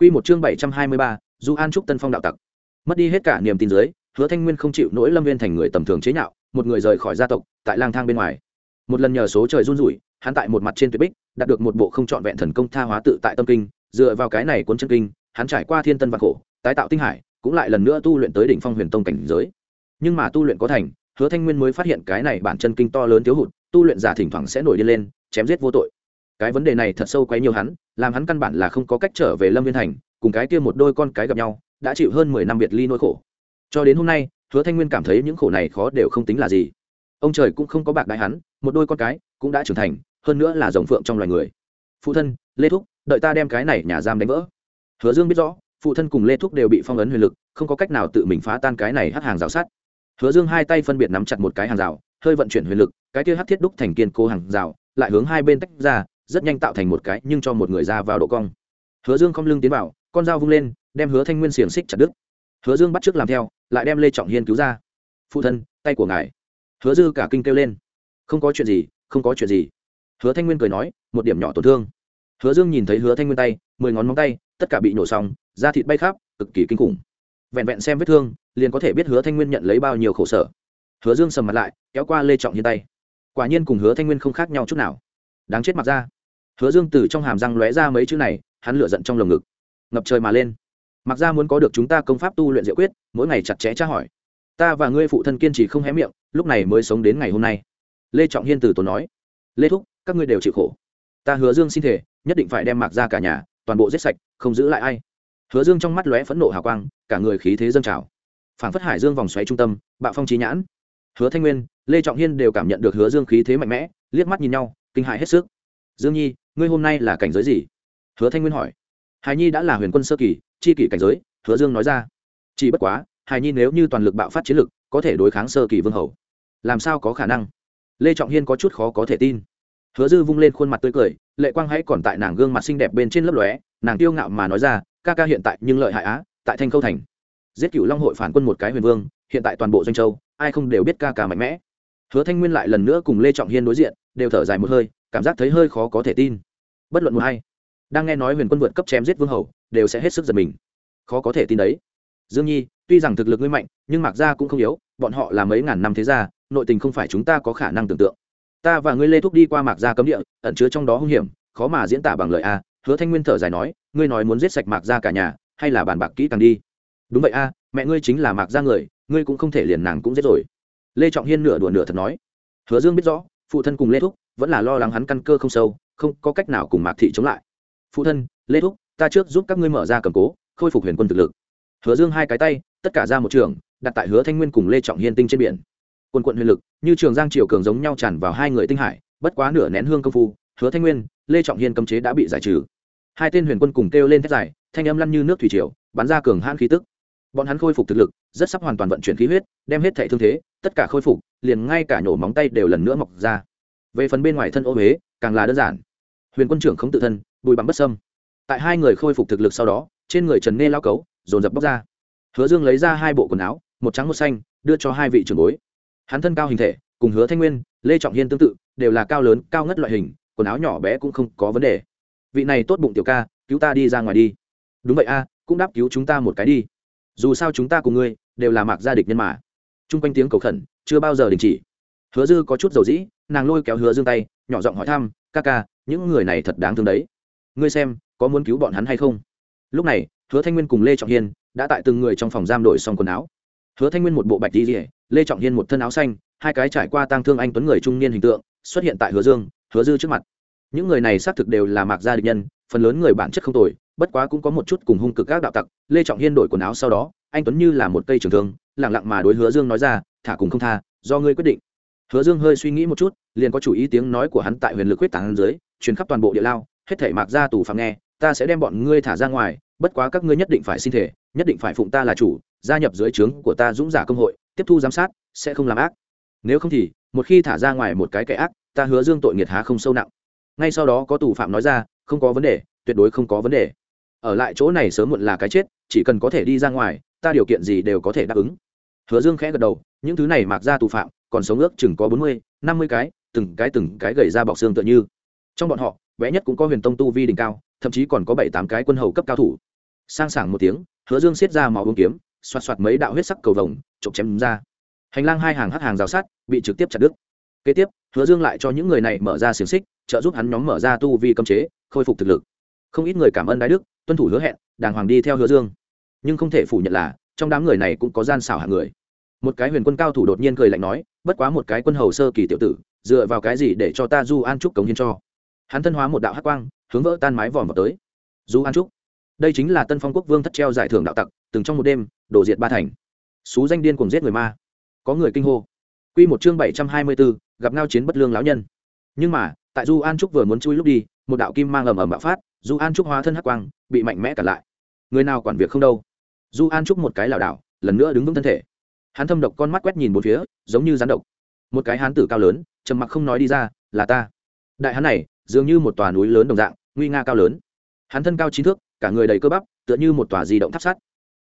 Quy một chương bảy trăm hai mươi ba, Du An trúc Tân Phong đạo tặc. Mất đi hết cả niềm tin dưới, Hứa Thanh Nguyên không chịu nỗi Lâm Viên thành người tầm thường chế nhạo, một người rời khỏi gia tộc, tại lang thang bên ngoài. Một lần nhờ số trời run rủi, hắn tại một mặt trên tuyệt bích, đạt được một bộ không chọn vẹn thần công tha hóa tự tại tâm kinh, dựa vào cái này cuốn chân kinh, hắn trải qua thiên tân vạn khổ, tái tạo tinh hải, cũng lại lần nữa tu luyện tới đỉnh phong huyền tông cảnh giới. Nhưng mà tu luyện có thành, Hứa Thanh Nguyên mới phát hiện cái này bản chân kinh to lớn thiếu hụt, tu luyện giả thỉnh thoảng sẽ nổi điên lên, chém giết vô tội. Cái vấn đề này thật sâu quấy nhiều hắn, làm hắn căn bản là không có cách trở về Lâm Viên thành, cùng cái kia một đôi con cái gặp nhau, đã chịu hơn mười năm biệt ly nỗi khổ. Cho đến hôm nay, Hứa Thanh Nguyên cảm thấy những khổ này khó đều không tính là gì. Ông trời cũng không có bạc đãi hắn, một đôi con cái cũng đã trưởng thành, hơn nữa là rồng phượng trong loài người. Phụ thân, Lê Thúc, đợi ta đem cái này nhà giam đánh vỡ. Hứa Dương biết rõ, phụ thân cùng Lê Thúc đều bị phong ấn huyền lực, không có cách nào tự mình phá tan cái này hắc hàng rào sắt. Hứa Dương hai tay phân biệt nắm chặt một cái hàng rào, hơi vận chuyển huyền lực, cái kia hắc thiết đúc thành kiên cố hàng rào, lại hướng hai bên tách ra, rất nhanh tạo thành một cái nhưng cho một người ra vào độ cong. Hứa Dương không lưng tiến vào, con dao vung lên, đem Hứa Thanh Nguyên xiềng xích chặt đứt. Hứa Dương bắt trước làm theo, lại đem Lê Trọng Hiên cứu ra. "Phụ thân, tay của ngài." Hứa Dư cả kinh kêu lên. "Không có chuyện gì, không có chuyện gì." Hứa Thanh Nguyên cười nói, "Một điểm nhỏ tổn thương." Hứa Dương nhìn thấy Hứa Thanh Nguyên tay, mười ngón móng tay, tất cả bị nổ xong, da thịt bay khắp, cực kỳ kinh khủng. Vẹn vẹn xem vết thương, liền có thể biết Hứa Thanh Nguyên nhận lấy bao nhiêu khổ sở. Hứa Dương sầm mặt lại, kéo qua Lê Trọng Hiên tay. Quả nhiên cùng Hứa Thanh Nguyên không khác nhau chút nào. Đáng chết mặt ra. Hứa Dương từ trong hàm răng lóe ra mấy chữ này, hắn lửa giận trong lồng ngực, ngập trời mà lên. Mặc ra muốn có được chúng ta công pháp tu luyện diệu quyết, mỗi ngày chặt chẽ tra hỏi. Ta và ngươi phụ thân kiên trì không hé miệng, lúc này mới sống đến ngày hôm nay. Lê Trọng Hiên từ tốn nói, Lê thúc, các ngươi đều chịu khổ. Ta Hứa Dương xin thể, nhất định phải đem Mạc ra cả nhà, toàn bộ giết sạch, không giữ lại ai. Hứa Dương trong mắt lóe phẫn nộ hào quang, cả người khí thế dâng trào. Phảng phất hải dương vòng xoáy trung tâm, bạo phong chí nhãn. Hứa Thanh Nguyên, Lê Trọng Hiên đều cảm nhận được Hứa Dương khí thế mạnh mẽ, liếc mắt nhìn nhau, kinh hãi hết sức. Dương Nhi, ngươi hôm nay là cảnh giới gì? Hứa thanh nguyên hỏi. Hài nhi đã là huyền quân sơ kỳ, chi kỷ cảnh giới, hứa dương nói ra. Chỉ bất quá hài nhi nếu như toàn lực bạo phát chiến lực, có thể đối kháng sơ kỳ vương hầu. Làm sao có khả năng? Lê trọng hiên có chút khó có thể tin. Hứa dư vung lên khuôn mặt tươi cười, lệ quang hãy còn tại nàng gương mặt xinh đẹp bên trên lớp lóe, nàng tiêu ngạo mà nói ra, ca ca hiện tại nhưng lợi hại á, tại thanh khâu thành. Giết cựu long hội phản quân một cái huyền vương, hiện tại toàn bộ doanh châu, ai không đều biết ca ca mạnh mẽ. Hứa thanh nguyên lại lần nữa cùng lê trọng hiên đối diện, đều thở dài một hơi, cảm giác thấy hơi khó có thể tin bất luận một hay, đang nghe nói huyền quân vượt cấp chém giết vương hầu, đều sẽ hết sức giật mình. Khó có thể tin đấy. Dương nhi, tuy rằng thực lực ngươi mạnh, nhưng mạc gia cũng không yếu, bọn họ là mấy ngàn năm thế gia, nội tình không phải chúng ta có khả năng tưởng tượng. Ta và ngươi lê thúc đi qua mạc gia cấm địa, ẩn chứa trong đó hung hiểm, khó mà diễn tả bằng lời a. Hứa thanh nguyên thở dài nói, ngươi nói muốn giết sạch mạc gia cả nhà, hay là bàn bạc kỹ càng đi? Đúng vậy a, mẹ ngươi chính là mạc gia người, ngươi cũng không thể liền nàng cũng giết rồi. Lê trọng hiên nửa đùa nửa thật nói. Hứa dương biết rõ, phụ thân cùng lê thúc vẫn là lo lắng hắn căn cơ không sâu không có cách nào cùng mạc thị chống lại. Phụ thân, lê thúc, ta trước giúp các ngươi mở ra cầm cố, khôi phục huyền quân thực lực. Hứa dương hai cái tay, tất cả ra một trường, đặt tại hứa thanh nguyên cùng lê trọng hiên tinh trên biển. Quân quận huyền lực, như trường giang triều cường giống nhau tràn vào hai người tinh hải, bất quá nửa nén hương công phu, hứa thanh nguyên, lê trọng hiên cấm chế đã bị giải trừ. Hai tên huyền quân cùng kêu lên thét dài, thanh âm lăn như nước thủy triều, bắn ra cường hãn khí tức. Bọn hắn khôi phục thực lực, rất sắp hoàn toàn vận chuyển khí huyết, đem hết thệ thương thế, tất cả khôi phục, liền ngay cả nhổ móng tay đều lần nữa mọc ra. Về phần bên ngoài thân ô huế, càng là đơn giản huyền quân trưởng không tự thân, bùi bằng bất sâm tại hai người khôi phục thực lực sau đó, trên người trần nê lao cấu, dồn dập bóc ra. Hứa dương lấy ra hai bộ quần áo, một trắng một xanh, đưa cho hai vị trưởng bối. Hắn thân cao hình thể, cùng hứa thanh nguyên, lê trọng hiên tương tự, đều là cao lớn, cao ngất loại hình, quần áo nhỏ bé cũng không có vấn đề. Vị này tốt bụng tiểu ca, cứu ta đi ra ngoài đi. Đúng vậy a, cũng đáp cứu chúng ta một cái đi. Dù sao chúng ta cùng ngươi, đều là mạc gia địch nhân mà. T r u n g quanh tiếng cầu khẩn, chưa bao giờ đình chỉ. Hứa dư có chút dầu dĩ, nàng lôi kéo hứa dương tay, nhỏ giọng hỏi thăm, ca ca những người này thật đáng thương đấy. Ngươi xem, có muốn cứu bọn hắn hay không? Lúc này, hứa thanh nguyên cùng lê trọng hiên đã tại từng người trong phòng giam đổi xong quần áo. Hứa thanh nguyên một bộ bạch đi rỉa lê trọng hiên một thân áo xanh, hai cái trải qua tang thương anh tuấn người trung niên hình tượng xuất hiện tại hứa dương, hứa dư trước mặt. Những người này xác thực đều là mạc gia địch nhân, phần lớn người bản chất không tồi, bất quá cũng có một chút cùng hung cực các đạo tặc. Lê trọng hiên đổi quần áo sau đó, anh tuấn như là một cây trường thương lẳng lặng mà đối hứa dương nói ra, thả cùng không tha, do ngươi quyết định hứa dương hơi suy nghĩ một chút, liền có chủ ý tiếng nói của hắn tại huyền lực huyết tảng dưới, truyền khắp toàn bộ địa lao, hết thảy mạc ra tù phạm nghe, ta sẽ đem bọn ngươi thả ra ngoài, bất quá các ngươi nhất định phải xin thể, nhất định phải phụng ta là chủ, gia nhập dưới trướng của ta dũng giả công hội, tiếp thu giám sát, sẽ không làm ác. Nếu không thì, một khi thả ra ngoài một cái kẻ ác, ta hứa dương tội nghiệt há không sâu nặng. Ngay sau đó có tù phạm nói ra, không có vấn đề, tuyệt đối không có vấn đề. Ở lại chỗ này sớm muộn là cái chết, chỉ cần có thể đi ra ngoài, ta điều kiện gì đều có thể đáp ứng. Hứa dương khẽ gật đầu, những thứ này mạc ra tù phạm còn sống ước chừng có bốn mươi, năm mươi cái, từng cái từng cái gầy ra bọc xương tựa như. Trong bọn họ, bé nhất cũng có huyền tông tu vi đỉnh cao, thậm chí còn có bảy tám cái quân hầu cấp cao thủ. Sang sảng một tiếng, hứa dương xiết ra máu uống kiếm, xoạt xoạt mấy đạo huyết sắc cầu vồng chộp chém ra. Hành lang hai hàng hắc hàng rào sát bị trực tiếp chặt đứt. Kế tiếp, hứa dương lại cho những người này mở ra xiềng xích, trợ giúp hắn nhóm mở ra tu vi cấm chế, khôi phục thực lực. Không ít người cảm ơn đái đức, tuân thủ hứa hẹn, đàng hoàng đi theo hứa dương. Nhưng không thể phủ nhận là, trong đám người này cũng có gian xảo hạng người một cái huyền quân cao thủ đột nhiên cười lạnh nói, bất quá một cái quân hầu sơ kỳ tiểu tử, dựa vào cái gì để cho ta du an trúc cống hiến cho? Hắn thân hóa một đạo hắc quang, hướng vỡ tan mái vòm vào tới. Du an trúc, đây chính là tân phong quốc vương thất treo giải thưởng đạo tặc, từng trong một đêm, đổ diệt ba thành. Xú danh điên cùng giết người ma. Có người kinh hô. Quy một chương bảy trăm hai mươi bốn, gặp ngao chiến bất lương lão nhân. Nhưng mà, tại du an trúc vừa muốn chui lúc đi, một đạo kim mang ầm ầm bạo phát, du an trúc hóa thân hắc quang, bị mạnh mẽ cản lại. Người nào quản việc không đâu. Du an trúc một cái lảo đảo, lần nữa đứng vững thân thể hắn thâm độc con mắt quét nhìn bốn phía, giống như rắn độc. Một cái hán tử cao lớn, trầm mặc không nói đi ra, là ta. Đại hán này, dường như một tòa núi lớn đồng dạng, nguy nga cao lớn. Hắn thân cao chín thước, cả người đầy cơ bắp, tựa như một tòa di động tháp sắt.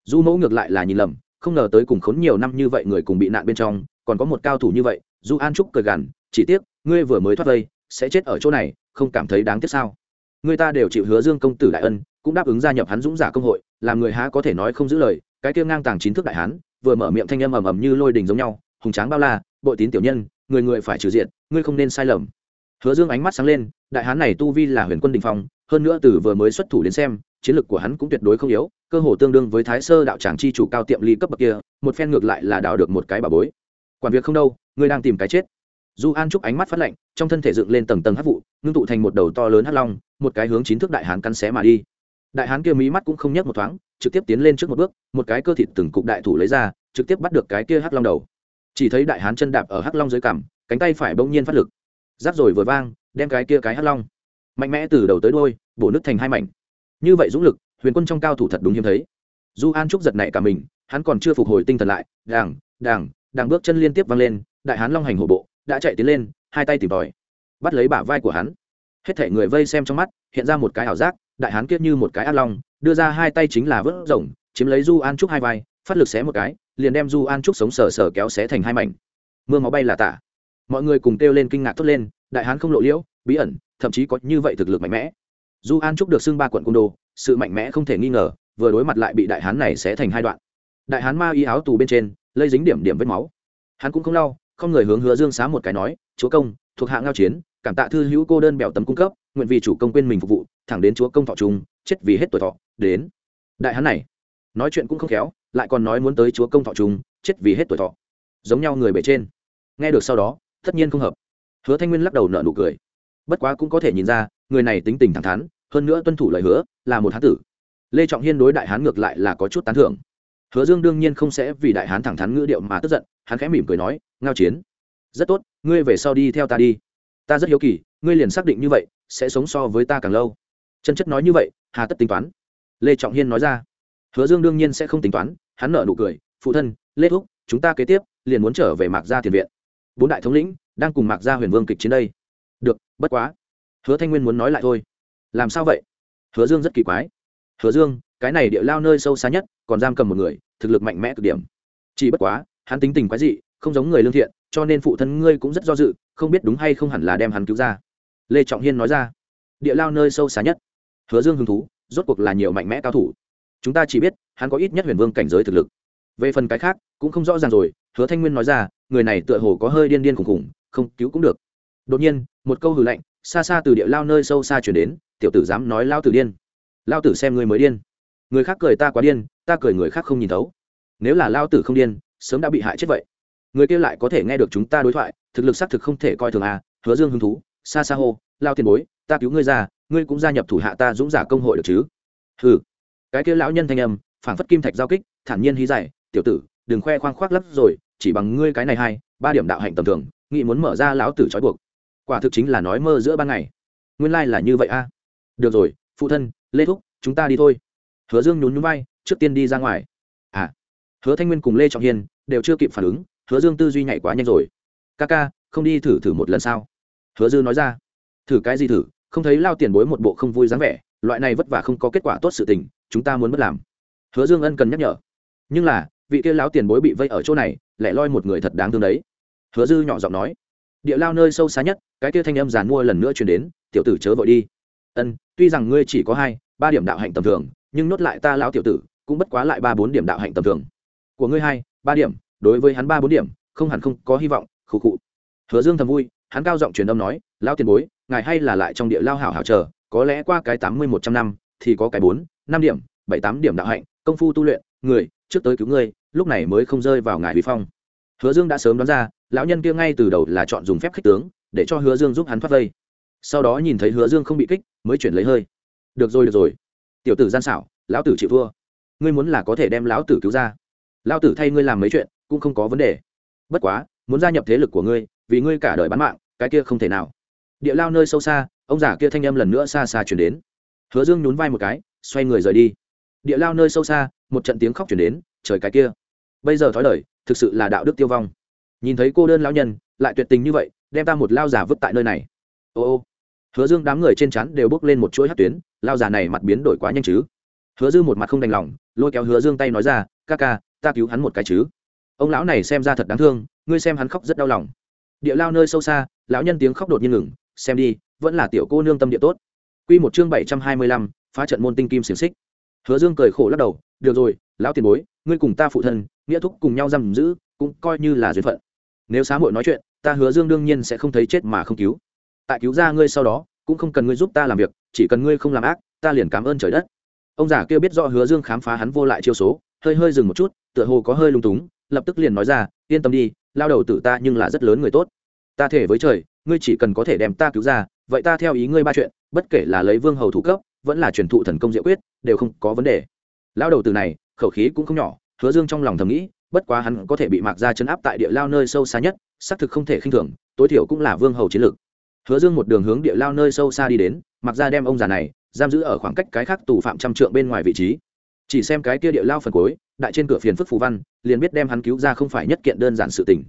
Du mẫu ngược lại là nhìn lầm, không ngờ tới cùng khốn nhiều năm như vậy người cùng bị nạn bên trong, còn có một cao thủ như vậy, du an trúc cười gằn, chỉ tiếc, ngươi vừa mới thoát vây, sẽ chết ở chỗ này, không cảm thấy đáng tiếc sao? Người ta đều chịu hứa dương công tử đại ân, cũng đáp ứng gia nhập hắn dũng giả công hội, làm người há có thể nói không giữ lời, cái kia ngang tàng chín thước đại hán vừa mở miệng thanh âm ầm ầm như lôi đình giống nhau, hùng tráng bao la, bội tín tiểu nhân, người người phải trừ diện ngươi không nên sai lầm. Hứa dương ánh mắt sáng lên, đại hán này tu vi là huyền quân đình phong, hơn nữa từ vừa mới xuất thủ đến xem, chiến lược của hắn cũng tuyệt đối không yếu, cơ hồ tương đương với thái sơ đạo tràng chi chủ cao tiệm ly cấp bậc kia, một phen ngược lại là đào được một cái bà bối. Quản việc không đâu, ngươi đang tìm cái chết. Du an trúc ánh mắt phát lạnh, trong thân thể dựng lên tầng tầng hắc vụ, ngưng tụ thành một đầu to lớn hắc long, một cái hướng chín thước đại hán cắn xé mà đi. Đại hán kia mí mắt cũng không nhấc một thoáng trực tiếp tiến lên trước một bước, một cái cơ thịt từng cục đại thủ lấy ra, trực tiếp bắt được cái kia hắc long đầu. Chỉ thấy đại hán chân đạp ở hắc long dưới cằm, cánh tay phải bỗng nhiên phát lực. Giáp rồi vừa vang, đem cái kia cái hắc long mạnh mẽ từ đầu tới đôi bổ nước thành hai mảnh. Như vậy dũng lực, huyền quân trong cao thủ thật đúng hiếm thấy. Du an trúc giật nảy cả mình, hắn còn chưa phục hồi tinh thần lại, đàng đàng đàng bước chân liên tiếp vang lên, đại hán long hành hổ bộ, đã chạy tiến lên, hai tay tìm tòi, bắt lấy bả vai của hắn. Hết thể người vây xem trong mắt, hiện ra một cái ảo giác đại hán kiết như một cái ác long, đưa ra hai tay chính là vớt rồng, chiếm lấy du an trúc hai vai, phát lực xé một cái, liền đem du an trúc sống sờ sờ kéo xé thành hai mảnh. Mưa máu bay là tả. Mọi người cùng kêu lên kinh ngạc thốt lên, đại hán không lộ liễu, bí ẩn, thậm chí có như vậy thực lực mạnh mẽ. Du an trúc được xưng ba quận cung đô, sự mạnh mẽ không thể nghi ngờ, vừa đối mặt lại bị đại hán này xé thành hai đoạn. Đại hán ma y áo tù bên trên, lây dính điểm điểm vết máu. Hắn cũng không lau, không người hướng hứa dương xá một cái nói, chúa công, thuộc hạ ngao chiến cảm tạ thư hữu cô đơn bèo tấm cung cấp, nguyện vì chủ công quên mình phục vụ, thẳng đến chúa công thọ trung chết vì hết tuổi thọ, đến. Đại hán này, nói chuyện cũng không khéo, lại còn nói muốn tới chúa công thọ trung chết vì hết tuổi thọ. Giống nhau người bề trên. Nghe được sau đó, tất nhiên không hợp. Hứa thanh nguyên lắc đầu nợ nụ cười. Bất quá cũng có thể nhìn ra, người này tính tình thẳng thắn, hơn nữa tuân thủ lời hứa, là một hán tử. Lê trọng hiên đối đại hán ngược lại là có chút tán thưởng. Hứa dương đương nhiên không sẽ vì đại hán thẳng thắn ngữ điệu mà tức giận, hắn khẽ mỉm cười nói, ngao chiến, rất tốt, ngươi về sau đi theo ta đi ta rất hiếu kỳ, ngươi liền xác định như vậy, sẽ sống so với ta càng lâu. Chân chất nói như vậy, hà tất tính toán. Lê trọng hiên nói ra. Hứa dương đương nhiên sẽ không tính toán, hắn nợ nụ cười, phụ thân, lê thúc, chúng ta kế tiếp liền muốn trở về mạc gia tiền viện. Bốn đại thống lĩnh đang cùng mạc gia huyền vương kịch chiến đây. Được, bất quá. Hứa thanh nguyên muốn nói lại thôi. Làm sao vậy? Hứa dương rất kỳ quái. Hứa dương, cái này địa lao nơi sâu xa nhất, còn giam cầm một người, thực lực mạnh mẽ cực điểm. Chỉ bất quá, hắn tính tình quái dị, không giống người lương thiện cho nên phụ thân ngươi cũng rất do dự, không biết đúng hay không hẳn là đem hắn cứu ra. Lê trọng hiên nói ra, địa lao nơi sâu xa nhất, hứa dương hứng thú, rốt cuộc là nhiều mạnh mẽ cao thủ. Chúng ta chỉ biết, hắn có ít nhất huyền vương cảnh giới thực lực. Về phần cái khác, cũng không rõ ràng rồi. Hứa thanh nguyên nói ra, người này tựa hồ có hơi điên điên khủng khủng, không cứu cũng được. Đột nhiên, một câu hừ lạnh, xa xa từ địa lao nơi sâu xa chuyển đến, tiểu tử dám nói lao tử điên. Lao tử xem người mới điên. Người khác cười ta quá điên, ta cười người khác không nhìn thấu. Nếu là lao tử không điên, sớm đã bị hại chết vậy người kia lại có thể nghe được chúng ta đối thoại, thực lực xác thực không thể coi thường à hứa dương hứng thú xa xa hô, lao tiền bối, ta cứu ngươi ra, ngươi cũng gia nhập thủ hạ ta dũng giả công hội được chứ? Ừ cái kia lão nhân thanh âm, phảng phất kim thạch giao kích, thản nhiên hí giải tiểu tử, đừng khoe khoang khoác lấp rồi, chỉ bằng ngươi cái này hai, ba điểm đạo hạnh tầm thường nghị muốn mở ra lão tử trói buộc. Quả thực chính là nói mơ giữa ban ngày. Nguyên lai là như vậy a. Được rồi, phụ thân, lê thúc, chúng ta đi thôi. Hứa dương nhún nhún vai, trước tiên đi ra ngoài. À. Hứa thanh nguyên cùng lê trọng hiên đều chưa kịp phản ứng hứa dương tư duy nhảy quá nhanh rồi. Ca ca, không đi thử thử một lần sao? Hứa dư nói ra. Thử cái gì thử? Không thấy lao tiền bối một bộ không vui dáng vẻ, loại này vất vả không có kết quả tốt sự tình, chúng ta muốn mất làm. Hứa dương ân cần nhắc nhở. Nhưng là, vị kia lão tiền bối bị vây ở chỗ này lại loi một người thật đáng thương đấy. Hứa dư nhỏ giọng nói. Địa lao nơi sâu xa nhất, cái kia thanh âm giàn mua lần nữa chuyển đến, tiểu tử chớ vội đi. Ân, tuy rằng ngươi chỉ có hai, ba điểm đạo hạnh tầm thường, nhưng nốt lại ta lão tiểu tử, cũng bất quá lại ba bốn điểm đạo hạnh tầm thường. Của ngươi hai, ba điểm đối với hắn ba bốn điểm, không hẳn không có hy vọng, khụ khụ. Hứa dương thầm vui, hắn cao giọng truyền âm nói, lão tiền bối, ngài hay là lại trong địa lao hảo hảo chờ, có lẽ qua cái tám mươi một trăm năm, thì có cái bốn, năm điểm, bảy tám điểm đạo hạnh, công phu tu luyện, người, trước tới cứu ngươi, lúc này mới không rơi vào ngài vi phong. Hứa dương đã sớm đoán ra, lão nhân kia ngay từ đầu là chọn dùng phép khích tướng, để cho hứa dương giúp hắn thoát vây. Sau đó nhìn thấy hứa dương không bị kích, mới chuyển lấy hơi. Được rồi được rồi. Tiểu tử gian xảo, lão tử chịu thua. Ngươi muốn là có thể đem lão tử cứu ra. Lão tử thay ngươi làm mấy chuyện cũng không có vấn đề. Bất quá, muốn gia nhập thế lực của ngươi, vì ngươi cả đời bán mạng, cái kia không thể nào. Địa lao nơi sâu xa, ông già kia thanh âm lần nữa xa xa chuyển đến. Hứa dương nhún vai một cái, xoay người rời đi. Địa lao nơi sâu xa, một trận tiếng khóc chuyển đến, trời cái kia. Bây giờ thói lời, thực sự là đạo đức tiêu vong. Nhìn thấy cô đơn lão nhân, lại tuyệt tình như vậy, đem ta một lao giả vứt tại nơi này. Ô ô. Hứa dương đám người trên chắn đều bước lên một chuỗi hát tuyến, lao giả này mặt biến đổi quá nhanh chứ. Hứa dư một mặt không đành lòng, lôi kéo hứa dương tay nói ra, ca ca, ta cứu hắn một cái chứ ông lão này xem ra thật đáng thương, ngươi xem hắn khóc rất đau lòng. Địa lao nơi sâu xa, lão nhân tiếng khóc đột nhiên ngừng, xem đi, vẫn là tiểu cô nương tâm địa tốt. Q một chương bảy trăm hai mươi lăm, phá trận môn tinh kim xiềng xích. Hứa dương cười khổ lắc đầu, được rồi, lão tiền bối, ngươi cùng ta phụ thân, nghĩa thúc cùng nhau giam giữ, cũng coi như là duyên phận. Nếu xá hội nói chuyện, ta hứa dương đương nhiên sẽ không thấy chết mà không cứu. Tại cứu ra ngươi sau đó, cũng không cần ngươi giúp ta làm việc, chỉ cần ngươi không làm ác, ta liền cảm ơn trời đất. Ông già kia biết rõ hứa dương khám phá hắn vô lại chiêu số, hơi hơi dừng một chút, tựa hồ có hơi lung túng lập tức liền nói ra, yên tâm đi, lao đầu tử ta nhưng là rất lớn người tốt. Ta thể với trời, ngươi chỉ cần có thể đem ta cứu ra, vậy ta theo ý ngươi ba chuyện, bất kể là lấy vương hầu thủ cấp, vẫn là truyền thụ thần công diệu quyết, đều không có vấn đề. Lao đầu tử này, khẩu khí cũng không nhỏ, hứa dương trong lòng thầm nghĩ, bất quá hắn có thể bị mạc ra chấn áp tại địa lao nơi sâu xa nhất, xác thực không thể khinh thường, tối thiểu cũng là vương hầu chiến lược. Hứa dương một đường hướng địa lao nơi sâu xa đi đến mặc ra đem ông già này giam giữ ở khoảng cách cái khác tù phạm trăm trượng bên ngoài vị trí chỉ xem cái kia địa lao phần cuối, đại trên cửa phiền phức phù văn, liền biết đem hắn cứu ra không phải nhất kiện đơn giản sự tình.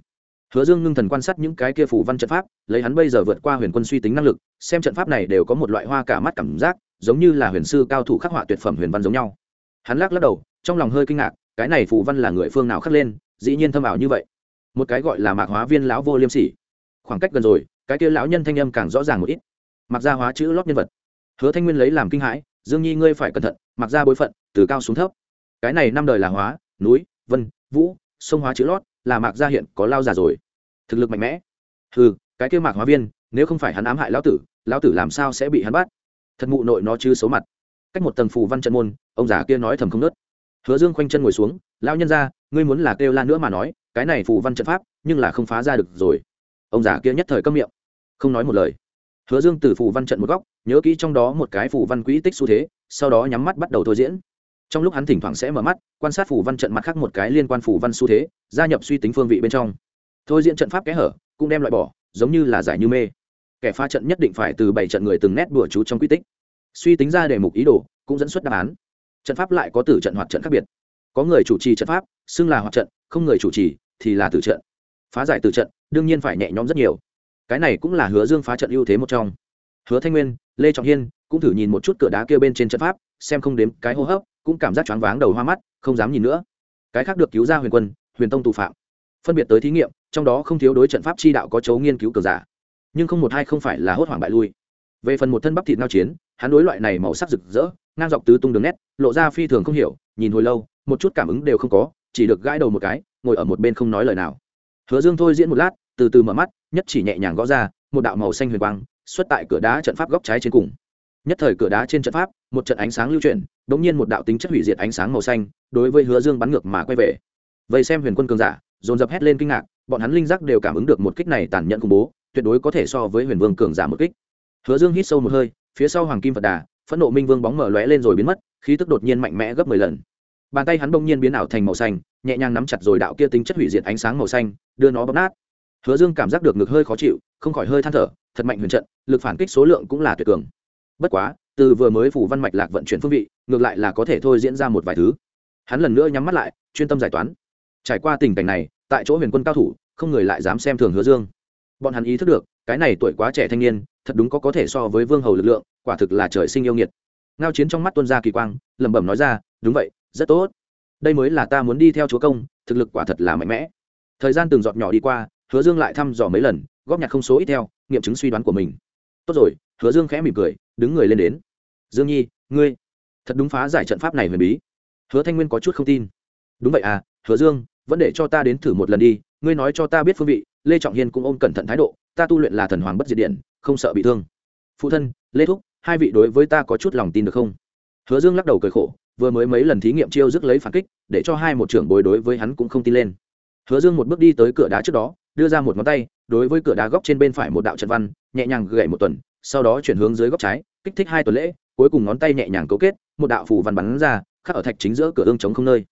Hứa dương ngưng thần quan sát những cái kia phù văn trận pháp, lấy hắn bây giờ vượt qua huyền quân suy tính năng lực, xem trận pháp này đều có một loại hoa cả mắt cảm giác, giống như là huyền sư cao thủ khắc họa tuyệt phẩm huyền văn giống nhau. Hắn lắc lắc đầu, trong lòng hơi kinh ngạc, cái này phù văn là người phương nào khắc lên, dĩ nhiên thâm ảo như vậy. Một cái gọi là mạc hóa viên lão vô liêm sỉ. Khoảng cách gần rồi, cái kia lão nhân thanh âm càng rõ ràng một ít. Mặc ra hóa chữ lót nhân vật. Hứa thanh nguyên lấy làm kinh hãi dương nhi ngươi phải cẩn thận, mặc ra bối phận, từ cao xuống thấp. Cái này năm đời là hóa, núi, vân, vũ, sông hóa chữ lót, là mạc gia hiện có lao già rồi. Thực lực mạnh mẽ. Ừ cái kia mạc hóa viên, nếu không phải hắn ám hại lão tử lão tử làm sao sẽ bị hắn bắt? Thật mụ nội nó chứ xấu mặt. Cách một tầng phù văn trận môn, ông già kia nói thầm không nớt. Hứa dương khoanh chân ngồi xuống, lão nhân ra ngươi muốn là kêu la nữa mà nói, cái này phù văn trận pháp, nhưng là không phá ra được rồi. Ông già kia nhất thời câm miệng, không nói một lời hứa dương từ phù văn trận một góc, nhớ kỹ trong đó một cái phù văn quỹ tích xu thế, sau đó nhắm mắt bắt đầu thôi diễn. Trong lúc hắn thỉnh thoảng sẽ mở mắt, quan sát phù văn trận mặt khác một cái liên quan phù văn xu thế, gia nhập suy tính phương vị bên trong. Thôi diễn trận pháp kẽ hở, cũng đem loại bỏ, giống như là giải như mê. Kẻ phá trận nhất định phải từ bảy trận người từng nét đùa chú trong quy tích. Suy tính ra đề mục ý đồ, cũng dẫn xuất đáp án. Trận pháp lại có tử trận hoặc trận khác biệt. Có người chủ trì trận pháp, xưng là hoặc trận, không người chủ trì thì là tử trận. Phá giải tử trận, đương nhiên phải nhẹ nhõm rất nhiều cái này cũng là hứa dương phá trận ưu thế một trong. Hứa thanh nguyên, lê trọng hiên cũng thử nhìn một chút cửa đá kia bên trên trận pháp, xem không đếm cái hô hấp, cũng cảm giác choáng váng đầu hoa mắt, không dám nhìn nữa. Cái khác được cứu ra huyền quân, huyền tông tù phạm. Phân biệt tới thí nghiệm, trong đó không thiếu đối trận pháp chi đạo có chấu nghiên cứu cờ giả. Nhưng không một hai không phải là hốt hoảng bại lui. Về phần một thân bắp thịt nao chiến, hắn đối loại này màu sắc rực rỡ, ngang dọc tứ tung đường nét, lộ ra phi thường không hiểu, nhìn hồi lâu, một chút cảm ứng đều không có, chỉ được gãi đầu một cái, ngồi ở một bên không nói lời nào. Hứa dương thôi diễn một lát từ từ mở mắt, nhất chỉ nhẹ nhàng gõ ra, một đạo màu xanh huyền quang xuất tại cửa đá trận pháp góc trái trên cùng. Nhất thời cửa đá trên trận pháp, một trận ánh sáng lưu chuyển đ ỗ n g nhiên một đạo tính chất hủy diệt ánh sáng màu xanh, đối với hứa dương bắn ngược mà quay về. Vậy xem huyền quân cường giả, dồn dập hét lên kinh ngạc, bọn hắn linh giác đều cảm ứng được một kích này tàn nhẫn khủng bố, tuyệt đối có thể so với huyền vương cường giả một kích. Hứa dương hít sâu một hơi, phía sau hoàng kim phật đà, phẫn nộ minh vương bóng mở lóe lên rồi biến mất, khí tức đột nhiên mạnh mẽ gấp mười lần. Bàn tay hắn bỗng nhiên biến ảo thành màu xanh, nhẹ nhàng nắm chặt rồi đạo kia tính chất hủy diệt ánh sáng màu xanh, đưa nó bóp nát hứa dương cảm giác được ngực hơi khó chịu, không khỏi hơi than thở, thật mạnh huyền trận, lực phản kích số lượng cũng là tuyệt cường. Bất quá, từ vừa mới phủ văn mạch lạc vận chuyển phương vị, ngược lại là có thể thôi diễn ra một vài thứ. Hắn lần nữa nhắm mắt lại, chuyên tâm giải toán. Trải qua tình cảnh này, tại chỗ huyền quân cao thủ, không người lại dám xem thường hứa dương. Bọn hắn ý thức được, cái này tuổi quá trẻ thanh niên, thật đúng có có thể so với vương hầu lực lượng, quả thực là trời sinh yêu nghiệt. Ngao chiến trong mắt tuân ra kỳ quang, lẩm bẩm nói ra, đúng vậy, rất tốt. Đây mới là ta muốn đi theo chúa công, thực lực quả thật là mạnh mẽ. Thời gian từng giọt nhỏ đi qua hứa dương lại thăm dò mấy lần, góp nhặt không số ít theo, nghiệm chứng suy đoán của mình. Tốt rồi, hứa dương khẽ mỉm cười, đứng người lên đến. Dương nhi, ngươi, thật đúng phá giải trận pháp này huyền bí. Hứa thanh nguyên có chút không tin. Đúng vậy à hứa dương, vẫn để cho ta đến thử một lần đi, ngươi nói cho ta biết phương vị, lê trọng hiên cũng ôm cẩn thận thái độ, ta tu luyện là thần hoàng bất diệt điện, không sợ bị thương. Phụ thân, lê thúc, hai vị đối với ta có chút lòng tin được không? Hứa dương lắc đầu cười khổ, vừa mới mấy lần thí nghiệm chiêu dứt lấy phản kích, để cho hai một trưởng bối đối với hắn cũng không tin lên. Hứa dương một bước đi tới cửa đá trước đó đưa ra một ngón tay, đối với cửa đá góc trên bên phải một đạo trận văn, nhẹ nhàng gậy một tuần, sau đó chuyển hướng dưới góc trái, kích thích hai tuần lễ, cuối cùng ngón tay nhẹ nhàng cấu kết, một đạo phù văn bắn ra, khắc ở thạch chính giữa cửa ương chống không nơi.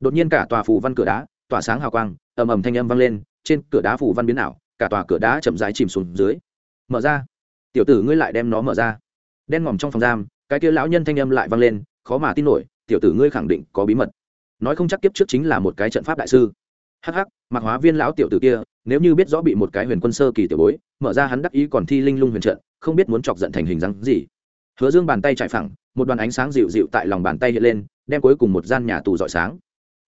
Đột nhiên cả tòa phù văn cửa đá, tỏa sáng hào quang, ầm ầm thanh âm vang lên, trên cửa đá phù văn biến ảo, cả tòa cửa đá chậm rãi chìm xuống dưới. Mở ra. Tiểu tử ngươi lại đem nó mở ra. Đen ngòm trong phòng giam, cái kia lão nhân thanh âm lại vang lên, khó mà tin nổi, tiểu tử ngươi khẳng định có bí mật. Nói không chắc kiếp trước chính là một cái trận pháp đại sư hắc hắc mặc hóa viên lão tiểu tử kia, nếu như biết rõ bị một cái huyền quân sơ kỳ tiểu bối, mở ra hắn đắc ý còn thi linh lung huyền trận, không biết muốn chọc giận thành hình dáng gì. Hứa dương bàn tay chạy phẳng, một đoàn ánh sáng dịu dịu tại lòng bàn tay hiện lên, đem cuối cùng một gian nhà tù dọi sáng.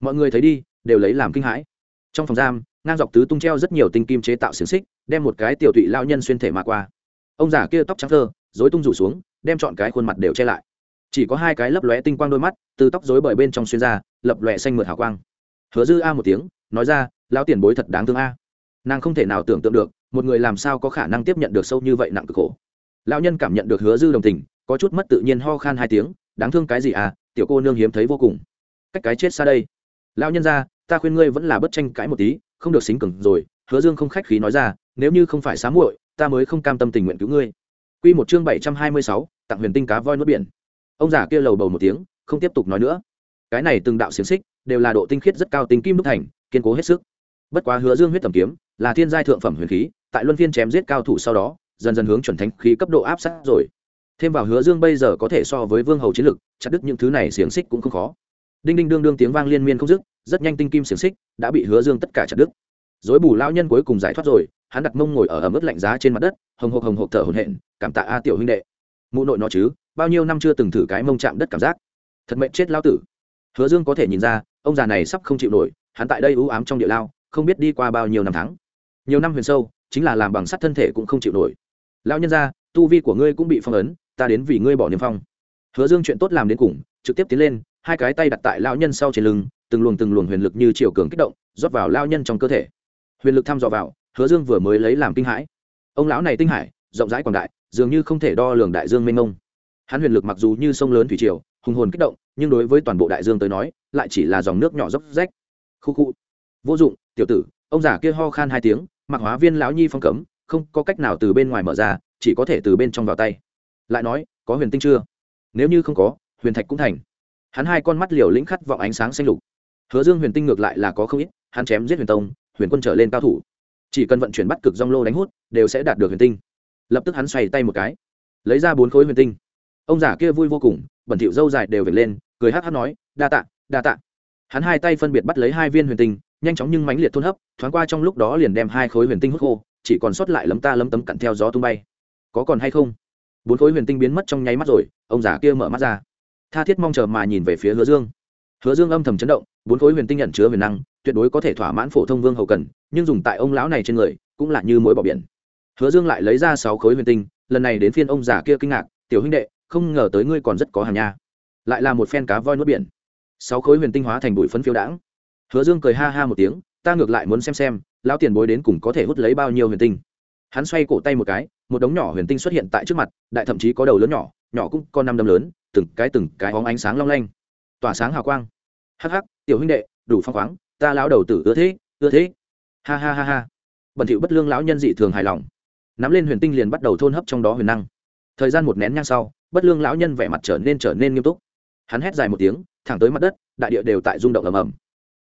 Mọi người thấy đi, đều lấy làm kinh hãi. Trong phòng giam, ngang dọc tứ tung treo rất nhiều tinh kim chế tạo xiềng xích, đem một cái tiểu tụy lao nhân xuyên thể mà qua. Ông già kia tóc trắng thơ dối tung rủ xuống, đem chọn cái khuôn mặt đều che lại. Chỉ có hai cái lấp lóe tinh quang đôi mắt, từ tóc rối bởi bên trong xuyên ra, lập lòe xanh mượt hào quang. Hứa dư a một tiếng nói ra lão tiền bối thật đáng thương a. Nàng không thể nào tưởng tượng được một người làm sao có khả năng tiếp nhận được sâu như vậy nặng cực khổ. Lão nhân cảm nhận được hứa dư đồng tình có chút mất tự nhiên ho khan hai tiếng đáng thương cái gì à tiểu cô nương hiếm thấy vô cùng. Cách cái chết xa đây. Lão nhân ra ta khuyên ngươi vẫn là bất tranh cãi một tí không được xính cứng rồi. Hứa dương không khách khí nói ra nếu như không phải xá muội ta mới không cam tâm tình nguyện cứu ngươi. Quy một chương bảy trăm hai mươi sáu, tặng huyền tinh cá voi nuốt biển. Ông già kia lầu bầu một tiếng không tiếp tục nói nữa. Cái này từng đạo xiềng xích đều là độ tinh khiết rất cao tính kim đúc thành kiên cố hết sức. Bất quá hứa dương huyết tầm kiếm là thiên giai thượng phẩm huyền khí, tại luân phiên chém giết cao thủ sau đó, dần dần hướng chuẩn thánh khí cấp độ áp sát rồi. Thêm vào hứa dương bây giờ có thể so với vương hầu chiến lực, chặt đứt những thứ này xiềng xích cũng không khó. Đinh đinh đương đương tiếng vang liên miên không dứt, rất nhanh tinh kim xiềng xích đã bị hứa dương tất cả chặt đứt. Dối bù lão nhân cuối cùng giải thoát rồi, hắn đặt mông ngồi ở ẩm ướt lạnh giá trên mặt đất, hồng hộc hồng hộc thở hồn hện cảm tạ a tiểu huynh đệ. Mụ nội nó chứ, bao nhiêu năm chưa từng thử cái mông chạm đất cảm giác. Thật mệnh chết lao tử. Hứa dương có thể nhìn ra, ông già này sắp không chịu nổi hắn tại đây ưu ám trong địa lao, không biết đi qua bao nhiêu năm tháng. Nhiều năm huyền sâu, chính là làm bằng sắt thân thể cũng không chịu nổi. Lao nhân ra tu vi của ngươi cũng bị phong ấn, ta đến vì ngươi bỏ niềm phong. Hứa dương chuyện tốt làm đến cùng, trực tiếp tiến lên, hai cái tay đặt tại lao nhân sau trên lưng, từng luồng từng luồng huyền lực như chiều cường kích động, rót vào lao nhân trong cơ thể. Huyền lực thăm dò vào, hứa dương vừa mới lấy làm kinh hãi. Ông lão này tinh hải, rộng rãi quảng đại, dường như không thể đo lường đại dương mênh mông. Hắn huyền lực mặc dù như sông lớn thủy triều, hùng hồn kích động, nhưng đối với toàn bộ đại dương tới nói, lại chỉ là dòng nước nhỏ dốc rách khu khu. Vô dụng, tiểu tử, ông già kia ho khan hai tiếng, mặc hóa viên lão nhi phong cấm, không có cách nào từ bên ngoài mở ra, chỉ có thể từ bên trong vào tay. Lại nói, có huyền tinh chưa? Nếu như không có, huyền thạch cũng thành. Hắn hai con mắt liều lĩnh khát vọng ánh sáng xanh lục. Hứa dương huyền tinh ngược lại là có không ít, hắn chém giết huyền tông, huyền quân trở lên cao thủ. Chỉ cần vận chuyển bắt cực dong lô đánh hút, đều sẽ đạt được huyền tinh. Lập tức hắn xoay tay một cái, lấy ra bốn khối huyền tinh. Ông già kia vui vô cùng, bẩn thỉu dâu dài đều vệt lên, cười hát hát nói, đa tạ đa tạ hắn hai tay phân biệt bắt lấy hai viên huyền tinh, nhanh chóng nhưng mãnh liệt thôn hấp, thoáng qua trong lúc đó liền đem hai khối huyền tinh hút khô, chỉ còn sót lại lấm ta lấm tấm cặn theo gió tung bay. Có còn hay không? Bốn khối huyền tinh biến mất trong nháy mắt rồi, ông già kia mở mắt ra. Tha thiết mong chờ mà nhìn về phía hứa dương. Hứa dương âm thầm chấn động, bốn khối huyền tinh nhận chứa huyền năng, tuyệt đối có thể thỏa mãn phổ thông vương hậu cần, nhưng dùng tại ông lão này trên người, cũng là như mối bỏ biển. Hứa dương lại lấy ra sáu khối huyền tinh, lần này đến phiên ông già kia kinh ngạc, tiểu huynh đệ, không ngờ tới ngươi còn rất có hàng nha. Lại là một phen cá voi nuốt biển sáu khối huyền tinh hóa thành bụi phấn phiêu đãng. Hứa dương cười ha ha một tiếng, ta ngược lại muốn xem xem, lão tiền bối đến cùng có thể hút lấy bao nhiêu huyền tinh. Hắn xoay cổ tay một cái, một đống nhỏ huyền tinh xuất hiện tại trước mặt, đại thậm chí có đầu lớn nhỏ nhỏ cũng có năm đâm lớn, từng cái từng cái hóng ánh sáng long lanh. Tỏa sáng hào quang. Hắc hắc, tiểu huynh đệ, đủ phong khoáng, ta lão đầu tử ưa thế ưa thế. Ha ha ha ha. Bẩn thỉu bất lương lão nhân dị thường hài lòng. Nắm lên huyền tinh liền bắt đầu thôn hấp trong đó huyền năng. Thời gian một nén nhang sau, bất lương lão nhân vẻ mặt trở nên trở nên nghiêm túc. Hắn hét dài một tiếng thẳng tới mặt đất, đại địa đều tại rung động ầm ầm.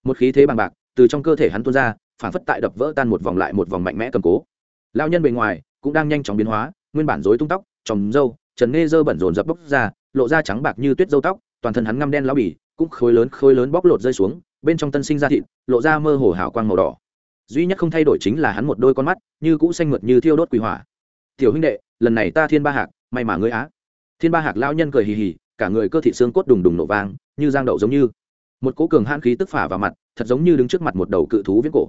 Một khí thế bằng bạc, từ trong cơ thể hắn tuôn ra phản phất tại đập vỡ tan một vòng lại một vòng mạnh mẽ cầm cố. Lão nhân bề ngoài cũng đang nhanh chóng biến hóa, nguyên bản rối tung tóc, tròng râu, trần nghe dơ bẩn rồn dập bốc ra, lộ ra trắng bạc như tuyết dâu tóc, toàn thân hắn ngăm đen lão bỉ cũng khối lớn khối lớn bóc lột rơi xuống, bên trong tân sinh ra thịt, lộ ra mơ hồ hào quang màu đỏ. Duy nhất không thay đổi chính là hắn một đôi con mắt, như cũ xanh mượt như thiêu đốt quỷ hỏa. Tiểu huynh đệ, lần này ta thiên ba hạc, may mà ngươi á. Thiên ba hạc lao nhân cười hì hì cả người cơ thị xương cốt đùng đùng nổ vang, như giang đậu giống như. Một cỗ cường hãn khí tức phả vào mặt, thật giống như đứng trước mặt một đầu cự thú viễn cổ.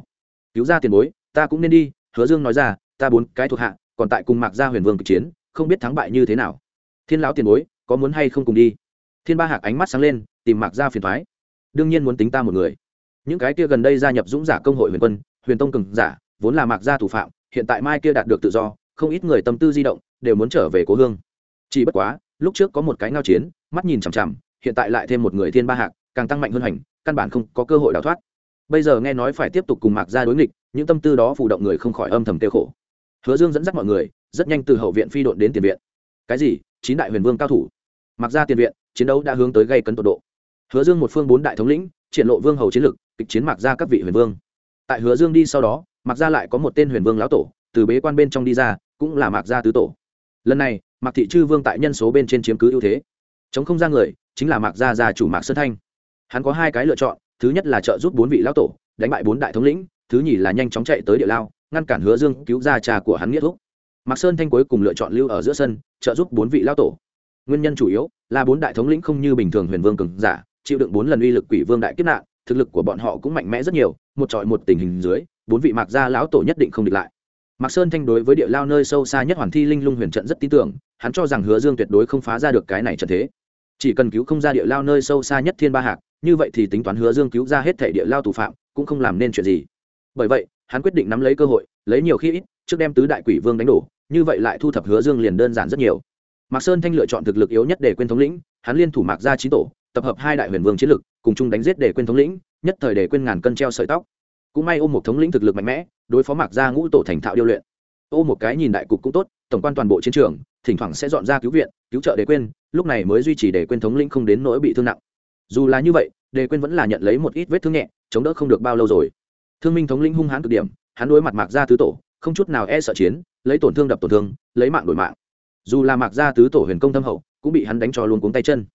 Cứu ra tiền bối, ta cũng nên đi, hứa dương nói ra, ta bốn cái thuộc hạ, còn tại cùng mạc gia huyền vương cực chiến, không biết thắng bại như thế nào. Thiên lão tiền bối, có muốn hay không cùng đi? Thiên ba hạc ánh mắt sáng lên, tìm mạc gia phiền thoái. Đương nhiên muốn tính ta một người. Những cái kia gần đây gia nhập dũng giả công hội huyền quân, huyền tông cường giả, vốn là mạc gia thủ phạm, hiện tại mai kia đạt được tự do, không ít người tâm tư di động, đều muốn trở về cố hương. Chỉ bất quá lúc trước có một cái ngao chiến, mắt nhìn chằm chằm, hiện tại lại thêm một người thiên ba hạc, càng tăng mạnh hơn hành, căn bản không có cơ hội đào thoát. Bây giờ nghe nói phải tiếp tục cùng mạc gia đối nghịch, những tâm tư đó phụ động người không khỏi âm thầm tiêu khổ. Hứa dương dẫn dắt mọi người, rất nhanh từ hậu viện phi đội đến tiền viện. Cái gì? Chín đại huyền vương cao thủ. Mặc ra tiền viện, chiến đấu đã hướng tới gây cấn tột độ. Hứa dương một phương bốn đại thống lĩnh, triển lộ vương hầu chiến lực, kịch chiến mặc ra các vị huyền vương. Tại hứa dương đi sau đó mặc ra lại có một tên huyền vương lão tổ, từ bế quan bên trong đi ra, cũng là mặc gia tứ tổ. Lần này Mạc thị chư vương tại nhân số bên trên chiếm cứ ưu thế. Chống không ra người, chính là Mạc gia Gia chủ mạc sơn thanh. Hắn có hai cái lựa chọn, thứ nhất là trợ giúp bốn vị lão tổ, đánh bại bốn đại thống lĩnh, thứ nhì là nhanh chóng chạy tới địa lao, ngăn cản hứa dương cứu gia trà của hắn nghĩa thúc. Mạc sơn thanh cuối cùng lựa chọn lưu ở giữa sân, trợ giúp bốn vị lão tổ. Nguyên nhân chủ yếu là bốn đại thống lĩnh không như bình thường huyền vương cường giả, chịu đựng bốn lần uy lực quỷ vương đại kiếp nạn, thực lực của bọn họ cũng mạnh mẽ rất nhiều, một trọi một tình hình dưới, bốn vị mạc gia lão tổ nhất định không địch lại mạc sơn thanh đối với địa lao nơi sâu xa nhất hoàn thi linh lung huyền trận rất tin tưởng, hắn cho rằng hứa dương tuyệt đối không phá ra được cái này trận thế. Chỉ cần cứu không ra địa lao nơi sâu xa nhất thiên ba hạc, như vậy thì tính toán hứa dương cứu ra hết thể địa lao tù phạm, cũng không làm nên chuyện gì. Bởi vậy, hắn quyết định nắm lấy cơ hội, lấy nhiều khi ít, trước đem tứ đại quỷ vương đánh đổ, như vậy lại thu thập hứa dương liền đơn giản rất nhiều. Mạc sơn thanh lựa chọn thực lực yếu nhất để quên thống lĩnh, hắn liên thủ mạc gia trí tổ, tập hợp hai đại huyền vương chiến lực, cùng chung đánh giết để quên thống lĩnh, nhất thời để quên ngàn cân treo sợi tóc cũng may ôm một thống lĩnh thực lực mạnh mẽ, đối phó mạc ra ngũ tổ thành thạo điêu luyện. Ô một cái nhìn đại cục cũng tốt, tổng quan toàn bộ chiến trường, thỉnh thoảng sẽ dọn ra cứu viện, cứu trợ để quên lúc này mới duy trì để quên thống lĩnh không đến nỗi bị thương nặng. Dù là như vậy đề quên vẫn là nhận lấy một ít vết thương nhẹ, chống đỡ không được bao lâu rồi. Thương minh thống lĩnh hung hãn cực điểm, hắn đối mặt mạc gia tứ tổ, không chút nào e sợ chiến, lấy tổn thương đập tổn thương, lấy mạng đổi mạng. Dù là mạc gia tứ tổ huyền công thâm hậu, cũng bị hắn đánh cho luôn cuống tay chân.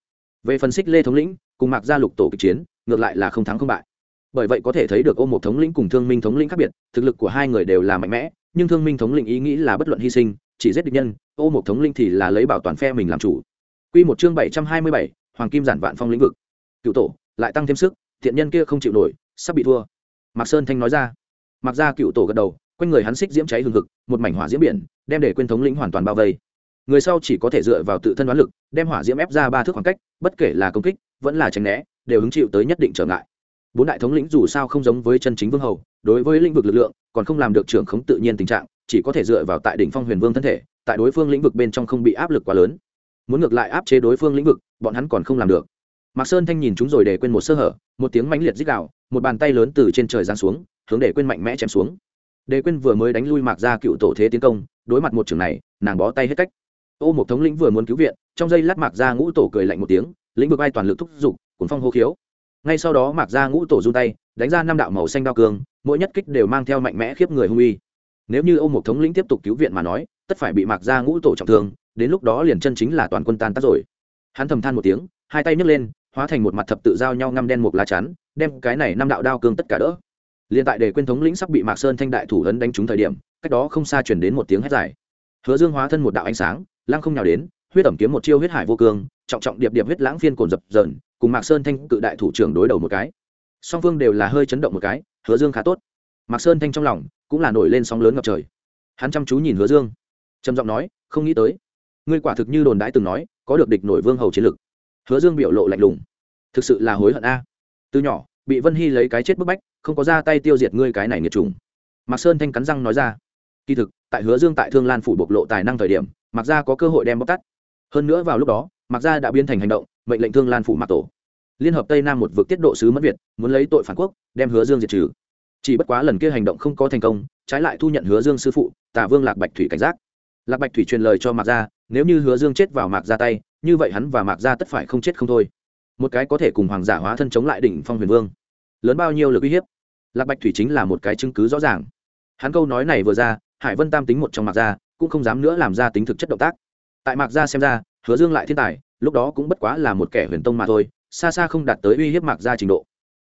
Về phần xích lê thống lĩnh, cùng mạc gia lục tổ kịch chiến, ngược lại là không thắng không bại bởi vậy có thể thấy được ô một thống lĩnh cùng thương minh thống lĩnh khác biệt thực lực của hai người đều là mạnh mẽ nhưng thương minh thống lĩnh ý nghĩ là bất luận hy sinh chỉ giết địch nhân ô một thống lĩnh thì là lấy bảo toàn phe mình làm chủ Quy một chương bảy trăm hai mươi bảy, Hoàng Kim Giản Vạn Phong lĩnh vực. Cựu tổ, lại tăng thêm sức, thiện nhân kia không chịu nổi, sắp bị thua. Mạc Sơn Thanh nói ra. Mặc ra cựu tổ gật đầu, quanh người hắn xích diễm cháy hừng hực, một mảnh hỏa diễm biển, đem để quên thống lĩnh hoàn toàn bao vây. Người sau chỉ có thể dựa vào tự thân đoán lực, đem hỏa diễm ép ra ba thước khoảng cách, bất kể là công kích, vẫn là tránh né, đều hứng chịu tới nhất định trở ngại. Bốn đại thống lĩnh dù sao không giống với chân chính vương hầu, đối với lĩnh vực lực lượng, còn không làm được trưởng khống tự nhiên tình trạng, chỉ có thể dựa vào tại đỉnh phong huyền vương thân thể, tại đối phương lĩnh vực bên trong không bị áp lực quá lớn. Muốn ngược lại áp chế đối phương lĩnh vực bọn hắn còn không làm được. Mạc sơn thanh nhìn chúng rồi để quên một sơ hở một tiếng mãnh liệt dích đạo một bàn tay lớn từ trên trời giáng xuống hướng để quên mạnh mẽ chém xuống. Để quên vừa mới đánh lui mạc ra cựu tổ thế tiến công đối mặt một trường này nàng bó tay hết cách. Ô một thống lĩnh vừa muốn cứu viện trong giây lát mạc ra ngũ tổ cười lạnh một tiếng lĩnh vực ai toàn lực thúc giục cuốn phong hô khiếu ngay sau đó mạc ra ngũ tổ run tay, đánh ra năm đạo màu xanh đao cương mỗi nhất kích đều mang theo mạnh mẽ khiếp người hung uy. Nếu như ông một thống lĩnh tiếp tục cứu viện mà nói, tất phải bị mạc ra ngũ tổ trọng thương, đến lúc đó liền chân chính là toàn quân tan tác rồi. Hắn thầm than một tiếng, hai tay nhấc lên, hóa thành một mặt thập tự giao nhau ngăm đen một lá chắn, đem cái này năm đạo đao cương tất cả đỡ. Liền tại để quên thống lĩnh sắp bị mạc sơn thanh đại thủ ấn đánh trúng thời điểm, cách đó không xa chuyển đến một tiếng hét dài. Hứa dương hóa thân một đạo ánh sáng, lăng không nhào đến, huyết ẩm kiếm một chiêu huyết hải vô cương trọng trọng điệp điệp huyết lãng phiên cồn dập dờn cùng mạc sơn thanh cự đại thủ trưởng đối đầu một cái. Song phương đều là hơi chấn động một cái, hứa dương khá tốt. Mạc sơn thanh trong lòng cũng là nổi lên sóng lớn ngập trời. Hắn chăm chú nhìn hứa dương, trầm giọng nói, không nghĩ tới, ngươi quả thực như đồn đãi từng nói, có được địch nổi vương hầu chiến lực. Hứa dương biểu lộ lạnh lùng. Thực sự là hối hận a. Từ nhỏ, bị vân hy lấy cái chết bức bách, không có ra tay tiêu diệt ngươi cái này nghiệt trùng mạc sơn thanh cắn răng nói ra. Kỳ thực, tại hứa dương tại thương lan phủ bộc lộ tài năng thời điểm mặc ra có cơ hội đem bóc tắt hơn nữa vào lúc đó mặc ra đã biến thành hành động mệnh lệnh thương lan phủ mạc tổ. Liên hợp tây nam một vực tiết độ sứ mất việt, muốn lấy tội phản quốc, đem hứa dương diệt trừ. Chỉ bất quá lần kia hành động không có thành công, trái lại thu nhận hứa dương sư phụ tả vương lạc bạch thủy cảnh giác. Lạc bạch thủy truyền lời cho mạc gia, nếu như hứa dương chết vào mạc gia tay, như vậy hắn và mạc gia tất phải không chết không thôi. Một cái có thể cùng hoàng giả hóa thân chống lại đỉnh phong huyền vương. Lớn bao nhiêu lực uy hiếp? Lạc bạch thủy chính là một cái chứng cứ rõ ràng. Hắn câu nói này vừa ra, hải vân tam tính một trong mạc gia, cũng không dám nữa làm ra tính thực chất động tác. Tại mạc gia xem ra, hứa dương lại thiên tài lúc đó cũng bất quá là một kẻ huyền tông mà thôi, xa xa không đạt tới uy hiếp mạc gia trình độ.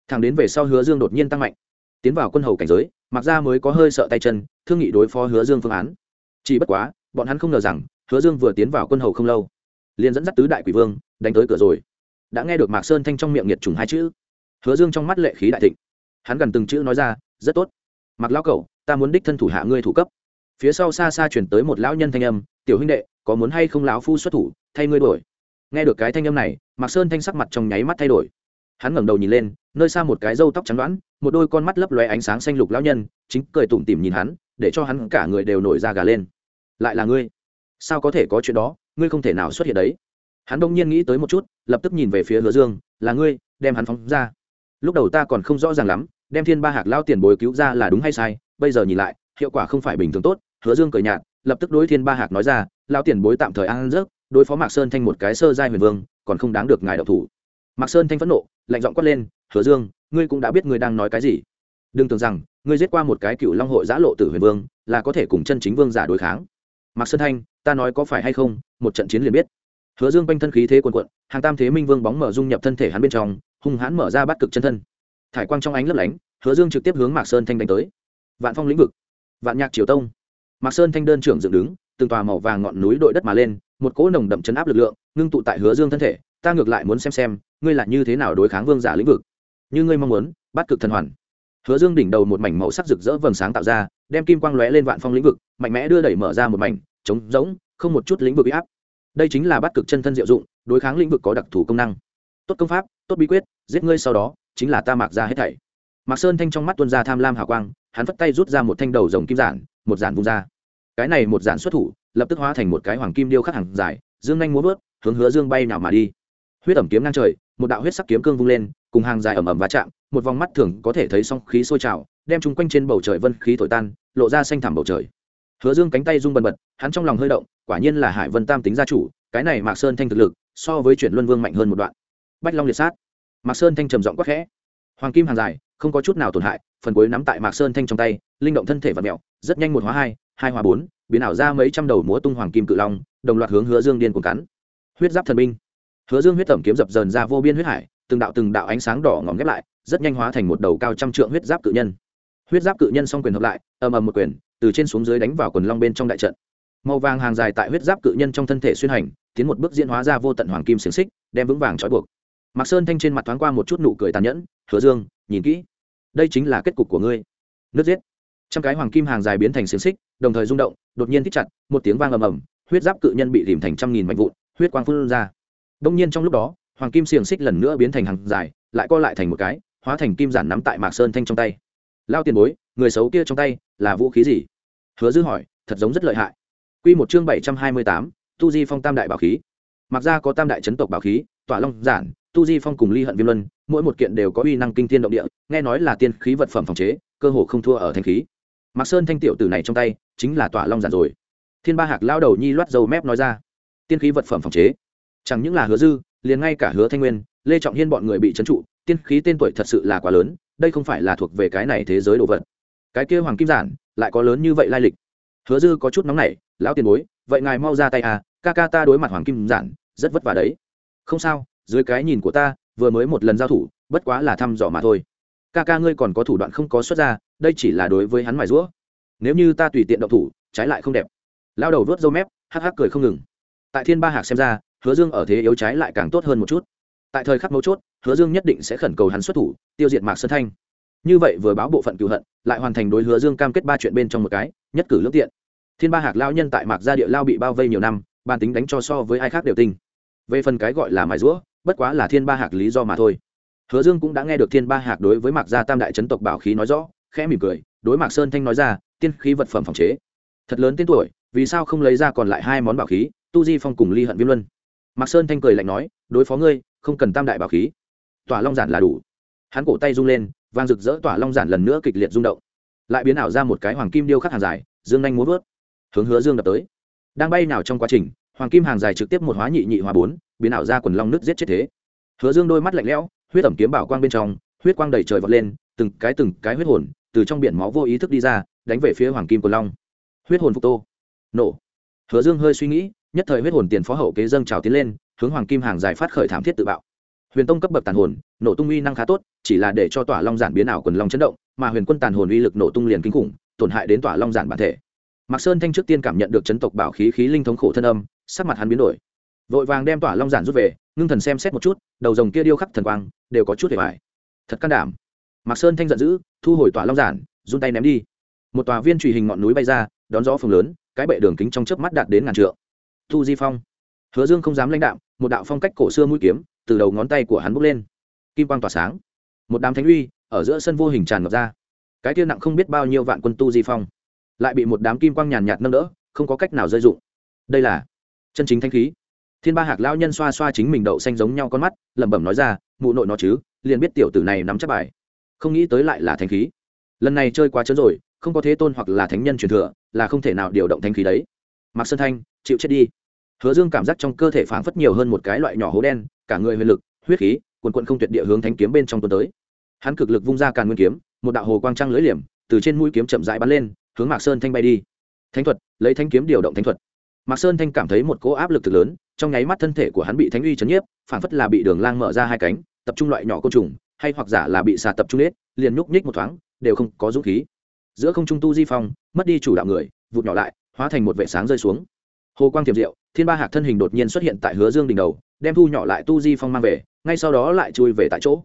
Thằng đến về sau hứa dương đột nhiên tăng mạnh, tiến vào quân hầu cảnh giới, mạc gia mới có hơi sợ tay chân, thương nghị đối phó hứa dương phương án. Chỉ bất quá, bọn hắn không ngờ rằng, hứa dương vừa tiến vào quân hầu không lâu, liền dẫn dắt tứ đại quỷ vương, đánh tới cửa rồi. Đã nghe được mạc sơn thanh trong miệng nhiệt trùng hai chữ, hứa dương trong mắt lệ khí đại thịnh. Hắn gần từng chữ nói ra, rất tốt. Mặc lão cậu, ta muốn đích thân thủ hạ ngươi thủ cấp. Phía sau xa xa chuyển tới một lão nhân thanh âm, tiểu huynh đệ, có muốn hay không lão phu xuất thủ, thay ngươi đổi nghe được cái thanh âm này, mạc sơn thanh sắc mặt trong nháy mắt thay đổi. Hắn ngẩng đầu nhìn lên, nơi xa một cái râu tóc trắng đoán, một đôi con mắt lấp lóe ánh sáng xanh lục lão nhân, chính cười tủm tỉm nhìn hắn, để cho hắn cả người đều nổi da gà lên. Lại là ngươi? Sao có thể có chuyện đó? Ngươi không thể nào xuất hiện đấy. Hắn đông nhiên nghĩ tới một chút, lập tức nhìn về phía hứa dương, là ngươi, đem hắn phóng ra. Lúc đầu ta còn không rõ ràng lắm, đem thiên ba hạc lao tiền bối cứu ra là đúng hay sai, bây giờ nhìn lại, hiệu quả không phải bình thường tốt. Hứa dương cười nhạt, lập tức đối thiên ba hạc nói ra lao tiền bối tạm thời ăn rớt đối phó mạc sơn thanh một cái sơ giai huyền vương, còn không đáng được ngài độc thủ. Mạc sơn thanh phẫn nộ, lạnh giọng quát lên, hứa dương, ngươi cũng đã biết ngươi đang nói cái gì. Đừng tưởng rằng, ngươi giết qua một cái cựu long hội giã lộ tử huyền vương, là có thể cùng chân chính vương giả đối kháng. Mạc sơn thanh, ta nói có phải hay không, một trận chiến liền biết. Hứa dương quanh thân khí thế quần quận hàng tam thế minh vương bóng mở dung nhập thân thể hắn bên trong, hung hãn mở ra bắt cực chân thân. Thải quang trong ánh lấp lánh, hứa dương trực tiếp hướng mạc sơn thanh đánh tới. Vạn phong lĩnh vực, vạn nhạc triều tông. Mạc sơn thanh đơn trưởng dựng đứng, từng tòa màu vàng ngọn núi đội đất mà lên một cỗ nồng đậm chấn áp lực lượng, ngưng tụ tại hứa dương thân thể, ta ngược lại muốn xem xem, ngươi là như thế nào đối kháng vương giả lĩnh vực. Như ngươi mong muốn, bắt cực thần hoàn. Hứa dương đỉnh đầu một mảnh màu sắc rực rỡ vầng sáng tạo ra, đem kim quang lóe lên vạn phong lĩnh vực, mạnh mẽ đưa đẩy mở ra một mảnh, trống rỗng, không một chút lĩnh vực bị áp. Đây chính là bắt cực chân thân diệu dụng, đối kháng lĩnh vực có đặc thù công năng. Tốt công pháp, tốt bí quyết, giết ngươi sau đó, chính là ta mạc ra hết thảy. Mạc sơn thanh trong mắt tuân ra tham lam hào quang, hắn phất tay rút ra một thanh đầu rồng kim giản, một giản vung ra cái này một giản xuất thủ, lập tức hóa thành một cái hoàng kim điêu khắc hàng dài, dương nhanh muốn vớt, hướng hứa dương bay nào mà đi. Huyết ẩm kiếm ngang trời, một đạo huyết sắc kiếm cương vung lên, cùng hàng dài ẩm ẩm va chạm, một vòng mắt thường có thể thấy song khí sôi trào, đem chung quanh trên bầu trời vân khí thổi tan, lộ ra xanh thẳm bầu trời. Hứa dương cánh tay rung bần bật, hắn trong lòng hơi động, quả nhiên là hải vân tam tính gia chủ, cái này mạc sơn thanh thực lực, so với chuyển luân vương mạnh hơn một đoạn. Bách long liệt sát. Mạc sơn thanh trầm giọng quắc khẽ. Hoàng kim hàng dài, không có chút nào tổn hại, phần cuối nắm tại mạc sơn thanh trong tay, linh động thân thể và mẹo, rất nhanh một hóa hai hai hòa bốn, biến ảo ra mấy trăm đầu múa tung hoàng kim cự long, đồng loạt hướng hứa dương điên cuồng cắn. Huyết giáp thần binh. Hứa dương huyết tẩm kiếm dập dờn ra vô biên huyết hải, từng đạo từng đạo ánh sáng đỏ ngòm ghép lại, rất nhanh hóa thành một đầu cao trăm trượng huyết giáp cự nhân. Huyết giáp cự nhân song quyền hợp lại, ầm ầm một quyền, từ trên xuống dưới đánh vào quần long bên trong đại trận. Màu vàng hàng dài tại huyết giáp cự nhân trong thân thể xuyên hành, tiến một bước diễn hóa ra vô tận hoàng kim xiềng xích, đem vững vàng trói buộc. Mạc sơn thanh trên mặt thoáng qua một chút nụ cười tàn nhẫn, hứa dương, nhìn kỹ, đây chính là kết cục của ngươi. Nước giết trăm cái hoàng kim hàng dài biến thành xiềng xích, đồng thời rung động, đột nhiên thích chặt, một tiếng vang ầm ầm, huyết giáp cự nhân bị tìm thành trăm nghìn mảnh vụn, huyết quang phun ra. Đông nhiên trong lúc đó, hoàng kim xiềng xích lần nữa biến thành hàng dài, lại co lại thành một cái, hóa thành kim giản nắm tại mạc sơn thanh trong tay. Lao tiền bối, người xấu kia trong tay là vũ khí gì? Hứa dư hỏi, thật giống rất lợi hại. Q một chương bảy trăm hai mươi tám, tu di phong tam đại bảo khí. Mặc ra có tam đại chấn tộc bảo khí tỏa long giản, tu di phong cùng ly hận viêm luân, mỗi một kiện đều có uy năng kinh tiên động địa, nghe nói là tiên khí vật phẩm phòng chế, cơ hồ không thua ở thanh khí mạc sơn thanh tiểu tử này trong tay, chính là tỏa long giản rồi. Thiên ba hạc lao đầu nhi loát dầu mép nói ra. Tiên khí vật phẩm phòng chế. Chẳng những là hứa dư, liền ngay cả hứa thanh nguyên, lê trọng hiên bọn người bị trấn trụ, tiên khí tên tuổi thật sự là quá lớn, đây không phải là thuộc về cái này thế giới đồ vật. Cái kia hoàng kim giản, lại có lớn như vậy lai lịch. Hứa dư có chút nóng nảy, lão tiền bối, vậy ngài mau ra tay à ca ca ta đối mặt hoàng kim giản, rất vất vả đấy. Không sao, dưới cái nhìn của ta, vừa mới một lần giao thủ, bất quá là thăm dò mà thôi ca ca ngươi còn có thủ đoạn không có xuất ra, đây chỉ là đối với hắn mài rũa nếu như ta tùy tiện động thủ, trái lại không đẹp. Lao đầu vớt râu mép, hắc hắc cười không ngừng. Tại thiên ba hạc xem ra, hứa dương ở thế yếu trái lại càng tốt hơn một chút. Tại thời khắc mấu chốt, hứa dương nhất định sẽ khẩn cầu hắn xuất thủ, tiêu diệt mạc sơn thanh. Như vậy vừa báo bộ phận cựu hận, lại hoàn thành đối hứa dương cam kết ba chuyện bên trong một cái, nhất cử lương tiện. Thiên ba hạc lao nhân tại mạc gia địa lao bị bao vây nhiều năm, bàn tính đánh cho so với ai khác đều tinh. Về phần cái gọi là mài rũa bất quá là thiên ba hạc lý do mà thôi hứa dương cũng đã nghe được thiên ba hạc đối với mạc gia tam đại chấn tộc bảo khí nói rõ, khẽ mỉm cười, đối mạc sơn thanh nói ra, tiên khí vật phẩm phòng chế. Thật lớn tên tuổi, vì sao không lấy ra còn lại hai món bảo khí, tu di phong cùng ly hận viêm luân. Mạc sơn thanh cười lạnh nói, đối phó ngươi, không cần tam đại bảo khí. Tỏa long giản là đủ. Hắn cổ tay rung lên, vang rực rỡ tỏa long giản lần nữa kịch liệt rung động. Lại biến ảo ra một cái hoàng kim điêu khắc hàng dài, dương nhanh muốn vớt. Hướng hứa dương đập tới. Đang bay nào trong quá trình, hoàng kim hàng dài trực tiếp một hóa nhị nhị hóa bốn, biến ảo ra quần long nước giết chết thế. Hứa dương đôi mắt lạnh lẽo huyết ẩm kiếm bảo quang bên trong, huyết quang đầy trời vọt lên, từng cái từng cái huyết hồn từ trong biển máu vô ý thức đi ra, đánh về phía hoàng kim của long. Huyết hồn phục tô. Nổ. Hứa dương hơi suy nghĩ, nhất thời huyết hồn tiền phó hậu kế dâng trào tiến lên, hướng hoàng kim hàng dài phát khởi thảm thiết tự bạo. Huyền tông cấp bậc tàn hồn, nổ tung uy năng khá tốt, chỉ là để cho tỏa long giản biến ảo quần long chấn động, mà huyền quân tàn hồn uy lực nổ tung liền kinh khủng, tổn hại đến tỏa long giản bản thể. Mạc sơn thanh trước tiên cảm nhận được chấn tộc bảo khí khí linh thống khổ thân âm, sắc mặt hắn biến đổi. Vội vàng đem tỏa long giản rút về ngưng thần xem xét một chút đầu rồng kia điêu khắc thần quang đều có chút để vải, thật can đảm. Mạc sơn thanh giận dữ thu hồi tỏa long giản run tay ném đi. Một tòa viên truy hình ngọn núi bay ra đón gió phường lớn cái bệ đường kính trong chớp mắt đạt đến ngàn trượng. Thu di phong. Hứa dương không dám lãnh đạo một đạo phong cách cổ xưa mũi kiếm từ đầu ngón tay của hắn bốc lên. Kim quang tỏa sáng. Một đám thánh uy ở giữa sân vô hình tràn ngập ra. Cái kia nặng không biết bao nhiêu vạn quân tu di phong lại bị một đám kim quang nhàn nhạt nâng đỡ không có cách nào rơi dụng. Đây là chân chính thanh khí thiên ba hạc lao nhân xoa xoa chính mình đậu xanh giống nhau con mắt, lẩm bẩm nói ra, mụ nội nó chứ, liền biết tiểu tử này nắm chắc bài. Không nghĩ tới lại là thanh khí. Lần này chơi quá chớ rồi, không có thế tôn hoặc là thánh nhân truyền thừa, là không thể nào điều động thanh khí đấy. Mặc sơn thanh, chịu chết đi. Hứa dương cảm giác trong cơ thể phảng phất nhiều hơn một cái loại nhỏ hố đen, cả người huyền lực, huyết khí, quần quận không tuyệt địa hướng thánh kiếm bên trong tuần tới. Hắn cực lực vung ra càn nguyên kiếm, một đạo hồ quang trăng lưỡi liềm, từ trên mũi kiếm chậm rãi bắn lên, hướng mạc sơn thanh bay đi. Thánh thuật, lấy thanh kiếm điều động thánh thuật. Mạc sơn thanh cảm thấy một cỗ áp lực thực lớn trong nháy mắt thân thể của hắn bị thánh uy chấn nhiếp, phảng phất là bị đường lang mở ra hai cánh, tập trung loại nhỏ côn trùng, hay hoặc giả là bị xà tập trung nết, liền nhúc nhích một thoáng, đều không có dũng khí. Giữa không trung tu di phong, mất đi chủ đạo người, vụt nhỏ lại, hóa thành một vệ sáng rơi xuống. Hồ quang tiềm diệu, thiên ba hạc thân hình đột nhiên xuất hiện tại hứa dương đỉnh đầu, đem thu nhỏ lại tu di phong mang về, ngay sau đó lại chui về tại chỗ.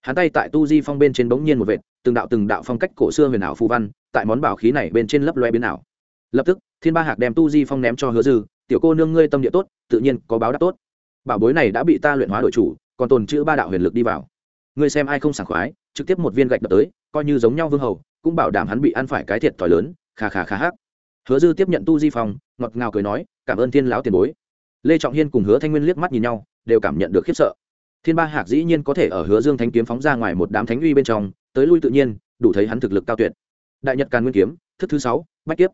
Hắn tay tại tu di phong bên trên bỗng nhiên một vệt, từng đạo từng đạo phong cách cổ xưa huyền ảo phù văn, tại món bảo khí này bên trên lấp loe biến ảo. Lập tức, thiên ba hạc đem tu di phong ném cho hứa dư tiểu cô nương ngươi tâm địa tốt tự nhiên có báo đáp tốt. Bảo bối này đã bị ta luyện hóa đội chủ còn tồn chữ ba đạo huyền lực đi vào. Ngươi xem ai không sảng khoái trực tiếp một viên gạch đập tới coi như giống nhau vương hầu cũng bảo đảm hắn bị ăn phải cái thiệt thòi lớn khà khà khà hắc. Hứa dư tiếp nhận tu di phòng, ngọt ngào cười nói cảm ơn thiên lão tiền bối. Lê trọng hiên cùng hứa thanh nguyên liếc mắt nhìn nhau đều cảm nhận được khiếp sợ. Thiên ba hạc dĩ nhiên có thể ở hứa dương thánh kiếm phóng ra ngoài một đám thánh uy bên trong tới lui tự nhiên đủ thấy hắn thực lực cao tuyệt. Đại nhật càn nguyên kiếm thức thứ sáu bách kiếp.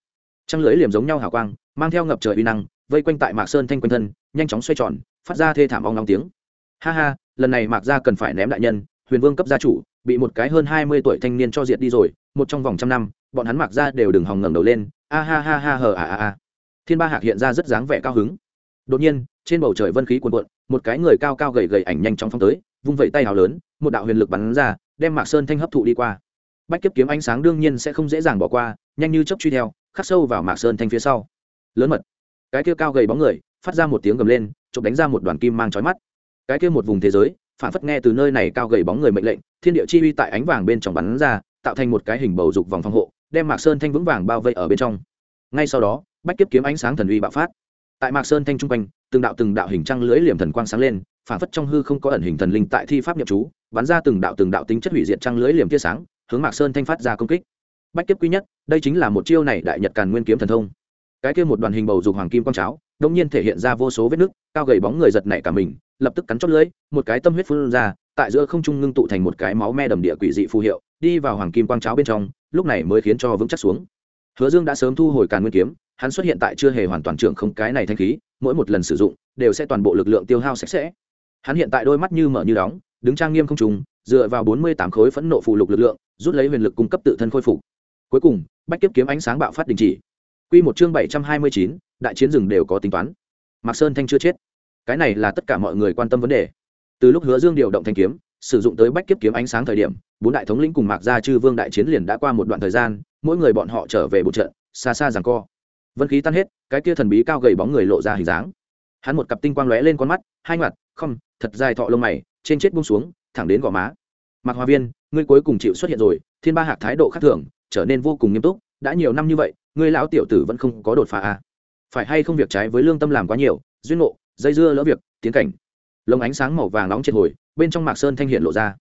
Trăng lưỡi liềm giống nhau hào quang mang theo ngập trời uy năng vây quanh tại mạc sơn thanh quanh thân, nhanh chóng xoay tròn, phát ra thê thảm ong long tiếng. Ha ha, lần này mạc gia cần phải ném đại nhân, huyền vương cấp gia chủ, bị một cái hơn hai mươi tuổi thanh niên cho diệt đi rồi, một trong vòng trăm năm, bọn hắn mạc gia đều đừng hòng ngẩng đầu lên, a ha ha ha hờ à à à thiên ba hạc hiện ra rất dáng vẻ cao hứng. Đột nhiên, trên bầu trời vân khí cuồn cuộn, một cái người cao cao gầy gầy ảnh nhanh chóng phóng tới, vung vẩy tay hào lớn, một đạo huyền lực bắn ra, đem mạc sơn thanh hấp thụ đi qua. Bách kiếp kiếm ánh sáng đương nhiên sẽ không dễ dàng bỏ qua, nhanh như chấp truy theo, khắc sâu vào mạc sơn thanh phía sau. Lớn mật cái kia cao gầy bóng người phát ra một tiếng gầm lên, chụp đánh ra một đoàn kim mang trói mắt. Cái kia một vùng thế giới, phản phất nghe từ nơi này cao gầy bóng người mệnh lệnh, thiên địa chi uy tại ánh vàng bên trong bắn ra, tạo thành một cái hình bầu dục vòng phòng hộ, đem mạc sơn thanh vững vàng bao vây ở bên trong. Ngay sau đó, bách kiếp kiếm ánh sáng thần uy bạo phát. Tại mạc sơn thanh trung quanh, từng đạo từng đạo hình trăng lưới liềm thần quang sáng lên, phản phất trong hư không có ẩn hình thần linh tại thi pháp nhập chú, bắn ra từng đạo từng đạo tính chất hủy diệt trăng lưới liềm tia sáng, hướng mạc sơn thanh phát ra công kích. Bách kiếp quý nhất, đây chính là một chiêu này đại nhật càn nguyên kiếm thần thông cái kia một đoàn hình bầu dục hoàng kim quang cháo đông nhiên thể hiện ra vô số vết nứt cao gầy bóng người giật nảy cả mình lập tức cắn chót lưỡi, một cái tâm huyết phun ra tại giữa không trung ngưng tụ thành một cái máu me đầm địa quỷ dị phù hiệu đi vào hoàng kim quang cháo bên trong lúc này mới khiến cho vững chắc xuống. Hứa dương đã sớm thu hồi càn nguyên kiếm hắn xuất hiện tại chưa hề hoàn toàn trưởng không cái này thanh khí mỗi một lần sử dụng đều sẽ toàn bộ lực lượng tiêu hao sạch sẽ. Hắn hiện tại đôi mắt như mở như đóng đứng trang nghiêm không trùng dựa vào bốn mươi tám khối phẫn nộ phụ lục lực lượng rút lấy huyền lực cung cấp tự thân khôi phục. Cuối cùng bách kiếp kiếm ánh sáng bạo phát đình chỉ Quy một chương bảy trăm hai mươi chín đại chiến rừng đều có tính toán. Mạc sơn thanh chưa chết. Cái này là tất cả mọi người quan tâm vấn đề. Từ lúc hứa dương điều động thanh kiếm sử dụng tới bách kiếp kiếm ánh sáng thời điểm bốn đại thống lĩnh cùng mạc gia chư vương đại chiến liền đã qua một đoạn thời gian mỗi người bọn họ trở về bộ trận xa xa giằng co. Vân khí tan hết cái kia thần bí cao gầy bóng người lộ ra hình dáng. Hắn một cặp tinh quang lóe lên con mắt hai ngoặt, không thật dài thọ lông mày trên chết buông xuống thẳng đến gò má. Mạc hoa viên ngươi cuối cùng chịu xuất hiện rồi thiên ba hạc thái độ khác thường trở nên vô cùng nghiêm túc đã nhiều năm như vậy ngươi lão tiểu tử vẫn không có đột phá à. phải hay không việc trái với lương tâm làm quá nhiều, duyên ngộ, dây dưa lỡ việc, tiến cảnh. Lồng ánh sáng màu vàng nóng trên hồi, bên trong mạc sơn thanh hiện lộ ra.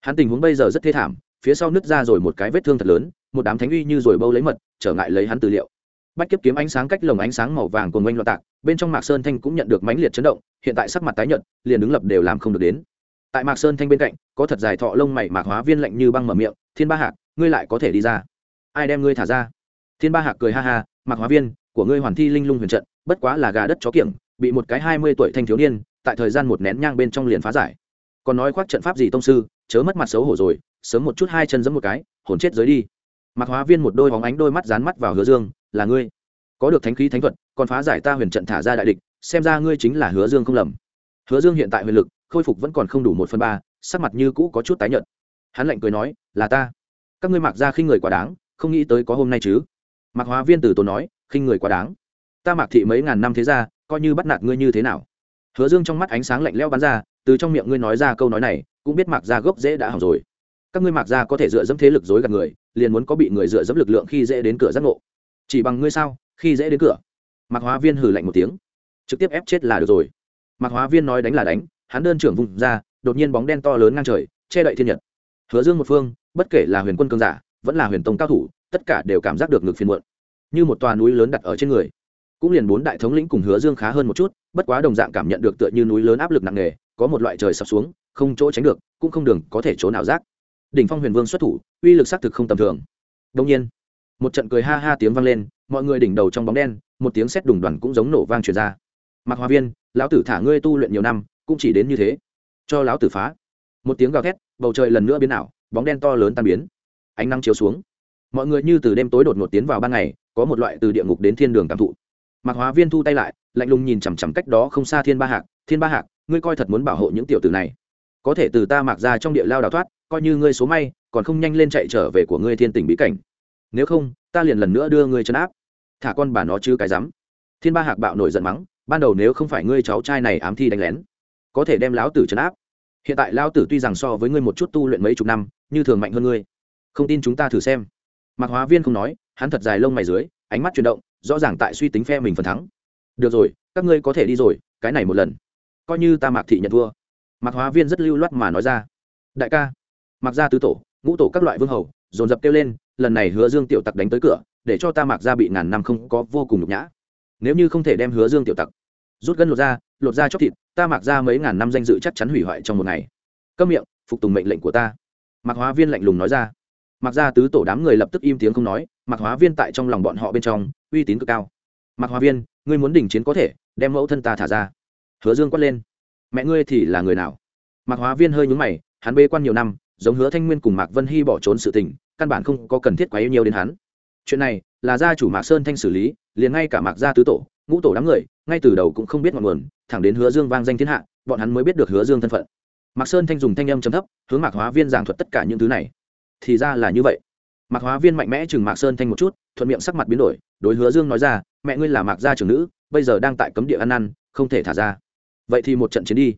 Hắn tình huống bây giờ rất thê thảm, phía sau nứt ra rồi một cái vết thương thật lớn, một đám thánh uy như rồi bâu lấy mật, trở ngại lấy hắn tư liệu. Bách kiếp kiếm ánh sáng cách lồng ánh sáng màu vàng của quanh loạn tạc, bên trong mạc sơn thanh cũng nhận được mãnh liệt chấn động, hiện tại sắc mặt tái nhợt, liền đứng lập đều làm không được đến. Tại mạc sơn thanh bên cạnh, có thật dài thọ lông mày mạc hóa viên lạnh như băng mở miệng, thiên ba hạc, ngươi lại có thể đi ra. Ai đem ngươi thả ra? Thiên ba hạc cười ha ha, mạc hóa viên, của ngươi hoàn thi linh lung huyền trận, bất quá là gà đất chó kiểng, bị một cái hai mươi tuổi thanh thiếu niên, tại thời gian một nén nhang bên trong liền phá giải. Còn nói khoác trận pháp gì tông sư, chớ mất mặt xấu hổ rồi, sớm một chút hai chân giẫm một cái, hồn chết giới đi. Mạc hóa viên một đôi bóng ánh đôi mắt dán mắt vào hứa dương, là ngươi. Có được thánh khí thánh thuật, còn phá giải ta huyền trận thả ra đại địch, xem ra ngươi chính là hứa dương không lầm. Hứa dương hiện tại huyền lực, khôi phục vẫn còn không đủ một phần ba, sắc mặt như cũ có chút tái nhợt. Hắn lạnh cười nói, là ta. Các ngươi mặc ra khinh người quá đáng, không nghĩ tới có hôm nay chứ mạc hóa viên từ tốn nói, khinh người quá đáng. Ta mặc thị mấy ngàn năm thế ra coi như bắt nạt ngươi như thế nào? Hứa dương trong mắt ánh sáng lạnh lẽo bắn ra, từ trong miệng ngươi nói ra câu nói này, cũng biết mặc ra gốc dễ đã hỏng rồi. Các ngươi mặc ra có thể dựa dẫm thế lực dối gạt người, liền muốn có bị người dựa dẫm lực lượng khi dễ đến cửa giác ngộ. Chỉ bằng ngươi sao, khi dễ đến cửa? Mạc hóa viên hử lạnh một tiếng. Trực tiếp ép chết là được rồi. Mạc hóa viên nói đánh là đánh, hắn đơn trưởng vùng ra, đột nhiên bóng đen to lớn ngang trời, che đậy thiên nhật. Hứa dương một phương, bất kể là huyền quân cường giả, vẫn là huyền tông cao thủ tất cả đều cảm giác được ngực phiền muộn, như một tòa núi lớn đặt ở trên người. Cũng liền bốn đại thống lĩnh cùng hứa dương khá hơn một chút, bất quá đồng dạng cảm nhận được tựa như núi lớn áp lực nặng nề, có một loại trời sập xuống, không chỗ tránh được, cũng không đường có thể trốn nào rác. Đỉnh phong huyền vương xuất thủ, uy lực xác thực không tầm thường. Đông nhiên, một trận cười ha ha tiếng vang lên, mọi người đỉnh đầu trong bóng đen, một tiếng sét đùng đoàn cũng giống nổ vang truyền ra. Mặc hòa viên, lão tử thả ngươi tu luyện nhiều năm, cũng chỉ đến như thế, cho lão tử phá. Một tiếng gào thét, bầu trời lần nữa biến ảo, bóng đen to lớn tan biến. Ánh nắng chiếu xuống mọi người như từ đêm tối đột ngột tiến vào ban ngày, có một loại từ địa ngục đến thiên đường cảm thụ. Mạc hóa viên thu tay lại, lạnh lùng nhìn chằm chằm cách đó không xa thiên ba hạc, thiên ba hạc, ngươi coi thật muốn bảo hộ những tiểu tử này. Có thể từ ta mạc ra trong địa lao đào thoát, coi như ngươi số may, còn không nhanh lên chạy trở về của ngươi thiên tỉnh bí cảnh. Nếu không, ta liền lần nữa đưa ngươi chân áp. Thả con bà nó chứ cái rắm. Thiên ba hạc bạo nổi giận mắng, ban đầu nếu không phải ngươi cháu trai này ám thi đánh lén, có thể đem lão tử chấn áp. Hiện tại lão tử tuy rằng so với ngươi một chút tu luyện mấy chục năm, như thường mạnh hơn ngươi. Không tin chúng ta thử xem mạc hóa viên không nói, hắn thật dài lông mày dưới, ánh mắt chuyển động, rõ ràng tại suy tính phe mình phần thắng. Được rồi, các ngươi có thể đi rồi, cái này một lần. Coi như ta mạc thị nhận thua. Mạc hóa viên rất lưu loát mà nói ra. Đại ca. Mặc ra tứ tổ, ngũ tổ các loại vương hầu, dồn dập kêu lên, lần này hứa dương tiểu tặc đánh tới cửa, để cho ta mạc ra bị ngàn năm không có vô cùng nhục nhã. Nếu như không thể đem hứa dương tiểu tặc rút gân lột ra lột ra chóc thịt, ta mạc ra mấy ngàn năm danh dự chắc chắn hủy hoại trong một ngày. Câm miệng, phục tùng mệnh lệnh của ta. Mạc hóa viên lạnh lùng nói ra mặc ra tứ tổ đám người lập tức im tiếng không nói Mặc hóa viên tại trong lòng bọn họ bên trong, uy tín cực cao. Mặc hóa viên, ngươi muốn đỉnh chiến có thể, đem mẫu thân ta thả ra. Hứa dương quát lên. Mẹ ngươi thì là người nào? Mặc hóa viên hơi nhúng mày, hắn bê quan nhiều năm, giống hứa thanh nguyên cùng mạc vân hy bỏ trốn sự tình, căn bản không có cần thiết quá yêu nhiều đến hắn. Chuyện này, là gia chủ mạc sơn thanh xử lý, liền ngay cả mạc gia tứ tổ, ngũ tổ đám người, ngay từ đầu cũng không biết ngọn nguồn, thẳng đến hứa dương vang danh thiên hạ, bọn hắn mới biết được hứa dương thân phận. Mạc sơn thanh dùng thanh âm chấm thấp, hướng mạc hóa viên giảng thuật tất cả những thứ này thì ra là như vậy. Mạc hóa viên mạnh mẽ chừng mạc sơn thanh một chút, thuận miệng sắc mặt biến đổi, đối hứa dương nói ra, mẹ ngươi là mạc gia trưởng nữ, bây giờ đang tại cấm địa ăn ăn không thể thả ra. Vậy thì một trận chiến đi.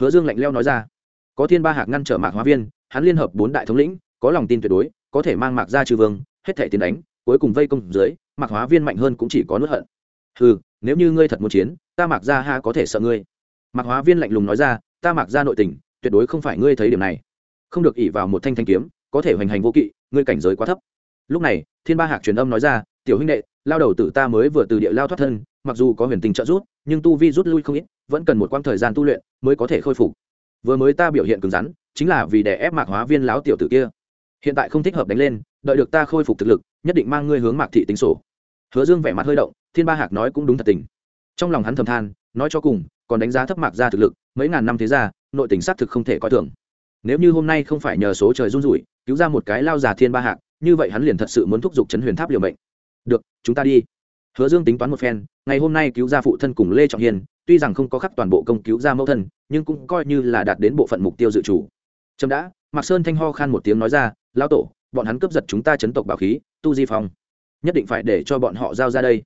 Hứa dương lạnh leo nói ra. Có thiên ba hạc ngăn trở mạc hóa viên, hắn liên hợp bốn đại thống lĩnh, có lòng tin tuyệt đối, có thể mang mạc gia trừ vương, hết thể tiến đánh, cuối cùng vây công dưới, mạc hóa viên mạnh hơn cũng chỉ có nuốt hận. Ừ nếu như ngươi thật muốn chiến, ta mạc gia ha có thể sợ ngươi. Mạc hóa viên lạnh lùng nói ra, ta mạc gia nội tình, tuyệt đối không phải ngươi thấy điểm này. Không được ỉ vào một thanh thanh kiếm có thể hoành hành vô kỵ, ngươi cảnh giới quá thấp. Lúc này, thiên ba hạc truyền âm nói ra, tiểu huynh đệ, lao đầu tử ta mới vừa từ địa lao thoát thân, mặc dù có huyền tình trợ rút nhưng tu vi rút lui không ít, vẫn cần một quãng thời gian tu luyện mới có thể khôi phục. Vừa mới ta biểu hiện cứng rắn, chính là vì để ép mạc hóa viên láo tiểu tử kia. Hiện tại không thích hợp đánh lên, đợi được ta khôi phục thực lực, nhất định mang ngươi hướng mạc thị tính sổ. Hứa dương vẻ mặt hơi động, thiên ba hạc nói cũng đúng thật tình. Trong lòng hắn thầm than, nói cho cùng, còn đánh giá thấp mạc ra thực lực, mấy ngàn năm thế ra nội tình xác thực không thể coi thường. Nếu như hôm nay không phải nhờ số trời run rủi cứu ra một cái lao già thiên ba hạng như vậy hắn liền thật sự muốn thúc giục chấn huyền tháp liều mệnh. Được, chúng ta đi. Hứa dương tính toán một phen, ngày hôm nay cứu ra phụ thân cùng lê trọng hiền tuy rằng không có khắc toàn bộ công cứu ra mẫu thân, nhưng cũng coi như là đạt đến bộ phận mục tiêu dự chủ trâm đã, mạc sơn thanh ho khan một tiếng nói ra lao tổ, bọn hắn cướp giật chúng ta chấn tộc bảo khí, tu di phong. Nhất định phải để cho bọn họ giao ra đây.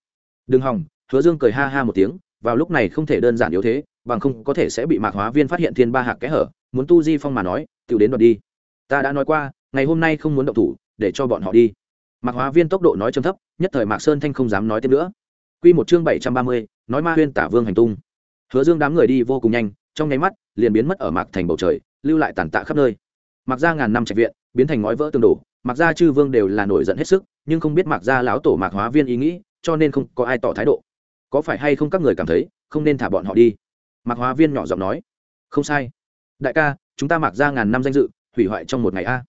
Đừng hòng hứa dương cười ha ha một tiếng, vào lúc này không thể đơn giản yếu thế, bằng không có thể sẽ bị mạc hóa viên phát hiện thiên ba hạc kẽ hở, muốn tu di phong mà nói tự đến đoạt đi. Ta đã nói qua ngày hôm nay không muốn động thủ, để cho bọn họ đi. Mạc hóa viên tốc độ nói chấm thấp, nhất thời mạc sơn thanh không dám nói thêm nữa. Q một chương bảy trăm ba mươi, nói ma huyên tả vương hành tung. Hứa dương đám người đi vô cùng nhanh, trong nháy mắt, liền biến mất ở mạc thành bầu trời, lưu lại tàn tạ khắp nơi. Mặc ra ngàn năm trạch viện, biến thành ngói vỡ tương đổ mặc ra chư vương đều là nổi giận hết sức, nhưng không biết mặc ra lão tổ mạc hóa viên ý nghĩ, cho nên không có ai tỏ thái độ. Có phải hay không các người cảm thấy, không nên thả bọn họ đi? Mạc hóa viên nhỏ giọng nói. Không sai. Đại ca, chúng ta mặc ra ngàn năm danh dự, hủy hoại trong một ngày a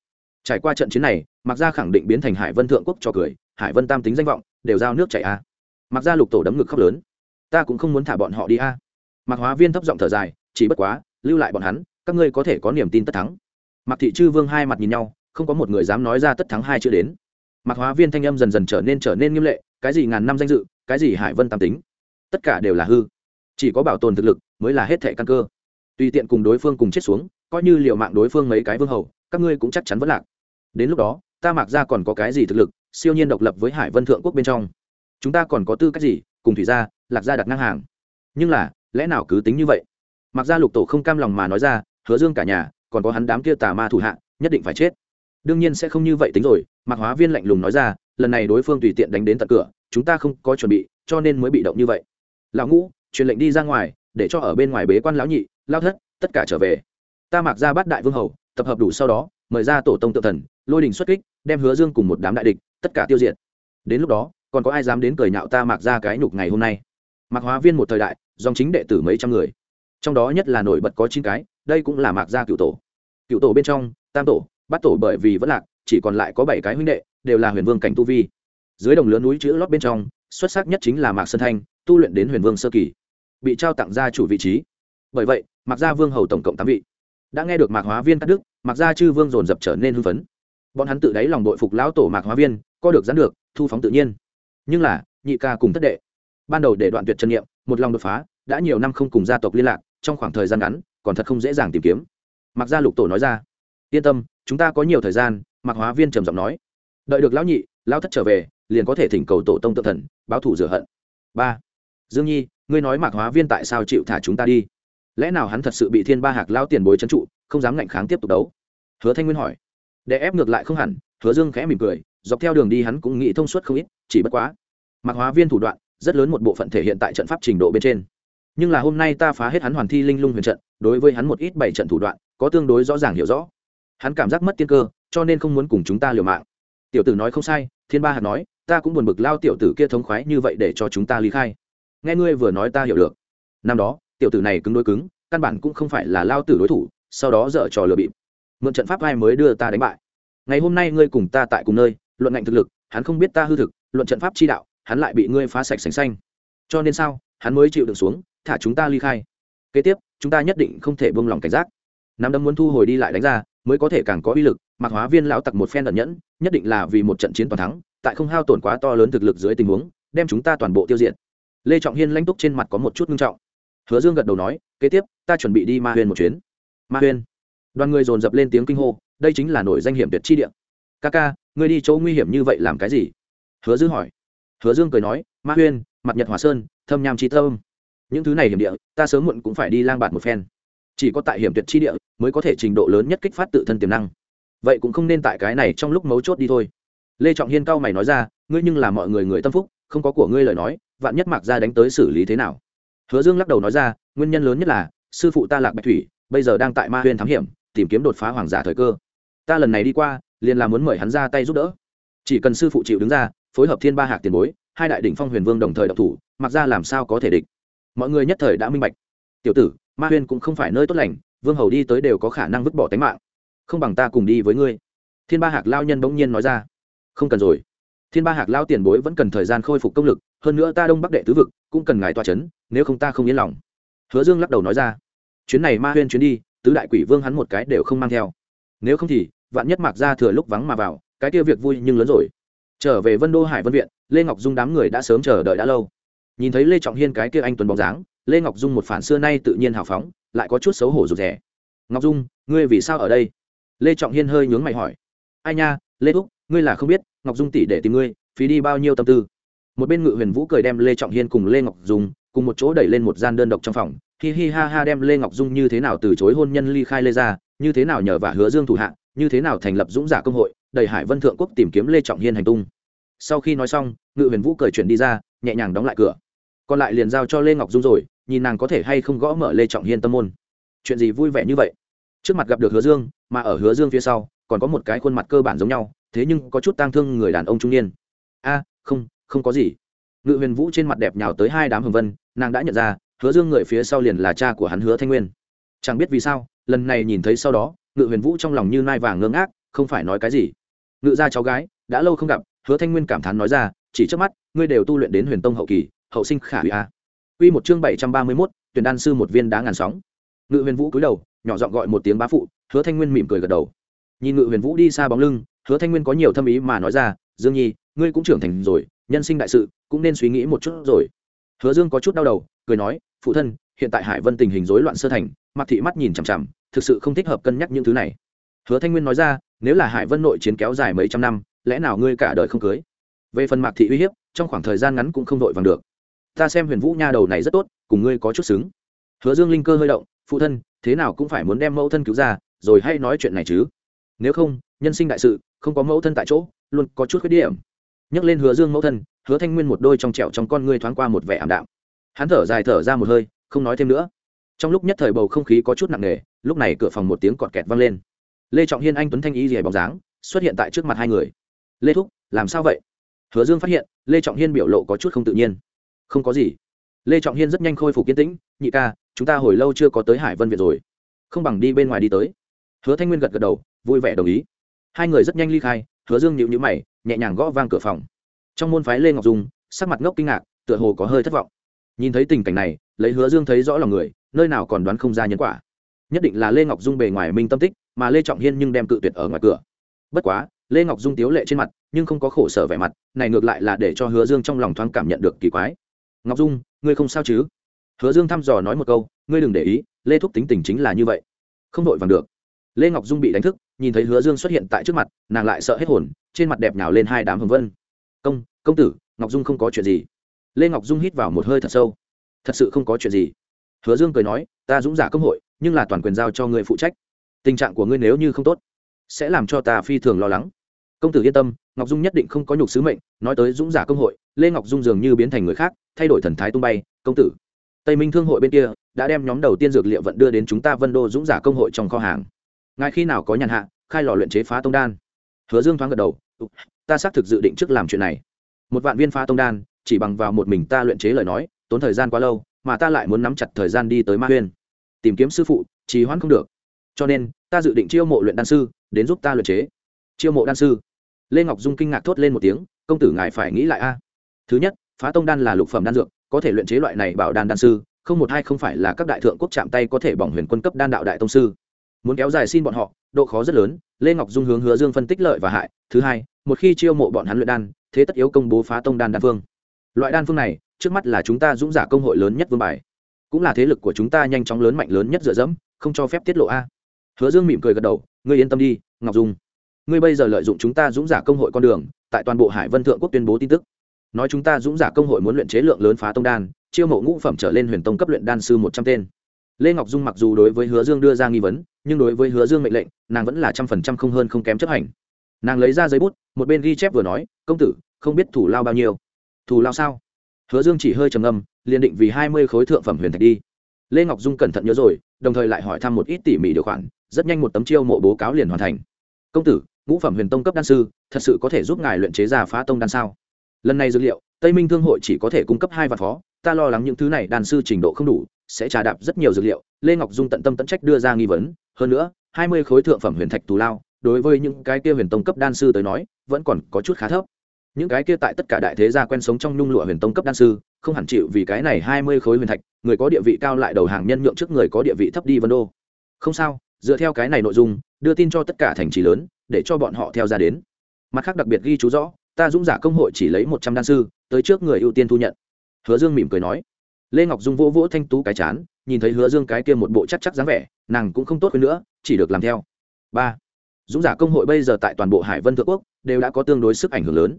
trải qua trận chiến này mặc gia khẳng định biến thành hải vân thượng quốc cho cười, hải vân tam tính danh vọng, đều giao nước chảy a. Mặc gia lục tổ đấm ngực khóc lớn. Ta cũng không muốn thả bọn họ đi a. Mặc hóa viên thấp giọng thở dài, chỉ bất quá, lưu lại bọn hắn, các ngươi có thể có niềm tin tất thắng. Mặc thị chư vương hai mặt nhìn nhau, không có một người dám nói ra tất thắng hai chưa đến. Mặc hóa viên thanh âm dần dần trở nên trở nên nghiêm lệ, cái gì ngàn năm danh dự, cái gì hải vân tam tính, tất cả đều là hư. Chỉ có bảo tồn thực lực mới là hết thẻ căn cơ. Tùy tiện cùng đối phương cùng chết xuống, coi như liệu mạng đối phương mấy cái vương hầu, các ngươi cũng chắc chắn vẫn lạc đến lúc đó, ta mạc ra còn có cái gì thực lực, siêu nhiên độc lập với hải vân thượng quốc bên trong. Chúng ta còn có tư cách gì, cùng thủy gia, lạc gia đặt ngang hàng? Nhưng là, lẽ nào cứ tính như vậy? Mặc ra lục tổ không cam lòng mà nói ra, hứa dương cả nhà, còn có hắn đám kia tà ma thủ hạ, nhất định phải chết. Đương nhiên sẽ không như vậy tính rồi, mạc hóa viên lạnh lùng nói ra, lần này đối phương tùy tiện đánh đến tận cửa, chúng ta không có chuẩn bị, cho nên mới bị động như vậy. Lão ngũ, truyền lệnh đi ra ngoài, để cho ở bên ngoài bế quan lão nhị, lao thất, tất cả trở về. Ta mặc ra bát đại vương hầu tập hợp đủ sau đó, mời ra tổ tông tự thần, lôi đình xuất kích, đem hứa dương cùng một đám đại địch, tất cả tiêu diệt. Đến lúc đó, còn có ai dám đến cười nhạo ta mặc ra cái nhục ngày hôm nay? Mặc hóa viên một thời đại, dòng chính đệ tử mấy trăm người. Trong đó nhất là nổi bật có chín cái, đây cũng là mạc gia cựu tổ. Cựu tổ bên trong, tam tổ bắt tổ bởi vì vẫn lạc, chỉ còn lại có bảy cái huynh đệ, đều là huyền vương cảnh tu vi. Dưới đồng lớn núi chữ lót bên trong, xuất sắc nhất chính là mạc sơn thanh, tu luyện đến huyền vương sơ kỳ. Bị trao tặng gia chủ vị trí. Bởi vậy, mạc gia vương hầu tổng cộng tám vị. Đã nghe được mạc hóa viên cắt đức mặc gia chư vương dồn dập trở nên hưng phấn. Bọn hắn tự đáy lòng đội phục lão tổ mạc hóa viên, co được gián được, thu phóng tự nhiên. Nhưng là, nhị ca cùng thất đệ. Ban đầu để đoạn tuyệt chân nghiệm một lòng đột phá, đã nhiều năm không cùng gia tộc liên lạc, trong khoảng thời gian ngắn, còn thật không dễ dàng tìm kiếm. Mặc gia lục tổ nói ra, yên tâm, chúng ta có nhiều thời gian mặc hóa viên trầm giọng nói. Đợi được lão nhị, lão thất trở về, liền có thể thỉnh cầu tổ tông tự thần, báo thủ rửa hận. Ba, dương nhi, ngươi nói mạc hóa viên tại sao chịu thả chúng ta đi? Lẽ nào hắn thật sự bị thiên ba hạc lao tiền bối trấn trụ không dám ngạnh kháng tiếp tục đấu. Hứa thanh nguyên hỏi. Để ép ngược lại không hẳn, hứa dương khẽ mỉm cười, dọc theo đường đi hắn cũng nghĩ thông suốt không ít, chỉ bất quá Mặc hóa viên thủ đoạn, rất lớn một bộ phận thể hiện tại trận pháp trình độ bên trên. Nhưng là hôm nay ta phá hết hắn hoàn thi linh lung huyền trận, đối với hắn một ít bảy trận thủ đoạn, có tương đối rõ ràng hiểu rõ. Hắn cảm giác mất tiên cơ, cho nên không muốn cùng chúng ta liều mạng. Tiểu tử nói không sai, thiên ba hạt nói, ta cũng buồn bực lao tiểu tử kia thống khoái như vậy để cho chúng ta lý khai. Nghe ngươi vừa nói ta hiểu được. Năm đó, tiểu tử này cứng đối cứng, căn bản cũng không phải là lao tử đối thủ sau đó dở trò lừa bịp. Mượn trận pháp ai mới đưa ta đánh bại? Ngày hôm nay ngươi cùng ta tại cùng nơi, luận ngạnh thực lực, hắn không biết ta hư thực, luận trận pháp chi đạo, hắn lại bị ngươi phá sạch sành xanh. Cho nên sao? Hắn mới chịu được xuống, thả chúng ta ly khai. Kế tiếp, chúng ta nhất định không thể buông lỏng cảnh giác. Nắm đấm muốn thu hồi đi lại đánh ra, mới có thể càng có uy lực mặc hóa viên lão tặc một phen ẩn nhẫn, nhất định là vì một trận chiến toàn thắng, tại không hao tổn quá to lớn thực lực dưới tình huống, đem chúng ta toàn bộ tiêu diệt. Lê trọng hiên lãnh túc trên mặt có một chút nghiêm trọng. Hứa dương gật đầu nói, kế tiếp, ta chuẩn bị đi ma huyền một chuyến ma huyên. Đoàn người dồn dập lên tiếng kinh hô, đây chính là nổi danh hiểm tuyệt chi địa. Ca ca, ngươi đi chỗ nguy hiểm như vậy làm cái gì? Hứa Dư hỏi. Hứa dương cười nói, ma huyên, mặt nhật hòa sơn, thâm nham chi thơm những thứ này hiểm địa, ta sớm muộn cũng phải đi lang bạt một phen. Chỉ có tại hiểm tuyệt chi địa mới có thể trình độ lớn nhất kích phát tự thân tiềm năng. Vậy cũng không nên tại cái này trong lúc mấu chốt đi thôi. Lê trọng hiên cao mày nói ra, ngươi nhưng là mọi người người tâm phúc, không có của ngươi lời nói, vạn nhất mặc ra đánh tới xử lý thế nào? Hứa dương lắc đầu nói ra, nguyên nhân lớn nhất là, sư phụ ta lạc bạch thủy bây giờ đang tại ma huyên thám hiểm, tìm kiếm đột phá hoàng giả thời cơ. Ta lần này đi qua, liền là muốn mời hắn ra tay giúp đỡ. Chỉ cần sư phụ chịu đứng ra, phối hợp thiên ba hạc tiền bối, hai đại đỉnh phong huyền vương đồng thời độc thủ, mặc ra làm sao có thể địch. Mọi người nhất thời đã minh bạch. Tiểu tử, ma huyên cũng không phải nơi tốt lành, vương hầu đi tới đều có khả năng vứt bỏ tính mạng. Không bằng ta cùng đi với ngươi. Thiên ba hạc lao nhân bỗng nhiên nói ra. Không cần rồi. Thiên ba hạc lao tiền bối vẫn cần thời gian khôi phục công lực, hơn nữa ta đông bắc đệ tứ vực, cũng cần ngài toa c h ấ n nếu không ta không yên lòng. Hứa dương lắc đầu nói ra chuyến này ma huyên chuyến đi, tứ đại quỷ vương hắn một cái đều không mang theo. Nếu không thì, vạn nhất mạc ra thừa lúc vắng mà vào, cái kia việc vui nhưng lớn rồi. Trở về vân đô hải vân viện, lê ngọc dung đám người đã sớm chờ đợi đã lâu. Nhìn thấy lê trọng hiên cái kia anh tuấn bóng dáng, lê ngọc dung một phản xưa nay tự nhiên hào phóng, lại có chút xấu hổ rụt rè. Ngọc dung, ngươi vì sao ở đây? Lê trọng hiên hơi nhướng mày hỏi. Ai nha, lê thúc, ngươi là không biết, ngọc dung tỷ để tìm ngươi, phí đi bao nhiêu tâm tư? Một bên ngự huyền vũ cười đem lê trọng hiên cùng lê ngọc dung cùng một chỗ đẩy lên một gian đơn độc trong phòng hi hi ha ha đem lê ngọc dung như thế nào từ chối hôn nhân ly khai lê ra như thế nào nhờ vả hứa dương thủ hạ, như thế nào thành lập dũng giả công hội đầy hải vân thượng quốc tìm kiếm lê trọng hiên hành tung. Sau khi nói xong, ngự huyền vũ cười chuyển đi ra, nhẹ nhàng đóng lại cửa. Còn lại liền giao cho lê ngọc dung rồi, nhìn nàng có thể hay không gõ mở lê trọng hiên tâm môn. Chuyện gì vui vẻ như vậy? Trước mặt gặp được hứa dương, mà ở hứa dương phía sau, còn có một cái khuôn mặt cơ bản giống nhau, thế nhưng có chút tang thương người đàn ông trung niên. A, không không có gì. Ngự huyền vũ trên mặt đẹp nhào tới hai đám hồng vân, nàng đã nhận ra hứa dương người phía sau liền là cha của hắn hứa thanh nguyên chẳng biết vì sao lần này nhìn thấy sau đó ngự huyền vũ trong lòng như nai vàng ngưng ác không phải nói cái gì ngự ra cháu gái đã lâu không gặp hứa thanh nguyên cảm thán nói ra chỉ trước mắt ngươi đều tu luyện đến huyền tông hậu kỳ hậu sinh khả hủy a Quy một chương bảy trăm ba mươi 731, tuyển đan sư một viên đá ngàn sóng. Ngự Huyền Vũ cúi đầu, nhỏ giọng gọi một tiếng bá phụ, Hứa Thanh Nguyên mỉm cười gật đầu. Nhìn Ngự Huyền Vũ đi xa bóng lưng, Hứa Thanh Nguyên có nhiều thâm ý mà nói ra, "Dương Nhi, ngươi cũng trưởng thành rồi, nhân sinh đại sự, cũng nên suy nghĩ một chút rồi." Hứa Dương có chút đau đầu, cười nói, "Phụ thân, hiện tại Hải Vân tình hình rối loạn sơ thành, Mặc thị mắt nhìn chằm chằm, thực sự không thích hợp cân nhắc những thứ này." Hứa Thanh Nguyên nói ra, "Nếu là Hải Vân nội chiến kéo dài mấy trăm năm, lẽ nào ngươi cả đời không cưới?" Về phần Mạc thị uy hiếp, trong khoảng thời gian ngắn cũng không đội vàng được. Ta xem huyền vũ nha đầu này rất tốt cùng ngươi có chút xứng. Hứa dương linh cơ hơi động phụ thân thế nào cũng phải muốn đem mẫu thân cứu ra rồi hay nói chuyện này chứ. Nếu không nhân sinh đại sự không có mẫu thân tại chỗ luôn có chút khuyết điểm. Nhắc lên hứa dương mẫu thân hứa thanh nguyên một đôi trong trẹo trong con ngươi thoáng qua một vẻ ảm đạm hắn thở dài thở ra một hơi, không nói thêm nữa. Trong lúc nhất thời bầu không khí có chút nặng nề, lúc này cửa phòng một tiếng cọt kẹt vang lên. Lê trọng hiên, anh tuấn thanh y rìa bóng dáng, xuất hiện tại trước mặt hai người. Lê thúc, làm sao vậy? Hứa dương phát hiện, lê trọng hiên biểu lộ có chút không tự nhiên. Không có gì. Lê trọng hiên rất nhanh khôi phục kiến tĩnh, nhị ca, chúng ta hồi lâu chưa có tới hải vân việt rồi. Không bằng đi bên ngoài đi tới. Hứa thanh nguyên gật gật đầu, vui vẻ đồng ý. Hai người rất nhanh ly khai, hứa dương nhịu nhữ mày, nhẹ nhàng gõ vang cửa phòng. Trong môn phái lê ngọc dung, sắc mặt ngốc kinh ngạc, tựa hồ có hơi thất vọng nhìn thấy tình cảnh này, lấy hứa dương thấy rõ lòng người, nơi nào còn đoán không ra nhân quả. Nhất định là lê ngọc dung bề ngoài minh tâm tích, mà lê trọng hiên nhưng đem cự tuyệt ở ngoài cửa. Bất quá, lê ngọc dung tiếu lệ trên mặt, nhưng không có khổ sở vẻ mặt, này ngược lại là để cho hứa dương trong lòng thoáng cảm nhận được kỳ quái. Ngọc dung, ngươi không sao chứ? Hứa dương thăm dò nói một câu, ngươi đừng để ý, lê thúc tính tình chính là như vậy. Không đội vàng được. Lê ngọc dung bị đánh thức, nhìn thấy hứa dương xuất hiện tại trước mặt, nàng lại sợ hết hồn, trên mặt đẹp nhào lên hai đám hồng vân. Công công tử, ngọc dung không có chuyện gì lê ngọc dung hít vào một hơi thật sâu thật sự không có chuyện gì hứa dương cười nói ta dũng giả công hội nhưng là toàn quyền giao cho người phụ trách tình trạng của ngươi nếu như không tốt sẽ làm cho ta phi thường lo lắng công tử yên tâm ngọc dung nhất định không có nhục sứ mệnh nói tới dũng giả công hội lê ngọc dung dường như biến thành người khác thay đổi thần thái tung bay công tử tây minh thương hội bên kia đã đem nhóm đầu tiên dược liệu vận đưa đến chúng ta vân đô dũng giả công hội trong kho hàng ngay khi nào có nhàn hạ khai lò luyện chế phá tông đan hứa dương thoáng gật đầu ta xác thực dự định trước làm chuyện này một vạn viên phá tông đan chỉ bằng vào một mình ta luyện chế lời nói, tốn thời gian quá lâu, mà ta lại muốn nắm chặt thời gian đi tới ma huyên. Tìm kiếm sư phụ, trì hoãn không được. Cho nên, ta dự định chiêu mộ luyện đan sư, đến giúp ta luyện chế. Chiêu mộ đan sư. Lê ngọc dung kinh ngạc thốt lên một tiếng, công tử ngài phải nghĩ lại a. Thứ nhất, phá tông đan là lục phẩm đan dược, có thể luyện chế loại này bảo đan đan sư, không một hai không phải là các đại thượng quốc chạm tay có thể bỏng huyền quân cấp đan đạo đại tông sư. Muốn kéo dài xin bọn họ, độ khó rất lớn. Lê ngọc dung hướng hứa dương phân tích lợi và hại. Thứ hai, một khi chiêu mộ bọn hắn luyện đan, thế tất yếu công bố phá tông đan đan phương loại đan phương này, trước mắt là chúng ta dũng giả công hội lớn nhất vương bài. Cũng là thế lực của chúng ta nhanh chóng lớn mạnh lớn nhất dựa dẫm, không cho phép tiết lộ a. Hứa dương mỉm cười gật đầu, ngươi yên tâm đi, ngọc dung. Ngươi bây giờ lợi dụng chúng ta dũng giả công hội con đường, tại toàn bộ hải vân thượng quốc tuyên bố tin tức. Nói chúng ta dũng giả công hội muốn luyện chế lượng lớn phá tông đan, chiêu mộ ngũ phẩm trở lên huyền tông cấp luyện đan sư một trăm tên. Lê ngọc dung mặc dù đối với hứa dương đưa ra nghi vấn, nhưng đối với hứa dương mệnh lệnh, nàng vẫn là trăm phần trăm không hơn không kém chấp hành. Nàng lấy ra giấy bút, một bên ghi chép vừa nói, công tử, không biết thủ lao bao nhiêu thù lao sao? Hứa dương chỉ hơi trầm ngâm, liền định vì hai mươi khối thượng phẩm huyền thạch đi. Lê ngọc dung cẩn thận nhớ rồi, đồng thời lại hỏi thăm một ít tỉ mỉ điều khoản, rất nhanh một tấm chiêu mộ bố cáo liền hoàn thành. Công tử, ngũ phẩm huyền tông cấp đan sư, thật sự có thể giúp ngài luyện chế ra phá tông đan sao? Lần này dữ liệu, tây minh thương hội chỉ có thể cung cấp hai vạn phó, ta lo lắng những thứ này đan sư trình độ không đủ, sẽ trà đạp rất nhiều dữ liệu, lê ngọc dung tận tâm tận trách đưa ra nghi vấn. Hơn nữa, hai mươi khối thượng phẩm huyền thạch tù lao, đối với những cái kia huyền tông cấp đan sư tới nói, vẫn còn có chút khá thấp những cái kia tại tất cả đại thế gia quen sống trong nhung lụa huyền tông cấp đan sư, không hẳn chịu vì cái này hai mươi khối huyền thạch, người có địa vị cao lại đầu hàng nhân nhượng trước người có địa vị thấp đi vân đô. Không sao, dựa theo cái này nội dung, đưa tin cho tất cả thành trì lớn, để cho bọn họ theo ra đến. Mặt khác đặc biệt ghi chú rõ, ta dũng giả công hội chỉ lấy một trăm đan sư, tới trước người ưu tiên thu nhận. Hứa dương mỉm cười nói. Lê ngọc dung vỗ vỗ thanh tú cái chán, nhìn thấy hứa dương cái kia một bộ chắc chắc dáng vẻ, nàng cũng không tốt hơn nữa, chỉ được làm theo. Ba. Dũng giả công hội bây giờ tại toàn bộ hải vân thượng quốc, đều đã có tương đối sức ảnh hưởng lớn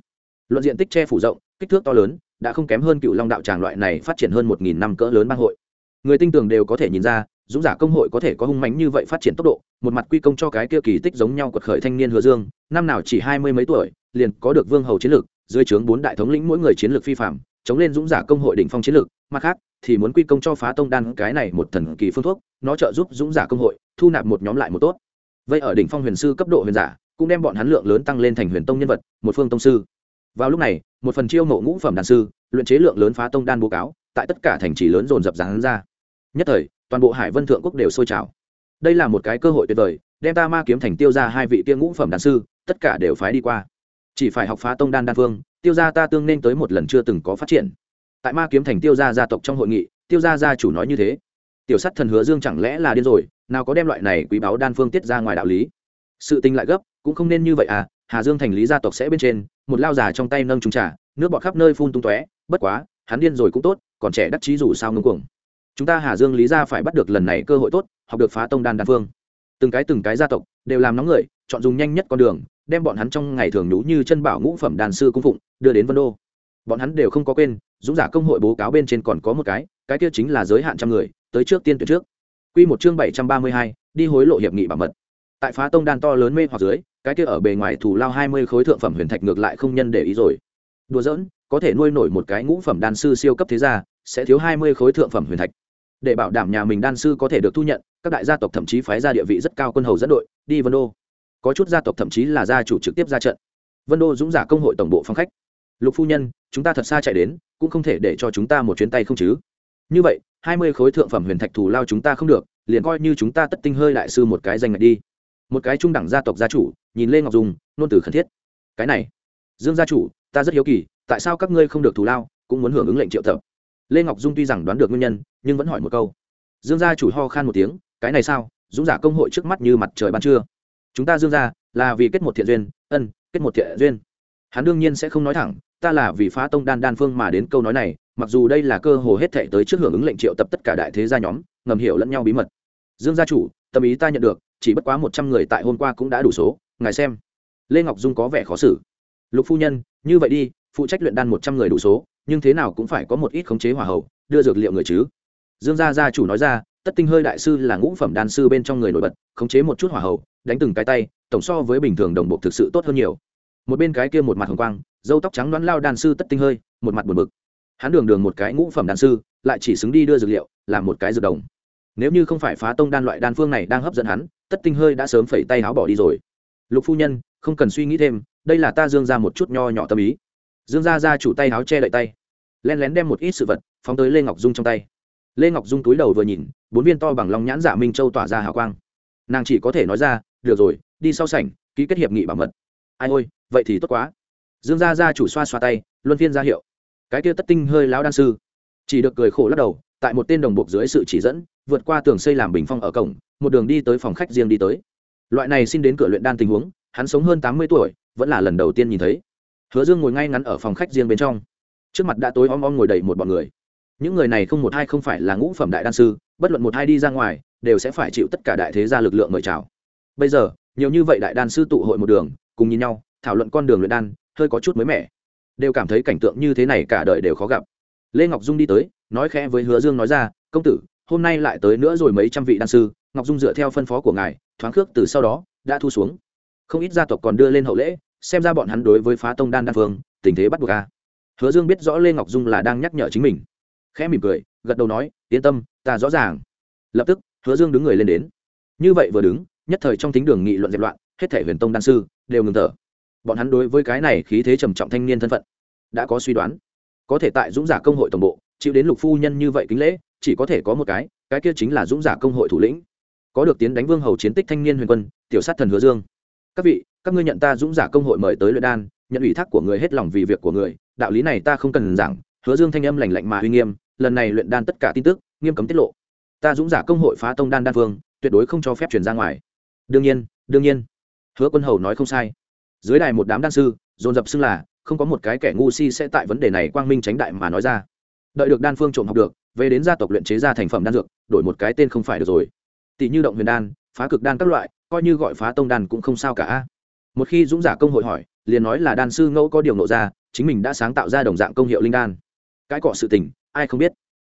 luận diện tích che phủ rộng, kích thước to lớn, đã không kém hơn cựu long đạo tràng loại này phát triển hơn một nghìn năm cỡ lớn bang hội. Người tinh tường đều có thể nhìn ra, dũng giả công hội có thể có hung mánh như vậy phát triển tốc độ, một mặt quy công cho cái kia kỳ tích giống nhau quật khởi thanh niên hứa dương, năm nào chỉ hai mươi mấy tuổi, liền có được vương hầu chiến lược, dưới trướng bốn đại thống lĩnh mỗi người chiến lược phi phạm, chống lên dũng giả công hội đỉnh phong chiến lược, mặt khác, thì muốn quy công cho phá tông đan cái này một thần kỳ phương thuốc, nó trợ giúp dũng giả công hội, thu nạp một nhóm lại một tốt. Vậy ở đỉnh phong huyền sư cấp độ huyền giả, cũng đem bọn hắn lượng lớn tăng lên thành huyền tông nhân vật, một phương tông sư vào lúc này, một phần chiêu mộ ngũ phẩm đàn sư, luyện chế lượng lớn phá tông đan bố cáo, tại tất cả thành trì lớn dồn dập dán ra. Nhất thời, toàn bộ hải vân thượng quốc đều sôi trào. Đây là một cái cơ hội tuyệt vời, đem ta ma kiếm thành tiêu ra hai vị tiên ngũ phẩm đàn sư, tất cả đều phái đi qua. Chỉ phải học phá tông đan đan phương, tiêu gia ta tương nên tới một lần chưa từng có phát triển. Tại ma kiếm thành tiêu gia gia tộc trong hội nghị, tiêu gia gia chủ nói như thế. Tiểu sắt thần hứa dương chẳng lẽ là điên rồi, nào có đem loại này quý báu đan phương tiết ra ngoài đạo lý. Sự tình lại gấp, cũng không nên như vậy à hà dương thành lý gia tộc sẽ bên trên một lao già trong tay nâng trúng trà nước bọt khắp nơi phun tung tóe bất quá hắn điên rồi cũng tốt còn trẻ đắc chí dù sao ngưng cuồng. Chúng ta hà dương lý gia phải bắt được lần này cơ hội tốt học được phá tông đan đan phương. Từng cái từng cái gia tộc đều làm nóng người chọn dùng nhanh nhất con đường đem bọn hắn trong ngày thường nhú như chân bảo ngũ phẩm đàn sư cung phụng đưa đến vân đô. Bọn hắn đều không có quên dũng giả công hội bố cáo bên trên còn có một cái cái kia chính là giới hạn trăm người tới trước tiên tuyệt trước. Quy một chương bảy trăm ba mươi hai, đi hối lộ hiệp nghị bảo mật. Tại phá tông đan to lớn mê hoặc dưới, cái kia ở bề ngoài thủ lao hai mươi khối thượng phẩm huyền thạch ngược lại không nhân để ý rồi. Đùa giỡn, có thể nuôi nổi một cái ngũ phẩm đan sư siêu cấp thế gia, sẽ thiếu hai mươi khối thượng phẩm huyền thạch. để bảo đảm nhà mình đan sư có thể được thu nhận các đại gia tộc thậm chí phái ra địa vị rất cao quân hầu dẫn đội đi vân đô. Có chút gia tộc thậm chí là gia chủ trực tiếp ra trận. Vân đô dũng giả công hội tổng bộ phong khách. Lục phu nhân chúng ta thật xa chạy đến cũng không thể để cho chúng ta một chuyến tay không chứ. Như vậy hai mươi khối thượng phẩm huyền thạch thù lao chúng ta không được liền coi như chúng ta tất tinh hơi đại sư một cái danh ngạch đi một cái trung đẳng gia tộc gia chủ, nhìn lê ngọc dung, nôn từ khẩn thiết. Cái này, dương gia chủ, ta rất hiếu kỳ, tại sao các ngươi không được thù lao, cũng muốn hưởng ứng lệnh triệu tập? Lê ngọc dung tuy rằng đoán được nguyên nhân, nhưng vẫn hỏi một câu. Dương gia chủ ho khan một tiếng, cái này sao? Dũng giả công hội trước mắt như mặt trời ban trưa. Chúng ta dương gia là vì kết một thiện duyên, ân, kết một thiện duyên. Hắn đương nhiên sẽ không nói thẳng, ta là vì phá tông đan đan phương mà đến câu nói này, mặc dù đây là cơ hồ hết thệ tới trước hưởng ứng lệnh triệu tập tất cả đại thế gia nhóm, ngầm hiểu lẫn nhau bí mật. Dương gia chủ, tâm ý ta nhận được chỉ bất quá một trăm người tại hôm qua cũng đã đủ số, ngài xem. Lê ngọc dung có vẻ khó xử. Lục phu nhân, như vậy đi, phụ trách luyện đan một trăm người đủ số, nhưng thế nào cũng phải có một ít khống chế hỏa hậu, đưa dược liệu người chứ. Dương gia gia chủ nói ra, tất tinh hơi đại sư là ngũ phẩm đan sư bên trong người nổi bật, khống chế một chút hỏa hậu, đánh từng cái tay, tổng so với bình thường đồng bộ thực sự tốt hơn nhiều. Một bên cái kia một mặt hồng quang, dâu tóc trắng đoán lao đan sư tất tinh hơi, một mặt buồn bực. Hắn đường đường một cái ngũ phẩm đan sư, lại chỉ xứng đi đưa dược liệu, làm một cái dược đồng. Nếu như không phải phá tông đan loại đan phương này đang hấp dẫn hắn tất tinh hơi đã sớm phẩy tay áo bỏ đi rồi. Lục phu nhân, không cần suy nghĩ thêm, đây là ta dương ra một chút nho nhỏ tâm ý. Dương ra ra chủ tay áo che đậy tay. Len lén đem một ít sự vật, phóng tới lê ngọc dung trong tay. Lê ngọc dung túi đầu vừa nhìn, bốn viên to bằng lòng nhãn dạ minh châu tỏa ra hào quang. Nàng chỉ có thể nói ra, được rồi, đi sau sảnh, ký kết hiệp nghị bảo mật. Ai ôi, vậy thì tốt quá. Dương gia gia chủ xoa xoa tay, luân phiên ra hiệu. Cái kia tất tinh hơi lão đan sư, chỉ được cười khổ lắc đầu, tại một tên đồng buộc dưới sự chỉ dẫn, vượt qua tường xây làm bình phong ở cổng một đường đi tới phòng khách riêng đi tới. Loại này xin đến cửa luyện đan tình huống, hắn sống hơn tám mươi tuổi, vẫn là lần đầu tiên nhìn thấy. Hứa dương ngồi ngay ngắn ở phòng khách riêng bên trong. Trước mặt đã tối om om ngồi đầy một bọn người. Những người này không một hai không phải là ngũ phẩm đại đan sư, bất luận một hai đi ra ngoài, đều sẽ phải chịu tất cả đại thế gia lực lượng mời chào. Bây giờ, nhiều như vậy đại đan sư tụ hội một đường, cùng nhìn nhau, thảo luận con đường luyện đan, hơi có chút mới mẻ. Đều cảm thấy cảnh tượng như thế này cả đời đều khó gặp. Lê ngọc dung đi tới, nói khẽ với hứa dương nói ra, công tử, hôm nay lại tới nữa rồi mấy trăm vị đan sư ngọc dung dựa theo phân phó của ngài, thoáng khước từ sau đó, đã thu xuống. Không ít gia tộc còn đưa lên hậu lễ, xem ra bọn hắn đối với phá tông đan đan phương tình thế bắt buộc a. Hứa dương biết rõ lê ngọc dung là đang nhắc nhở chính mình. Khẽ mỉm cười, gật đầu nói, yên tâm, ta rõ ràng. Lập tức, hứa dương đứng người lên đến. Như vậy vừa đứng, nhất thời trong thính đường nghị luận dẹp loạn, hết thể huyền tông đan sư đều ngừng thở. Bọn hắn đối với cái này khí thế trầm trọng thanh niên thân phận, đã có suy đoán. Có thể tại dũng giả công hội tổng bộ, chịu đến lục phu nhân như vậy kính lễ, chỉ có thể có một cái cái kia chính là dũng giả công hội thủ lĩnh có được tiến đánh vương hầu chiến tích thanh niên huyền quân, tiểu sát thần hứa dương. Các vị, các ngươi nhận ta dũng giả công hội mời tới luyện đan, nhận ủy thác của người hết lòng vì việc của người, đạo lý này ta không cần giảng, hứa dương thanh âm lành lạnh mà uy nghiêm, lần này luyện đan tất cả tin tức, nghiêm cấm tiết lộ. Ta dũng giả công hội phá tông đan đan phương tuyệt đối không cho phép truyền ra ngoài. Đương nhiên đương nhiên. Hứa quân hầu nói không sai. Dưới đài một đám đan sư, dồn dập xưng là, không có một cái kẻ ngu si sẽ tại vấn đề này quang minh tránh đại mà nói ra. Đợi được đan phương trộm học được, về đến gia tộc luyện chế ra thành phẩm đan dược, đổi một cái tên không phải được rồi tỷ như động huyền đan, phá cực đan các loại, coi như gọi phá tông đan cũng không sao cả. Một khi dũng giả công hội hỏi, liền nói là đan sư ngẫu có điều nộ ra, chính mình đã sáng tạo ra đồng dạng công hiệu linh đan. Cái cọ sự tình, ai không biết.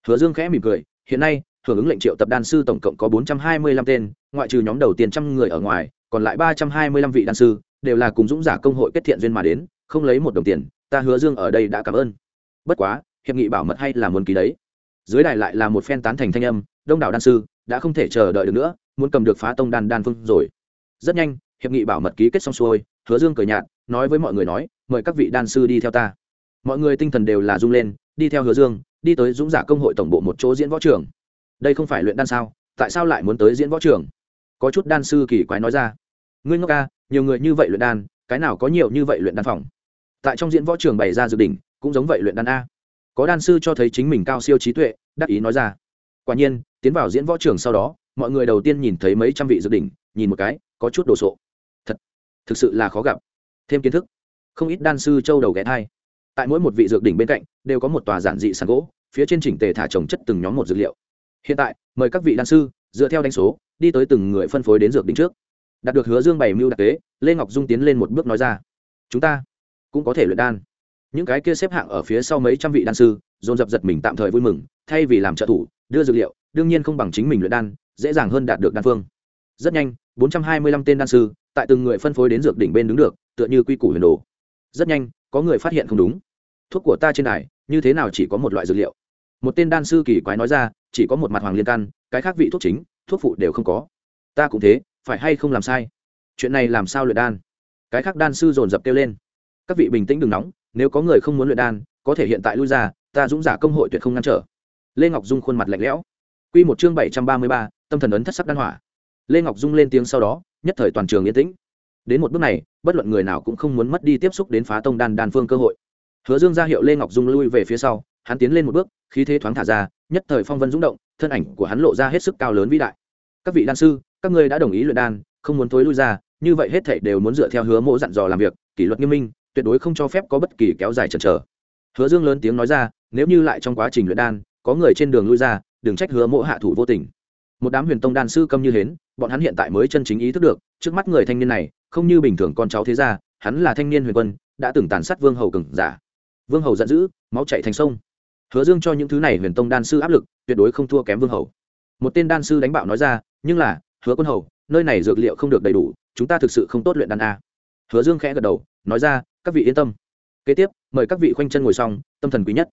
Hứa dương khẽ mỉm cười, hiện nay, hưởng ứng lệnh triệu tập đan sư tổng cộng có bốn trăm hai mươi lăm tên, ngoại trừ nhóm đầu tiên trăm người ở ngoài, còn lại ba trăm hai mươi lăm vị đan sư, đều là cùng dũng giả công hội kết thiện duyên mà đến, không lấy một đồng tiền, ta hứa dương ở đây đã cảm ơn. Bất quá, hiệp nghị bảo mật hay là muốn ký đấy. Dưới đài lại là một phen tán thành thanh âm, đông đảo đan sư đã không thể chờ đợi được nữa, muốn cầm được phá tông đan đan phương rồi. Rất nhanh, hiệp nghị bảo mật ký kết xong xuôi, hứa dương cười nhạt, nói với mọi người nói, mời các vị đan sư đi theo ta. Mọi người tinh thần đều là rung lên, đi theo hứa dương, đi tới dũng giả công hội tổng bộ một chỗ diễn võ trường. Đây không phải luyện đan sao? Tại sao lại muốn tới diễn võ trường? Có chút đan sư kỳ quái nói ra. Ngươi ngốc ca nhiều người như vậy luyện đan, cái nào có nhiều như vậy luyện đan phòng? Tại trong diễn võ trường bày ra dự đỉnh cũng giống vậy luyện đan a. Có đan sư cho thấy chính mình cao siêu trí tuệ, đắc ý nói ra quả nhiên tiến vào diễn võ trường sau đó mọi người đầu tiên nhìn thấy mấy trăm vị dự đỉnh nhìn một cái có chút đồ sộ. Thật thực sự là khó gặp. Thêm kiến thức. Không ít đan sư châu đầu ghé thai. Tại mỗi một vị dược đỉnh bên cạnh đều có một tòa giản dị sàn gỗ phía trên chỉnh tề thả trồng chất từng nhóm một dược liệu. Hiện tại mời các vị đan sư dựa theo đánh số đi tới từng người phân phối đến dược đỉnh trước. Đạt được hứa dương bày mưu đặc tế, lê ngọc dung tiến lên một bước nói ra. Chúng ta cũng có thể luyện đan. Những cái kia xếp hạng ở phía sau mấy trăm vị đan sư dồn dập giật mình tạm thời vui mừng thay vì làm trợ thủ đưa dược liệu, đương nhiên không bằng chính mình luyện đan, dễ dàng hơn đạt được đan phương. Rất nhanh, bốn trăm hai mươi lăm tên đan sư, tại từng người phân phối đến dược đỉnh bên đứng được, tựa như quy củ huyền đồ. Rất nhanh, có người phát hiện không đúng. Thuốc của ta trên đài, như thế nào chỉ có một loại dược liệu? Một tên đan sư kỳ quái nói ra, chỉ có một mặt hoàng liên căn cái khác vị thuốc chính, thuốc phụ đều không có. Ta cũng thế, phải hay không làm sai? Chuyện này làm sao luyện đan? Cái khác đan sư dồn dập kêu lên. Các vị bình tĩnh đừng nóng, nếu có người không muốn luyện đan, có thể hiện tại lui ra, ta dũng giả công hội tuyệt không ngăn trở lê ngọc dung khuôn mặt lạnh lẽo. Q một chương bảy trăm ba mươi ba, tâm thần ấn thất sắc đan hỏa. Lê ngọc dung lên tiếng sau đó, nhất thời toàn trường yên tĩnh. Đến một bước này, bất luận người nào cũng không muốn mất đi tiếp xúc đến phá tông đan đan phương cơ hội. Hứa dương ra hiệu lê ngọc dung lui về phía sau, hắn tiến lên một bước, khí thế thoáng thả ra, nhất thời phong vân rung động, thân ảnh của hắn lộ ra hết sức cao lớn vĩ đại. Các vị đan sư, các ngươi đã đồng ý luyện đan, không muốn thối lui ra, như vậy hết thảy đều muốn dựa theo hứa mỗ dặn dò làm việc, kỷ luật nghiêm minh, tuyệt đối không cho phép có bất kỳ kéo dài chần chờ. Hứa dương lớn tiếng nói ra, nếu như lại trong quá trình luyện đan có người trên đường lui ra, đừng trách hứa mộ hạ thủ vô tình. Một đám huyền tông đan sư câm như hến, bọn hắn hiện tại mới chân chính ý thức được, trước mắt người thanh niên này, không như bình thường con cháu thế gia, hắn là thanh niên huyền quân, đã từng tàn sát vương hầu cừng giả. Vương hầu giận dữ, máu chạy thành sông. Hứa dương cho những thứ này huyền tông đan sư áp lực, tuyệt đối không thua kém vương hầu. Một tên đan sư đánh bạo nói ra, nhưng là, hứa quân hầu, nơi này dược liệu không được đầy đủ, chúng ta thực sự không tốt luyện đan a. Hứa dương khẽ gật đầu, nói ra, các vị yên tâm. Kế tiếp, mời các vị khoanh chân ngồi xong, tâm thần quý nhất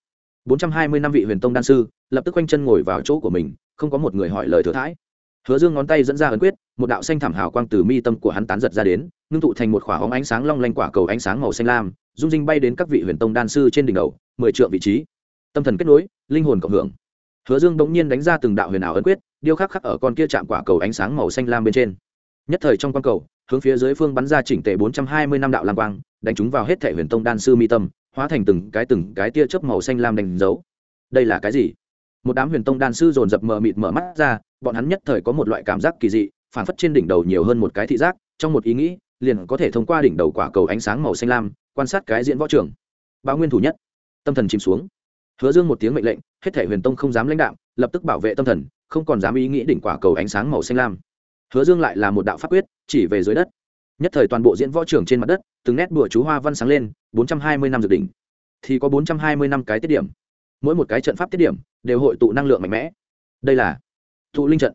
bốn trăm hai mươi năm vị huyền tông đan sư, lập tức quanh chân ngồi vào chỗ của mình, không có một người hỏi lời thừa thãi. Hứa dương ngón tay dẫn ra ấn quyết, một đạo xanh thảm hào quang từ mi tâm của hắn tán giật ra đến, ngưng tụ thành một khỏa hóng ánh sáng long lanh quả cầu ánh sáng màu xanh lam dung dinh bay đến các vị huyền tông đan sư trên đỉnh đầu, mười triệu vị trí. Tâm thần kết nối, linh hồn cộng hưởng. Hứa dương bỗng nhiên đánh ra từng đạo huyền ảo ấn quyết, điêu khắc khắc ở con kia chạm quả cầu ánh sáng màu xanh lam bên trên. Nhất thời trong quang cầu, hướng phía dưới phương bắn ra chỉnh tề bốn trăm hai mươi năm đạo lam quang, đánh chúng vào hết thể huyền tông đan sư mi tâm hóa thành từng cái từng cái tia chớp màu xanh lam đánh dấu. Đây là cái gì? Một đám huyền tông đan sư dồn dập mờ mịt mở mắt ra, bọn hắn nhất thời có một loại cảm giác kỳ dị phản phất trên đỉnh đầu nhiều hơn một cái thị giác, trong một ý nghĩ, liền có thể thông qua đỉnh đầu quả cầu ánh sáng màu xanh lam, quan sát cái diễn võ trường. Báo nguyên thủ nhất. Tâm thần chìm xuống. Hứa dương một tiếng mệnh lệnh, hết thể huyền tông không dám lãnh đạo lập tức bảo vệ tâm thần, không còn dám ý nghĩ đỉnh quả cầu ánh sáng màu xanh lam. Hứa dương lại là một đạo pháp quyết, chỉ về dưới đất nhất thời toàn bộ diễn võ trường trên mặt đất, từng nét bùa chú hoa văn sáng lên, bốn trăm hai mươi năm dược đỉnh. Thì có bốn trăm hai mươi năm cái tiết điểm. Mỗi một cái trận pháp tiết điểm đều hội tụ năng lượng mạnh mẽ. Đây là tụ linh trận.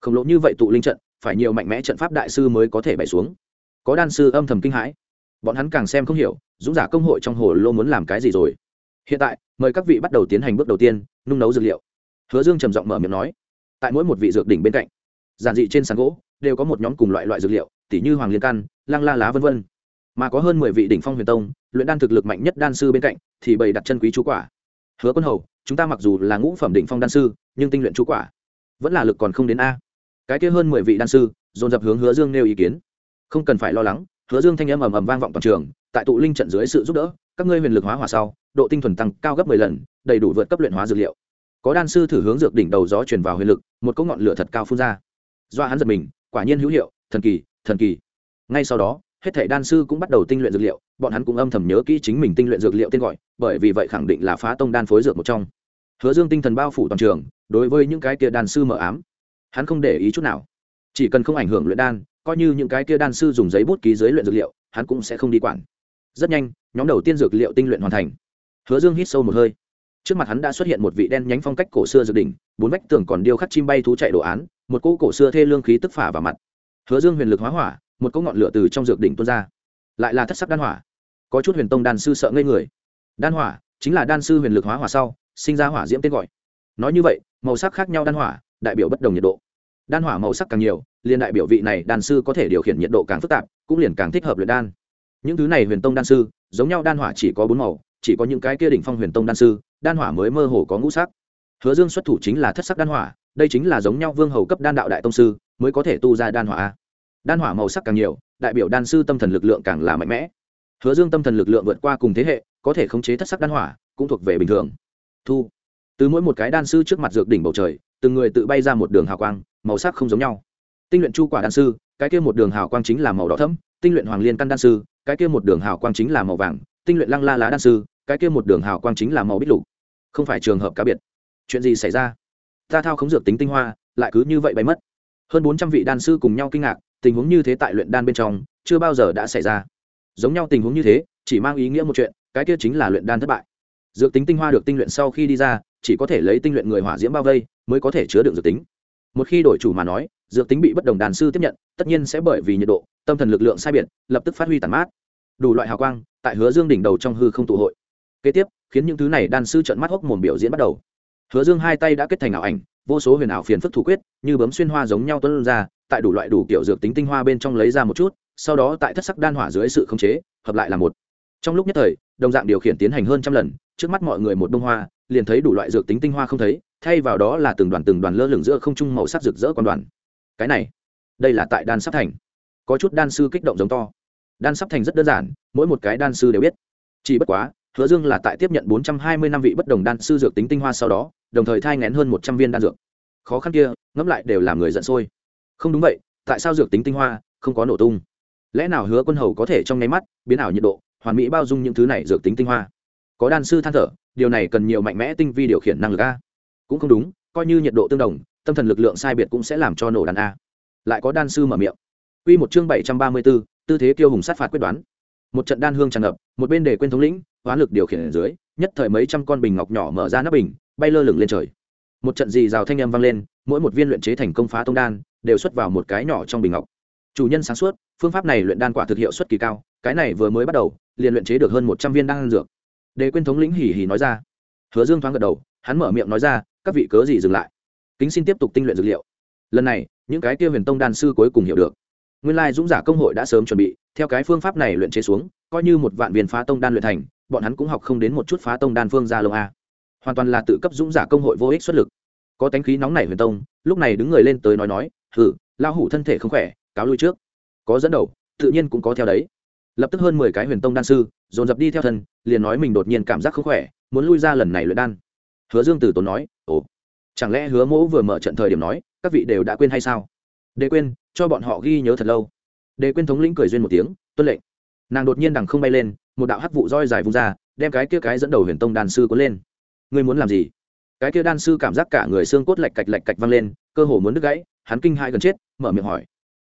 Khổng lồ như vậy tụ linh trận, phải nhiều mạnh mẽ trận pháp đại sư mới có thể bày xuống. Có đan sư âm thầm kinh hãi. Bọn hắn càng xem không hiểu, dũng giả công hội trong hồ lô muốn làm cái gì rồi. Hiện tại, mời các vị bắt đầu tiến hành bước đầu tiên, nung nấu dược liệu. Hứa dương trầm giọng mở miệng nói, tại mỗi một vị dược đỉnh bên cạnh, giản dị trên sàn gỗ đều có một nhóm cùng loại loại dược liệu tỉ như hoàng liên căn lăng la lá v v mà có hơn mười vị đỉnh phong huyền tông, luyện đan thực lực mạnh nhất đan sư bên cạnh, thì bày đặt chân quý chú quả. Hứa quân hầu, chúng ta mặc dù là ngũ phẩm đỉnh phong đan sư, nhưng tinh luyện chú quả vẫn là lực còn không đến a. Cái kia hơn mười vị đan sư, dồn dập hướng hứa dương nêu ý kiến. Không cần phải lo lắng, hứa dương thanh âm ầm ầm vang vọng toàn trường, tại tụ linh trận dưới sự giúp đỡ, các ngươi huyền lực hóa hỏa sau, độ tinh thuần tăng cao gấp mười lần, đầy đủ vượt cấp luyện hóa dược liệu. Có đan sư thử hướng dược đỉnh đầu gió truyền vào huyền lực, một cỗ ngọn lửa thật cao phun ra. Do hắn giật mình, quả nhiên hữu hiệu, thần kỳ thần kỳ. Ngay sau đó, hết thể đan sư cũng bắt đầu tinh luyện dược liệu, bọn hắn cũng âm thầm nhớ kỹ chính mình tinh luyện dược liệu tên gọi, bởi vì vậy khẳng định là phá tông đan phối dược một trong. Hứa dương tinh thần bao phủ toàn trường, đối với những cái kia đan sư mở ám. Hắn không để ý chút nào. Chỉ cần không ảnh hưởng luyện đan, coi như những cái kia đan sư dùng giấy bút ký dưới luyện dược liệu, hắn cũng sẽ không đi quản. Rất nhanh, nhóm đầu tiên dược liệu tinh luyện hoàn thành. Hứa dương hít sâu một hơi. Trước mặt hắn đã xuất hiện một vị đen nhánh phong cách cổ xưa dược đỉnh, bốn vách tường còn điêu khắc chim bay thú chạy đồ án, một cỗ cổ xưa thê lương khí tức phả vào mặt hứa dương huyền lực hóa hỏa, một cỗ ngọn lửa từ trong dược đỉnh tuôn ra. Lại là thất sắc đan hỏa. Có chút huyền tông đan sư sợ ngây người. Đan hỏa, chính là đan sư huyền lực hóa hỏa sau, sinh ra hỏa diễm tên gọi. Nói như vậy, màu sắc khác nhau đan hỏa, đại biểu bất đồng nhiệt độ. Đan hỏa màu sắc càng nhiều, liền đại biểu vị này đan sư có thể điều khiển nhiệt độ càng phức tạp, cũng liền càng thích hợp luyện đan. Những thứ này huyền tông đan sư, giống nhau đan hỏa chỉ có bốn màu, chỉ có những cái kia đỉnh phong huyền tông đan sư, đan hỏa mới mơ hồ có ngũ sắc. Hứa dương xuất thủ chính là thất sắc đan hỏa, đây chính là giống nhau vương hầu cấp đan đạo đại tông sư mới có thể tu ra đan hỏa đan hỏa màu sắc càng nhiều, đại biểu đan sư tâm thần lực lượng càng là mạnh mẽ. Hứa dương tâm thần lực lượng vượt qua cùng thế hệ, có thể khống chế thất sắc đan hỏa, cũng thuộc về bình thường. Thu. Từ mỗi một cái đan sư trước mặt dược đỉnh bầu trời, từng người tự bay ra một đường hào quang, màu sắc không giống nhau. Tinh luyện chu quả đan sư, cái kia một đường hào quang chính là màu đỏ thẫm, tinh luyện hoàng liên căn đan sư, cái kia một đường hào quang chính là màu vàng, tinh luyện lăng la lá đan sư, cái kia một đường hào quang chính là màu bích lục. Không phải trường hợp cá biệt. Chuyện gì xảy ra? Ta thao khống dược tính tinh hoa, lại cứ như vậy bay mất hơn bốn trăm vị đan sư cùng nhau kinh ngạc, tình huống như thế tại luyện đan bên trong, chưa bao giờ đã xảy ra. Giống nhau tình huống như thế, chỉ mang ý nghĩa một chuyện, cái kia chính là luyện đan thất bại. Dược tính tinh hoa được tinh luyện sau khi đi ra, chỉ có thể lấy tinh luyện người hỏa diễm bao vây, mới có thể chứa đựng dược tính. Một khi đổi chủ mà nói, dược tính bị bất đồng đàn sư tiếp nhận, tất nhiên sẽ bởi vì nhiệt độ, tâm thần lực lượng sai biệt, lập tức phát huy tàn mát. Đủ loại hào quang, tại hứa dương đỉnh đầu trong hư không tụ hội. Kế tiếp, khiến những thứ này đan sư trận mắt hốc mồm biểu diễn bắt đầu. Hứa dương hai tay đã kết thành ảo ảnh vô số huyền ảo phiền phức thủ quyết, như bấm xuyên hoa giống nhau tuân ra, tại đủ loại đủ kiểu dược tính tinh hoa bên trong lấy ra một chút, sau đó tại thất sắc đan hỏa dưới sự khống chế, hợp lại là một. Trong lúc nhất thời, đồng dạng điều khiển tiến hành hơn trăm lần, trước mắt mọi người một bông hoa, liền thấy đủ loại dược tính tinh hoa không thấy, thay vào đó là từng đoàn từng đoàn lơ lửng giữa không trung màu sắc rực rỡ quan đoàn. Cái này, đây là tại đan sắp thành. Có chút đan sư kích động giống to. Đan sắp thành rất đơn giản, mỗi một cái đan sư đều biết. Chỉ bất quá, hứa dương là tại tiếp nhận bốn trăm hai mươi năm vị bất đồng đan sư dược tính tinh hoa sau đó đồng thời thai ngén hơn một trăm viên đan dược. Khó khăn kia ngẫm lại đều làm người giận sôi. Không đúng vậy tại sao dược tính tinh hoa không có nổ tung? Lẽ nào hứa quân hầu có thể trong nháy mắt biến ảo nhiệt độ hoàn mỹ bao dung những thứ này dược tính tinh hoa? Có đan sư than thở điều này cần nhiều mạnh mẽ tinh vi điều khiển năng lực a. Cũng không đúng coi như nhiệt độ tương đồng tâm thần lực lượng sai biệt cũng sẽ làm cho nổ đàn a. Lại có đan sư mở miệng. Quy một chương bảy trăm ba mươi 734, tư thế kiêu hùng sát phạt quyết đoán. Một trận đan hương tràn ngập, một bên để quên thống lĩnh, hóa lực điều khiển ở dưới, nhất thời mấy trăm con bình ngọc nhỏ mở ra nắp bình, bay lơ lửng lên trời. Một trận dị rào thanh âm vang lên, mỗi một viên luyện chế thành công phá tông đan, đều xuất vào một cái nhỏ trong bình ngọc. Chủ nhân sáng suốt, phương pháp này luyện đan quả thực hiệu suất kỳ cao, cái này vừa mới bắt đầu, liền luyện chế được hơn một trăm viên đan dược. Đề quên thống lĩnh hỉ hỉ nói ra. Hứa Dương thoáng gật đầu, hắn mở miệng nói ra, các vị cớ gì dừng lại? Kính xin tiếp tục tinh luyện dược liệu. Lần này, những cái kia huyền tông đan sư cuối cùng hiểu được nguyên lai dũng giả công hội đã sớm chuẩn bị theo cái phương pháp này luyện chế xuống coi như một vạn viên phá tông đan luyện thành bọn hắn cũng học không đến một chút phá tông đan phương ra lông a hoàn toàn là tự cấp dũng giả công hội vô ích xuất lực. Có tánh khí nóng nảy huyền tông, lúc này đứng người lên tới nói nói, hử lao hủ thân thể không khỏe, cáo lui trước. Có dẫn đầu, tự nhiên cũng có theo đấy. Lập tức hơn mười cái huyền tông đan sư, dồn dập đi theo thân liền nói mình đột nhiên cảm giác không khỏe, muốn lui ra lần này luyện đan. Hứa dương Tử tốn nói, ồ, chẳng lẽ hứa mỗ vừa mở trận thời điểm nói, các vị đều đã quên hay sao? Để quên, cho bọn họ ghi nhớ thật lâu. Đề quên thống lĩnh cười duyên một tiếng, tuân lệnh. Nàng đột nhiên đằng không bay lên, một đạo hắc vụ roi dài vung ra, đem cái kia cái dẫn đầu huyền tông đàn sư cuốn lên ngươi muốn làm gì? Cái kia đan sư cảm giác cả người xương cốt lạch cạch lạch cạch văng lên, cơ hồ muốn đứt gãy, hắn kinh hai gần chết, mở miệng hỏi.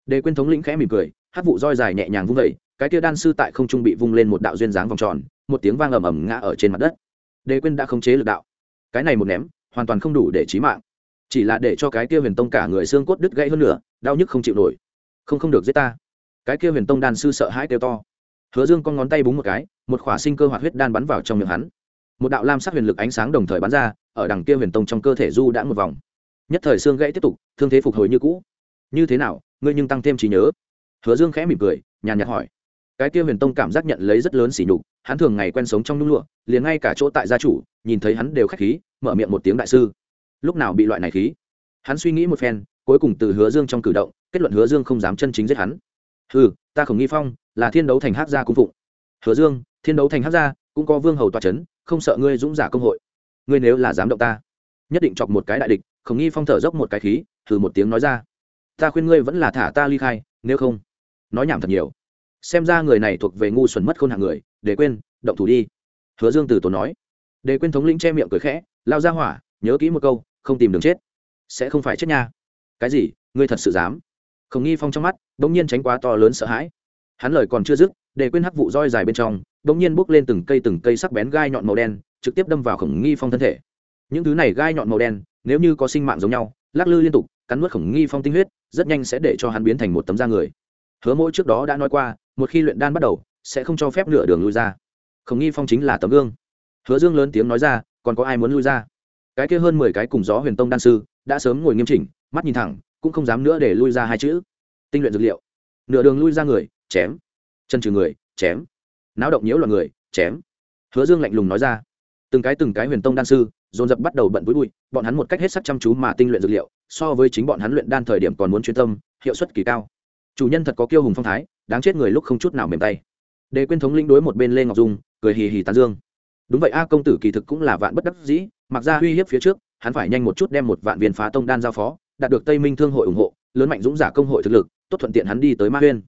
Đề quên thống lĩnh khẽ mỉm cười, hát vụ roi dài nhẹ nhàng vung vẩy cái kia đan sư tại không trung bị vung lên một đạo duyên dáng vòng tròn, một tiếng vang ầm ầm ngã ở trên mặt đất. Đề quên đã khống chế lực đạo. Cái này một ném, hoàn toàn không đủ để chí mạng. Chỉ là để cho cái kia huyền tông cả người xương cốt đứt gãy hơn nữa đau nhức không chịu nổi. Không không được giết ta. Cái kia huyền tông đan sư sợ hãi kêu to. Hứa dương con ngón tay búng một cái, một khỏa sinh cơ hoạt huyết đan bắn vào trong miệng hắn một đạo lam sắc huyền lực ánh sáng đồng thời bắn ra, ở đằng kia huyền tông trong cơ thể du đã một vòng. Nhất thời xương gãy tiếp tục, thương thế phục hồi như cũ. Như thế nào, ngươi nhưng tăng thêm trí nhớ? Hứa dương khẽ mỉm cười, nhàn nhạt hỏi. Cái kia huyền tông cảm giác nhận lấy rất lớn sỉ nhục, hắn thường ngày quen sống trong nhung lụa, liền ngay cả chỗ tại gia chủ, nhìn thấy hắn đều khách khí, mở miệng một tiếng đại sư. Lúc nào bị loại này khí? Hắn suy nghĩ một phen, cuối cùng từ hứa dương trong cử động, kết luận hứa dương không dám chân chính giết hắn. Ừ ta không nghi phong, là thiên đấu thành hát gia cung phụng. Hứa dương, thiên đấu thành hát gia, cũng có vương hầu tòa c h ấ n không sợ ngươi dũng giả công hội. Ngươi nếu là dám động ta, nhất định chọc một cái đại địch khổng nghi phong thở dốc một cái khí thử một tiếng nói ra. Ta khuyên ngươi vẫn là thả ta ly khai, nếu không, nói nhảm thật nhiều. Xem ra người này thuộc về ngu xuẩn mất khôn hạng người, để quên, động thủ đi. Hứa dương từ tốn nói. Để quên thống lĩnh che miệng cười khẽ, lao ra hỏa, nhớ kỹ một câu, không tìm đường chết. Sẽ không phải chết nha. Cái gì, ngươi thật sự dám? Khổng nghi phong trong mắt đ ỗ n g nhiên tránh quá to lớn sợ hãi. Hắn lời còn chưa dứt để quên hắc vụ roi dài bên trong bỗng nhiên bốc lên từng cây từng cây sắc bén gai nhọn màu đen, trực tiếp đâm vào khổng nghi phong thân thể. Những thứ này gai nhọn màu đen, nếu như có sinh mạng giống nhau, lắc lư liên tục, cắn nuốt khổng nghi phong tinh huyết, rất nhanh sẽ để cho hắn biến thành một tấm da người. Hứa mỗi trước đó đã nói qua, một khi luyện đan bắt đầu, sẽ không cho phép nửa đường lui ra. Khổng nghi phong chính là tấm gương. Hứa dương lớn tiếng nói ra, còn có ai muốn lui ra? Cái kia hơn mười cái cùng gió huyền tông đan sư, đã sớm ngồi nghiêm chỉnh, mắt nhìn thẳng, cũng không dám nữa để lui ra hai chữ. Tinh luyện dược liệu. Nửa đường lui ra người, chém chân trừ người, chém. Náo động nhiễu loạn người, chém. Hứa dương lạnh lùng nói ra. Từng cái từng cái huyền tông đan sư, dồn dập bắt đầu bận vũi bụi, bọn hắn một cách hết sắc chăm chú mà tinh luyện dược liệu, so với chính bọn hắn luyện đan thời điểm còn muốn chuyên tâm, hiệu suất kỳ cao. Chủ nhân thật có kiêu hùng phong thái, đáng chết người lúc không chút nào mềm tay. Đề quên thống linh đối một bên lê ngọc dung, cười hì hì tán dương. Đúng vậy, a công tử kỳ thực cũng là vạn bất đắc dĩ, mặc ra uy hiếp phía trước, hắn phải nhanh một chút đem một vạn viên phá tông đan giao phó, đạt được tây minh thương hội ủng hộ, lớn mạnh dũng giả công hội thực lực, tốt thuận tiện hắn đi tới ma huyên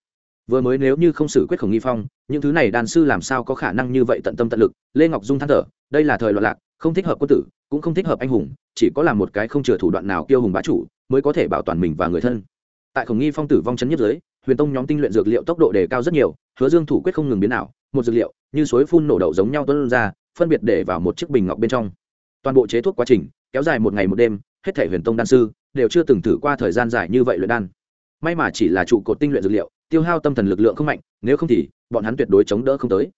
vừa mới nếu như không xử quyết khổng nghi phong, những thứ này đàn sư làm sao có khả năng như vậy tận tâm tận lực? Lê ngọc dung than thở, đây là thời loạn lạc, không thích hợp quân tử, cũng không thích hợp anh hùng, chỉ có làm một cái không chừa thủ đoạn nào kiêu hùng bá chủ, mới có thể bảo toàn mình và người thân. Tại khổng nghi phong tử vong chấn nhất giới huyền tông nhóm tinh luyện dược liệu tốc độ đề cao rất nhiều, hứa dương thủ quyết không ngừng biến nào một dược liệu, như suối phun nổ đậu giống nhau tuân ra, phân biệt để vào một chiếc bình ngọc bên trong. Toàn bộ chế thuốc quá trình, kéo dài một ngày một đêm, hết thể huyền tông đan sư, đều chưa từng thử qua thời gian dài như vậy luyện đan. May mà chỉ là trụ cột tinh luyện dược liệu tiêu hao tâm thần lực lượng không mạnh, nếu không thì, bọn hắn tuyệt đối chống đỡ không tới.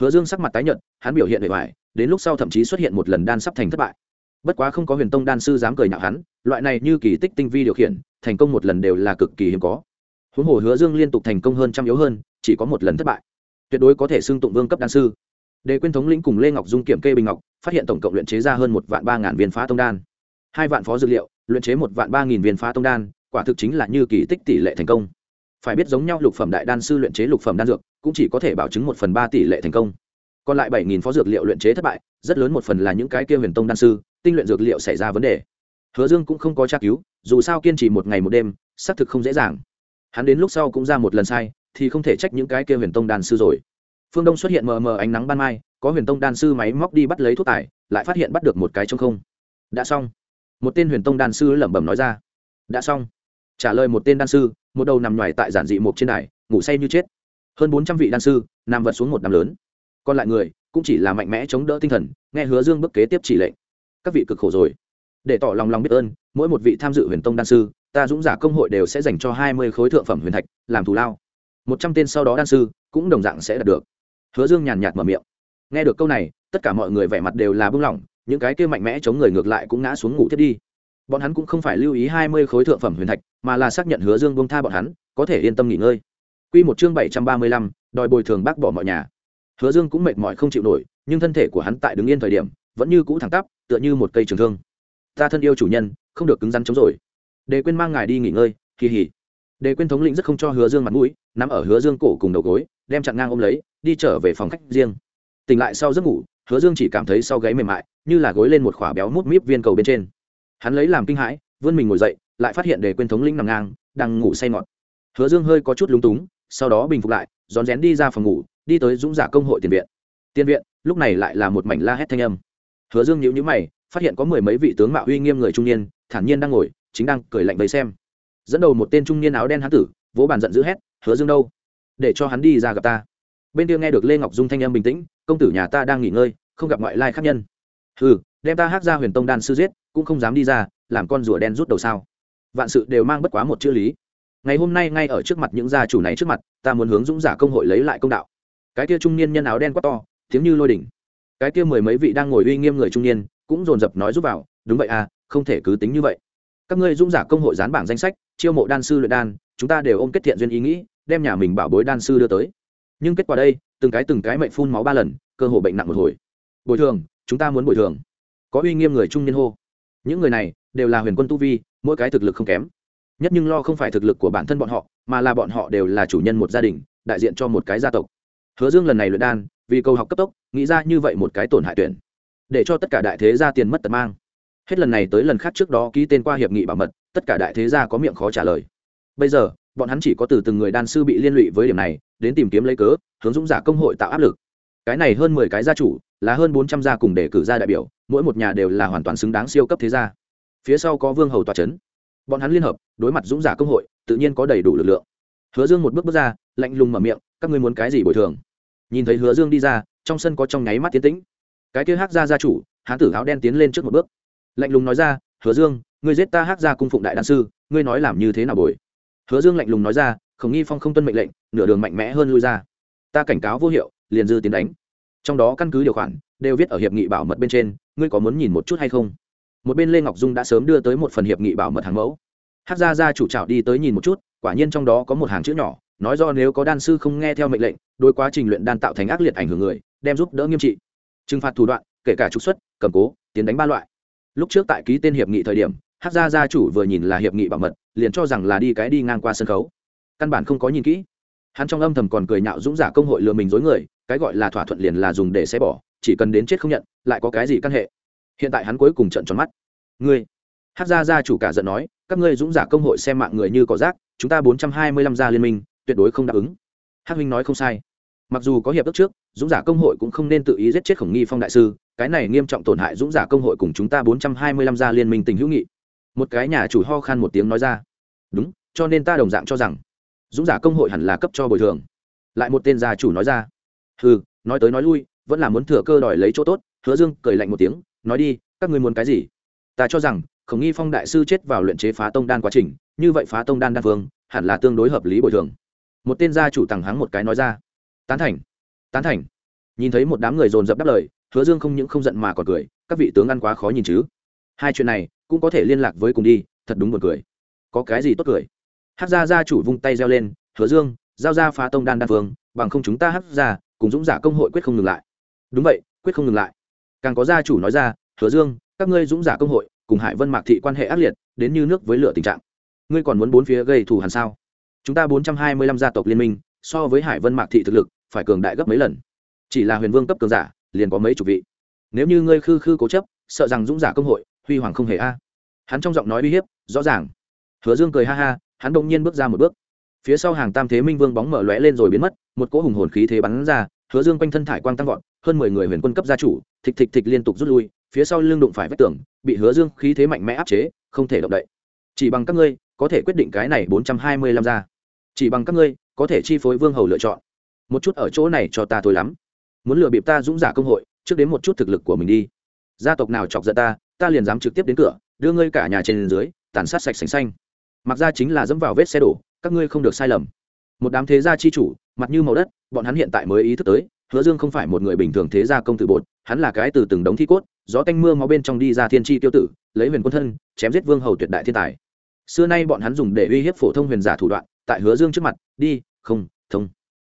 Hứa dương sắc mặt tái nhợt, hắn biểu hiện bề ngoài đến lúc sau thậm chí xuất hiện một lần đan sắp thành thất bại. Bất quá không có huyền tông đan sư dám cười nhạo hắn, loại này như kỳ tích tinh vi điều khiển, thành công một lần đều là cực kỳ hiếm có. Huống hồ hứa dương liên tục thành công hơn trăm yếu hơn, chỉ có một lần thất bại. Tuyệt đối có thể xưng tụng vương cấp đan sư. Đề quyên thống lĩnh cùng lê ngọc dung kiểm kê bình ngọc, phát hiện tổng cộng luyện chế ra hơn một vạn ba ngàn viên phá tông đan. Hai vạn phó dược liệu, luyện chế một vạn ba nghìn viên phá tông đan, quả thực chính là như kỳ tích tỷ lệ thành công phải biết giống nhau lục phẩm đại đan sư luyện chế lục phẩm đan dược, cũng chỉ có thể bảo chứng một phần ba tỷ lệ thành công. Còn lại bảy nghìn phó dược liệu luyện chế thất bại, rất lớn một phần là những cái kia huyền tông đan sư, tinh luyện dược liệu xảy ra vấn đề. Hứa dương cũng không có tra cứu, dù sao kiên trì một ngày một đêm, xác thực không dễ dàng. Hắn đến lúc sau cũng ra một lần sai, thì không thể trách những cái kia huyền tông đan sư rồi. Phương đông xuất hiện mờ mờ ánh nắng ban mai, có huyền tông đan sư máy móc đi bắt lấy thuốc tải, lại phát hiện bắt được một cái trong không. Đã xong. Một tên huyền tông đan sư lẩm bẩm nói ra. Đã xong trả lời một tên đan sư, một đầu nằm ngoài tại giản dị một trên đài, ngủ say như chết. Hơn bốn trăm vị đan sư nằm vật xuống một đám lớn. Còn lại người, cũng chỉ là mạnh mẽ chống đỡ tinh thần, nghe hứa dương bức kế tiếp chỉ lệnh. Các vị cực khổ rồi. Để tỏ lòng lòng biết ơn, mỗi một vị tham dự huyền tông đan sư, ta dũng giả công hội đều sẽ dành cho hai mươi khối thượng phẩm huyền thạch, làm thù lao. Một trăm tên sau đó đan sư, cũng đồng dạng sẽ đạt được. Hứa dương nhàn nhạt mở miệng. Nghe được câu này, tất cả mọi người vẻ mặt đều là bưng lỏng những cái kia mạnh mẽ chống người ngược lại cũng ngã xuống ngủ thiết đi bọn hắn cũng không phải lưu ý hai mươi khối thượng phẩm huyền thạch, mà là xác nhận hứa dương bông tha bọn hắn, có thể yên tâm nghỉ ngơi. Q một chương bảy trăm ba mươi lăm, đòi bồi thường bác bỏ mọi nhà. Hứa dương cũng mệt mỏi không chịu nổi, nhưng thân thể của hắn tại đứng yên thời điểm, vẫn như cũ thẳng tắp, tựa như một cây trường thương. Ta thân yêu chủ nhân, không được cứng rắn chống rồi đề quên mang ngài đi nghỉ ngơi, kỳ hỉ. Đề quên thống lĩnh rất không cho hứa dương mặt mũi nắm ở hứa dương cổ cùng đầu gối, đem chặn ngang ôm lấy, đi trở về phòng khách riêng. Tỉnh lại sau giấc ngủ, hứa dương chỉ cảm thấy sau gáy mềm mại, như là gối lên một khỏa béo mút míp viên cầu bên trên hắn lấy làm kinh hãi, vươn mình ngồi dậy, lại phát hiện để quên thống lĩnh nằm ngang, đang ngủ say ngọt. Hứa dương hơi có chút lúng túng, sau đó bình phục lại, rón rén đi ra phòng ngủ, đi tới dũng giả công hội tiền viện. Tiền viện, lúc này lại là một mảnh la hét thanh âm. Hứa dương nhíu nhíu mày, phát hiện có mười mấy vị tướng mạo uy nghiêm người trung niên, thản nhiên đang ngồi, chính đang cười lạnh vây xem. Dẫn đầu một tên trung niên áo đen hán tử, vỗ bàn giận dữ hét, hứa dương đâu? Để cho hắn đi ra gặp ta. Bên kia nghe được lê ngọc dung thanh âm bình tĩnh, công tử nhà ta đang nghỉ ngơi, không gặp ngoại lai khác nhân. Ừ đem ta hát ra huyền tông đan sư giết, cũng không dám đi ra, làm con rùa đen rút đầu sao? Vạn sự đều mang bất quá một chữ lý. Ngày hôm nay ngay ở trước mặt những gia chủ này trước mặt, ta muốn hướng dũng giả công hội lấy lại công đạo. Cái kia trung niên nhân áo đen quá to, tiếng như lôi đỉnh. Cái kia mười mấy vị đang ngồi uy nghiêm người trung niên, cũng dồn dập nói giúp vào, đúng vậy à không thể cứ tính như vậy. Các ngươi dũng giả công hội dán bảng danh sách, chiêu mộ đan sư luyện đan, chúng ta đều ôm kết thiện duyên ý nghĩ, đem nhà mình bảo bối đan sư đưa tới. Nhưng kết quả đây, từng cái từng cái mệnh phun máu ba lần, cơ hồ bệnh nặng một hồi. Bồi thường, chúng ta muốn bồi thường có uy nghiêm người trung niên hô. Những người này đều là huyền quân tu vi, mỗi cái thực lực không kém. Nhất nhưng lo không phải thực lực của bản thân bọn họ, mà là bọn họ đều là chủ nhân một gia đình, đại diện cho một cái gia tộc. Hứa dương lần này luyện đan, vì câu học cấp tốc, nghĩ ra như vậy một cái tổn hại tuyển. Để cho tất cả đại thế gia tiền mất tật mang. Hết lần này tới lần khác trước đó ký tên qua hiệp nghị bảo mật, tất cả đại thế gia có miệng khó trả lời. Bây giờ, bọn hắn chỉ có từ từng người đan sư bị liên lụy với điểm này, đến tìm kiếm lấy cớ, hướng dũng giả công hội tạo áp lực. Cái này hơn mười cái gia chủ, là hơn bốn trăm gia cùng để cử ra đại biểu mỗi một nhà đều là hoàn toàn xứng đáng siêu cấp thế gia. Phía sau có vương hầu tòa c h ấ n bọn hắn liên hợp, đối mặt dũng giả công hội, tự nhiên có đầy đủ lực lượng. Hứa dương một bước bước ra, lạnh lùng mở miệng, các ngươi muốn cái gì bồi thường? Nhìn thấy hứa dương đi ra, trong sân có trong nháy mắt tiến tĩnh. Cái kia hát ra gia chủ, hán tử áo đen tiến lên trước một bước. Lạnh lùng nói ra, hứa dương, ngươi giết ta hát ra cung phụng đại đan sư, ngươi nói làm như thế nào bồi? Hứa dương lạnh lùng nói ra, khổng nghi phong không tuân mệnh lệnh, nửa đường mạnh mẽ hơn lui ra. Ta cảnh cáo vô hiệu, liền dư tiến đánh. Trong đó căn cứ điều khoản đều viết ở hiệp nghị bảo mật bên trên, ngươi có muốn nhìn một chút hay không? Một bên lê ngọc dung đã sớm đưa tới một phần hiệp nghị bảo mật hàng mẫu. Hát ra ra chủ trào đi tới nhìn một chút, quả nhiên trong đó có một hàng chữ nhỏ, nói do nếu có đan sư không nghe theo mệnh lệnh, đối quá trình luyện đan tạo thành ác liệt ảnh hưởng người, đem giúp đỡ nghiêm trị. Trừng phạt thủ đoạn, kể cả trục xuất, cầm cố, tiến đánh ba loại. Lúc trước tại ký tên hiệp nghị thời điểm, hát gia gia chủ vừa nhìn là hiệp nghị bảo mật, liền cho rằng là đi cái đi ngang qua sân khấu. Căn bản không có nhìn kỹ. Hắn trong âm thầm còn cười nhạo dũng giả công hội lừa mình dối người, cái gọi là thỏa thuận liền là dùng để xé bỏ chỉ cần đến chết không nhận, lại có cái gì căn hệ? Hiện tại hắn cuối cùng trận tròn mắt. Ngươi hát gia gia chủ cả giận nói, các ngươi dũng giả công hội xem mạng người như cỏ rác, chúng ta bốn trăm hai mươi lăm gia liên minh, tuyệt đối không đáp ứng. Hát huynh nói không sai. Mặc dù có hiệp ước trước, dũng giả công hội cũng không nên tự ý giết chết khổng nghi phong đại sư, cái này nghiêm trọng tổn hại dũng giả công hội cùng chúng ta bốn trăm hai mươi lăm gia liên minh tình hữu nghị. Một cái nhà chủ ho khan một tiếng nói ra. Đúng, cho nên ta đồng dạng cho rằng, dũng giả công hội hẳn là cấp cho bồi thường. Lại một tên gia chủ nói ra. Ừ nói tới nói lui vẫn là muốn thừa cơ đòi lấy chỗ tốt, hứa dương cười lạnh một tiếng, nói đi, các ngươi muốn cái gì? Ta cho rằng, khổng nghi phong đại sư chết vào luyện chế phá tông đan quá trình, như vậy phá tông đan đan phương hẳn là tương đối hợp lý bồi thường. Một tên gia chủ tằng hắng một cái nói ra. Tán thành tán thành. Nhìn thấy một đám người dồn dập đáp lời, hứa dương không những không giận mà còn cười, các vị tướng ăn quá khó nhìn chứ. Hai chuyện này, cũng có thể liên lạc với cùng đi, thật đúng buồn cười. Có cái gì tốt cười? Hát gia gia chủ vung tay reo lên, hứa dương, giao ra phá tông đan đan phương bằng không chúng ta hát ra cùng dũng giả công hội quyết không ngừng lại đúng vậy, quyết không ngừng lại. Càng có gia chủ nói ra, hứa dương, các ngươi dũng giả công hội, cùng hải vân mạc thị quan hệ ác liệt, đến như nước với lửa tình trạng. Ngươi còn muốn bốn phía gây thù hằn sao? Chúng ta bốn trăm hai mươi lăm gia tộc liên minh, so với hải vân mạc thị thực lực, phải cường đại gấp mấy lần. Chỉ là huyền vương cấp cường giả, liền có mấy chục vị. Nếu như ngươi khư khư cố chấp, sợ rằng dũng giả công hội, huy hoàng không hề a. Hắn trong giọng nói uy hiếp, rõ ràng. Hứa dương cười ha ha, hắn đông nhiên bước ra một bước. Phía sau hàng tam thế minh vương bóng mở lóe lên rồi biến mất, một cỗ hùng hồn khí thế bắn ra hứa dương quanh thân thải quang tăng vọt, hơn mười người huyền quân cấp gia chủ, thịch thịch thịch liên tục rút lui, phía sau lưng đụng phải vách tường, bị hứa dương khí thế mạnh mẽ áp chế, không thể động đậy. Chỉ bằng các ngươi, có thể quyết định cái này bốn trăm hai mươi lăm ra. Chỉ bằng các ngươi, có thể chi phối vương hầu lựa chọn. Một chút ở chỗ này cho ta thôi lắm. Muốn lừa bịp ta dũng giả công hội, trước đến một chút thực lực của mình đi. Gia tộc nào chọc giận ta ta liền dám trực tiếp đến cửa, đưa ngươi cả nhà trên dưới, tàn sát sạch sành xanh. Mặc ra chính là dẫm vào vết xe đổ, các ngươi không được sai lầm một đám thế gia chi chủ, mặt như màu đất, bọn hắn hiện tại mới ý thức tới, hứa dương không phải một người bình thường thế gia công tử bột, hắn là cái từ từng đống thi cốt, gió tanh mưa máu bên trong đi ra thiên tri tiêu tử, lấy huyền quân thân, chém giết vương hầu tuyệt đại thiên tài. Xưa nay bọn hắn dùng để uy hiếp phổ thông huyền giả thủ đoạn, tại hứa dương trước mặt, đi, không, thông.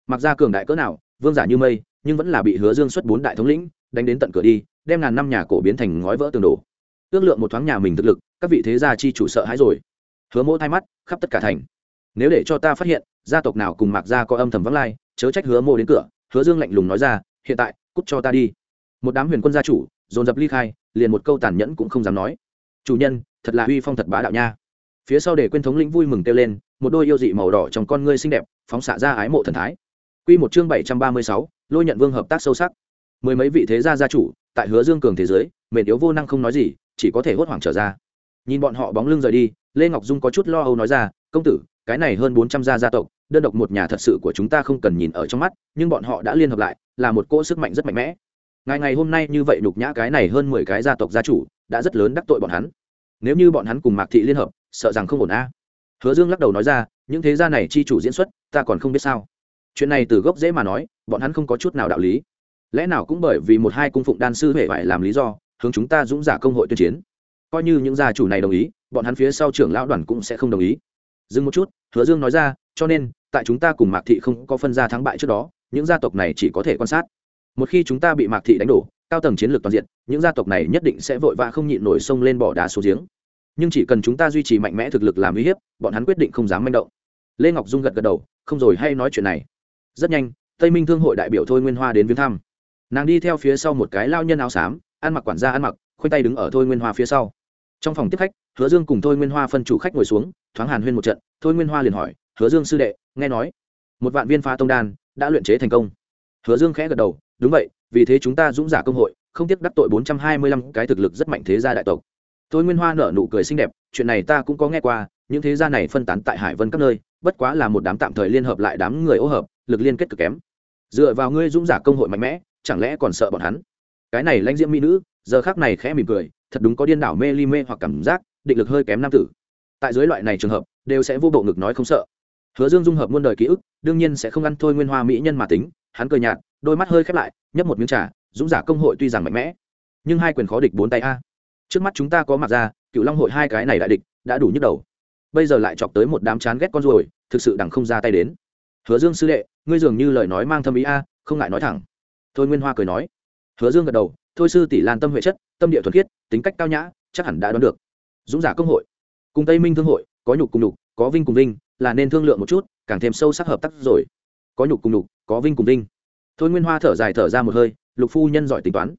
Mặc ra cường đại cỡ nào, vương giả như mây, nhưng vẫn là bị hứa dương xuất bốn đại thống lĩnh, đánh đến tận cửa đi, đem ngàn năm nhà cổ biến thành ngói vỡ tường đổ. Ước lượng một thoáng nhà mình thực lực, các vị thế gia chi chủ sợ hãi rồi. Hứa mỗ thay mắt, khắp tất cả thành. Nếu để cho ta phát hiện gia tộc nào cùng mạc gia có âm thầm vắng lai chớ trách hứa mô đến cửa hứa dương lạnh lùng nói ra hiện tại cút cho ta đi. Một đám huyền quân gia chủ dồn dập ly khai liền một câu tàn nhẫn cũng không dám nói. Chủ nhân thật là uy phong thật bá đạo nha. Phía sau để quên thống lĩnh vui mừng kêu lên một đôi yêu dị màu đỏ trong con ngươi xinh đẹp phóng xạ ra ái mộ thần thái. Quy một chương bảy trăm ba mươi sáu, lôi nhận vương hợp tác sâu sắc. Mười mấy vị thế gia gia chủ tại hứa dương cường thế giới mềm yếu vô năng không nói gì chỉ có thể hốt hoảng trở ra. Nhìn bọn họ bóng lưng rời đi lê ngọc dung có chút lo âu nói ra công tử cái này hơn bốn trăm gia gia tộc, đơn độc một nhà thật sự của chúng ta không cần nhìn ở trong mắt, nhưng bọn họ đã liên hợp lại, là một cỗ sức mạnh rất mạnh mẽ. Ngày ngày hôm nay như vậy nhục nhã cái này hơn mười cái gia tộc gia chủ, đã rất lớn đắc tội bọn hắn. Nếu như bọn hắn cùng mạc thị liên hợp, sợ rằng không ổn a. Hứa dương lắc đầu nói ra, những thế gia này chi chủ diễn xuất, ta còn không biết sao. Chuyện này từ gốc dễ mà nói, bọn hắn không có chút nào đạo lý. Lẽ nào cũng bởi vì một hai cung phụng đan sư huệ phải làm lý do, hướng chúng ta dũng giả công hội tuyên chiến. Coi như những gia chủ này đồng ý, bọn hắn phía sau trưởng lão đoàn cũng sẽ không đồng ý dừng một chút, hứa dương nói ra, cho nên, tại chúng ta cùng mạc thị không có phân ra thắng bại trước đó, những gia tộc này chỉ có thể quan sát. Một khi chúng ta bị mạc thị đánh đổ, cao tầng chiến lược toàn diện, những gia tộc này nhất định sẽ vội vã không nhịn nổi sông lên bỏ đá xuống giếng. Nhưng chỉ cần chúng ta duy trì mạnh mẽ thực lực làm uy hiếp, bọn hắn quyết định không dám manh động. Lê ngọc dung gật gật đầu, không rồi hay nói chuyện này. Rất nhanh, tây minh thương hội đại biểu thôi nguyên hoa đến viếng thăm. Nàng đi theo phía sau một cái lao nhân áo xám, ăn mặc quản gia ăn mặc, khoanh tay đứng ở thôi nguyên hoa phía sau. Trong phòng tiếp khách hứa dương cùng thôi nguyên hoa phân chủ khách ngồi xuống, thoáng hàn huyên một trận, thôi nguyên hoa liền hỏi, hứa dương sư đệ, nghe nói, một vạn viên pha tông đan đã luyện chế thành công. Hứa dương khẽ gật đầu, đúng vậy, vì thế chúng ta dũng giả công hội, không tiếc đắc tội bốn trăm hai mươi lăm cái thực lực rất mạnh thế gia đại tộc. Thôi nguyên hoa nở nụ cười xinh đẹp, chuyện này ta cũng có nghe qua, những thế gia này phân tán tại hải vân các nơi, bất quá là một đám tạm thời liên hợp lại đám người ô hợp, lực liên kết cực kém. Dựa vào ngươi dũng giả công hội mạnh mẽ, chẳng lẽ còn sợ bọn hắn? Cái này lãnh diễm mỹ nữ, giờ khác này khẽ mỉm cười, thật đúng có điên đảo mê ly mê hoặc cảm giác định lực hơi kém nam tử. Tại dưới loại này trường hợp, đều sẽ vô bộ ngực nói không sợ. Hứa dương dung hợp muôn đời ký ức, đương nhiên sẽ không ăn thôi nguyên hoa mỹ nhân mà tính, hắn cười nhạt, đôi mắt hơi khép lại, nhấp một miếng trà, dũng giả công hội tuy rằng mạnh mẽ, nhưng hai quyền khó địch bốn tay a. Trước mắt chúng ta có mặt ra cựu long hội hai cái này đại địch, đã đủ nhức đầu. Bây giờ lại chọc tới một đám chán ghét con ruồi, thực sự đằng không ra tay đến. Hứa dương sư đệ, ngươi dường như lời nói mang thâm ý a, không ngại nói thẳng. Thôi nguyên hoa cười nói. Hứa dương gật đầu, thôi sư tỷ lan tâm huệ chất, tâm địa thuần khiết, tính cách cao nhã, chắc hẳn đã đoán được dũng giả công hội, cùng tây minh thương hội, có nhục cùng nhục, có vinh cùng vinh, là nên thương lượng một chút, càng thêm sâu sắc hợp tác rồi. Có nhục cùng nhục, có vinh cùng vinh. Thôi nguyên hoa thở dài thở ra một hơi, lục phu nhân giỏi tính toán.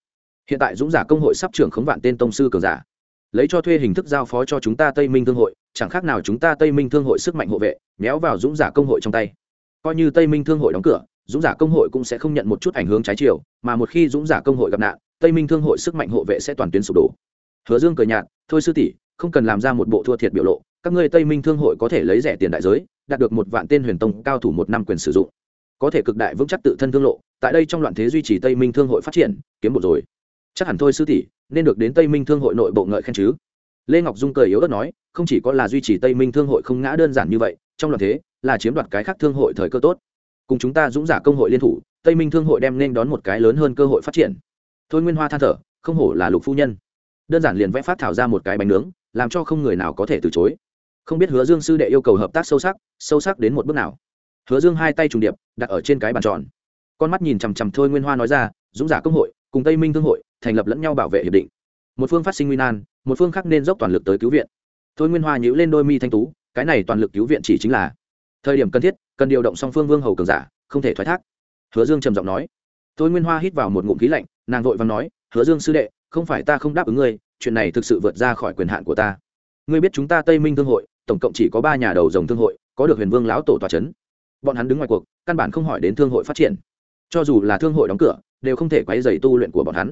Hiện tại dũng giả công hội sắp trưởng khống vạn tên tông sư cường giả. Lấy cho thuê hình thức giao phó cho chúng ta tây minh thương hội, chẳng khác nào chúng ta tây minh thương hội sức mạnh hộ vệ, méo vào dũng giả công hội trong tay. Coi như tây minh thương hội đóng cửa, dũng giả công hội cũng sẽ không nhận một chút ảnh hưởng trái chiều, mà một khi dũng giả công hội gặp nạn, tây minh thương hội sức mạnh hộ vệ sẽ toàn tuyến sụp đổ. Hứa dương cười nhạt, thôi sư tỷ không cần làm ra một bộ thua thiệt biểu lộ, các ngươi tây minh thương hội có thể lấy rẻ tiền đại giới, đạt được một vạn tên huyền tông cao thủ một năm quyền sử dụng. Có thể cực đại vững chắc tự thân thương lộ, tại đây trong loạn thế duy trì tây minh thương hội phát triển, kiếm một rồi. Chắc hẳn thôi sư tỷ, nên được đến tây minh thương hội nội bộ ngợi khen chứ? Lê ngọc dung cười yếu ớt nói, không chỉ có là duy trì tây minh thương hội không ngã đơn giản như vậy, trong loạn thế, là chiếm đoạt cái khác thương hội thời cơ tốt. Cùng chúng ta dũng giả công hội liên thủ, tây minh thương hội đem nên đón một cái lớn hơn cơ hội phát triển. Thôi nguyên hoa than thở, không hổ là lục phu nhân. Đơn giản liền vẽ phát thảo ra một cái bánh nướng làm cho không người nào có thể từ chối. Không biết hứa dương sư đệ yêu cầu hợp tác sâu sắc sâu sắc đến một bước nào. Hứa dương hai tay trùng điệp, đặt ở trên cái bàn tròn. Con mắt nhìn chằm chằm thôi nguyên hoa nói ra, dũng giả công hội, cùng tây minh thương hội, thành lập lẫn nhau bảo vệ hiệp định. Một phương phát sinh nguy nan, một phương khác nên dốc toàn lực tới cứu viện. Thôi nguyên hoa nhíu lên đôi mi thanh tú, cái này toàn lực cứu viện chỉ chính là thời điểm cần thiết, cần điều động song phương vương hầu cường giả, không thể thoái thác. Hứa dương trầm giọng nói. Thôi nguyên hoa hít vào một ngụm khí lạnh, nàng vội và nói, hứa dương sư đệ, không phải ta không đáp ứng ngươi chuyện này thực sự vượt ra khỏi quyền hạn của ta. Ngươi biết chúng ta tây minh thương hội, tổng cộng chỉ có ba nhà đầu dòng thương hội, có được huyền vương lão tổ tòa c h ấ n bọn hắn đứng ngoài cuộc, căn bản không hỏi đến thương hội phát triển. Cho dù là thương hội đóng cửa, đều không thể quấy dày tu luyện của bọn hắn.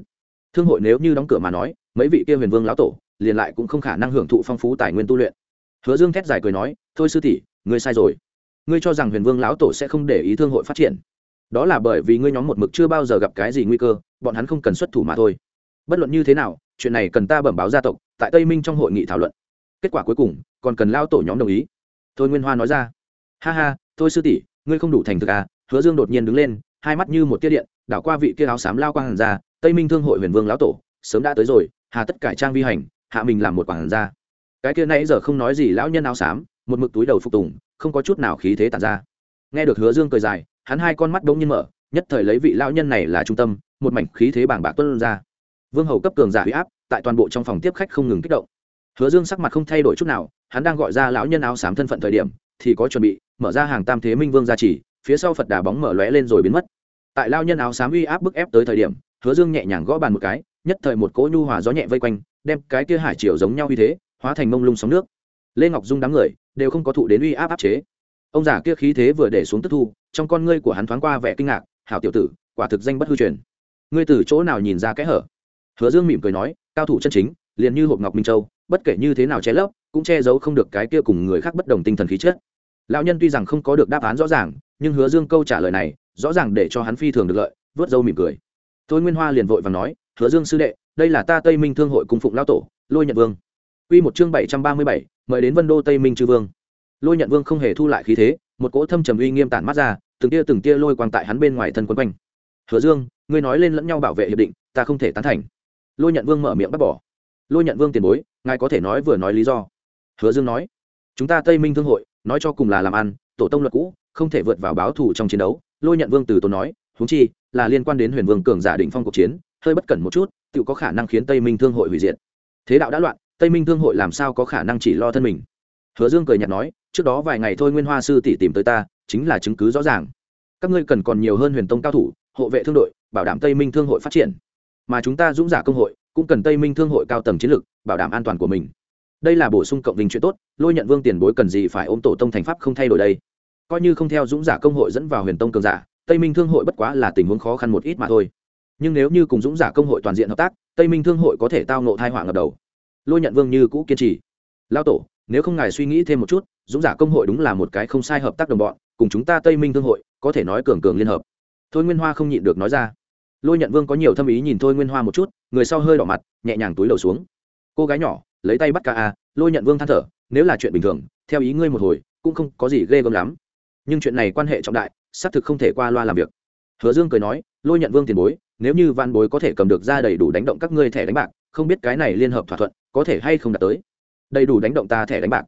Thương hội nếu như đóng cửa mà nói, mấy vị kia huyền vương lão tổ, liền lại cũng không khả năng hưởng thụ phong phú tài nguyên tu luyện. Hứa dương thét dài cười nói, thôi sư tỷ, ngươi sai rồi. Ngươi cho rằng huyền vương lão tổ sẽ không để ý thương hội phát triển. Đó là bởi vì ngươi nhóm một mực chưa bao giờ gặp cái gì nguy cơ, bọn hắn không cần xuất thủ mà thôi. Bất luận như thế nào chuyện này cần ta bẩm báo gia tộc, tại tây minh trong hội nghị thảo luận. Kết quả cuối cùng, còn cần lao tổ nhóm đồng ý. Thôi nguyên hoa nói ra. Ha ha, thôi sư tỷ, ngươi không đủ thành thực à? Hứa dương đột nhiên đứng lên, hai mắt như một tia điện, đảo qua vị kia áo xám lao quang hàn ra tây minh thương hội huyền vương lão tổ, sớm đã tới rồi, hà tất cải trang vi hành, hạ mình làm một quảng hàn ra cái kia nãy giờ không nói gì lão nhân áo xám, một mực túi đầu phục tùng, không có chút nào khí thế tàn ra. Nghe được hứa dương cười dài, hắn hai con mắt đống nhiên mở, nhất thời lấy vị lão nhân này là trung tâm, một mảnh khí thế bảng bạc tuân ra vương hầu cấp cường giả huy áp, tại toàn bộ trong phòng tiếp khách không ngừng kích động. Hứa dương sắc mặt không thay đổi chút nào, hắn đang gọi ra lão nhân áo xám thân phận thời điểm, thì có chuẩn bị, mở ra hàng tam thế minh vương gia trì, phía sau phật đà bóng mở lóe lên rồi biến mất. Tại lao nhân áo xám uy áp bức ép tới thời điểm, hứa dương nhẹ nhàng gõ bàn một cái, nhất thời một cỗ nhu hòa gió nhẹ vây quanh, đem cái kia hải triều giống nhau uy thế, hóa thành mông lung sóng nước. Lê ngọc dung đám người, đều không có thụ đến uy áp áp chế. Ông già kia khí thế vừa để xuống tức thu, trong con ngươi của hắn thoáng qua vẻ kinh ngạc, hảo tiểu tử, quả thực danh bất hư truyền. Ngươi từ chỗ nào nhìn ra kẽ hở? Hứa dương mỉm cười nói, cao thủ chân chính, liền như hộp ngọc minh châu, bất kể như thế nào che lấp, cũng che giấu không được cái kia cùng người khác bất đồng tinh thần khí chất. Lão nhân tuy rằng không có được đáp án rõ ràng, nhưng hứa dương câu trả lời này, rõ ràng để cho hắn phi thường được lợi, vớt dâu mỉm cười. Thôi nguyên hoa liền vội và nói, hứa dương sư đệ, đây là ta tây minh thương hội cung phụng lao tổ, lôi nhận vương. Quy một chương bảy trăm ba mươi bảy, mời đến vân đô tây minh chư vương. Lôi nhận vương không hề thu lại khí thế, một cỗ thâm trầm uy nghiêm tản mắt ra, từng tia từng tia lôi quang tại hắn bên ngoài thân quấn quanh. Hứa dương, ngươi nói lên lẫn nhau bảo vệ hiệp định, ta không thể tán thành lôi nhận vương mở miệng bắt bỏ. Lôi nhận vương tiền bối, ngài có thể nói vừa nói lý do. Hứa dương nói, chúng ta tây minh thương hội, nói cho cùng là làm ăn, tổ tông luật cũ, không thể vượt vào báo thù trong chiến đấu. Lôi nhận vương từ tốn nói húng chi, là liên quan đến huyền vương cường giả định phong cuộc chiến, hơi bất cẩn một chút, tự có khả năng khiến tây minh thương hội hủy diệt. Thế đạo đã loạn, tây minh thương hội làm sao có khả năng chỉ lo thân mình? Hứa dương cười nhạt nói, trước đó vài ngày thôi nguyên hoa sư tỷ tìm tới ta, chính là chứng cứ rõ ràng. Các ngươi cần còn nhiều hơn huyền tông cao thủ, hộ vệ thương đội, bảo đảm tây minh thương hội phát triển mà chúng ta dũng giả công hội cũng cần tây minh thương hội cao tầng chiến lược, bảo đảm an toàn của mình. Đây là bổ sung cộng đình chuyện tốt, lôi nhận vương tiền bối cần gì phải ôm tổ tông thành pháp không thay đổi đây. Coi như không theo dũng giả công hội dẫn vào huyền tông cường giả, tây minh thương hội bất quá là tình huống khó khăn một ít mà thôi. Nhưng nếu như cùng dũng giả công hội toàn diện hợp tác, tây minh thương hội có thể tao nộ thai họa ngập đầu. Lôi nhận vương như cũ kiên trì. Lao tổ, nếu không ngài suy nghĩ thêm một chút, dũng giả công hội đúng là một cái không sai hợp tác đồng bọn, cùng chúng ta tây minh thương hội có thể nói cường cường liên hợp. Thôi nguyên hoa không nhịn được nói ra lôi nhận vương có nhiều thâm ý nhìn thôi nguyên hoa một chút, người sau hơi đỏ mặt, nhẹ nhàng túi đầu xuống. Cô gái nhỏ, lấy tay bắt ca a, lôi nhận vương than thở, nếu là chuyện bình thường, theo ý ngươi một hồi, cũng không có gì ghê gớm lắm. Nhưng chuyện này quan hệ trọng đại, xác thực không thể qua loa làm việc. Hứa dương cười nói, lôi nhận vương tiền bối, nếu như văn bối có thể cầm được ra đầy đủ đánh động các ngươi thẻ đánh bạc, không biết cái này liên hợp thỏa thuận, có thể hay không đạt tới? Đầy đủ đánh động ta thẻ đánh bạc.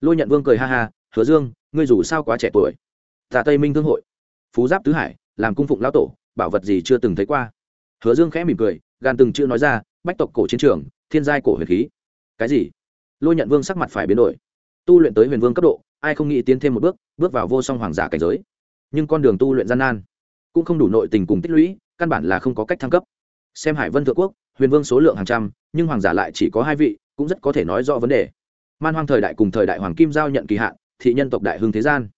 Lôi nhận vương cười ha ha, hứa dương, ngươi dù sao quá trẻ tuổi. Tà tây minh thương hội, phú giáp tứ hải, làm cung phụng lão tổ bảo vật gì chưa từng thấy qua. Hứa dương khẽ mỉm cười, gan từng chưa nói ra, bách tộc cổ chiến trường, thiên giai cổ huyền khí. Cái gì? Lôi nhận vương sắc mặt phải biến đổi. Tu luyện tới huyền vương cấp độ, ai không nghĩ tiến thêm một bước bước vào vô song hoàng giả cảnh giới. Nhưng con đường tu luyện gian nan, cũng không đủ nội tình cùng tích lũy, căn bản là không có cách thăng cấp. Xem hải vân thượng quốc, huyền vương số lượng hàng trăm, nhưng hoàng giả lại chỉ có hai vị, cũng rất có thể nói rõ vấn đề. Man hoang thời đại cùng thời đại hoàng kim giao nhận kỳ hạn, thị nhân tộc đại hưng thế gian.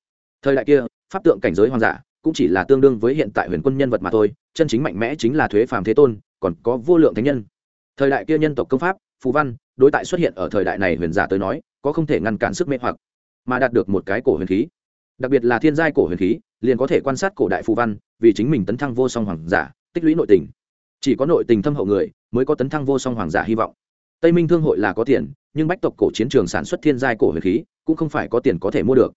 Thời đại kia, pháp tượng cảnh giới hoàng giả cũng chỉ là tương đương với hiện tại huyền quân nhân vật mà thôi, chân chính mạnh mẽ chính là thuế phàm thế tôn, còn có vô lượng thánh nhân. Thời đại kia nhân tộc công pháp, phù văn, đối tại xuất hiện ở thời đại này huyền giả tới nói, có không thể ngăn cản sức mê hoặc, mà đạt được một cái cổ huyền khí. Đặc biệt là thiên giai cổ huyền khí, liền có thể quan sát cổ đại phù văn, vì chính mình tấn thăng vô song hoàng giả, tích lũy nội tình. Chỉ có nội tình thâm hậu người, mới có tấn thăng vô song hoàng giả hy vọng. Tây minh thương hội là có tiền, nhưng bách tộc cổ chiến trường sản xuất thiên giai cổ huyền khí, cũng không phải có tiền có thể mua được.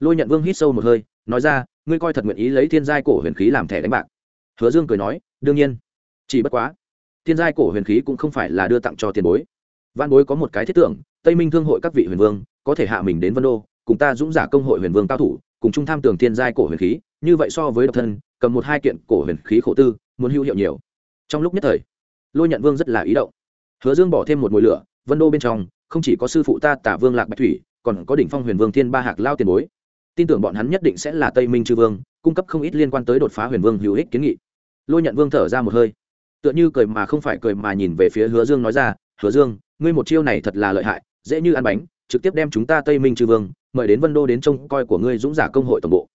Lôi nhận vương hít sâu một hơi, nói ra ngươi coi thật nguyện ý lấy thiên giai cổ huyền khí làm thẻ đánh bạc. Hứa dương cười nói, đương nhiên. Chỉ bất quá, thiên giai cổ huyền khí cũng không phải là đưa tặng cho tiền bối. Văn bối có một cái thiết tưởng, tây minh thương hội các vị huyền vương, có thể hạ mình đến vân đô, cùng ta dũng giả công hội huyền vương cao thủ, cùng trung tham tưởng thiên giai cổ huyền khí, như vậy so với độc thân, cầm một hai kiện cổ huyền khí khổ tư, muốn hữu hiệu nhiều. Trong lúc nhất thời, lôi nhận vương rất là ý động. Hứa dương bỏ thêm một mùi lửa, vân đô bên trong, không chỉ có sư phụ ta tả vương lạc bạch thủy, còn có đỉnh phong huyền vương thiên ba hạc lao tiền bối tin tưởng bọn hắn nhất định sẽ là tây minh chư vương, cung cấp không ít liên quan tới đột phá huyền vương hữu ích kiến nghị. Lôi nhận vương thở ra một hơi. Tựa như cười mà không phải cười mà nhìn về phía hứa dương nói ra, hứa dương, ngươi một chiêu này thật là lợi hại, dễ như ăn bánh, trực tiếp đem chúng ta tây minh chư vương, mời đến vân đô đến trông coi của ngươi dũng giả công hội tổng bộ.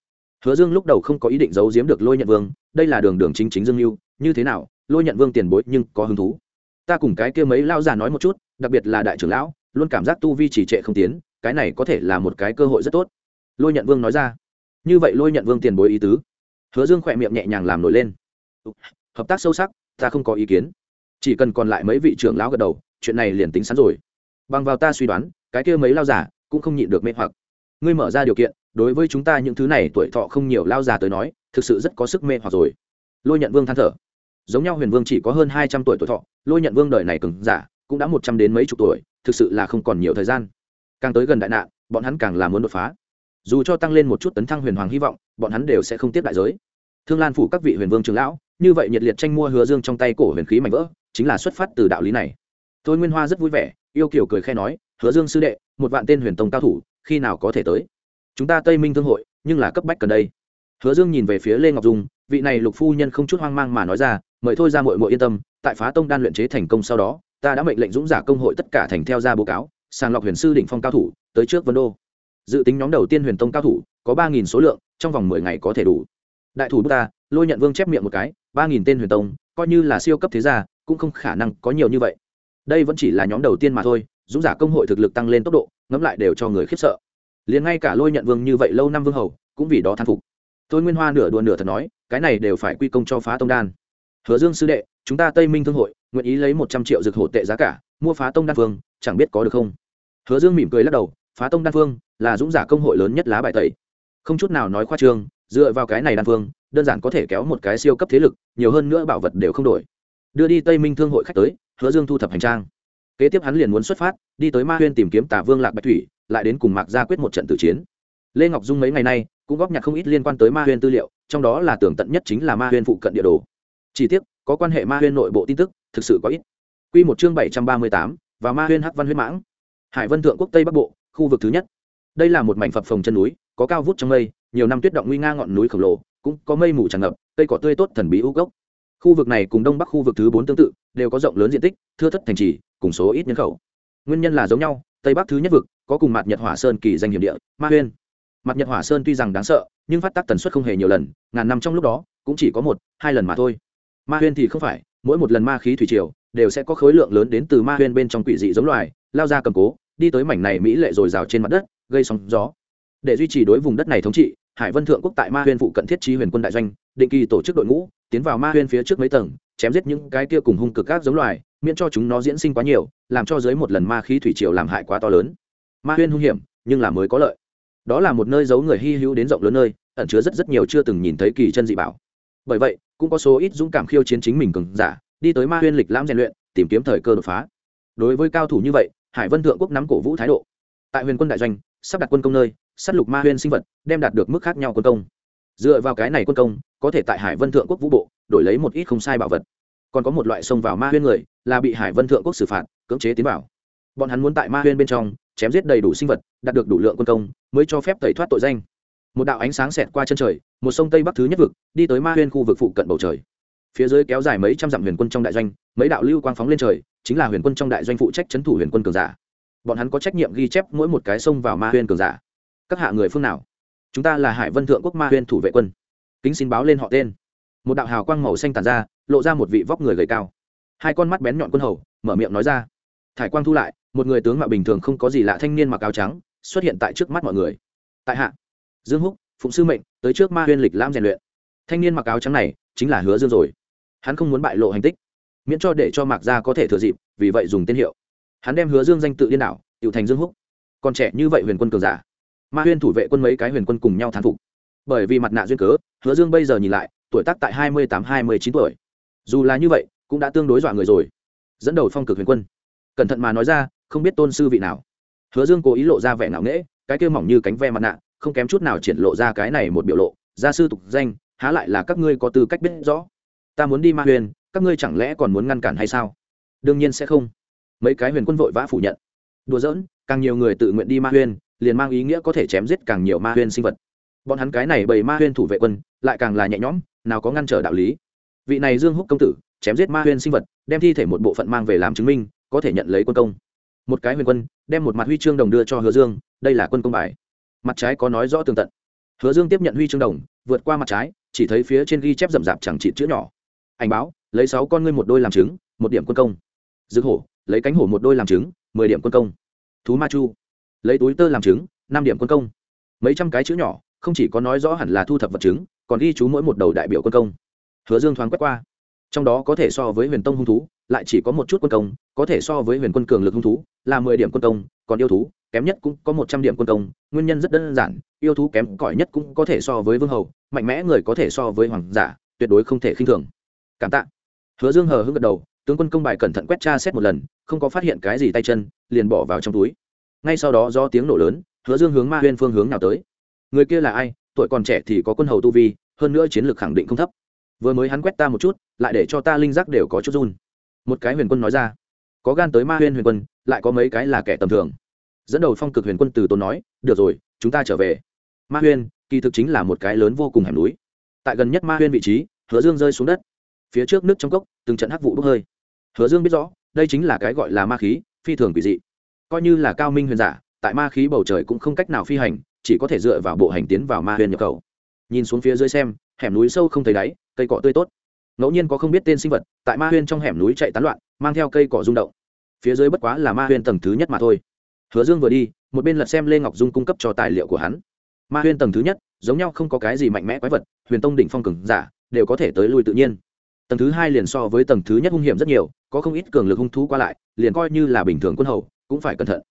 Hứa dương lúc đầu không có ý định giấu giếm được lôi nhận vương, đây là đường đường chính chính dương mưu như thế nào, lôi nhận vương tiền bối nhưng có hứng thú. Ta cùng cái kia mấy lao già nói một chút, đặc biệt là đại trưởng lão, luôn cảm giác tu vi chỉ trệ không tiến, cái này có thể là một cái cơ hội rất tốt lôi nhận vương nói ra. Như vậy lôi nhận vương tiền bối ý tứ. Hứa dương khỏe miệng nhẹ nhàng làm nổi lên. Hợp tác sâu sắc, ta không có ý kiến. Chỉ cần còn lại mấy vị trưởng lão gật đầu, chuyện này liền tính sẵn rồi. Bằng vào ta suy đoán, cái kia mấy lao giả cũng không nhịn được mê hoặc. Ngươi mở ra điều kiện, đối với chúng ta những thứ này tuổi thọ không nhiều lao già tới nói, thực sự rất có sức mê hoặc rồi. Lôi nhận vương than thở. Giống nhau huyền vương chỉ có hơn hai trăm tuổi tuổi thọ, lôi nhận vương đời này cứng giả cũng đã một trăm đến mấy chục tuổi, thực sự là không còn nhiều thời gian. Càng tới gần đại nạn, bọn hắn càng là muốn đột phá dù cho tăng lên một chút tấn thăng huyền hoàng hy vọng, bọn hắn đều sẽ không tiếp đại giới. Thương lan phủ các vị huyền vương trường lão, như vậy nhiệt liệt tranh mua hứa dương trong tay cổ huyền khí mạnh vỡ, chính là xuất phát từ đạo lý này. Thôi nguyên hoa rất vui vẻ, yêu kiểu cười khe nói, hứa dương sư đệ, một vạn tên huyền tông cao thủ, khi nào có thể tới? Chúng ta tây minh thương hội, nhưng là cấp bách cần đây. Hứa dương nhìn về phía lê ngọc dung, vị này lục phu nhân không chút hoang mang mà nói ra, mời thôi ra mội mội yên tâm, tại phá tông đan luyện chế thành công sau đó, ta đã mệnh lệnh dũng giả công hội tất cả thành theo ra báo cáo, sàng lọc huyền sư đỉnh phong cao thủ, tới trước vân đô dự tính nhóm đầu tiên huyền tông cao thủ có ba nghìn số lượng, trong vòng mười ngày có thể đủ. Đại thủ ta, lôi nhận vương chép miệng một cái, ba nghìn tên huyền tông, coi như là siêu cấp thế gia, cũng không khả năng có nhiều như vậy. Đây vẫn chỉ là nhóm đầu tiên mà thôi, dũng giả công hội thực lực tăng lên tốc độ, ngẫm lại đều cho người khiếp sợ. Liền ngay cả lôi nhận vương như vậy lâu năm vương hầu, cũng vì đó thán phục. Tôi nguyên hoa nửa đùa nửa thật nói, cái này đều phải quy công cho phá tông đan. Hứa dương sư đệ, chúng ta tây minh thương hội, nguyện ý lấy một trăm triệu dược hộ tệ giá cả, mua phá tông đan vương, chẳng biết có được không? Hứa dương mỉm cười lắc đầu phá tông đan phương là dũng giả công hội lớn nhất lá bài tẩy. Không chút nào nói khoa trương dựa vào cái này đan phương đơn giản có thể kéo một cái siêu cấp thế lực nhiều hơn nữa bảo vật đều không đổi. Đưa đi tây minh thương hội khách tới hứa dương thu thập hành trang. Kế tiếp hắn liền muốn xuất phát đi tới ma huyên tìm kiếm tả vương lạc bạch thủy lại đến cùng mạc gia quyết một trận tử chiến. Lê ngọc dung mấy ngày nay cũng góp nhặt không ít liên quan tới ma huyên tư liệu trong đó là tưởng tận nhất chính là ma huyên phụ cận địa đồ. Chỉ tiếc, có quan hệ ma huyên nội bộ tin tức thực sự có ít. Q một chương bảy trăm ba mươi tám và ma huyên hắc văn huyết mãng. Hải vân thượng quốc tây bắc bộ khu vực thứ nhất. Đây là một mảnh phập phồng chân núi, có cao vút trong mây, nhiều năm tuyết động nguy nga ngọn núi khổng lồ, cũng có mây mù tràn ngập, cây cỏ tươi tốt thần bí u gốc khu vực này cùng đông bắc khu vực thứ bốn tương tự, đều có rộng lớn diện tích, thưa thất thành trì, cùng số ít nhân khẩu. Nguyên nhân là giống nhau, tây bắc thứ nhất vực, có cùng mặt nhật hỏa sơn kỳ danh hiểm địa, ma huyên. Mặt nhật hỏa sơn tuy rằng đáng sợ, nhưng phát tác tần suất không hề nhiều lần, ngàn năm trong lúc đó, cũng chỉ có một, hai lần mà thôi. Ma huyên thì không phải, mỗi một lần ma khí thủy triều, đều sẽ có khối lượng lớn đến từ ma huyên bên trong quỷ dị giống loài, lao ra cầm cố đi tới mảnh này mỹ lệ dồi dào trên mặt đất, gây sóng gió. Để duy trì đối vùng đất này thống trị, hải vân thượng quốc tại ma huyên phụ cận thiết trí huyền quân đại doanh, định kỳ tổ chức đội ngũ, tiến vào ma huyên phía trước mấy tầng, chém giết những cái kia cùng hung cực các giống loài, miễn cho chúng nó diễn sinh quá nhiều, làm cho dưới một lần ma khí thủy triều làm hại quá to lớn. Ma huyên hung hiểm, nhưng là mới có lợi. Đó là một nơi giấu người hy hữu đến rộng lớn nơi, ẩn chứa rất rất nhiều chưa từng nhìn thấy kỳ chân dị bảo. Bởi vậy, cũng có số ít dũng cảm khiêu chiến chính mình cường giả, đi tới ma huyên lịch lãm rèn luyện, tìm kiếm thời cơ đột phá. Đối với cao thủ như vậy hải vân thượng quốc nắm cổ vũ thái độ. Tại huyền quân đại doanh, sắp đặt quân công nơi s á t lục ma huyên sinh vật, đem đạt được mức khác nhau quân công. Dựa vào cái này quân công, có thể tại hải vân thượng quốc vũ bộ, đổi lấy một ít không sai bảo vật. Còn có một loại xông vào ma huyên người, là bị hải vân thượng quốc xử phạt, cưỡng chế tiến bảo bọn hắn muốn tại ma huyên bên trong, chém giết đầy đủ sinh vật, đạt được đủ lượng quân công, mới cho phép tẩy thoát tội danh. Một đạo ánh sáng xẹt qua chân trời, một sông tây bắc thứ nhất vực, đi tới ma huyên khu vực phụ cận bầu trời. Phía dưới kéo dài mấy trăm dặm huyền quân trong đại doanh, mấy đạo lưu quang phóng lên trời chính là huyền quân trong đại doanh phụ trách Trấn thủ huyền quân cường giả. Bọn hắn có trách nhiệm ghi chép mỗi một cái sông vào ma Huyền cường giả. Các hạ người phương nào? Chúng ta là hải vân thượng quốc ma Huyền thủ vệ quân. Kính xin báo lên họ tên. Một đạo hào quang màu xanh tàn ra, lộ ra một vị vóc người gầy cao. Hai con mắt bén nhọn quân hầu, mở miệng nói ra. Thải quang thu lại, một người tướng mạo bình thường không có gì lạ thanh niên mặc áo trắng, xuất hiện tại trước mắt mọi người. Tại hạ, dương húc, phụng sư mệnh, tới trước ma huyên lịch lam rèn luyện. Thanh niên mặc áo trắng này, chính là hứa dương rồi. Hắn không muốn bại lộ hành tích miễn cho để cho mạc gia có thể thừa dịp, vì vậy dùng tên hiệu. Hắn đem hứa dương danh tự điên đảo, Tiểu thành dương húc. Còn trẻ như vậy huyền quân cường giả. Ma huyên thủ vệ quân mấy cái huyền quân cùng nhau thán phục. Bởi vì mặt nạ duyên cớ, hứa dương bây giờ nhìn lại, tuổi tác tại hai mươi tám, hai mươi chín tuổi. Dù là như vậy, cũng đã tương đối dọa người rồi. Dẫn đầu phong cực huyền quân. Cẩn thận mà nói ra, không biết tôn sư vị nào. Hứa dương cố ý lộ ra vẻ ngạo nghễ, cái kêu mỏng như cánh ve mặt nạ, không kém chút nào triển lộ ra cái này một biểu lộ. Gia sư tục danh, há lại là các ngươi có tư cách biết rõ. Ta muốn đi ma huyền các ngươi chẳng lẽ còn muốn ngăn cản hay sao? Đương nhiên sẽ không. Mấy cái huyền quân vội vã phủ nhận. Đùa giỡn, càng nhiều người tự nguyện đi ma huyền liền mang ý nghĩa có thể chém giết càng nhiều ma huyền sinh vật. Bọn hắn cái này bầy ma huyền thủ vệ quân, lại càng là nhẹ nhõm, nào có ngăn trở đạo lý. Vị này dương húc công tử, chém giết ma huyền sinh vật, đem thi thể một bộ phận mang về làm chứng minh, có thể nhận lấy quân công. Một cái huyền quân, đem một mặt huy chương đồng đưa cho hứa dương, đây là quân công bài. Mặt trái có nói rõ tường tận. Hứa dương tiếp nhận huy chương đồng, vượt qua mặt trái, chỉ thấy phía trên ghi chép rậm rạp chẳng trị chữ nhỏ. Ảnh báo lấy sáu con ngươi một đôi làm chứng một điểm quân công. Dược hổ, lấy cánh hổ một đôi làm chứng mười điểm quân công. Thú ma chu, lấy túi tơ làm chứng năm điểm quân công. Mấy trăm cái chữ nhỏ, không chỉ có nói rõ hẳn là thu thập vật chứng, còn ghi chú mỗi một đầu đại biểu quân công. Hứa dương thoáng quét qua. Trong đó có thể so với huyền tông hung thú, lại chỉ có một chút quân công, có thể so với huyền quân cường lực hung thú, là mười điểm quân công, còn yêu thú, kém nhất cũng có một trăm điểm quân công, nguyên nhân rất đơn giản, yêu thú kém cỏi nhất cũng có thể so với vương hầu, mạnh mẽ người có thể so với hoàng giả, tuyệt đối không thể khinh thường. Cảm tạ hứa dương hờ hững gật đầu, tướng quân công bài cẩn thận quét tra xét một lần, không có phát hiện cái gì tay chân, liền bỏ vào trong túi. Ngay sau đó do tiếng nổ lớn, hứa dương hướng ma huyên phương hướng nào tới. Người kia là ai? Tuổi còn trẻ thì có quân hầu tu vi, hơn nữa chiến lược khẳng định không thấp. Vừa mới hắn quét ta một chút, lại để cho ta linh giác đều có chút run. Một cái huyền quân nói ra. Có gan tới ma huyên huyền quân, lại có mấy cái là kẻ tầm thường. Dẫn đầu phong cực huyền quân từ tốn nói, được rồi, chúng ta trở về. Ma huyên, kỳ thực chính là một cái lớn vô cùng hẻm núi. Tại gần nhất ma huyên vị trí, hứa dương rơi xuống đất phía trước nước trong cốc, từng trận hắc vụ bốc hơi. Hứa dương biết rõ, đây chính là cái gọi là ma khí, phi thường quỷ dị. Coi như là cao minh huyền giả, tại ma khí bầu trời cũng không cách nào phi hành, chỉ có thể dựa vào bộ hành tiến vào ma huyền nhập khẩu. Nhìn xuống phía dưới xem, hẻm núi sâu không thấy đáy, cây cỏ tươi tốt. Ngẫu nhiên có không biết tên sinh vật, tại ma huyên trong hẻm núi chạy tán loạn, mang theo cây cỏ rung động. Phía dưới bất quá là ma huyên tầng thứ nhất mà thôi. Hứa dương vừa đi, một bên lật xem lê ngọc dung cung cấp cho tài liệu của hắn. Ma huyên tầng thứ nhất, giống nhau không có cái gì mạnh mẽ quái vật, huyền tông đỉnh phong cường giả, đều có thể tới lui tự nhiên tầng thứ hai liền so với tầng thứ nhất hung hiểm rất nhiều, có không ít cường lực hung thú qua lại, liền coi như là bình thường quân hầu, cũng phải cẩn thận.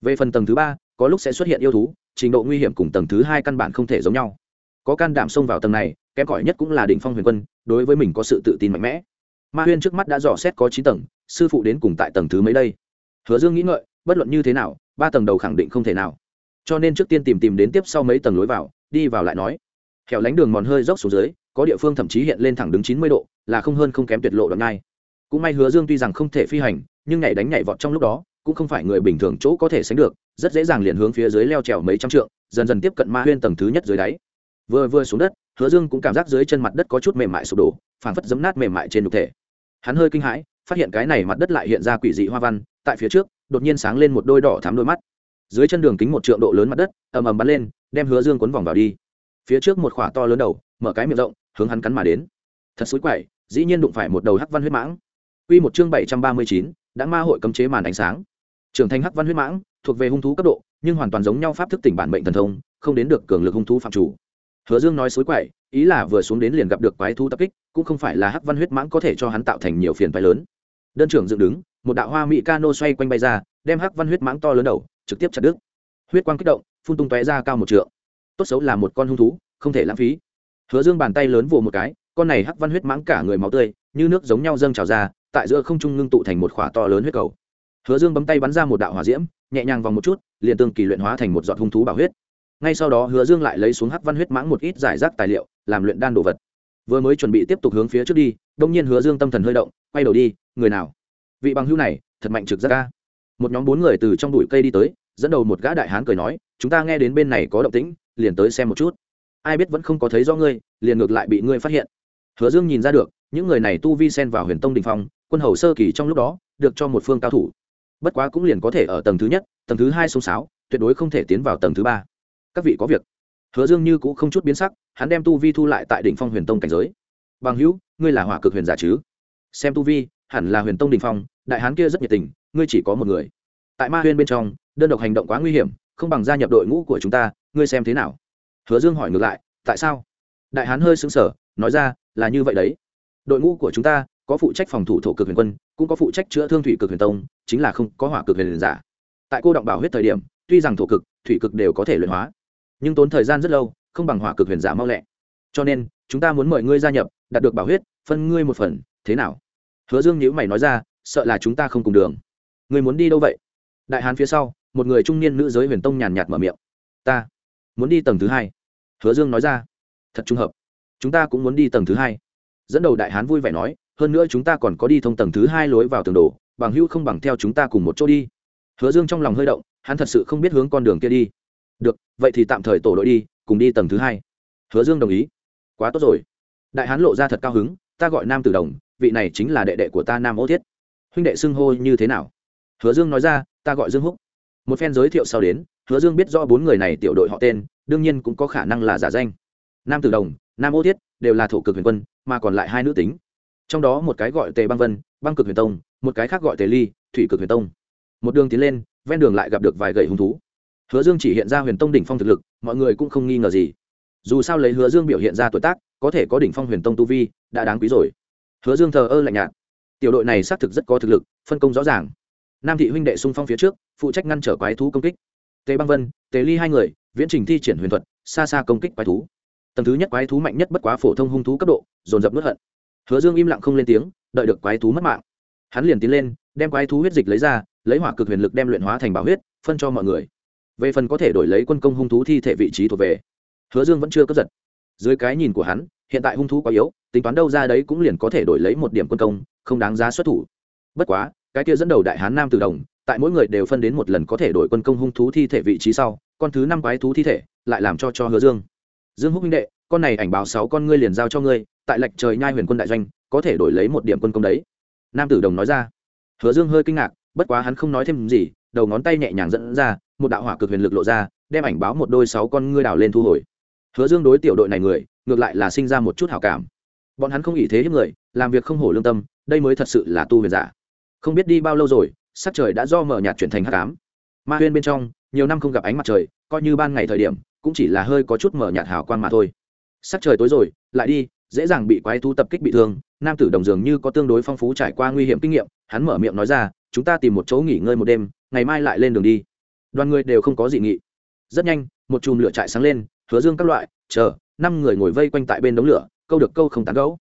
Về phần tầng thứ ba, có lúc sẽ xuất hiện yêu thú, trình độ nguy hiểm cùng tầng thứ hai căn bản không thể giống nhau. Có can đảm xông vào tầng này, kém cỏi nhất cũng là đỉnh phong huyền quân, đối với mình có sự tự tin mạnh mẽ. Ma huyên trước mắt đã dò xét có chín tầng, sư phụ đến cùng tại tầng thứ mấy đây? Hứa dương nghĩ ngợi, bất luận như thế nào, ba tầng đầu khẳng định không thể nào. Cho nên trước tiên tìm tìm đến tiếp sau mấy tầng lối vào, đi vào lại nói. Hẻo lánh đường mòn hơi dốc xuống dưới có địa phương thậm chí hiện lên thẳng đứng chín mươi độ, là không hơn không kém tuyệt lộ đoạn ngay cũng may hứa dương tuy rằng không thể phi hành, nhưng nhảy đánh nhảy vọt trong lúc đó, cũng không phải người bình thường chỗ có thể sánh được, rất dễ dàng liền hướng phía dưới leo trèo mấy trăm trượng, dần dần tiếp cận ma huyên tầng thứ nhất dưới đáy. Vừa vừa xuống đất, hứa dương cũng cảm giác dưới chân mặt đất có chút mềm mại sụp đổ, phảng phất giấm nát mềm mại trên đục thể. Hắn hơi kinh hãi, phát hiện cái này mặt đất lại hiện ra quỷ dị hoa văn, tại phía trước, đột nhiên sáng lên một đôi đỏ thắm đôi mắt. Dưới chân đường kính một trượng độ lớn mặt đất, ầm ầm bắn lên, đem hứa dương cuốn vòng vào đi. Phía trước một khỏa to lớn đầu, mở cái miệng rộng hướng hắn cắn mà đến. Thật xối quậy dĩ nhiên đụng phải một đầu hắc văn huyết mãng. Quy một chương bảy trăm ba mươi chín, đã ma hội cấm chế màn ánh sáng. Trưởng thành hắc văn huyết mãng, thuộc về hung thú cấp độ, nhưng hoàn toàn giống nhau pháp thức tỉnh bản mệnh thần thông, không đến được cường lực hung thú phạm chủ. Hứa dương nói xối quậy ý là vừa xuống đến liền gặp được quái thú tập kích, cũng không phải là hắc văn huyết mãng có thể cho hắn tạo thành nhiều phiền phái lớn. Đơn trưởng dựng đứng, một đạo hoa mỹ cano xoay quanh bay ra, đem hắc văn huyết mãng to lớn đầu, trực tiếp chặt đứt. Huyết quang kích động, phun tung tóe ra cao một trượng. Tốt xấu là một con hung thú, không thể lãng phí hứa dương bàn tay lớn vồ một cái, con này hắc văn huyết mãng cả người máu tươi, như nước giống nhau dâng trào ra, tại giữa không trung ngưng tụ thành một khỏa to lớn huyết cầu. Hứa dương bấm tay bắn ra một đạo hỏa diễm, nhẹ nhàng vòng một chút, liền tương kỳ luyện hóa thành một giọt hung thú bảo huyết. Ngay sau đó hứa dương lại lấy xuống hắc văn huyết mãng một ít giải rác tài liệu, làm luyện đan đồ vật. Vừa mới chuẩn bị tiếp tục hướng phía trước đi, đông nhiên hứa dương tâm thần hơi động, quay đầu đi, người nào? Vị bằng hữu này, thật mạnh trực giác ca một nhóm bốn người từ trong bụi cây đi tới, dẫn đầu một gã đại hán cười nói, chúng ta nghe đến bên này có động tĩnh, liền tới xem một chút ai biết vẫn không có thấy do ngươi, liền ngược lại bị ngươi phát hiện. Hứa dương nhìn ra được, những người này tu vi xen vào huyền tông đình phong, quân hầu sơ kỳ trong lúc đó, được cho một phương cao thủ. Bất quá cũng liền có thể ở tầng thứ nhất, tầng thứ hai sông sáo tuyệt đối không thể tiến vào tầng thứ ba. Các vị có việc. Hứa dương như cũng không chút biến sắc, hắn đem tu vi thu lại tại đỉnh phong huyền tông cảnh giới. Bằng hữu, ngươi là hỏa cực huyền giả chứ? Xem tu vi, hẳn là huyền tông đình phong, đại hán kia rất nhiệt tình, ngươi chỉ có một người. Tại ma huyên bên trong, đơn độc hành động quá nguy hiểm, không bằng gia nhập đội ngũ của chúng ta, ngươi xem thế nào? Hứa dương hỏi ngược lại, tại sao? Đại hán hơi xứng sở nói ra, là như vậy đấy. Đội ngũ của chúng ta có phụ trách phòng thủ thổ cực huyền quân, cũng có phụ trách chữa thương thủy cực huyền tông, chính là không có hỏa cực huyền giả. Tại cô động bảo huyết thời điểm, tuy rằng thổ cực, thủy cực đều có thể luyện hóa, nhưng tốn thời gian rất lâu, không bằng hỏa cực huyền giả mau lẹ. Cho nên, chúng ta muốn mời ngươi gia nhập, đạt được bảo huyết, phân ngươi một phần, thế nào? Hứa dương nhữ mày nói ra, sợ là chúng ta không cùng đường. Người muốn đi đâu vậy? Đại hán phía sau, một người trung niên nữ giới huyền tông nhàn nhạt mở miệng. Ta muốn đi tầng thứ hai hứa dương nói ra, thật trùng hợp. Chúng ta cũng muốn đi tầng thứ hai. Dẫn đầu đại hán vui vẻ nói, hơn nữa chúng ta còn có đi thông tầng thứ hai lối vào tường đồ bằng hữu không bằng theo chúng ta cùng một chỗ đi. Hứa dương trong lòng hơi động, hắn thật sự không biết hướng con đường kia đi. Được, vậy thì tạm thời tổ đội đi, cùng đi tầng thứ hai. Hứa dương đồng ý. Quá tốt rồi. Đại hán lộ ra thật cao hứng, ta gọi nam tử đồng, vị này chính là đệ đệ của ta nam ô thiết. Huynh đệ xưng hô như thế nào? Hứa dương nói ra, ta gọi dương húc. Một phen giới thiệu sau đến, hứa dương biết rõ bốn người này tiểu đội họ tên đương nhiên cũng có khả năng là giả danh. Nam tử đồng, nam ô thiết đều là thổ cực huyền quân, mà còn lại hai nữ tính. Trong đó một cái gọi tề băng vân, băng cực huyền tông, một cái khác gọi tề ly, thủy cực huyền tông. Một đường tiến lên, ven đường lại gặp được vài gậy hung thú. Hứa dương chỉ hiện ra huyền tông đỉnh phong thực lực, mọi người cũng không nghi ngờ gì. Dù sao lấy hứa dương biểu hiện ra tuổi tác, có thể có đỉnh phong huyền tông tu vi, đã đáng quý rồi. Hứa dương thờ ơ lạnh nhạt. Tiểu đội này xác thực rất có thực lực, phân công rõ ràng. Nam thị huynh đệ xung phong phía trước, phụ trách ngăn trở quái thú công kích. Tề băng vân tề ly hai người, viễn trình thi triển huyền thuật, xa xa công kích quái thú. Tầng thứ nhất quái thú mạnh nhất bất quá phổ thông hung thú cấp độ, dồn dập nuốt hận. Hứa dương im lặng không lên tiếng, đợi được quái thú mất mạng. Hắn liền tiến lên, đem quái thú huyết dịch lấy ra, lấy hỏa cực huyền lực đem luyện hóa thành bảo huyết, phân cho mọi người. Về phần có thể đổi lấy quân công hung thú thi thể vị trí thuộc về, hứa dương vẫn chưa cướp giật. Dưới cái nhìn của hắn, hiện tại hung thú quá yếu, tính toán đâu ra đấy cũng liền có thể đổi lấy một điểm quân công, không đáng giá xuất thủ. Bất quá, cái kia dẫn đầu đại hán nam từ đồng tại mỗi người đều phân đến một lần có thể đổi quân công hung thú thi thể vị trí sau, con thứ năm quái thú thi thể lại làm cho cho hứa dương. Dương húc minh đệ, con này ảnh báo sáu con ngươi liền giao cho ngươi, tại lệch trời nhai huyền quân đại doanh, có thể đổi lấy một điểm quân công đấy. Nam tử đồng nói ra. Hứa dương hơi kinh ngạc, bất quá hắn không nói thêm gì, đầu ngón tay nhẹ nhàng dẫn ra, một đạo hỏa cực huyền lực lộ ra, đem ảnh báo một đôi sáu con ngươi đào lên thu hồi. Hứa dương đối tiểu đội này người, ngược lại là sinh ra một chút hảo cảm. Bọn hắn không ý thế hiếp người, làm việc không hổ lương tâm, đây mới thật sự là tu huyền giả. Không biết đi bao lâu rồi sắc trời đã do mở nhạt chuyển thành hắc ám. Ma huyên bên trong, nhiều năm không gặp ánh mặt trời, coi như ban ngày thời điểm, cũng chỉ là hơi có chút mở nhạt hào quang mà thôi. Sắc trời tối rồi, lại đi, dễ dàng bị quái thú tập kích bị thương, nam tử đồng dường như có tương đối phong phú trải qua nguy hiểm kinh nghiệm, hắn mở miệng nói ra, chúng ta tìm một chỗ nghỉ ngơi một đêm, ngày mai lại lên đường đi. Đoàn người đều không có dị nghị. Rất nhanh, một chùm lửa trại sáng lên, hứa dương các loại, chờ, năm người ngồi vây quanh tại bên đống lửa, câu được câu không tán gấu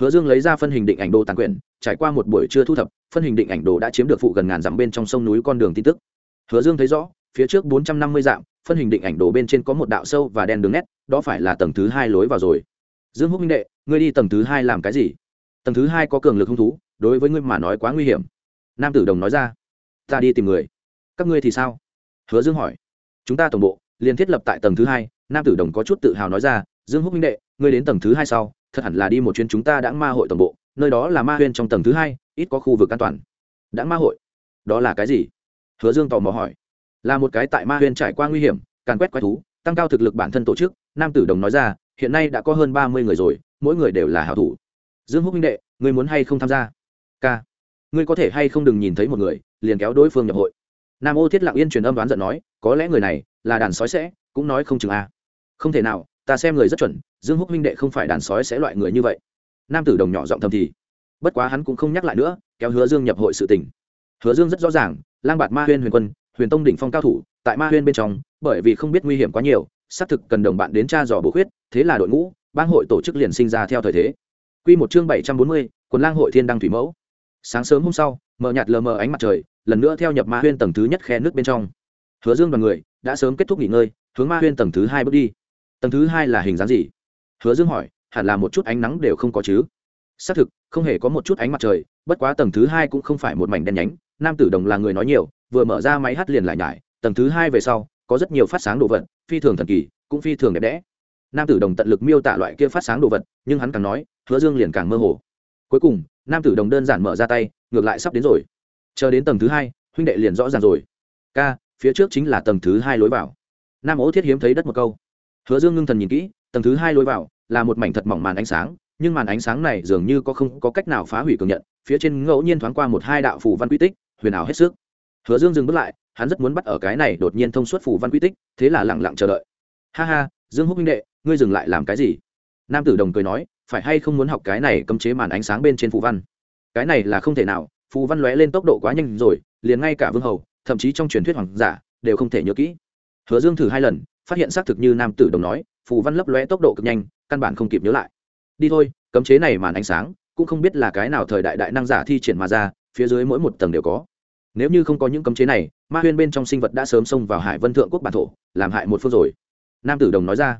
hứa dương lấy ra phân hình định ảnh đồ tàn quyển, trải qua một buổi trưa thu thập, phân hình định ảnh đồ đã chiếm được phụ gần ngàn dặm bên trong sông núi con đường tin tức. Hứa dương thấy rõ, phía trước bốn trăm năm mươi dặm, phân hình định ảnh đồ bên trên có một đạo sâu và đen đường nét, đó phải là tầng thứ hai lối vào rồi. Dương húc minh đệ, ngươi đi tầng thứ hai làm cái gì? Tầng thứ hai có cường lực hung thú, đối với ngươi mà nói quá nguy hiểm. Nam tử đồng nói ra, ta đi tìm người. Các ngươi thì sao? Hứa dương hỏi. Chúng ta tổng bộ, liền thiết lập tại tầng thứ hai, nam tử đồng có chút tự hào nói ra, dương húc minh đệ, ngươi đến tầng thứ hai sau thật hẳn là đi một chuyến chúng ta đã ma hội tổng bộ, nơi đó là ma huyên trong tầng thứ hai, ít có khu vực an toàn. Đã ma hội? Đó là cái gì? Hứa dương tò mò hỏi. Là một cái tại ma huyên trải qua nguy hiểm, càn quét quái thú, tăng cao thực lực bản thân tổ chức, nam tử đồng nói ra, hiện nay đã có hơn ba mươi người rồi, mỗi người đều là hảo thủ. Dương húc minh đệ, ngươi muốn hay không tham gia? K. Ngươi có thể hay không đừng nhìn thấy một người, liền kéo đối phương nhập hội. Nam ô thiết lặng yên truyền âm đoán giận nói, có lẽ người này là đàn sói sẽ, cũng nói không chừng a à. không thể nào ta xem người rất chuẩn dương húc minh đệ không phải đàn sói sẽ loại người như vậy nam tử đồng nhỏ giọng thầm thì bất quá hắn cũng không nhắc lại nữa kéo hứa dương nhập hội sự tình hứa dương rất rõ ràng lang bạt ma huyên huyền quân huyền tông đỉnh phong cao thủ tại ma huyên bên trong bởi vì không biết nguy hiểm quá nhiều xác thực cần đồng bạn đến tra dò bổ khuyết thế là đội ngũ bang hội tổ chức liền sinh ra theo thời thế Quy một chương bảy trăm bốn mươi, quần lang hội thiên đăng thủy mẫu. Sáng sớm hôm sau, mờ nhạt lờ mờ ánh mặt trời, lần nữa theo nhập ma huyên tầng thứ nhất khe nước bên trong. Hứa Dương đoàn người đã sớm kết thúc nghỉ ngơi, hướng ma huyên tầng thứ hai bước đi. Tầng thứ hai là hình dáng gì? Hứa Dương hỏi, hẳn là một chút ánh nắng đều không có chứ? Xác thực, không hề có một chút ánh mặt trời, bất quá tầng thứ hai cũng không phải một mảnh đen nhánh, nam tử đồng là người nói nhiều, vừa mở ra máy hát liền lại nhải, tầng thứ hai về sau, có rất nhiều phát sáng đồ vật, phi thường thần kỳ, cũng phi thường đẹp đẽ. Nam tử đồng tận lực miêu tả loại kia phát sáng đồ vật nhưng hắn càng nói hứa dương liền càng mơ hồ. Cuối cùng nam tử đồng đơn giản mở ra tay ngược lại sắp đến rồi. Chờ đến tầng thứ hai huynh đệ liền rõ ràng rồi. Ca phía trước chính là tầng thứ hai lối vào. Nam ố thiết hiếm thấy đất một câu hứa dương ngưng thần nhìn kỹ, tầng thứ hai lối vào, là một mảnh thật mỏng màn ánh sáng, nhưng màn ánh sáng này dường như có không có cách nào phá hủy cường nhận, phía trên ngẫu nhiên thoáng qua một hai đạo phù văn quy tích, huyền ảo hết sức. Hứa dương dừng bước lại, hắn rất muốn bắt ở cái này đột nhiên thông suốt phù văn quy tích, thế là lẳng lặng chờ đợi. Ha ha, dương húc minh đệ, ngươi dừng lại làm cái gì? Nam tử đồng cười nói, phải hay không muốn học cái này cấm chế màn ánh sáng bên trên phù văn? Cái này là không thể nào, phù văn lóe lên tốc độ quá nhanh rồi, liền ngay cả vương hầu, thậm chí trong truyền thuyết hoàng giả, đều không thể nhớ kỹ. Hứa dương thử hai lần phát hiện xác thực như nam tử đồng nói, phù văn lấp lóe tốc độ cực nhanh, căn bản không kịp nhớ lại. Đi thôi, cấm chế này màn ánh sáng, cũng không biết là cái nào thời đại đại năng giả thi triển mà ra, phía dưới mỗi một tầng đều có. Nếu như không có những cấm chế này, ma huyên bên trong sinh vật đã sớm xông vào hải vân thượng quốc bản thổ, làm hại một phương rồi. Nam tử đồng nói ra,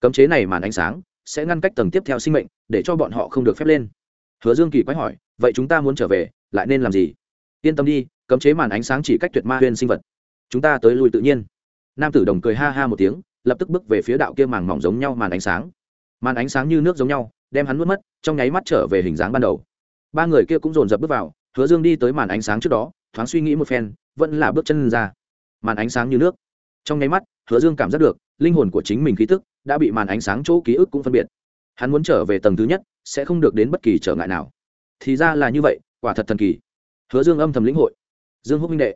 cấm chế này màn ánh sáng sẽ ngăn cách tầng tiếp theo sinh mệnh, để cho bọn họ không được phép lên. Hứa dương kỳ quái hỏi, vậy chúng ta muốn trở về, lại nên làm gì? Yên tâm đi, cấm chế màn ánh sáng chỉ cách tuyệt ma huyên sinh vật. Chúng ta tới lui tự nhiên nam tử đồng cười ha ha một tiếng, lập tức bước về phía đạo kia màng mỏng giống nhau màn ánh sáng. Màn ánh sáng như nước giống nhau, đem hắn nuốt mất, trong nháy mắt trở về hình dáng ban đầu. Ba người kia cũng dồn dập bước vào, hứa dương đi tới màn ánh sáng trước đó, thoáng suy nghĩ một phen, vẫn là bước chân ra. Màn ánh sáng như nước. Trong nháy mắt, hứa dương cảm giác được, linh hồn của chính mình khí tức đã bị màn ánh sáng chỗ ký ức cũng phân biệt. Hắn muốn trở về tầng thứ nhất, sẽ không được đến bất kỳ trở ngại nào. Thì ra là như vậy, quả thật thần kỳ. Hứa dương âm thầm lĩnh hội. Dương húc minh đệ,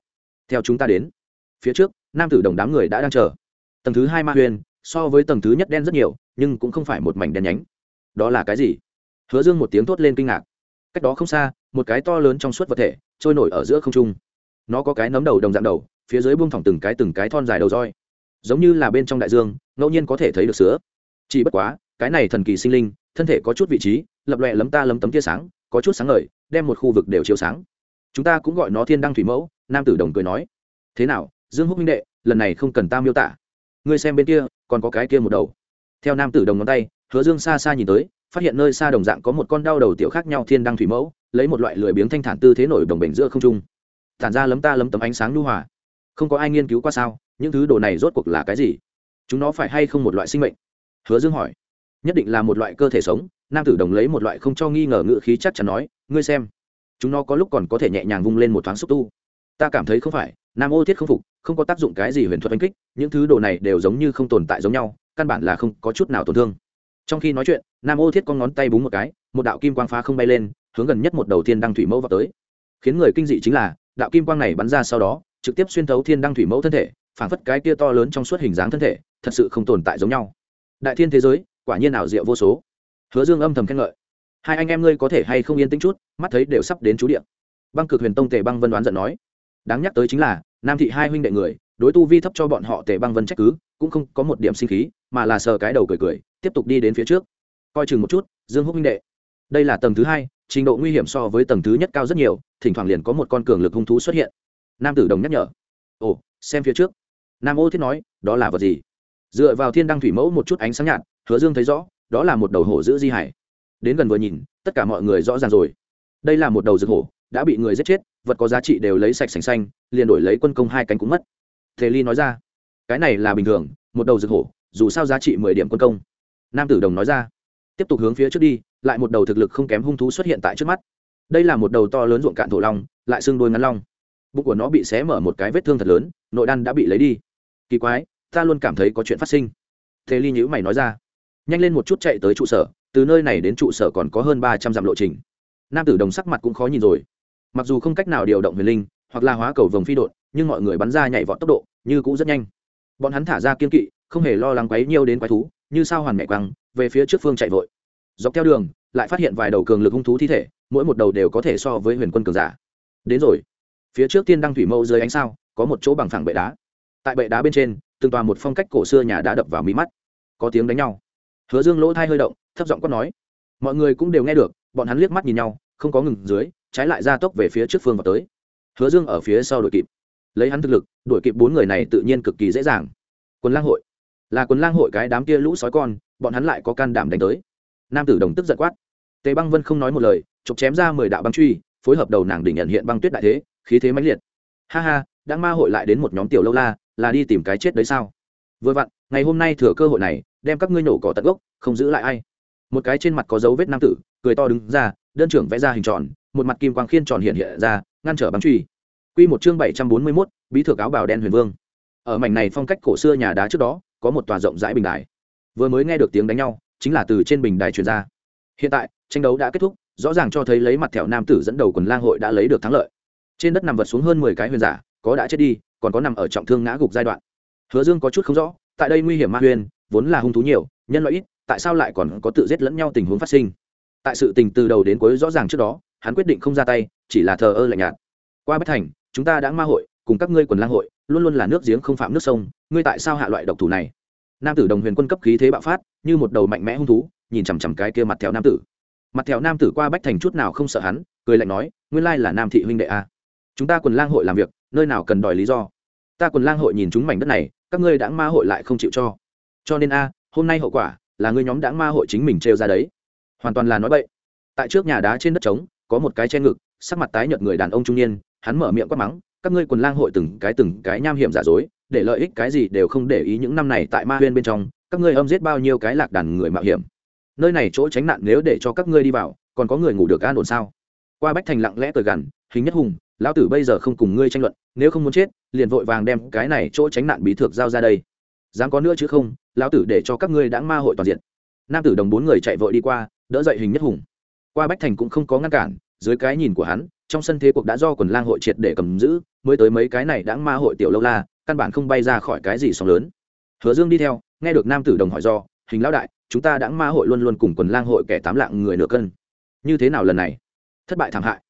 theo chúng ta đến. Phía trước nam tử đồng đám người đã đang chờ. Tầng thứ hai ma huyền, so với tầng thứ nhất đen rất nhiều, nhưng cũng không phải một mảnh đen nhánh. Đó là cái gì? Hứa dương một tiếng thốt lên kinh ngạc. Cách đó không xa, một cái to lớn trong suốt vật thể, trôi nổi ở giữa không trung. Nó có cái nấm đầu đồng dạng đầu, phía dưới buông thỏng từng cái từng cái thon dài đầu roi. Giống như là bên trong đại dương, ngẫu nhiên có thể thấy được sữa. Chỉ bất quá, cái này thần kỳ sinh linh, thân thể có chút vị trí, lập lòe lấm ta lấm tấm tia sáng, có chút sáng ngời, đem một khu vực đều chiếu sáng. Chúng ta cũng gọi nó thiên đăng thủy mẫu, nam tử đồng cười nói. Thế nào dương húc minh đệ, lần này không cần ta miêu tả. Ngươi xem bên kia, còn có cái kia một đầu. Theo nam tử đồng ngón tay, hứa dương xa xa nhìn tới, phát hiện nơi xa đồng dạng có một con đau đầu tiểu khác nhau thiên đăng thủy mẫu, lấy một loại lười biếng thanh thản tư thế nổi đồng bệnh giữa không trung. Thản ra lấm ta lấm tấm ánh sáng lưu hòa. Không có ai nghiên cứu qua sao, những thứ đồ này rốt cuộc là cái gì? Chúng nó phải hay không một loại sinh mệnh? Hứa dương hỏi. Nhất định là một loại cơ thể sống, nam tử đồng lấy một loại không cho nghi ngờ ngự khí chắc chắn nói, ngươi xem, chúng nó có lúc còn có thể nhẹ nhàng vung lên một thoáng xúc tu. Ta cảm thấy không phải nam ô thiết không phục, không có tác dụng cái gì huyền thuật oanh kích, những thứ đồ này đều giống như không tồn tại giống nhau, căn bản là không có chút nào tổn thương. Trong khi nói chuyện, nam ô thiết con ngón tay búng một cái, một đạo kim quang phá không bay lên, hướng gần nhất một đầu thiên đăng thủy mẫu vào tới. Khiến người kinh dị chính là, đạo kim quang này bắn ra sau đó, trực tiếp xuyên thấu thiên đăng thủy mẫu thân thể phảng phất cái kia to lớn trong suốt hình dáng thân thể, thật sự không tồn tại giống nhau. Đại thiên thế giới, quả nhiên ảo diệu vô số. Hứa dương âm thầm khen ngợi. Hai anh em ngươi có thể hay không yên tĩnh chút, mắt thấy đều sắp đến chú điện băng cực huyền tông tề băng vân đoán giận nói đáng nhắc tới chính là, nam thị hai huynh đệ người, đối tu vi thấp cho bọn họ tề băng vân trách cứ, cũng không có một điểm sinh khí, mà là sờ cái đầu cười cười, tiếp tục đi đến phía trước. Coi chừng một chút, dương húc huynh đệ. Đây là tầng thứ hai, trình độ nguy hiểm so với tầng thứ nhất cao rất nhiều, thỉnh thoảng liền có một con cường lực hung thú xuất hiện. Nam tử đồng nhắc nhở. Ồ, xem phía trước. Nam ô thiết nói, đó là vật gì? Dựa vào thiên đăng thủy mẫu một chút ánh sáng nhạt, hứa dương thấy rõ, đó là một đầu hổ giữ di hải. Đến gần vừa nhìn, tất cả mọi người rõ ràng rồi. Đây là một đầu rực hổ đã bị người giết chết, vật có giá trị đều lấy sạch sành xanh, liền đổi lấy quân công hai cánh cũng mất. Thế ly nói ra, cái này là bình thường, một đầu rực hổ, dù sao giá trị mười điểm quân công. Nam tử đồng nói ra, tiếp tục hướng phía trước đi, lại một đầu thực lực không kém hung thú xuất hiện tại trước mắt. Đây là một đầu to lớn ruộng cạn thổ long, lại xương đôi ngắn long. Bụng của nó bị xé mở một cái vết thương thật lớn, nội đan đã bị lấy đi. Kỳ quái, ta luôn cảm thấy có chuyện phát sinh. Thế ly nhữ mày nói ra, nhanh lên một chút chạy tới trụ sở, từ nơi này đến trụ sở còn có hơn ba trăm dặm lộ trình. Nam tử đồng sắc mặt cũng khó nhìn rồi mặc dù không cách nào điều động huyền linh, hoặc là hóa cầu vồng phi đột nhưng mọi người bắn ra nhảy vọt tốc độ, như cũng rất nhanh. Bọn hắn thả ra kiên kỵ, không hề lo lắng quấy nhiều đến quái thú, như sao hoàn mẹ quăng, về phía trước phương chạy vội. Dọc theo đường, lại phát hiện vài đầu cường lực hung thú thi thể, mỗi một đầu đều có thể so với huyền quân cường giả. Đến rồi. Phía trước tiên đăng thủy mẫu dưới ánh sao, có một chỗ bằng phẳng bệ đá. Tại bệ đá bên trên, từng tòa một phong cách cổ xưa nhà đã đập vào mí mắt. Có tiếng đánh nhau. Hứa dương lỗ thai hơi động, thấp giọng quát nói. Mọi người cũng đều nghe được, bọn hắn liếc mắt nhìn nhau, không có ngừng dưới trái lại ra tốc về phía trước phương vào tới. Hứa dương ở phía sau đội kịp. Lấy hắn thực lực đuổi kịp bốn người này tự nhiên cực kỳ dễ dàng. Quân lang hội. Là quân lang hội cái đám kia lũ sói con, bọn hắn lại có can đảm đánh tới. Nam tử đồng tức giận quát. Tề băng vân không nói một lời, chụp chém ra mười đạo băng truy, phối hợp đầu nàng đỉnh nhận hiện băng tuyết đại thế, khí thế mãnh liệt. Ha ha đã ma hội lại đến một nhóm tiểu lâu la, là đi tìm cái chết đấy sao? Vừa vặn, ngày hôm nay thừa cơ hội này, đem các ngươi nổ cỏ tận gốc, không giữ lại ai. Một cái trên mặt có dấu vết nam tử, cười to đứng ra, đơn trưởng vẽ ra hình tròn một mặt kim quang khiên tròn hiện hiện ra ngăn trở băng truy Quy một chương bảy trăm bốn mươi 741, bí thược áo bào đen huyền vương. Ở mảnh này phong cách cổ xưa nhà đá trước đó, có một tòa rộng rãi bình đài. Vừa mới nghe được tiếng đánh nhau, chính là từ trên bình đài truyền ra. Hiện tại, tranh đấu đã kết thúc, rõ ràng cho thấy lấy mặt thẹo nam tử dẫn đầu quần lang hội đã lấy được thắng lợi. Trên đất nằm vật xuống hơn mười cái huyền giả, có đã chết đi, còn có nằm ở trọng thương ngã gục giai đoạn. Hứa Dương có chút không rõ, tại đây nguy hiểm ma huyền, vốn là hung thú nhiều, nhân loại ít, tại sao lại còn có tự giết lẫn nhau tình huống phát sinh? Tại sự tình từ đầu đến cuối rõ ràng trước đó, hắn quyết định không ra tay, chỉ là thờ ơ lạnh nhạt. Qua bất thành, chúng ta đã ma hội cùng các ngươi quần lang hội luôn luôn là nước giếng không phạm nước sông ngươi tại sao hạ loại độc thủ này? Nam tử đồng huyền quân cấp khí thế bạo phát như một đầu mạnh mẽ hung thú nhìn chằm chằm cái kia mặt theo nam tử. Mặt thẹo nam tử qua bách thành chút nào không sợ hắn cười lạnh nói nguyên lai là nam thị huynh đệ a. Chúng ta quần lang hội làm việc nơi nào cần đòi lý do. Ta quần lang hội nhìn chúng mảnh đất này các ngươi đãng ma hội lại không chịu cho. Cho nên a hôm nay hậu quả là ngươi nhóm đãng ma hội chính mình trêu ra đấy. Hoàn toàn là nói bậy. Tại trước nhà đá trên đất trống có một cái che ngực, sắc mặt tái nhợt người đàn ông trung niên, hắn mở miệng quát mắng, các ngươi quần lang hội từng cái từng cái nham hiểm giả dối, để lợi ích cái gì đều không để ý những năm này tại ma huyên bên trong, các ngươi âm giết bao nhiêu cái lạc đàn người mạo hiểm. Nơi này chỗ tránh nạn nếu để cho các ngươi đi vào, còn có người ngủ được an ổn sao? Qua bách thành lặng lẽ cười gằn, hình nhất hùng, lão tử bây giờ không cùng ngươi tranh luận, nếu không muốn chết, liền vội vàng đem cái này chỗ tránh nạn bí thược giao ra đây. Dám có nữa chứ không, lão tử để cho các ngươi đã ma hội toàn diện. Nam tử đồng bốn người chạy vội đi qua, đỡ dậy hình nhất hùng qua bách thành cũng không có ngăn cản, dưới cái nhìn của hắn, trong sân thế cuộc đã do quần lang hội triệt để cầm giữ, mới tới mấy cái này đã ma hội tiểu lâu la, căn bản không bay ra khỏi cái gì sóng lớn. Hứa dương đi theo, nghe được nam tử đồng hỏi do, hình lão đại, chúng ta đã ma hội luôn luôn cùng quần lang hội kẻ tám lạng người nửa cân. Như thế nào lần này? Thất bại thảm hại.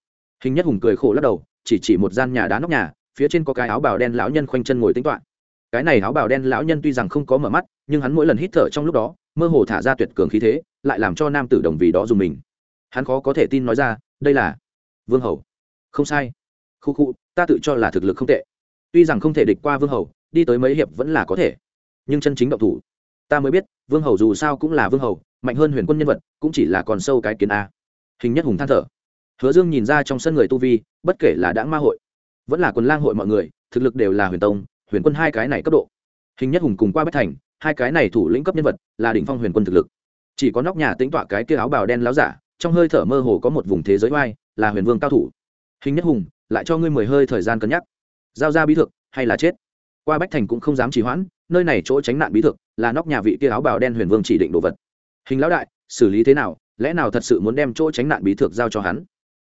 Hình nhất hùng cười khổ lắc đầu, chỉ chỉ một gian nhà đá nóc nhà, phía trên có cái áo bào đen lão nhân khoanh chân ngồi tính toán. Cái này áo bào đen lão nhân tuy rằng không có mở mắt, nhưng hắn mỗi lần hít thở trong lúc đó, mơ hồ thả ra tuyệt cường khí thế, lại làm cho nam tử đồng vì đó dùng mình hắn khó có thể tin nói ra, đây là vương hầu. Không sai. Khu khu, ta tự cho là thực lực không tệ. Tuy rằng không thể địch qua vương hầu, đi tới mấy hiệp vẫn là có thể. Nhưng chân chính động thủ, ta mới biết, vương hầu dù sao cũng là vương hầu, mạnh hơn huyền quân nhân vật, cũng chỉ là còn sâu cái kiến a. Hình nhất hùng than thở. Hứa dương nhìn ra trong sân người tu vi, bất kể là đãng ma hội, vẫn là quần lang hội mọi người, thực lực đều là huyền tông, huyền quân hai cái này cấp độ. Hình nhất hùng cùng qua bất thành, hai cái này thủ lĩnh cấp nhân vật, là đỉnh phong huyền quân thực lực. Chỉ có nóc nhà tính tọa cái kia áo bào đen láo giả trong hơi thở mơ hồ có một vùng thế giới oai, là huyền vương cao thủ. Hình nhất hùng, lại cho ngươi mười hơi thời gian cân nhắc. Giao ra bí thực hay là chết? Qua bách thành cũng không dám trì hoãn, nơi này chỗ tránh nạn bí thực là nóc nhà vị kia áo bào đen huyền vương chỉ định đồ vật. Hình lão đại, xử lý thế nào? Lẽ nào thật sự muốn đem chỗ tránh nạn bí thực giao cho hắn?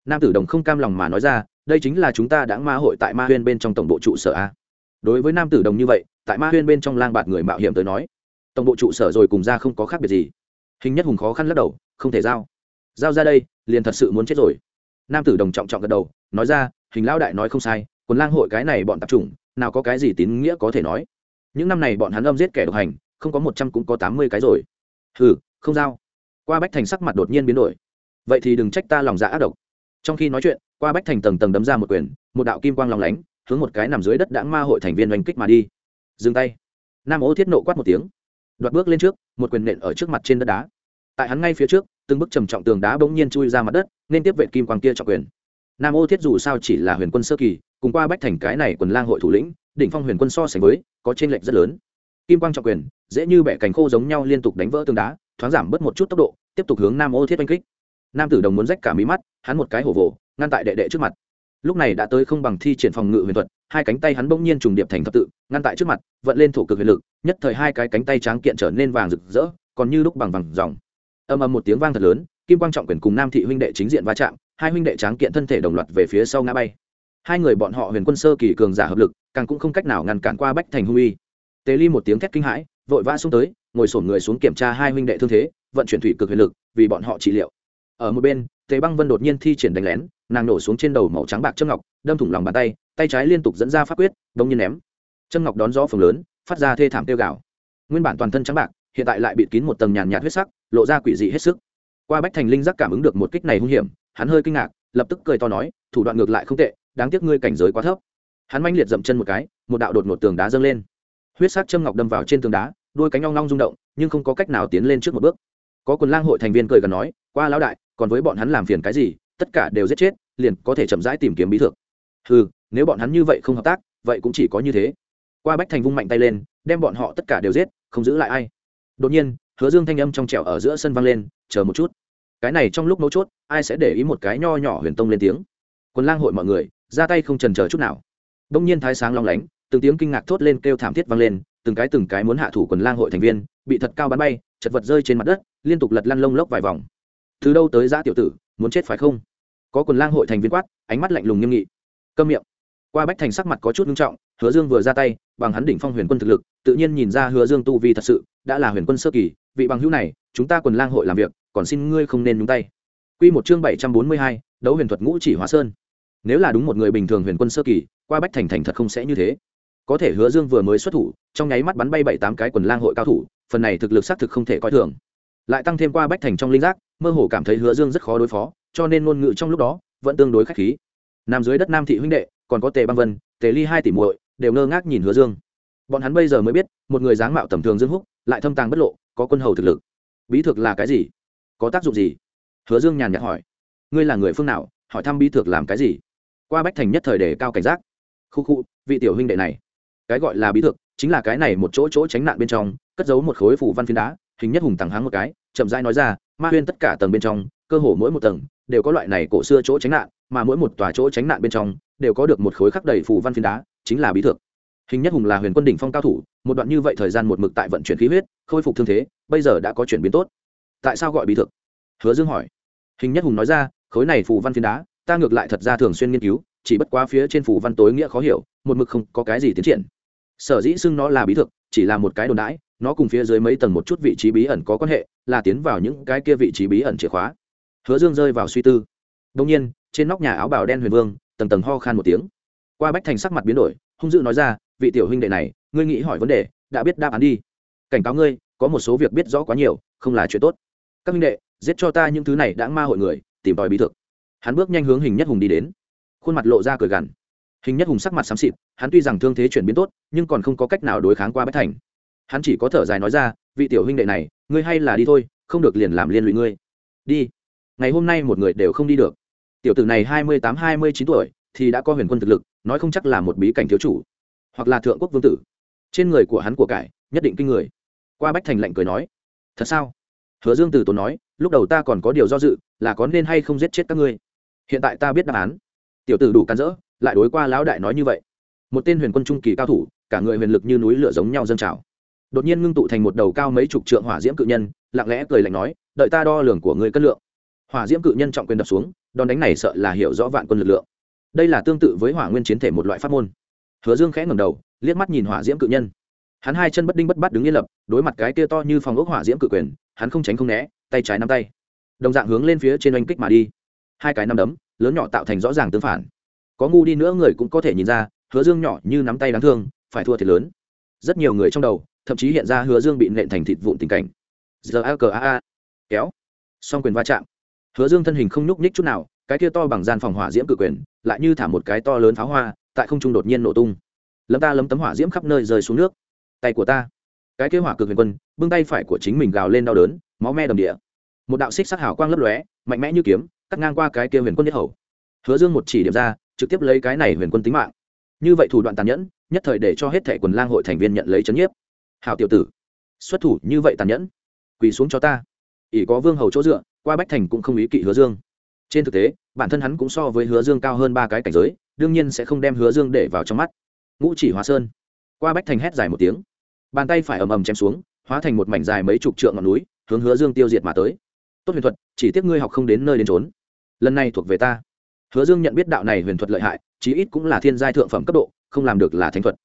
Nam tử đồng không cam lòng mà nói ra, đây chính là chúng ta đã ma hội tại ma huyên bên trong tổng bộ trụ sở a. Đối với nam tử đồng như vậy, tại ma huyên bên trong lang bạt người mạo hiểm tới nói, tổng bộ trụ sở rồi cùng ra không có khác biệt gì. Hình nhất hùng khó khăn lắc đầu, không thể giao giao ra đây, liền thật sự muốn chết rồi. Nam tử đồng trọng trọng gật đầu, nói ra, hình lão đại nói không sai, quần lang hội cái này bọn tạp chủng, nào có cái gì tín nghĩa có thể nói. Những năm này bọn hắn âm giết kẻ độc hành, không có một trăm cũng có tám mươi cái rồi. Hừ, không giao. Qua bách thành sắc mặt đột nhiên biến đổi. Vậy thì đừng trách ta lòng dạ ác độc. Trong khi nói chuyện, qua bách thành tầng tầng đấm ra một quyền, một đạo kim quang lòng lánh, hướng một cái nằm dưới đất đãng ma hội thành viên oanh kích mà đi. Dừng tay. Nam ô thiết nộ quát một tiếng. Đoạt bước lên trước, một quyền nện ở trước mặt trên đất đá. Tại hắn ngay phía trước từng bức trầm trọng tường đá bỗng nhiên chui ra mặt đất, nên tiếp vệ kim quang kia trọng quyền. Nam ô thiết dù sao chỉ là huyền quân sơ kỳ, cùng qua bách thành cái này quần lang hội thủ lĩnh, đỉnh phong huyền quân so sánh với, có t r ê n lệch rất lớn. Kim quang trọng quyền, dễ như bẻ cành khô giống nhau liên tục đánh vỡ tường đá, thoáng giảm bớt một chút tốc độ, tiếp tục hướng nam ô thiết oanh kích. Nam tử đồng muốn rách cả mí mắt, hắn một cái hổ vồ, ngăn tại đệ đệ trước mặt. Lúc này đã tới không bằng thi triển phòng ngự huyền thuật, hai cánh tay hắn bỗng nhiên trùng điệp thành thập tự, ngăn tại trước mặt, vận lên thủ cực huyền lực, nhất thời hai cái cánh tay tráng kiện trở nên vàng rực rỡ, còn như lúc bằng vàng dòng âm âm một tiếng vang thật lớn, kim quang trọng quyền cùng nam thị huynh đệ chính diện va chạm, hai huynh đệ tráng kiện thân thể đồng loạt về phía sau ngã bay. Hai người bọn họ huyền quân sơ kỳ cường giả hợp lực, càng cũng không cách nào ngăn cản qua bách thành hung uy. Tế ly một tiếng thét kinh hãi, vội vã xuống tới, ngồi sổn người xuống kiểm tra hai huynh đệ thương thế, vận chuyển thủy cực huyền lực, vì bọn họ trị liệu. Ở một bên Tế băng vân đột nhiên thi triển đánh lén, nàng nổ xuống trên đầu màu trắng bạc châm ngọc, đâm thủng lòng bàn tay tay trái liên tục dẫn ra pháp quyết đông nhiên ném. Châm ngọc đón gió phồng lớn, phát ra thê thảm tiêu gạo nguyên bản toàn thân trắng bạc hiện tại lại bịt kín một tầng nhàn nhạt huyết sắc, lộ ra quỷ dị hết sức. Qua bách thành linh giác cảm ứng được một kích này hung hiểm, hắn hơi kinh ngạc, lập tức cười to nói, thủ đoạn ngược lại không tệ, đáng tiếc ngươi cảnh giới quá thấp. Hắn manh liệt dậm chân một cái, một đạo đột một tường đá dâng lên. Huyết sắc châm ngọc đâm vào trên tường đá đuôi cánh long long rung động, nhưng không có cách nào tiến lên trước một bước. Có quần lang hội thành viên cười gần nói, qua lão đại, còn với bọn hắn làm phiền cái gì, tất cả đều giết chết, liền có thể chậm rãi tìm kiếm bí thực ừ nếu bọn hắn như vậy không hợp tác, vậy cũng chỉ có như thế. Qua bách thành vung mạnh tay lên, đem bọn họ tất cả đều giết, không giữ lại ai đột nhiên, hứa dương thanh âm trong trẻo ở giữa sân vang lên, chờ một chút. Cái này trong lúc mấu chốt, ai sẽ để ý một cái nho nhỏ huyền tông lên tiếng? Quần lang hội mọi người, ra tay không trần chờ chút nào. Đông nhiên thái sáng long lánh, từng tiếng kinh ngạc thốt lên kêu thảm thiết vang lên, từng cái từng cái muốn hạ thủ quần lang hội thành viên, bị thật cao bắn bay, chật vật rơi trên mặt đất, liên tục lật lăn lông lốc vài vòng. Từ đâu tới giã tiểu tử, muốn chết phải không? Có quần lang hội thành viên quát, ánh mắt lạnh lùng nghiêm nghị. Câm miệng. Qua bách thành sắc mặt có chút nghiêm trọng hứa dương vừa ra tay bằng hắn đỉnh phong huyền quân thực lực tự nhiên nhìn ra hứa dương tu vi thật sự đã là huyền quân sơ kỳ vị bằng hữu này chúng ta quần lang hội làm việc còn xin ngươi không nên nhúng tay Quy một chương bảy trăm bốn mươi hai, đấu huyền thuật ngũ chỉ hóa sơn. Nếu là đúng một người bình thường huyền quân sơ kỳ, qua bách thành thành thật không sẽ như thế. Có thể Hứa Dương vừa mới xuất thủ, trong nháy mắt bắn bay bảy tám cái quần lang hội cao thủ, phần này thực lực xác thực không thể coi thường. lại tăng thêm qua bách thành trong linh giác mơ hồ cảm thấy hứa dương rất khó đối phó cho nên ngôn ngữ trong lúc đó vẫn tương đối khách khí Nam dưới đất nam thị huynh đệ còn có tề băng vân tề ly hai tỷ muội đều ngơ ngác nhìn hứa dương. Bọn hắn bây giờ mới biết, một người dáng mạo tầm thường dương húc, lại thâm tàng bất lộ, có quân hầu thực lực. Bí thực là cái gì? Có tác dụng gì? Hứa dương nhàn nhạt hỏi. Ngươi là người phương nào, hỏi thăm bí thực làm cái gì? Qua bách thành nhất thời đề cao cảnh giác. Khu khu, vị tiểu huynh đệ này. Cái gọi là bí thực, chính là cái này một chỗ chỗ tránh nạn bên trong, cất giấu một khối phủ văn phiến đá, hình nhất hùng tàng háng một cái, chậm rãi nói ra, ma huyên tất cả tầng bên trong, cơ hồ mỗi một tầng, đều có loại này cổ xưa chỗ tránh nạn, mà mỗi một tòa chỗ tránh nạn bên trong, đều có được một khối khắc đầy phủ văn phiến đá chính là bí thượng hình nhất hùng là huyền quân đỉnh phong cao thủ, một đoạn như vậy thời gian một mực tại vận chuyển khí huyết, khôi phục thương thế, bây giờ đã có chuyển biến tốt. Tại sao gọi bí thượng hứa dương hỏi. Hình nhất hùng nói ra, khối này phù văn phiến đá, ta ngược lại thật ra thường xuyên nghiên cứu, chỉ bất quá phía trên phù văn tối nghĩa khó hiểu, một mực không có cái gì tiến triển. Sở dĩ xưng nó là bí thực chỉ là một cái đồn đãi, nó cùng phía dưới mấy tầng một chút vị trí bí ẩn có quan hệ, là tiến vào những cái kia vị trí bí ẩn chìa khóa. Hứa dương rơi vào suy tư. Đông nhiên, trên nóc nhà áo bào đen huyền vương, tầng tầng ho khan một tiếng qua bách thành sắc mặt biến đổi, hung dữ nói ra, vị tiểu huynh đệ này, ngươi nghĩ hỏi vấn đề, đã biết đáp án đi. Cảnh cáo ngươi, có một số việc biết rõ quá nhiều, không là chuyện tốt. Các huynh đệ, giết cho ta những thứ này đã ma hội người, tìm tòi bí thực hắn bước nhanh hướng hình nhất hùng đi đến. Khuôn mặt lộ ra cười gằn. Hình nhất hùng sắc mặt xám xịt, hắn tuy rằng thương thế chuyển biến tốt, nhưng còn không có cách nào đối kháng qua bách thành. Hắn chỉ có thở dài nói ra, vị tiểu huynh đệ này, ngươi hay là đi thôi, không được liền làm liên lụy ngươi. Đi. Ngày hôm nay một người đều không đi được. Tiểu tử này hai mươi tám, hai mươi chín tuổi thì đã có huyền quân thực lực, nói không chắc là một bí cảnh thiếu chủ, hoặc là thượng quốc vương tử. Trên người của hắn của cải, nhất định kinh người. Qua bách thành lạnh cười nói, thật sao? Hứa dương từ tốn nói, lúc đầu ta còn có điều do dự, là có nên hay không giết chết các ngươi. Hiện tại ta biết đáp án. Tiểu tử đủ cắn rỡ, lại đối qua lão đại nói như vậy. Một tên huyền quân trung kỳ cao thủ, cả người huyền lực như núi lửa giống nhau dâng trào. Đột nhiên ngưng tụ thành một đầu cao mấy chục trượng hỏa diễm cự nhân, lặng lẽ cười lạnh nói, đợi ta đo lường của người cân lượng. Hỏa diễm cự nhân trọng quyền đập xuống, đòn đánh này sợ là hiểu rõ vạn quân lực lượng đây là tương tự với hỏa nguyên chiến thể một loại pháp môn. Hứa dương khẽ ngầm đầu, liếc mắt nhìn hỏa diễm cự nhân. Hắn hai chân bất đinh bất bắt đứng yên lập, đối mặt cái kia to như phòng ốc hỏa diễm cự quyền, hắn không tránh không né, tay trái nắm tay. Đồng dạng hướng lên phía trên oanh kích mà đi. Hai cái nắm đấm, lớn nhỏ tạo thành rõ ràng tương phản. Có ngu đi nữa người cũng có thể nhìn ra, hứa dương nhỏ như nắm tay đáng thương, phải thua thiệt lớn. Rất nhiều người trong đầu, thậm chí hiện ra hứa dương bị nện thành thịt vụn tình cảnh. Giờ a cờ a a. Kéo. Song quyền va chạm. Hứa dương thân hình không nhúc nhích chút nào cái kia to bằng gian phòng hỏa diễm cự quyền, lại như thả một cái to lớn pháo hoa, tại không trung đột nhiên nổ tung. Lấm ta lấm tấm hỏa diễm khắp nơi rơi xuống nước. Tay của ta. Cái kế hỏa cực huyền quân, bưng tay phải của chính mình gào lên đau đớn, máu me đầm địa. Một đạo xích sắc hào quang lấp lóe, mạnh mẽ như kiếm, cắt ngang qua cái kia huyền quân nhất hầu. Hứa dương một chỉ điểm ra, trực tiếp lấy cái này huyền quân tính mạng. Như vậy thủ đoạn tàn nhẫn, nhất thời để cho hết thẻ quần lang hội thành viên nhận lấy c nhiếp. Hào tiểu tử, xuất thủ như vậy tàn nhẫn, quỳ xuống cho ta. Ỷ có vương hầu chỗ dựa, qua bách thành cũng không ý kỵ hứa dương trên thực tế, bản thân hắn cũng so với hứa dương cao hơn ba cái cảnh giới, đương nhiên sẽ không đem hứa dương để vào trong mắt. Ngũ chỉ hóa sơn. Qua bách thành hét dài một tiếng. Bàn tay phải ầm ầm chém xuống, hóa thành một mảnh dài mấy chục trượng ngọn núi, hướng hứa dương tiêu diệt mà tới. Tốt huyền thuật, chỉ tiếc ngươi học không đến nơi đến trốn lần này thuộc về ta. Hứa dương nhận biết đạo này huyền thuật lợi hại, chí ít cũng là thiên giai thượng phẩm cấp độ, không làm được là thánh thuật.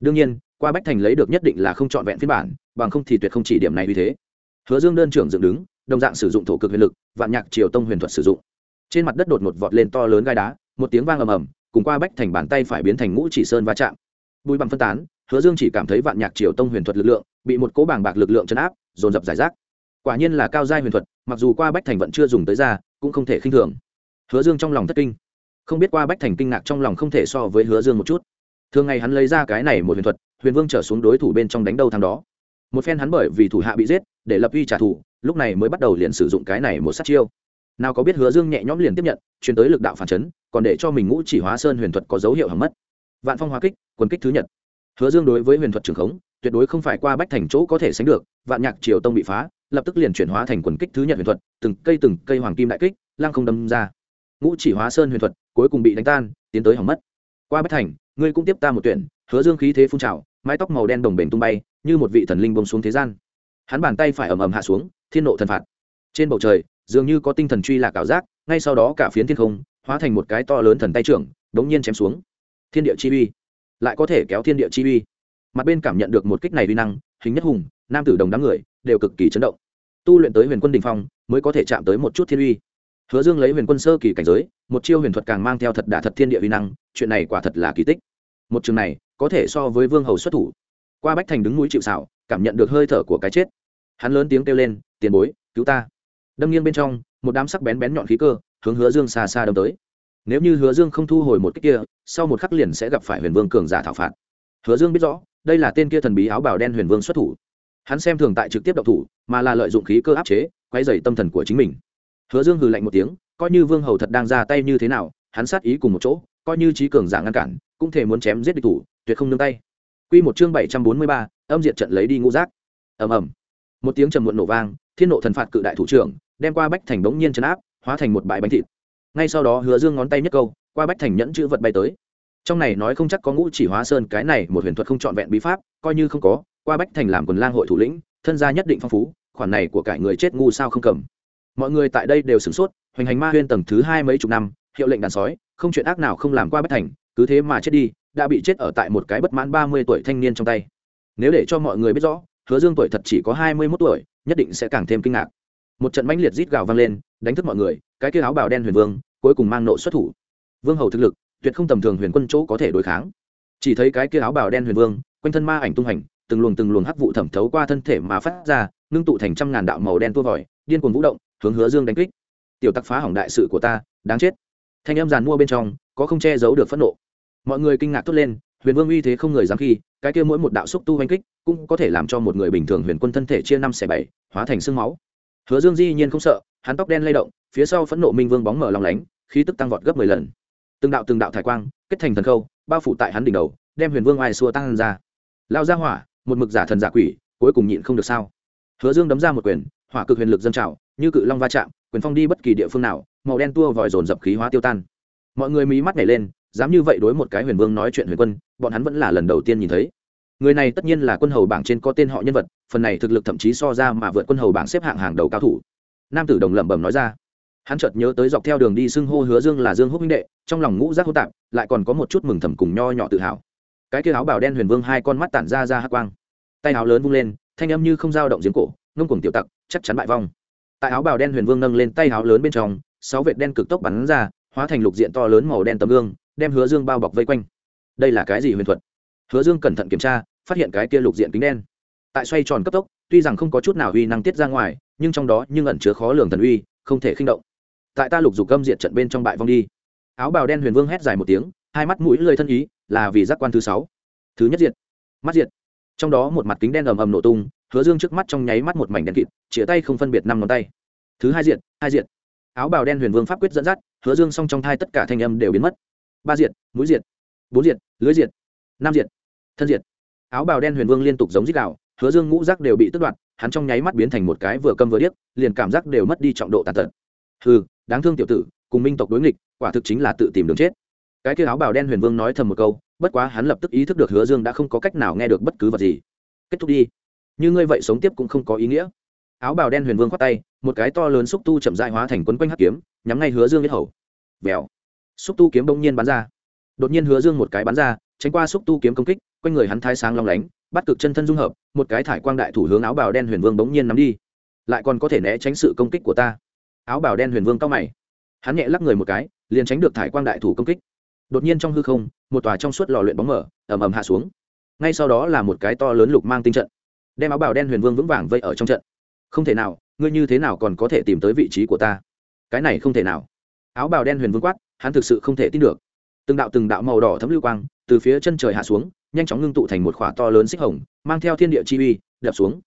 Đương nhiên, qua bách thành lấy được nhất định là không trọn vẹn phiên bản, bằng không thì tuyệt không chỉ điểm này như thế. Hứa dương đơn trưởng dựng đứng, đồng dạng sử dụng thổ cực huyền lực, vạn nhạc triều tông huyền thuật sử dụng trên mặt đất đột ngột vọt lên to lớn gai đá, một tiếng vang ầm ầm, cùng qua bách thành bàn tay phải biến thành ngũ chỉ sơn va chạm. Bùi bằng phân tán, hứa dương chỉ cảm thấy vạn nhạc triều tông huyền thuật lực lượng, bị một cố bảng bạc lực lượng chấn áp, dồn dập giải rác. Quả nhiên là cao giai huyền thuật, mặc dù qua bách thành vẫn chưa dùng tới ra, cũng không thể khinh thường. Hứa dương trong lòng thất kinh. Không biết qua bách thành kinh ngạc trong lòng không thể so với hứa dương một chút. Thường ngày hắn lấy ra cái này một huyền thuật, huyền vương trở xuống đối thủ bên trong đánh đầu thằng đó. Một phen hắn bởi vì thủ hạ bị giết, để lập uy trả thù, lúc này mới bắt đầu liền sử dụng cái này một sát chiêu nào có biết hứa dương nhẹ nhõm liền tiếp nhận chuyển tới lực đạo phản chấn, còn để cho mình ngũ chỉ hóa sơn huyền thuật có dấu hiệu hỏng mất. Vạn phong hóa kích quân kích thứ nhật. Hứa dương đối với huyền thuật trường khống, tuyệt đối không phải qua bách thành chỗ có thể sánh được, vạn nhạc triều tông bị phá, lập tức liền chuyển hóa thành quần kích thứ nhật huyền thuật, từng cây từng cây hoàng kim đại kích lang không đâm ra. Ngũ chỉ hóa sơn huyền thuật, cuối cùng bị đánh tan, tiến tới hỏng mất. Qua bách thành, ngươi cũng tiếp ta một tuyển, hứa dương khí thế phun trào, mái tóc màu đen đồng bền tung bay, như một vị thần linh bông xuống thế gian. Hắn bàn tay phải ầm ầm hạ xuống, thiên nộ thần phạt. Trên bầu trời dường như có tinh thần truy lạc ảo giác, ngay sau đó cả phiến thiên không hóa thành một cái to lớn thần tay trưởng, đống nhiên chém xuống. Thiên địa chi uy, lại có thể kéo thiên địa chi uy. Mặt bên cảm nhận được một kích này uy năng, hình nhất hùng, nam tử đồng đám người đều cực kỳ chấn động. Tu luyện tới huyền quân đình phong mới có thể chạm tới một chút thiên uy. Hứa dương lấy huyền quân sơ kỳ cảnh giới, một chiêu huyền thuật càng mang theo thật đả thật thiên địa uy năng, chuyện này quả thật là kỳ tích. Một trường này có thể so với vương hầu xuất thủ. Qua bách thành đứng núi chịu xảo cảm nhận được hơi thở của cái chết. Hắn lớn tiếng kêu lên, tiền bối, cứu ta đâm nghiêng bên trong một đám sắc bén bén nhọn khí cơ hướng hứa dương xa xa đâm tới. Nếu như hứa dương không thu hồi một cách kia sau một khắc liền sẽ gặp phải huyền vương cường giả thảo phạt. Hứa dương biết rõ đây là tên kia thần bí áo bào đen huyền vương xuất thủ. Hắn xem thường tại trực tiếp độc thủ mà là lợi dụng khí cơ áp chế quay dày tâm thần của chính mình. Hứa dương hừ lạnh một tiếng coi như vương hầu thật đang ra tay như thế nào hắn sát ý cùng một chỗ coi như trí cường giả ngăn cản cũng thể muốn chém giết địch thủ tuyệt không nương tay. Quy một chương bảy trăm bốn mươi ba, âm diệt trận lấy đi ngũ giác. Ầm ầm. Một tiếng trầm muộn nổ vang, thiên nộ thần phạt cự đại thủ trưởng, đem qua bách thành đống nhiên chấn áp, hóa thành một bãi bánh thịt. Ngay sau đó Hứa Dương ngón tay nhất câu, qua bách thành nhẫn chữ vật bay tới. Trong này nói không chắc có ngũ chỉ hóa sơn cái này một huyền thuật không trọn vẹn bí pháp, coi như không có, qua bách thành làm quần lang hội thủ lĩnh, thân gia nhất định phong phú, khoản này của cải người chết ngu sao không cầm. Mọi người tại đây đều sửng sốt, hoành hành ma huyên tầng thứ hai mấy chục năm, hiệu lệnh đàn sói, không chuyện ác nào không làm qua bách thành, cứ thế mà chết đi, đã bị chết ở tại một cái bất mãn ba mươi tuổi thanh niên trong tay nếu để cho mọi người biết rõ hứa dương tuổi thật chỉ có hai mươi mốt tuổi nhất định sẽ càng thêm kinh ngạc một trận mãnh liệt rít gào vang lên, đánh thức mọi người, cái kia áo bào đen huyền vương, cuối cùng mang nộ xuất thủ. Vương hầu thực lực, tuyệt không tầm thường huyền quân chỗ có thể đối kháng. Chỉ thấy cái kia áo bào đen huyền vương, quanh thân ma ảnh tung hành, từng luồng từng luồng hắc vụ thẩm thấu qua thân thể mà phát ra, ngưng tụ thành trăm ngàn đạo màu đen tua vòi, điên cuồng vũ động, hướng hứa dương đánh kích. Tiểu tặc phá hỏng đại sự của ta, đáng chết. Thanh em giàn mua bên trong, có không che giấu được phẫn nộ. Mọi người kinh ngạc thốt lên, huyền vương uy thế không người dám khi, cái kia mỗi một đạo xúc tu oanh kích, cũng có thể làm cho một người bình thường huyền quân thân thể chia năm xẻ bảy, hóa thành sương máu hứa dương di nhiên không sợ, hắn tóc đen lay động, phía sau phẫn nộ minh vương bóng mở lòng lánh, khí tức tăng vọt gấp mười lần. Từng đạo từng đạo thải quang, kết thành thần khâu, bao phủ tại hắn đỉnh đầu, đem huyền vương ai xua tăng ra. Lao ra hỏa, một mực giả thần giả quỷ, cuối cùng nhịn không được sao? Hứa dương đấm ra một quyền, hỏa cực huyền lực dân trào, như cự long va chạm, quyền phong đi bất kỳ địa phương nào, màu đen tua vòi dồn dập khí hóa tiêu tan. Mọi người mí mắt nhảy lên, dám như vậy đối một cái huyền vương nói chuyện huyền quân, bọn hắn vẫn là lần đầu tiên nhìn thấy người này tất nhiên là quân hầu bảng trên có tên họ nhân vật, phần này thực lực thậm chí so ra mà vượt quân hầu bảng xếp hạng hàng đầu cao thủ. Nam tử đồng lẩm bẩm nói ra. Hắn chợt nhớ tới dọc theo đường đi xưng hô hứa dương là dương húc minh đệ, trong lòng ngũ giác hô tạp, lại còn có một chút mừng thầm cùng nho nhỏ tự hào. Cái kia áo bào đen huyền vương hai con mắt tản ra ra hắc quang. Tay áo lớn vung lên, thanh âm như không dao động giếng cổ, ngông cuồng tiểu tặc, chắc chắn bại vong. Tại áo bào đen huyền vương nâng lên tay áo lớn bên trong, sáu vệt đen cực tốc bắn ra, hóa thành lục diện to lớn màu đen tấm gương, đem hứa dương bao bọc vây quanh. Đây là cái gì huyền thuật? Hứa dương cẩn thận kiểm tra phát hiện cái kia lục diện kính đen. Tại xoay tròn cấp tốc, tuy rằng không có chút nào uy năng tiết ra ngoài, nhưng trong đó nhưng ẩn chứa khó lường thần uy, không thể khinh động. Tại ta lục dục gâm diện trận bên trong bại vong đi. Áo bào đen huyền vương hét dài một tiếng, hai mắt mũi lơi thân ý, là vì giác quan thứ sáu. Thứ nhất diện mắt diện trong đó một mặt kính đen ầm ầm nổ tung, hứa dương trước mắt trong nháy mắt một mảnh đen kịt, chĩa tay không phân biệt năm ngón tay. Thứ hai diện hai diện áo bào đen huyền vương pháp quyết dẫn dắt, hứa dương xong trong thai tất cả thanh âm đều biến mất. Ba diệt, mũi diệt, bốn diệt lưới diệt, năm diệt, thân diệt áo bào đen huyền vương liên tục giống dích đạo hứa dương ngũ rác đều bị tước đoạt, hắn trong nháy mắt biến thành một cái vừa câm vừa điếc, liền cảm giác đều mất đi trọng độ tàn tật. Hừ, đáng thương tiểu tử, cùng minh tộc đối nghịch, quả thực chính là tự tìm đường chết. Cái kia áo bào đen huyền vương nói thầm một câu, bất quá hắn lập tức ý thức được hứa dương đã không có cách nào nghe được bất cứ vật gì. Kết thúc đi. Như ngươi vậy sống tiếp cũng không có ý nghĩa. Áo bào đen huyền vương khoát tay, một cái to lớn xúc tu chậm dại hóa thành quấn quanh hắc kiếm, nhắm ngay hứa dương biết hầu. Vèo. Xúc tu kiếm bỗng nhiên bắn ra. Đột nhiên hứa dương một cái bắn ra, tránh qua xúc tu kiếm công kích quanh người hắn thái sáng long lánh, bắt cực chân thân dung hợp, một cái thải quang đại thủ hướng áo bào đen huyền vương bỗng nhiên nắm đi. Lại còn có thể né tránh sự công kích của ta. Áo bào đen huyền vương cao mày. Hắn nhẹ lắc người một cái, liền tránh được thải quang đại thủ công kích. Đột nhiên trong hư không, một tòa trong suốt lò luyện bóng mở, ầm ầm hạ xuống. Ngay sau đó là một cái to lớn lục mang tinh trận, đem áo bào đen huyền vương vững vàng vây ở trong trận. Không thể nào, ngươi như thế nào còn có thể tìm tới vị trí của ta? Cái này không thể nào. Áo bào đen huyền vương quát, hắn thực sự không thể tin được. Từng đạo từng đạo màu đỏ thấm lưu quang từ phía chân trời hạ xuống nhanh chóng ngưng tụ thành một khỏa to lớn xích hồng, mang theo thiên địa chi uy, đập xuống.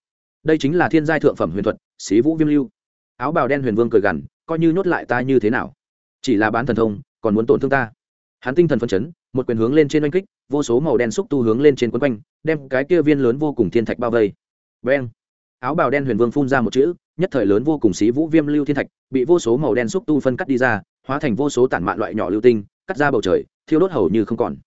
Đây chính là thiên giai thượng phẩm huyền thuật, xí vũ viêm lưu. Áo bào đen huyền vương cười gằn, coi như nhốt lại ta như thế nào? Chỉ là bán thần thông, còn muốn tổn thương ta? Hắn tinh thần phân chấn, một quyền hướng lên trên oanh kích, vô số màu đen xúc tu hướng lên trên quấn quanh, đem cái kia viên lớn vô cùng thiên thạch bao vây. Beng! Áo bào đen huyền vương phun ra một chữ, nhất thời lớn vô cùng xí vũ viêm lưu thiên thạch, bị vô số màu đen xúc tu phân cắt đi ra, hóa thành vô số tản mạn loại nhỏ lưu tinh, cắt ra bầu trời, thiêu đốt hầu như không còn.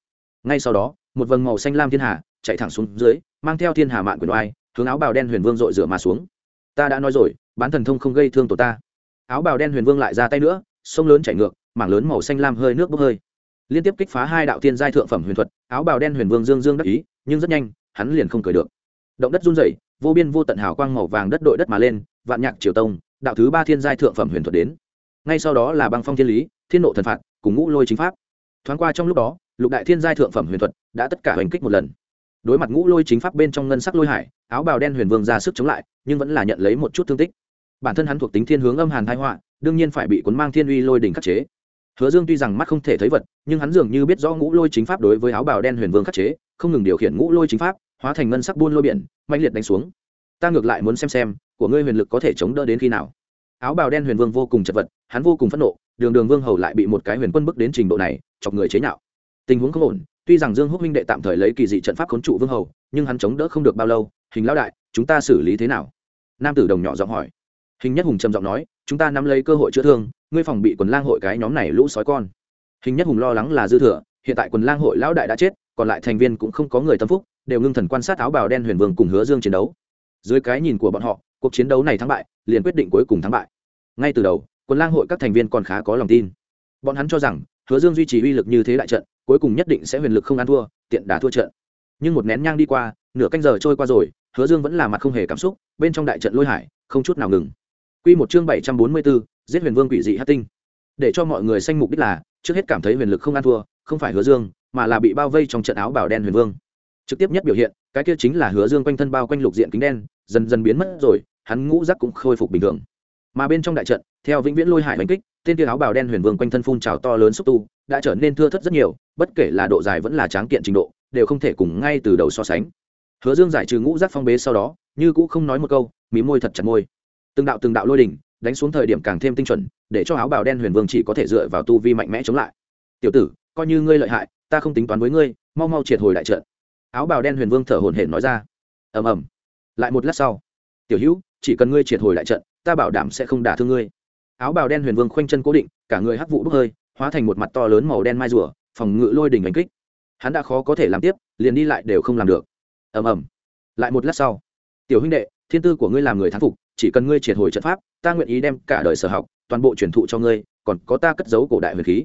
Ngay sau đó một vầng màu xanh lam thiên hà chạy thẳng xuống dưới, mang theo thiên hà mạn quyền oai, hướng áo bào đen huyền vương dội rửa mà xuống. Ta đã nói rồi, bán thần thông không gây thương tổ ta. Áo bào đen huyền vương lại ra tay nữa, sông lớn chảy ngược, mảng lớn màu xanh lam hơi nước bốc hơi. Liên tiếp kích phá hai đạo thiên giai thượng phẩm huyền thuật, áo bào đen huyền vương dương dương đắc ý, nhưng rất nhanh, hắn liền không cười được. Động đất run rẩy, vô biên vô tận hào quang màu vàng đất đội đất mà lên, vạn nhạc triều tông, đạo thứ ba thiên giai thượng phẩm huyền thuật đến. Ngay sau đó là băng phong thiên lý, thiên nộ thần phạt, cùng ngũ lôi chính pháp. Thoáng qua trong lúc đó lục đại thiên giai thượng phẩm huyền thuật đã tất cả hành kích một lần. Đối mặt ngũ lôi chính pháp bên trong ngân sắc lôi hải, áo bào đen huyền vương ra sức chống lại, nhưng vẫn là nhận lấy một chút thương tích. Bản thân hắn thuộc tính thiên hướng âm hàn thái họa, đương nhiên phải bị cuốn mang thiên uy lôi đỉnh khắc chế. Hứa dương tuy rằng mắt không thể thấy vật, nhưng hắn dường như biết rõ ngũ lôi chính pháp đối với áo bào đen huyền vương khắc chế, không ngừng điều khiển ngũ lôi chính pháp, hóa thành ngân sắc buôn lôi biển mạnh liệt đánh xuống. Ta ngược lại muốn xem xem, của ngươi huyền lực có thể chống đỡ đến khi nào. Áo bào đen huyền vương vô cùng chật vật, hắn vô cùng phẫn nộ, đường đường vương hầu lại bị một cái huyền quân bức đến trình độ này, chọc người chế nhạo tình huống không ổn, tuy rằng dương húc minh đệ tạm thời lấy kỳ dị trận pháp khốn trụ vương hầu, nhưng hắn chống đỡ không được bao lâu, hình lão đại, chúng ta xử lý thế nào? Nam tử đồng nhỏ giọng hỏi. Hình nhất hùng trầm giọng nói, chúng ta nắm lấy cơ hội chữa thương, ngươi phòng bị quần lang hội cái nhóm này lũ sói con. Hình nhất hùng lo lắng là dư thừa, hiện tại quần lang hội lão đại đã chết, còn lại thành viên cũng không có người tâm phúc, đều ngưng thần quan sát áo bào đen huyền vương cùng hứa dương chiến đấu. Dưới cái nhìn của bọn họ, cuộc chiến đấu này thắng bại, liền quyết định cuối cùng thắng bại. Ngay từ đầu, quần lang hội các thành viên còn khá có lòng tin. Bọn hắn cho rằng, hứa dương duy trì uy lực như thế đại trận cuối cùng nhất định sẽ huyền lực không ăn thua tiện đà thua trận. Nhưng một nén nhang đi qua nửa canh giờ trôi qua rồi hứa dương vẫn là mặt không hề cảm xúc bên trong đại trận lôi hải không chút nào ngừng. Quy một chương bảy trăm bốn mươi 744, giết huyền vương quỷ dị hắc tinh. Để cho mọi người sanh mục đích là trước hết cảm thấy huyền lực không ăn thua không phải hứa dương mà là bị bao vây trong trận áo bảo đen huyền vương. Trực tiếp nhất biểu hiện cái kia chính là hứa dương quanh thân bao quanh lục diện kính đen dần dần biến mất rồi hắn ngũ giác cũng khôi phục bình thường. Mà bên trong đại trận theo vĩnh viễn lôi hải đánh kích tên kia áo bào đen huyền vương quanh thân phun trào to lớn xúc tu, đã trở nên thưa thất rất nhiều, bất kể là độ dài vẫn là tráng kiện trình độ, đều không thể cùng ngay từ đầu so sánh. Hứa dương giải trừ ngũ giác phong bế sau đó, như cũ không nói một câu, mí môi thật chặt môi. Từng đạo từng đạo lôi đỉnh, đánh xuống thời điểm càng thêm tinh chuẩn, để cho áo bào đen huyền vương chỉ có thể dựa vào tu vi mạnh mẽ chống lại. Tiểu tử, coi như ngươi lợi hại, ta không tính toán với ngươi, mau mau triệt hồi đại trận. Áo bào đen huyền vương thở hổn hển nói ra. Ầm ầm. Lại một lát sau. Tiểu hữu, chỉ cần ngươi triệt hồi đại trận, ta bảo đảm sẽ không đả thương ngươi áo bào đen huyền vương khoanh chân cố định, cả người hắc vụ bốc hơi, hóa thành một mặt to lớn màu đen mai rùa, phòng ngự lôi đỉnh đánh kích. Hắn đã khó có thể làm tiếp, liền đi lại đều không làm được. Ầm ầm. Lại một lát sau, tiểu huynh đệ, thiên tư của ngươi làm người thắng phục, chỉ cần ngươi triệt hồi trận pháp, ta nguyện ý đem cả đời sở học, toàn bộ truyền thụ cho ngươi, còn có ta cất giấu cổ đại huyền khí.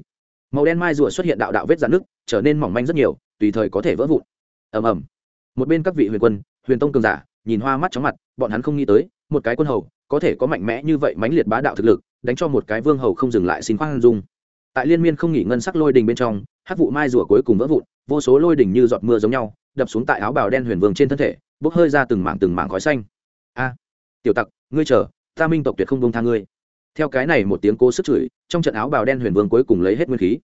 Màu đen mai rùa xuất hiện đạo đạo vết dạn nước trở nên mỏng manh rất nhiều, tùy thời có thể vỡ vụn. Ầm ầm. Một bên các vị huyền quân, huyền tông cường giả, nhìn hoa mắt chóng mặt, bọn hắn không nghĩ tới, một cái quân hầu có thể có mạnh mẽ như vậy mãnh liệt bá đạo thực lực, đánh cho một cái vương hầu không dừng lại xin khoan dung. Tại liên miên không nghỉ ngân sắc lôi đình bên trong, hát vụ mai rùa cuối cùng vỡ vụn, vô số lôi đình như giọt mưa giống nhau, đập xuống tại áo bào đen huyền vương trên thân thể, bốc hơi ra từng mảng từng mảng khói xanh. A, tiểu tặc, ngươi chờ, ta minh tộc tuyệt không đông tha ngươi. Theo cái này một tiếng cố sức chửi, trong trận áo bào đen huyền vương cuối cùng lấy hết nguyên khí.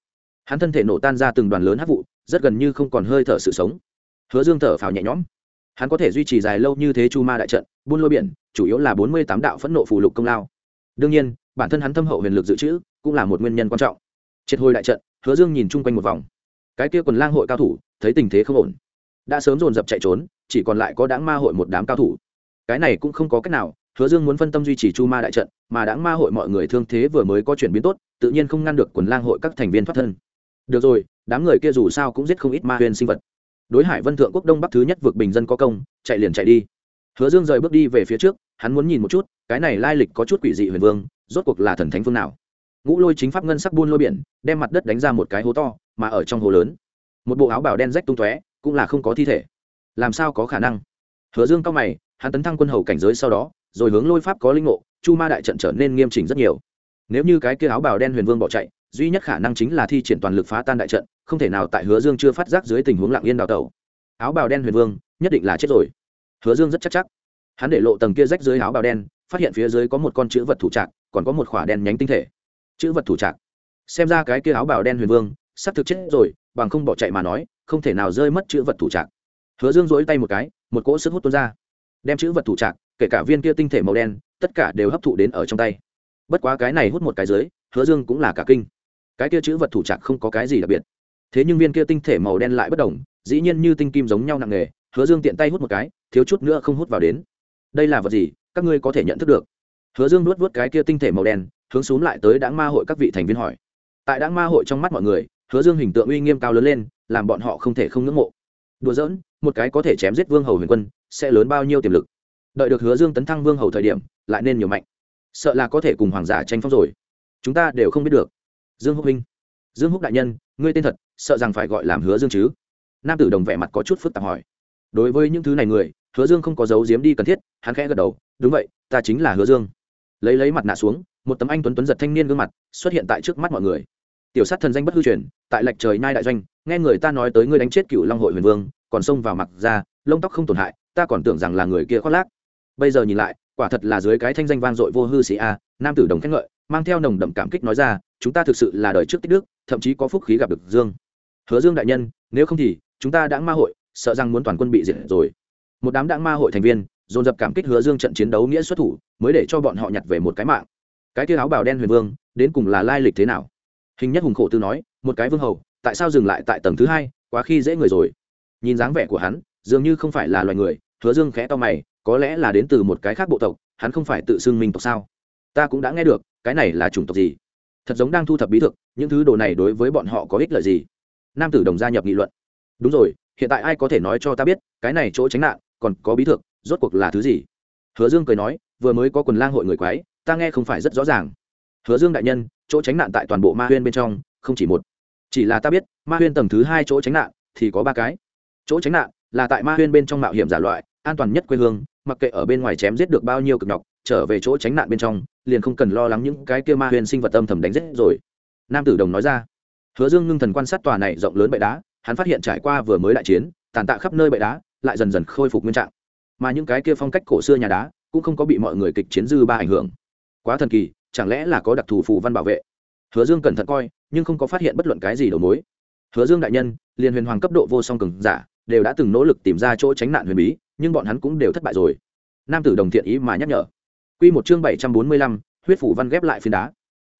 Hắn thân thể nổ tan ra từng đoàn lớn hát vụ, rất gần như không còn hơi thở sự sống. Hứa dương thở phào nhẹ nhõm hắn có thể duy trì dài lâu như thế chu ma đại trận, buôn lôi biển, chủ yếu là bốn mươi tám đạo phẫn nộ phù lục công lao. Đương nhiên, bản thân hắn thâm hậu huyền lực dự trữ cũng là một nguyên nhân quan trọng. Triệt hồi đại trận, hứa dương nhìn chung quanh một vòng. Cái kia quần lang hội cao thủ, thấy tình thế không ổn. Đã sớm dồn dập chạy trốn, chỉ còn lại có đáng ma hội một đám cao thủ. Cái này cũng không có cách nào, hứa dương muốn phân tâm duy trì chu ma đại trận, mà đáng ma hội mọi người thương thế vừa mới có chuyển biến tốt, tự nhiên không ngăn được quần lang hội các thành viên thoát thân. Được rồi, đám người kia dù sao cũng giết không ít ma huyền sinh vật đối hải vân thượng quốc đông bắc thứ nhất vượt bình dân có công, chạy liền chạy đi. Hứa dương rời bước đi về phía trước, hắn muốn nhìn một chút, cái này lai lịch có chút quỷ dị huyền vương, rốt cuộc là thần thánh phương nào. Ngũ lôi chính pháp ngân sắc buôn lôi biển, đem mặt đất đánh ra một cái hố to, mà ở trong hố lớn, một bộ áo bào đen rách tung tóe, cũng là không có thi thể. Làm sao có khả năng? Hứa dương cao mày, hắn tấn thăng quân hầu cảnh giới sau đó, rồi hướng lôi pháp có linh ngộ, chu ma đại trận trở nên nghiêm chỉnh rất nhiều. Nếu như cái kia áo bào đen huyền vương bỏ chạy duy nhất khả năng chính là thi triển toàn lực phá tan đại trận, không thể nào tại hứa dương chưa phát giác dưới tình huống lặng yên đào tẩu. Áo bào đen huyền vương, nhất định là chết rồi. Hứa dương rất chắc chắc. Hắn để lộ tầng kia rách dưới áo bào đen, phát hiện phía dưới có một con chữ vật thủ trạc, còn có một khỏa đen nhánh tinh thể. Chữ vật thủ trạc. Xem ra cái kia áo bào đen huyền vương, sắp thực chết rồi, bằng không bỏ chạy mà nói, không thể nào rơi mất chữ vật thủ trạc. Hứa dương dỗi tay một cái, một cỗ sức hút tuôn ra. Đem chữ vật thủ trạc, kể cả viên kia tinh thể màu đen, tất cả đều hấp thụ đến ở trong tay. Bất quá cái này hút một cái dưới, hứa dương cũng là cả kinh cái kia chữ vật thủ trạc không có cái gì đặc biệt. Thế nhưng viên kia tinh thể màu đen lại bất đồng dĩ nhiên như tinh kim giống nhau nặng nề, hứa dương tiện tay hút một cái, thiếu chút nữa không hút vào đến. Đây là vật gì? Các ngươi có thể nhận thức được. Hứa dương nuốt vớt cái kia tinh thể màu đen, hướng xuống lại tới đáng ma hội các vị thành viên hỏi. Tại đáng ma hội trong mắt mọi người, hứa dương hình tượng uy nghiêm cao lớn lên, làm bọn họ không thể không ngưỡng mộ. Đùa giỡn, một cái có thể chém giết vương hầu huyền quân, sẽ lớn bao nhiêu tiềm lực? Đợi được hứa dương tấn thăng vương hầu thời điểm, lại nên nhiều mạnh. Sợ là có thể cùng hoàng giả tranh phong rồi. Chúng ta đều không biết được dương húc minh. Dương húc đại nhân, ngươi tên thật, sợ rằng phải gọi làm hứa dương chứ? Nam tử đồng vẻ mặt có chút phức tạp hỏi. Đối với những thứ này người, hứa dương không có dấu diếm đi cần thiết, hắn khẽ gật đầu, đúng vậy, ta chính là hứa dương. Lấy lấy mặt nạ xuống, một tấm anh tuấn tuấn giật thanh niên gương mặt xuất hiện tại trước mắt mọi người. Tiểu sát thần danh bất hư truyền, tại lệch trời nai đại doanh, nghe người ta nói tới ngươi đánh chết cựu long hội huyền vương, còn xông vào mặt ra, lông tóc không tổn hại, ta còn tưởng rằng là người kia khoác lác. Bây giờ nhìn lại, quả thật là dưới cái thanh danh vang dội vô hư sĩ a, nam tử đồng khen ngợi mang theo nồng đậm cảm kích nói ra, chúng ta thực sự là đời trước tích đức, thậm chí có phúc khí gặp được dương. Hứa dương đại nhân, nếu không thì chúng ta đã ma hội, sợ rằng muốn toàn quân bị diệt rồi. Một đám đảng ma hội thành viên, dồn dập cảm kích hứa dương trận chiến đấu nghĩa xuất thủ, mới để cho bọn họ nhặt về một cái mạng. Cái kia áo bào đen huyền vương, đến cùng là lai lịch thế nào? Hình nhất hùng khổ tư nói, một cái vương hầu, tại sao dừng lại tại tầng thứ hai, quá khi dễ người rồi? Nhìn dáng vẻ của hắn, dường như không phải là loài người, hứa dương khẽ to mày, có lẽ là đến từ một cái khác bộ tộc, hắn không phải tự xưng minh tộc sao? Ta cũng đã nghe được, cái này là chủng tộc gì? Thật giống đang thu thập bí thực, những thứ đồ này đối với bọn họ có ích lợi gì? Nam tử đồng gia nhập nghị luận. Đúng rồi, hiện tại ai có thể nói cho ta biết, cái này chỗ tránh nạn, còn có bí thực, rốt cuộc là thứ gì? Hứa dương cười nói, vừa mới có quần lang hội người quái, ta nghe không phải rất rõ ràng. Hứa dương đại nhân, chỗ tránh nạn tại toàn bộ ma huyên bên trong, không chỉ một. Chỉ là ta biết, ma huyên tầng thứ hai chỗ tránh nạn, thì có ba cái. Chỗ tránh nạn là tại ma huyên bên trong mạo hiểm giả loại, an toàn nhất quê hương mặc kệ ở bên ngoài chém giết được bao nhiêu cực nhọc, trở về chỗ tránh nạn bên trong, liền không cần lo lắng những cái kia ma huyền sinh vật âm thầm đánh giết rồi. Nam tử đồng nói ra. Hứa dương ngưng thần quan sát tòa này rộng lớn bệ đá, hắn phát hiện trải qua vừa mới đại chiến, tàn tạ khắp nơi bệ đá, lại dần dần khôi phục nguyên trạng. Mà những cái kia phong cách cổ xưa nhà đá, cũng không có bị mọi người kịch chiến dư ba ảnh hưởng. Quá thần kỳ, chẳng lẽ là có đặc thù phù văn bảo vệ? Hứa dương cẩn thận coi, nhưng không có phát hiện bất luận cái gì đầu mối. Hứa dương đại nhân liền huyền hoàng cấp độ vô song cường giả, đều đã từng nỗ lực tìm ra chỗ tránh nạn huyền bí nhưng bọn hắn cũng đều thất bại rồi. Nam tử đồng thiện ý mà nhắc nhở. Q một chương bảy trăm bốn mươi lăm, huyết phủ văn ghép lại phiến đá.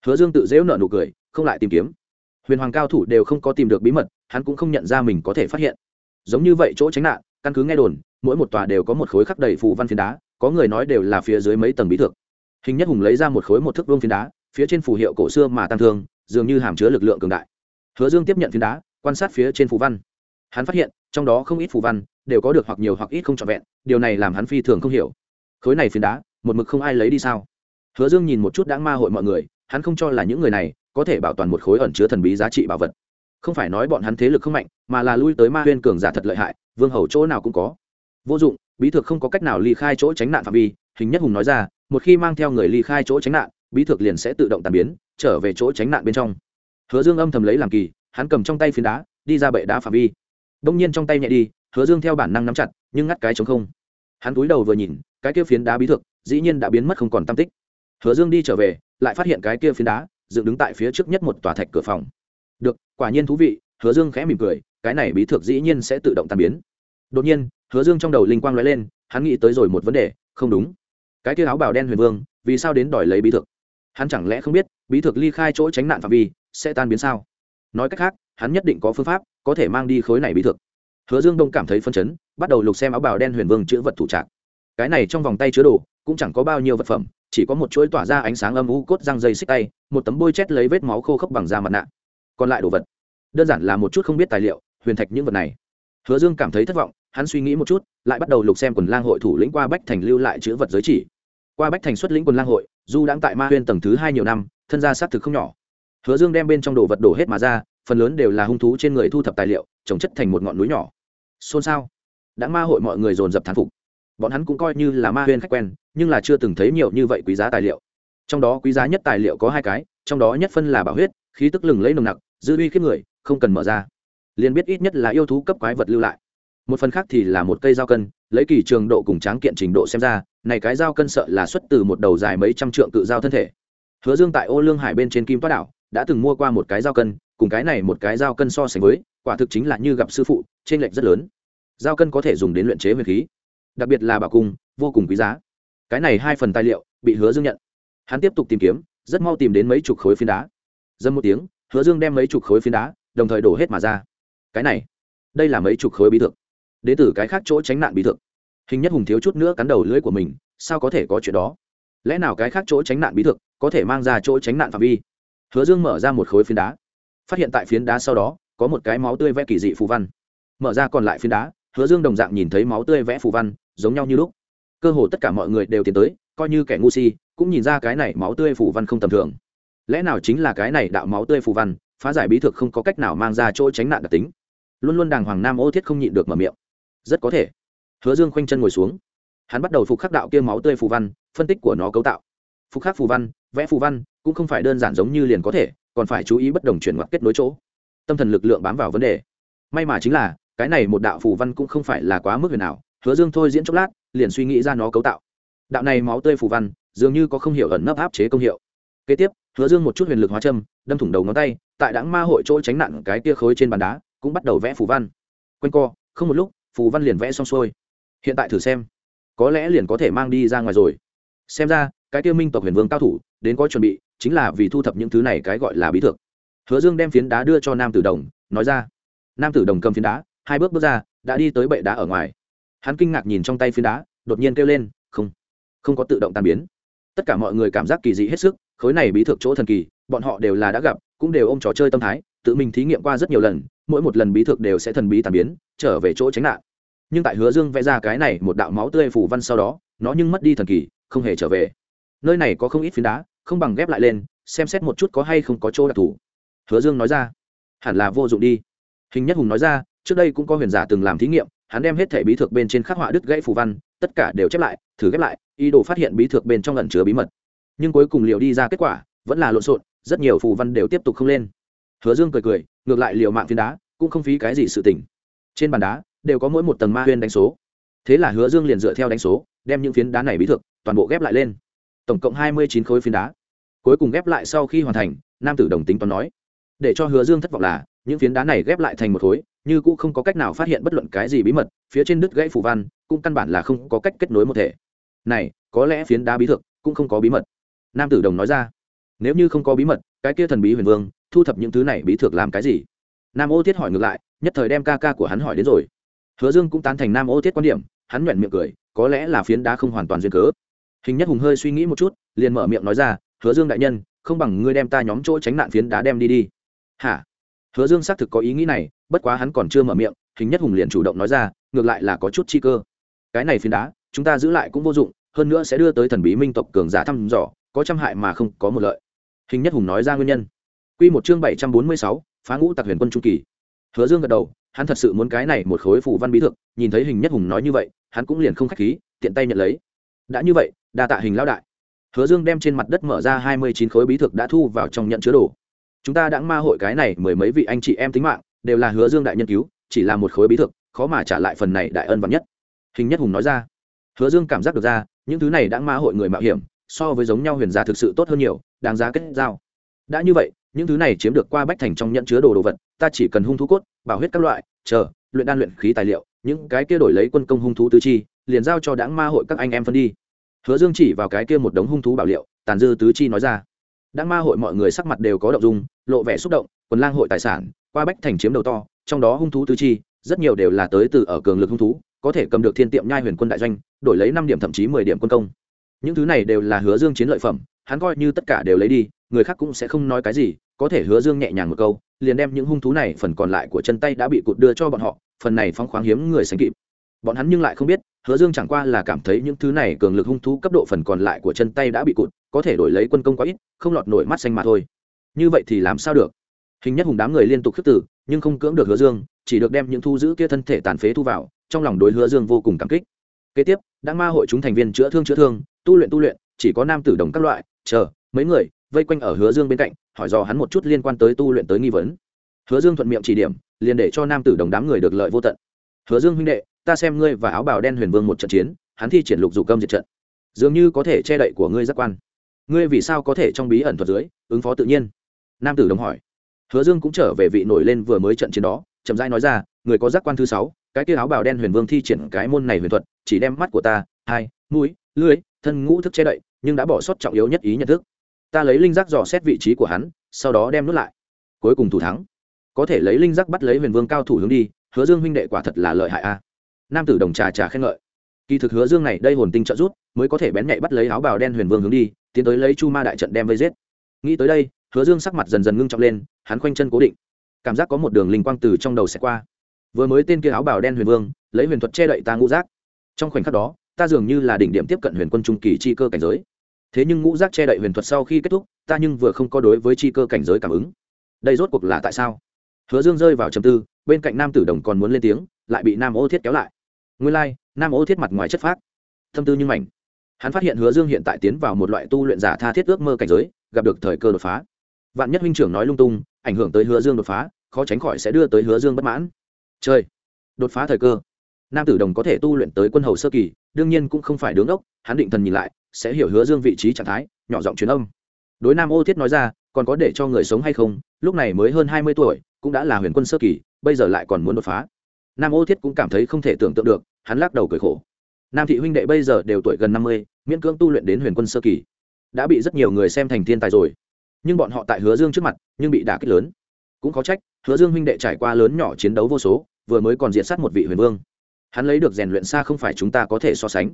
Hứa dương tự dễu nợ nụ cười, không lại tìm kiếm. Huyền hoàng cao thủ đều không có tìm được bí mật, hắn cũng không nhận ra mình có thể phát hiện. Giống như vậy chỗ tránh nạn, căn cứ nghe đồn, mỗi một tòa đều có một khối khắc đầy phù văn phiến đá, có người nói đều là phía dưới mấy tầng bí thực hình nhất hùng lấy ra một khối một thước vương phiến đá, phía trên phù hiệu cổ xưa mà tăng thương, dường như hàm chứa lực lượng cường đại. Hứa dương tiếp nhận phiến đá, quan sát phía trên phù văn. Hắn phát hiện, trong đó không ít phù văn đều có được hoặc nhiều hoặc ít không trọn vẹn, điều này làm hắn phi thường không hiểu. Khối này phiến đá, một mực không ai lấy đi sao? Hứa dương nhìn một chút đáng ma hội mọi người, hắn không cho là những người này có thể bảo toàn một khối ẩn chứa thần bí giá trị bảo vật. Không phải nói bọn hắn thế lực không mạnh, mà là lui tới ma huyên cường giả thật lợi hại, vương hầu chỗ nào cũng có. Vô dụng, bí thực không có cách nào ly khai chỗ tránh nạn phạm vi, hình nhất hùng nói ra, một khi mang theo người ly khai chỗ tránh nạn, bí thực liền sẽ tự động tàn biến, trở về chỗ tránh nạn bên trong. Hứa dương âm thầm lấy làm kỳ, hắn cầm trong tay phiến đá, đi ra bệ đá phạm vi. Đông nhiên trong tay nhẹ đi hứa dương theo bản năng nắm chặt, nhưng ngắt cái chống không. Hắn cúi đầu vừa nhìn, cái kia phiến đá bí thực dĩ nhiên đã biến mất không còn tam tích. Hứa dương đi trở về, lại phát hiện cái kia phiến đá, dựng đứng tại phía trước nhất một tòa thạch cửa phòng. Được, quả nhiên thú vị, hứa dương khẽ mỉm cười, cái này bí thực dĩ nhiên sẽ tự động tan biến. Đột nhiên, hứa dương trong đầu linh quang l ó e lên, hắn nghĩ tới rồi một vấn đề, không đúng. Cái kia áo bào đen huyền vương, vì sao đến đòi lấy bí thực hắn chẳng lẽ không biết, bí thực ly khai chỗ tránh nạn phạm vi, sẽ tan biến sao? Nói cách khác, hắn nhất định có phương pháp, có thể mang đi khối này bí thực hứa dương đông cảm thấy phân chấn, bắt đầu lục xem áo bào đen huyền vương chữ vật thủ trạc. Cái này trong vòng tay chứa đồ, cũng chẳng có bao nhiêu vật phẩm, chỉ có một chuỗi tỏa ra ánh sáng âm u cốt răng dây xích tay, một tấm bôi chét lấy vết máu khô khốc bằng da mặt nạ. Còn lại đồ vật, đơn giản là một chút không biết tài liệu, huyền thạch những vật này. Hứa dương cảm thấy thất vọng, hắn suy nghĩ một chút, lại bắt đầu lục xem quần lang hội thủ lĩnh qua bách thành lưu lại chữ vật giới chỉ. Qua bách thành xuất lĩnh quần lang hội du đang tại ma huyên tầng thứ hai nhiều năm, thân gia xác thực không nhỏ. Hứa dương đem bên trong đồ vật đổ hết mà ra, phần lớn đều là hung thú trên người thu thập tài liệu, trồng chất thành một ngọn núi nhỏ xôn xao. Đã ma hội mọi người dồn dập thán phục. Bọn hắn cũng coi như là ma huyên khách quen, nhưng là chưa từng thấy nhiều như vậy quý giá tài liệu. Trong đó quý giá nhất tài liệu có hai cái, trong đó nhất phân là bảo huyết, khí tức lừng lấy nồng nặc, dư uy khiếp người, không cần mở ra. Liền biết ít nhất là yêu thú cấp quái vật lưu lại. Một phần khác thì là một cây dao cân, lấy kỳ trường độ cùng tráng kiện trình độ xem ra, này cái dao cân sợ là xuất từ một đầu dài mấy trăm trượng cự dao thân thể. Hứa dương tại ô lương hải bên trên kim toát đảo, đã từng mua qua một cái dao cân, cùng cái này một cái dao cân so sánh với quả thực chính là như gặp sư phụ trên lệch rất lớn. Dao cân có thể dùng đến luyện chế huyền khí, đặc biệt là bảo cung, vô cùng quý giá. Cái này hai phần tài liệu bị hứa dương nhận. Hắn tiếp tục tìm kiếm, rất mau tìm đến mấy chục khối phiến đá. Dâm một tiếng, hứa dương đem mấy chục khối phiến đá đồng thời đổ hết mà ra. Cái này, đây là mấy chục khối bí thực đ ế t ử cái khác chỗ tránh nạn bí thực hình nhất hùng thiếu chút nữa cắn đầu lưỡi của mình, sao có thể có chuyện đó? Lẽ nào cái khác chỗ tránh nạn bí thực có thể mang ra chỗ tránh nạn phạm vi? Hứa dương mở ra một khối phiến đá. Phát hiện tại phiến đá sau đó có một cái máu tươi vẽ kỳ dị phù văn. Mở ra còn lại phiến đá, hứa dương đồng dạng nhìn thấy máu tươi vẽ phù văn, giống nhau như lúc. Cơ hồ tất cả mọi người đều tiến tới, coi như kẻ ngu si, cũng nhìn ra cái này máu tươi phù văn không tầm thường. Lẽ nào chính là cái này đạo máu tươi phù văn, phá giải bí thực không có cách nào mang ra chỗ tránh nạn đặc tính? Luôn luôn đàng hoàng nam ô thiết không nhịn được mở miệng. Rất có thể. Hứa dương khoanh chân ngồi xuống. Hắn bắt đầu phục khắc đạo kia máu tươi phù văn, phân tích của nó cấu tạo. Phục khắc phù văn, vẽ phù văn, cũng không phải đơn giản giống như liền có thể, còn phải chú ý bất đồng chuyển ngoặc kết nối chỗ tâm thần lực lượng bám vào vấn đề. May mà chính là, cái này một đạo phù văn cũng không phải là quá mức huyền nào hứa dương thôi diễn chốc lát, liền suy nghĩ ra nó cấu tạo. Đạo này máu tươi phù văn, dường như có không hiểu ẩn nấp áp chế công hiệu. Kế tiếp, hứa dương một chút huyền lực hóa châm, đâm thủng đầu ngón tay, tại đáng ma hội chỗ tránh nặng cái tia khối trên bàn đá, cũng bắt đầu vẽ phù văn. Quanh co, không một lúc, phù văn liền vẽ xong xuôi. Hiện tại thử xem, có lẽ liền có thể mang đi ra ngoài rồi. Xem ra, cái tiêu minh tộc huyền vương cao thủ, đến có chuẩn bị, chính là vì thu thập những thứ này cái gọi là bí thực hứa dương đem phiến đá đưa cho nam tử đồng, nói ra. Nam tử đồng cầm phiến đá, hai bước bước ra, đã đi tới bệ đá ở ngoài. Hắn kinh ngạc nhìn trong tay phiến đá, đột nhiên kêu lên, không không có tự động tan biến. Tất cả mọi người cảm giác kỳ dị hết sức, khối này bí thực chỗ thần kỳ, bọn họ đều là đã gặp, cũng đều ôm trò chơi tâm thái, tự mình thí nghiệm qua rất nhiều lần, mỗi một lần bí thực đều sẽ thần bí tàn biến, trở về chỗ tránh nạn. Nhưng tại hứa dương vẽ ra cái này một đạo máu tươi phủ văn sau đó, nó nhưng mất đi thần kỳ, không hề trở về. Nơi này có không ít phiến đá, không bằng ghép lại lên, xem xét một chút có hay không có chỗ đặc thù hứa dương nói ra. Hẳn là vô dụng đi. Hình nhất hùng nói ra, trước đây cũng có huyền giả từng làm thí nghiệm, hắn đem hết thể bí thược bên trên khắc họa đứt gãy phù văn, tất cả đều chép lại, thử ghép lại, ý đồ phát hiện bí thược bên trong lần chứa bí mật. Nhưng cuối cùng liệu đi ra kết quả, vẫn là lộn xộn, rất nhiều phù văn đều tiếp tục không lên. Hứa dương cười cười, ngược lại liều mạng phiến đá, cũng không phí cái gì sự tỉnh trên bàn đá, đều có mỗi một tầng ma huyên đánh số. Thế là hứa dương liền dựa theo đánh số, đem những phiến đá này bí thực toàn bộ ghép lại lên. Tổng cộng hai mươi chín khối phiến đá. Cuối cùng ghép lại sau khi hoàn thành, nam tử đồng tính toán nói để cho hứa dương thất vọng là, những phiến đá này ghép lại thành một khối, như cũng không có cách nào phát hiện bất luận cái gì bí mật, phía trên đứt gãy phủ văn, cũng căn bản là không có cách kết nối một thể. Này, có lẽ phiến đá bí thực cũng không có bí mật. Nam tử đồng nói ra. Nếu như không có bí mật, cái kia thần bí huyền vương, thu thập những thứ này bí thực làm cái gì? Nam ô thiết hỏi ngược lại, nhất thời đem ca ca của hắn hỏi đến rồi. Hứa dương cũng tán thành nam ô thiết quan điểm, hắn nhoẹn miệng cười, có lẽ là phiến đá không hoàn toàn duyên cớ. Hình nhất hùng hơi suy nghĩ một chút, liền mở miệng nói ra, hứa dương đại nhân, không bằng ngươi đem ta nhóm chỗ tránh nạn phiến đá đem đi đi hả? Hứa dương xác thực có ý nghĩ này, bất quá hắn còn chưa mở miệng, hình nhất hùng liền chủ động nói ra, ngược lại là có chút chi cơ. Cái này phiến đá, chúng ta giữ lại cũng vô dụng, hơn nữa sẽ đưa tới thần bí minh tộc cường giả thăm dò, có trăm hại mà không có một lợi. Hình nhất hùng nói ra nguyên nhân. Q một chương bảy trăm bốn mươi sáu, phá ngũ tặc huyền quân trung kỳ. Hứa dương gật đầu, hắn thật sự muốn cái này một khối phủ văn bí thực nhìn thấy hình nhất hùng nói như vậy, hắn cũng liền không k h á c h khí, tiện tay nhận lấy. Đã như vậy, đa tạ hình lão đại. Hứa dương đem trên mặt đất mở ra hai mươi chín khối bí thực đã thu vào trong nhận chứa đồ chúng ta đã ma hội cái này mười mấy vị anh chị em tính mạng, đều là hứa dương đại nhân cứu, chỉ là một khối bí thực, khó mà trả lại phần này đại ân vắn nhất. Hình nhất hùng nói ra. Hứa dương cảm giác được ra, những thứ này đã ma hội người mạo hiểm, so với giống nhau huyền gia thực sự tốt hơn nhiều, đáng giá kết giao. Đã như vậy, những thứ này chiếm được qua bách thành trong nhận chứa đồ đồ vật, ta chỉ cần hung thú cốt, bảo huyết các loại, chờ, luyện đan luyện khí tài liệu, những cái kia đổi lấy quân công hung thú tứ chi, liền giao cho đáng ma hội các anh em phân đi. Hứa dương chỉ vào cái kia một đống hung thú bảo liệu, tàn dư tứ chi nói ra đáng ma hội mọi người sắc mặt đều có động dung, lộ vẻ xúc động, quần lang hội tài sản, qua bách thành chiếm đầu to, trong đó hung thú tứ chi, rất nhiều đều là tới từ ở cường lực hung thú, có thể cầm được thiên tiệm nhai huyền quân đại doanh, đổi lấy năm điểm thậm chí mười điểm quân công. Những thứ này đều là hứa dương chiến lợi phẩm, hắn coi như tất cả đều lấy đi, người khác cũng sẽ không nói cái gì, có thể hứa dương nhẹ nhàng một câu, liền đem những hung thú này phần còn lại của chân tay đã bị cụt đưa cho bọn họ, phần này phóng khoáng hiếm người sánh kịp bọn hắn nhưng lại không biết, hứa dương chẳng qua là cảm thấy những thứ này cường lực hung thú cấp độ phần còn lại của chân tay đã bị cụt, có thể đổi lấy quân công quá ít, không lọt nổi mắt xanh mà thôi. Như vậy thì làm sao được? Hình nhất hùng đám người liên tục khước tử nhưng không cưỡng được hứa dương, chỉ được đem những thu giữ kia thân thể tàn phế thu vào, trong lòng đối hứa dương vô cùng cảm kích. Kế tiếp, đã ma hội chúng thành viên chữa thương chữa thương, tu luyện tu luyện, chỉ có nam tử đồng các loại, chờ, mấy người, vây quanh ở hứa dương bên cạnh, hỏi dò hắn một chút liên quan tới tu luyện tới nghi vấn. Hứa dương thuận miệng chỉ điểm, liền để cho nam tử đồng đám người được lợi vô tận. Hứa dương huynh đệ ta xem ngươi và áo bào đen huyền vương một trận chiến, hắn thi triển lục dù cơm diệt trận. Dường như có thể che đậy của ngươi giác quan. Ngươi vì sao có thể trong bí ẩn thuật dưới ứng phó tự nhiên? Nam tử đồng hỏi. Hứa dương cũng trở về vị nổi lên vừa mới trận chiến đó, chậm rãi nói ra, người có giác quan thứ sáu, cái kia áo bào đen huyền vương thi triển cái môn này huyền thuật, chỉ đem mắt của ta, hai, mũi, lưỡi, thân ngũ thức che đậy, nhưng đã bỏ sót trọng yếu nhất ý nhận thức. Ta lấy linh giác dò xét vị trí của hắn, sau đó đem nút lại. Cuối cùng thủ thắng. Có thể lấy linh giác bắt lấy huyền vương cao thủ hướng đi, hứa dương huynh đệ quả thật là lợi hại a nam tử đồng trà trà khen ngợi. Kỳ thực hứa dương này đây hồn tinh trợ rút mới có thể bén nhạy bắt lấy áo bào đen huyền vương hướng đi, tiến tới lấy chu ma đại trận đem vây giết. Nghĩ tới đây, hứa dương sắc mặt dần dần ngưng trọng lên, hắn khoanh chân cố định. Cảm giác có một đường linh quang từ trong đầu xẹt qua. Vừa mới tên kia áo bào đen huyền vương, lấy huyền thuật che đậy ta ngũ giác. Trong khoảnh khắc đó, ta dường như là đỉnh điểm tiếp cận huyền quân trung kỳ chi cơ cảnh giới. Thế nhưng ngũ giác che đậy huyền thuật sau khi kết thúc, ta nhưng vừa không có đối với chi cơ cảnh giới cảm ứng. Đây rốt cuộc là tại sao? Hứa dương rơi vào trầm tư, bên cạnh nam tử đồng còn muốn lên tiếng, lại bị nam ô thiết kéo lại nguyên lai、like, nam ô thiết mặt ngoài chất phác. Thâm tư như mảnh. Hắn phát hiện hứa dương hiện tại tiến vào một loại tu luyện giả tha thiết ước mơ cảnh giới gặp được thời cơ đột phá. Vạn nhất huynh trưởng nói lung tung ảnh hưởng tới hứa dương đột phá khó tránh khỏi sẽ đưa tới hứa dương bất mãn. Chơi đột phá thời cơ. Nam tử đồng có thể tu luyện tới quân hầu sơ kỳ đương nhiên cũng không phải đứng ốc hắn định thần nhìn lại sẽ hiểu hứa dương vị trí trạng thái nhỏ giọng truyền âm. Đối nam ô thiết nói ra còn có để cho người sống hay không lúc này mới hơn hai mươi tuổi cũng đã là huyền quân sơ kỳ bây giờ lại còn muốn đột phá. Nam ô thiết cũng cảm thấy không thể tưởng tượng được hắn lắc đầu cười khổ. Nam thị huynh đệ bây giờ đều tuổi gần năm mươi, miễn cưỡng tu luyện đến huyền quân sơ kỳ, đã bị rất nhiều người xem thành thiên tài rồi. Nhưng bọn họ tại hứa dương trước mặt, nhưng bị đả kích lớn. Cũng có trách, hứa dương huynh đệ trải qua lớn nhỏ chiến đấu vô số, vừa mới còn diện sát một vị huyền vương. Hắn lấy được rèn luyện xa không phải chúng ta có thể so sánh.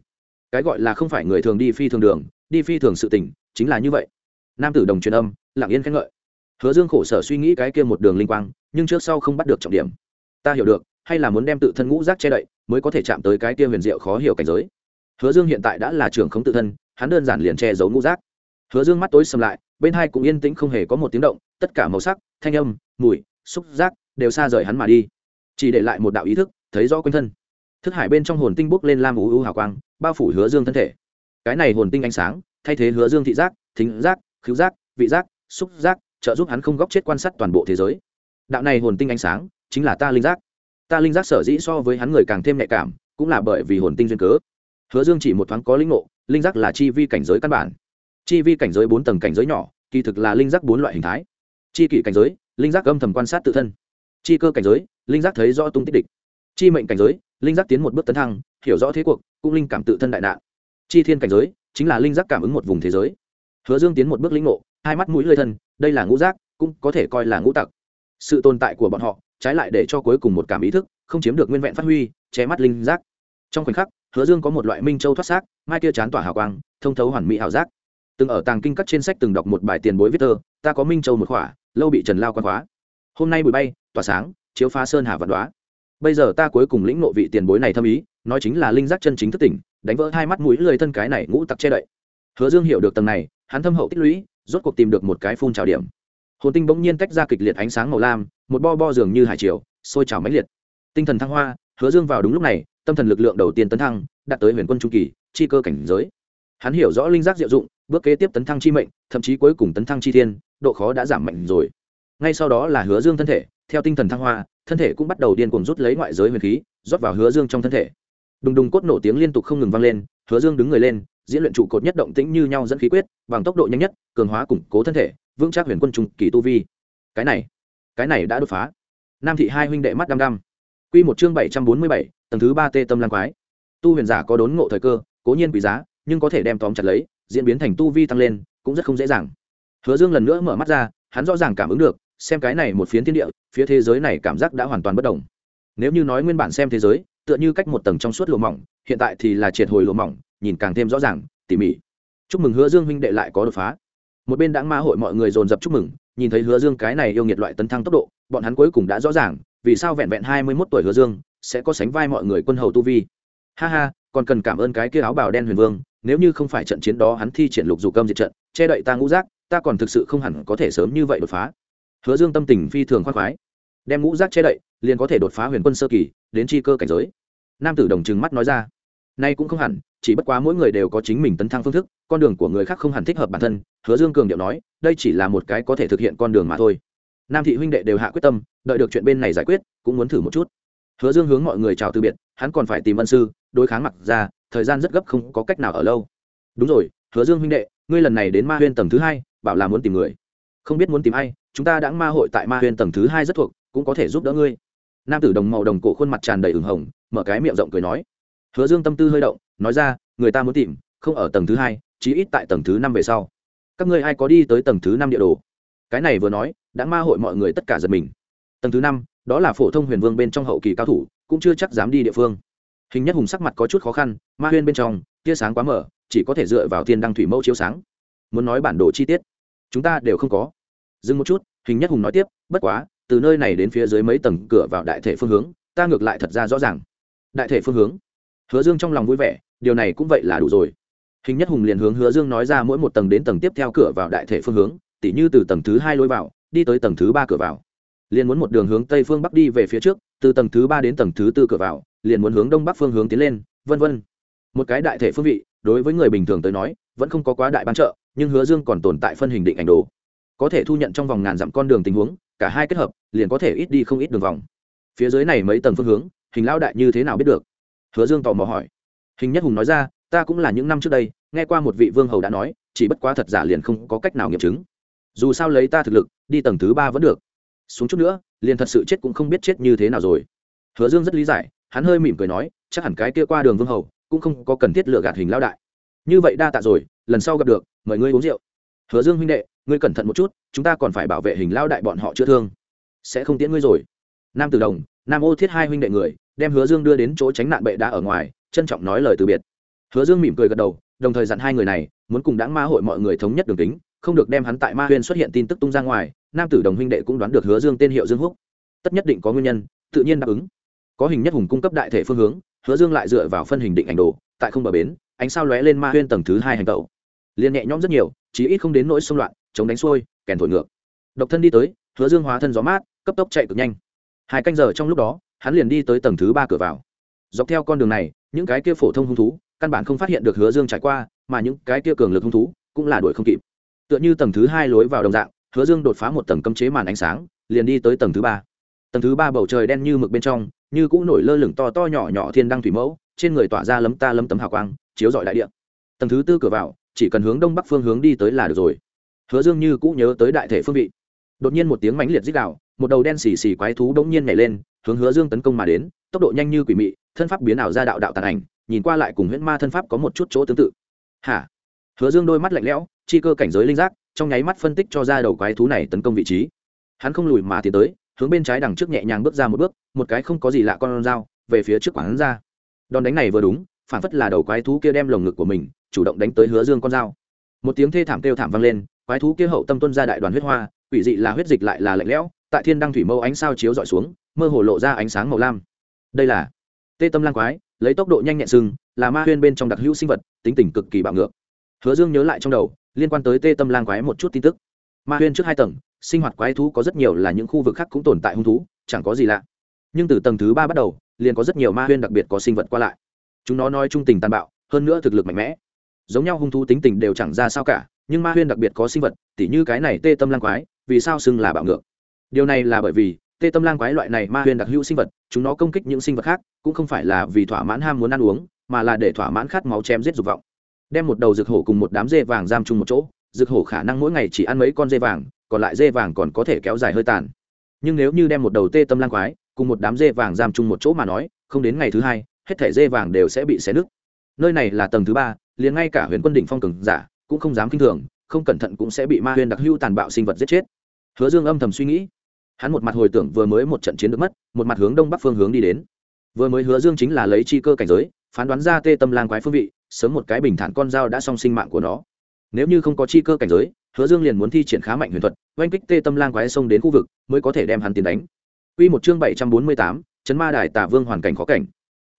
Cái gọi là không phải người thường đi phi thường đường, đi phi thường sự tỉnh chính là như vậy. Nam tử đồng truyền âm, lặng yên khen ngợi. Hứa dương khổ sở suy nghĩ cái kia một đường linh quang, nhưng trước sau không bắt được trọng điểm. Ta hiểu được, hay là muốn đem tự thân ngũ rác che đậy mới có thể chạm tới cái kia huyền diệu khó hiểu cảnh giới. Hứa dương hiện tại đã là trưởng không tự thân, hắn đơn giản liền che giấu ngũ rác hứa dương mắt tối sầm lại, bên hai cũng yên tĩnh không hề có một tiếng động, tất cả màu sắc, thanh âm, mùi, xúc giác đều xa rời hắn mà đi. Chỉ để lại một đạo ý thức, thấy rõ quanh thân. Thức hải bên trong hồn tinh bốc lên lam ú ú hào quang, bao phủ hứa dương thân thể. Cái này hồn tinh ánh sáng, thay thế hứa dương thị giác, thính giác, khứu giác, vị giác, xúc giác, trợ giúp hắn không góc chết quan sát toàn bộ thế giới. Đạo này hồn tinh ánh sáng, chính là ta linh giác ta linh giác sở dĩ so với hắn người càng thêm nhạy cảm, cũng là bởi vì hồn tinh duyên cớ. Hứa dương chỉ một thoáng có linh ngộ, linh giác là chi vi cảnh giới căn bản. Chi vi cảnh giới bốn tầng cảnh giới nhỏ, kỳ thực là linh giác bốn loại hình thái. Chi kỷ cảnh giới, linh giác âm thầm quan sát tự thân. Chi cơ cảnh giới, linh giác thấy rõ tung tích địch. Chi mệnh cảnh giới, linh giác tiến một bước tấn thăng, hiểu rõ thế cuộc, cũng linh cảm tự thân đại nạn. Chi thiên cảnh giới, chính là linh giác cảm ứng một vùng thế giới. Hứa dương tiến một bước lĩnh ngộ, hai mắt mũi lơi thân, đây là ngũ giác, cũng có thể coi là ngũ tặc. Sự tồn tại của bọn họ trái lại để cho cuối cùng một cảm ý thức, không chiếm được nguyên vẹn phát huy, che mắt linh giác. Trong khoảnh khắc, hứa dương có một loại minh châu thoát xác, mai kia chán tỏa hào quang, thông thấu hoàn mỹ hào giác. Từng ở tàng kinh các trên sách từng đọc một bài tiền bối viết thơ, ta có minh châu một khỏa, lâu bị trần lao quan khóa. Hôm nay bụi bay, tỏa sáng, chiếu phá sơn hà vạn đoá bây giờ ta cuối cùng lĩnh nộ vị tiền bối này thâm ý, nói chính là linh giác chân chính thức tỉnh, đánh vỡ hai mắt mũi lười thân cái này ngũ tặc che đậy. Hứa dương hiểu được tầng này, hắn thâm hậu tích lũy, rốt cuộc tìm được một cái phun trào điểm hồn tinh bỗng nhiên tách ra kịch liệt ánh sáng màu lam, một bo bo dường như hải triều, sôi trào mãnh liệt. Tinh thần thăng hoa, hứa dương vào đúng lúc này, tâm thần lực lượng đầu tiên tấn thăng, đạt tới huyền quân trung kỳ, chi cơ cảnh giới. Hắn hiểu rõ linh giác diệu dụng, bước kế tiếp tấn thăng chi mệnh, thậm chí cuối cùng tấn thăng chi thiên, độ khó đã giảm mạnh rồi. Ngay sau đó là hứa dương thân thể, theo tinh thần thăng hoa, thân thể cũng bắt đầu điên cuồng rút lấy ngoại giới huyền khí, rót vào hứa dương trong thân thể. Đùng đùng cốt nổ tiếng liên tục không ngừng vang lên, hứa dương đứng người lên, diễn luyện trụ cột nhất động tĩnh như nhau dẫn khí quyết, bằng tốc độ nhanh nhất, cường hóa củng cố thân thể vững chắc huyền quân trung kỳ tu vi. Cái này cái này đã đột phá. Nam thị hai huynh đệ mắt đăm đăm. Quy một chương bảy trăm bốn mươi bảy, tầng thứ ba tê tâm lan quái. Tu huyền giả có đốn ngộ thời cơ, cố nhiên quý giá, nhưng có thể đem tóm chặt lấy, diễn biến thành tu vi tăng lên, cũng rất không dễ dàng. Hứa dương lần nữa mở mắt ra, hắn rõ ràng cảm ứng được, xem cái này một phiến thiên địa, phía thế giới này cảm giác đã hoàn toàn bất đồng nếu như nói nguyên bản xem thế giới, tựa như cách một tầng trong suốt lụa mỏng, hiện tại thì là triệt hồi lụa mỏng, nhìn càng thêm rõ ràng, tỉ mỉ. Chúc mừng hứa dương huynh đệ lại có đột phá một bên đãng ma hội mọi người dồn dập chúc mừng, nhìn thấy hứa dương cái này yêu nghiệt loại tấn thăng tốc độ, bọn hắn cuối cùng đã rõ ràng, vì sao vẹn vẹn hai mươi mốt tuổi hứa dương sẽ có sánh vai mọi người quân hầu tu vi. Ha ha, còn cần cảm ơn cái kia áo bào đen huyền vương, nếu như không phải trận chiến đó hắn thi triển lục dù cơm diệt trận, che đậy ta ngũ giác, ta còn thực sự không hẳn có thể sớm như vậy đột phá. Hứa dương tâm tình phi thường khoác khoái. Đem ngũ giác che đậy, liền có thể đột phá huyền quân sơ kỳ, đến chi cơ cảnh giới. Nam tử đồng trừng mắt nói ra. Nay cũng không hẳn, chỉ bất quá mỗi người đều có chính mình tấn thăng phương thức, con đường của người khác không hẳn thích hợp bản thân hứa dương cường điệu nói, đây chỉ là một cái có thể thực hiện con đường mà thôi. Nam thị huynh đệ đều hạ quyết tâm, đợi được chuyện bên này giải quyết, cũng muốn thử một chút. Hứa dương hướng mọi người chào từ biệt, hắn còn phải tìm ân sư, đối kháng mặc ra, thời gian rất gấp không có cách nào ở lâu. Đúng rồi, hứa dương huynh đệ, ngươi lần này đến ma huyên tầng thứ hai, bảo là muốn tìm người. Không biết muốn tìm ai, chúng ta đã ma hội tại ma huyên tầng thứ hai rất thuộc, cũng có thể giúp đỡ ngươi. Nam tử đồng màu đồng cổ khuôn mặt tràn đầy ửng hồng, mở cái miệng rộng cười nói. Hứa dương tâm tư hơi động, nói ra, người ta muốn tìm, không ở tầng thứ hai, chí ít tại tầng thứ năm về sau các ngươi ai có đi tới tầng thứ năm địa đồ? Cái này vừa nói, đã ma hội mọi người tất cả giật mình. Tầng thứ năm, đó là phổ thông huyền vương bên trong hậu kỳ cao thủ, cũng chưa chắc dám đi địa phương. Hình nhất hùng sắc mặt có chút khó khăn, ma huyên bên trong, tia sáng quá mở, chỉ có thể dựa vào thiên đăng thủy mẫu chiếu sáng. Muốn nói bản đồ chi tiết, chúng ta đều không có. Dừng một chút, hình nhất hùng nói tiếp, bất quá, từ nơi này đến phía dưới mấy tầng cửa vào đại thể phương hướng, ta ngược lại thật ra rõ ràng. Đại thể phương hướng. Hứa dương trong lòng vui vẻ, điều này cũng vậy là đủ rồi hình nhất hùng liền hướng hứa dương nói ra mỗi một tầng đến tầng tiếp theo cửa vào đại thể phương hướng, tỉ như từ tầng thứ hai lối vào, đi tới tầng thứ ba cửa vào. Liền muốn một đường hướng tây phương bắc đi về phía trước, từ tầng thứ ba đến tầng thứ tư cửa vào, liền muốn hướng đông bắc phương hướng tiến lên, vân vân. Một cái đại thể phương vị, đối với người bình thường tới nói, vẫn không có quá đại ban trợ, nhưng hứa dương còn tồn tại phân hình định ảnh đồ. Có thể thu nhận trong vòng ngàn dặm con đường tình huống, cả hai kết hợp, liền có thể ít đi không ít đường vòng. Phía dưới này mấy tầng phương hướng, hình lao đại như thế nào biết được? Hứa dương tò mò hỏi. Hình nhất hùng nói ra ta cũng là những năm trước đây, nghe qua một vị vương hầu đã nói, chỉ bất quá thật giả liền không có cách nào nghiệm chứng. Dù sao lấy ta thực lực, đi tầng thứ ba vẫn được. Xuống chút nữa, liền thật sự chết cũng không biết chết như thế nào rồi. Hứa dương rất lý giải, hắn hơi mỉm cười nói, chắc hẳn cái kia qua đường vương hầu, cũng không có cần thiết lựa gạt hình lao đại. Như vậy đa tạ rồi, lần sau gặp được, mời ngươi uống rượu. Hứa dương huynh đệ, ngươi cẩn thận một chút, chúng ta còn phải bảo vệ hình lao đại bọn họ chữa thương. Sẽ không tiễn ngươi rồi. Nam tử đồng, nam ô thiết hai huynh đệ người, đem hứa dương đưa đến chỗ tránh nạn bệ đá ở ngoài, trân trọng nói lời từ biệt hứa dương mỉm cười gật đầu, đồng thời dặn hai người này, muốn cùng đáng ma hội mọi người thống nhất đường tính không được đem hắn tại ma huyên xuất hiện tin tức tung ra ngoài, nam tử đồng huynh đệ cũng đoán được hứa dương tên hiệu dương húc. Tất nhất định có nguyên nhân, tự nhiên đáp ứng. Có hình nhất hùng cung cấp đại thể phương hướng, hứa dương lại dựa vào phân hình định ảnh đồ, tại không bờ bến, ánh sao lóe lên ma huyên tầng thứ hai hành tẩu. Liền nhẹ nhõm rất nhiều, chí ít không đến nỗi xung loạn, chống đánh xuôi, kèn thổi ngược. Độc thân đi tới, hứa dương hóa thân gió mát, cấp tốc chạy cực nhanh. Hai canh giờ trong lúc đó, hắn liền đi tới tầng thứ ba cửa vào. Dọc theo con đường này, những cái kia phổ thông hung thú căn bản không phát hiện được hứa dương trải qua, mà những cái kia cường lực hung thú cũng là đuổi không kịp. Tựa như tầng thứ hai lối vào đồng dạng, hứa dương đột phá một tầng cấm chế màn ánh sáng, liền đi tới tầng thứ ba. Tầng thứ ba bầu trời đen như mực bên trong, như cũ nổi lơ lửng to to nhỏ nhỏ thiên đăng thủy mẫu, trên người tỏa ra lấm ta lấm tấm hào quang, chiếu rọi đại địa. Tầng thứ tư cửa vào, chỉ cần hướng đông bắc phương hướng đi tới là được rồi. Hứa dương như cũ nhớ tới đại thể phương vị. Đột nhiên một tiếng mãnh liệt dích đạo một đầu đen xì xì quái thú bỗng nhiên nhảy lên, hướng hứa dương tấn công mà đến, tốc độ nhanh như quỷ mị thân pháp biến ảo ra đạo đạo tàn ảnh, nhìn qua lại cùng huyễn ma thân pháp có một chút chỗ tương tự. Hả? Hứa dương đôi mắt lạnh lẽo, chi cơ cảnh giới linh giác, trong nháy mắt phân tích cho ra đầu quái thú này tấn công vị trí. Hắn không lùi mà tiến tới, hướng bên trái đằng trước nhẹ nhàng bước ra một bước, một cái không có gì lạ con dao, về phía trước quán ra. Đòn đánh này vừa đúng, phản phất là đầu quái thú kia đem lồng ngực của mình, chủ động đánh tới hứa dương con dao. Một tiếng thê thảm kêu thảm vang lên, quái thú kia hậu tâm tuân ra đại đoàn huyết hoa, quỷ dị là huyết dịch lại là lạnh lẽo, tại thiên đăng thủy mâu ánh sao chiếu dọi xuống, mơ hồ lộ ra ánh sáng màu lam. Đây là tê tâm lang quái, lấy tốc độ nhanh nhẹn sưng là ma huyên bên trong đặc hữu sinh vật, tính tình cực kỳ bạo ngược. Hứa dương nhớ lại trong đầu, liên quan tới tê tâm lang quái một chút tin tức. Ma huyên trước hai tầng, sinh hoạt quái thú có rất nhiều là những khu vực khác cũng tồn tại hung thú, chẳng có gì lạ. Nhưng từ tầng thứ ba bắt đầu, liền có rất nhiều ma huyên đặc biệt có sinh vật qua lại. Chúng nó nói trung tình tàn bạo, hơn nữa thực lực mạnh mẽ. Giống nhau hung thú tính tình đều chẳng ra sao cả, nhưng ma huyên đặc biệt có sinh vật, tỉ như cái này tê tâm lang quái, vì sao xưng là bạo ngược? Điều này là bởi vì tê tâm lang quái loại này ma huyền đặc hữu sinh vật, chúng nó công kích những sinh vật khác, cũng không phải là vì thỏa mãn ham muốn ăn uống, mà là để thỏa mãn khát máu chém giết dục vọng. Đem một đầu rực hổ cùng một đám dê vàng giam chung một chỗ, rực hổ khả năng mỗi ngày chỉ ăn mấy con dê vàng, còn lại dê vàng còn có thể kéo dài hơi tàn. Nhưng nếu như đem một đầu tê tâm lang quái, cùng một đám dê vàng giam chung một chỗ mà nói, không đến ngày thứ hai, hết thẻ dê vàng đều sẽ bị xé nứt. Nơi này là tầng thứ ba, liền ngay cả huyền quân đỉnh phong cường giả cũng không dám k i n h thường, không cẩn thận cũng sẽ bị ma huyền đặc hưu tàn bạo sinh vật giết chết. Hứa dương âm thầm suy nghĩ hắn một mặt hồi tưởng vừa mới một trận chiến được mất, một mặt hướng đông bắc phương hướng đi đến. Vừa mới hứa dương chính là lấy chi cơ cảnh giới, phán đoán ra tê tâm lang quái phương vị, sớm một cái bình thản con dao đã song sinh mạng của nó. Nếu như không có chi cơ cảnh giới, hứa dương liền muốn thi triển khá mạnh huyền thuật, oanh kích tê tâm lang quái xông đến khu vực, mới có thể đem hắn tiến đánh. Quy một chương bảy trăm bốn mươi tám, chấn ma đài tả vương hoàn cảnh khó cảnh.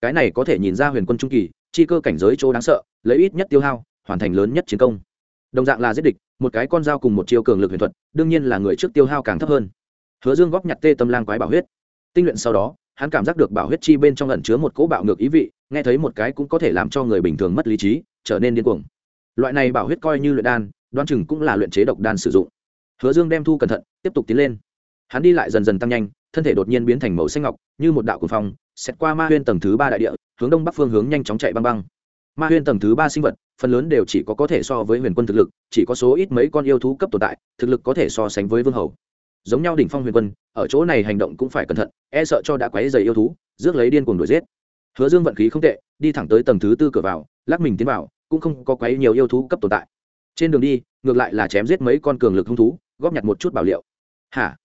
Cái này có thể nhìn ra huyền quân trung kỳ, chi cơ cảnh giới chỗ đáng sợ, lấy ít nhất tiêu hao, hoàn thành lớn nhất chiến công. Đồng dạng là giết địch, một cái con dao cùng một chiêu cường lực huyền thuật, đương nhiên là người trước tiêu hao càng thấp hơn hứa dương góp nhặt tê tâm lang quái bảo huyết. Tinh luyện sau đó, hắn cảm giác được bảo huyết chi bên trong ẩn chứa một cỗ bạo ngược ý vị, nghe thấy một cái cũng có thể làm cho người bình thường mất lý trí, trở nên điên cuồng. Loại này bảo huyết coi như luyện đan đoan chừng cũng là luyện chế độc đan sử dụng. Hứa dương đem thu cẩn thận, tiếp tục tiến lên. Hắn đi lại dần dần tăng nhanh, thân thể đột nhiên biến thành màu xanh ngọc, như một đạo cuồng phong xét qua ma huyên tầng thứ ba đại địa, hướng đông bắc phương hướng nhanh chóng chạy băng băng. Ma huyên tầng thứ ba sinh vật, phần lớn đều chỉ có có thể so với huyền quân thực lực, chỉ có số ít mấy con yêu thú cấp tồn tại, thực lực có thể so sánh với vương hầu giống nhau đỉnh phong huyền quân, ở chỗ này hành động cũng phải cẩn thận e sợ cho đã quấy dày yêu thú, rước lấy điên cuồng đuổi giết. Hứa dương vận khí không tệ, đi thẳng tới tầng thứ tư cửa vào, lắc mình tiến vào, cũng không có quấy nhiều yêu thú cấp tồn tại. Trên đường đi, ngược lại là chém giết mấy con cường lực hung thú, góp nhặt một chút bảo liệu. Hả?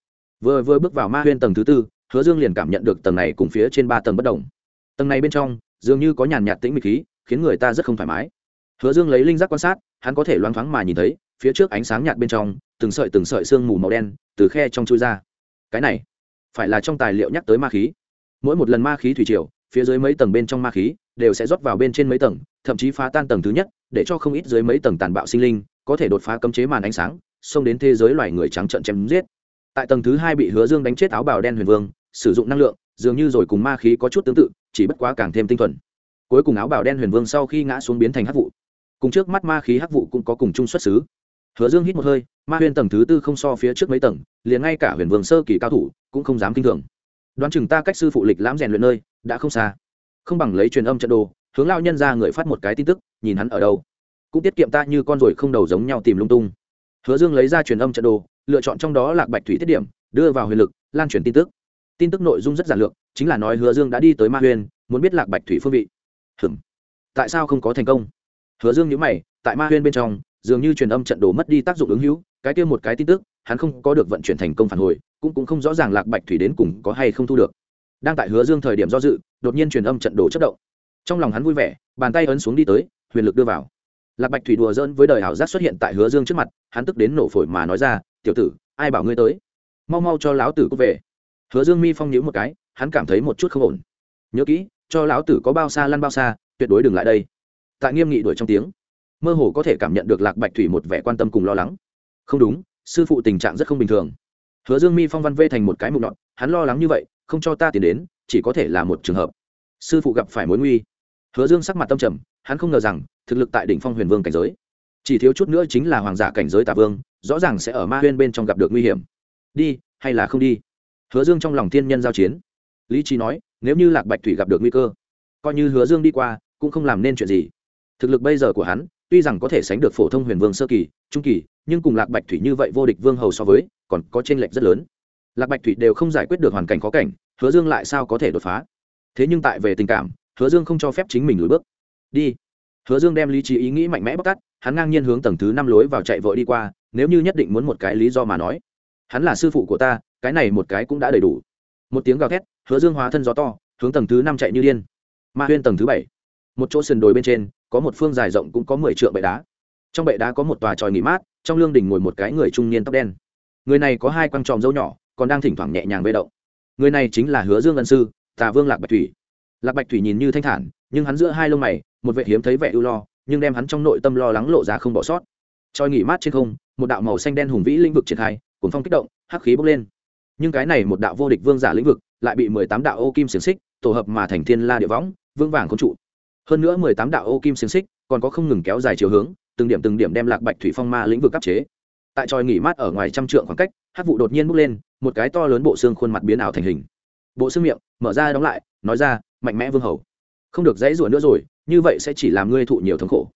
Vừa vừa bước vào ma huyên tầng thứ tư, hứa dương liền cảm nhận được tầng này cùng phía trên ba tầng bất đồng. Tầng này bên trong, dường như có nhàn nhạt tĩnh mịch khí, khiến người ta rất không thoải mái. Hứa dương lấy linh giác quan sát, hắn có thể loáng thoáng mà nhìn thấy, phía trước ánh sáng nhạt bên trong từng sợi từng sợi sương mù màu đen từ khe trong chui ra. Cái này phải là trong tài liệu nhắc tới ma khí. Mỗi một lần ma khí thủy triều, phía dưới mấy tầng bên trong ma khí đều sẽ rót vào bên trên mấy tầng, thậm chí phá tan tầng thứ nhất, để cho không ít dưới mấy tầng tàn bạo sinh linh có thể đột phá cấm chế màn ánh sáng, xông đến thế giới loài người trắng trợn chém giết. Tại tầng thứ hai bị hứa dương đánh chết áo bào đen huyền vương, sử dụng năng lượng, dường như rồi cùng ma khí có chút tương tự, chỉ bất quá càng thêm tinh thuần. Cuối cùng áo bào đen huyền vương sau khi ngã xuống biến thành hắc vụ. Cùng trước mắt ma khí hắc vụ cũng có cùng chung xuất xứ hứa dương hít một hơi, ma huyền tầng thứ tư không so phía trước mấy tầng, liền ngay cả huyền vương sơ kỳ cao thủ cũng không dám kinh thường. Đoán chừng ta cách sư phụ lịch lãm rèn luyện nơi đã không xa. Không bằng lấy truyền âm trận đồ, hướng lao nhân ra người phát một cái tin tức, nhìn hắn ở đâu. Cũng tiết kiệm ta như con ruồi không đầu giống nhau tìm lung tung. Hứa dương lấy ra truyền âm trận đồ, lựa chọn trong đó lạc bạch thủy tiết điểm, đưa vào huyền lực, lan truyền tin tức. Tin tức nội dung rất giản lược, chính là nói hứa dương đã đi tới ma huyền muốn biết lạc bạch thủy phương vị. Hừm tại sao không có thành công? Hứa dương nhữ mày, tại ma huyền bên trong dường như truyền âm trận đồ mất đi tác dụng ứng hữu, cái kia một cái tin tức, hắn không có được vận chuyển thành công phản hồi, cũng cũng không rõ ràng lạc bạch thủy đến cùng có hay không thu được. Đang tại hứa dương thời điểm do dự, đột nhiên truyền âm trận đồ chất động. Trong lòng hắn vui vẻ, bàn tay ấn xuống đi tới, huyền lực đưa vào. Lạc bạch thủy đùa dỡn với đời ảo giác xuất hiện tại hứa dương trước mặt, hắn tức đến nổ phổi mà nói ra, tiểu tử, ai bảo ngươi tới? Mau mau cho lão tử cút về. Hứa dương mi phong nhíu một cái, hắn cảm thấy một chút không ổn. Nhớ kỹ, cho lão tử có bao xa lăn bao xa, tuyệt đối đừng lại đây. Tại nghiêm nghị đuổi trong tiếng mơ hồ có thể cảm nhận được lạc bạch thủy một vẻ quan tâm cùng lo lắng. Không đúng, sư phụ tình trạng rất không bình thường. Hứa dương mi phong văn vê thành một cái mụn nhọn hắn lo lắng như vậy, không cho ta tiền đến, chỉ có thể là một trường hợp. Sư phụ gặp phải mối nguy. Hứa dương sắc mặt tâm trầm, hắn không ngờ rằng, thực lực tại đỉnh phong huyền vương cảnh giới, chỉ thiếu chút nữa chính là hoàng giả cảnh giới tà vương, rõ ràng sẽ ở ma huyên bên trong gặp được nguy hiểm. Đi, hay là không đi? Hứa dương trong lòng thiên nhân giao chiến. Lý trí nói, nếu như lạc bạch thủy gặp được nguy cơ, coi như hứa dương đi qua, cũng không làm nên chuyện gì. Thực lực bây giờ của hắn tuy rằng có thể sánh được phổ thông huyền vương sơ kỳ, trung kỳ, nhưng cùng lạc bạch thủy như vậy vô địch vương hầu so với, còn có t r ê n lệch rất lớn. Lạc bạch thủy đều không giải quyết được hoàn cảnh khó cảnh, hứa dương lại sao có thể đột phá? Thế nhưng tại về tình cảm, hứa dương không cho phép chính mình lùi bước. Đi. Hứa dương đem lý trí ý nghĩ mạnh mẽ bóc tắt hắn ngang nhiên hướng tầng thứ năm lối vào chạy vội đi qua, nếu như nhất định muốn một cái lý do mà nói. Hắn là sư phụ của ta, cái này một cái cũng đã đầy đủ. Một tiếng gào thét, hứa dương hóa thân gió to, hướng tầng thứ năm chạy như điên. Ma huyên tầng thứ bảy. Một chỗ sườn đồi bên trên có một phương dài rộng cũng có mười trượng bệ đá. Trong bệ đá có một tòa tròi nghỉ mát, trong lương đình ngồi một cái người trung niên tóc đen. Người này có hai quăng tròm dâu nhỏ, còn đang thỉnh thoảng nhẹ nhàng bê động. Người này chính là hứa dương ân sư, tà vương lạc bạch thủy. Lạc bạch thủy nhìn như thanh thản, nhưng hắn giữa hai lông mày, một vệ hiếm thấy vẻ ưu lo, nhưng đem hắn trong nội tâm lo lắng lộ ra không bỏ sót. Tròi nghỉ mát trên không, một đạo màu xanh đen hùng vĩ lĩnh vực triển khai cuốn phong kích động, hắc khí bốc lên. Nhưng cái này một đạo vô địch vương giả lĩnh vực, lại bị mười tám đạo ô kim xiềng xích tổ hợp mà thành thiên la địa võng vương vàng không trụ hơn nữa mười tám đạo ô kim xiềng xích còn có không ngừng kéo dài chiều hướng, từng điểm từng điểm đem lạc bạch thủy phong ma lĩnh vực áp chế. Tại tròi nghỉ mát ở ngoài trăm trượng khoảng cách, hát vụ đột nhiên bốc lên, một cái to lớn bộ xương khuôn mặt biến ảo thành hình. Bộ xương miệng mở ra đóng lại, nói ra, mạnh mẽ vương hầu, không được dãy rủa nữa rồi, như vậy sẽ chỉ làm ngươi thụ nhiều thống khổ.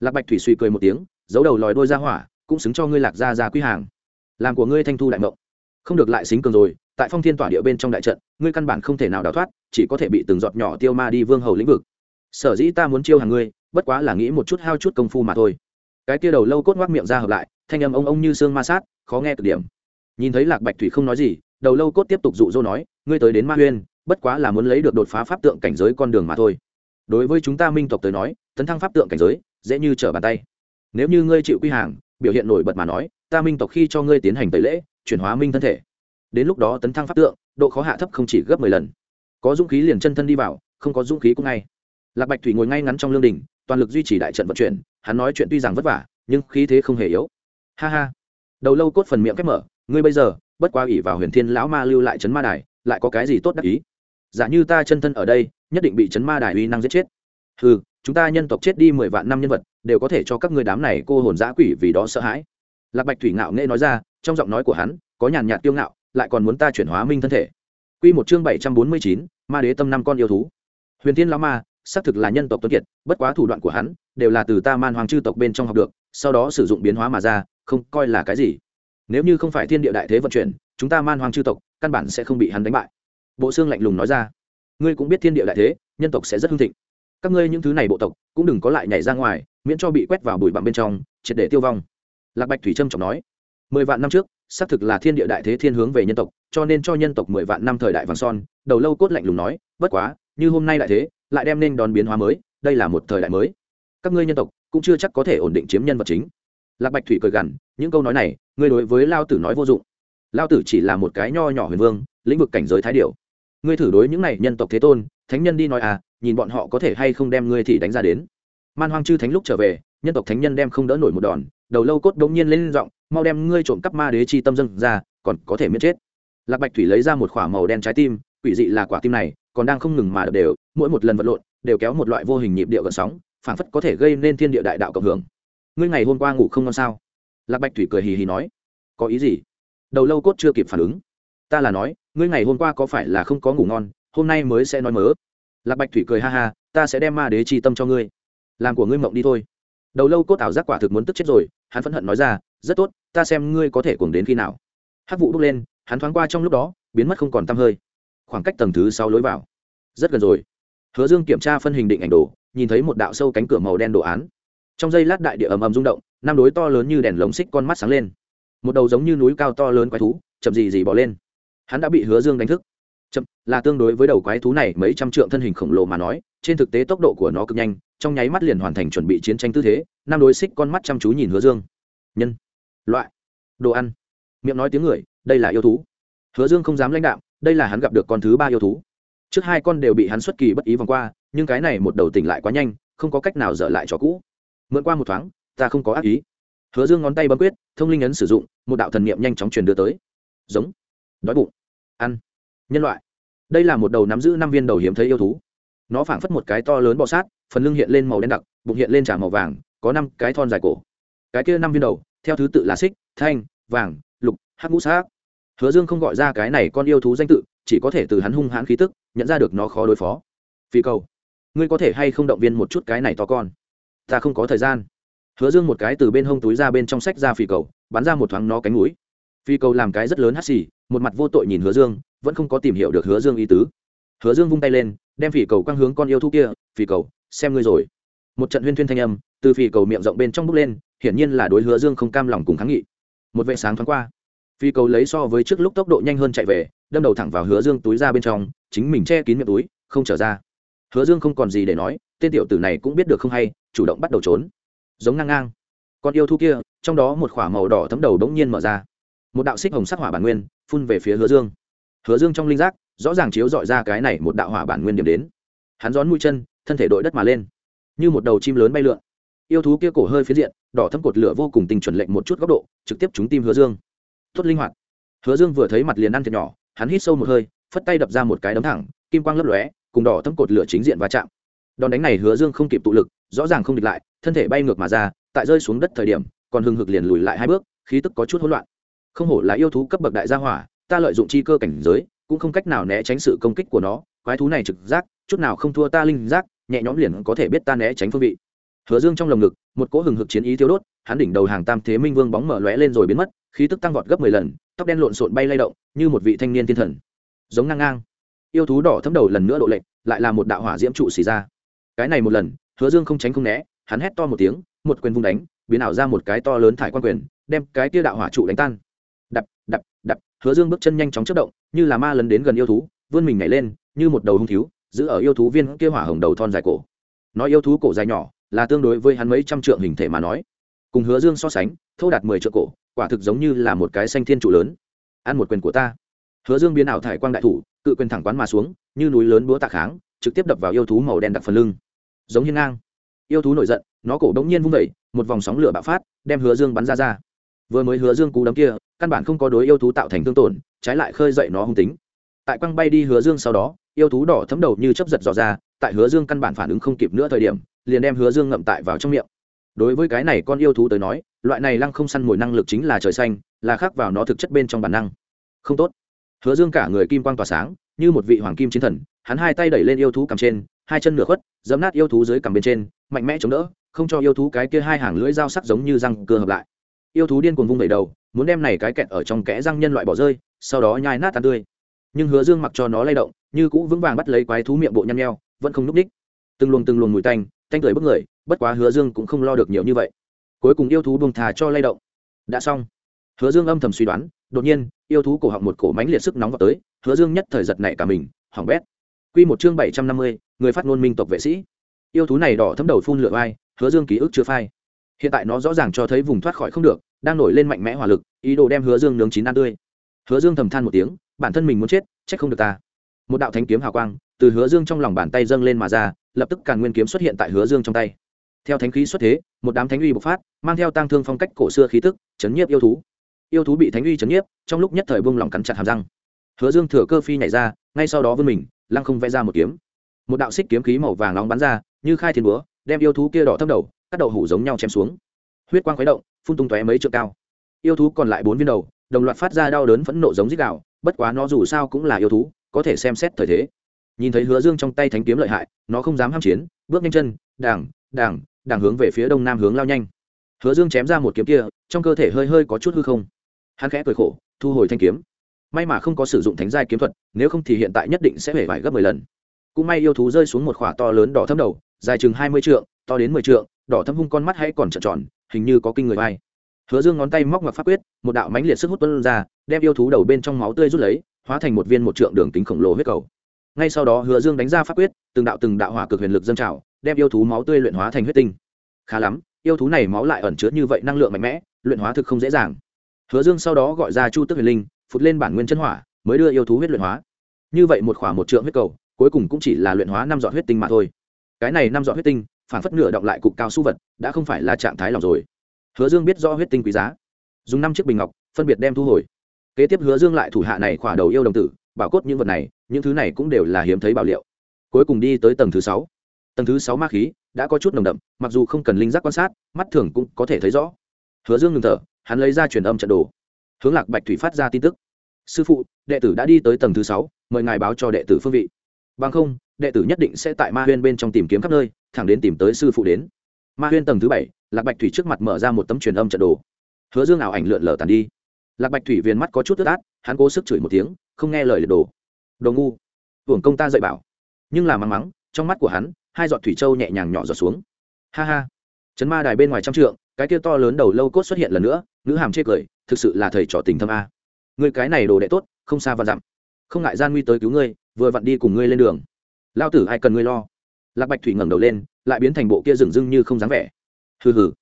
Lạc bạch thủy suy cười một tiếng, giấu đầu lòi đôi ra hỏa, cũng xứng cho ngươi lạc ra ra quý hàng. Làm của ngươi thanh thu đại mộng. Không được lại xính cường rồi, tại phong thiên tỏa địa bên trong đại trận, ngươi căn bản không thể nào đào thoát, chỉ có thể bị từng giọt nhỏ tiêu ma đi vương hầu lĩnh vực sở dĩ ta muốn chiêu hàng ngươi, bất quá là nghĩ một chút hao chút công phu mà thôi. Cái kia đầu lâu cốt ngoác miệng ra hợp lại, thanh âm ông ông như xương ma sát, khó nghe cực điểm. Nhìn thấy lạc bạch thủy không nói gì, đầu lâu cốt tiếp tục dụ dỗ nói, ngươi tới đến ma huyên, bất quá là muốn lấy được đột phá pháp tượng cảnh giới con đường mà thôi. Đối với chúng ta minh tộc tới nói, tấn thăng pháp tượng cảnh giới, dễ như trở bàn tay. Nếu như ngươi chịu quy hàng, biểu hiện nổi bật mà nói, ta minh tộc khi cho ngươi tiến hành tẩy lễ, chuyển hóa minh thân thể. Đến lúc đó tấn thăng pháp tượng, độ khó hạ thấp không chỉ gấp mười lần. Có dũng khí liền chân thân đi vào, không có dũng khí cũng ngay lạc bạch thủy ngồi ngay ngắn trong lương đình, toàn lực duy trì đại trận vận chuyển, hắn nói chuyện tuy rằng vất vả, nhưng khí thế không hề yếu. Ha ha. Đầu lâu cốt phần miệng khép mở, ngươi bây giờ, bất qua ủy vào huyền thiên lão ma lưu lại chấn ma đài, lại có cái gì tốt đắc ý? Giả như ta chân thân ở đây, nhất định bị chấn ma đài uy năng giết chết. Ừ chúng ta nhân tộc chết đi mười vạn năm nhân vật, đều có thể cho các ngươi đám này cô hồn giã quỷ vì đó sợ hãi. Lạc bạch thủy ngạo nghệ nói ra, trong giọng nói của hắn, có nhàn nhạt kiêu ngạo, lại còn muốn ta chuyển hóa minh thân thể. Quy một chương bảy trăm bốn mươi chín, ma đế tâm năm con yêu thú. Huyền thiên lão ma xác thực là nhân tộc tuấn kiệt, bất quá thủ đoạn của hắn đều là từ ta man hoàng chư tộc bên trong học được, sau đó sử dụng biến hóa mà ra, không coi là cái gì. Nếu như không phải thiên địa đại thế vận chuyển, chúng ta man hoàng chư tộc căn bản sẽ không bị hắn đánh bại. Bộ xương lạnh lùng nói ra. Ngươi cũng biết thiên địa đại thế, nhân tộc sẽ rất hưng thịnh. Các ngươi những thứ này bộ tộc cũng đừng có lại nhảy ra ngoài, miễn cho bị quét vào bụi bặm bên trong, triệt để tiêu vong. Lạc bạch thủy trâm trọng nói. Mười vạn năm trước, xác thực là thiên địa đại thế thiên hướng về nhân tộc, cho nên cho nhân tộc mười vạn năm thời đại vàng son. Đầu lâu cốt lạnh lùng nói. Bất quá, như hôm nay đại thế lại đem nên đón biến hóa mới, đây là một thời đại mới. Các ngươi nhân tộc cũng chưa chắc có thể ổn định chiếm nhân vật chính. Lạc bạch thủy cười gằn, những câu nói này, ngươi đối với lao tử nói vô dụng. Lao tử chỉ là một cái nho nhỏ huyền vương, lĩnh vực cảnh giới thái điệu ngươi thử đối những này nhân tộc thế tôn, thánh nhân đi nói à nhìn bọn họ có thể hay không đem ngươi thì đánh ra đến. Man hoang chư thánh lúc trở về, nhân tộc thánh nhân đem không đỡ nổi một đòn, đầu lâu cốt đống nhiên lên giọng, mau đem ngươi trộm cắp ma đế chi tâm dâng ra, còn có thể miễn chết. Lạc bạch thủy lấy ra một k h ỏ a màu đen trái tim, quỷ dị là quả tim này còn đang không ngừng mà đập đều, mỗi một lần vật lộn đều kéo một loại vô hình nhịp điệu gần sóng, phảng phất có thể gây nên thiên địa đại đạo cộng hưởng. Ngươi ngày hôm qua ngủ không ngon sao? Lạc bạch thủy cười hì hì nói. Có ý gì? Đầu lâu cốt chưa kịp phản ứng. Ta là nói, ngươi ngày hôm qua có phải là không có ngủ ngon, hôm nay mới sẽ nói mớ. Lạc bạch thủy cười ha ha, ta sẽ đem ma đế chi tâm cho ngươi. Làm của ngươi mộng đi thôi. Đầu lâu cốt ảo giác quả thực muốn tức chết rồi, hắn phẫn hận nói ra, rất tốt, ta xem ngươi có thể cuồng đến khi nào. Hắc vụ bước lên, hắn thoáng qua trong lúc đó, biến mất không còn tăm hơi khoảng cách tầng thứ sáu lối vào. Rất gần rồi. Hứa dương kiểm tra phân hình định ảnh đồ, nhìn thấy một đạo sâu cánh cửa màu đen đồ án. Trong giây lát đại địa ầm ầm rung động, năm đối to lớn như đèn lồng xích con mắt sáng lên. Một đầu giống như núi cao to lớn quái thú, chậm gì gì bỏ lên. Hắn đã bị hứa dương đánh thức. Chậm, là tương đối với đầu quái thú này mấy trăm trượng thân hình khổng lồ mà nói, trên thực tế tốc độ của nó cực nhanh, trong nháy mắt liền hoàn thành chuẩn bị chiến tranh tư thế, năm đối xích con mắt chăm chú nhìn hứa dương. Nhân, loại, đồ ăn. Miệng nói tiếng người, đây là yêu thú. Hứa dương không dám lãnh đạo đây là hắn gặp được con thứ ba yêu thú. Trước hai con đều bị hắn xuất kỳ bất ý vòng qua, nhưng cái này một đầu tỉnh lại quá nhanh, không có cách nào dở lại cho cũ. Mượn qua một thoáng, ta không có ác ý. Hứa dương ngón tay bấm quyết, thông linh ấn sử dụng, một đạo thần niệm nhanh chóng truyền đưa tới. Giống. Đói bụng. Ăn. Nhân loại. Đây là một đầu nắm giữ năm viên đầu hiếm thấy yêu thú. Nó phảng phất một cái to lớn bọ sát, phần lưng hiện lên màu đen đặc, bụng hiện lên trà màu vàng, có năm cái thon dài cổ. Cái kia năm viên đầu, theo thứ tự là xích, thanh, vàng, lục, hắc ngũ sát hứa dương không gọi ra cái này con yêu thú danh tự, chỉ có thể từ hắn hung hãn khí tức, nhận ra được nó khó đối phó. Phi cầu, ngươi có thể hay không động viên một chút cái này to con? Ta không có thời gian. Hứa dương một cái từ bên hông túi ra bên trong sách ra phi cầu, bắn ra một thoáng nó cánh mũi. Phi cầu làm cái rất lớn hắt xì, một mặt vô tội nhìn hứa dương, vẫn không có tìm hiểu được hứa dương ý tứ. Hứa dương vung tay lên, đem phỉ cầu quang hướng con yêu thú kia phỉ cầu, xem ngươi rồi. Một trận huyên thuyên thanh âm từ phỉ cầu miệng rộng bên trong bước lên, hiển nhiên là đối hứa dương không cam lòng cùng kháng nghị. Một vệ sáng thoáng qua phi cầu lấy so với trước lúc tốc độ nhanh hơn chạy về, đâm đầu thẳng vào hứa dương túi ra bên trong, chính mình che kín miệng túi, không trở ra. Hứa dương không còn gì để nói, tên tiểu tử này cũng biết được không hay, chủ động bắt đầu trốn. Giống ngang ngang. Con yêu thú kia, trong đó một k h ỏ a màu đỏ thấm đầu đ ố n g nhiên mở ra. Một đạo xích hồng sắc hỏa bản nguyên, phun về phía hứa dương. Hứa dương trong linh giác, rõ ràng chiếu dọi ra cái này một đạo hỏa bản nguyên điểm đến. Hắn rón mũi chân, thân thể đội đất mà lên. Như một đầu chim lớn bay lượn. Yêu thú kia cổ hơi phía diện, đỏ thấm cột lửa vô cùng tình chuẩn lệnh một chút góc độ, trực tiếp trúng tim hứa dương tốt linh hoạt. Hứa dương vừa thấy mặt liền ăn thiệt nhỏ, hắn hít sâu một hơi, phất tay đập ra một cái đấm thẳng, kim quang lấp lóe, cùng đỏ thấm cột lửa chính diện va chạm. Đòn đánh này hứa dương không kịp tụ lực, rõ ràng không địch lại, thân thể bay ngược mà ra, tại rơi xuống đất thời điểm, còn hừng hực liền lùi lại hai bước, khí tức có chút hỗn loạn. Không hổ là yêu thú cấp bậc đại gia hỏa, ta lợi dụng chi cơ cảnh giới, cũng không cách nào né tránh sự công kích của nó, quái thú này trực giác, chút nào không thua ta linh giác, nhẹ nhõm liền có thể biết ta né tránh phương vị. Hứa dương trong lồng ngực, một cỗ hừng hực chiến ý thiếu đốt, hắn đỉnh đầu hàng tam thế minh vương bóng mở lóe lên rồi biến mất khí tức tăng vọt gấp mười lần, tóc đen lộn xộn bay lay động, như một vị thanh niên thiên thần. Giống ngang ngang. Yêu thú đỏ thấm đầu lần nữa độ lệnh lại là một đạo hỏa diễm trụ xì ra. Cái này một lần, hứa dương không tránh không né, hắn hét to một tiếng, một quyền vung đánh, biến ảo ra một cái to lớn thải quan quyền, đem cái tia đạo hỏa trụ đánh tan. Đập đập đập, hứa dương bước chân nhanh chóng chất động, như là ma lần đến gần yêu thú, vươn mình nhảy lên, như một đầu hung thiếu giữ ở yêu thú viên kia hỏa hồng đầu thon dài cổ. Nói yêu thú cổ dài nhỏ, là tương đối với hắn mấy trăm trượng hình thể mà nói. Cùng hứa dương so sánh, thô đạt mười trượng cổ quả thực giống như là một cái xanh thiên trụ lớn. Ăn một quyền của ta. Hứa dương biến ảo thải quang đại thủ, cự quyền thẳng quán mà xuống, như núi lớn búa tạ kháng, trực tiếp đập vào yêu thú màu đen đặc phần lưng. Giống hiên ngang. Yêu thú nổi giận, nó cổ bỗng nhiên vung vẩy một vòng sóng lửa bạo phát, đem hứa dương bắn ra ra. Vừa mới hứa dương cú đấm kia, căn bản không có đối yêu thú tạo thành thương tổn, trái lại khơi dậy nó hung tính. Tại quăng bay đi hứa dương sau đó, yêu thú đỏ thấm đầu như chấp giật dò ra, tại hứa dương căn bản phản ứng không kịp nữa thời điểm, liền đem hứa dương ngậm tại vào trong miệng đối với cái này con yêu thú tới nói, loại này lăng không săn mồi năng lực chính là trời xanh, là khác vào nó thực chất bên trong bản năng. Không tốt. Hứa dương cả người kim quang tỏa sáng, như một vị hoàng kim chiến thần, hắn hai tay đẩy lên yêu thú cầm trên, hai chân nửa khuất dẫm nát yêu thú dưới cằm bên trên, mạnh mẽ chống đỡ, không cho yêu thú cái kia hai hàng lưỡi dao sắc giống như răng cưa hợp lại. Yêu thú điên cuồng vung đẩy đầu, muốn đem này cái kẹt ở trong kẽ răng nhân loại bỏ rơi, sau đó nhai nát tan tươi. Nhưng hứa dương mặc cho nó lay động, như cũ vững vàng bắt lấy quái thú miệng bộ nhăn nheo, vẫn không núp đích từng luồng từng luồng mùi tanh thanh cười bức người, bất quá hứa dương cũng không lo được nhiều như vậy. Cuối cùng yêu thú buông thà cho lay động. Đã xong. Hứa dương âm thầm suy đoán, đột nhiên, yêu thú cổ họng một cổ mánh liệt sức nóng vào tới, hứa dương nhất thời giật nảy cả mình, hỏng bét. Quy một chương bảy trăm năm mươi, người phát ngôn minh tộc vệ sĩ. Yêu thú này đỏ thấm đầu phun lửa vai hứa dương ký ức chưa phai. Hiện tại nó rõ ràng cho thấy vùng thoát khỏi không được, đang nổi lên mạnh mẽ hỏa lực, ý đồ đem hứa dương nướng chín ăn tươi. Hứa dương thầm than một tiếng, bản thân mình muốn chết trách không được ta. Một đạo thánh kiếm hào quang, từ hứa dương trong lòng bàn tay dâng lên mà ra lập tức càn nguyên kiếm xuất hiện tại hứa dương trong tay. Theo thánh khí xuất thế, một đám thánh uy bộc phát, mang theo tang thương phong cách cổ xưa khí tức, chấn nhiếp yêu thú. Yêu thú bị thánh uy chấn nhiếp, trong lúc nhất thời bông lỏng cắn chặt hàm răng. Hứa dương thừa cơ phi nhảy ra, ngay sau đó vươn mình, lăng không vẽ ra một kiếm. Một đạo xích kiếm khí màu vàng nóng bắn ra, như khai thiên búa, đem yêu thú kia đỏ thâm đầu, các đầu hủ giống nhau chém xuống. Huyết quang khuấy động, phun tung tóe mấy trượng cao. Yêu thú còn lại bốn viên đầu, đồng loạt phát ra đau đớn phẫn nộ giống dích đạo bất quá nó dù sao cũng là yêu thú, có thể xem xét thời thế nhìn thấy hứa dương trong tay thánh kiếm lợi hại, nó không dám ham chiến, bước nhanh chân đảng đảng đảng hướng về phía đông nam hướng lao nhanh. Hứa dương chém ra một kiếm kia, trong cơ thể hơi hơi có chút hư không. Hắn khẽ cười khổ, thu hồi thanh kiếm. May mà không có sử dụng thánh giai kiếm thuật, nếu không thì hiện tại nhất định sẽ hể vải gấp mười lần. Cũng may yêu thú rơi xuống một khỏa to lớn đỏ thâm đầu, dài chừng hai mươi trượng, to đến mười trượng, đỏ thâm hung con mắt hay còn trợn tròn, hình như có kinh người vai. Hứa dương ngón tay móc ngoặc pháp quyết, một đạo mánh liệt sức hút tuân ra, đem yêu thú đầu bên trong máu tươi rút lấy, hóa thành một viên một trượng đường kính khổng lồ huyết cầu ngay sau đó hứa dương đánh ra pháp quyết, từng đạo từng đạo hỏa cực huyền lực dâng trào, đem yêu thú máu tươi luyện hóa thành huyết tinh. Khá lắm, yêu thú này máu lại ẩn chứa như vậy năng lượng mạnh mẽ, luyện hóa thực không dễ dàng. Hứa dương sau đó gọi ra chu tức huyền linh, phụt lên bản nguyên chân hỏa, mới đưa yêu thú huyết luyện hóa. Như vậy một khỏa một trượng huyết cầu, cuối cùng cũng chỉ là luyện hóa năm dọn huyết tinh mà thôi. Cái này năm dọn huyết tinh, phản phất nửa động lại cục cao su vật, đã không phải là trạng thái lòng rồi. Hứa dương biết do huyết tinh quý giá. Dùng năm chiếc bình ngọc, phân biệt đem thu hồi. Kế tiếp hứa dương lại thủ hạ này khỏa đầu yêu đồng tử bảo cốt những vật này, những thứ này cũng đều là hiếm thấy bảo liệu. Cuối cùng đi tới tầng thứ sáu. Tầng thứ sáu ma khí đã có chút nồng đậm, mặc dù không cần linh giác quan sát, mắt thường cũng có thể thấy rõ. Hứa dương ngừng thở, hắn lấy ra truyền âm trận đồ. Hướng lạc bạch thủy phát ra tin tức. Sư phụ, đệ tử đã đi tới tầng thứ sáu, mời ngài báo cho đệ tử phương vị. Bằng không, đệ tử nhất định sẽ tại ma huyên bên trong tìm kiếm khắp nơi, thẳng đến tìm tới sư phụ đến. Ma huyên tầng thứ bảy, lạc bạch thủy trước mặt mở ra một tấm truyền âm trận đồ. Hứa dương ảo ảnh lượn lờ tàn đi lạc bạch thủy viền mắt có chút tức át, hắn cố sức chửi một tiếng, không nghe lời đồ. Đồ ngu, hưởng công ta dạy bảo. Nhưng là mắng mắng, trong mắt của hắn, hai giọt thủy châu nhẹ nhàng nhỏ giọt xuống. Ha ha. Chấn ma đài bên ngoài trăm trượng, cái kia to lớn đầu lâu cốt xuất hiện lần nữa nữ hàm chê cười, thực sự là thầy trò tình thâm a. Người cái này đồ đệ tốt, không xa và dặm. Không ngại gian nguy tới cứu ngươi, vừa vặn đi cùng ngươi lên đường. Lao tử ai cần ngươi lo? Lạc bạch thủy ngẩng đầu lên, lại biến thành bộ kia rừng rưng như không dáng vẻ. Hừ hừ.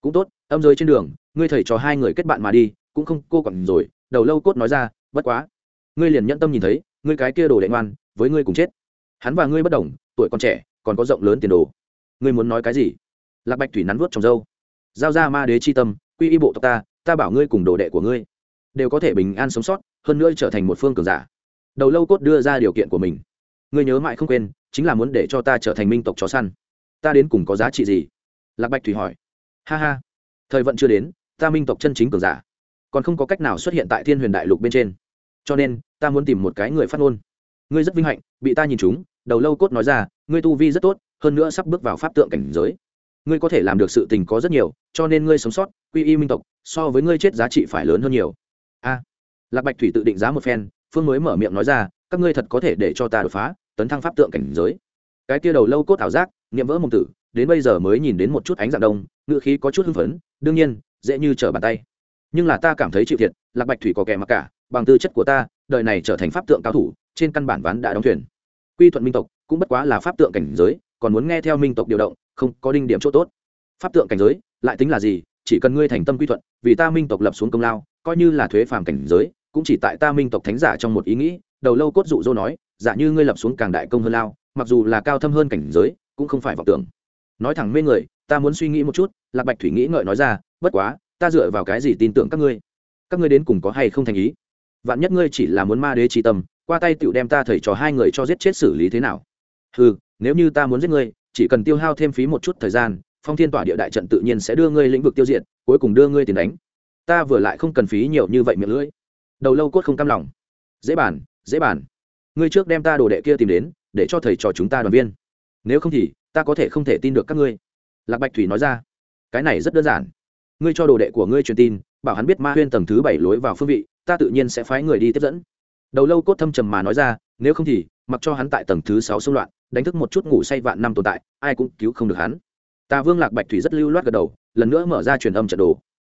Cũng tốt, âm rơi trên đường, ngươi thầy trò hai người kết bạn mà đi cũng không cô còn rồi, đầu lâu cốt nói ra, bất quá, ngươi liền nhẫn tâm nhìn thấy, ngươi cái kia đồ đệ ngoan, với ngươi cùng chết. Hắn và ngươi bất đồng, tuổi còn trẻ, còn có rộng lớn tiền đồ. Ngươi muốn nói cái gì? Lạc bạch thủy nắn vuốt trong dâu giao ra ma đế chi tâm, quy y bộ tộc ta ta bảo ngươi cùng đồ đệ của ngươi, đều có thể bình an sống sót, hơn nữa trở thành một phương cường giả. Đầu lâu cốt đưa ra điều kiện của mình. Ngươi nhớ mãi không quên, chính là muốn để cho ta trở thành minh tộc chó săn. Ta đến cùng có giá trị gì? Lạc bạch thủy hỏi. Ha ha, thời vận chưa đến, ta minh tộc chân chính cường giả còn không có cách nào xuất hiện tại thiên huyền đại lục bên trên. Cho nên, ta muốn tìm một cái người phát ngôn. Ngươi rất vinh hạnh, bị ta nhìn chúng đầu lâu cốt nói ra, ngươi tu vi rất tốt, hơn nữa sắp bước vào pháp tượng cảnh giới. Ngươi có thể làm được sự tình có rất nhiều, cho nên ngươi sống sót, quy y minh tộc, so với ngươi chết giá trị phải lớn hơn nhiều. A. Lạc bạch thủy tự định giá một phen, phương mới mở miệng nói ra, các ngươi thật có thể để cho ta đột phá, tấn thăng pháp tượng cảnh giới. Cái kia đầu lâu cốt ảo giác, niệm vỡ mông tử, đến bây giờ mới nhìn đến một chút ánh dạng đông ngự khí có chút hưng phấn, đương nhiên, dễ như trở bàn tay nhưng là ta cảm thấy chịu thiệt, lạc bạch thủy có kẻ mặc cả, bằng tư chất của ta, đời này trở thành pháp tượng cao thủ, trên căn bản ván đã đóng thuyền. Quy thuận minh tộc cũng bất quá là pháp tượng cảnh giới, còn muốn nghe theo minh tộc điều động, không có đinh điểm chỗ tốt. Pháp tượng cảnh giới, lại tính là gì? Chỉ cần ngươi thành tâm quy thuận, vì ta minh tộc lập xuống công lao, coi như là thuế phàm cảnh giới, cũng chỉ tại ta minh tộc thánh giả trong một ý nghĩ. Đầu lâu cốt dụ dỗ nói giả như ngươi lập xuống càng đại công hơn lao, mặc dù là cao thâm hơn cảnh giới, cũng không phải vọng tưởng. Nói thẳng mê người, ta muốn suy nghĩ một chút, lạc bạch thủy nghĩ ngợi nói ra, bất quá ta dựa vào cái gì tin tưởng các ngươi? Các ngươi đến cùng có hay không thành ý? Vạn nhất ngươi chỉ là muốn ma đế trí tâm, qua tay tựu đem ta thầy trò hai người cho giết chết xử lý thế nào? Ừ nếu như ta muốn giết ngươi, chỉ cần tiêu hao thêm phí một chút thời gian, phong thiên tỏa địa đại trận tự nhiên sẽ đưa ngươi lĩnh vực tiêu diệt, cuối cùng đưa ngươi tiền đánh. Ta vừa lại không cần phí nhiều như vậy miệng lưỡi. Đầu lâu cốt không cam lòng. Dễ bàn dễ bàn. Ngươi trước đem ta đồ đệ kia tìm đến, để cho thầy trò chúng ta đoàn viên. Nếu không thì, ta có thể không thể tin được các ngươi. Lạc bạch thủy nói ra. Cái này rất đơn giản ngươi cho đồ đệ của ngươi truyền tin, bảo hắn biết ma huyên tầng thứ bảy lối vào phương vị, ta tự nhiên sẽ phái người đi tiếp dẫn. Đầu lâu cốt thâm trầm mà nói ra, nếu không thì, mặc cho hắn tại tầng thứ sáu xung loạn, đánh thức một chút ngủ say vạn năm tồn tại, ai cũng cứu không được hắn. Ta vương lạc bạch thủy rất lưu loát gật đầu, lần nữa mở ra truyền âm trận đồ.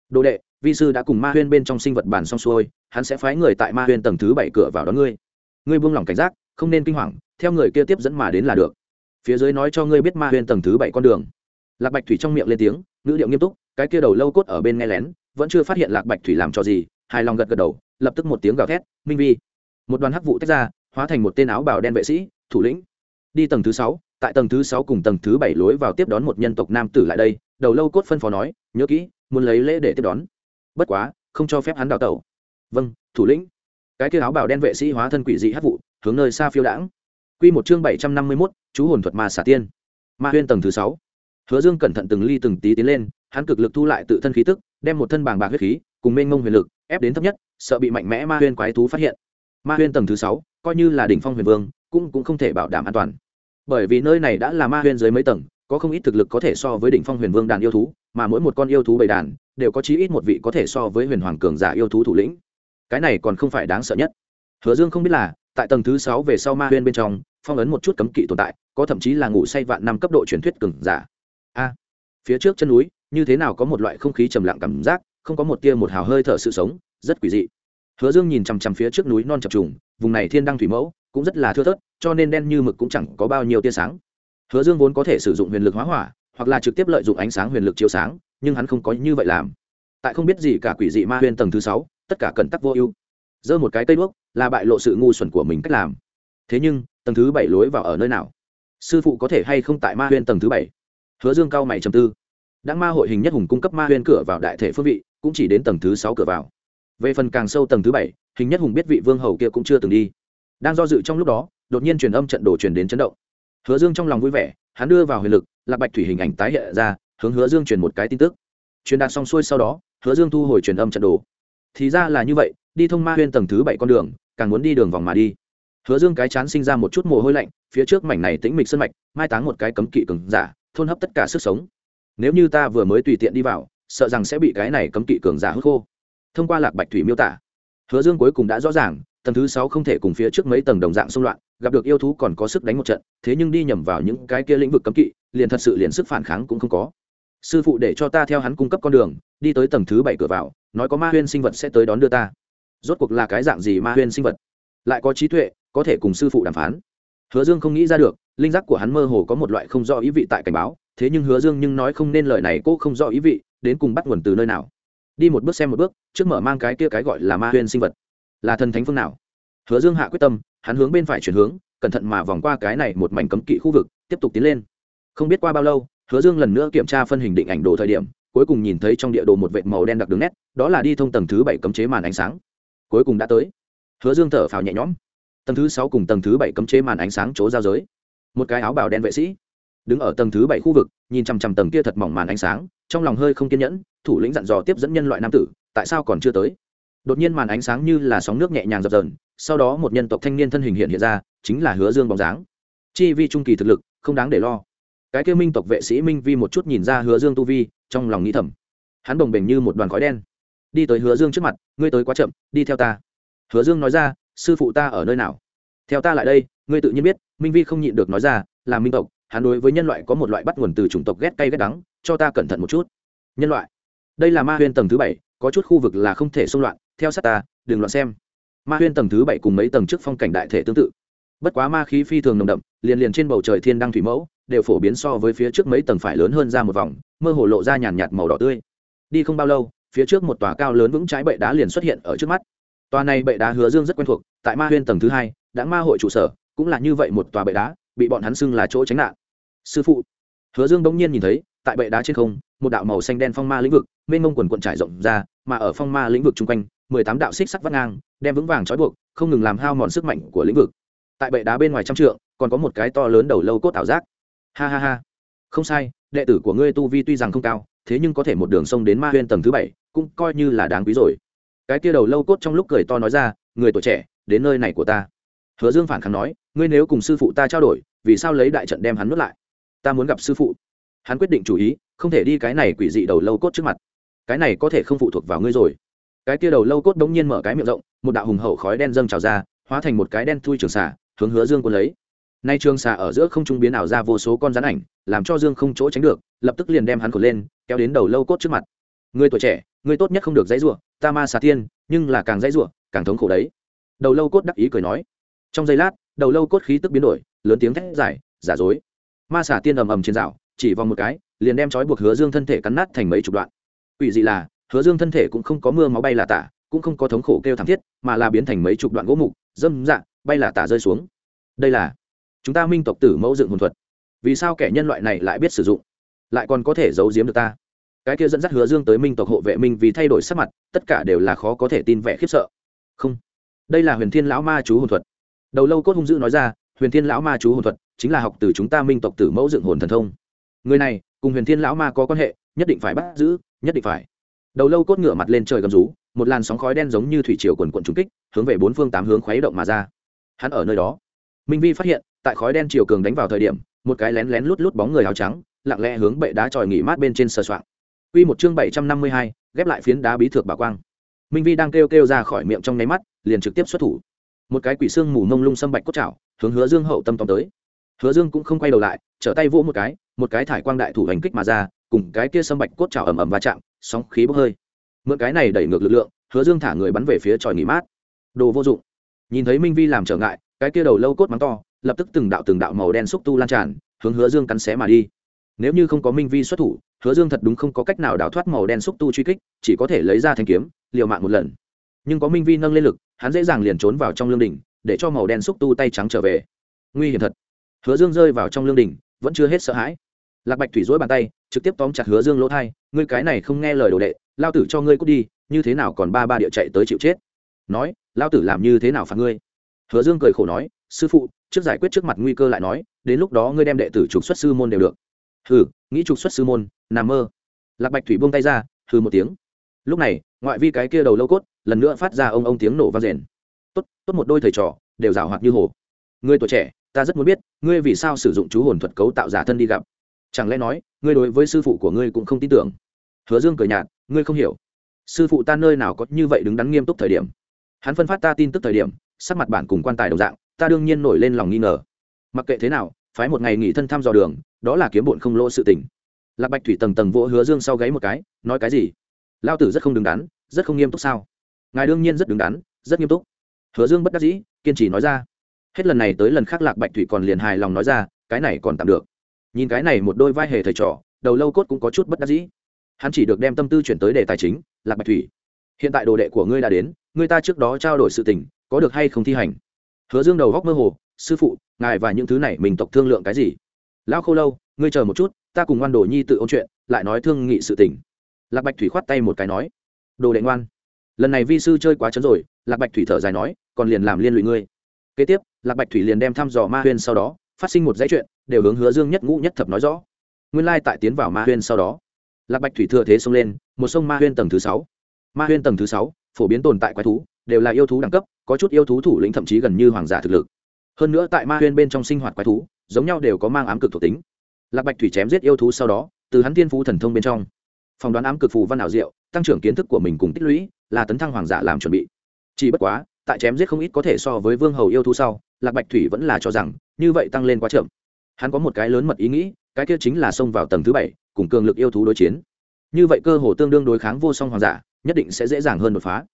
Đồ đệ, vi sư đã cùng ma huyên bên trong sinh vật bản xong xuôi, hắn sẽ phái người tại ma huyên tầng thứ bảy cửa vào đón ngươi. Ngươi buông lỏng cảnh giác, không nên kinh hoàng, theo người kia tiếp dẫn mà đến là được. Phía dưới nói cho ngươi biết ma huyên tầng thứ bảy con đường. Lạc bạch thủy trong miệng lên tiếng, ngữ điệu nghiêm túc cái kia đầu lâu cốt ở bên nghe lén vẫn chưa phát hiện lạc bạch thủy làm cho gì hài lòng gật gật đầu lập tức một tiếng gào thét minh vi! Một đoàn hắc vụ tách ra hóa thành một tên áo bào đen vệ sĩ thủ lĩnh. Đi tầng thứ sáu tại tầng thứ sáu cùng tầng thứ bảy lối vào tiếp đón một nhân tộc nam tử lại đây đầu lâu cốt phân phó nói nhớ kỹ muốn lấy lễ để tiếp đón. Bất quá không cho phép hắn đào tẩu. Vâng thủ lĩnh. Cái kia áo bào đen vệ sĩ hóa thân quỷ dị hắc vụ hướng nơi xa phiêu đãng. Quy một chương bảy trăm năm mươi 751, chú hồn thuật ma xả tiên. Ma huyên tầng thứ sáu hứa dương cẩn thận từng ly từng tí tiến lên, hắn cực lực thu lại tự thân khí tức, đem một thân bàng bạc huyết khí cùng mênh mông huyền lực ép đến thấp nhất, sợ bị mạnh mẽ ma huyên quái thú phát hiện. Ma huyên tầng thứ sáu, coi như là đỉnh phong huyền vương, cũng cũng không thể bảo đảm an toàn. Bởi vì nơi này đã là ma huyên dưới mấy tầng, có không ít thực lực có thể so với đỉnh phong huyền vương đàn yêu thú, mà mỗi một con yêu thú bầy đàn đều có chí ít một vị có thể so với huyền hoàng cường giả yêu thú thủ lĩnh. Cái này còn không phải đáng sợ nhất. Hứa dương không biết là, tại tầng thứ sáu về sau ma huyên bên trong, phong ấn một chút cấm kỵ tồn tại, có thậm chí là ngủ say vạn năm cấp độ truyền thuyết cường giả phía trước chân núi, như thế nào có một loại không khí trầm lặng cảm giác, không có một tia một hào hơi thở sự sống, rất quỷ dị. Hứa dương nhìn chằm chằm phía trước núi non chập trùng, vùng này thiên đăng thủy mẫu, cũng rất là thưa thớt, cho nên đen như mực cũng chẳng có bao nhiêu tia sáng. Hứa dương vốn có thể sử dụng huyền lực hóa hỏa, hoặc là trực tiếp lợi dụng ánh sáng huyền lực chiếu sáng, nhưng hắn không có như vậy làm. Tại không biết gì cả quỷ dị ma huyền tầng thứ sáu, tất cả cẩn tắc vô ưu. Giơ một cái cây đuốc, là bại lộ sự ngu xuẩn của mình cách làm. Thế nhưng, tầng thứ bảy lối vào ở nơi nào? Sư phụ có thể hay không tại ma huyền tầng thứ bảy? Hứa dương cao mày trầm tư đã ma hội hình nhất hùng cung cấp ma huyền cửa vào đại thể phương vị, cũng chỉ đến tầng thứ sáu cửa vào. Về phần càng sâu tầng thứ bảy, hình nhất hùng biết vị vương hầu kia cũng chưa từng đi. Đang do dự trong lúc đó, đột nhiên truyền âm trận đồ truyền đến chấn động. Hứa dương trong lòng vui vẻ, hắn đưa vào huyền lực, lạc bạch thủy hình ảnh tái hiện ra, hướng hứa dương truyền một cái tin tức. Truyền đạt xong xuôi sau đó, hứa dương thu hồi truyền âm trận đồ. Thì ra là như vậy, đi thông ma huyên tầng thứ bảy con đường, càng muốn đi đường vòng mà đi. Hứa dương cái chán sinh ra một chút mồ hôi lạnh, phía trước mảnh này tĩnh mịch sân mạch, mai táng một cái cấm kỵ cường giả, thôn hấp tất cả sức sống nếu như ta vừa mới tùy tiện đi vào, sợ rằng sẽ bị cái này cấm kỵ cường giả hút khô. Thông qua lạc bạch thủy miêu tả, hứa dương cuối cùng đã rõ ràng, tầng thứ sáu không thể cùng phía trước mấy tầng đồng dạng xung loạn, gặp được yêu thú còn có sức đánh một trận, thế nhưng đi nhầm vào những cái kia lĩnh vực cấm kỵ, liền thật sự liền sức phản kháng cũng không có. Sư phụ để cho ta theo hắn cung cấp con đường, đi tới tầng thứ bảy cửa vào, nói có ma huyên sinh vật sẽ tới đón đưa ta. Rốt cuộc là cái dạng gì ma huyên sinh vật? Lại có trí tuệ, có thể cùng sư phụ đàm phán. Hứa dương không nghĩ ra được, linh giác của hắn mơ hồ có một loại không do ý vị tại cảnh báo thế nhưng hứa dương nhưng nói không nên lời này, cô không rõ ý vị, đến cùng bắt nguồn từ nơi nào. Đi một bước xem một bước, trước mở mang cái kia cái gọi là ma huyên sinh vật. Là thần thánh phương nào? Hứa dương hạ quyết tâm, hắn hướng bên phải chuyển hướng, cẩn thận mà vòng qua cái này một mảnh cấm kỵ khu vực, tiếp tục tiến lên. Không biết qua bao lâu, hứa dương lần nữa kiểm tra phân hình định ảnh đồ thời điểm, cuối cùng nhìn thấy trong địa đồ một vệt màu đen đặc đường nét, đó là đi thông tầng thứ bảy cấm chế màn ánh sáng. Cuối cùng đã tới. Hứa dương thở phào nhẹ nhõm. Tầng thứ sáu cùng tầng thứ bảy cấm chế màn ánh sáng chỗ giao giới. Một cái áo bào đen vệ sĩ đứng ở tầng thứ bảy khu vực, nhìn chằm chằm tầng kia thật mỏng màn ánh sáng, trong lòng hơi không kiên nhẫn, thủ lĩnh dặn dò tiếp dẫn nhân loại nam tử, tại sao còn chưa tới? Đột nhiên màn ánh sáng như là sóng nước nhẹ nhàng dập dờn, sau đó một nhân tộc thanh niên thân hình hiện hiện ra, chính là hứa dương bóng dáng. Chi vi trung kỳ thực lực, không đáng để lo. Cái kêu minh tộc vệ sĩ minh vi một chút nhìn ra hứa dương tu vi, trong lòng nghĩ thầm. Hắn bồng bềnh như một đoàn khói đen. Đi tới hứa dương trước mặt, ngươi tới quá chậm, đi theo ta. Hứa dương nói ra, sư phụ ta ở nơi nào? Theo ta lại đây, ngươi tự nhiên biết. Minh vi không nhịn được nói ra, là minh tộc hắn đối với nhân loại có một loại bắt nguồn từ chủng tộc ghét cay ghét đắng, cho ta cẩn thận một chút. Nhân loại. Đây là ma huyên tầng thứ bảy, có chút khu vực là không thể xung loạn, theo sát ta, đừng loạn xem. Ma huyên tầng thứ bảy cùng mấy tầng trước phong cảnh đại thể tương tự. Bất quá ma khí phi thường nồng đậm, liền liền trên bầu trời thiên đăng thủy mẫu, đều phổ biến so với phía trước mấy tầng phải lớn hơn ra một vòng, mơ hồ lộ ra nhàn nhạt màu đỏ tươi. Đi không bao lâu, phía trước một tòa cao lớn vững trái bệ đá liền xuất hiện ở trước mắt. Tòa này bệ đá hứa dương rất quen thuộc, tại ma huyên tầng thứ hai, đã ma hội trụ sở, cũng là như vậy một tòa bệ đá bị bọn hắn xưng là chỗ tránh nạn. Sư phụ, hứa dương bỗng nhiên nhìn thấy, tại bệ đá trên không, một đạo màu xanh đen phong ma lĩnh vực, mênh mông quần quận trải rộng ra, mà ở phong ma lĩnh vực chung quanh, mười tám đạo xích sắt vắt ngang, đem vững vàng trói buộc, không ngừng làm hao mòn sức mạnh của lĩnh vực. Tại bệ đá bên ngoài trăm trượng, còn có một cái to lớn đầu lâu cốt ảo giác. Ha ha ha. Không sai, đệ tử của ngươi tu vi tuy rằng không cao, thế nhưng có thể một đường sông đến ma huyên tầng thứ bảy, cũng coi như là đáng quý rồi. Cái kia đầu lâu cốt trong lúc cười to nói ra, người tuổi trẻ, đến nơi này của ta. Hứa dương phản kháng nói ngươi nếu cùng sư phụ ta trao đổi vì sao lấy đại trận đem hắn nuốt lại? Ta muốn gặp sư phụ. Hắn quyết định chủ ý không thể đi cái này quỷ dị đầu lâu cốt trước mặt. Cái này có thể không phụ thuộc vào ngươi rồi. Cái kia đầu lâu cốt đống nhiên mở cái miệng rộng một đạo hùng hậu khói đen dâng trào ra hóa thành một cái đen thui trường xà, hướng hứa dương quân lấy. Nay trường xà ở giữa không trung biến ảo ra vô số con rắn ảnh làm cho dương không chỗ tránh được lập tức liền đem hắn cột lên kéo đến đầu lâu cốt trước mặt. Người tuổi trẻ người tốt nhất không được dãy rủa ta ma xà tiên nhưng là càng dãy rủa càng thống khổ đấy. Đầu lâu cốt đắc ý cười nói trong giây lát, đầu lâu cốt khí tức biến đổi, lớn tiếng thét giải giả dối. Ma xà tiên ầm ầm trên rào, chỉ vòng một cái, liền đem trói buộc hứa dương thân thể cắn nát thành mấy chục đoạn. Quỷ dị là, hứa dương thân thể cũng không có mưa máu bay là tả, cũng không có thống khổ kêu thảm thiết, mà là biến thành mấy chục đoạn gỗ mục, dâm dạ bay là tả rơi xuống. Đây là, chúng ta minh tộc tử mẫu dựng hồn thuật. Vì sao kẻ nhân loại này lại biết sử dụng? Lại còn có thể giấu giếm được ta? Cái kia dẫn dắt hứa dương tới minh tộc hộ vệ minh vì thay đổi sắc mặt, tất cả đều là khó có thể tin vẻ khiếp sợ. Không, đây là huyền thiên lão ma chú hồn thuật đầu lâu cốt hung dữ nói ra huyền thiên lão ma chú hồn thuật chính là học từ chúng ta minh tộc tử mẫu dựng hồn thần thông người này cùng huyền thiên lão ma có quan hệ nhất định phải bắt giữ nhất định phải đầu lâu cốt ngựa mặt lên trời gầm rú một làn sóng khói đen giống như thủy triều quần quận trúng kích hướng về bốn phương tám hướng khuấy động mà ra hắn ở nơi đó minh vi phát hiện tại khói đen chiều cường đánh vào thời điểm một cái lén lén lút lút bóng người áo trắng lặng lẽ hướng bệ đá tròi nghỉ mát bên trên sờ soạng Quy một chương bảy trăm năm mươi hai, ghép lại phiến đá bí thược bảo quang. Minh Vi đang kêu kêu ra khỏi miệng trong nháy mắt, liền trực tiếp xuất thủ. Một cái quỷ xương mù mông lung xâm bạch cốt chảo, hướng Hứa Dương hậu tâm tóm tới. Hứa Dương cũng không quay đầu lại, trở tay vỗ một cái, một cái thải quang đại thủ hành kích mà ra, cùng cái kia xâm bạch cốt chảo ầm ầm va chạm, sóng khí bốc hơi. Mượn cái này đẩy ngược lực lượng, Hứa Dương thả người bắn về phía tròi nghỉ mát. Đồ vô dụng. Nhìn thấy Minh Vi làm trở ngại, cái kia đầu lâu cốt mắng to, lập tức từng đạo từng đạo màu đen xúc tu lan tràn, hướng Hứa Dương cắn xé mà đi nếu như không có minh vi xuất thủ hứa dương thật đúng không có cách nào đào thoát màu đen xúc tu truy kích chỉ có thể lấy ra thanh kiếm liều mạng một lần nhưng có minh vi nâng lên lực hắn dễ dàng liền trốn vào trong lương đình, để cho màu đen xúc tu tay trắng trở về. Nguy hiểm thật. Hứa dương rơi vào trong lương đình, vẫn chưa hết sợ hãi. Lạc bạch thủy dối bàn tay, trực tiếp tóm chặt hứa dương lỗ thai, ngươi cái này không nghe lời đồ đệ, lao tử cho ngươi cút đi, như thế nào còn ba ba địa chạy tới chịu chết? Nói, lao tử làm như thế nào phạt ngươi? Hứa dương cười khổ nói, sư phụ, trước giải quyết trước mặt nguy cơ lại nói, đến lúc đó ngươi đem đệ tử trục xuất sư môn đều được. Hừ, nghĩ trục xuất sư môn, nằm mơ. Lạc bạch thủy buông tay ra, hừ một tiếng. Lúc này ngoại vi cái kia đầu lâu cốt, lần nữa phát ra ông ông tiếng nổ vang rền. Tốt tốt một đôi thầy trò, đều rào hoạt như hồ. Ngươi tuổi trẻ, ta rất muốn biết, ngươi vì sao sử dụng chú hồn thuật cấu tạo giả thân đi gặp? Chẳng lẽ nói, ngươi đối với sư phụ của ngươi cũng không tin tưởng? Hứa dương cười nhạt, ngươi không hiểu. Sư phụ ta nơi nào có như vậy đứng đắn nghiêm túc thời điểm? Hắn phân phát ta tin tức thời điểm, sắc mặt bản cùng quan tài đồng dạng, ta đương nhiên nổi lên lòng nghi ngờ. Mặc kệ thế nào, phái một ngày nghỉ thân thăm dò đường, đó là kiếm bụn không lỗ sự tình. Lạc bạch thủy tầng tầng vỗ hứa dương sau gáy một cái, nói cái gì? Lao tử rất không đứng đắn, rất không nghiêm túc sao? Ngài đương nhiên rất đứng đắn, rất nghiêm túc. Hứa dương bất đắc dĩ, kiên trì nói ra. Hết lần này tới lần khác lạc bạch thủy còn liền hài lòng nói ra, cái này còn tạm được. Nhìn cái này một đôi vai hề thầy trò, đầu lâu cốt cũng có chút bất đắc dĩ. Hắn chỉ được đem tâm tư chuyển tới đề tài chính, lạc bạch thủy. Hiện tại đồ đệ của ngươi đã đến ngươi ta trước đó trao đổi sự tình, có được hay không thi hành? Hứa dương đầu góc mơ hồ, sư phụ, ngài và những thứ này mình tộc thương lượng cái gì? Lão khô lâu, ngươi chờ một chút, ta cùng ngoan đồ nhi tự ôn chuyện, lại nói thương nghị sự tình lạc bạch thủy khoát tay một cái nói, đồ đệ ngoan, lần này vi sư chơi quá chấn rồi. Lạc bạch thủy thở dài nói, còn liền làm liên lụy ngươi. Kế tiếp, lạc bạch thủy liền đem thăm dò ma huyên sau đó, phát sinh một dãy chuyện, đều hướng hứa dương nhất ngũ nhất thập nói rõ. Nguyên lai tại tiến vào ma huyên sau đó, lạc bạch thủy thừa thế xông lên, một sông ma huyên tầng thứ sáu. Ma huyên tầng thứ sáu, phổ biến tồn tại quái thú, đều là yêu thú đẳng cấp, có chút yêu thú thủ lĩnh thậm chí gần như hoàng giả thực lực. Hơn nữa tại ma huyên bên trong sinh hoạt quái thú, giống nhau đều có mang ám cực thuộc tính. Lạc bạch thủy chém giết yêu thú sau đó, từ hắn tiên phú thần thông bên trong phòng đoán ám cực phù văn ảo diệu, tăng trưởng kiến thức của mình cùng tích lũy, là tấn thăng hoàng giả làm chuẩn bị. Chỉ bất quá, tại chém giết không ít có thể so với vương hầu yêu thú sau, lạc bạch thủy vẫn là cho rằng, như vậy tăng lên quá chậm. Hắn có một cái lớn mật ý nghĩ, cái kia chính là xông vào tầng thứ bảy, cùng cường lực yêu thú đối chiến. Như vậy cơ hồ tương đương đối kháng vô song hoàng giả, nhất định sẽ dễ dàng hơn đột phá.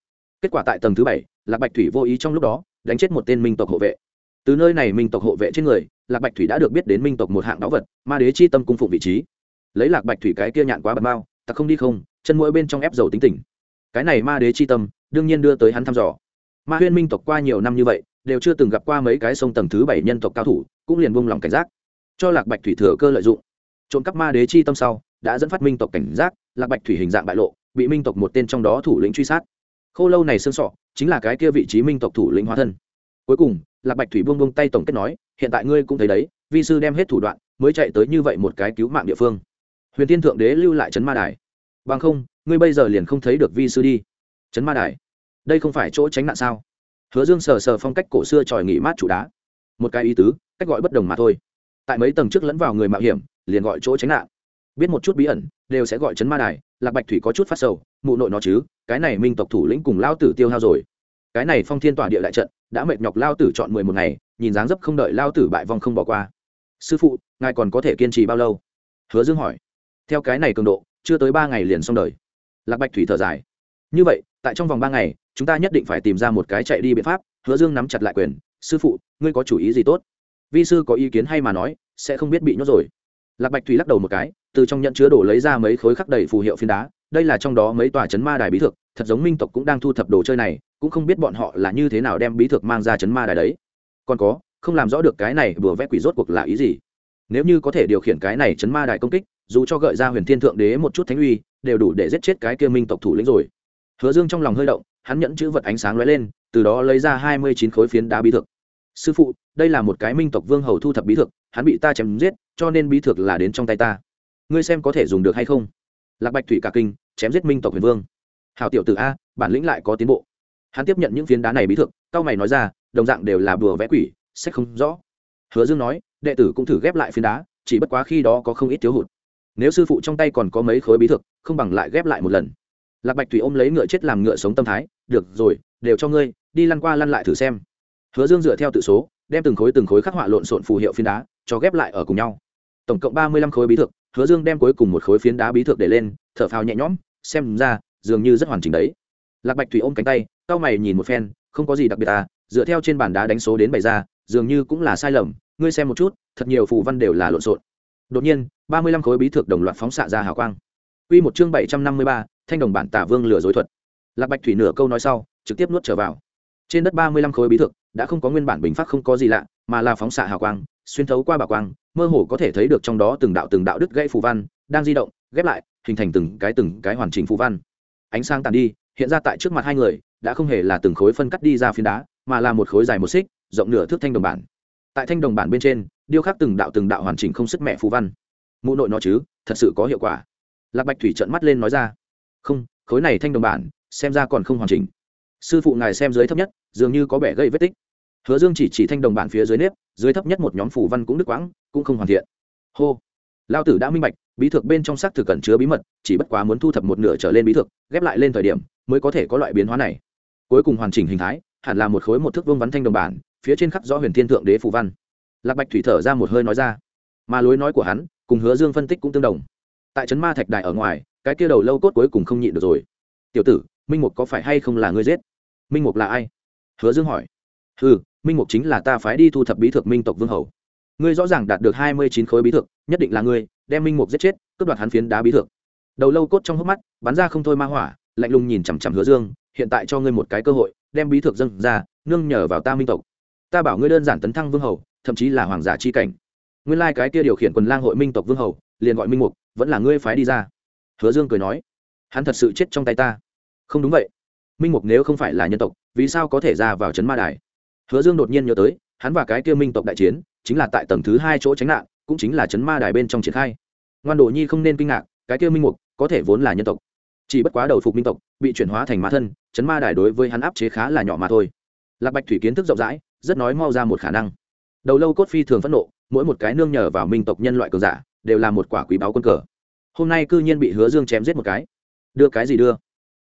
Kết quả tại tầng thứ bảy, lạc bạch thủy vô ý trong lúc đó, đánh chết một tên minh tộc hộ vệ. Từ nơi này minh tộc hộ vệ trên người, lạc bạch thủy đã được biết đến minh tộc một hạng đáo vật, ma đế chi tâm cung phụng vị trí. Lấy lạc bạch thủy cái kia nhạn quá bật bao ta không đi không, chân mỗi bên trong ép dầu tính tình. Cái này ma đế chi tâm, đương nhiên đưa tới hắn thăm dò. Ma huyên minh tộc qua nhiều năm như vậy, đều chưa từng gặp qua mấy cái sông tầng thứ bảy nhân tộc cao thủ, cũng liền buông lòng cảnh giác. Cho lạc bạch thủy thừa cơ lợi dụng. Trộm cắp ma đế chi tâm sau, đã dẫn phát minh tộc cảnh giác, lạc bạch thủy hình dạng bại lộ, bị minh tộc một tên trong đó thủ lĩnh truy sát. Khô lâu này xương sọ, chính là cái kia vị trí minh tộc thủ lĩnh hóa thân. Cuối cùng, lạc bạch thủy buông buông tay tổng kết nói, hiện tại ngươi cũng thấy đấy, vi sư đem hết thủ đoạn, mới chạy tới như vậy một cái cứu mạng địa phương huyền tiên thượng đế lưu lại trấn ma đài. Bằng không, ngươi bây giờ liền không thấy được vi sư đi. Trấn ma đài. Đây không phải chỗ tránh nạn sao? Hứa dương sờ sờ phong cách cổ xưa tròi nghỉ mát chủ đá. Một cái ý tứ, cách gọi bất đồng mà thôi. Tại mấy tầng trước lẫn vào người mạo hiểm, liền gọi chỗ tránh nạn. Biết một chút bí ẩn, đều sẽ gọi trấn ma đài. Lạc bạch thủy có chút phát sầu, mụ nội nó chứ, cái này minh tộc thủ lĩnh cùng lao tử tiêu hao rồi. Cái này phong thiên tỏa địa đại trận, đã mệt nhọc lao tử chọn mười một ngày, nhìn dáng dấp không đợi lao tử bại vong không bỏ qua. Sư phụ, ngài còn có thể kiên trì bao lâu? Hứa dương hỏi theo cái này cường độ, chưa tới ba ngày liền xong đời. Lạc bạch thủy thở dài. Như vậy, tại trong vòng ba ngày, chúng ta nhất định phải tìm ra một cái chạy đi biện pháp, hứa dương nắm chặt lại quyền, sư phụ, ngươi có chủ ý gì tốt? Vi sư có ý kiến hay mà nói, sẽ không biết bị nhốt rồi. Lạc bạch thủy lắc đầu một cái, từ trong nhận chứa đồ lấy ra mấy khối khắc đầy phù hiệu phiến đá, đây là trong đó mấy tòa chấn ma đài bí thực thật giống minh tộc cũng đang thu thập đồ chơi này, cũng không biết bọn họ là như thế nào đem bí thực mang ra chấn ma đài đấy. Còn có, không làm rõ được cái này vừa vẽ quỷ rốt cuộc là ý gì. Nếu như có thể điều khiển cái này chấn ma đài công kích dù cho gợi ra huyền thiên thượng đế một chút thánh uy, đều đủ để giết chết cái kia minh tộc thủ lĩnh rồi. Hứa dương trong lòng hơi động, hắn nhẫn chữ vật ánh sáng lóe lên, từ đó lấy ra hai mươi chín khối phiến đá bí thực sư phụ, đây là một cái minh tộc vương hầu thu thập bí thực hắn bị ta chém giết, cho nên bí thực là đến trong tay ta. Ngươi xem có thể dùng được hay không? Lạc bạch thủy cả kinh, chém giết minh tộc huyền vương. Hào tiểu tử a, bản lĩnh lại có tiến bộ. Hắn tiếp nhận những phiến đá này bí thực cao mày nói ra, đồng dạng đều là bùa vẽ quỷ sách không rõ. Hứa dương nói, đệ tử cũng thử ghép lại phiến đá, chỉ bất quá khi đó có không ít thiếu hụt nếu sư phụ trong tay còn có mấy khối bí thực, không bằng lại ghép lại một lần. Lạc bạch thủy ôm lấy ngựa chết làm ngựa sống tâm thái, được rồi, đều cho ngươi, đi lăn qua lăn lại thử xem. Hứa dương dựa theo tự số, đem từng khối từng khối khắc họa lộn xộn phù hiệu phiến đá, cho ghép lại ở cùng nhau. Tổng cộng ba mươi lăm khối bí thực, hứa dương đem cuối cùng một khối phiến đá bí thực để lên, thở phào nhẹ nhõm, xem ra, dường như rất hoàn chỉnh đấy. Lạc bạch thủy ôm cánh tay, cau mày nhìn một phen, không có gì đặc biệt à dựa theo trên bản đá đánh số đến bày ra, dường như cũng là sai lầm, ngươi xem một chút, thật nhiều phù văn đều là lộn xộn. Đột nhiên ba mươi lăm khối bí thược đồng loạt phóng xạ ra hào quang. Quy một chương bảy trăm năm mươi ba, thanh đồng bản tả vương lừa dối thuật. Lạc bạch thủy nửa câu nói sau, trực tiếp nuốt trở vào. Trên đất ba mươi lăm khối bí thược, đã không có nguyên bản bình phát không có gì lạ, mà là phóng xạ hào quang, xuyên thấu qua bảo quang, mơ hồ có thể thấy được trong đó từng đạo từng đạo đứt gãy phù văn, đang di động, ghép lại, hình thành từng cái từng cái hoàn chỉnh phù văn. Ánh sáng tàn đi, hiện ra tại trước mặt hai người, đã không hề là từng khối phân cắt đi ra phiến đá, mà là một khối dài một xích, rộng nửa thước thanh đồng bản. Tại thanh đồng bản bên trên, điêu khắc từng đạo từng đạo hoàn chỉnh không sức mẹ phù văn mụ nội nó chứ, thật sự có hiệu quả. Lạc bạch thủy trợn mắt lên nói ra, không, khối này thanh đồng bản, xem ra còn không hoàn chỉnh. Sư phụ ngài xem dưới thấp nhất, dường như có vẻ gây vết tích. Hứa dương chỉ chỉ thanh đồng bản phía dưới nếp, dưới thấp nhất một nhóm phủ văn cũng đứt quãng, cũng không hoàn thiện. Hô. Lao tử đã minh bạch, bí thực bên trong xác thực cẩn chứa bí mật, chỉ bất quá muốn thu thập một nửa trở lên bí thực ghép lại lên thời điểm, mới có thể có loại biến hóa này. Cuối cùng hoàn chỉnh hình thái, hẳn là một khối một thước vương vắn thanh đồng bản, phía trên khắc rõ huyền thiên thượng đế phù văn. Lạc bạch thủy thở ra một hơi nói ra, mà lối nói của hắn cùng hứa dương phân tích cũng tương đồng. Tại trấn ma thạch đài ở ngoài, cái kia đầu lâu cốt cuối cùng không nhịn được rồi. Tiểu tử, minh mục có phải hay không là ngươi giết? Minh mục là ai? Hứa dương hỏi. Ừ minh mục chính là ta phái đi thu thập bí thực minh tộc vương hầu. Ngươi rõ ràng đạt được hai mươi chín khối bí thực nhất định là ngươi, đem minh mục giết chết, cướp đoạt hắn phiến đá bí thực đầu lâu cốt trong hốc mắt, bắn ra không thôi ma hỏa, lạnh lùng nhìn chằm chằm hứa dương, hiện tại cho ngươi một cái cơ hội, đem bí thực dâng ra, nương nhờ vào ta minh tộc. Ta bảo ngươi đơn giản tấn thăng vương hầu, thậm chí là hoàng giả chi cảnh nguyên lai cái kia điều khiển quần lang hội minh tộc vương hầu, liền gọi minh mục, vẫn là ngươi phái đi ra. Hứa dương cười nói, hắn thật sự chết trong tay ta. Không đúng vậy. Minh mục nếu không phải là nhân tộc, vì sao có thể ra vào trấn ma đài? Hứa dương đột nhiên nhớ tới, hắn và cái kia minh tộc đại chiến, chính là tại tầng thứ hai chỗ tránh nạn, cũng chính là trấn ma đài bên trong triển khai. Ngoan đồ nhi không nên kinh ngạc, cái kia minh mục có thể vốn là nhân tộc. Chỉ bất quá đầu phục minh tộc, bị chuyển hóa thành ma thân, chấn ma đài đối với hắn áp chế khá là nhỏ mà thôi. Lạc bạch thủy kiến thức rộng rãi, rất nói mau ra một khả năng. Đầu lâu cốt phi thường phẫn nộ mỗi một cái nương nhờ vào minh tộc nhân loại cường giả, đều là một quả quý báu quân cờ. Hôm nay cư nhiên bị hứa dương chém giết một cái. Đưa cái gì đưa?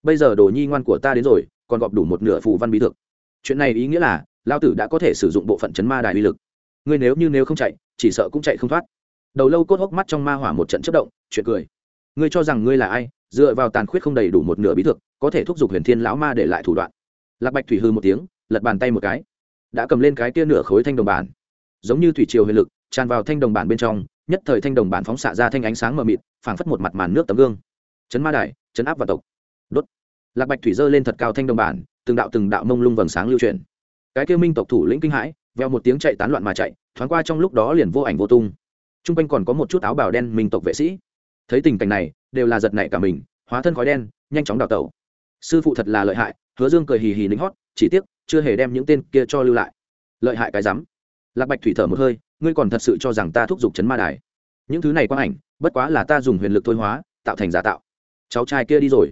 Bây giờ đồ nhi ngoan của ta đến rồi, còn gọp đủ một nửa phụ văn bí thực chuyện này ý nghĩa là lao tử đã có thể sử dụng bộ phận chấn ma đài uy lực. Ngươi nếu như nếu không chạy, chỉ sợ cũng chạy không thoát. Đầu lâu cốt hốc mắt trong ma hỏa một trận chất động, chuyện cười. Ngươi cho rằng ngươi là ai, dựa vào tàn khuyết không đầy đủ một nửa bí thực có thể thúc giục huyền thiên lão ma để lại thủ đoạn. Lạc bạch thủy hư một tiếng, lật bàn tay một cái. Đã cầm lên cái tia nửa khối thanh đồng bản giống như thủy triều huyền lực, tràn vào thanh đồng bản bên trong, nhất thời thanh đồng bản phóng xạ ra thanh ánh sáng mờ mịt, phảng phất một mặt màn nước tấm gương. Chấn ma đại chấn áp và tộc. Đốt. Lạc bạch thủy dơ lên thật cao thanh đồng bản, từng đạo từng đạo mông lung vầng sáng lưu truyền cái kêu minh tộc thủ lĩnh kinh hãi, veo một tiếng chạy tán loạn mà chạy, thoáng qua trong lúc đó liền vô ảnh vô tung. T r u n g quanh còn có một chút áo bào đen minh tộc vệ sĩ. Thấy tình cảnh này, đều là giật nảy cả mình, hóa thân khói đen, nhanh chóng đào tẩu. Sư phụ thật là lợi hại, hứa dương cười hì hì lính hót, chỉ tiếc, chưa hề đem những tên kia cho lưu lại. Lợi hại cái rắm lạc bạch thủy thở một hơi, ngươi còn thật sự cho rằng ta thúc giục chấn ma đài. Những thứ này quang ảnh, bất quá là ta dùng huyền lực thôi hóa, tạo thành giả tạo. Cháu trai kia đi rồi.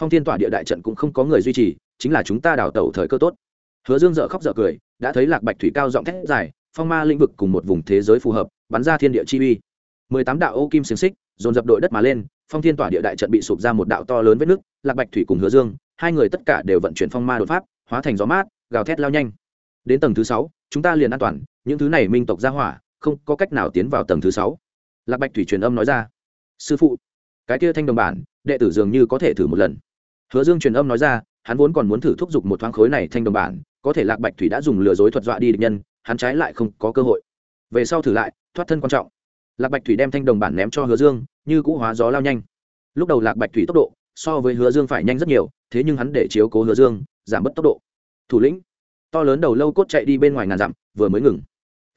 Phong thiên tỏa địa đại trận cũng không có người duy trì, chính là chúng ta đào tẩu thời cơ tốt. Hứa dương dợ khóc dợ cười, đã thấy lạc bạch thủy cao giọng thét dài, phong ma lĩnh vực cùng một vùng thế giới phù hợp, bắn ra thiên địa chi uy. Mười tám đạo ô kim xiềng xích, dồn dập đội đất mà lên, phong thiên tỏa địa đại trận bị sụp ra một đạo to lớn vết nước lạc bạch thủy cùng hứa dương, hai người tất cả đều vận chuyển phong ma đột pháp, hóa thành gió mát, gào thét lao nhanh. Đến tầng thứ sáu, chúng ta liền an toàn những thứ này minh tộc ra hỏa, không có cách nào tiến vào tầng thứ sáu. Lạc bạch thủy truyền âm nói ra, sư phụ, cái kia thanh đồng bản, đệ tử dường như có thể thử một lần. Hứa dương truyền âm nói ra, hắn vốn còn muốn thử thúc giục một thoáng khối này thanh đồng bản, có thể lạc bạch thủy đã dùng lừa dối thuật dọa đi địch nhân, hắn trái lại không có cơ hội. Về sau thử lại, thoát thân quan trọng. Lạc bạch thủy đem thanh đồng bản ném cho hứa dương, như cũ hóa gió lao nhanh. Lúc đầu lạc bạch thủy tốc độ so với hứa dương phải nhanh rất nhiều, thế nhưng hắn để chiếu cố hứa dương, giảm bớt tốc độ. Thủ lĩnh, to lớn đầu lâu cốt chạy đi bên ngoài ngàn dặm, vừa mới ngừng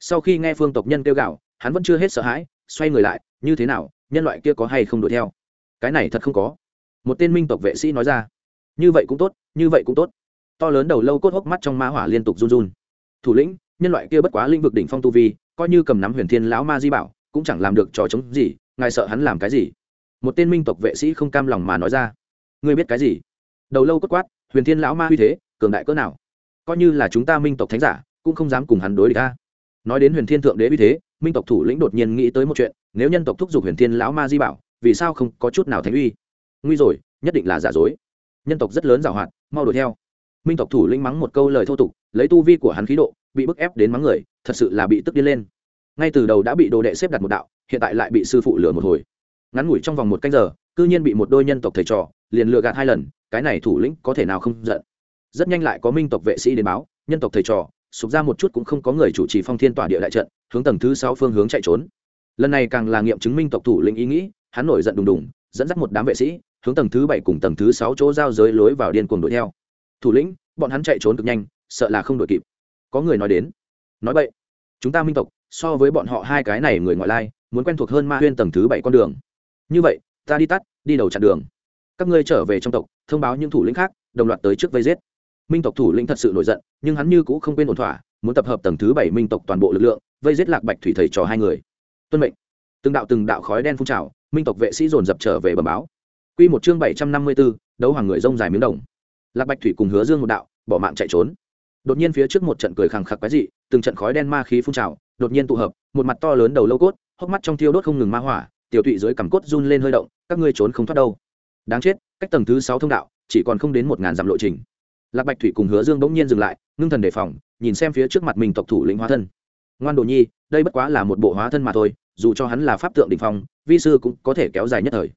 sau khi nghe phương tộc nhân kêu gào, hắn vẫn chưa hết sợ hãi xoay người lại như thế nào nhân loại kia có hay không đuổi theo? Cái này thật không có. Một tên minh tộc vệ sĩ nói ra. Như vậy cũng tốt như vậy cũng tốt. To lớn đầu lâu cốt hốc mắt trong ma hỏa liên tục run run. Thủ lĩnh nhân loại kia bất quá lĩnh vực đỉnh phong tu vi coi như cầm nắm huyền thiên lão ma di bảo cũng chẳng làm được trò chống gì ngài sợ hắn làm cái gì? Một tên minh tộc vệ sĩ không cam lòng mà nói ra. Ngươi biết cái gì? Đầu lâu cốt quát huyền thiên lão ma uy thế cường đại cỡ nào? Coi như là chúng ta minh tộc thánh giả cũng không dám cùng hắn đối địch ta nói đến huyền thiên thượng đế vì thế, minh tộc thủ lĩnh đột nhiên nghĩ tới một chuyện, nếu nhân tộc thúc giục huyền thiên lão ma di bảo, vì sao không có chút nào thành uy? Nguy rồi, nhất định là giả dối. Nhân tộc rất lớn giảo hoạt, mau đuổi theo. Minh tộc thủ lĩnh mắng một câu lời thô tục, lấy tu vi của hắn khí độ, bị bức ép đến mắng người, thật sự là bị tức điên lên. Ngay từ đầu đã bị đồ đệ xếp đặt một đạo, hiện tại lại bị sư phụ lừa một hồi. Ngắn ngủi trong vòng một canh giờ, cư nhiên bị một đôi nhân tộc thầy trò liền lừa gạt hai lần, cái này thủ lĩnh có thể nào không giận? Rất nhanh lại có minh tộc vệ sĩ đến báo, nhân tộc thầy trò sụp ra một chút cũng không có người chủ trì phong thiên tỏa địa đại trận, hướng tầng thứ sáu phương hướng chạy trốn. Lần này càng là nghiệm chứng minh tộc thủ lĩnh ý nghĩ, hắn nổi giận đùng đùng, dẫn dắt một đám vệ sĩ, hướng tầng thứ bảy cùng tầng thứ sáu chỗ giao giới lối vào điên cuồng đuổi theo. Thủ lĩnh, bọn hắn chạy trốn cực nhanh, sợ là không đuổi kịp. Có người nói đến, nói vậy chúng ta minh tộc, so với bọn họ hai cái này người ngoại lai, muốn quen thuộc hơn ma huyên tầng thứ bảy con đường. Như vậy, ta đi tắt, đi đầu chặn đường. Các ngươi trở về trong tộc, thông báo những thủ lĩnh khác, đồng loạt tới trước vây giết minh tộc thủ lĩnh thật sự nổi giận, nhưng hắn như cũng không quên ổn thỏa, muốn tập hợp tầng thứ bảy minh tộc toàn bộ lực lượng, vây giết lạc bạch thủy thầy trò hai người. Tuân mệnh. Từng đạo từng đạo khói đen phun trào, minh tộc vệ sĩ dồn dập trở về bờ báo. Q một chương bảy trăm năm mươi b ố đấu hàng người rông dài miếng đồng. Lạc bạch thủy cùng hứa dương một đạo, bỏ mạng chạy trốn. Đột nhiên phía trước một trận cười khẳng khặc quái dị, từng trận khói đen ma khí phun trào, đột nhiên tụ hợp, một mặt to lớn đầu lâu cốt, hốc mắt trong thiêu đốt không ngừng ma hỏa, tiểu tụy dưới cằm cốt run lên hơi động, các ngươi trốn không thoát đâu. Đáng chết, cách tầng thứ sáu thông đạo, chỉ còn không đến một ngàn dặm lộ trình lạc bạch thủy cùng hứa dương bỗng nhiên dừng lại, ngưng thần đề phòng, nhìn xem phía trước mặt mình tộc thủ lĩnh hóa thân. Ngoan đồ nhi, đây bất quá là một bộ hóa thân mà thôi, dù cho hắn là pháp tượng đình phong, vi sư cũng có thể kéo dài nhất thời.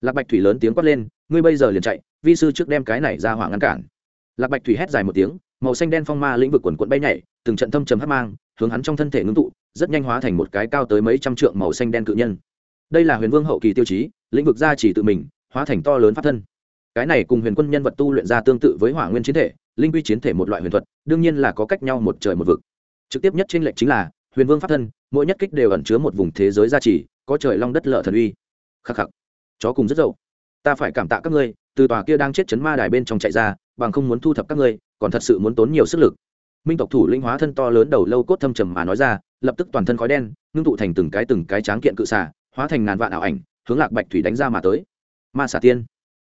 Lạc bạch thủy lớn tiếng quát lên, ngươi bây giờ liền chạy, vi sư trước đem cái này ra hỏa ngăn cản. Lạc bạch thủy hét dài một tiếng, màu xanh đen phong ma lĩnh vực quần quận bay nhảy, từng trận thâm trầm hấp mang, hướng hắn trong thân thể ngưng tụ, rất nhanh hóa thành một cái cao tới mấy trăm trượng màu xanh đen cự nhân. Đây là huyền vương hậu kỳ tiêu chí, lĩnh vực gia chỉ tự mình, hóa thành to lớn pháp thân cái này cùng huyền quân nhân vật tu luyện ra tương tự với hỏa nguyên chiến thể, linh quy chiến thể một loại huyền thuật, đương nhiên là có cách nhau một trời một vực. Trực tiếp nhất trên lệnh chính là, huyền vương pháp thân, mỗi nhất kích đều ẩn chứa một vùng thế giới gia trì, có trời long đất lợ thần uy. Khắc khắc. Chó cùng rất dậu. Ta phải cảm tạ các ngươi, từ tòa kia đang chết chấn ma đài bên trong chạy ra, bằng không muốn thu thập các ngươi, còn thật sự muốn tốn nhiều sức lực. Minh tộc thủ linh hóa thân to lớn đầu lâu cốt thâm trầm mà nói ra, lập tức toàn thân khói đen, ngưng tụ thành từng cái từng cái tráng kiện cự xả hóa thành ngàn vạn ảo ảnh, hướng lạc bạch thủy đánh ra mà tới. Ma xả tiên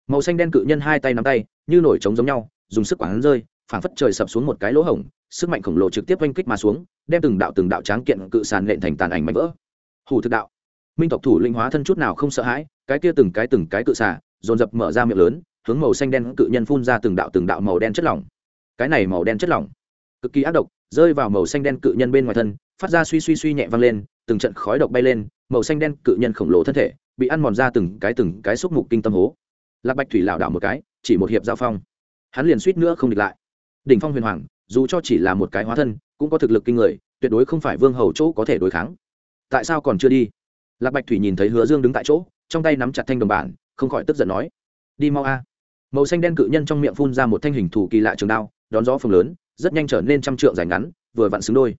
màu xanh đen cự nhân hai tay nắm tay, như nổi trống giống nhau, dùng sức quảng rơi, phảng phất trời sập xuống một cái lỗ hổng, sức mạnh khổng lồ trực tiếp oanh kích mà xuống, đem từng đạo từng đạo tráng kiện cự sàn lện thành tàn ảnh mạnh vỡ. Hủ thực đạo. Minh tộc thủ linh hóa thân chút nào không sợ hãi, cái kia từng cái từng cái cự xả dồn dập mở ra miệng lớn, hướng màu xanh đen cự nhân phun ra từng đạo từng đạo màu đen chất lỏng. Cái này màu đen chất lỏng, cực kỳ ác độc, rơi vào màu xanh đen cự nhân bên ngoài thân, phát ra suy suy suy nhẹ vang lên, từng trận khói độc bay lên, màu xanh đen cự nhân khổng lồ thân thể, bị ăn mòn ra từng cái từng cái xúc mục kinh tâm hố lạc bạch thủy lảo đảo một cái, chỉ một hiệp giao phong. Hắn liền suýt nữa không địch lại. Đỉnh phong huyền hoàng, dù cho chỉ là một cái hóa thân, cũng có thực lực kinh người, tuyệt đối không phải vương hầu chỗ có thể đối kháng. Tại sao còn chưa đi? Lạc bạch thủy nhìn thấy hứa dương đứng tại chỗ, trong tay nắm chặt thanh đồng bản, không khỏi tức giận nói, đi mau a. Màu xanh đen cự nhân trong miệng phun ra một thanh hình thủ kỳ lạ trường đao, đón gió phồng lớn, rất nhanh trở nên trăm trượng dài ngắn, vừa vặn xứng đôi.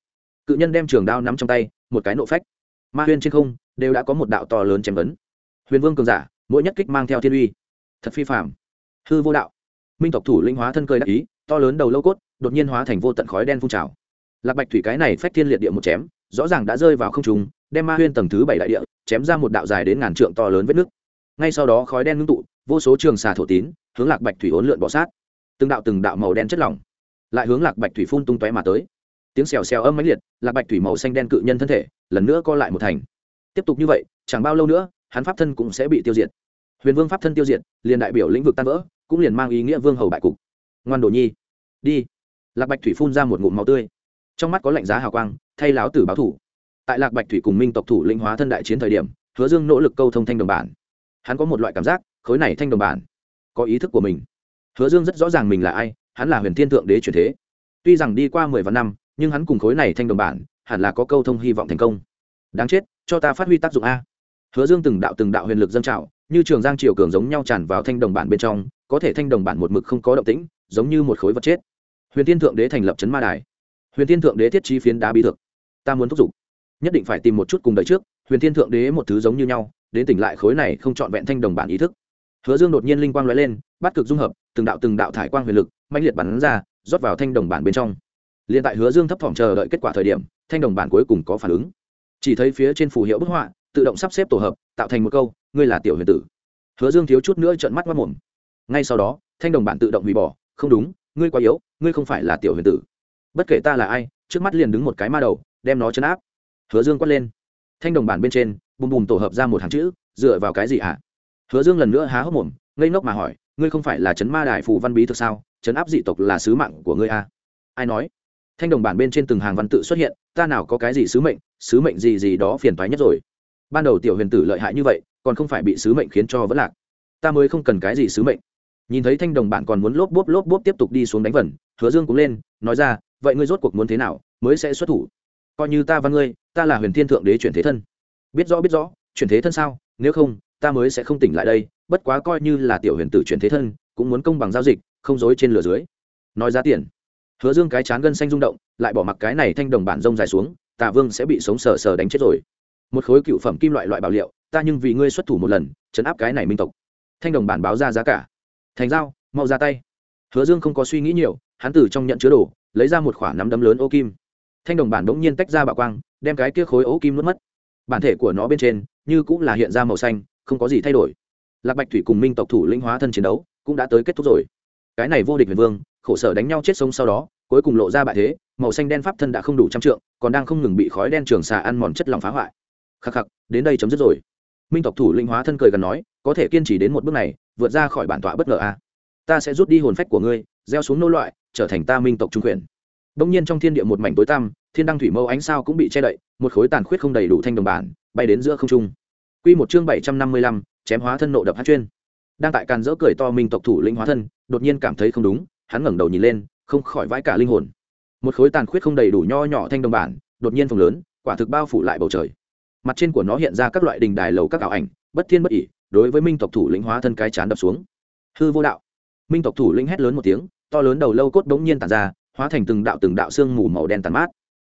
Cự nhân đem trường đao nắm trong tay, một cái nộ phách. Ma huyên trên không, đều đã có một đạo to lớn chém vấn huyền vương cường giả, mỗi nhất kích mang theo thiên uy thật phi phạm hư vô đạo. Minh tộc thủ linh hóa thân cơi đắc ý, to lớn đầu lâu cốt, đột nhiên hóa thành vô tận khói đen phun trào. Lạc bạch thủy cái này phách thiên liệt địa một chém, rõ ràng đã rơi vào không trùng đem ma huyên tầng thứ bảy đại địa, chém ra một đạo dài đến ngàn trượng to lớn vết nước. Ngay sau đó khói đen ngưng tụ, vô số trường xà thổ tín, hướng lạc bạch thủy ốn lượn bỏ sát. Từng đạo từng đạo màu đen chất lỏng, lại hướng lạc bạch thủy phun tung tóe mà tới. Tiếng xèo xèo âm mãnh liệt, lạc bạch thủy màu xanh đen cự nhân thân thể, lần nữa co lại một thành. Tiếp tục như vậy, chẳng bao lâu nữa, hắn pháp thân cũng sẽ bị tiêu diệt huyền vương pháp thân tiêu diệt, liền đại biểu lĩnh vực tan vỡ, cũng liền mang ý nghĩa vương hầu bại cục. Ngoan đồ nhi, đi. Lạc bạch thủy phun ra một ngụm máu tươi. Trong mắt có lạnh giá hào quang, thay láo tử báo thủ. Tại lạc bạch thủy cùng minh tộc thủ lĩnh hóa thân đại chiến thời điểm, hứa dương nỗ lực câu thông thanh đồng bản. Hắn có một loại cảm giác, khối này thanh đồng bản có ý thức của mình. Hứa dương rất rõ ràng mình là ai, hắn là huyền thiên thượng đế truyền thế. Tuy rằng đi qua mười vạn năm, nhưng hắn cùng khối này thanh đồng bản hẳn là có câu thông hy vọng thành công. Đáng chết, cho ta phát huy tác dụng a. Hứa dương từng đạo từng đạo huyền lực dân trào như trường giang triều cường giống nhau tràn vào thanh đồng bản bên trong, có thể thanh đồng bản một mực không có động tĩnh, giống như một khối vật chết. Huyền thiên thượng đế thành lập trấn ma đài. Huyền thiên thượng đế thiết trí phiến đá bí thực ta muốn thúc giục. Nhất định phải tìm một chút cùng đợi trước, huyền thiên thượng đế một thứ giống như nhau, đến tỉnh lại khối này không trọn vẹn thanh đồng bản ý thức. Hứa dương đột nhiên linh quang lóe lên, bắt cực dung hợp, từng đạo từng đạo thải quang huyền lực mạnh liệt bắn ra, rót vào thanh đồng bản bên trong. Liền tại hứa dương thấp thỏm chờ đợi kết quả thời điểm, thanh đồng bản cuối cùng có phản ứng. Chỉ thấy phía trên phù hiệu bức họa tự động sắp xếp tổ hợp, tạo thành một câu, ngươi là tiểu huyền tử. Hứa dương thiếu chút nữa trợn mắt mất mồm. Ngay sau đó, thanh đồng bản tự động hủy bỏ, không đúng, ngươi quá yếu, ngươi không phải là tiểu huyền tử. Bất kể ta là ai, trước mắt liền đứng một cái ma đầu, đem nó chấn áp. Hứa dương quát lên. Thanh đồng bản bên trên, bùm bùm tổ hợp ra một hàng chữ, dựa vào cái gì ạ à? hứa dương lần nữa há hốc mồm, ngây ngốc mà hỏi, ngươi không phải là chấn ma đại phù văn bí thực sao? Chấn áp dị tộc là sứ mạng của ngươi à? ai nói? Thanh đồng bản bên trên từng hàng văn tự xuất hiện, ta nào có cái gì sứ mệnh sứ mệnh gì gì đó phiền toái nhất rồi ban đầu tiểu huyền tử lợi hại như vậy, còn không phải bị sứ mệnh khiến cho vẫn lạc. Ta mới không cần cái gì sứ mệnh. Nhìn thấy thanh đồng bạn còn muốn lốp bốp lốp bốp tiếp tục đi xuống đánh vần, hứa dương cũng lên, nói ra, vậy ngươi rốt cuộc muốn thế nào, mới sẽ xuất thủ? Coi như ta văn ngươi, ta là huyền thiên thượng đế chuyển thế thân. Biết rõ biết rõ, chuyển thế thân sao? Nếu không, ta mới sẽ không tỉnh lại đây, bất quá coi như là tiểu huyền tử chuyển thế thân, cũng muốn công bằng giao dịch, không dối trên lửa dưới. Nói giá tiền. Hứa dương cái chán gân xanh rung động, lại bỏ mặc cái này thanh đồng bản rông dài xuống tạ vương sẽ bị sống sờ sờ đánh chết rồi một khối cựu phẩm kim loại loại bảo liệu, ta nhưng vì ngươi xuất thủ một lần, chấn áp cái này minh tộc. Thanh đồng bản báo ra giá cả. Thành dao mau ra tay. Hứa dương không có suy nghĩ nhiều, hắn từ trong nhận chứa đồ, lấy ra một khoản nắm đấm lớn ô kim. Thanh đồng bản đ ỗ n g nhiên tách ra bạo quang, đem cái kia khối ô kim nuốt mất. Bản thể của nó bên trên, như cũng là hiện ra màu xanh, không có gì thay đổi. Lạc bạch thủy cùng minh tộc thủ linh hóa thân chiến đấu, cũng đã tới kết thúc rồi. Cái này vô địch huyền vương, khổ sở đánh nhau chết sống sau đó, cuối cùng lộ ra bại thế, màu xanh đen pháp thân đã không đủ trăm trượng, còn đang không ngừng bị khói đen trường xà ăn mòn chất lòng phá hoại khắc khắc, đến đây chấm dứt rồi. Minh tộc thủ linh hóa thân cười gần nói, có thể kiên trì đến một bước này, vượt ra khỏi bản tọa bất ngờ a à. ta sẽ rút đi hồn phách của ngươi, gieo xuống nô loại, trở thành ta minh tộc trung quyền. Đông nhiên trong thiên địa một mảnh tối tăm, thiên đăng thủy mâu ánh sao cũng bị che đậy, một khối tàn khuyết không đầy đủ thanh đồng bản, bay đến giữa không trung. Quy một chương bảy trăm năm mươi lăm, chém hóa thân nộ đập hát chuyên. Đang tại càn dỡ cười to minh tộc thủ lĩnh hóa thân, đột nhiên cảm thấy không đúng, hắn ngẩng đầu nhìn lên, không khỏi vãi cả linh hồn. Một khối tàn khuyết không đầy đủ nho nhỏ thanh đồng bản, đột nhiên phồng lớn, quả thực bao phủ lại bầu trời mặt trên của nó hiện ra các loại đình đài lầu các ảo ảnh, bất thiên bất ỉ đối với minh tộc thủ lĩnh hóa thân cái chán đập xuống. Hư vô đạo. Minh tộc thủ lĩnh hét lớn một tiếng, to lớn đầu lâu cốt bỗng nhiên tàn ra, hóa thành từng đạo từng đạo xương mù màu đen tàn mát.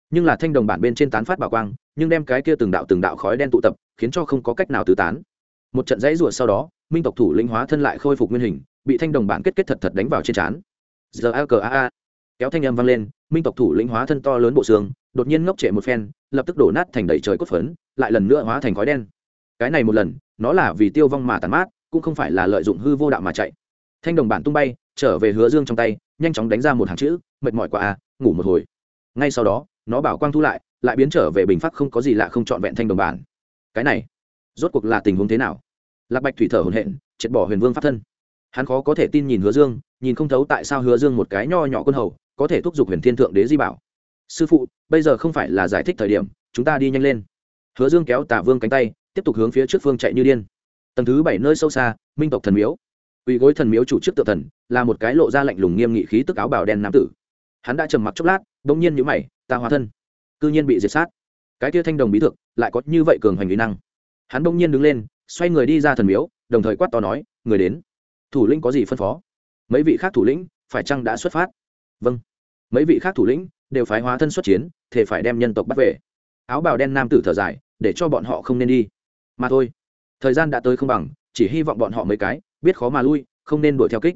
Nhưng là thanh đồng bản bên trên tán phát bảo quang, nhưng đem cái kia từng đạo từng đạo khói đen tụ tập, khiến cho không có cách nào tứ tán. Một trận dãy rủa sau đó, minh tộc thủ lĩnh hóa thân lại khôi phục nguyên hình, bị thanh đồng bản kết kết thật thật đánh vào trên trán. Giờ a a a. Kéo thanh âm vang lên minh tộc thủ lĩnh hóa thân to lớn bộ xương đột nhiên ngốc trệ một phen lập tức đổ nát thành đầy trời cốt phấn lại lần nữa hóa thành khói đen. Cái này một lần nó là vì tiêu vong mà tàn mát cũng không phải là lợi dụng hư vô đạo mà chạy. Thanh đồng bản tung bay trở về hứa dương trong tay nhanh chóng đánh ra một hàng chữ mệt mỏi qua à, ngủ một hồi. Ngay sau đó nó bảo quang thu lại lại biến trở về bình phắc không có gì lạ không trọn vẹn thanh đồng bản. Cái này rốt cuộc là tình huống thế nào? Lạc bạch thủy thở hồn hện triệt bỏ huyền vương pháp thân. Hắn khó có thể tin nhìn hứa dương nhìn không thấu tại sao hứa dương một cái nho nhỏ quân hầu có thể thúc giục huyền thiên thượng đế di bảo. Sư phụ, bây giờ không phải là giải thích thời điểm, chúng ta đi nhanh lên. Hứa dương kéo tả vương cánh tay, tiếp tục hướng phía trước phương chạy như điên. Tầng thứ bảy nơi sâu xa, minh tộc thần miếu. Ủy gối thần miếu chủ trước tự thần, là một cái lộ ra lạnh lùng nghiêm nghị khí tức áo bào đen nam tử. Hắn đã trầm mặc chốc lát, bỗng nhiên nhũ mày, ta hóa thân. Cư nhiên bị diệt sát. Cái Tia thanh đồng bí thực, lại có như vậy cường hành lý năng. Hắn bỗng nhiên đứng lên, xoay người đi ra thần miếu, đồng thời quát to nói, người đến. Thủ lĩnh có gì phân phó? Mấy vị khác thủ lĩnh, phải chăng đã xuất phát? Vâng. Mấy vị khác thủ lĩnh đều phái hóa thân xuất chiến thể phải đem nhân tộc bắt về. Áo bào đen nam tử thở dài, để cho bọn họ không nên đi. Mà thôi. Thời gian đã tới không bằng, chỉ hy vọng bọn họ mấy cái biết khó mà lui, không nên đuổi theo kích.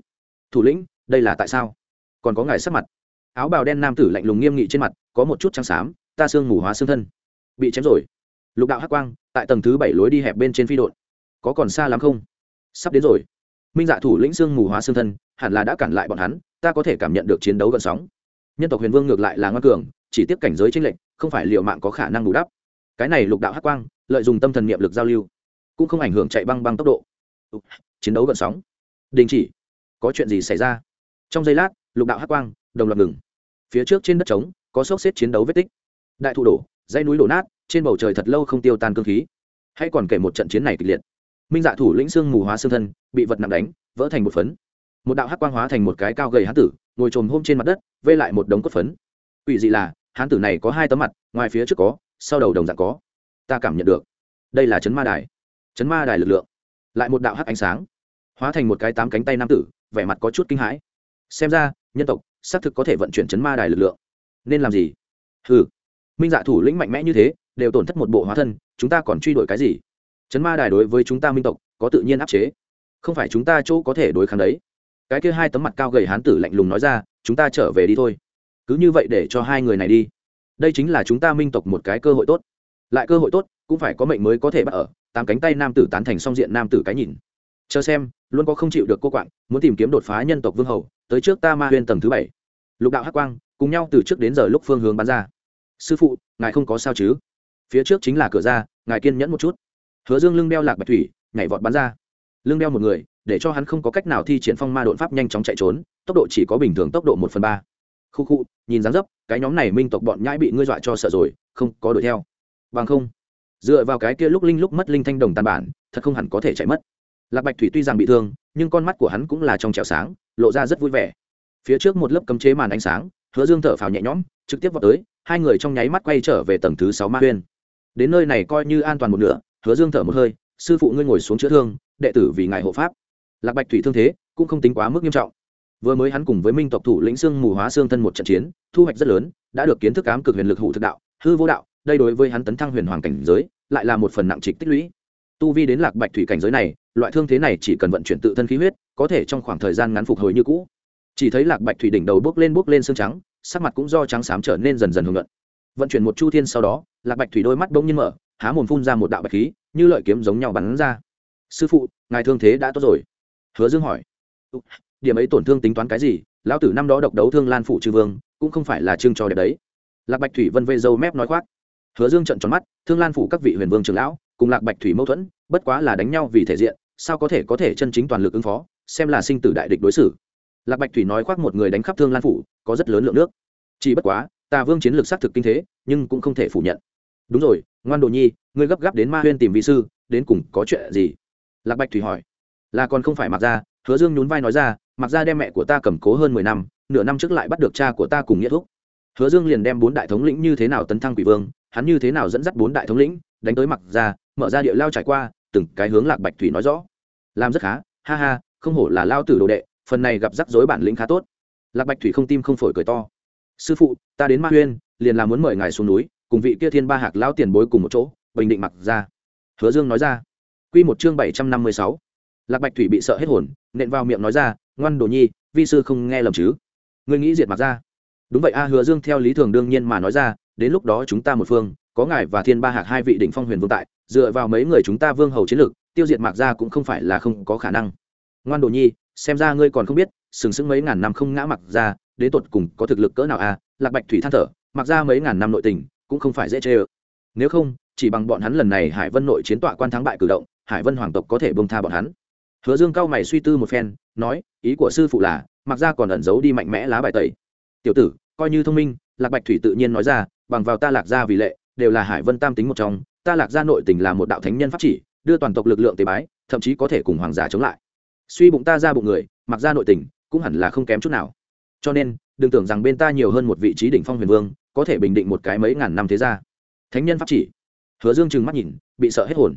Thủ lĩnh, đây là tại sao? Còn có ngài sắc mặt. Áo bào đen nam tử lạnh lùng nghiêm nghị trên mặt, có một chút trắng xám, ta xương mù hóa xương thân. Bị chém rồi. Lục đạo hắc quang, tại tầng thứ bảy lối đi hẹp bên trên phi đội có còn xa lắm không? Sắp đến rồi. Minh dạ thủ lĩnh xương mù hóa xương thân hẳn là đã cản lại bọn hắn, ta có thể cảm nhận được chiến đấu gần sóng. Nhân tộc huyền vương ngược lại là ngoan cường, chỉ tiếp cảnh giới tranh lệnh không phải liệu mạng có khả năng bù đắp. Cái này lục đạo hắc quang, lợi dụng tâm thần niệm lực giao lưu, cũng không ảnh hưởng chạy băng băng tốc độ. Chiến đấu gần sóng. Đình chỉ, có chuyện gì xảy ra? Trong giây lát, lục đạo hắc quang, đồng loạt ngừng. Phía trước trên đất trống, có sốc xếp chiến đấu vết tích. Đại thụ đổ dây núi đổ nát, trên bầu trời thật lâu không tiêu tan cương khí. Hãy còn kể một trận chiến này kịch liệt. Minh dạ thủ lĩnh xương mù hóa xương thân, bị vật nặng đánh, vỡ thành một phấn một đạo hắc quang hóa thành một cái cao gầy hán tử, ngồi trồm hôm trên mặt đất, vê lại một đống cốt phấn. Ủy dị là, hán tử này có hai tấm mặt, ngoài phía trước có, sau đầu đồng dạng có. Ta cảm nhận được. Đây là chấn ma đài. Chấn ma đài lực lượng. Lại một đạo hắc ánh sáng. Hóa thành một cái tám cánh tay nam tử, vẻ mặt có chút kinh hãi. Xem ra, nhân tộc, xác thực có thể vận chuyển chấn ma đài lực lượng. Nên làm gì? Ừ minh dạ thủ lĩnh mạnh mẽ như thế, đều tổn thất một bộ hóa thân, chúng ta còn truy đuổi cái gì? Chấn ma đài đối với chúng ta minh tộc, có tự nhiên áp chế. Không phải chúng ta chỗ có thể đối kháng đấy cái kia hai tấm mặt cao gầy hán tử lạnh lùng nói ra, chúng ta trở về đi thôi. Cứ như vậy để cho hai người này đi. Đây chính là chúng ta minh tộc một cái cơ hội tốt. Lại cơ hội tốt, cũng phải có mệnh mới có thể bắt ở. Tám cánh tay nam tử tán thành song diện nam tử cái nhìn. Chờ xem, luôn có không chịu được cô quạng, muốn tìm kiếm đột phá nhân tộc vương hầu, tới trước ta ma huyên tầng thứ bảy. Lục đạo hắc quang, cùng nhau từ trước đến giờ lúc phương hướng bắn ra. Sư phụ, ngài không có sao chứ? Phía trước chính là cửa ra, ngài kiên nhẫn một chút. Hứa dương lưng đeo lạc bạch thủy, nhảy vọt bắn ra. Lưng đeo một người để cho hắn không có cách nào thi triển phong ma đột pháp nhanh chóng chạy trốn, tốc độ chỉ có bình thường tốc độ một phần ba. Khu khu, nhìn dáng dấp, cái nhóm này minh tộc bọn nhãi bị ngươi dọa cho sợ rồi, không có đuổi theo. Bằng không, dựa vào cái kia lúc linh lúc mất linh thanh đồng tàn bản, thật không hẳn có thể chạy mất. Lạc bạch thủy tuy rằng bị thương, nhưng con mắt của hắn cũng là trong trẻo sáng, lộ ra rất vui vẻ. Phía trước một lớp cấm chế màn ánh sáng, hứa dương thở phào nhẹ nhõm, trực tiếp vào tới, hai người trong nháy mắt quay trở về tầng thứ sáu ma huyên. Đến nơi này coi như an toàn một nửa, hứa dương thở một hơi, sư phụ ngươi ngồi xuống chữa thương, đệ tử vì ngài hộ pháp lạc bạch thủy thương thế cũng không tính quá mức nghiêm trọng. Vừa mới hắn cùng với minh tộc thủ lĩnh xương mù hóa xương thân một trận chiến, thu hoạch rất lớn, đã được kiến thức ám cực huyền lực hủ thực đạo, hư vô đạo, đây đối với hắn tấn thăng huyền hoàng cảnh giới, lại là một phần nặng trịch tích lũy. Tu vi đến lạc bạch thủy cảnh giới này, loại thương thế này chỉ cần vận chuyển tự thân khí huyết, có thể trong khoảng thời gian ngắn phục hồi như cũ. Chỉ thấy lạc bạch thủy đỉnh đầu bước lên bước lên xương trắng, sắc mặt cũng do trắng xám trở nên dần dần hưởng luận vận chuyển một chu thiên sau đó, lạc bạch thủy đôi mắt bỗng nhiên mở, há mồm phun ra một đạo bạch khí, như lợi kiếm giống nhau bắn ra. Sư phụ, ngài thương thế đã tốt rồi hứa dương hỏi. Điểm ấy tổn thương tính toán cái gì? Lão tử năm đó độc đấu thương lan phủ trừ vương, cũng không phải là chương trò đẹp đấy. Lạc bạch thủy vân vê dâu mép nói khoác. Hứa dương trận tròn mắt, thương lan phủ các vị huyền vương trưởng lão, cùng lạc bạch thủy mâu thuẫn, bất quá là đánh nhau vì thể diện, sao có thể có thể chân chính toàn lực ứng phó, xem là sinh tử đại địch đối xử. Lạc bạch thủy nói khoác một người đánh khắp thương lan phủ, có rất lớn lượng nước. Chỉ bất quá, tà vương chiến lược xác thực kinh thế, nhưng cũng không thể phủ nhận. Đúng rồi, ngoan đồ nhi, ngươi gấp gáp đến ma huyên tìm vị sư, đến cùng có chuyện gì? Lạc bạch thủy hỏi là còn không phải mặc ra hứa dương nhún vai nói ra mặc ra đem mẹ của ta cầm cố hơn mười năm, nửa năm trước lại bắt được cha của ta cùng nghĩa thúc. Hứa dương liền đem bốn đại thống lĩnh như thế nào tấn thăng quỷ vương, hắn như thế nào dẫn dắt bốn đại thống lĩnh, đánh tới mặc ra mở ra địa lao trải qua, từng cái hướng lạc bạch thủy nói rõ. Làm rất khá, ha ha, không hổ là lao tử đồ đệ, phần này gặp rắc rối bản lĩnh khá tốt. Lạc bạch thủy không tim không phổi cười to. Sư phụ, ta đến ma huyên, liền là muốn mời ngài xuống núi, cùng vị kia thiên ba hạc lão tiền bối cùng một chỗ, bình định mặc ra hứa dương nói ra. Q một chương bảy trăm năm mươi sáu lạc bạch thủy bị sợ hết hồn, nện vào miệng nói ra, ngoan đồ nhi, vi sư không nghe lầm chứ? Ngươi nghĩ diệt mặc ra đúng vậy a, hứa dương theo lý thường đương nhiên mà nói ra, đến lúc đó chúng ta một phương, có ngài và thiên ba hạc hai vị đỉnh phong huyền vương tại, dựa vào mấy người chúng ta vương hầu chiến lược, tiêu diệt mạc ra cũng không phải là không có khả năng. Ngoan đồ nhi, xem ra ngươi còn không biết, sừng sững mấy ngàn năm không ngã mặc ra đến tột cùng có thực lực cỡ nào a? Lạc bạch thủy than thở mặc ra mấy ngàn năm nội tình, cũng không phải dễ chê ơ. Nếu không, chỉ bằng bọn hắn lần này hải vân nội chiến tọa quan thắng bại cử động, hải vân hoàng tộc có thể bông tha bọn hắn hứa dương cao mày suy tư một phen, nói, ý của sư phụ là, mặc ra còn ẩn giấu đi mạnh mẽ lá bài tẩy. Tiểu tử, coi như thông minh, lạc bạch thủy tự nhiên nói ra, bằng vào ta lạc gia vì lệ, đều là hải vân tam tính một trong, ta lạc gia nội tình là một đạo thánh nhân pháp chỉ, đưa toàn tộc lực lượng tế bái, thậm chí có thể cùng hoàng giả chống lại. Suy bụng ta ra bụng người, mặc ra nội tình, cũng hẳn là không kém chút nào. Cho nên, đừng tưởng rằng bên ta nhiều hơn một vị trí đỉnh phong huyền vương, có thể bình định một cái mấy ngàn năm thế gia. Thánh nhân pháp chỉ. Hứa dương trừng mắt nhìn, bị sợ hết hồn.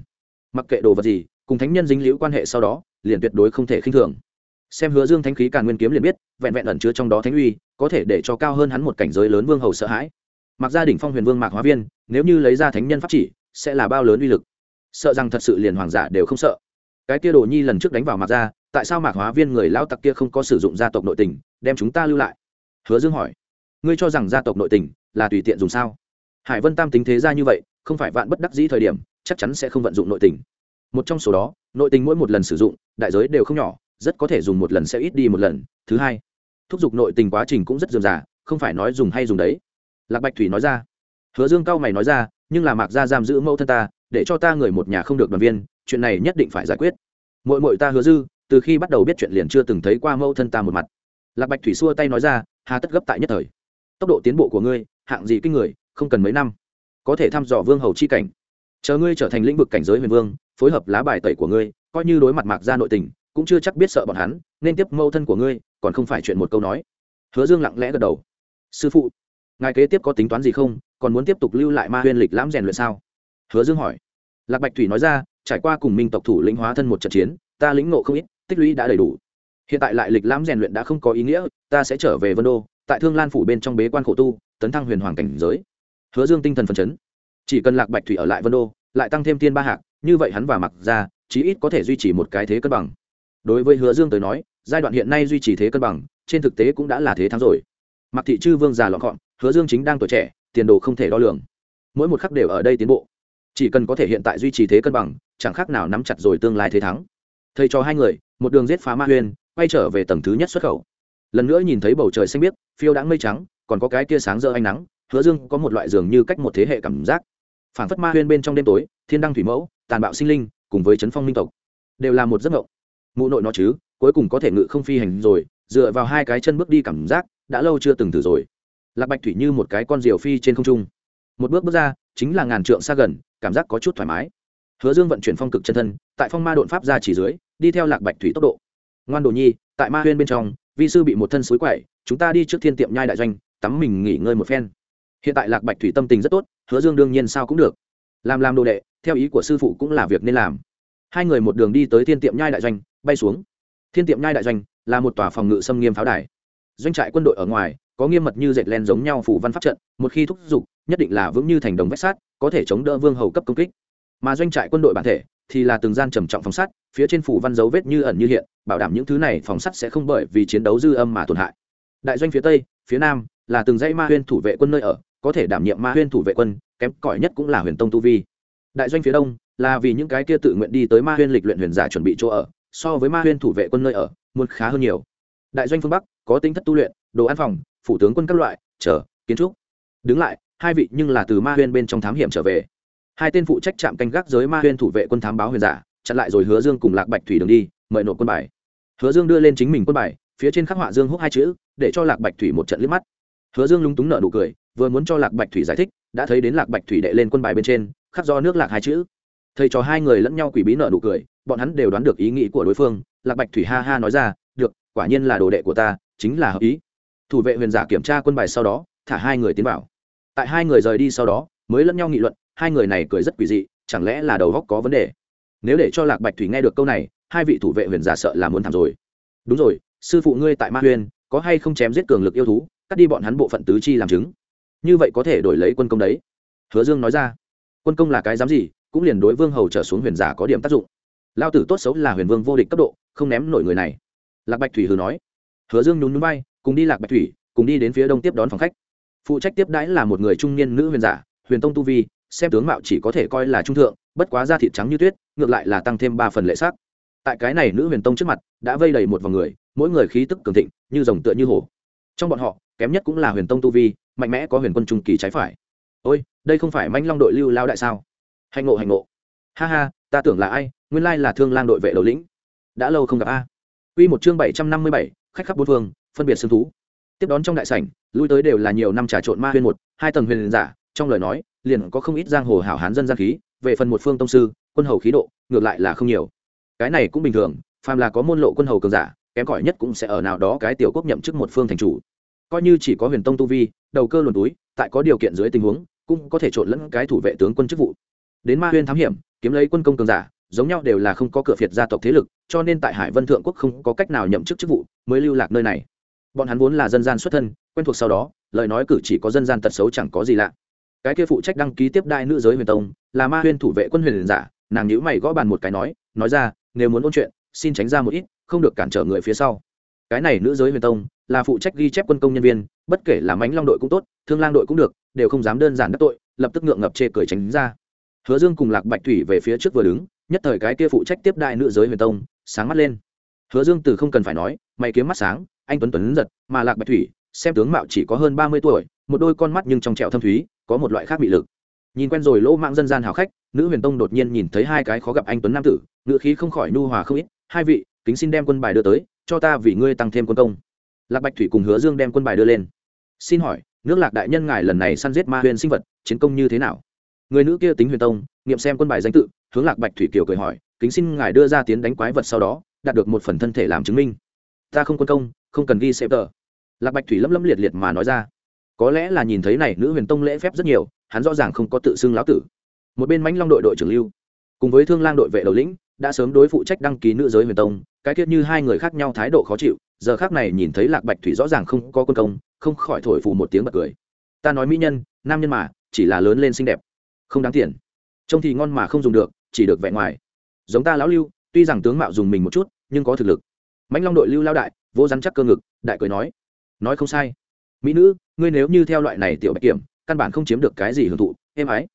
Mặc kệ đồ vật gì, cùng thánh nhân dính liễu quan hệ sau đó liền tuyệt đối không thể khinh thường. Xem hứa dương thánh khí càn nguyên kiếm liền biết, vẹn vẹn ẩn chứa trong đó thánh uy, có thể để cho cao hơn hắn một cảnh giới lớn vương hầu sợ hãi. Mặc gia đỉnh phong huyền vương mạc hóa viên, nếu như lấy ra thánh nhân pháp chỉ, sẽ là bao lớn uy lực. Sợ rằng thật sự liền hoàng giả đều không sợ. Cái kia đồ nhi lần trước đánh vào mạc gia, tại sao mạc hóa viên người lão tặc kia không có sử dụng gia tộc nội tình, đem chúng ta lưu lại? Hứa dương hỏi. Ngươi cho rằng gia tộc nội tình là tùy tiện dùng sao? Hải vân tam tính thế ra như vậy, không phải vạn bất đắc dĩ thời điểm, chắc chắn sẽ không vận dụng nội tình một trong số đó nội tình mỗi một lần sử dụng đại giới đều không nhỏ rất có thể dùng một lần sẽ ít đi một lần. Thứ hai thúc giục nội tình quá trình cũng rất dườm dà, không phải nói dùng hay dùng đấy. Lạc bạch thủy nói ra. Hứa dương cao mày nói ra nhưng là mạc gia giam giữ mẫu thân ta để cho ta người một nhà không được đoàn viên chuyện này nhất định phải giải quyết. Mội mội ta hứa dư từ khi bắt đầu biết chuyện liền chưa từng thấy qua mẫu thân ta một mặt. Lạc bạch thủy xua tay nói ra hà tất gấp tại nhất thời. Tốc độ tiến bộ của ngươi hạng gì kinh người không cần mấy năm. Có thể thăm dò vương hầu chi cảnh. Chờ ngươi trở thành lĩnh vực cảnh giới huyền vương phối hợp lá bài tẩy của ngươi, coi như đối mặt mạc ra nội tình, cũng chưa chắc biết sợ bọn hắn, nên tiếp mâu thân của ngươi, còn không phải chuyện một câu nói. Hứa dương lặng lẽ gật đầu. Sư phụ, ngài kế tiếp có tính toán gì không? Còn muốn tiếp tục lưu lại ma huyên lịch lãm rèn luyện sao? Hứa dương hỏi. Lạc bạch thủy nói ra, trải qua cùng minh tộc thủ lĩnh hóa thân một trận chiến, ta lĩnh ngộ không ít, tích lũy đã đầy đủ. Hiện tại lại lịch lãm rèn luyện đã không có ý nghĩa, ta sẽ trở về vân đô, tại thương lan phủ bên trong bế quan khổ tu, tấn thăng huyền hoàng cảnh giới. Hứa dương tinh thần phấn chấn. Chỉ cần lạc bạch thủy ở lại vân đô, lại tăng thêm thiên ba hạc như vậy hắn và mặc ra, chí ít có thể duy trì một cái thế cân bằng. Đối với hứa dương tới nói, giai đoạn hiện nay duy trì thế cân bằng, trên thực tế cũng đã là thế thắng rồi. Mặc thị chư vương già lọn gọn, hứa dương chính đang tuổi trẻ, tiền đồ không thể đo lường. Mỗi một khắc đều ở đây tiến bộ. Chỉ cần có thể hiện tại duy trì thế cân bằng, chẳng khác nào nắm chặt rồi tương lai thế thắng. Thầy cho hai người, một đường giết phá ma huyên quay trở về tầng thứ nhất xuất khẩu. Lần nữa nhìn thấy bầu trời xanh biếc, phiêu đãng mây trắng, còn có cái tia sáng rỡ ánh nắng, hứa dương có một loại giường như cách một thế hệ cảm giác phản phất ma huyên bên trong đêm tối, thiên đăng thủy mẫu, tàn bạo sinh linh, cùng với chấn phong minh tộc, đều là một giấc ngộng mụ nội nó chứ, cuối cùng có thể ngự không phi hành rồi, dựa vào hai cái chân bước đi cảm giác, đã lâu chưa từng thử rồi. Lạc bạch thủy như một cái con diều phi trên không trung. Một bước bước ra, chính là ngàn trượng xa gần, cảm giác có chút thoải mái. Hứa dương vận chuyển phong cực chân thân, tại phong ma đột pháp ra chỉ dưới, đi theo lạc bạch thủy tốc độ. Ngoan đồ nhi, tại ma huyên bên trong, vi sư bị một thân suối quậy, chúng ta đi trước thiên tiệm nhai đại doanh, tắm mình nghỉ ngơi một phen hiện tại lạc bạch thủy tâm tình rất tốt, hứa dương đương nhiên sao cũng được. Làm làm đồ đệ, theo ý của sư phụ cũng là việc nên làm. Hai người một đường đi tới thiên tiệm nhai đại doanh, bay xuống. Thiên tiệm nhai đại doanh là một tòa phòng ngự xâm nghiêm pháo đài. Doanh trại quân đội ở ngoài, có nghiêm mật như dệt len giống nhau phủ văn pháp trận, một khi thúc giục, nhất định là vững như thành đồng vách sát có thể chống đỡ vương hầu cấp công kích. Mà doanh trại quân đội bản thể thì là từng gian trầm trọng phòng sắt, phía trên phủ văn dấu vết như ẩn như hiện, bảo đảm những thứ này phòng sắt sẽ không bởi vì chiến đấu dư âm mà tổn hại. Đại doanh phía tây, phía nam là từng dãy ma huyên thủ vệ quân nơi ở có thể đảm nhiệm ma huyên thủ vệ quân, kém cỏi nhất cũng là huyền tông tu vi. Đại doanh phía đông là vì những cái kia tự nguyện đi tới ma huyên lịch luyện huyền giả chuẩn bị chỗ ở, so với ma huyên thủ vệ quân nơi ở, muốn khá hơn nhiều. Đại doanh phương bắc có tính thất tu luyện, đồ ăn phòng, phủ tướng quân các loại chờ kiến trúc. Đứng lại, hai vị nhưng là từ ma huyên bên trong thám hiểm trở về. Hai tên phụ trách trạm canh gác giới ma huyên thủ vệ quân thám báo huyền giả, chặn lại rồi hứa dương cùng lạc bạch thủy đường đi, mời nộp quân bài. Hứa dương đưa lên chính mình quân bài, phía trên khắc họa dương húc hai chữ, để cho lạc bạch thủy một trận liếc mắt. Hứa dương lúng túng nợ nụ cười vừa muốn cho lạc bạch thủy giải thích, đã thấy đến lạc bạch thủy đệ lên quân bài bên trên, khắc do nước lạc hai chữ. Thầy trò hai người lẫn nhau quỷ bí nợ nụ cười, bọn hắn đều đoán được ý nghĩ của đối phương, lạc bạch thủy ha ha nói ra, được, quả nhiên là đồ đệ của ta, chính là hợp ý. Thủ vệ huyền giả kiểm tra quân bài sau đó, thả hai người tiến vào. Tại hai người rời đi sau đó, mới lẫn nhau nghị luận, hai người này cười rất quỷ dị, chẳng lẽ là đầu góc có vấn đề? Nếu để cho lạc bạch thủy nghe được câu này, hai vị thủ vệ huyền giả sợ là muốn thảm rồi. Đúng rồi, sư phụ ngươi tại ma huyền có hay không chém giết cường lực yêu thú, cắt đi bọn hắn bộ phận tứ chi làm chứng? Như vậy có thể đổi lấy quân công đấy. Hứa dương nói ra. Quân công là cái dám gì, cũng liền đối vương hầu trở xuống huyền giả có điểm tác dụng. Lao tử tốt xấu là huyền vương vô địch cấp độ, không ném nổi người này. Lạc bạch thủy hừ nói. Hứa dương nhún núi bay cùng đi lạc bạch thủy, cùng đi đến phía đông tiếp đón phòng khách. Phụ trách tiếp đãi là một người trung niên nữ huyền giả, huyền tông tu vi, xem tướng mạo chỉ có thể coi là trung thượng, bất quá da thịt trắng như tuyết, ngược lại là tăng thêm ba phần lệ sắc. Tại cái này nữ huyền tông trước mặt, đã vây đầy một vòng người, mỗi người khí tức cường thịnh, như rồng tựa như hổ. Trong bọn họ, kém nhất cũng là huyền tông tu vi mạnh mẽ có huyền quân trung kỳ trái phải. Ôi, đây không phải manh long đội lưu lao đại sao? Hành ngộ hành ngộ. Ha ha, ta tưởng là ai? Nguyên lai là thương lang đội vệ đầu lĩnh. Đã lâu không gặp a. Quy một chương bảy trăm năm mươi bảy, khách khắp bốn phương, phân biệt xương thú. Tiếp đón trong đại sảnh, lui tới đều là nhiều năm trà trộn ma huyền một, hai tầng huyền giả, trong lời nói, liền có không ít giang hồ hảo hán dân gian khí, về phần một phương tông sư, quân hầu khí độ, ngược lại là không nhiều. Cái này cũng bình thường, phàm là có môn lộ quân hầu cường giả, kém cỏi nhất cũng sẽ ở nào đó cái tiểu quốc nhậm chức một phương thành chủ coi như chỉ có huyền tông tu vi, đầu cơ luồn túi, tại có điều kiện dưới tình huống, cũng có thể trộn lẫn cái thủ vệ tướng quân chức vụ. Đến ma huyên thám hiểm, kiếm lấy quân công cường giả, giống nhau đều là không có cửa phiệt gia tộc thế lực, cho nên tại hải vân thượng quốc không có cách nào nhậm chức chức vụ, mới lưu lạc nơi này. Bọn hắn vốn là dân gian xuất thân, quen thuộc sau đó, lời nói cử chỉ có dân gian tật xấu chẳng có gì lạ. Cái kia phụ trách đăng ký tiếp đai nữ giới huyền tông, là ma huyên thủ vệ quân huyền giả, nàng nhữ mày gõ bàn một cái nói nói ra, nếu muốn ôn chuyện, xin tránh ra một ít, không được cản trở người phía sau. Cái này nữ giới huyền tông là phụ trách ghi chép quân công nhân viên, bất kể là mánh long đội cũng tốt, thương lang đội cũng được, đều không dám đơn giản đắc tội, lập tức ngượng ngập chê cười tránh ra. Hứa dương cùng lạc bạch thủy về phía trước vừa đứng, nhất thời cái kia phụ trách tiếp đại nữ giới huyền tông, sáng mắt lên. Hứa dương từ không cần phải nói, mày kiếm mắt sáng, anh tuấn tuấn giật, mà lạc bạch thủy, xem tướng mạo chỉ có hơn ba mươi tuổi, một đôi con mắt nhưng trong trẹo thâm thúy, có một loại khác bị lực. Nhìn quen rồi lỗ mạng dân gian hào khách, nữ huyền tông đột nhiên nhìn thấy hai cái khó gặp anh tuấn nam tử ngựa khí không khỏi nu hòa không ít. Hai vị, kính xin đem quân bài đưa tới, cho ta vì ngươi tăng thêm quân công lạc bạch thủy cùng hứa dương đem quân bài đưa lên. Xin hỏi, nước lạc đại nhân ngài lần này săn giết ma huyền sinh vật, chiến công như thế nào? Người nữ kia tính huyền tông, nghiệm xem quân bài danh tự, hướng lạc bạch thủy kiều cười hỏi, kính xin ngài đưa ra tiến đánh quái vật sau đó, đạt được một phần thân thể làm chứng minh. Ta không quân công, không cần ghi xếp tờ. Lạc bạch thủy lấm lấm liệt liệt mà nói ra. Có lẽ là nhìn thấy này, nữ huyền tông lễ phép rất nhiều, hắn rõ ràng không có tự xưng lão tử. Một bên mãnh long đội đội trưởng lưu, cùng với thương lang đội vệ đầu lĩnh đã sớm đối phụ trách đăng ký nữ giới huyền tông, cái tiết như hai người khác nhau thái độ khó chịu, giờ khác này nhìn thấy lạc bạch thủy rõ ràng không có quân công, không khỏi thổi phù một tiếng bật cười. Ta nói mỹ nhân, nam nhân mà, chỉ là lớn lên xinh đẹp, không đáng tiền. Trông thì ngon mà không dùng được, chỉ được vẻ ngoài. Giống ta lão lưu, tuy rằng tướng mạo dùng mình một chút, nhưng có thực lực. Mãnh long đội lưu lao đại, vô rắn chắc cơ ngực, đại cười nói. Nói không sai. Mỹ nữ, ngươi nếu như theo loại này tiểu bạch kiểm, căn bản không chiếm được cái gì hưởng thụ, êm ái.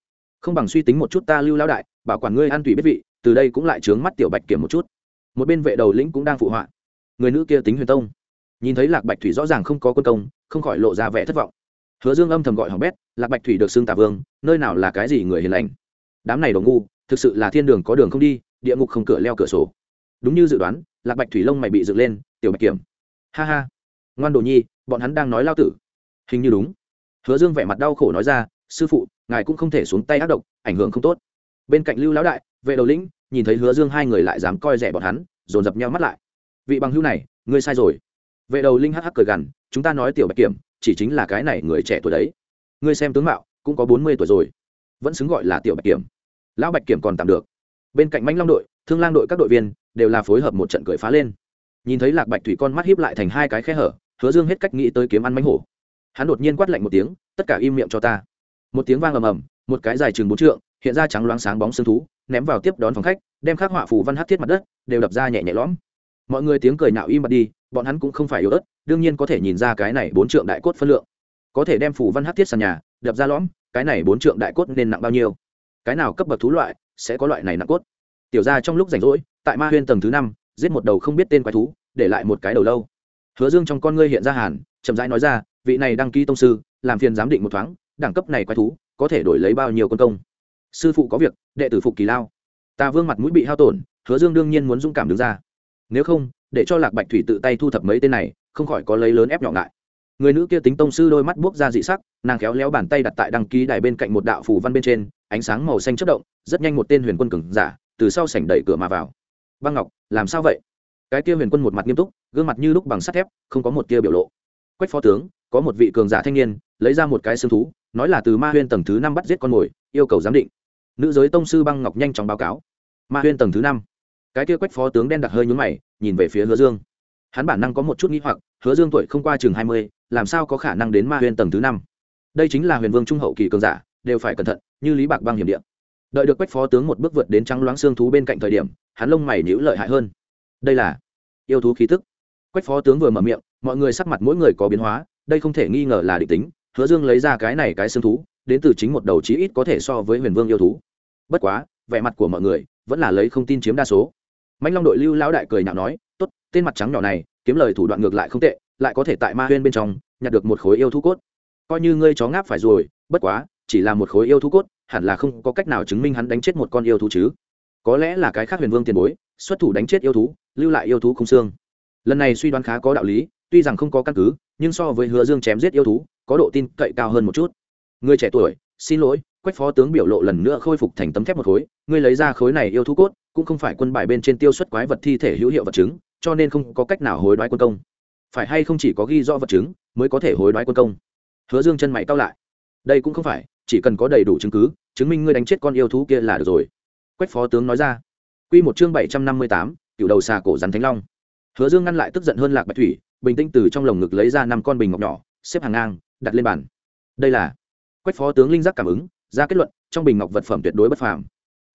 Không bằng suy tính một chút ta lưu lao đại, bảo quản ngươi an tùy biết vị từ đây cũng lại trướng mắt tiểu bạch kiểm một chút. Một bên vệ đầu lĩnh cũng đang phụ họa. Người nữ kia tính huyền tông. Nhìn thấy lạc bạch thủy rõ ràng không có quân công, không khỏi lộ ra vẻ thất vọng. Hứa dương âm thầm gọi hỏng bét, lạc bạch thủy được xưng tà vương, nơi nào là cái gì người hiền lành. Đám này đồ ngu, thực sự là thiên đường có đường không đi, địa ngục không cửa leo cửa sổ. Đúng như dự đoán, lạc bạch thủy lông mày bị dựng lên, tiểu bạch kiểm. Ha ha, ngoan đồ nhi, bọn hắn đang nói lao tử. Hình như đúng. Hứa dương vẻ mặt đau khổ nói ra, sư phụ, ngài cũng không thể xuống tay ác độc, ảnh hưởng không tốt bên cạnh lưu lão đại, vệ đầu lĩnh, nhìn thấy hứa dương hai người lại dám coi rẻ bọn hắn, dồn dập nhau mắt lại. Vị bằng hưu này, ngươi sai rồi. Vệ đầu linh hắc hắc cười gằn, chúng ta nói tiểu bạch kiểm, chỉ chính là cái này người trẻ tuổi đấy. Ngươi xem tướng mạo, cũng có bốn mươi tuổi rồi. Vẫn xứng gọi là tiểu bạch kiểm. Lão bạch kiểm còn tạm được. Bên cạnh manh long đội, thương lang đội các đội viên, đều là phối hợp một trận cười phá lên. Nhìn thấy lạc bạch thủy con mắt hiếp lại thành hai cái khe hở, hứa dương hết cách nghĩ tới kiếm ăn mánh hổ. Hắn đột nhiên quát lạnh một tiếng, tất cả im miệng cho ta. Một tiếng vang ầm ầm, một cái dài chừng bốn trượng hiện ra trắng loáng sáng bóng xương thú, ném vào tiếp đón phòng khách, đem khắc họa phù văn hát thiết mặt đất đều đập ra nhẹ nhẹ lõm. Mọi người tiếng cười nạo im bặt đi, bọn hắn cũng không phải yếu ớt, đương nhiên có thể nhìn ra cái này bốn trượng đại cốt phân lượng. Có thể đem phù văn hát thiết sàn nhà, đập ra lõm, cái này bốn trượng đại cốt nên nặng bao nhiêu? Cái nào cấp bậc thú loại sẽ có loại này nặng cốt? Tiểu ra trong lúc rảnh rỗi, tại ma huyên tầng thứ năm, giết một đầu không biết tên quái thú, để lại một cái đầu lâu. Hứa dương trong con ngươi hiện ra hàn, chậm rãi nói ra, vị này đăng ký tông sư, làm phiền giám định một thoáng, đẳng cấp này quái thú có thể đổi lấy bao nhiêu quân công? Sư phụ có việc, đệ tử phục kỳ lao. Ta vương mặt mũi bị hao tổn, hứa dương đương nhiên muốn dũng cảm đứng ra. Nếu không, để cho lạc bạch thủy tự tay thu thập mấy tên này, không khỏi có lấy lớn ép nhỏ ngại. Người nữ kia tính tông sư đôi mắt buốc ra dị sắc, nàng khéo léo bàn tay đặt tại đăng ký đài bên cạnh một đạo phủ văn bên trên, ánh sáng màu xanh chất động, rất nhanh một tên huyền quân cừng giả, từ sau sảnh đẩy cửa mà vào. Băng ngọc, làm sao vậy? Cái kia huyền quân một mặt nghiêm túc, gương mặt như lúc bằng sắt thép, không có một kia biểu lộ. Quách phó tướng, có một vị cường giả thanh niên, lấy ra một cái xương thú, nói là từ ma huyên tầng thứ năm bắt giết con mồi, yêu cầu giám định nữ giới tông sư băng ngọc nhanh chóng báo cáo. Ma huyên tầng thứ năm. Cái kia quách phó tướng đen đặc hơi nhún mày, nhìn về phía hứa dương. Hắn bản năng có một chút nghĩ hoặc, hứa dương tuổi không qua chừng hai mươi, làm sao có khả năng đến ma huyên tầng thứ năm? Đây chính là huyền vương trung hậu kỳ cường giả, đều phải cẩn thận, như lý bạc băng hiểm điện đợi được quách phó tướng một bước vượt đến trắng loáng xương thú bên cạnh thời điểm, hắn lông mày nhữ lợi hại hơn. Đây là yêu thú khí tức. Quách phó tướng vừa mở miệng, mọi người sắc mặt mỗi người có biến hóa, đây không thể nghi ngờ là định tính. Hứa dương lấy ra cái này cái xương thú, đến từ chính một đầu chí ít có thể so với huyền vương yêu thú bất quá, vẻ mặt của mọi người vẫn là lấy không tin chiếm đa số. Mạnh long đội lưu lão đại cười nhạo nói, tốt, tên mặt trắng nhỏ này, kiếm lời thủ đoạn ngược lại không tệ, lại có thể tại ma huyên bên trong nhặt được một khối yêu thú cốt. Coi như ngươi chó ngáp phải rồi, bất quá, chỉ là một khối yêu thú cốt, hẳn là không có cách nào chứng minh hắn đánh chết một con yêu thú chứ. Có lẽ là cái khác huyền vương tiền bối, xuất thủ đánh chết yêu thú, lưu lại yêu thú không xương. Lần này suy đoán khá có đạo lý, tuy rằng không có căn cứ, nhưng so với hứa dương chém giết yêu thú, có độ tin cậy cao hơn một chút. Người trẻ tuổi, xin lỗi quách phó tướng biểu lộ lần nữa khôi phục thành tấm thép một khối, ngươi lấy ra khối này yêu thú cốt, cũng không phải quân bài bên trên tiêu xuất quái vật thi thể hữu hiệu vật chứng, cho nên không có cách nào hối đoái quân công. Phải hay không chỉ có ghi rõ vật chứng mới có thể hối đoái quân công? Hứa dương chân mày cao lại. Đây cũng không phải, chỉ cần có đầy đủ chứng cứ, chứng minh ngươi đánh chết con yêu thú kia là được rồi. Quách phó tướng nói ra. Q một chương bảy trăm năm mươi tám, cựu đầu xà cổ rắn thánh long. Hứa dương ngăn lại tức giận hơn lạc bạch thủy, bình tĩnh từ trong lồng ngực lấy ra năm con bình ngọc nhỏ, xếp hàng ngang, đặt lên bàn. Đây là quách phó tướng linh giác cảm ứng ra kết luận, trong bình ngọc vật phẩm tuyệt đối bất phàm.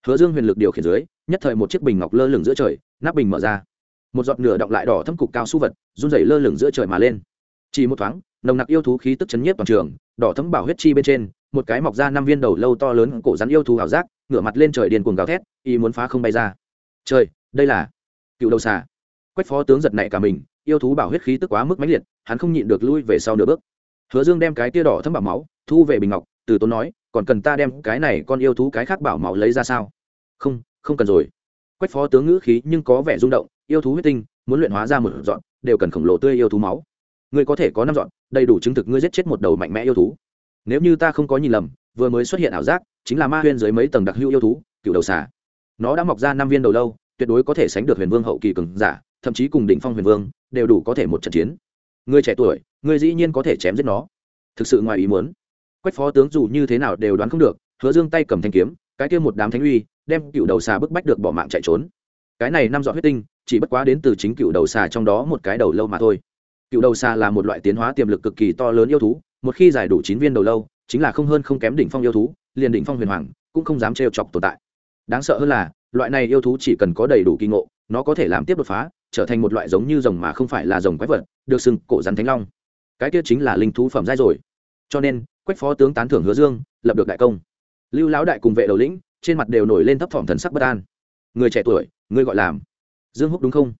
Hứa dương huyền lực điều khiển dưới, nhất thời một chiếc bình ngọc lơ lửng giữa trời, nắp bình mở ra. Một giọt nửa động lại đỏ thâm cục cao su vật, run rẩy lơ lửng giữa trời mà lên. Chỉ một thoáng, nồng nặc yêu thú khí tức chấn nhiếp toàn trường, đỏ thấm bảo huyết chi bên trên, một cái mọc ra năm viên đầu lâu to lớn cổ rắn yêu thú ảo giác, ngửa mặt lên trời điên cuồng gào thét, y muốn phá không bay ra. Trời, đây là cựu đầu xà. Quách phó tướng giật nảy cả mình, yêu thú bảo huyết khí tức quá mức mãnh liệt, hắn không nhịn được lui về sau nửa bước. Hứa dương đem cái tia đỏ thấm bảo máu, thu về bình ngọc, từ tốn nói còn cần ta đem cái này con yêu thú cái khác bảo máu lấy ra sao? Không không cần rồi. Quách phó tướng ngữ khí nhưng có vẻ rung động, yêu thú huyết tinh, muốn luyện hóa ra một dọn, đều cần khổng lồ tươi yêu thú máu. Ngươi có thể có năm dọn, đầy đủ chứng thực ngươi giết chết một đầu mạnh mẽ yêu thú. Nếu như ta không có nhìn lầm, vừa mới xuất hiện ảo giác, chính là ma huyên dưới mấy tầng đặc hữu yêu thú, cựu đầu xà. Nó đã mọc ra năm viên đầu lâu, tuyệt đối có thể sánh được huyền vương hậu kỳ cường giả, thậm chí cùng đỉnh phong huyền vương, đều đủ có thể một trận chiến. Người trẻ tuổi người dĩ nhiên có thể chém giết nó. Thực sự ngoài ý muốn quách phó tướng dù như thế nào đều đoán không được, hứa dương tay cầm thanh kiếm, cái kia một đám thánh uy, đem cựu đầu xà bức bách được bỏ mạng chạy trốn. Cái này năm dọn huyết tinh, chỉ bất quá đến từ chính cựu đầu xà trong đó một cái đầu lâu mà thôi. Cựu đầu xà là một loại tiến hóa tiềm lực cực kỳ to lớn yêu thú, một khi giải đủ chín viên đầu lâu, chính là không hơn không kém đỉnh phong yêu thú, liền đỉnh phong huyền hoàng, cũng không dám trêu chọc tồn tại. Đáng sợ hơn là, loại này yêu thú chỉ cần có đầy đủ kỳ ngộ, nó có thể làm tiếp đột phá, trở thành một loại giống như rồng mà không phải là rồng quái vật, được sừng cổ rắn thánh long. Cái kia chính là linh thú phẩm giai rồi. Cho nên quách phó tướng tán thưởng hứa dương, lập được đại công. Lưu lão đại cùng vệ đầu lĩnh, trên mặt đều nổi lên thấp thỏm thần sắc bất an. Người trẻ tuổi, ngươi gọi làm? Dương húc đúng không?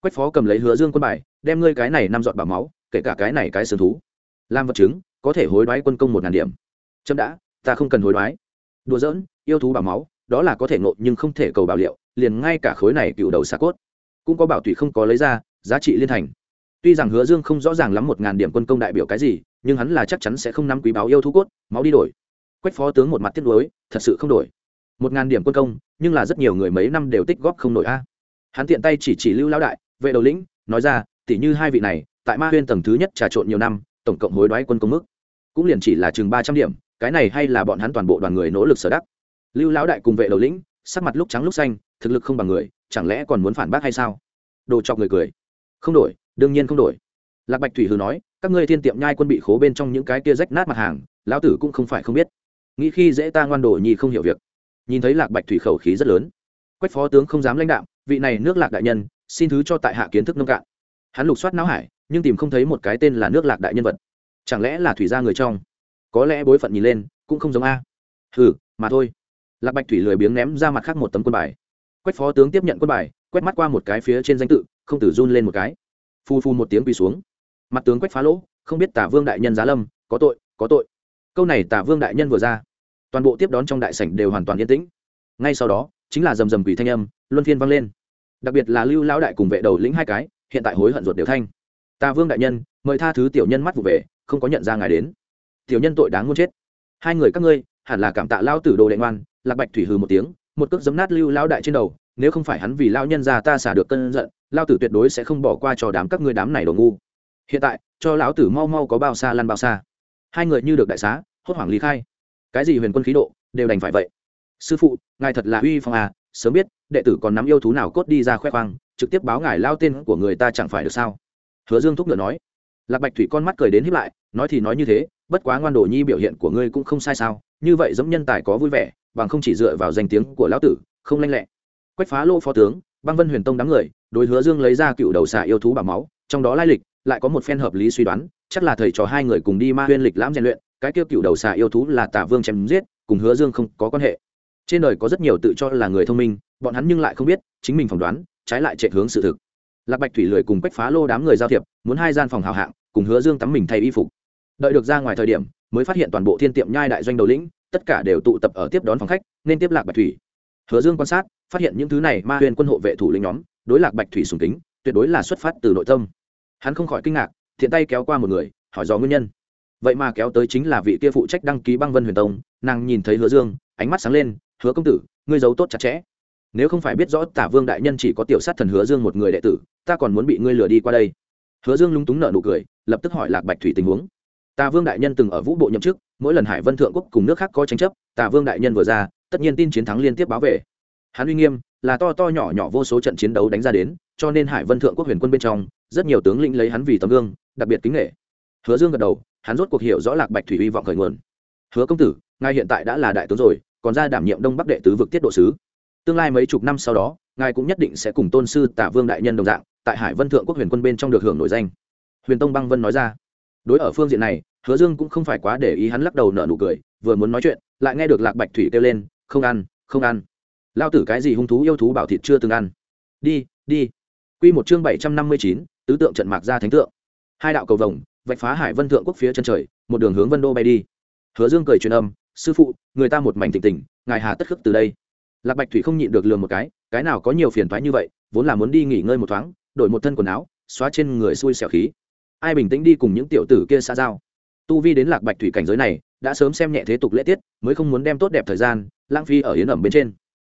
Quách phó cầm lấy hứa dương quân bài, đem ngươi cái này năm giọt bảo máu, kể cả cái này cái sườn thú. Làm vật chứng, có thể hối đoái quân công một ngàn điểm. Chậm đã, ta không cần hối đoái. Đùa giỡn, yêu thú bảo máu, đó là có thể nộp nhưng không thể cầu bảo liệu, liền ngay cả khối này cựu đầu xa cốt. Cũng có bảo tùy không có lấy ra, giá trị liên thành. Tuy rằng hứa dương không rõ ràng lắm một ngàn điểm quân công đại biểu cái gì nhưng hắn là chắc chắn sẽ không nắm quý báo yêu thú cốt, máu đi đổi. Quách phó tướng một mặt tiếc nuối, thật sự không đổi. Một ngàn điểm quân công, nhưng là rất nhiều người mấy năm đều tích góp không nổi a. Hắn tiện tay chỉ chỉ lưu lão đại, vệ đầu lĩnh, nói ra tỉ như hai vị này, tại ma huyên tầng thứ nhất trà trộn nhiều năm, tổng cộng hối đoái quân công mức cũng liền chỉ là chừng ba trăm điểm, cái này hay là bọn hắn toàn bộ đoàn người nỗ lực sở đắc. Lưu lão đại cùng vệ đầu lĩnh, sắc mặt lúc trắng lúc xanh, thực lực không bằng người, chẳng lẽ còn muốn phản bác hay sao? Đồ chọc người cười. Không đổi, đương nhiên không đổi. Lạc bạch thủy hừ nói các ngươi thiên tiệm nhai quân bị khố bên trong những cái kia rách nát mặt hàng, lão tử cũng không phải không biết. Nghĩ khi dễ ta ngoan đồ nhi không hiểu việc. Nhìn thấy lạc bạch thủy khẩu khí rất lớn. Quách phó tướng không dám lãnh đạo vị này nước lạc đại nhân, xin thứ cho tại hạ kiến thức nông cạn. Hắn lục soát não hải, nhưng tìm không thấy một cái tên là nước lạc đại nhân vật. Chẳng lẽ là thủy gia người trong? Có lẽ bối phận nhìn lên, cũng không giống a. Hừ, mà thôi. Lạc bạch thủy lười biếng ném ra mặt khác một tấm quân bài. Quách phó tướng tiếp nhận quân bài, quét mắt qua một cái phía trên danh tự, không tử run lên một cái. Phu phu một tiếng quỳ xuống mặt tướng quách phá lỗ, không biết tả vương đại nhân giá lâm, có tội có tội. Câu này tả vương đại nhân vừa ra, toàn bộ tiếp đón trong đại sảnh đều hoàn toàn yên tĩnh. Ngay sau đó, chính là rầm rầm quỷ thanh âm, luân phiên vang lên. Đặc biệt là lưu lão đại cùng vệ đầu lĩnh hai cái, hiện tại hối hận ruột đều thanh. Tà vương đại nhân, mời tha thứ tiểu nhân mắt vụ về, không có nhận ra ngài đến. Tiểu nhân tội đáng muốn chết. Hai người các ngươi, hẳn là cảm tạ lao tử đồ đệ ngoan, lạc bạch thủy hừ một tiếng, một cước giấm nát lưu lão đại trên đầu, nếu không phải hắn vì lao nhân ra ta xả được cơn giận lao tử tuyệt đối sẽ không bỏ qua cho đám các ngươi đám này đồ ngu hiện tại, cho lão tử mau mau có bao xa lăn bao xa. Hai người như được đại xá, hốt hoảng lý khai. Cái gì huyền quân khí độ, đều đành phải vậy. Sư phụ, ngài thật là uy phong à sớm biết, đệ tử còn nắm yêu thú nào cốt đi ra khoe khoang, trực tiếp báo ngài lao tên của người ta chẳng phải được sao? Hứa dương thúc ngựa nói. Lạc bạch thủy con mắt cười đến hiếp lại, nói thì nói như thế, bất quá ngoan đồ nhi biểu hiện của ngươi cũng không sai sao, như vậy giống nhân tài có vui vẻ, bằng không chỉ dựa vào danh tiếng của lão tử, không lanh lẹ. Quách phá lô phó tướng, băng vân huyền tông đám người, đối hứa dương lấy ra cựu đầu xà yêu thú bảo máu, trong đó lai lịch lại có một phen hợp lý suy đoán, chắc là thầy trò hai người cùng đi ma huyên lịch lãm rèn luyện, cái kia cựu đầu xà yêu thú là tả vương chém giết, cùng hứa dương không có quan hệ. Trên đời có rất nhiều tự cho là người thông minh, bọn hắn nhưng lại không biết, chính mình phỏng đoán, trái lại chạy hướng sự thực. Lạc bạch thủy lười cùng quách phá lô đám người giao thiệp, muốn hai gian phòng hào hạng, cùng hứa dương tắm mình thay y phục. Đợi được ra ngoài thời điểm, mới phát hiện toàn bộ thiên tiệm nhai đại doanh đầu lĩnh, tất cả đều tụ tập ở tiếp đón phòng khách, nên tiếp lạc bạch thủy. Hứa dương quan sát, phát hiện những thứ này ma huyền quân hộ vệ thủ lĩnh nhóm, đối lạc bạch thủy sùng kính, tuyệt đối là xuất phát từ nội tâm hắn không khỏi kinh ngạc, thiện tay kéo qua một người, hỏi rõ nguyên nhân. Vậy mà kéo tới chính là vị kia phụ trách đăng ký băng vân huyền tông, nàng nhìn thấy hứa dương, ánh mắt sáng lên, hứa công tử, ngươi giấu tốt chặt chẽ. Nếu không phải biết rõ tả vương đại nhân chỉ có tiểu sát thần hứa dương một người đệ tử, ta còn muốn bị ngươi lừa đi qua đây. Hứa dương lúng túng nợ nụ cười, lập tức hỏi lạc bạch thủy tình huống. Tà vương đại nhân từng ở vũ bộ nhậm chức, mỗi lần hải vân thượng quốc cùng nước khác có tranh chấp tà vương đại nhân vừa ra, tất nhiên tin chiến thắng liên tiếp báo về. Hắn uy nghiêm, là to to nhỏ nhỏ vô số trận chiến đấu đánh ra đến, cho nên hải vân thượng quốc huyền quân bên trong rất nhiều tướng lĩnh lấy hắn vì tấm gương, đặc biệt kính nghệ hứa dương gật đầu, hắn rốt cuộc hiểu rõ lạc bạch thủy hy vọng khởi nguồn. Hứa công tử, ngài hiện tại đã là đại tướng rồi, còn ra đảm nhiệm đông bắc đệ tứ vực tiết độ sứ. Tương lai mấy chục năm sau đó, ngài cũng nhất định sẽ cùng tôn sư tả vương đại nhân đồng dạng, tại hải vân thượng quốc huyền quân bên trong được hưởng nổi danh. Huyền tông băng vân nói ra. Đối ở phương diện này, hứa dương cũng không phải quá để ý hắn lắc đầu nở nụ cười, vừa muốn nói chuyện, lại nghe được lạc bạch thủy kêu lên, không ăn không ăn. Lao tử cái gì hung thú yêu thú bảo thịt chưa từng ăn. Đi đi. Q một chương bảy trăm năm mươi chín tứ tượng trận mạc ra thánh tượng. Hai đạo cầu vồng, vạch phá hải vân thượng quốc phía chân trời, một đường hướng vân đô bay đi. Hứa dương cười truyền âm, sư phụ, người ta một mảnh tỉnh tỉnh ngài hà tất khước từ đây. Lạc bạch thủy không nhịn được lường một cái cái nào có nhiều phiền thoái như vậy, vốn là muốn đi nghỉ ngơi một thoáng, đổi một thân quần áo, xóa trên người xui xẻo khí. Ai bình tĩnh đi cùng những tiểu tử kia xa giao. Tu vi đến lạc bạch thủy cảnh giới này, đã sớm xem nhẹ thế tục lễ tiết, mới không muốn đem tốt đẹp thời gian, lãng phí ở yến ẩm bên trên.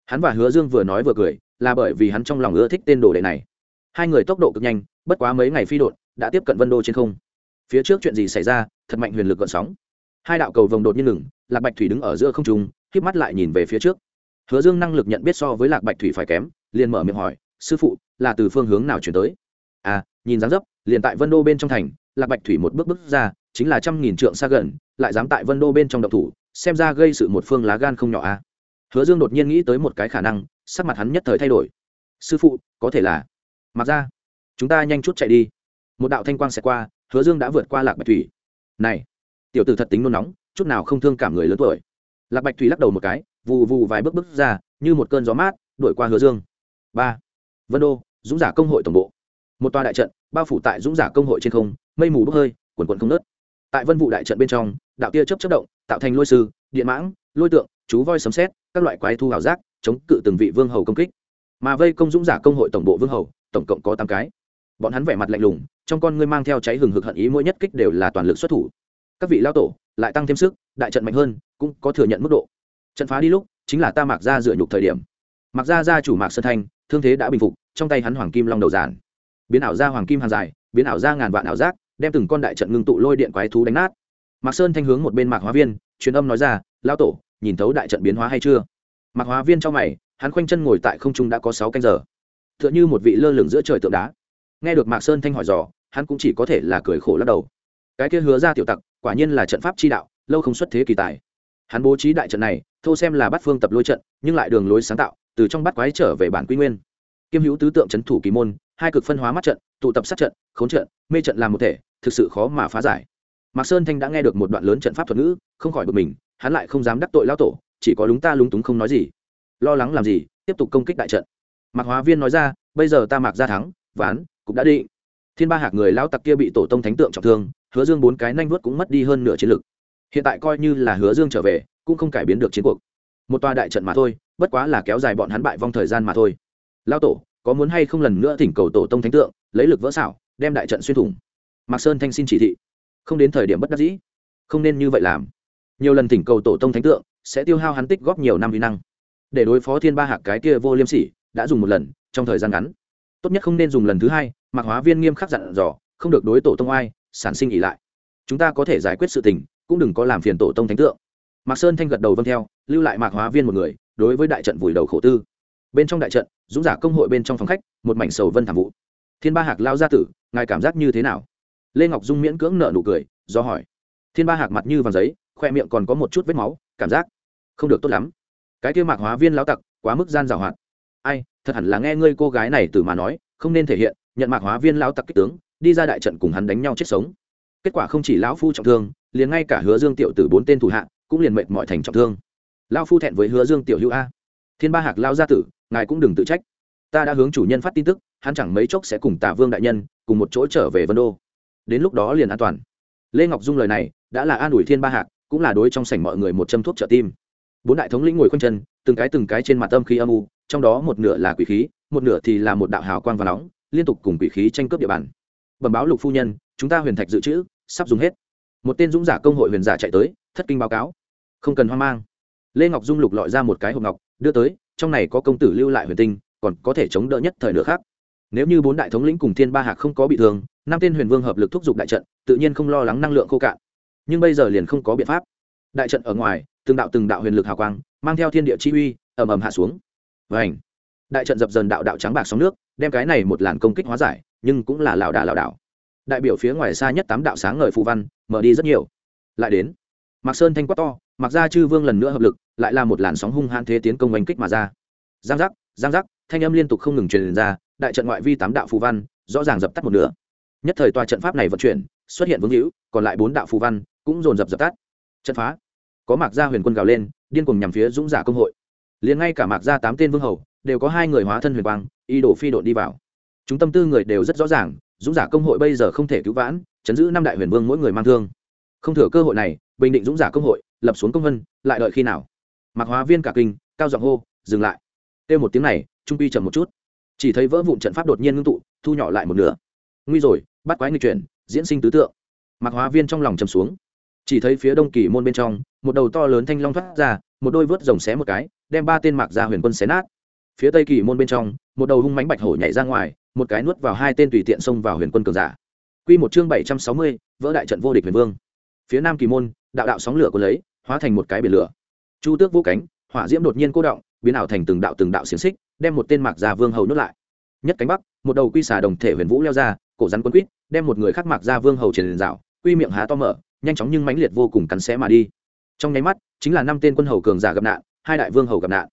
Hắn và hứa dương vừa nói vừa cười, là bởi vì hắn trong lòng ưa thích tên đồ đệ này. Hai người tốc độ cực nhanh bất quá mấy ngày phi đột đã tiếp cận vân đô trên không. Phía trước chuyện gì xảy ra, thật mạnh huyền lực gợn sóng. Hai đạo cầu vồng đột nhiên ngừng, lạc bạch thủy đứng ở giữa không trung híp mắt lại nhìn về phía trước. Hứa dương năng lực nhận biết so với lạc bạch thủy phải kém, liền mở miệng hỏi, sư phụ, là từ phương hướng nào chuyển tới? À nhìn dáng dấp, liền tại vân đô bên trong thành. Lạc bạch thủy một bước bước ra, chính là trăm nghìn trượng xa gần, lại dám tại vân đô bên trong độc thủ, xem ra gây sự một phương lá gan không nhỏ à. Hứa dương đột nhiên nghĩ tới một cái khả năng, sắc mặt hắn nhất thời thay đổi. Sư phụ, có thể là? Mặc ra chúng ta nhanh chút chạy đi. Một đạo thanh quang sẽ qua, hứa dương đã vượt qua lạc bạch thủy. Này, tiểu tử thật tính nôn nóng, chút nào không thương cảm người lớn tuổi. Lạc bạch thủy lắc đầu một cái, vù vù vài bước bước ra, như một cơn gió mát, đuổi qua hứa dương. Ba, vân đô, dũng giả công hội tổng bộ. Một tòa đại trận, bao phủ tại dũng giả công hội trên không, mây mù bốc hơi, quần quần không nớt tại vân vụ đại trận bên trong, đạo tia chớp chất động, tạo thành lôi sư, điện mãng, lôi tượng, chú voi sấm xét các loại quái thu hào giác, chống cự từng vị vương hầu công kích. Mà vây công dũng giả công hội tổng bộ vương hầu, tổng cộng có tám cái bọn hắn vẻ mặt lạnh lùng, trong con ngươi mang theo cháy hừng hực hận ý mỗi nhất kích đều là toàn lực xuất thủ. Các vị lao tổ, lại tăng thêm sức, đại trận mạnh hơn, cũng có thừa nhận mức độ. Trận phá đi lúc, chính là ta mặc ra dựa nhục thời điểm. Mặc ra gia chủ mạc sơn thanh, thương thế đã bình phục, trong tay hắn hoàng kim long đầu giản. Biến ảo ra hoàng kim hàng dài, biến ảo ra ngàn vạn ảo giác, đem từng con đại trận ngưng tụ lôi điện quái thú đánh nát. Mạc sơn thanh hướng một bên mạc hóa viên, truyền âm nói ra lao tổ, nhìn thấu đại trận biến hóa hay chưa? Mạc hóa viên trong mày, hắn khoanh chân ngồi tại không trung đã có sáu canh giờ. T h ư ợ n h ư một vị lơ lửng giữa trời tượng đá nghe được mạc sơn thanh hỏi dò, hắn cũng chỉ có thể là cười khổ lắc đầu. Cái kia hứa ra tiểu tặc, quả nhiên là trận pháp chi đạo, lâu không xuất thế kỳ tài. Hắn bố trí đại trận này, thô xem là bắt phương tập lôi trận, nhưng lại đường lối sáng tạo, từ trong bắt quái trở về bản quy nguyên. Kiêm hữu tứ tượng c h ấ n thủ kỳ môn, hai cực phân hóa mắt trận, tụ tập sát trận, khốn trận, mê trận làm một thể, thực sự khó mà phá giải. Mạc sơn thanh đã nghe được một đoạn lớn trận pháp thuật ngữ, không khỏi bực mình, hắn lại không dám đắc tội lao tổ, chỉ có lúng ta lúng túng không nói gì. Lo lắng làm gì, tiếp tục công kích đại trận. Mạc hóa viên nói ra, bây giờ ta mạc ra thắng ván, cũng đã đi thiên ba hạc người lao tặc kia bị tổ tông thánh tượng trọng thương, hứa dương bốn cái nanh vuốt cũng mất đi hơn nửa chiến lực. Hiện tại coi như là hứa dương trở về, cũng không cải biến được chiến cuộc. Một tòa đại trận mà thôi, bất quá là kéo dài bọn hắn bại vong thời gian mà thôi. Lao tổ, có muốn hay không lần nữa thỉnh cầu tổ tông thánh tượng, lấy lực vỡ xảo, đem đại trận xuyên thủng? Mạc sơn thanh xin chỉ thị. Không đến thời điểm bất đắc dĩ. Không nên như vậy làm. Nhiều lần thỉnh cầu tổ tông thánh tượng, sẽ tiêu hao hắn tích góp nhiều năm vi năng. Để đối phó thiên ba hạc cái kia vô liêm sỉ, đã dùng một lần, trong thời gian ngắn tốt nhất không nên dùng lần thứ hai, mạc hóa viên nghiêm khắc dặn dò, không được đối tổ tông ai sản sinh ỉ lại. Chúng ta có thể giải quyết sự tình, cũng đừng có làm phiền tổ tông thánh tượng. Mạc sơn thanh gật đầu vâng theo, lưu lại mạc hóa viên một người, đối với đại trận vùi đầu khổ tư. Bên trong đại trận, dũng giả công hội bên trong phòng khách, một mảnh sầu vân thảm vụ. Thiên ba hạc lao gia tử, ngài cảm giác như thế nào? Lê ngọc dung miễn cưỡng nợ nụ cười, do hỏi. Thiên ba hạc mặt như vàng giấy, khoe miệng còn có một chút vết máu, cảm giác không được tốt lắm. Cái kia mạc hóa viên lão tặc, quá mức gian giảo hoạt. Ai thật hẳn là nghe ngươi cô gái này từ mà nói, không nên thể hiện, nhận mạc hóa viên lão tặc kích tướng, đi ra đại trận cùng hắn đánh nhau chết sống. Kết quả không chỉ lão phu trọng thương, liền ngay cả hứa dương tiểu từ bốn tên thủ hạ, cũng liền mệt mọi thành trọng thương. Lão phu thẹn với hứa dương tiểu hữu a. Thiên ba hạc lao gia tử, ngài cũng đừng tự trách. Ta đã hướng chủ nhân phát tin tức, hắn chẳng mấy chốc sẽ cùng tả vương đại nhân, cùng một chỗ trở về vân đô. Đến lúc đó liền an toàn. Lê ngọc dung lời này, đã là an ủi thiên ba hạc, cũng là đối trong sảnh mọi người một châm thuốc trợ tim. Bốn đại thống lĩnh ngồi quanh chân, từng cái từng cái trên mặt âm khí âm u trong đó một nửa là quỷ khí, một nửa thì là một đạo hào quang và nóng, liên tục cùng quỷ khí tranh cướp địa bàn. Bẩm báo lục phu nhân, chúng ta huyền thạch dự trữ, sắp dùng hết. Một tên dũng giả công hội huyền giả chạy tới, thất kinh báo cáo. Không cần hoang mang. Lê ngọc dung lục lọi ra một cái hộp ngọc, đưa tới, trong này có công tử lưu lại huyền tinh, còn có thể chống đỡ nhất thời nửa khác. Nếu như bốn đại thống lĩnh cùng thiên ba hạc không có bị thương, năm tên huyền vương hợp lực thúc giục đại trận, tự nhiên không lo lắng năng lượng khô cạn. Nhưng bây giờ liền không có biện pháp. Đại trận ở ngoài, từng đạo từng đạo huyền lực hào quang, mang theo thiên địa chi uy, ầm ầm hạ xuống vảnh đại trận dập dần đạo đạo trắng bạc sóng nước, đem cái này một làn công kích hóa giải, nhưng cũng là lảo đà lảo đảo. Đại biểu phía ngoài xa nhất tám đạo sáng ngời phù văn, mở đi rất nhiều. Lại đến, mạc sơn thanh quát to mặc ra chư vương lần nữa hợp lực, lại là một làn sóng hung hãn thế tiến công oanh kích mà ra. Giang giác giang giác, thanh âm liên tục không ngừng truyền ra, đại trận ngoại vi tám đạo phù văn, rõ ràng dập tắt một nửa. Nhất thời tòa trận pháp này vận chuyển, xuất hiện vương hữu, còn lại bốn đạo phù văn cũng dồn dập dập tắt. Trận phá, có mạc gia huyền quân gào lên, điên cùng nhằm phía dũng giả công hội liền ngay cả mạc ra tám tên vương hầu đều có hai người hóa thân huyền quang y đổ phi đội đi vào. Chúng tâm tư người đều rất rõ ràng, dũng giả công hội bây giờ không thể cứu vãn, chấn giữ năm đại huyền vương mỗi người mang thương. Không thừa cơ hội này, bình định dũng giả công hội, lập xuống công vân, lại đợi khi nào? Mạc hóa viên cả kinh, cao giọng hô, dừng lại. Kêu một tiếng này, trung pi chậm một chút. Chỉ thấy vỡ vụn trận pháp đột nhiên ngưng tụ, thu nhỏ lại một nửa. Nguy rồi, bắt quái nghịch chuyển, diễn sinh tứ tượng. Mạc hóa viên trong lòng chầm xuống. Chỉ thấy phía đông kỳ môn bên trong, một đầu to lớn thanh long thoát ra, một đôi vớt rồng xé một cái đem ba tên mạc ra huyền quân xé nát. Phía tây kỳ môn bên trong, một đầu hung mánh bạch hổ nhảy ra ngoài, một cái nuốt vào hai tên tùy tiện xông vào huyền quân cường giả. Q một chương bảy trăm sáu mươi, vỡ đại trận vô địch huyền vương. Phía nam kỳ môn, đạo đạo sóng lửa của lấy, hóa thành một cái biển lửa. Chu tước vô cánh, hỏa diễm đột nhiên cô động, biến ảo thành từng đạo từng đạo xiềng xích, đem một tên mạc gia vương hầu nuốt lại. Nhất cánh bắc, một đầu quy xà đồng thể huyền vũ leo ra, cổ rắn quân quýt đem một người khác mạc ra vương hầu triển rào quy miệng há to mở, nhanh chóng nhưng mãnh liệt vô cùng cắn xé mà đi. Trong nháy mắt, chính là năm tên quân hầu cường giả gặp nạn hai đại vương hầu gặp nạn.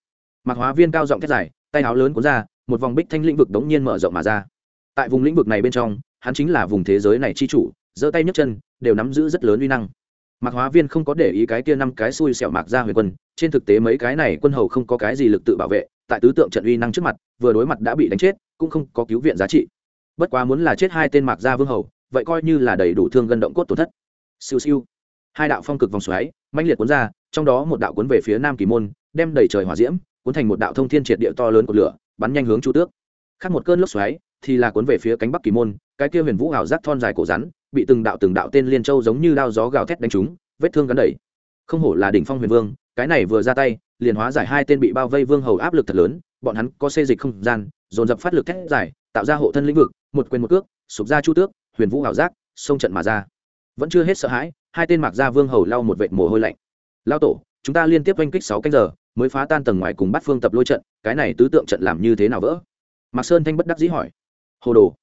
Mặc hóa viên cao giọng thét dài, tay áo lớn cuốn ra, một vòng bích thanh lĩnh vực đống nhiên mở rộng mà ra. Tại vùng lĩnh vực này bên trong, hắn chính là vùng thế giới này chi chủ, giơ tay nhấc chân, đều nắm giữ rất lớn uy năng. Mặc hóa viên không có để ý cái kia năm cái xui xẻo mạc ra huyền quân, trên thực tế mấy cái này quân hầu không có cái gì lực tự bảo vệ, tại tứ tượng trận uy năng trước mặt, vừa đối mặt đã bị đánh chết, cũng không có cứu viện giá trị. Bất quá muốn là chết hai tên mạc gia vương hầu, vậy coi như là đầy đủ thương gân động cốt tổn thất. Siêu siêu. Hai đạo phong cực vòng xoáy, mãnh liệt cuốn ra, trong đó một đạo cuốn về phía nam kỳ môn đem đầy trời hỏa diễm, cuốn thành một đạo thông thiên triệt địa to lớn của lửa, bắn nhanh hướng chu tước. Khác một cơn lốc xoáy, thì là cuốn về phía cánh bắc kỳ môn, cái kia huyền vũ ảo giác thon dài cổ rắn, bị từng đạo từng đạo tên liên châu giống như đao gió gào thét đánh trúng, vết thương gắn đầy. Không hổ là đỉnh phong huyền vương, cái này vừa ra tay, liền hóa giải hai tên bị bao vây vương hầu áp lực thật lớn, bọn hắn có xê dịch không gian, dồn dập phát lực thét giải tạo ra hộ thân lĩnh vực, một quyền một cước, sụp ra chu tước, huyền vũ ảo giác, xông trận mà ra. Vẫn chưa hết sợ hãi, hai tên mặc ra vương hầu lau một vệt mồ hôi lạnh. Lao tổ, chúng ta liên tiếp oanh kích sáu canh giờ mới phá tan tầng ngoài cùng bắt phương tập lôi trận, cái này tứ tượng trận làm như thế nào vỡ? Mạc sơn thanh bất đắc dĩ hỏi. Hồ đồ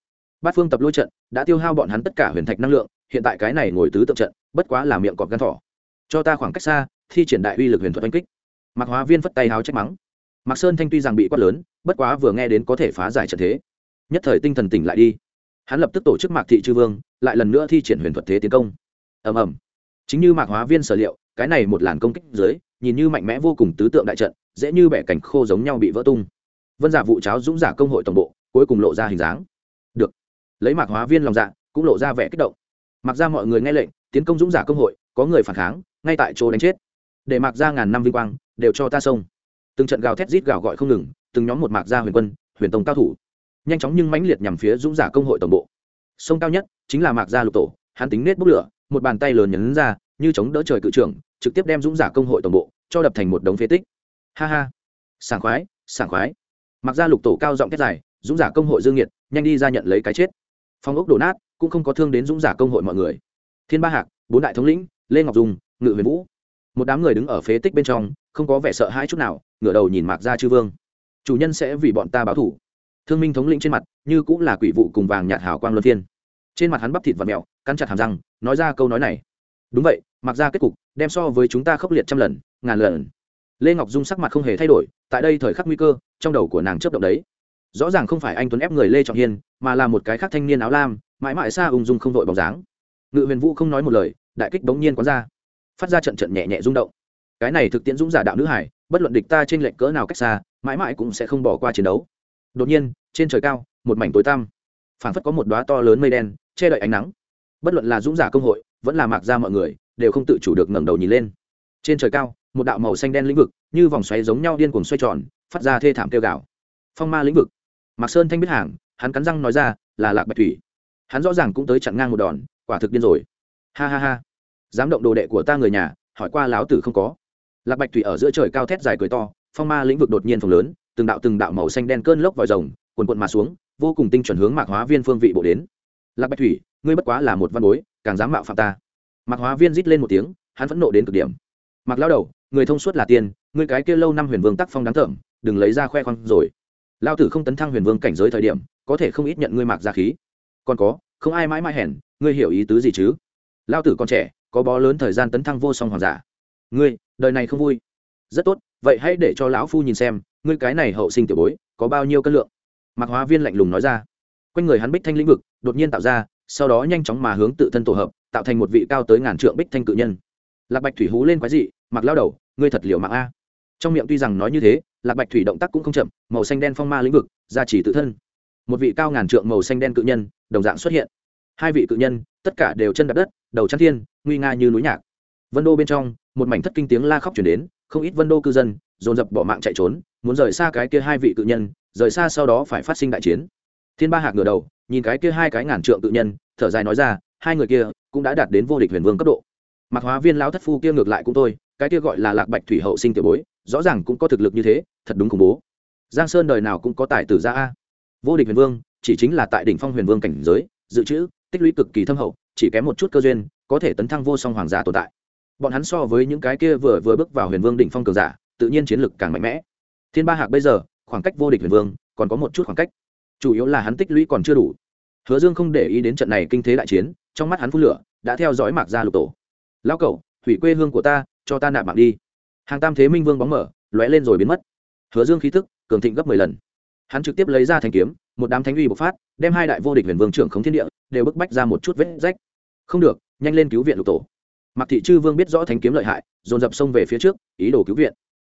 bát phương tập lôi trận đã tiêu hao bọn hắn tất cả huyền thạch năng lượng, hiện tại cái này ngồi tứ tượng trận, bất quá là miệng cọp gan thỏ. Cho ta khoảng cách xa, thi triển đại uy lực huyền thuật oanh kích. Mạc hóa viên phất tay háo trách mắng. Mạc sơn thanh tuy rằng bị quát lớn, bất quá vừa nghe đến có thể phá giải trận thế, nhất thời tinh thần tỉnh lại đi. Hắn lập tức tổ chức mạc thị chư vương, lại lần nữa thi triển huyền thuật thế tiến công. Ầm ầm. Chính như mạc hóa viên sở liệu, cái này một làn công kích dưới nhìn như mạnh mẽ vô cùng tứ tượng đại trận, dễ như bẻ cảnh khô giống nhau bị vỡ tung. Vân giả vụ cháo dũng giả công hội tổng bộ, cuối cùng lộ ra hình dáng. Được. Lấy mạc hóa viên lòng dạ cũng lộ ra vẻ kích động. Mặc ra mọi người nghe lệnh, tiến công dũng giả công hội, có người phản kháng, ngay tại chỗ đánh chết. Để mạc ra ngàn năm vinh quang, đều cho ta sông. Từng trận gào thét rít gào gọi không ngừng, từng nhóm một mạc ra huyền quân, huyền tông cao thủ. Nhanh chóng nhưng mãnh liệt nhằm phía dũng giả công hội tổng bộ. Sông cao nhất chính là mạc gia lục tổ, hắn tính nết bốc lửa, một bàn tay lớn nhấn ra, như chống đỡ trời cự trưởng, trực tiếp đem dũng giả công hội tổng bộ cho đập thành một đống phế tích. Ha ha. Sảng khoái sảng khoái. Mặc ra lục tổ cao giọng thét dài, dũng giả công hội dương nhiệt nhanh đi ra nhận lấy cái chết. Phong ốc đổ nát, cũng không có thương đến dũng giả công hội mọi người. Thiên ba hạc, bốn đại thống lĩnh, lê ngọc dung, ngự huyền vũ. Một đám người đứng ở phế tích bên trong, không có vẻ sợ hãi chút nào, ngửa đầu nhìn mạc gia chư vương. Chủ nhân sẽ vì bọn ta báo thủ. Thương minh thống lĩnh trên mặt, như cũng là quỷ vụ cùng vàng nhạt hào quang luân thiên trên mặt hắn bắp thịt và mẹo cắn chặt hàm răng, nói ra câu nói này. Đúng vậy mặc ra kết cục, đem so với chúng ta khốc liệt trăm lần, ngàn lần. Lê ngọc dung sắc mặt không hề thay đổi, tại đây thời khắc nguy cơ, trong đầu của nàng chớp động đấy. Rõ ràng không phải anh tuấn ép người lê trọng hiên, mà là một cái khác thanh niên áo lam, mãi mãi xa ung dung không đội bóng dáng. Ngự huyền vũ không nói một lời, đại kích bỗng nhiên quán ra. Phát ra trận trận nhẹ nhẹ rung động. Cái này thực tiễn dũng giả đạo nữ hải, bất luận địch ta trên lệnh cỡ nào cách xa, mãi mãi cũng sẽ không bỏ qua chiến đấu. Đột nhiên, trên trời cao, một mảnh tối tăm. Phảng phất có một đóa to lớn mây đen, che đậy ánh nắng. Bất luận là dũng giả công hội, vẫn là mạc ra mọi người đều không tự chủ được ngẩng đầu nhìn lên. Trên trời cao, một đạo màu xanh đen lĩnh vực, như vòng xoáy giống nhau điên cuồng xoay tròn, phát ra thê thảm kêu gào. Phong ma lĩnh vực. Mạc sơn thanh biết hàng, hắn cắn răng nói ra, là lạc bạch thủy. Hắn rõ ràng cũng tới chặn ngang một đòn, quả thực điên rồi. Ha ha ha. Dám động đồ đệ của ta người nhà, hỏi qua láo tử không có. Lạc bạch thủy ở giữa trời cao thét dài cười to, phong ma lĩnh vực đột nhiên phồng lớn, từng đạo từng đạo màu xanh đen cơn lốc vòi rồng quần quận mà xuống, vô cùng tinh chuẩn hướng mạc hóa viên phương vị bộ đến. Lạc bạch thủy, ngươi bất quá là một văn bối, càng dám mạo phạm ta mạc hóa viên rít lên một tiếng, hắn phẫn nộ đến cực điểm. Mặc lao đầu, người thông suốt là tiền người cái kia lâu năm huyền vương tắc phong đáng thởm, đừng lấy ra khoe khoang rồi. Lao tử không tấn thăng huyền vương cảnh giới thời điểm, có thể không ít nhận ngươi mạc ra khí. Còn có, không ai mãi mãi hèn, ngươi hiểu ý tứ gì chứ? Lao tử còn trẻ, có bó lớn thời gian tấn thăng vô song hoàng giả. Ngươi, đời này không vui. Rất tốt, vậy hãy để cho lão phu nhìn xem, ngươi cái này hậu sinh tiểu bối, có bao nhiêu cân lượng? Mạc hóa viên lạnh lùng nói ra. Quanh người hắn bích thanh lĩnh vực, đột nhiên tạo ra, sau đó nhanh chóng mà hướng tự thân tổ hợp tạo thành một vị cao tới ngàn trượng bích thanh cự nhân. Lạc bạch thủy hú lên quái dị mặc lao đầu, ngươi thật liệu mạng a. Trong miệng tuy rằng nói như thế, lạc bạch thủy động tác cũng không chậm, màu xanh đen phong ma lĩnh vực, gia trì tự thân. Một vị cao ngàn trượng màu xanh đen cự nhân, đồng dạng xuất hiện. Hai vị cự nhân, tất cả đều chân đạp đất, đầu chăn thiên, nguy nga như núi nhạc. Vân đô bên trong, một mảnh thất kinh tiếng la khóc chuyển đến, không ít vân đô cư dân, dồn dập bỏ mạng chạy trốn, muốn rời xa cái kia hai vị cự nhân, rời xa sau đó phải phát sinh đại chiến. Thiên ba hạc ngửa đầu, nhìn cái kia hai cái ngàn trượng cự nhân, thở dài nói ra hai người kia cũng đã đạt đến vô địch huyền vương cấp độ. Mặc hóa viên lao thất phu kia ngược lại cũng tôi cái kia gọi là lạc bạch thủy hậu sinh tiểu bối, rõ ràng cũng có thực lực như thế, thật đúng khủng bố. Giang sơn đời nào cũng có tài tử ra a. Vô địch huyền vương, chỉ chính là tại đỉnh phong huyền vương cảnh giới, dự trữ, tích lũy cực kỳ thâm hậu, chỉ kém một chút cơ duyên, có thể tấn thăng vô song hoàng giả tồn tại. Bọn hắn so với những cái kia vừa vừa bước vào huyền vương đỉnh phong cường giả, tự nhiên chiến lực càng mạnh mẽ. Thiên ba hạc bây giờ, khoảng cách vô địch huyền vương còn có một chút khoảng cách. Chủ yếu là hắn tích lũy còn chưa đủ. Hứa dương không để ý đến trận này kinh thế đại chiến trong mắt hắn phun lửa đã theo dõi mạc gia lục tổ. Lao cậu hủy quê hương của ta cho ta nạp mạng đi. Hàng tam thế minh vương bóng mở lóe lên rồi biến mất. Hứa dương khí thức cường thịnh gấp mười lần. Hắn trực tiếp lấy ra thanh kiếm một đám thánh uy bộc phát đem hai đại vô địch huyền vương trưởng khống thiên địa đều bức bách ra một chút vết rách. Không được nhanh lên cứu viện lục tổ. Mặc thị chư vương biết rõ thanh kiếm lợi hại dồn dập xông về phía trước ý đồ cứu viện.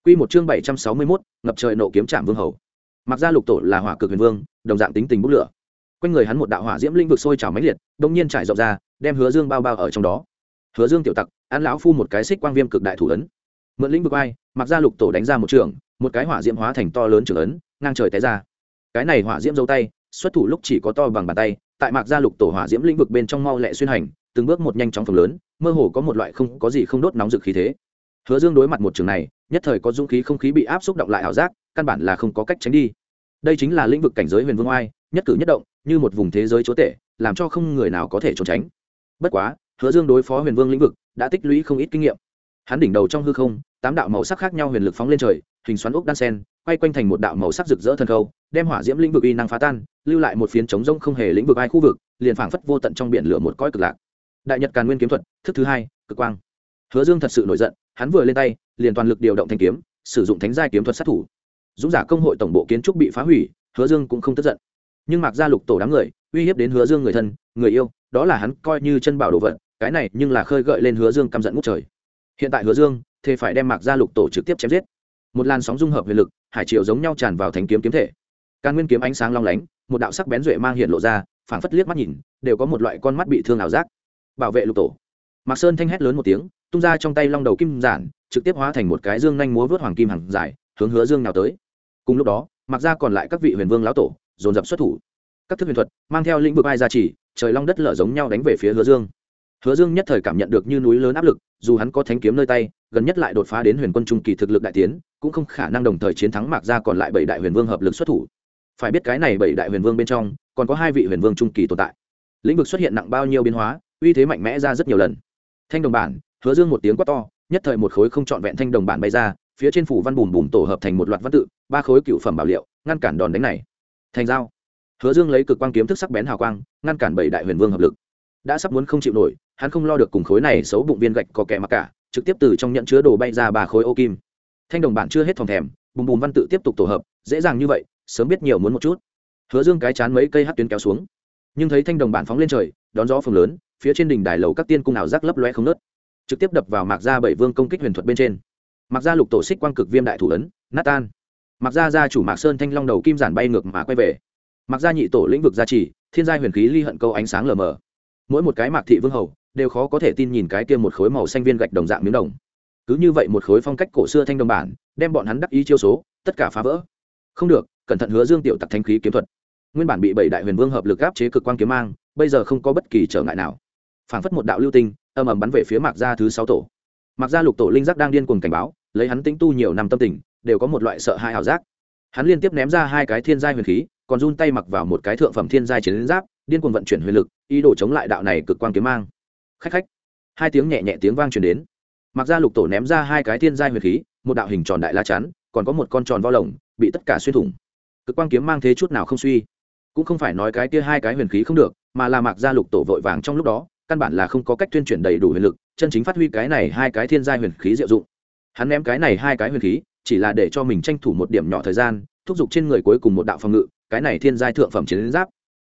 Quy một chương bảy trăm sáu mươi 761, ngập trời nộ kiếm chạm vương hầu. Mặc ra lục tổ là hỏa cực huyền vương, đồng dạng tính tình bốc lửa. Quanh người hắn một đạo hỏa diễm linh vực sôi trào mãnh liệt, đột nhiên trải rộng ra, đem Hứa Dương bao bao ở trong đó. Hứa dương tiểu tặc ăn lão phu một cái xích quang viêm cực đại thủ ấn. Mượn lĩnh vực ai mặc ra lục tổ đánh ra một trường một cái hỏa diễm hóa thành to lớn trường ấn ngang trời té ra. Cái này hỏa diễm dấu tay xuất thủ lúc chỉ có to bằng bàn tay tại mạc gia lục tổ hỏa diễm lĩnh vực bên trong mau lẹ xuyên hành từng bước một nhanh chóng phồng lớn mơ hồ có một loại không có gì không đốt nóng rực khí thế. Hứa dương đối mặt một trường này nhất thời có dũng khí không khí bị áp xúc động lại ảo giác căn bản là không có cách tránh đi. Đây chính là lĩnh vực cảnh giới huyền vương oai nhất cử nhất động, như một vùng thế giới chúa tể, làm cho không người nào có thể trốn tránh. Bất quá, hứa dương đối phó huyền vương lĩnh vực đã tích lũy không ít kinh nghiệm. Hắn đỉnh đầu trong hư không, tám đạo màu sắc khác nhau huyền lực phóng lên trời, hình xoắn ốc đan sen, quay quanh thành một đạo màu sắc rực rỡ thân khâu, đem hỏa diễm lĩnh vực y năng phá tan, lưu lại một phiến trống rông không hề lĩnh vực ai khu vực, liền phảng phất vô tận trong biển lửa một cõi cực lạc. Đại nhật càn nguyên kiếm thuật, thức thứ hai, cực quang. Hứa dương thật sự nổi giận, hắn vừa lên tay, liền toàn lực điều động thanh kiếm, sử dụng thánh giai kiếm thuật sát thủ. Dũng giả công hội tổng bộ kiến trúc bị phá hủy, hứa dương cũng không tức giận nhưng mặc ra lục tổ đám người, uy hiếp đến hứa dương người thân, người yêu, đó là hắn coi như chân bảo đồ vật, cái này nhưng là khơi gợi lên hứa dương căm giận ngút trời. Hiện tại hứa dương thì phải đem mạc gia lục tổ trực tiếp chém giết. Một làn sóng dung hợp huyền lực, hải triều giống nhau tràn vào thành kiếm kiếm thể. Càn nguyên kiếm ánh sáng long lánh, một đạo sắc bén duệ mang hiện lộ ra, phảng phất liếc mắt nhìn, đều có một loại con mắt bị thương ảo giác. Bảo vệ lục tổ. Mạc sơn thanh hét lớn một tiếng, tung ra trong tay long đầu kim giản, trực tiếp hóa thành một cái dương nhanh múa vớt hoàng kim hàng dài, hướng hứa dương nào tới. Cùng lúc đó mặc ra còn lại các vị huyền vương lão tổ dồn dập xuất thủ. Các thức huyền thuật mang theo lĩnh vực ai ra chỉ, trời long đất lở giống nhau đánh về phía hứa dương. Hứa dương nhất thời cảm nhận được như núi lớn áp lực dù hắn có thánh kiếm nơi tay gần nhất lại đột phá đến huyền quân trung kỳ thực lực đại tiến cũng không khả năng đồng thời chiến thắng mạc ra còn lại bảy đại huyền vương hợp lực xuất thủ. Phải biết cái này bảy đại huyền vương bên trong còn có hai vị huyền vương trung kỳ tồn tại. Lĩnh vực xuất hiện nặng bao nhiêu biến hóa uy thế mạnh mẽ ra rất nhiều lần. Thanh đồng bản hứa dương một tiếng quát to nhất thời một khối không trọn vẹn thanh đồng bản bay ra phía trên phủ văn bùm bùm tổ hợp thành một loạt văn tự ba khối cựu phẩm bảo liệu ngăn cản đòn đánh này thành dao hứa dương lấy cực quang kiếm thức sắc bén hào quang, ngăn cản bảy đại huyền vương hợp lực. Đã sắp muốn không chịu nổi, hắn không lo được cùng khối này xấu bụng viên gạch có kẻ mặc cả, trực tiếp từ trong nhận chứa đồ bay ra ba khối ô kim. Thanh đồng bản chưa hết phòng thèm, bùm bùm văn tự tiếp tục tổ hợp, dễ dàng như vậy, sớm biết nhiều muốn một chút. Hứa dương cái chán mấy cây hát tuyến kéo xuống. Nhưng thấy thanh đồng bản phóng lên trời, đón gió phường lớn, phía trên đỉnh đài lầu các tiên cung ảo giác lấp loe không nớt trực tiếp đập vào mạc gia bảy vương công kích huyền thuật bên trên. Mạc gia lục tổ xích quang cực viêm đại thủ ấn, nát tan mạc gia gia chủ mạc sơn thanh long đầu kim giản bay ngược mà quay về. Mạc gia nhị tổ lĩnh vực gia trì, thiên gia huyền khí ly hận câu ánh sáng lờ mờ. Mỗi một cái mạc thị vương hầu đều khó có thể tin nhìn cái kia một khối màu xanh viên gạch đồng dạng miếng đồng. Cứ như vậy một khối phong cách cổ xưa thanh đồng bản, đem bọn hắn đắc ý chiêu số, tất cả phá vỡ. Không được, cẩn thận hứa dương tiểu tặc thanh khí kiếm thuật. Nguyên bản bị bảy đại huyền vương hợp lực áp chế cực quan kiếm mang, bây giờ không có bất kỳ trở ngại nào. Phảng phất một đạo lưu tinh, âm ầm bắn về phía mạc gia thứ sáu tổ. Mạc gia lục tổ linh giác đang điên cuồng cảnh báo, lấy hắn tính tu nhiều năm tâm tình đều có một loại sợ hãi ảo giác. Hắn liên tiếp ném ra hai cái thiên giai huyền khí, còn run tay mặc vào một cái thượng phẩm thiên giai chiến giáp, điên cuồng vận chuyển huyền lực, ý đồ chống lại đạo này cực quang kiếm mang. Khách khách. Hai tiếng nhẹ nhẹ tiếng vang truyền đến. Mặc ra lục tổ ném ra hai cái thiên giai huyền khí, một đạo hình tròn đại la chắn, còn có một con tròn vo lồng, bị tất cả xuyên thủng. Cực quang kiếm mang thế chút nào không suy. Cũng không phải nói cái kia hai cái huyền khí không được, mà là mặc ra lục tổ vội vàng trong lúc đó, căn bản là không có cách tuyên truyền đầy đủ huyền lực, chân chính phát huy cái này hai cái thiên giai huyền khí diệu dụng. Hắn ném cái này hai cái huyền khí chỉ là để cho mình tranh thủ một điểm nhỏ thời gian, thúc giục trên người cuối cùng một đạo phòng ngự, cái này thiên giai thượng phẩm chiến giáp.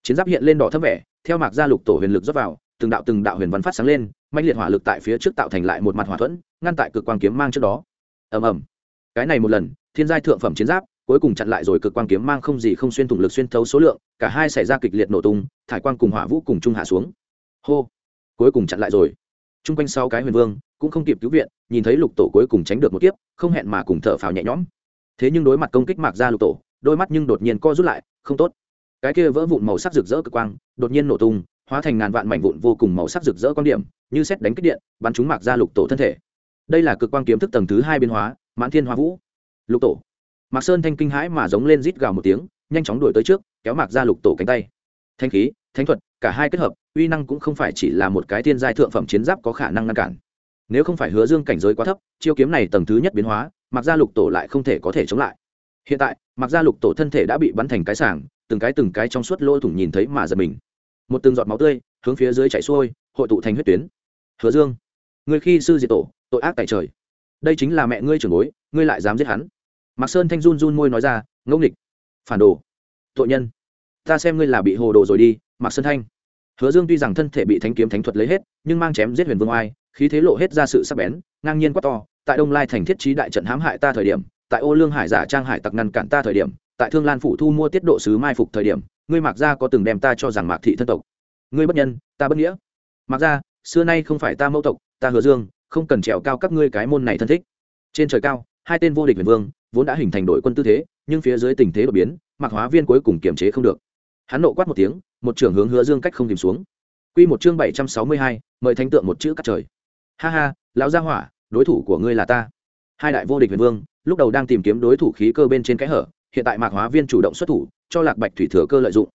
Chiến giáp hiện lên đỏ thấp vẻ, theo mạc gia lục tổ huyền lực dốc vào, từng đạo từng đạo huyền văn phát sáng lên mạnh liệt hỏa lực tại phía trước tạo thành lại một mặt hỏa thuẫn, ngăn tại cực quang kiếm mang trước đó. Ầm ầm. Cái này một lần, thiên giai thượng phẩm chiến giáp, cuối cùng chặn lại rồi cực quang kiếm mang không gì không xuyên thủng lực xuyên thấu số lượng, cả hai xảy ra kịch liệt nổ tung, thải quang cùng hỏa vũ cùng trung hạ xuống. Hô. Cuối cùng chặn lại rồi. Chung quanh sau cái huyền vương cũng không kịp cứu viện, nhìn thấy lục tổ cuối cùng tránh được một kiếp, không hẹn mà cùng thở phào nhẹ nhõm. Thế nhưng đối mặt công kích mạc ra lục tổ, đôi mắt nhưng đột nhiên co rút lại, không tốt. Cái kia vỡ vụn màu sắc rực rỡ cực quang, đột nhiên nổ tung, hóa thành ngàn vạn mảnh vụn vô cùng màu sắc rực rỡ quan điểm, như xét đánh kích điện, bắn chúng mạc ra lục tổ thân thể. Đây là cực quang kiếm thức tầng thứ hai biến hóa, mãn thiên hoa vũ. Lục tổ. Mạc sơn thanh kinh hãi mà giống lên rít gào một tiếng, nhanh chóng đuổi tới trước, kéo mạc ra lục tổ cánh tay. Thanh khí thánh thuật, cả hai kết hợp, uy năng cũng không phải chỉ là một cái thiên giai thượng phẩm chiến giáp có khả năng ngăn cản nếu không phải hứa dương cảnh giới quá thấp, chiêu kiếm này tầng thứ nhất biến hóa mặc gia lục tổ lại không thể có thể chống lại. Hiện tại mặc gia lục tổ thân thể đã bị bắn thành cái sảng, từng cái từng cái trong suốt lỗ thủng nhìn thấy mà giật mình. Một từng giọt máu tươi hướng phía dưới chảy xuôi, hội tụ thành huyết tuyến. Hứa dương, ngươi khi sư diệt tổ, tội ác tại trời. Đây chính là mẹ ngươi trưởng bối, ngươi lại dám giết hắn. Mạc sơn thanh run run môi nói ra ngẫu nghịch. Phản đồ. Tội nhân. Ta xem ngươi là bị hồ đồ rồi đi, mạc sơn thanh. Hứa dương tuy rằng thân thể bị thánh kiếm thánh thuật lấy hết, nhưng mang chém giết huyền vương oai khí thế lộ hết ra sự sắc bén ngang nhiên quát to tại đông lai thành thiết trí đại trận hãm hại ta thời điểm tại ô lương hải giả trang hải tặc ngăn cản ta thời điểm tại thương lan phủ thu mua tiết độ sứ mai phục thời điểm ngươi mạc gia có từng đem ta cho rằng mạc thị thân tộc. Ngươi bất nhân ta bất nghĩa. Mạc gia xưa nay không phải ta mẫu tộc ta hứa dương không cần trèo cao các ngươi cái môn này thân thích. Trên trời cao hai tên vô địch huyền vương vốn đã hình thành đội quân tư thế nhưng phía dưới tình thế đột biến mạc hóa viên cuối cùng kiềm chế không được. Hắn nộ quát một tiếng một trưởng hướng hứa dương cách không tìm xuống. Quy một chương bảy trăm sáu mươi hai, mời thánh tượng một chữ cắt trời. Ha ha, lão gia hỏa, đối thủ của ngươi là ta. Hai đại vô địch huyền vương, lúc đầu đang tìm kiếm đối thủ khí cơ bên trên cái hở, hiện tại Mạc Hóa Viên chủ động xuất thủ, cho Lạc Bạch thủy thừa cơ lợi dụng.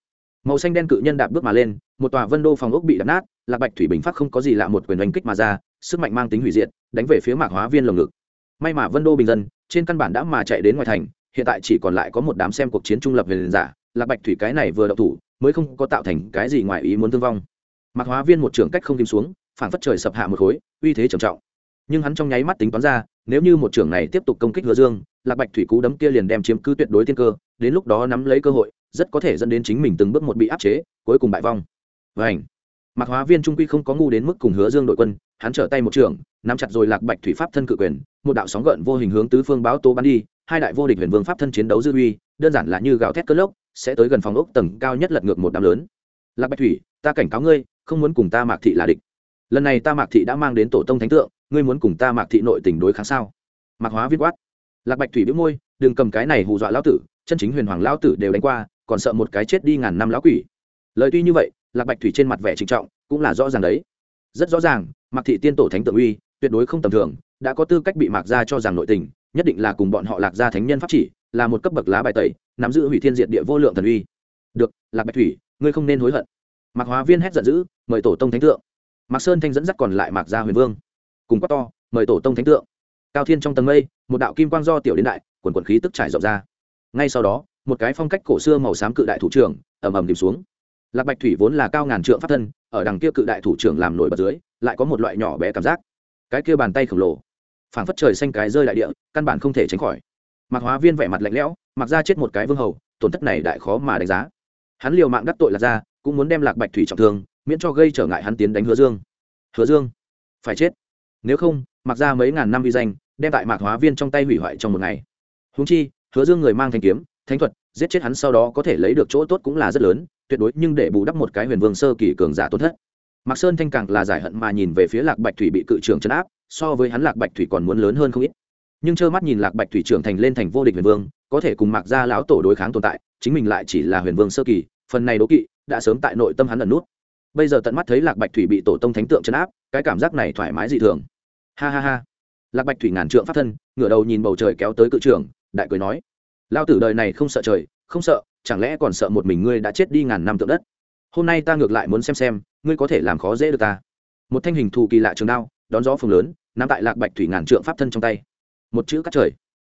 Màu xanh đen cự nhân đạp bước mà lên, một tòa vân đô phòng ốc bị đập nát, Lạc Bạch thủy bình phát không có gì lạ một quyền đánh kích mà ra, sức mạnh mang tính hủy diệt, đánh về phía Mạc Hóa Viên lồng ngực. May mà vân đô bình dân, trên căn bản đã mà chạy đến ngoài thành, hiện tại chỉ còn lại có một đám xem cuộc chiến trung lập huyền giả, Lạc Bạch thủy cái này vừa đậu thủ, mới không có tạo thành cái gì ngoài ý muốn thương vong Mạc hóa viên một trưởng cách không tìm xuống phản phất trời sập hạ một khối, uy thế trầm trọng. Nhưng hắn trong nháy mắt tính toán ra, nếu như một trưởng này tiếp tục công kích hứa dương, lạc bạch thủy cú đấm kia liền đem chiếm cứ tuyệt đối tiên cơ, đến lúc đó nắm lấy cơ hội, rất có thể dẫn đến chính mình từng bước một bị áp chế, cuối cùng bại vong. Vảnh mặc hóa viên trung quy không có ngu đến mức cùng hứa dương đội quân, hắn trở tay một trưởng, nắm chặt rồi lạc bạch thủy pháp thân cự quyền, một đạo sóng gợn vô hình hướng tứ phương báo tố bắn đi, hai đại vô địch huyền vương pháp thân chiến đấu dư uy, đơn giản là như gào thét cơn lốc, sẽ tới gần phòng ốc tầng cao nhất lật ngược một đám lớn. Lạc bạch thủy, ta cảnh cáo ngươi, không muốn cùng ta mạc thị là địch lần này ta mạc thị đã mang đến tổ tông thánh tượng, ngươi muốn cùng ta mạc thị nội tình đối kháng sao? Mạc hóa viết quát. Lạc bạch thủy biếu môi, đừng cầm cái này hù dọa lão tử, chân chính huyền hoàng lão tử đều đánh qua, còn sợ một cái chết đi ngàn năm lão quỷ. Lời tuy như vậy, lạc bạch thủy trên mặt vẻ trịnh trọng, cũng là rõ ràng đấy. Rất rõ ràng, mạc thị tiên tổ thánh tượng uy, tuyệt đối không tầm thường, đã có tư cách bị mạc gia cho rằng nội tình, nhất định là cùng bọn họ lạc gia thánh nhân pháp chỉ, là một cấp bậc lá bài tẩy, nắm giữ hủy thiên diệt địa vô lượng thần uy. Được, lạc bạch thủy, ngươi không nên hối hận. Mạc hóa viên hét giận dữ, mời tổ tông thánh tượng mạc sơn thanh dẫn dắt còn lại mạc gia huyền vương. Cùng quát to, mời tổ tông thánh tượng. Cao thiên trong tầng mây, một đạo kim quang do tiểu đến đại, quần quần khí tức trải rộng ra. Ngay sau đó, một cái phong cách cổ xưa màu xám cự đại thủ trưởng ầm ầm tìm xuống. Lạc bạch thủy vốn là cao ngàn trượng pháp thân, ở đằng kia cự đại thủ trưởng làm nổi bật dưới, lại có một loại nhỏ bé cảm giác. Cái kia bàn tay khổng lồ, phảng phất trời xanh cái rơi đại địa, căn bản không thể tránh khỏi. Mạc hóa viên vẻ mặt lạnh lẽo mặc ra chết một cái vương hầu, tổn thất này đại khó mà đánh giá. Hắn liều mạng đắc tội lạc ra cũng muốn đem lạc bạch thủy trọng thương miễn cho gây trở ngại hắn tiến đánh hứa dương. Hứa dương, phải chết. Nếu không, mặc ra mấy ngàn năm vi danh, đem tại mạc hóa viên trong tay hủy hoại trong một ngày. Húng chi, hứa dương người mang thanh kiếm, thánh thuật, giết chết hắn sau đó có thể lấy được chỗ tốt cũng là rất lớn, tuyệt đối nhưng để bù đắp một cái huyền vương sơ kỳ cường giả tổn thất. Mạc sơn thanh càng là giải hận mà nhìn về phía lạc bạch thủy bị cự trưởng chấn áp, so với hắn lạc bạch thủy còn muốn lớn hơn không ít. Nhưng trơ mắt nhìn lạc bạch thủy trưởng thành lên thành vô địch huyền vương, có thể cùng mạc gia lão tổ đối kháng tồn tại, chính mình lại chỉ là huyền vương sơ kỳ, phần này đố kỵ đã sớm tại nội tâm hắn ẩn nút bây giờ tận mắt thấy lạc bạch thủy bị tổ tông thánh tượng chấn áp, cái cảm giác này thoải mái dị thường. Ha ha ha. Lạc bạch thủy ngàn trượng pháp thân, ngửa đầu nhìn bầu trời kéo tới cự trường, đại cười nói lao tử đời này không sợ trời, không sợ, chẳng lẽ còn sợ một mình ngươi đã chết đi ngàn năm tượng đất? Hôm nay ta ngược lại muốn xem xem, ngươi có thể làm khó dễ được ta. Một thanh hình thù kỳ lạ trường đao, đón gió phường lớn, nắm tại lạc bạch thủy ngàn trượng pháp thân trong tay. Một chữ cắt trời.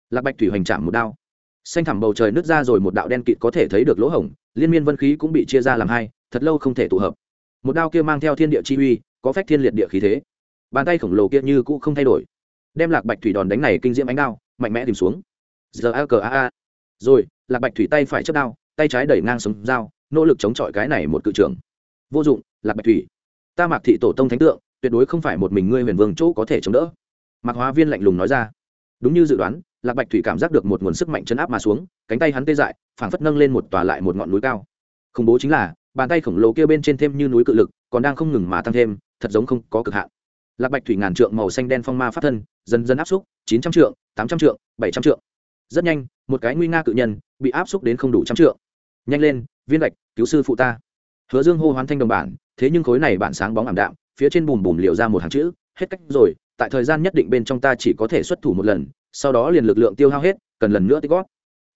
Lạc bạch thủy hoành chạm một đao. Xanh thẳm bầu trời nứt ra rồi một đạo đen kịt có thể thấy được lỗ hổng, liên miên vân khí cũng bị chia ra làm hai, thật lâu không thể tụ hợp một đao kia mang theo thiên địa chi uy, có phách thiên liệt địa khí thế. Bàn tay khổng lồ kia như cũ không thay đổi. Đem lạc bạch thủy đòn đánh này kinh diễm ánh đao, mạnh mẽ tìm xuống. Giờ a cờ a a. Rồi, lạc bạch thủy tay phải chất đao, tay trái đẩy ngang sống dao, nỗ lực chống chọi cái này một cự trưởng. Vô dụng, lạc bạch thủy. Ta mạc thị tổ tông thánh tượng, tuyệt đối không phải một mình ngươi huyền vương chỗ có thể chống đỡ. Mạc hóa viên lạnh lùng nói ra. Đúng như dự đoán, lạc bạch thủy cảm giác được một nguồn sức mạnh chấn áp mà xuống, cánh tay hắn tê dại, phảng phất nâng lên một tòa lại một ngọn núi cao. Khủng bố chính là bàn tay khổng lồ kia bên trên thêm như núi cự lực, còn đang không ngừng mà tăng thêm, thật giống không có cực hạn. Lạc bạch thủy ngàn trượng màu xanh đen phong ma phát thân, dần dần áp xúc, chín trăm trượng, tám trăm trượng, bảy trăm trượng. Rất nhanh, một cái nguy nga cự nhân bị áp xúc đến không đủ trăm trượng. Nhanh lên, viên lạch cứu sư phụ ta. Hứa dương hô hoán thanh đồng bản, thế nhưng khối này bản sáng bóng ảm đạm, phía trên bùm bùm liệu ra một hàng chữ, hết cách rồi, tại thời gian nhất định bên trong ta chỉ có thể xuất thủ một lần, sau đó liền lực lượng tiêu hao hết, cần lần nữa tích gót.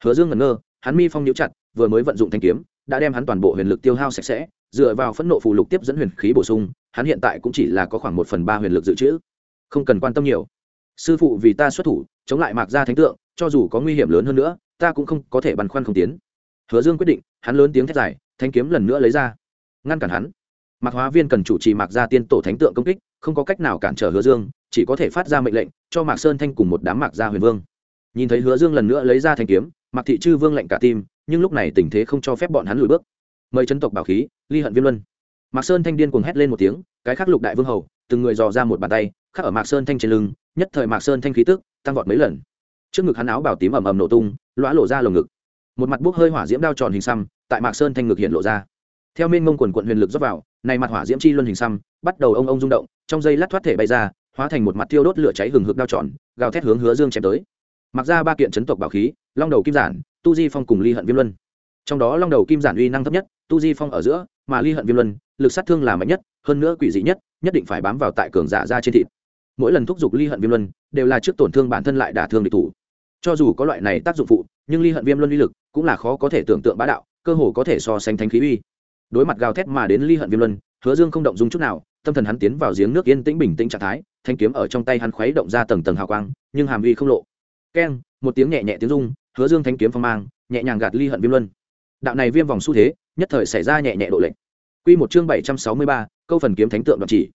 hứa dương ngẩn ngơ, hắn mi phong nhíu chặt, vừa mới vận dụng thanh kiếm đã đem hắn toàn bộ huyền lực tiêu hao sạch sẽ, dựa vào phẫn nộ phù lục tiếp dẫn huyền khí bổ sung, hắn hiện tại cũng chỉ là có khoảng một phần ba huyền lực dự trữ. Không cần quan tâm nhiều. Sư phụ vì ta xuất thủ, chống lại mạc gia thánh tượng, cho dù có nguy hiểm lớn hơn nữa, ta cũng không có thể băn khoăn không tiến. Hứa dương quyết định, hắn lớn tiếng thét dài thanh kiếm lần nữa lấy ra. Ngăn cản hắn. Mạc hóa viên cần chủ trì mạc gia tiên tổ thánh tượng công kích, không có cách nào cản trở hứa dương, chỉ có thể phát ra mệnh lệnh, cho mạc sơn thanh cùng một đám mạc gia huyền vương. Nhìn thấy hứa dương lần nữa lấy ra thanh kiếm, mạc thị chư vương lệnh cả tim nhưng lúc này tình thế không cho phép bọn hắn lùi bước. Mời chấn tộc bảo khí, ly hận viêm luân. Mạc sơn thanh điên cuồng hét lên một tiếng, cái khắc lục đại vương hầu, từng người dò ra một bàn tay, khắc ở mạc sơn thanh trên lưng, nhất thời mạc sơn thanh khí tức tăng vọt mấy lần. Trước ngực hắn áo bảo tím ầm ầm nổ tung, lõa lộ ra lồng ngực. Một mặt bốc hơi hỏa diễm đao tròn hình xăm, tại mạc sơn thanh ngực hiện lộ ra. Theo mênh mông quần quận huyền lực dốc vào, này mặt hỏa diễm chi luân hình xăm, bắt đầu ông ông rung động, trong dây lát thoát thể bay ra, hóa thành một mặt tiêu đốt lửa cháy hừng hực đao tròn, gào thét hướng hứa dương chém tới. Mặc ra ba kiện chấn tộc bảo khí long đầu kim giản, tu di phong cùng ly hận viêm luân. Trong đó long đầu kim giản uy năng thấp nhất, tu di phong ở giữa, mà ly hận viêm luân, lực sát thương là mạnh nhất, hơn nữa quỷ dị nhất nhất định phải bám vào tại cường giả ra trên thịt. Mỗi lần thúc giục ly hận viêm luân, đều là trước tổn thương bản thân lại đả thương địch thủ. Cho dù có loại này tác dụng phụ, nhưng ly hận viêm luân uy lực cũng là khó có thể tưởng tượng bá đạo, cơ hồ có thể so sánh thánh khí uy. Đối mặt gào thét mà đến ly hận viêm luân, hứa dương không động dung chút nào, tâm thần hắn tiến vào giếng nước yên tĩnh bình tĩnh trạng thái, thanh kiếm ở trong tay hắn khuấy động ra tầng tầng hào quang, nhưng hàm uy không lộ. Keng một tiếng nhẹ nhẹ tiếng rung, hứa dương thanh kiếm phong mang, nhẹ nhàng gạt ly hận viêm luân. Đạo này viêm vòng xu thế, nhất thời xảy ra nhẹ nhẹ độ lệnh quy một chương bảy trăm sáu mươi ba, câu phần kiếm thánh tượng đoạn chỉ.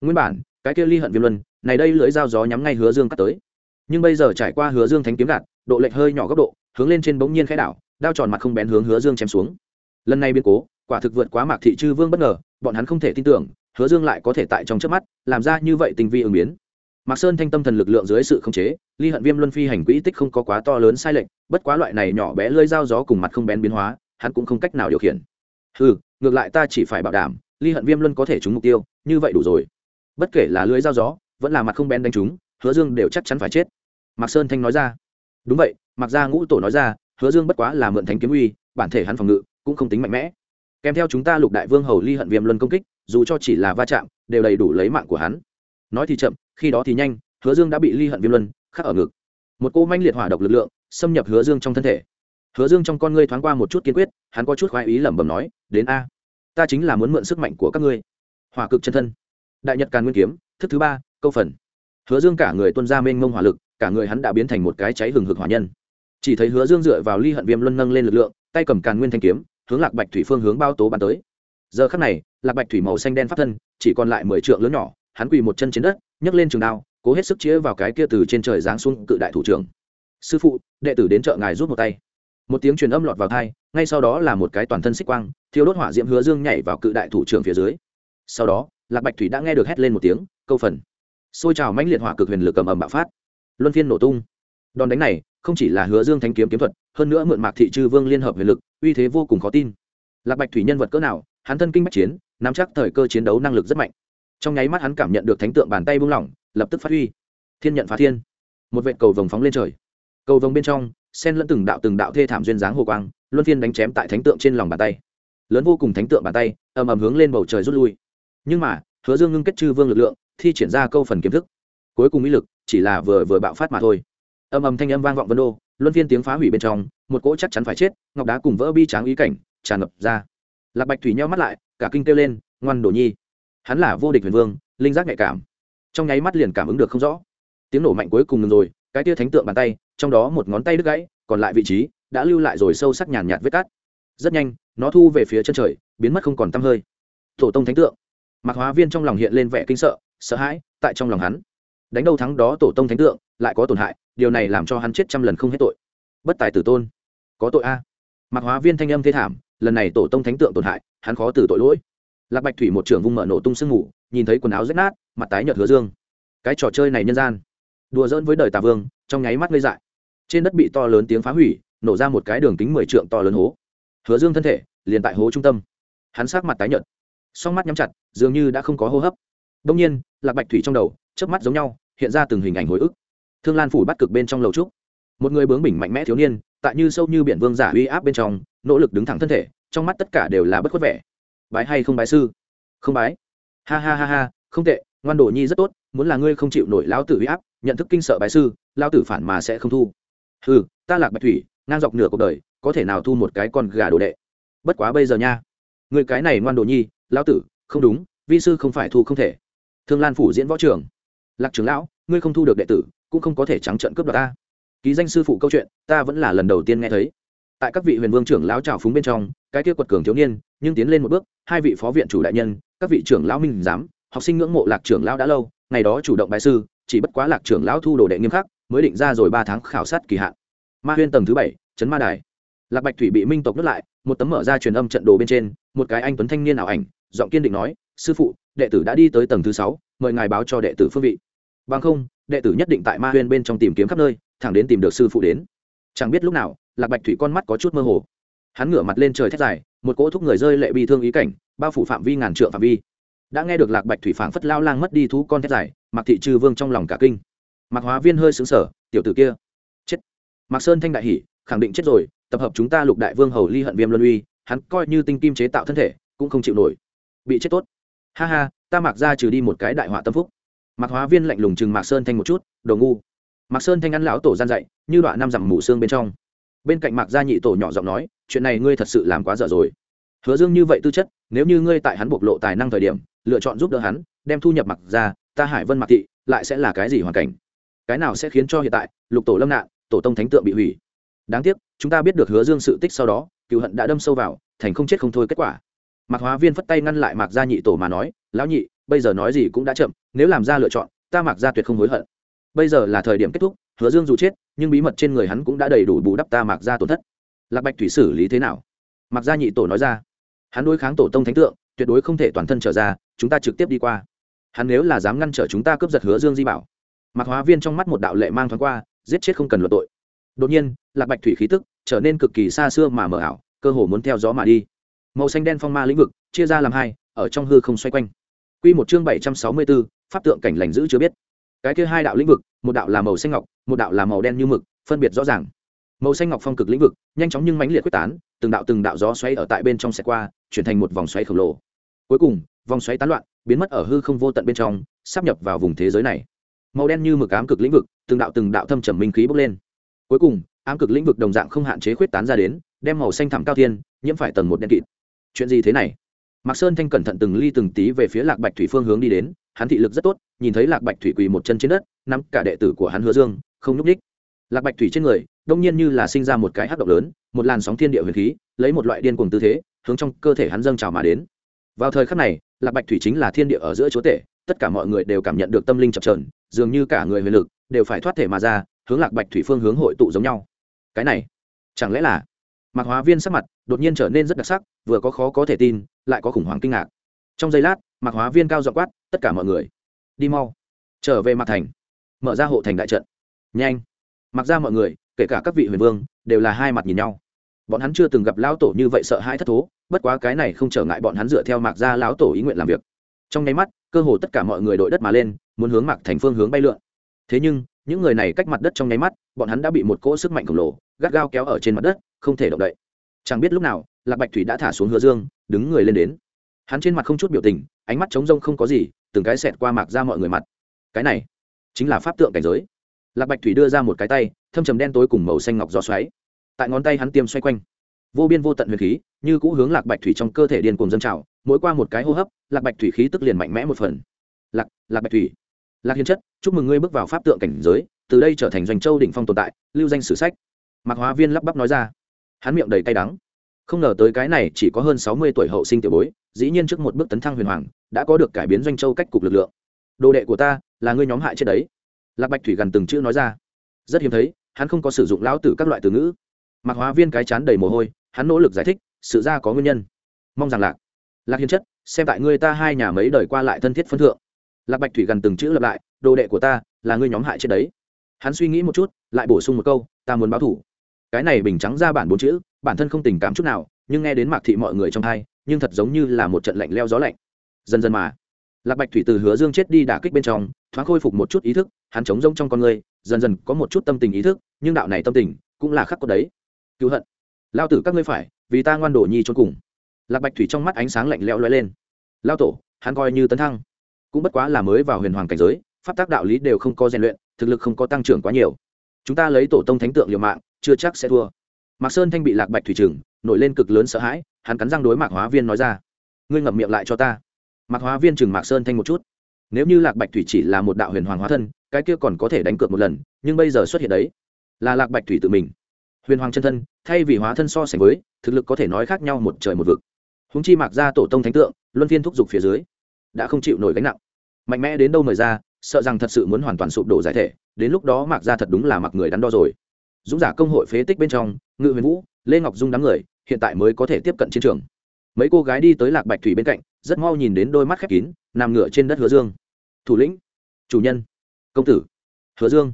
Nguyên bản, cái kia ly hận viêm luân, này đây lưỡi dao gió nhắm ngay hứa dương cắt tới. Nhưng bây giờ trải qua hứa dương thánh kiếm gạt, độ lệch hơi nhỏ góc độ, hướng lên trên bỗng nhiên khẽ đảo, đao tròn mặt không bén hướng hứa dương chém xuống. Lần này biến cố, quả thực vượt quá mạc thị chư vương bất ngờ, bọn hắn không thể tin tưởng, hứa dương lại có thể tại trong trước mắt, làm ra như vậy tình vi ứng biến mạc sơn thanh tâm thần lực lượng dưới sự khống chế ly hận viêm luân phi hành quỹ tích không có quá to lớn sai lệch bất quá loại này nhỏ bé lơi dao gió cùng mặt không bén biến hóa hắn cũng không cách nào điều khiển. Hừ, ngược lại ta chỉ phải bảo đảm ly hận viêm luân có thể trúng mục tiêu như vậy đủ rồi. Bất kể là lưới dao gió vẫn là mặt không bén đánh trúng hứa dương đều chắc chắn phải chết. Mạc sơn thanh nói ra. Đúng vậy Mạc Gia ngũ tổ nói ra hứa dương bất quá là mượn thánh kiếm uy bản thể hắn phòng ngự cũng không tính mạnh mẽ. Kèm theo chúng ta lục đại vương hầu ly hận viêm luân công kích dù cho chỉ là va chạm đều đầy đủ lấy mạng của hắn nói thì chậm, khi đó thì nhanh, hứa dương đã bị ly hận viêm luân, khắc ở ngực. Một cô manh liệt hỏa độc lực lượng xâm nhập hứa dương trong thân thể. Hứa dương trong con ngươi thoáng qua một chút kiên quyết, hắn có chút khoái ý lẩm bẩm nói, đến a, ta chính là muốn mượn sức mạnh của các ngươi. Hỏa cực chân thân. Đại nhật càn nguyên kiếm, thức thứ ba, câu phần. Hứa dương cả người tuân ra mênh mông hỏa lực, cả người hắn đã biến thành một cái cháy hừng hực hỏa nhân. Chỉ thấy hứa dương dựa vào ly hận viêm luân nâng lên lực lượng, tay cầm càn nguyên thanh kiếm, hướng lạc bạch thủy phương hướng bao tố bắn tới. Giờ khắc này, lạc bạch thủy màu xanh đen phát thân, chỉ còn lại mười trượng lớn nhỏ hắn quỳ một chân trên đất, nhấc lên trường đao, cố hết sức chĩa vào cái kia từ trên trời giáng xuống cự đại thủ trưởng. Sư phụ, đệ tử đến chợ ngài rút một tay. Một tiếng truyền âm lọt vào thai ngay sau đó là một cái toàn thân xích quang thiếu đốt hỏa diễm hứa dương nhảy vào cự đại thủ trưởng phía dưới. Sau đó, lạc bạch thủy đã nghe được hét lên một tiếng, câu phần. Xôi trào mãnh liệt hỏa cực huyền lực cầm ầm bạo phát. Luân phiên nổ tung. Đòn đánh này, không chỉ là hứa dương thanh kiếm kiếm thuật, hơn nữa mượn mạc thị chư vương liên hợp huyền lực, uy thế vô cùng khó tin. Lạc bạch thủy nhân vật cỡ nào, hắn thân kinh bách chiến, nắm chắc thời cơ chiến đấu năng lực rất mạnh trong nháy mắt hắn cảm nhận được thánh tượng bàn tay buông lỏng, lập tức phát huy. Thiên nhận phá thiên. Một vệ cầu vồng phóng lên trời. Cầu vồng bên trong sen lẫn từng đạo từng đạo thê thảm duyên dáng hồ quang, luân phiên đánh chém tại thánh tượng trên lòng bàn tay. Lớn vô cùng thánh tượng bàn tay, ầm ầm hướng lên bầu trời rút lui. Nhưng mà, hứa dương ngưng kết chư vương lực lượng, thi triển ra câu phần kiếm thức. Cuối cùng ý lực, chỉ là vừa vừa bạo phát mà thôi. Ầm ầm thanh âm vang vọng vân đô, luân phiên tiếng phá hủy bên trong, một cỗ chắc chắn phải chết, ngọc đá cùng vỡ bi tráng ý cảnh, tràn ngập ra. Lạc bạch thủy nhau mắt lại, cả kinh kêu lên, ngoan đồ nhi! Hắn là vô địch huyền vương, linh giác nhạy cảm. Trong nháy mắt liền cảm ứng được không rõ. Tiếng nổ mạnh cuối cùng ngừng rồi, cái tia thánh tượng bàn tay, trong đó một ngón tay đứt gãy, còn lại vị trí đã lưu lại rồi sâu sắc nhàn nhạt vết cát rất nhanh, nó thu về phía chân trời, biến mất không còn tăm hơi. Tổ tông thánh tượng. Mặc hóa viên trong lòng hiện lên vẻ kinh sợ sợ hãi, tại trong lòng hắn. Đánh đâu thắng đó tổ tông thánh tượng, lại có tổn hại, điều này làm cho hắn chết trăm lần không hết tội. Bất tài tử tôn. Có tội a. Mặc hóa viên thanh âm thế thảm, lần này tổ tông thánh tượng tổn hại, hắn khó từ tội lỗi lạc bạch thủy một trưởng vung mở nổ tung sương ngủ nhìn thấy quần áo rách nát, mặt tái nhợt hứa dương. Cái trò chơi này nhân gian. Đùa dỡn với đời tà vương, trong nháy mắt gây dại. Trên đất bị to lớn tiếng phá hủy, nổ ra một cái đường kính mười trượng to lớn hố. Hứa dương thân thể, liền tại hố trung tâm. Hắn sát mặt tái nhợt, song mắt nhắm chặt, dường như đã không có hô hấp. Đông nhiên, lạc bạch thủy trong đầu, chớp mắt giống nhau, hiện ra từng hình ảnh hồi ức. Thương lan phủ bắt cực bên trong lầu trúc. Một người bướng bỉnh mạnh mẽ thiếu niên, tại như sâu như biển vương giả uy áp bên trong, nỗ lực đứng thẳng thân thể, trong mắt tất cả đều là bất khuất vẻ bái hay không bái sư? Không bái. Ha ha ha ha, không tệ, ngoan đồ nhi rất tốt, muốn là ngươi không chịu nổi lão tử uy áp, nhận thức kinh sợ bái sư lao tử phản mà sẽ không thu. Ừ ta lạc bạch thủy, ngang dọc nửa cuộc đời, có thể nào thu một cái con gà đồ đệ? Bất quá bây giờ nha. Người cái này ngoan đồ nhi, lão tử, không đúng, vi sư không phải thu không thể. Thương lan phủ diễn võ trường. Lạc trưởng lão, ngươi không thu được đệ tử, cũng không có thể trắng trận cướp đoạt ta. Ký danh sư phụ câu chuyện, ta vẫn là lần đầu tiên nghe thấy tại các vị huyền vương trưởng lão trào phúng bên trong, cái kia quật cường thiếu niên, nhưng tiến lên một bước, hai vị phó viện chủ đại nhân, các vị trưởng lão minh giám, học sinh ngưỡng mộ lạc trưởng lão đã lâu, ngày đó chủ động bài sư, chỉ bất quá lạc trưởng lão thu đồ đệ nghiêm khắc, mới định ra rồi ba tháng khảo sát kỳ hạn. Ma huyên tầng thứ bảy, trấn ma đài. Lạc bạch thủy bị minh tộc nuốt lại, một tấm mở ra truyền âm trận đồ bên trên, một cái anh tuấn thanh niên ảo ảnh, giọng kiên định nói, sư phụ, đệ tử đã đi tới tầng thứ sáu, mời ngài báo cho đệ tử phương vị. Bằng không, đệ tử nhất định tại ma huyên bên trong tìm kiếm khắp nơi, thẳng đến tìm được sư phụ đến chẳng biết lúc nào, lạc bạch thủy con mắt có chút mơ hồ. Hắn ngửa mặt lên trời thét dài, một cỗ thúc người rơi lệ bi thương ý cảnh, bao phủ phạm vi ngàn trượng phạm vi. Đã nghe được lạc bạch thủy phảng phất lao lang mất đi thú con thét dài mặc thị trừ vương trong lòng cả kinh. Mặc hóa viên hơi xứng sở tiểu tử kia, chết. Mạc sơn thanh đại hỉ, khẳng định chết rồi, tập hợp chúng ta lục đại vương hầu ly hận viêm luân uy, hắn coi như tinh kim chế tạo thân thể, cũng không chịu nổi. Bị chết tốt. Ha ha, ta mặc ra trừ đi một cái đại họa tâm phúc. Mặc hóa viên lạnh lùng chừng mạc sơn thanh một chút, đồ ngu mạc sơn thanh ăn lão tổ gian dạy, như đoạn năm dặm mù xương bên trong. Bên cạnh mạc gia nhị tổ nhỏ giọng nói, chuyện này ngươi thật sự làm quá dở rồi. Hứa dương như vậy tư chất, nếu như ngươi tại hắn bộc lộ tài năng thời điểm, lựa chọn giúp đỡ hắn, đem thu nhập mặc ra ta hải vân mặc thị, lại sẽ là cái gì hoàn cảnh? Cái nào sẽ khiến cho hiện tại, lục tổ lâm nạn, tổ tông thánh tượng bị hủy? Đáng tiếc, chúng ta biết được hứa dương sự tích sau đó, cựu hận đã đâm sâu vào, thành không chết không thôi kết quả. Mạc hóa viên phất tay ngăn lại mạc gia nhị tổ mà nói, lão nhị, bây giờ nói gì cũng đã chậm, nếu làm ra lựa chọn, ta mạc gia tuyệt không hối hận bây giờ là thời điểm kết thúc hứa dương dù chết nhưng bí mật trên người hắn cũng đã đầy đủ bù đắp ta mạc ra tổn thất. Lạc bạch thủy xử lý thế nào? Mạc gia nhị tổ nói ra. Hắn đối kháng tổ tông thánh tượng tuyệt đối không thể toàn thân trở ra chúng ta trực tiếp đi qua. Hắn nếu là dám ngăn trở chúng ta cướp giật hứa dương di bảo. Mạc hóa viên trong mắt một đạo lệ mang thoáng qua giết chết không cần luận tội. Đột nhiên lạc bạch thủy khí tức trở nên cực kỳ xa xưa mà mờ ảo cơ hồ muốn theo gió mà đi. Màu xanh đen phong ma lĩnh vực chia ra làm hai ở trong hư không xoay quanh. Quy một chương bảy trăm sáu mươi 764, pháp tượng cảnh lành giữ chưa biết. Cái kia hai đạo lĩnh vực, một đạo là màu xanh ngọc, một đạo là màu đen như mực, phân biệt rõ ràng. Màu xanh ngọc phong cực lĩnh vực, nhanh chóng nhưng mãnh liệt quyết tán, từng đạo từng đạo gió xoáy ở tại bên trong xe qua, chuyển thành một vòng xoáy khổng lồ. Cuối cùng, vòng xoáy tán loạn, biến mất ở hư không vô tận bên trong, sắp nhập vào vùng thế giới này. Màu đen như mực ám cực lĩnh vực, từng đạo từng đạo thâm trầm minh khí bốc lên. Cuối cùng, ám cực lĩnh vực đồng dạng không hạn chế khuyết tán ra đến, đem màu xanh thẳm cao thiên, nhiễm phải tầng một đen kịt. Chuyện gì thế này? Mạc sơn thanh cẩn thận từng ly từng tí về phía lạc bạch thủy phương hướng đi đến, hắn thị lực rất tốt, nhìn thấy lạc bạch thủy quỳ một chân trên đất, nắm cả đệ tử của hắn hứa dương, không nhúc ních lạc bạch thủy trên người, đông nhiên như là sinh ra một cái hát động lớn, một làn sóng thiên địa huyền khí, lấy một loại điên cuồng tư thế, hướng trong cơ thể hắn dâng trào mà đến. Vào thời khắc này, lạc bạch thủy chính là thiên địa ở giữa chúa tể, tất cả mọi người đều cảm nhận được tâm linh chập trờn dường như cả người huyền lực đều phải thoát thể mà ra, hướng lạc bạch thủy phương hướng hội tụ giống nhau. Cái này, chẳng lẽ là mạc hóa viên sắc mặt đột nhiên trở nên rất đặc sắc, vừa có khó có thể tin, lại có khủng hoảng kinh ngạc. Trong giây lát, mạc hóa viên cao dọ quát, tất cả mọi người, đi mau, trở về mạc thành, mở ra hộ thành đại trận. Nhanh. Mặc ra mọi người, kể cả các vị huyền vương, đều là hai mặt nhìn nhau. Bọn hắn chưa từng gặp lão tổ như vậy sợ hãi thất thố, bất quá cái này không trở ngại bọn hắn dựa theo mạc gia lão tổ ý nguyện làm việc. Trong nháy mắt, cơ hồ tất cả mọi người đội đất mà lên, muốn hướng mạc thành phương hướng bay lượn. Thế nhưng, những người này cách mặt đất trong nháy mắt, bọn hắn đã bị một cỗ sức mạnh khổng lồ gắt gao kéo ở trên mặt đất, không thể động đậy chẳng biết lúc nào, lạc bạch thủy đã thả xuống hứa dương, đứng người lên đến. Hắn trên mặt không chút biểu tình, ánh mắt trống rông không có gì, từng cái xẹt qua mạc ra mọi người mặt. Cái này, chính là pháp tượng cảnh giới. Lạc bạch thủy đưa ra một cái tay, thâm trầm đen tối cùng màu xanh ngọc gió xoáy. Tại ngón tay hắn tiêm xoay quanh, vô biên vô tận huyền khí, như cũ hướng lạc bạch thủy trong cơ thể điên cùng dân trào, mỗi qua một cái hô hấp, lạc bạch thủy khí tức liền mạnh mẽ một phần. Lạc lạc bạch thủy, lạc hiền chất, chúc mừng ngươi bước vào pháp tượng cảnh giới, từ đây trở thành doanh châu đỉnh phong tồn tại, lưu danh sử sách. Mạc hóa viên lắp bắp nói ra hắn miệng đầy cay đắng. Không ngờ tới cái này chỉ có hơn sáu mươi tuổi hậu sinh tiểu bối, dĩ nhiên trước một bước tấn thăng huyền hoàng, đã có được cải biến doanh châu cách cục lực lượng. Đồ đệ của ta, là ngươi nhóm hại chết đấy. Lạc bạch thủy gần từng chữ nói ra. Rất hiếm thấy, hắn không có sử dụng lão tử các loại từ ngữ. Mặc hóa viên cái chán đầy mồ hôi, hắn nỗ lực giải thích, sự ra có nguyên nhân. Mong rằng lạc lạc hiền chất, xem tại ngươi ta hai nhà mấy đời qua lại thân thiết phân thượng. Lạc bạch thủy gần từng chữ lặp lại, đồ đệ của ta, là ngươi nhóm hại chết đấy. Hắn suy nghĩ một chút, lại bổ sung một câu, ta muốn báo thủ cái này bình trắng ra bản bốn chữ bản thân không tình cảm chút nào nhưng nghe đến mạc thị mọi người trong hai, nhưng thật giống như là một trận lạnh leo gió lạnh. Dần dần mà lạc bạch thủy từ hứa dương chết đi đả kích bên trong thoáng khôi phục một chút ý thức hắn chống rông trong con người dần dần có một chút tâm tình ý thức nhưng đạo này tâm tình cũng là khắc cốt đấy. Cứu hận. Lao tử các ngươi phải vì ta ngoan đổ nhi trốn cùng. Lạc bạch thủy trong mắt ánh sáng lạnh lẽo lóe lên. Lao tổ hắn coi như tấn thăng cũng bất quá là mới vào huyền hoàng cảnh giới pháp tác đạo lý đều không có rèn luyện thực lực không có tăng trưởng quá nhiều chúng ta lấy tổ tông thánh tượng liều mạng, chưa chắc sẽ thua. Mạc sơn thanh bị lạc bạch thủy trừng, nổi lên cực lớn sợ hãi, hắn cắn răng đối mạc hóa viên nói ra, ngươi ngậm miệng lại cho ta. Mạc hóa viên chừng mạc sơn thanh một chút. Nếu như lạc bạch thủy chỉ là một đạo huyền hoàng hóa thân, cái kia còn có thể đánh cược một lần, nhưng bây giờ xuất hiện đấy, là lạc bạch thủy tự mình. Huyền hoàng chân thân, thay vì hóa thân so sánh với, thực lực có thể nói khác nhau một trời một vực. Húng chi mạc ra tổ tông thánh tượng, luân phiên thúc giục phía dưới, đã không chịu nổi gánh nặng. Mạnh mẽ đến đâu mời ra sợ rằng thật sự muốn hoàn toàn sụp đổ giải thể, đến lúc đó mạc ra thật đúng là mặc người đắn đo rồi. Dũng giả công hội phế tích bên trong, ngự huyền vũ, lê ngọc dung đám người, hiện tại mới có thể tiếp cận chiến trường. Mấy cô gái đi tới lạc bạch thủy bên cạnh, rất mau nhìn đến đôi mắt khép kín, nằm ngửa trên đất hứa dương. Thủ lĩnh, chủ nhân. Công tử. Hứa dương,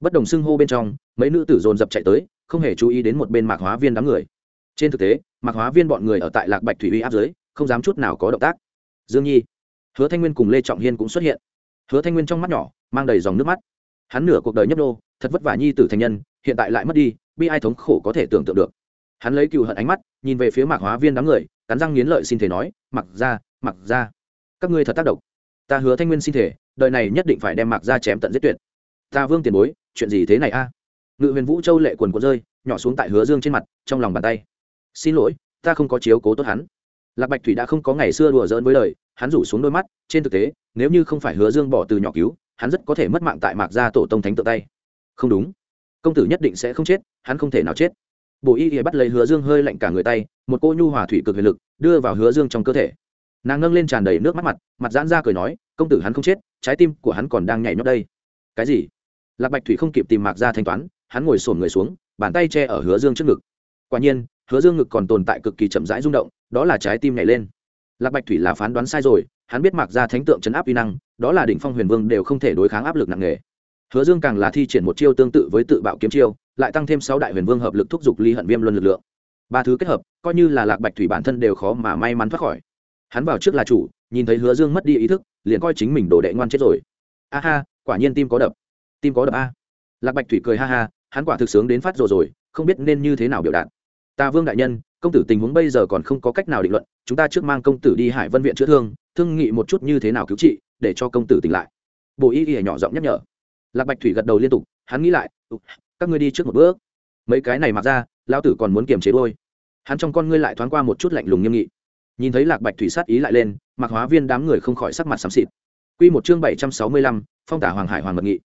bất đồng xưng hô bên trong, mấy nữ tử dồn dập chạy tới, không hề chú ý đến một bên mạc hóa viên đám người. Trên thực tế, mạc hóa viên bọn người ở tại lạc bạch thủy uy áp giới không dám chút nào có động tác. Dương nhi. Hứa thanh nguyên cùng lê trọng hiên cũng xuất hiện hứa thanh nguyên trong mắt nhỏ, mang đầy dòng nước mắt. Hắn nửa cuộc đời nhấp đô, thật vất vả nhi tử thành nhân, hiện tại lại mất đi, bi ai thống khổ có thể tưởng tượng được. Hắn lấy cựu hận ánh mắt, nhìn về phía mạc hóa viên đám người, cắn răng nghiến lợi xin thể nói mặc ra mặc ra các ngươi thật tác động. Ta hứa thanh nguyên xin thể đời này nhất định phải đem mạc ra chém tận giết tuyệt. Ta vương tiền bối, chuyện gì thế này a? Ngự huyền vũ châu lệ quần quần rơi, nhỏ xuống tại hứa dương trên mặt, trong lòng bàn tay. Xin lỗi, ta không có chiếu cố tốt hắn lạc bạch thủy đã không có ngày xưa đùa giỡn với lời hắn rủ xuống đôi mắt, trên thực tế, nếu như không phải hứa dương bỏ từ nhỏ cứu, hắn rất có thể mất mạng tại mạc gia tổ tông thánh tự tay. Không đúng. Công tử nhất định sẽ không chết, hắn không thể nào chết. Bộ y y bắt lấy hứa dương hơi lạnh cả người tay, một cô nhu hòa thủy cực huyền lực, đưa vào hứa dương trong cơ thể. Nàng ngâng lên tràn đầy nước mắt mặt mặt giãn ra cười nói, công tử hắn không chết, trái tim của hắn còn đang nhảy nhót đây. Cái gì? Lạc bạch thủy không kịp tìm mạc ra thanh toán, hắn ngồi sổn người xuống, bàn tay che ở hứa dương trước ngực. Quả nhiên hứa dương ngực còn tồn tại cực kỳ chậm rãi rung động, đó là trái tim nhảy lên. Lạc bạch thủy là phán đoán sai rồi, hắn biết mạc ra thánh tượng chấn áp uy năng, đó là đỉnh phong huyền vương đều không thể đối kháng áp lực nặng nề. Hứa dương càng là thi triển một chiêu tương tự với tự bạo kiếm chiêu, lại tăng thêm sáu đại huyền vương hợp lực thúc giục ly hận viêm luân lực lượng. Ba thứ kết hợp, coi như là lạc bạch thủy bản thân đều khó mà may mắn thoát khỏi. Hắn vào trước là chủ, nhìn thấy hứa dương mất đi ý thức, liền coi chính mình đồ đệ ngoan chết rồi. A ha, quả nhiên tim có đập. Tim có đập a. Lạc bạch thủy cười ha ha, hắn quả thực sướng đến phát rồi rồi, không biết nên như thế nào biểu đạt ta vương đại nhân, công tử tình huống bây giờ còn không có cách nào định luận, chúng ta trước mang công tử đi hải vân viện chữa thương thương nghị một chút như thế nào cứu trị, để cho công tử tỉnh lại. Bộ y y nhỏ giọng nhắc nhở. Lạc bạch thủy gật đầu liên tục, hắn nghĩ lại các ngươi đi trước một bước. Mấy cái này mặc ra lao tử còn muốn kiềm chế đôi. Hắn trong con ngươi lại thoáng qua một chút lạnh lùng nghiêm nghị. Nhìn thấy lạc bạch thủy sát ý lại lên, mặc hóa viên đám người không khỏi sắc mặt xám xịt. Q một chương bảy trăm sáu mươi lăm, phong tả hoàng hải hoàng mật nghị.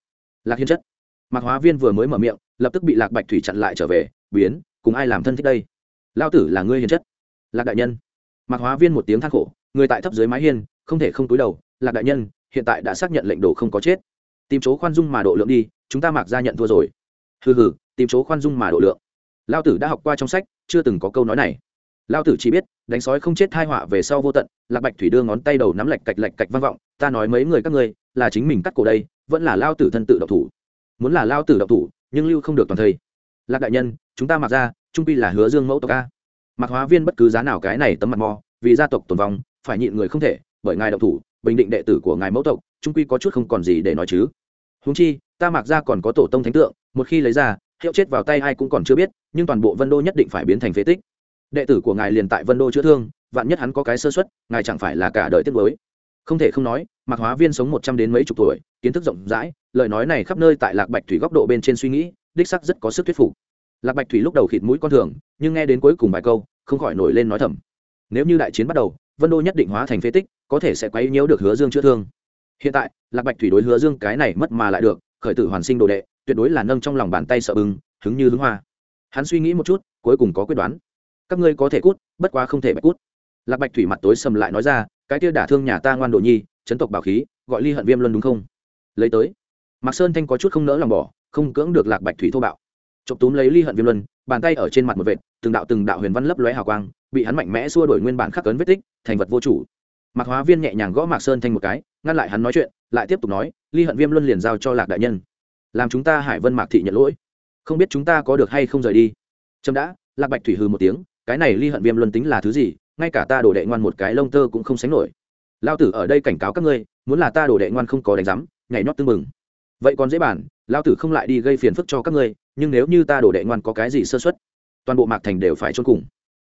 Lạc hiên chất. Mặc hóa viên vừa mới mở miệng, lập tức bị lạc bạch thủy chặn lại trở về, biến cùng ai làm thân thích đây? Lao tử là ngươi hiền chất. Lạc đại nhân. Mặc hóa viên một tiếng thang khổ, người tại thấp dưới mái hiên, không thể không túi đầu. Lạc đại nhân, hiện tại đã xác nhận lệnh đồ không có chết. Tìm chỗ khoan dung mà độ lượng đi, chúng ta mặc ra nhận thua rồi. Hừ hừ, tìm chỗ khoan dung mà độ lượng. Lao tử đã học qua trong sách, chưa từng có câu nói này. Lao tử chỉ biết, đánh sói không chết thai họa về sau vô tận. Lạc bạch thủy đưa ngón tay đầu nắm lạch cạch lạch cạch vang vọng, ta nói mấy người các ngươi, là chính mình cắt cổ đây, vẫn là lao tử thân tự độc thủ. Muốn là lao tử độc thủ, nhưng lưu không được toàn thây. Lạc đại nhân chúng ta mặc ra, trung pi là hứa dương mẫu tộc a. Mặc hóa viên bất cứ giá nào cái này tấm mặt mò, vì gia tộc tồn vong, phải nhịn người không thể, bởi ngài độc thủ, bình định đệ tử của ngài mẫu tộc, trung quy có chút không còn gì để nói chứ. Húng chi, ta mặc ra còn có tổ tông thánh tượng, một khi lấy ra, hiệu chết vào tay ai cũng còn chưa biết, nhưng toàn bộ vân đô nhất định phải biến thành phế tích. Đệ tử của ngài liền tại vân đô chữa thương, vạn nhất hắn có cái sơ xuất ngài chẳng phải là cả đời tiết mới không thể không nói, mặc hóa viên sống một trăm đến mấy chục tuổi, kiến thức rộng rãi, lời nói này khắp nơi tại lạc bạch thủy góc độ bên trên suy nghĩ, đích sắc rất có sức thuyết phục lạc bạch thủy lúc đầu khịt mũi con thường, nhưng nghe đến cuối cùng bài câu, không khỏi nổi lên nói thầm. Nếu như đại chiến bắt đầu, vân đô nhất định hóa thành phế tích, có thể sẽ quấy nhiễu được hứa dương chữa thương. Hiện tại, lạc bạch thủy đối hứa dương cái này mất mà lại được, khởi tử hoàn sinh đồ đệ, tuyệt đối là nâng trong lòng bàn tay sợ bừng, hứng như hứng hoa. Hắn suy nghĩ một chút, cuối cùng có quyết đoán. Các ngươi có thể cút, bất quá không thể bạch cút. Lạc bạch thủy mặt tối sầm lại nói ra, cái kia đả thương nhà ta ngoan đồ nhi, chấn tộc bảo khí, gọi ly hận viêm luân đúng không? Lấy tới. Mạc sơn thanh có chút không nỡ lòng bỏ, không cưỡng được lạc bạch thủy thô bạo chộp túm lấy ly hận viêm luân, bàn tay ở trên mặt một vệt, từng đạo từng đạo huyền văn lấp lóe hào quang, bị hắn mạnh mẽ xua đổi nguyên bản khắc cấn vết tích, thành vật vô chủ. Mạc hóa viên nhẹ nhàng gõ mạc sơn thành một cái, ngăn lại hắn nói chuyện, lại tiếp tục nói, ly hận viêm luân liền giao cho lạc đại nhân. Làm chúng ta hải vân mạc thị nhận lỗi. Không biết chúng ta có được hay không rời đi. Trâm đã. Lạc bạch thủy hư một tiếng, cái này ly hận viêm luân tính là thứ gì? Ngay cả ta đổ đệ ngoan một cái lông tơ cũng không sánh nổi. Lao tử ở đây cảnh cáo các ngươi, muốn là ta đổ đệ ngoan không có đánh giám, nhảy nhót tương mừng vậy còn dễ bản lao tử không lại đi gây phiền phức cho các ngươi nhưng nếu như ta đổ đệ ngoan có cái gì sơ xuất toàn bộ mạc thành đều phải trốn cùng.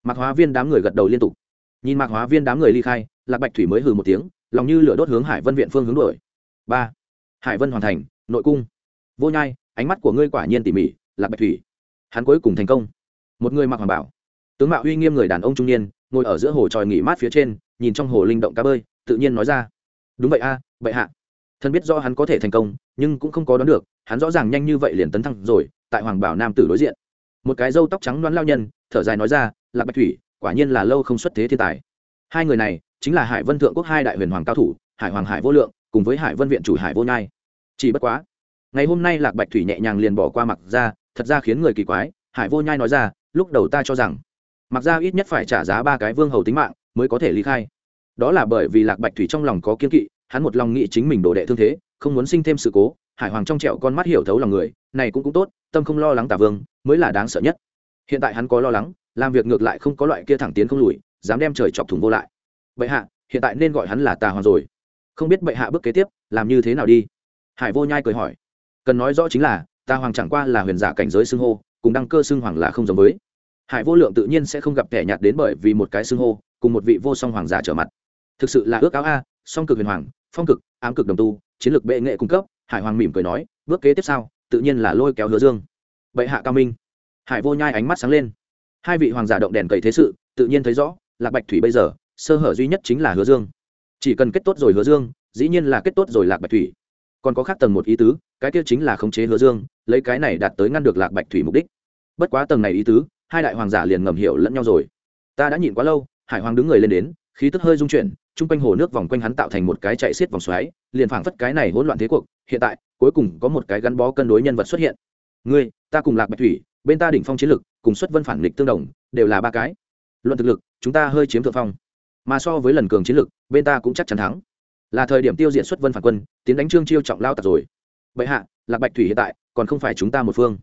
Mạc hóa viên đám người gật đầu liên tục. Nhìn mạc hóa viên đám người ly khai lạc bạch thủy mới hừ một tiếng lòng như lửa đốt hướng hải vân viện phương hướng đổi ba. Hải vân hoàn thành nội cung. Vô nhai ánh mắt của ngươi quả nhiên tỉ mỉ lạc bạch thủy. Hắn cuối cùng thành công. Một người mặc hoàng bảo. Tướng mạo uy nghiêm người đàn ông trung niên ngồi ở giữa hồ tròi nghỉ mát phía trên nhìn trong hồ linh động cá bơi tự nhiên nói ra. Đúng vậy a à, bệ hạ. Thân biết do hắn có thể thành công nhưng cũng không có đoán được hắn rõ ràng nhanh như vậy liền tấn thăng rồi tại hoàng bảo nam tử đối diện. Một cái râu tóc trắng đoán lao nhân, thở dài nói ra, lạc bạch thủy, quả nhiên là lâu không xuất thế thiên tài. Hai người này chính là hải vân thượng quốc hai đại huyền hoàng cao thủ, hải hoàng hải vô lượng, cùng với hải vân viện chủ hải vô nhai. Chỉ bất quá, ngày hôm nay lạc bạch thủy nhẹ nhàng liền bỏ qua mặc ra thật ra khiến người kỳ quái, hải vô nhai nói ra, lúc đầu ta cho rằng mặc ra ít nhất phải trả giá ba cái vương hầu tính mạng mới có thể ly khai. Đó là bởi vì lạc bạch thủy trong lòng có kiên kỵ, hắn một lòng nghĩ chính mình đồ đệ thương thế, không muốn sinh thêm sự cố hải hoàng trong trẹo con mắt hiểu thấu lòng người, này cũng cũng tốt, tâm không lo lắng tả vương, mới là đáng sợ nhất. Hiện tại hắn có lo lắng, làm việc ngược lại không có loại kia thẳng tiến không lùi, dám đem trời chọc thủng vô lại. Bệ hạ, hiện tại nên gọi hắn là tà hoàng rồi. Không biết bệ hạ bước kế tiếp, làm như thế nào đi? Hải vô nhai cười hỏi. Cần nói rõ chính là, Tà hoàng chẳng qua là huyền giả cảnh giới xưng hô, cùng đăng cơ xưng hoàng là không giống với. Hải vô lượng tự nhiên sẽ không gặp kẻ nhạt đến bởi vì một cái xưng hô, cùng một vị vô song hoàng giả trở mặt. Thực sự là ước áo a, song cực huyền hoàng, phong cực, ám cực đồng tu, chiến lược bệ nghệ cung cấp hải hoàng mỉm cười nói, bước kế tiếp sau tự nhiên là lôi kéo hứa dương. Bệ hạ cao minh. Hải vô nhai ánh mắt sáng lên. Hai vị hoàng giả động đèn cậy thế sự, tự nhiên thấy rõ, lạc bạch thủy bây giờ, sơ hở duy nhất chính là hứa dương. Chỉ cần kết tốt rồi hứa dương, dĩ nhiên là kết tốt rồi lạc bạch thủy. Còn có khác tầng một ý tứ, cái kia chính là khống chế hứa dương, lấy cái này đạt tới ngăn được lạc bạch thủy mục đích. Bất quá tầng này ý tứ, hai đại hoàng giả liền ngầm hiểu lẫn nhau rồi. Ta đã nhịn quá lâu, hải hoàng đứng người lên đến, khí tức hơi dung chuyển chung quanh hồ nước vòng quanh hắn tạo thành một cái chạy xiết vòng xoáy, liền phảng phất cái này hỗn loạn thế cuộc, hiện tại, cuối cùng có một cái gắn bó cân đối nhân vật xuất hiện. Ngươi, ta cùng lạc bạch thủy, bên ta đỉnh phong chiến lực, cùng xuất vân phản nghịch tương đồng, đều là ba cái. Luận thực lực, chúng ta hơi chiếm thượng phong. Mà so với lần cường chiến lực, bên ta cũng chắc chắn thắng. Là thời điểm tiêu diệt xuất vân phản quân, tiến đánh trương chiêu trọng lao tặc rồi. Vậy hạ, lạc bạch thủy hiện tại, còn không phải chúng ta một phương.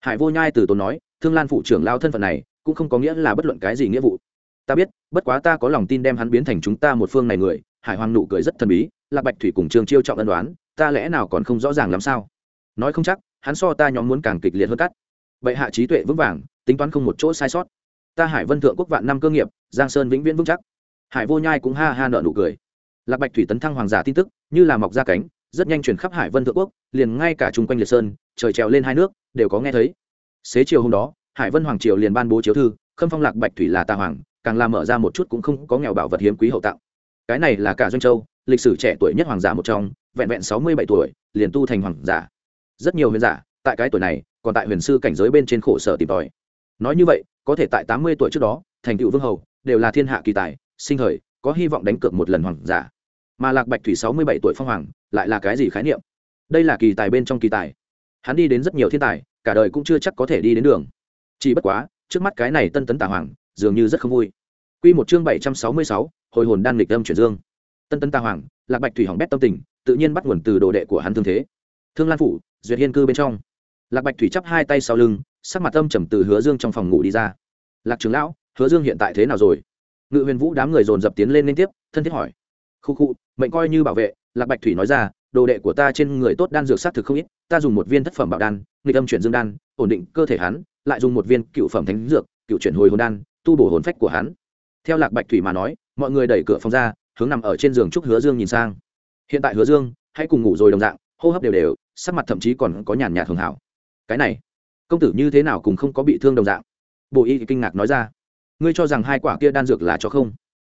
Hải vô nhai từ tốn nói, thương lan phụ trưởng lao thân phận này, cũng không có nghĩa là bất luận cái gì nghĩa vụ ta biết, bất quá ta có lòng tin đem hắn biến thành chúng ta một phương này người, hải hoàng nụ cười rất thần bí, lạc bạch thủy cùng Trường chiêu trọng ân đoán, ta lẽ nào còn không rõ ràng làm sao? Nói không chắc, hắn so ta nhóm muốn càng kịch liệt hơn cắt. Bệ hạ trí tuệ vững vàng, tính toán không một chỗ sai sót. Ta hải vân thượng quốc vạn năm cơ nghiệp, giang sơn vĩnh viễn vững chắc. Hải vô nhai cũng ha ha nợ nụ cười. Lạc bạch thủy tấn thăng hoàng giả tin tức, như là mọc ra cánh, rất nhanh chuyển khắp hải vân thượng quốc, liền ngay cả chung quanh liệt sơn, trời trèo lên hai nước, đều có nghe thấy. Xế chiều hôm đó, hải vân hoàng triều liền ban bố chiếu thư, khâm phong lạc bạch thủy là tà hoàng càng làm mở ra một chút cũng không có nghèo bảo vật hiếm quý hậu tặng. Cái này là cả doanh châu, lịch sử trẻ tuổi nhất hoàng giả một trong, vẹn vẹn sáu mươi bảy tuổi, liền tu thành hoàng giả. Rất nhiều huyền giả, tại cái tuổi này, còn tại huyền sư cảnh giới bên trên khổ sở tìm tòi. Nói như vậy, có thể tại tám mươi tuổi trước đó, thành tựu vương hầu, đều là thiên hạ kỳ tài, sinh thời, có hy vọng đánh cược một lần hoàng giả. Mà lạc bạch thủy sáu mươi bảy tuổi phong hoàng, lại là cái gì khái niệm? Đây là kỳ tài bên trong kỳ tài. Hắn đi đến rất nhiều thiên tài, cả đời cũng chưa chắc có thể đi đến đường. Chỉ bất quá, trước mắt cái này tân tấn tà hoàng dường như rất không vui Quy một chương bảy trăm sáu mươi sáu, hồi hồn đan lịch âm chuyển dương. Tân tân ta hoàng, Lạc Bạch thủy hỏng bét tâm tình, tự nhiên bắt nguồn từ đồ đệ của hắn thương thế. Thương Lan phủ, duyệt hiên cư bên trong. Lạc Bạch thủy chắp hai tay sau lưng, sắc mặt âm trầm từ Hứa Dương trong phòng ngủ đi ra. Lạc trưởng lão, Hứa Dương hiện tại thế nào rồi? Ngự Huyền Vũ đám người dồn dập tiến lên liên tiếp, thân thiết hỏi. Khu khu, mệnh coi như bảo vệ, Lạc Bạch thủy nói ra, đồ đệ của ta trên người tốt đan dược sát thực không ít, ta dùng một viên thất phẩm bảo đan, nghịch âm chuyển dương đan, ổn định cơ thể hắn, lại dùng một viên cựu phẩm thánh dược, cựu chuyển hồi hồn đan, tu bổ hồn phách của hắn. Theo lạc bạch thủy mà nói, mọi người đẩy cửa phòng ra, hướng nằm ở trên giường trúc hứa dương nhìn sang. Hiện tại hứa dương, hãy cùng ngủ rồi đồng dạng, hô hấp đều đều, sắc mặt thậm chí còn có nhàn nhạt hưởng hảo. Cái này, công tử như thế nào cũng không có bị thương đồng dạng. Bộ y kinh ngạc nói ra, ngươi cho rằng hai quả kia đan dược là cho không?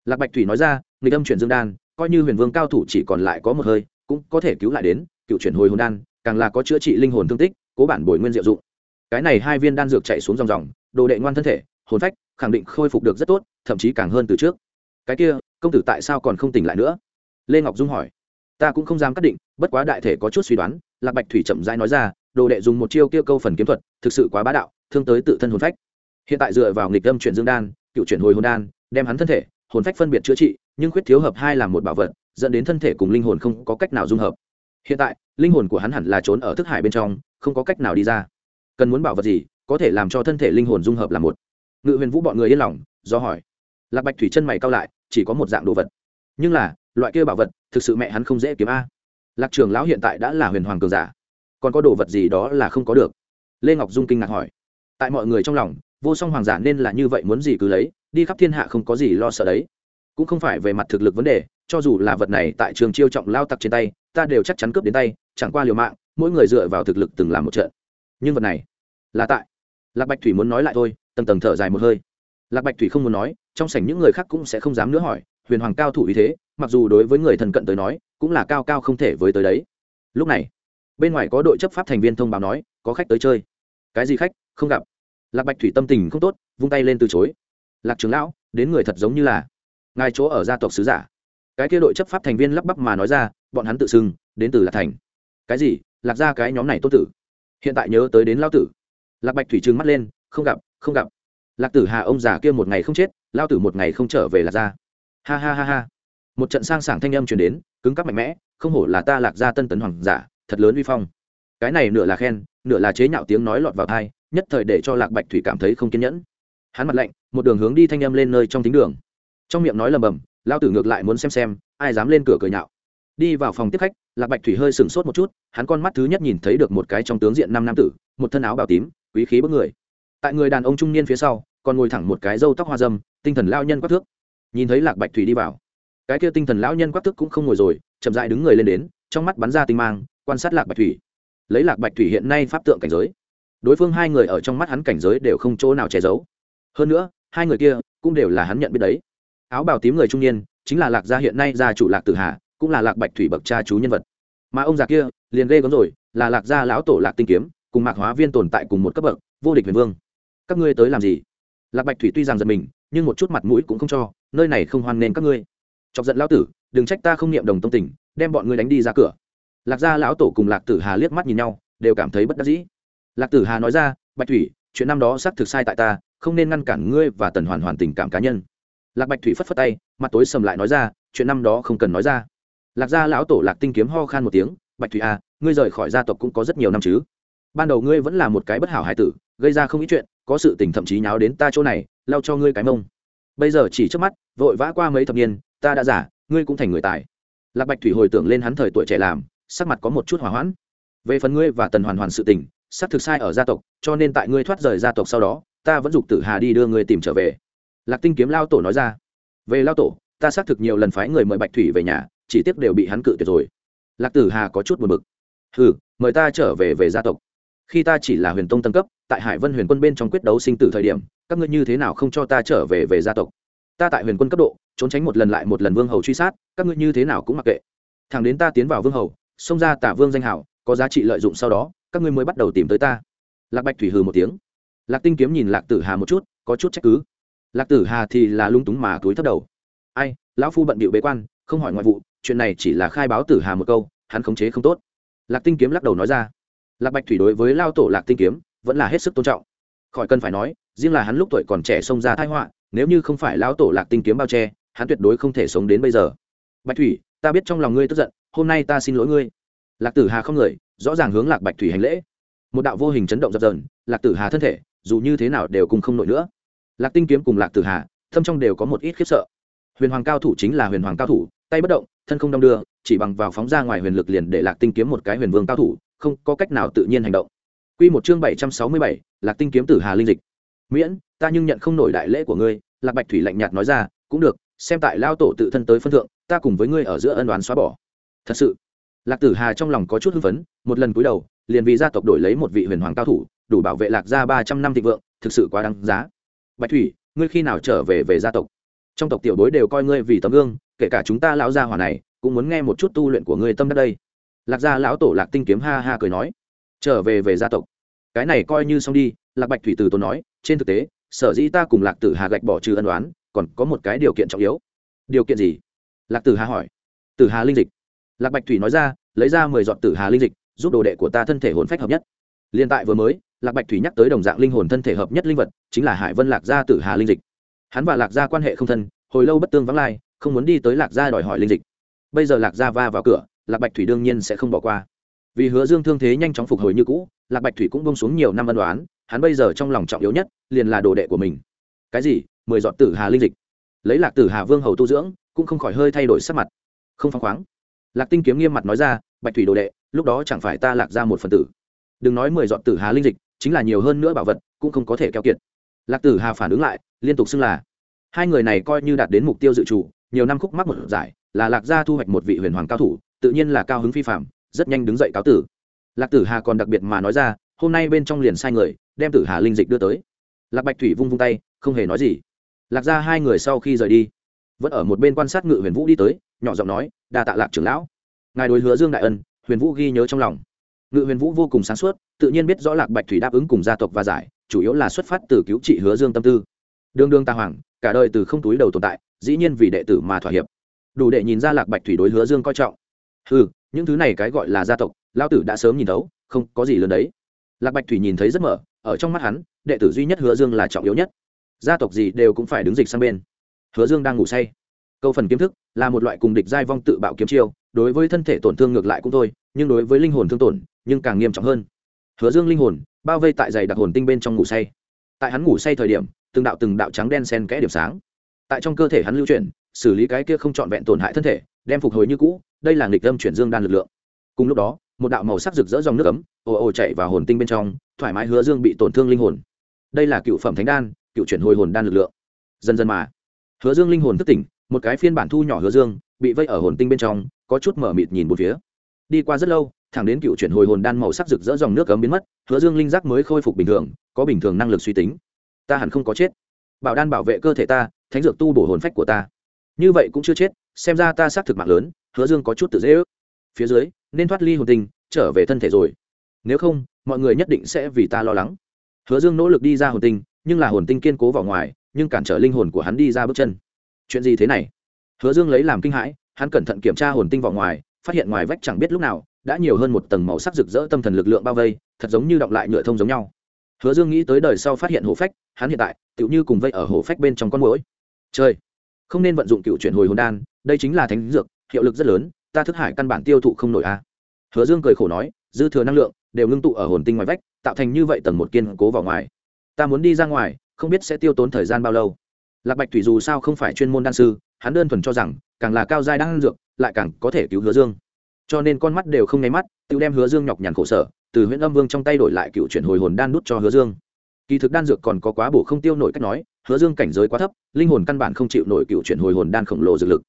Lạc bạch thủy nói ra người âm chuyển dương đan, coi như huyền vương cao thủ chỉ còn lại có một hơi, cũng có thể cứu lại đến, cựu chuyển hồi hồn đan, càng là có chữa trị linh hồn thương tích, cố bản bồi nguyên diệu dụng. Cái này hai viên đan dược chạy xuống dòng dòng, đồ đệ ngoan thân thể, hồn phách khẳng định khôi phục được rất tốt, thậm chí càng hơn từ trước. Cái kia, công tử tại sao còn không tỉnh lại nữa? Lê ngọc dung hỏi. Ta cũng không dám cắt định, bất quá đại thể có chút suy đoán, lạc bạch thủy chậm rãi nói ra, đồ đệ dùng một chiêu kia câu phần kiếm thuật, thực sự quá bá đạo, thương tới tự thân hồn phách. Hiện tại dựa vào nghịch âm chuyển dương đan, cựu chuyển hồi hồn đan, đem hắn thân thể, hồn phách phân biệt chữa trị, nhưng khuyết thiếu hợp hai làm một bảo vật, dẫn đến thân thể cùng linh hồn không có cách nào dung hợp. Hiện tại, linh hồn của hắn hẳn là trốn ở thức hải bên trong, không có cách nào đi ra. Cần muốn bảo vật gì, có thể làm cho thân thể linh hồn dung hợp là một ngự huyền vũ bọn người yên lòng, do hỏi. Lạc bạch thủy chân mày cao lại, chỉ có một dạng đồ vật. Nhưng là, loại kia bảo vật, thực sự mẹ hắn không dễ kiếm a. Lạc trường lão hiện tại đã là huyền hoàng cường giả. Còn có đồ vật gì đó là không có được? Lê ngọc dung kinh ngạc hỏi. Tại mọi người trong lòng, vô song hoàng giả nên là như vậy muốn gì cứ lấy, đi khắp thiên hạ không có gì lo sợ đấy. Cũng không phải về mặt thực lực vấn đề, cho dù là vật này tại trường chiêu trọng lao tặc trên tay, ta đều chắc chắn cướp đến tay, chẳng qua liều mạng, mỗi người dựa vào thực lực từng làm một trận. Nhưng vật này là tại. Lạc bạch thủy muốn nói lại thôi tầng tầng thở dài một hơi. Lạc bạch thủy không muốn nói, trong sảnh những người khác cũng sẽ không dám nữa hỏi, huyền hoàng cao thủ ý thế, mặc dù đối với người thần cận tới nói, cũng là cao cao không thể với tới đấy. Lúc này, bên ngoài có đội chấp pháp thành viên thông báo nói, có khách tới chơi. Cái gì khách? Không gặp. Lạc bạch thủy tâm tình không tốt, vung tay lên từ chối. Lạc trưởng lão, đến người thật giống như là ngài chỗ ở gia tộc sứ giả. Cái kia đội chấp pháp thành viên lắp bắp mà nói ra, bọn hắn tự xưng, đến từ lạc thành. Cái gì? Lạc ra cái nhóm này tốt tử. Hiện tại nhớ tới đến lao tử. Lạc bạch thủy trừng mắt lên không gặp không gặp. Lạc tử hà ông già kia một ngày không chết, lao tử một ngày không trở về lạc ra ha ha ha ha. Một trận sang sảng thanh âm chuyển đến, cứng cắp mạnh mẽ, không hổ là ta lạc ra tân tấn hoàng giả, thật lớn uy phong. Cái này nửa là khen, nửa là chế nhạo tiếng nói lọt vào thai nhất thời để cho lạc bạch thủy cảm thấy không kiên nhẫn. Hắn mặt lạnh, một đường hướng đi thanh âm lên nơi trong thính đường. Trong miệng nói lầm bầm, lao tử ngược lại muốn xem xem, ai dám lên cửa cười nhạo. Đi vào phòng tiếp khách, lạc bạch thủy hơi sừng sốt một chút, hắn con mắt thứ nhất nhìn thấy được một cái trong tướng diện năm nam tử, một thân áo bào tím, quý khí bức người tại người đàn ông trung niên phía sau, còn ngồi thẳng một cái râu tóc hoa dâm, tinh thần lao nhân quắc thước. Nhìn thấy lạc bạch thủy đi vào, cái kia tinh thần lão nhân quắc thước cũng không ngồi rồi, chậm dại đứng người lên đến, trong mắt bắn ra tinh mang, quan sát lạc bạch thủy. Lấy lạc bạch thủy hiện nay pháp tượng cảnh giới, đối phương hai người ở trong mắt hắn cảnh giới đều không chỗ nào che giấu. Hơn nữa, hai người kia cũng đều là hắn nhận biết đấy. Áo bào tím người trung niên, chính là lạc gia hiện nay gia chủ lạc tử hà, cũng là lạc bạch thủy bậc cha chú nhân vật. Mà ông già kia liền ghê gớm rồi, là lạc gia lão tổ lạc tinh kiếm, cùng mạc hóa viên tồn tại cùng một cấp bậc, vô địch huyền vương các ngươi tới làm gì? Lạc bạch thủy tuy rằng giật mình, nhưng một chút mặt mũi cũng không cho, nơi này không hoan nên các ngươi. Chọc giận lão tử, đừng trách ta không niệm đồng tông tình, đem bọn ngươi đánh đi ra cửa. Lạc gia lão tổ cùng lạc tử hà liếc mắt nhìn nhau, đều cảm thấy bất đắc dĩ. Lạc tử hà nói ra, bạch thủy, chuyện năm đó xác thực sai tại ta, không nên ngăn cản ngươi và tần hoàn hoàn tình cảm cá nhân. Lạc bạch thủy phất phất tay, mặt tối sầm lại nói ra, chuyện năm đó không cần nói ra. Lạc gia lão tổ lạc tinh kiếm ho khan một tiếng, bạch thủy à ngươi rời khỏi gia tộc cũng có rất nhiều năm chứ. Ban đầu ngươi vẫn là một cái bất hảo hải tử, gây ra không ít chuyện có sự tình thậm chí nháo đến ta chỗ này lao cho ngươi cái mông. Bây giờ chỉ trước mắt, vội vã qua mấy thập niên, ta đã giả ngươi cũng thành người tài. Lạc bạch thủy hồi tưởng lên hắn thời tuổi trẻ làm, sắc mặt có một chút hỏa hoãn. Về phần ngươi và tần hoàn hoàn sự tình, xác thực sai ở gia tộc, cho nên tại ngươi thoát rời gia tộc sau đó, ta vẫn giục tử hà đi đưa ngươi tìm trở về. Lạc tinh kiếm lao tổ nói ra. Về lao tổ, ta xác thực nhiều lần phái người mời bạch thủy về nhà, chỉ tiếc đều bị hắn cự tuyệt rồi. Lạc tử hà có chút buồn bực. Hừ, mời ta trở về về gia tộc khi ta chỉ là huyền tông tân cấp, tại hải vân huyền quân bên trong quyết đấu sinh tử thời điểm, các ngươi như thế nào không cho ta trở về về gia tộc? Ta tại huyền quân cấp độ, trốn tránh một lần lại một lần vương hầu truy sát, các ngươi như thế nào cũng mặc kệ. Thằng đến ta tiến vào vương hầu, xông ra tả vương danh hảo, có giá trị lợi dụng sau đó, các ngươi mới bắt đầu tìm tới ta. Lạc bạch thủy hừ một tiếng. Lạc tinh kiếm nhìn lạc tử hà một chút, có chút trách cứ. Lạc tử hà thì là lung túng mà túi thấp đầu. Ai, lão phu bận bịu bế quan, không hỏi ngoại vụ, chuyện này chỉ là khai báo tử hà một câu, hắn khống chế không tốt. Lạc tinh kiếm lắc đầu nói ra lạc bạch thủy đối với lao tổ lạc tinh kiếm vẫn là hết sức tôn trọng. Khỏi cần phải nói, riêng là hắn lúc tuổi còn trẻ xông ra thái họa, nếu như không phải lao tổ lạc tinh kiếm bao che, hắn tuyệt đối không thể sống đến bây giờ. Bạch thủy, ta biết trong lòng ngươi tức giận, hôm nay ta xin lỗi ngươi. Lạc tử hà không người, rõ ràng hướng lạc bạch thủy hành lễ. Một đạo vô hình chấn động dập dờn, lạc tử hà thân thể, dù như thế nào đều cùng không nổi nữa. Lạc tinh kiếm cùng lạc tử hà, thâm trong đều có một ít khiếp sợ. Huyền hoàng cao thủ chính là huyền hoàng cao thủ, tay bất động, thân không đong đưa, chỉ bằng vào phóng ra ngoài huyền lực liền để lạc tinh kiếm một cái huyền vương cao thủ không có cách nào tự nhiên hành động Quy một chương bảy trăm sáu mươi bảy, Lạc Tinh kiếm tử Hà linh dịch. Miễn, ta nhưng nhận không nổi đại lễ của ngươi, Lạc Bạch Thủy lạnh nhạt nói ra, cũng được, xem tại lao tổ tự thân tới phân thượng, ta cùng với ngươi ở giữa ân oán xóa bỏ. Thật sự, Lạc Tử Hà trong lòng có chút hưng phấn, một lần cúi đầu, liền vì gia tộc đổi lấy một vị huyền hoàng cao thủ, đủ bảo vệ Lạc gia ba trăm năm thịnh vượng, thực sự quá đáng giá. Bạch Thủy, ngươi khi nào trở về về gia tộc? Trong tộc tiểu bối đều coi ngươi vì tấm gương, kể cả chúng ta lão gia hỏa này, cũng muốn nghe một chút tu luyện của ngươi tâm đắc đây lạc gia lão tổ lạc tinh kiếm ha ha cười nói, trở về về gia tộc. Cái này coi như xong đi. Lạc bạch thủy từ tốn nói, trên thực tế, sở dĩ ta cùng lạc tử hà gạch bỏ trừ ân đoán còn có một cái điều kiện trọng yếu. Điều kiện gì? Lạc tử hà hỏi. Tử hà linh dịch. Lạc bạch thủy nói ra, lấy ra mười giọt tử hà linh dịch, giúp đồ đệ của ta thân thể hồn phách hợp nhất. Liên tại vừa mới, lạc bạch thủy nhắc tới đồng dạng linh hồn thân thể hợp nhất linh vật, chính là hải vân lạc gia tử hà linh dịch. Hắn và lạc gia quan hệ không thân, hồi lâu bất tương vắng lai, không muốn đi tới lạc gia đòi hỏi linh dịch. Bây giờ lạc gia va vào cửa lạc bạch thủy đương nhiên sẽ không bỏ qua. Vì hứa dương thương thế nhanh chóng phục hồi như cũ, lạc bạch thủy cũng bông xuống nhiều năm ân đoán hắn bây giờ trong lòng trọng yếu nhất liền là đồ đệ của mình. Cái gì? Mười dọn tử hà linh dịch. Lấy lạc tử hà vương hầu tu dưỡng, cũng không khỏi hơi thay đổi sắc mặt. Không phăng khoáng. Lạc tinh kiếm nghiêm mặt nói ra, bạch thủy đồ đệ, lúc đó chẳng phải ta lạc ra một phần tử. Đừng nói mười dọn tử hà linh dịch, chính là nhiều hơn nữa bảo vật, cũng không có thể keo kiệt. Lạc tử hà phản ứng lại, liên tục xưng là, hai người này coi như đạt đến mục tiêu dự trù, nhiều năm khúc mắc một giải, là lạc gia thu hoạch một vị huyền hoàng cao thủ tự nhiên là cao hứng phi phạm, rất nhanh đứng dậy cáo tử. Lạc tử hà còn đặc biệt mà nói ra, hôm nay bên trong liền sai người, đem tử hà linh dịch đưa tới. Lạc bạch thủy vung vung tay, không hề nói gì. Lạc ra hai người sau khi rời đi, vẫn ở một bên quan sát ngự huyền vũ đi tới, nhỏ giọng nói, đa tạ lạc trưởng lão. Ngài đối hứa dương đại ân, huyền vũ ghi nhớ trong lòng. Ngự huyền vũ vô cùng sáng suốt, tự nhiên biết rõ lạc bạch thủy đáp ứng cùng gia tộc và giải, chủ yếu là xuất phát từ cứu trị hứa dương tâm tư. Đương đương ta hoàng, cả đời từ không túi đầu tồn tại, dĩ nhiên vì đệ tử mà thỏa hiệp. Đủ để nhìn ra lạc bạch thủy đối hứa dương coi trọng ừ những thứ này cái gọi là gia tộc lao tử đã sớm nhìn thấu, không có gì lớn đấy. Lạc bạch thủy nhìn thấy rất mở, ở trong mắt hắn, đệ tử duy nhất hứa dương là trọng yếu nhất. Gia tộc gì đều cũng phải đứng dịch sang bên. Hứa dương đang ngủ say. Câu phần kiếm thức là một loại cùng địch giai vong tự bạo kiếm chiêu, đối với thân thể tổn thương ngược lại cũng thôi, nhưng đối với linh hồn thương tổn, nhưng càng nghiêm trọng hơn. Hứa dương linh hồn, bao vây tại giày đặc hồn tinh bên trong ngủ say. Tại hắn ngủ say thời điểm, từng đạo từng đạo trắng đen sen kẽ điểm sáng. Tại trong cơ thể hắn lưu chuyển, xử lý cái kia không trọn vẹn tổn hại thân thể, đem phục hồi như cũ đây là nghịch âm chuyển dương đan lực lượng. Cùng lúc đó, một đạo màu sắc rực rỡ dòng nước ấm, ồ ồ chạy vào hồn tinh bên trong, thoải mái hứa dương bị tổn thương linh hồn. Đây là cựu phẩm thánh đan, cựu chuyển hồi hồn đan lực lượng. Dần dần mà, hứa dương linh hồn thức tỉnh, một cái phiên bản thu nhỏ hứa dương, bị vây ở hồn tinh bên trong, có chút mở mịt nhìn một phía. Đi qua rất lâu, thẳng đến cựu chuyển hồi hồn đan màu sắc rực rỡ dòng nước cấm biến mất, hứa dương linh giác mới khôi phục bình thường, có bình thường năng lực suy tính. Ta hẳn không có chết. Bảo đan bảo vệ cơ thể ta, thánh dược tu bổ hồn phách của ta. Như vậy cũng chưa chết xem ra ta xác thực mạng lớn hứa dương có chút tự dễ ước. Phía dưới nên thoát ly hồn tinh trở về thân thể rồi. Nếu không mọi người nhất định sẽ vì ta lo lắng. Hứa dương nỗ lực đi ra hồn tinh nhưng là hồn tinh kiên cố vào ngoài nhưng cản trở linh hồn của hắn đi ra bước chân. Chuyện gì thế này? Hứa dương lấy làm kinh hãi hắn cẩn thận kiểm tra hồn tinh vào ngoài phát hiện ngoài vách chẳng biết lúc nào đã nhiều hơn một tầng màu sắc rực rỡ tâm thần lực lượng bao vây thật giống như động lại nhựa thông giống nhau. Hứa dương nghĩ tới đời sau phát hiện hổ phách hắn hiện tại tựu như cùng vây ở hổ phách bên trong con mũi trời, không nên vận dụng cựu chuyển hồi hồn đan đây chính là thánh dược, hiệu lực rất lớn, ta thức hải căn bản tiêu thụ không nổi a. Hứa dương cười khổ nói, dư thừa năng lượng, đều ngưng tụ ở hồn tinh ngoài vách, tạo thành như vậy tầng một kiên cố vào ngoài. Ta muốn đi ra ngoài, không biết sẽ tiêu tốn thời gian bao lâu. Lạc bạch thủy dù sao không phải chuyên môn đan sư, hắn đơn thuần cho rằng, càng là cao giai đan dược, lại càng có thể cứu hứa dương. Cho nên con mắt đều không nháy mắt, tự đem hứa dương nhọc nhằn khổ sở, từ huyện âm vương trong tay đổi lại cựu chuyển hồi hồn đan nút cho hứa dương. Kỳ thực đan dược còn có quá bổ không tiêu nổi cách nói, hứa dương cảnh giới quá thấp, linh hồn căn bản không chịu nổi cựu chuyển hồi hồn đan khổng lồ dược lực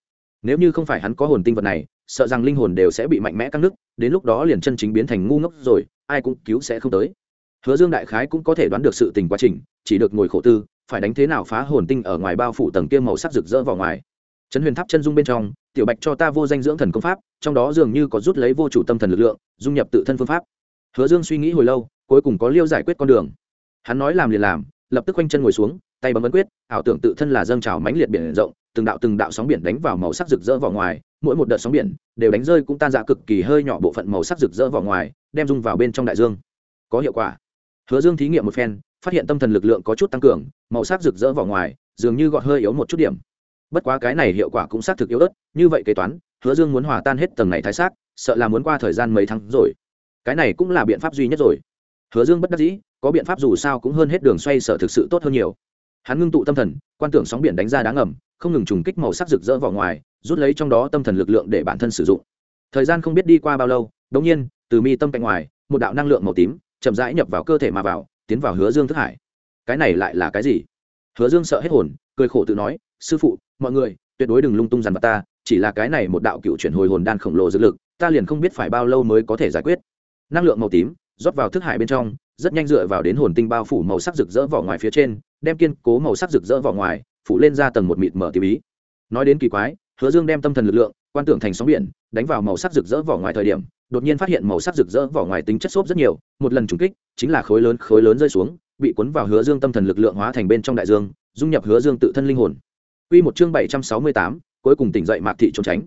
nếu như không phải hắn có hồn tinh vật này, sợ rằng linh hồn đều sẽ bị mạnh mẽ căng nứt, đến lúc đó liền chân chính biến thành ngu ngốc rồi, ai cũng cứu sẽ không tới. Hứa dương đại khái cũng có thể đoán được sự tình quá trình, chỉ được ngồi khổ tư, phải đánh thế nào phá hồn tinh ở ngoài bao phủ tầng kia màu sắc rực rỡ vào ngoài. Trấn huyền tháp chân dung bên trong, tiểu bạch cho ta vô danh dưỡng thần công pháp, trong đó dường như có rút lấy vô chủ tâm thần lực lượng, dung nhập tự thân phương pháp. Hứa dương suy nghĩ hồi lâu, cuối cùng có liêu giải quyết con đường. Hắn nói làm liền làm, lập tức quanh chân ngồi xuống, tay bấm ấn quyết, ảo tưởng tự thân là dâng trào mãnh liệt biển rộng từng đạo từng đạo sóng biển đánh vào màu sắc rực rỡ vào ngoài, mỗi một đợt sóng biển đều đánh rơi cũng tan ra cực kỳ hơi nhỏ bộ phận màu sắc rực rỡ vào ngoài, đem dung vào bên trong đại dương. Có hiệu quả. Hứa dương thí nghiệm một phen, phát hiện tâm thần lực lượng có chút tăng cường, màu sắc rực rỡ vào ngoài dường như gọt hơi yếu một chút điểm. Bất quá cái này hiệu quả cũng xác thực yếu ớt, như vậy kế toán, hứa dương muốn hòa tan hết tầng này thái xác, sợ là muốn qua thời gian mấy tháng rồi. Cái này cũng là biện pháp duy nhất rồi. Hứa dương bất đắc dĩ, có biện pháp dù sao cũng hơn hết đường xoay sở thực sự tốt hơn nhiều hắn ngưng tụ tâm thần, quan tưởng sóng biển đánh ra đá ngầm, không ngừng trùng kích màu sắc rực rỡ vào ngoài, rút lấy trong đó tâm thần lực lượng để bản thân sử dụng. Thời gian không biết đi qua bao lâu đ ỗ n g nhiên, từ mi tâm cạnh ngoài, một đạo năng lượng màu tím chậm rãi nhập vào cơ thể mà vào, tiến vào hứa dương thức hải. Cái này lại là cái gì? Hứa dương sợ hết hồn, cười khổ tự nói, sư phụ, mọi người, tuyệt đối đừng lung tung dằn vào ta, chỉ là cái này một đạo cựu chuyển hồi hồn đan khổng lồ dược lực, ta liền không biết phải bao lâu mới có thể giải quyết. Năng lượng màu tím rót vào thức hải bên trong, rất nhanh dựa vào đến hồn tinh bao phủ màu sắc rực rỡ vỏ ngoài phía trên đem kiên cố màu sắc rực rỡ vỏ ngoài phủ lên ra tầng một mịt mở tiêu bí nói đến kỳ quái hứa dương đem tâm thần lực lượng quan tưởng thành sóng biển đánh vào màu sắc rực rỡ vỏ ngoài thời điểm đột nhiên phát hiện màu sắc rực rỡ vỏ ngoài tính chất xốp rất nhiều một lần trùng kích chính là khối lớn khối lớn rơi xuống bị cuốn vào hứa dương tâm thần lực lượng hóa thành bên trong đại dương dung nhập hứa dương tự thân linh hồn Quy một chương bảy trăm sáu mươi tám, cuối cùng tỉnh dậy Mạc thị trốn tránh.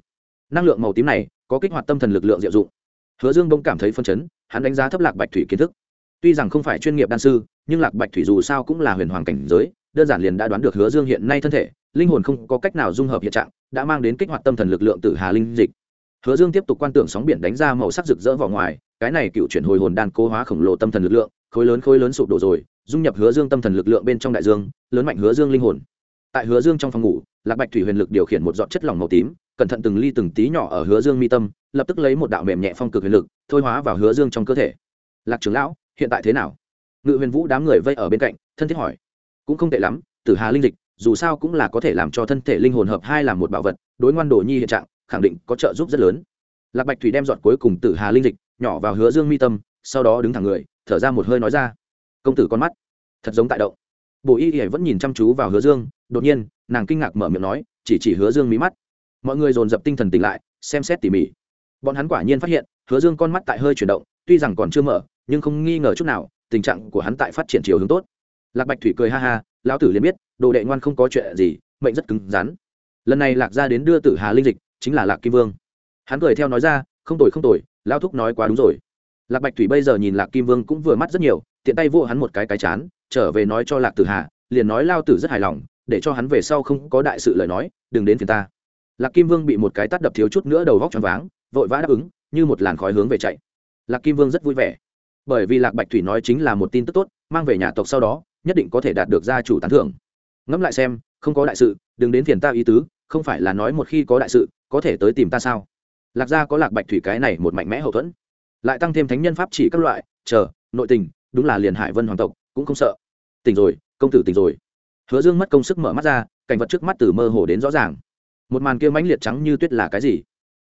Năng lượng màu tím này có kích hoạt tâm thần lực lượng diệu dụng. Hứa Dương bỗng cảm thấy phân chấn, hắn đánh giá thấp Lạc Bạch Thủy kiến thức tuy rằng không phải chuyên nghiệp đan sư, nhưng lạc bạch thủy dù sao cũng là huyền hoàng cảnh giới, đơn giản liền đã đoán được hứa dương hiện nay thân thể, linh hồn không có cách nào dung hợp hiện trạng, đã mang đến kích hoạt tâm thần lực lượng từ hà linh dịch. Hứa dương tiếp tục quan tưởng sóng biển đánh ra màu sắc rực rỡ vào ngoài, cái này cựu chuyển hồi hồn đan cố hóa khổng lồ tâm thần lực lượng, khối lớn khối lớn sụp đổ rồi, dung nhập hứa dương tâm thần lực lượng bên trong đại dương, lớn mạnh hứa dương linh hồn. Tại hứa dương trong phòng ngủ, lạc bạch thủy huyền lực điều khiển một giọt chất lỏng màu tím, cẩn thận từng ly từng tí nhỏ ở hứa dương mi tâm, lập tức lấy một đạo mềm nhẹ phong cực huyền lực, thôi hóa vào hứa dương trong cơ thể. Lạc trưởng lão hiện tại thế nào? Ngự huyền vũ đám người vây ở bên cạnh, thân thiết hỏi. Cũng không tệ lắm, tử hà linh dịch, dù sao cũng là có thể làm cho thân thể linh hồn hợp hai làm một bảo vật, đối ngoan đồ nhi hiện trạng, khẳng định có trợ giúp rất lớn. Lạc bạch thủy đem dọn cuối cùng tử hà linh dịch, nhỏ vào hứa dương mi tâm, sau đó đứng thẳng người, thở ra một hơi nói ra. Công tử con mắt, thật giống tại động. Bộ y y vẫn nhìn chăm chú vào hứa dương, đột nhiên, nàng kinh ngạc mở miệng nói, chỉ chỉ hứa dương mí mắt. Mọi người dồn dập tinh thần tỉnh lại, xem xét tỉ mỉ. Bọn hắn quả nhiên phát hiện, hứa dương con mắt tại hơi chuyển động, tuy rằng còn chưa mở nhưng không nghi ngờ chút nào, tình trạng của hắn tại phát triển chiều hướng tốt. Lạc bạch thủy cười ha ha, lão tử liền biết, đồ đệ ngoan không có chuyện gì, mệnh rất cứng rắn. Lần này lạc ra đến đưa tử hà linh dịch, chính là lạc kim vương. Hắn cười theo nói ra, không tội không tội lão thúc nói quá đúng rồi. Lạc bạch thủy bây giờ nhìn lạc kim vương cũng vừa mắt rất nhiều, tiện tay vô hắn một cái cái chán, trở về nói cho lạc tử hà, liền nói lao tử rất hài lòng, để cho hắn về sau không có đại sự lời nói, đừng đến phiền ta. Lạc kim vương bị một cái tắt đập thiếu chút nữa đầu vóc choáng váng, vội vã đáp ứng, như một làn khói hướng về chạy. Lạc kim vương rất vui vẻ bởi vì lạc bạch thủy nói chính là một tin tức tốt, mang về nhà tộc sau đó, nhất định có thể đạt được gia chủ tán thưởng. Ngẫm lại xem, không có đại sự, đừng đến phiền ta ý tứ, không phải là nói một khi có đại sự, có thể tới tìm ta sao? Lạc gia có lạc bạch thủy cái này một mạnh mẽ hậu thuẫn. Lại tăng thêm thánh nhân pháp chỉ các loại, chờ, nội tình, đúng là liền hải vân hoàng tộc, cũng không sợ. Tỉnh rồi, công tử tỉnh rồi. Hứa dương mất công sức mở mắt ra, cảnh vật trước mắt từ mơ hồ đến rõ ràng. Một màn kia mãnh liệt trắng như tuyết là cái gì?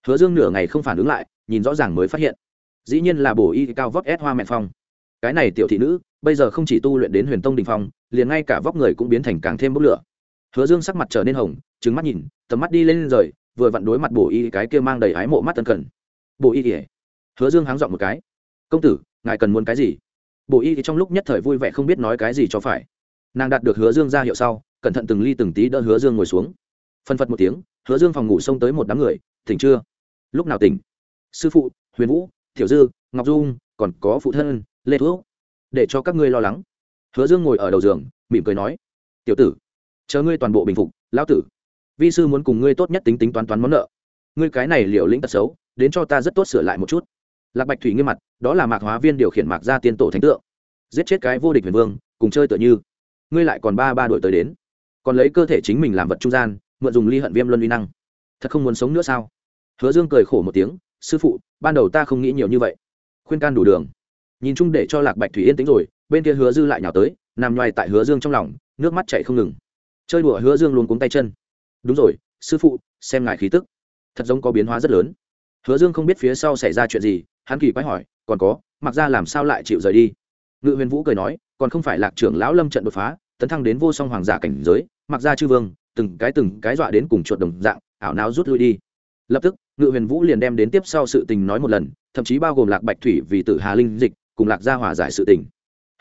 Hứa dương nửa ngày không phản ứng lại, nhìn rõ ràng mới phát hiện dĩ nhiên là bổ y cao vóc ép hoa mẹ phong. Cái này tiểu thị nữ, bây giờ không chỉ tu luyện đến huyền tông đình phong, liền ngay cả vóc người cũng biến thành càng thêm bốc lửa. Hứa dương sắc mặt trở nên hồng trứng mắt nhìn, tầm mắt đi lên rời, vừa vặn đối mặt bổ y cái kia mang đầy ái mộ mắt tân cần. Bổ y kể hứa dương háng dọn một cái. Công tử, ngài cần muốn cái gì? Bổ y thì trong lúc nhất thời vui vẻ không biết nói cái gì cho phải. Nàng đạt được hứa dương ra hiệu sau, cẩn thận từng ly từng tí đỡ hứa dương ngồi xuống. Phân phật một tiếng, hứa dương phòng ngủ xông tới một đám người, tỉnh chưa? Lúc nào tỉnh? Sư phụ, huyền vũ tiểu dư, ngọc dung, còn có phụ thân, lê thuốc để cho các ngươi lo lắng. Hứa dương ngồi ở đầu giường, mỉm cười nói, tiểu tử, chờ ngươi toàn bộ bình phục, lão tử. Vi sư muốn cùng ngươi tốt nhất tính tính toán toán món nợ. Ngươi cái này liệu lĩnh tật xấu, đến cho ta rất tốt sửa lại một chút. Lạc bạch thủy nghiêm mặt, đó là mạc hóa viên điều khiển mạc ra tiên tổ thánh tượng. Giết chết cái vô địch huyền vương, cùng chơi tựa như. Ngươi lại còn ba ba đội tới đến. Còn lấy cơ thể chính mình làm vật trung gian, mượn dùng ly hận viêm luân uy năng. Thật không muốn sống nữa sao? Hứa dương cười khổ một tiếng sư phụ, ban đầu ta không nghĩ nhiều như vậy. Khuyên can đủ đường. Nhìn chung để cho lạc bạch thủy yên tĩnh rồi, bên kia hứa dư lại nhào tới, nằm nhoài tại hứa dương trong lòng, nước mắt chạy không ngừng. Chơi đùa hứa dương luôn cuống tay chân. Đúng rồi, sư phụ, xem ngài khí tức. Thật giống có biến hóa rất lớn. Hứa dương không biết phía sau xảy ra chuyện gì, hắn kỳ quái hỏi, còn có, mặc ra làm sao lại chịu rời đi? Ngự huyền vũ cười nói, còn không phải lạc trưởng lão lâm trận đột phá, tấn thăng đến vô song hoàng giả cảnh giới, mặc ra chư vương, từng cái từng cái dọa đến cùng chuột đồng dạng, ảo não rút lui đi lập tức, ngự huyền vũ liền đem đến tiếp sau sự tình nói một lần, thậm chí bao gồm lạc bạch thủy vì tử hà linh dịch cùng lạc gia hòa giải sự tình.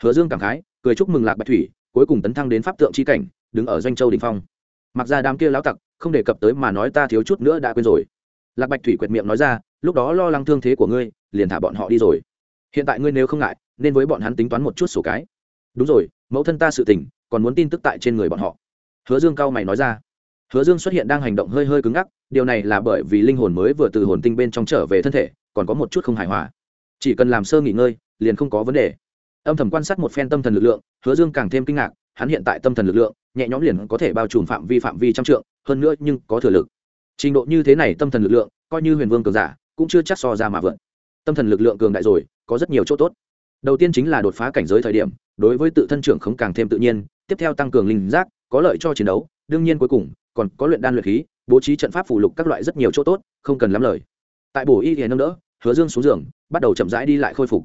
Hứa dương cảm khái, cười chúc mừng lạc bạch thủy, cuối cùng tấn thăng đến pháp tượng c cảnh, đứng ở doanh châu đình phong. Mặc ra đám kia lão tặc, không đề cập tới mà nói ta thiếu chút nữa đã quên rồi. Lạc bạch thủy quệt miệng nói ra, lúc đó lo lắng thương thế của ngươi, liền thả bọn họ đi rồi. Hiện tại ngươi nếu không ngại, nên với bọn hắn tính toán một chút sổ cái. Đúng rồi, mẫu thân ta sự tình, còn muốn tin tức tại trên người bọn họ. Hứa dương cao mày nói ra. Hứa dương xuất hiện đang hành động hơi hơi cứng ngắc điều này là bởi vì linh hồn mới vừa từ hồn tinh bên trong trở về thân thể, còn có một chút không hài hòa. Chỉ cần làm sơ nghỉ ngơi, liền không có vấn đề. Âm thầm quan sát một phen tâm thần lực lượng, hứa dương càng thêm kinh ngạc, hắn hiện tại tâm thần lực lượng, nhẹ nhõm liền có thể bao trùm phạm vi phạm vi trăm trượng, hơn nữa nhưng có thừa lực. Trình độ như thế này tâm thần lực lượng, coi như huyền vương cường giả, cũng chưa chắc so ra mà vượn. Tâm thần lực lượng cường đại rồi, có rất nhiều chỗ tốt. Đầu tiên chính là đột phá cảnh giới thời điểm, đối với tự thân trưởng không càng thêm tự nhiên, tiếp theo tăng cường linh giác, có lợi cho chiến đấu, đương nhiên cuối cùng, còn có luyện đan luyện khí bố trí trận pháp phủ lục các loại rất nhiều chỗ tốt, không cần lắm lời. Tại bổ y thì nâng đỡ, hứa dương xuống giường, bắt đầu chậm rãi đi lại khôi phục.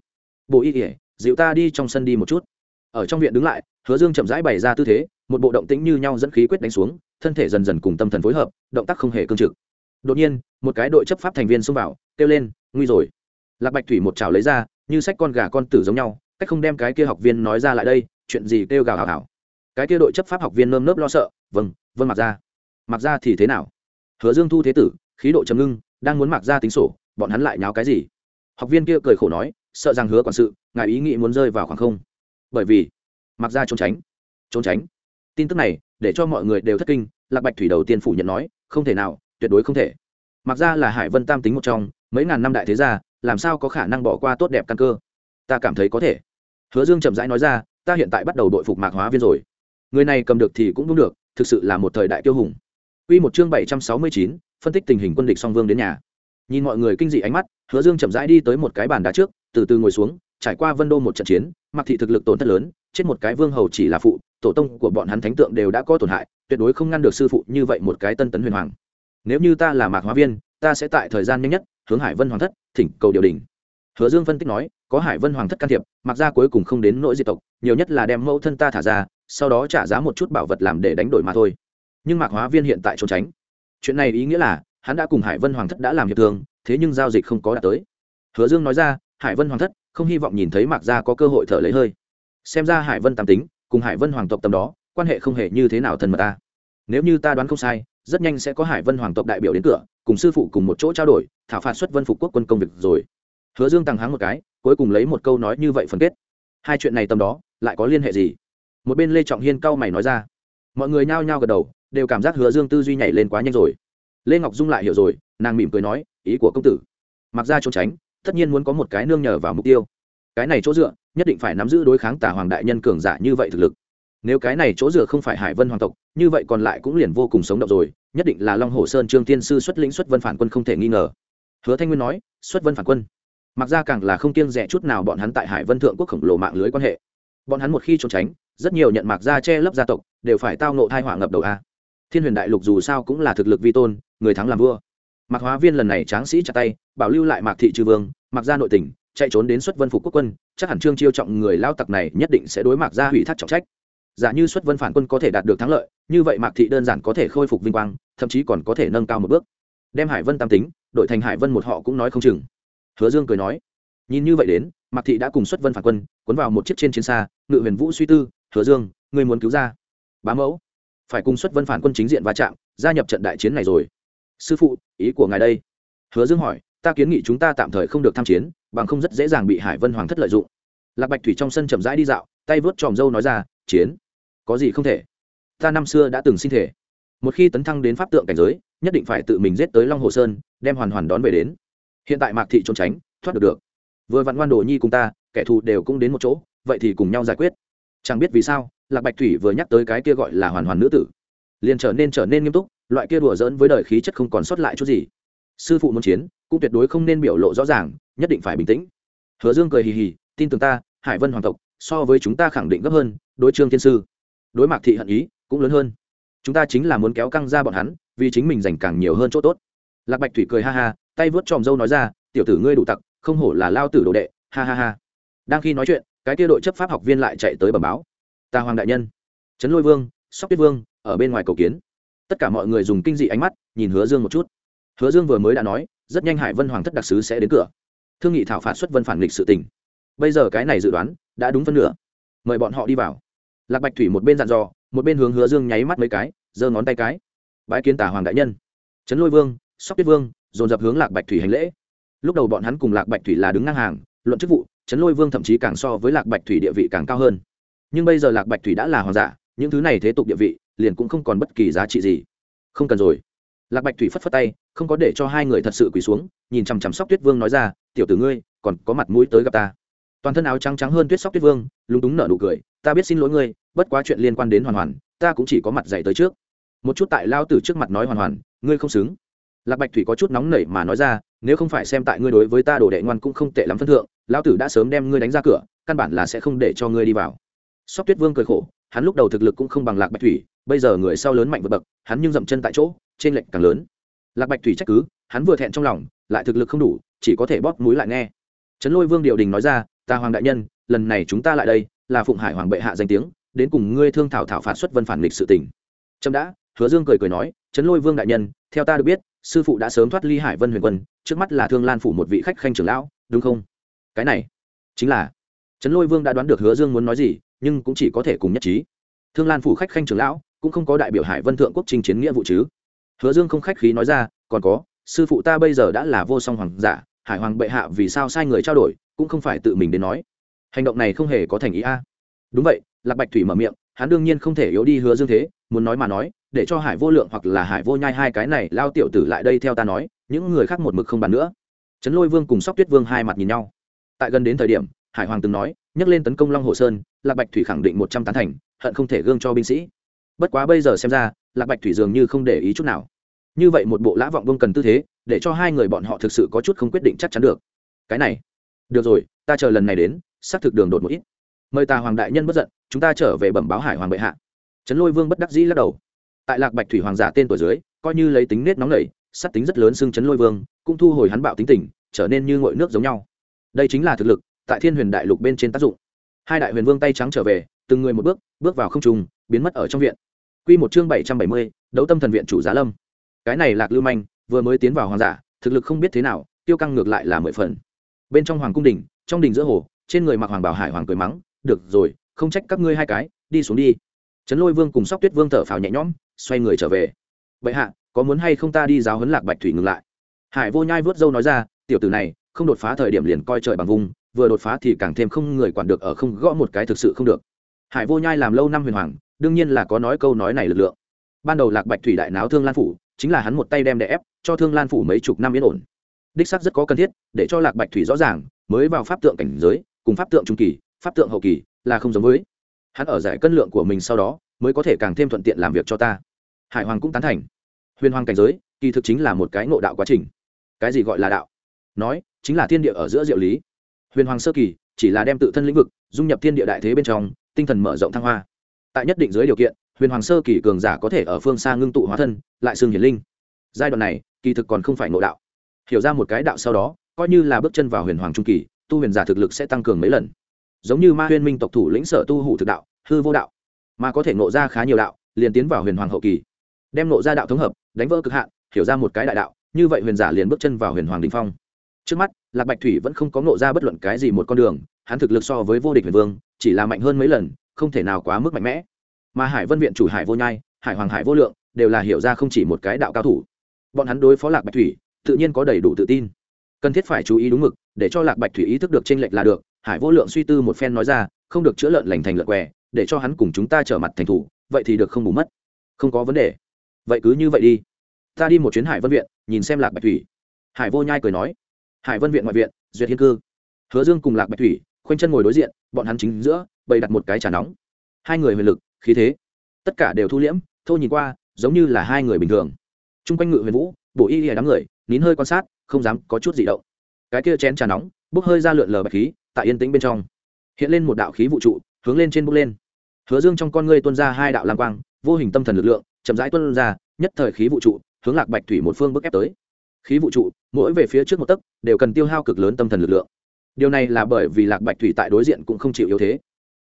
Bổ y ỉa dịu ta đi trong sân đi một chút. Ở trong viện đứng lại, hứa dương chậm rãi bày ra tư thế, một bộ động tĩnh như nhau dẫn khí quyết đánh xuống, thân thể dần dần cùng tâm thần phối hợp, động tác không hề cương trực. Đột nhiên, một cái đội chấp pháp thành viên xông vào, kêu lên, nguy rồi. Lạc bạch thủy một chảo lấy ra, như sách con gà con tử giống nhau, cách không đem cái kia học viên nói ra lại đây, chuyện gì kêu gào hào hào. Cái kia đội chấp pháp học viên nơm nớp lo sợ vâng vâng mặc ra. Mặc ra thì thế nào? Hứa dương thu thế tử, khí độ chấm ngưng, đang muốn mặc ra tính sổ, bọn hắn lại nháo cái gì? Học viên kia cười khổ nói, sợ rằng hứa quản sự, ngài ý nghĩ muốn rơi vào khoảng không. Bởi vì mặc ra trốn tránh. Trốn tránh. Tin tức này, để cho mọi người đều thất kinh, lạc bạch thủy đầu tiên phủ nhận nói, không thể nào, tuyệt đối không thể. Mặc ra là hải vân tam tính một trong, mấy ngàn năm đại thế gia, làm sao có khả năng bỏ qua tốt đẹp căn cơ? Ta cảm thấy có thể. Hứa dương chậm rãi nói ra, ta hiện tại bắt đầu đội phục mạc hóa viên rồi. Người này cầm được thì cũng đúng được, thực sự là một thời đại tiêu hùng. Quy một chương bảy trăm sáu mươi chín, phân tích tình hình quân địch song vương đến nhà. Nhìn mọi người kinh dị ánh mắt hứa dương chậm rãi đi tới một cái bàn đá trước từ từ ngồi xuống trải qua vân đô một trận chiến mặc thị thực lực tổn thất lớn chết một cái vương hầu chỉ là phụ tổ tông của bọn hắn thánh tượng đều đã có tổn hại tuyệt đối không ngăn được sư phụ như vậy một cái tân tấn huyền hoàng. Nếu như ta là mạc hóa viên ta sẽ tại thời gian nhanh nhất hướng hải vân hoàng thất thỉnh cầu điều đình. Hứa dương phân tích nói có hải vân hoàng thất can thiệp mặc ra cuối cùng không đến nỗi diệt tộc nhiều nhất là đem mẫu thân ta thả ra sau đó trả giá một chút bảo vật làm để đánh đổi mà thôi nhưng mạc hóa viên hiện tại trốn tránh. Chuyện này ý nghĩa là, hắn đã cùng hải vân hoàng thất đã làm hiệp thương, thế nhưng giao dịch không có đạt tới. Hứa dương nói ra, hải vân hoàng thất, không hy vọng nhìn thấy mạc gia có cơ hội thở lấy hơi. Xem ra hải vân tam tính, cùng hải vân hoàng tộc tầm đó, quan hệ không hề như thế nào thân mật ta. Nếu như ta đoán không sai, rất nhanh sẽ có hải vân hoàng tộc đại biểu đến cửa, cùng sư phụ cùng một chỗ trao đổi, thảo phạt xuất vân phục quốc quân công việc rồi. Hứa dương tăng háng một cái, cuối cùng lấy một câu nói như vậy phân kết. Hai chuyện này tầm đó, lại có liên hệ gì? Một bên lê trọng hiên cau mày nói ra. Mọi người nhao nhao gật đầu đều cảm giác hứa dương tư duy nhảy lên quá nhanh rồi. Lê ngọc dung lại hiểu rồi, nàng mỉm cười nói, ý của công tử. Mặc ra trốn tránh, tất nhiên muốn có một cái nương nhờ vào mục tiêu. Cái này chỗ dựa, nhất định phải nắm giữ đối kháng tả hoàng đại nhân cường giả như vậy thực lực. Nếu cái này chỗ dựa không phải hải vân hoàng tộc, như vậy còn lại cũng liền vô cùng sống động rồi, nhất định là long hồ sơn trương tiên sư xuất lĩnh xuất vân phản quân không thể nghi ngờ. Hứa thanh nguyên nói, xuất vân phản quân. Mặc ra càng là không kiêng rẻ chút nào bọn hắn tại hải vân thượng quốc khổng lồ mạng lưới quan hệ. Bọn hắn một khi trốn tránh, rất nhiều nhận mặc ra che lấp gia tộc, đều phải tao nộ thai hỏa ngập đầu a thiên huyền đại lục dù sao cũng là thực lực vi tôn, người thắng làm vua. Mạc hóa viên lần này tráng sĩ chặt tay, bảo lưu lại mạc thị trừ vương mặc gia nội tỉnh chạy trốn đến xuất vân phục quốc quân, chắc hẳn trương chiêu trọng người lao tặc này nhất định sẽ đối mạc gia hủy thác trọng trách. Giả như xuất vân phản quân có thể đạt được thắng lợi, như vậy mạc thị đơn giản có thể khôi phục vinh quang, thậm chí còn có thể nâng cao một bước. Đem hải vân tam tính đội thành hải vân một họ cũng nói không chừng. Hứa dương cười nói, nhìn như vậy đến, mạc thị đã cùng xuất vân phản quân cuốn vào một chiếc trên chiến xa, ngự huyền vũ suy tư, hứa dương người muốn cứu ra? Bá mẫu phải cùng xuất vân phản quân chính diện va chạm, gia nhập trận đại chiến này rồi. Sư phụ, ý của ngài đây. Hứa dương hỏi, ta kiến nghị chúng ta tạm thời không được tham chiến, bằng không rất dễ dàng bị hải vân hoàng thất lợi dụng. Lạc bạch thủy trong sân chậm rãi đi dạo, tay vớt tròm râu nói ra, chiến. Có gì không thể. Ta năm xưa đã từng sinh thể. Một khi tấn thăng đến pháp tượng cảnh giới, nhất định phải tự mình giết tới long hồ sơn, đem hoàn hoàn đón về đến. Hiện tại mạc thị trốn tránh, thoát được được. Vừa vặn ngoan đồ nhi cùng ta, kẻ thù đều cũng đến một chỗ, vậy thì cùng nhau giải quyết. Chẳng biết vì sao lạc bạch thủy vừa nhắc tới cái kia gọi là hoàn hoàn nữ tử, liền trở nên trở nên nghiêm túc, loại kia đùa dỡn với đời khí chất không còn sót lại chút gì. Sư phụ muốn chiến, cũng tuyệt đối không nên biểu lộ rõ ràng, nhất định phải bình tĩnh. Hứa dương cười hì hì, tin tưởng ta, hải vân hoàng tộc, so với chúng ta khẳng định gấp hơn, đối trương thiên sư, đối mặt thị hận ý, cũng lớn hơn. Chúng ta chính là muốn kéo căng ra bọn hắn, vì chính mình giành càng nhiều hơn chỗ tốt. Lạc bạch thủy cười ha ha, tay vớt tròm dâu nói ra, tiểu tử ngươi đủ tặc, không hổ là lao tử đồ đệ, ha ha ha. Đang khi nói chuyện, cái kia đội chấp pháp học viên lại chạy tới bẩm báo ta hoàng đại nhân. Trấn lôi vương, sóc tuyết vương, ở bên ngoài cầu kiến. Tất cả mọi người dùng kinh dị ánh mắt nhìn hứa dương một chút. Hứa dương vừa mới đã nói, rất nhanh hải vân hoàng thất đặc sứ sẽ đến cửa. Thương nghị thảo phạt xuất vân phản nghịch sự tình. Bây giờ cái này dự đoán đã đúng phân nửa. Mời bọn họ đi vào. Lạc bạch thủy một bên dặn dò, một bên hướng hứa dương nháy mắt mấy cái, giơ ngón tay cái. Bãi kiến tả hoàng đại nhân. Trấn lôi vương, sóc tuyết vương, dồn dập hướng lạc bạch thủy hành lễ. Lúc đầu bọn hắn cùng lạc bạch thủy là đứng ngang hàng, luận chức vụ, trấn lôi vương thậm chí càng so với lạc bạch thủy địa vị càng cao hơn nhưng bây giờ lạc bạch thủy đã là hoàng giả, những thứ này thế tục địa vị, liền cũng không còn bất kỳ giá trị gì. Không cần rồi. Lạc bạch thủy phất phất tay, không có để cho hai người thật sự quỳ xuống, nhìn chằm chằm sóc tuyết vương nói ra, tiểu tử ngươi, còn có mặt mũi tới gặp ta. Toàn thân áo trắng trắng hơn tuyết sóc tuyết vương, lúng túng nở nụ cười, ta biết xin lỗi ngươi, bất quá chuyện liên quan đến hoàn hoàn, ta cũng chỉ có mặt dạy tới trước. Một chút tại lao tử trước mặt nói hoàn hoàn, ngươi không xứng. Lạc bạch thủy có chút nóng nảy mà nói ra, nếu không phải xem tại ngươi đối với ta đồ đệ ngoan cũng không tệ lắm phân thượng, lao tử đã sớm đem ngươi đánh ra cửa, căn bản là sẽ không để cho ngươi đi vào sóc tuyết vương cười khổ, hắn lúc đầu thực lực cũng không bằng lạc bạch thủy, bây giờ người sau lớn mạnh vượt bậc, hắn nhưng dậm chân tại chỗ, trên lệnh càng lớn. Lạc bạch thủy trách cứ, hắn vừa thẹn trong lòng, lại thực lực không đủ, chỉ có thể bóp mũi lại nghe. Trấn lôi vương điều đình nói ra, ta hoàng đại nhân, lần này chúng ta lại đây, là phụng hải hoàng bệ hạ danh tiếng, đến cùng ngươi thương thảo thảo phạt xuất vân phản nghịch sự tình. Trâm đã, hứa dương cười cười nói, trấn lôi vương đại nhân, theo ta được biết, sư phụ đã sớm thoát ly hải vân huyền quân, trước mắt là thương lan phủ một vị khách khanh trưởng lão, đúng không? Cái này chính là, trấn lôi vương đã đoán được hứa dương muốn nói gì nhưng cũng chỉ có thể cùng nhất trí. Thương lan phủ khách khanh trưởng lão, cũng không có đại biểu hải vân thượng quốc trình chiến nghĩa vụ chứ. Hứa dương không khách khí nói ra, còn có, sư phụ ta bây giờ đã là vô song hoàng giả, hải hoàng bệ hạ vì sao sai người trao đổi, cũng không phải tự mình đến nói. Hành động này không hề có thành ý a. Đúng vậy, lạc bạch thủy mở miệng, hắn đương nhiên không thể yếu đi hứa dương thế, muốn nói mà nói, để cho hải vô lượng hoặc là hải vô nhai hai cái này lao tiểu tử lại đây theo ta nói, những người khác một mực không bàn nữa. Trấn lôi vương cùng sóc tuyết vương hai mặt nhìn nhau. Tại gần đến thời điểm hải hoàng từng nói, nhắc lên tấn công long hồ sơn, lạc bạch thủy khẳng định một trăm tán thành, hận không thể gương cho binh sĩ. Bất quá bây giờ xem ra, lạc bạch thủy dường như không để ý chút nào. Như vậy một bộ lã vọng vương cần tư thế, để cho hai người bọn họ thực sự có chút không quyết định chắc chắn được. Cái này, được rồi, ta chờ lần này đến, xác thực đường đột một ít. Mời ta hoàng đại nhân bất giận, chúng ta trở về bẩm báo hải hoàng bệ hạ. Trấn lôi vương bất đắc dĩ lắc đầu. Tại lạc bạch thủy hoàng giả tên tuổi dưới, coi như lấy tính nết nóng nảy, sát tính rất lớn xưng trấn lôi vương, cũng thu hồi hắn bạo tính tình, trở nên như ngội nước giống nhau. Đây chính là thực lực tại thiên huyền đại lục bên trên tác dụng. Hai đại huyền vương tay trắng trở về, từng người một bước bước vào không trùng biến mất ở trong viện. Q một chương bảy trăm bảy mươi, đấu tâm thần viện chủ giá lâm. Cái này lạc lưu manh, vừa mới tiến vào hoàng giả, thực lực không biết thế nào, tiêu căng ngược lại là mười phần. Bên trong hoàng cung đình trong đình giữa hồ, trên người mặc hoàng bảo hải hoàng cười mắng, được rồi, không trách các ngươi hai cái, đi xuống đi. Trấn lôi vương cùng sóc tuyết vương thở phào nhẹ nhõm, xoay người trở về. Bệ hạ, có muốn hay không ta đi giáo huấn lạc bạch thủy ngừng lại? Hải vô nhai vớt dâu nói ra, tiểu tử này, không đột phá thời điểm liền coi trời bằng vùng vừa đột phá thì càng thêm không người quản được ở không gõ một cái thực sự không được. Hải vô nhai làm lâu năm huyền hoàng, đương nhiên là có nói câu nói này lực lượng. Ban đầu lạc bạch thủy đại náo thương lan phủ, chính là hắn một tay đem đè ép, cho thương lan phủ mấy chục năm yên ổn. Đích xác rất có cần thiết, để cho lạc bạch thủy rõ ràng, mới vào pháp tượng cảnh giới, cùng pháp tượng trung kỳ, pháp tượng hậu kỳ, là không giống với. Hắn ở giải cân lượng của mình sau đó, mới có thể càng thêm thuận tiện làm việc cho ta. Hải hoàng cũng tán thành. Huyền hoàng cảnh giới, kỳ thực chính là một cái ngộ đạo quá trình. Cái gì gọi là đạo? Nói, chính là thiên địa ở giữa diệu lý huyền hoàng sơ kỳ, chỉ là đem tự thân lĩnh vực dung nhập thiên địa đại thế bên trong, tinh thần mở rộng thăng hoa. Tại nhất định dưới điều kiện, huyền hoàng sơ kỳ cường giả có thể ở phương xa ngưng tụ hóa thân, lại xương hiển linh. Giai đoạn này, kỳ thực còn không phải ngộ đạo. Hiểu ra một cái đạo sau đó, coi như là bước chân vào huyền hoàng trung kỳ, tu huyền giả thực lực sẽ tăng cường mấy lần. Giống như ma huyền minh tộc thủ lĩnh sở tu hủ thực đạo, hư vô đạo, mà có thể ngộ ra khá nhiều đạo, liền tiến vào huyền hoàng hậu kỳ. Đem ngộ ra đạo thống hợp, đánh vỡ cực hạn, hiểu ra một cái đại đạo, như vậy huyền giả liền bước chân vào huyền hoàng đình phong trước mắt, lạc bạch thủy vẫn không có ngộ ra bất luận cái gì một con đường, hắn thực lực so với vô địch huyền vương, chỉ là mạnh hơn mấy lần, không thể nào quá mức mạnh mẽ. Mà hải vân viện chủ hải vô nhai, hải hoàng hải vô lượng, đều là hiểu ra không chỉ một cái đạo cao thủ. Bọn hắn đối phó lạc bạch thủy, tự nhiên có đầy đủ tự tin. Cần thiết phải chú ý đúng mực, để cho lạc bạch thủy ý thức được t r ê n lệch là được, hải vô lượng suy tư một phen nói ra, không được chữa lợn lành thành lợn què, để cho hắn cùng chúng ta trở mặt thành thủ, vậy thì được không bù mất. Không có vấn đề. Vậy cứ như vậy đi. Ta đi một chuyến hải vân viện, nhìn xem lạc bạch thủy. Hải vô nhai cười nói hải vân viện ngoại viện, duyệt hiên cư. Hứa dương cùng lạc bạch thủy, khoanh chân ngồi đối diện, bọn hắn chính giữa, bày đặt một cái trà nóng. Hai người huyền lực, khí thế, tất cả đều thu liễm, thô nhìn qua, giống như là hai người bình thường. T r u n g quanh ngự huyền vũ, bổ y lìa đám người, nín hơi quan sát, không dám có chút gì động. Cái kia chén trà nóng, bốc hơi ra lượn lờ bạch khí, tại yên tĩnh bên trong. Hiện lên một đạo khí vũ trụ, hướng lên trên bốc lên. Hứa dương trong con ngươi tuân ra hai đạo lam quang, vô hình tâm thần lực lượng, chậm rãi tuân ra, nhất thời khí vũ trụ, hướng lạc bạch thủy một phương bức ép tới khí vũ trụ, mỗi về phía trước một tấc, đều cần tiêu hao cực lớn tâm thần lực lượng. Điều này là bởi vì lạc bạch thủy tại đối diện cũng không chịu yếu thế.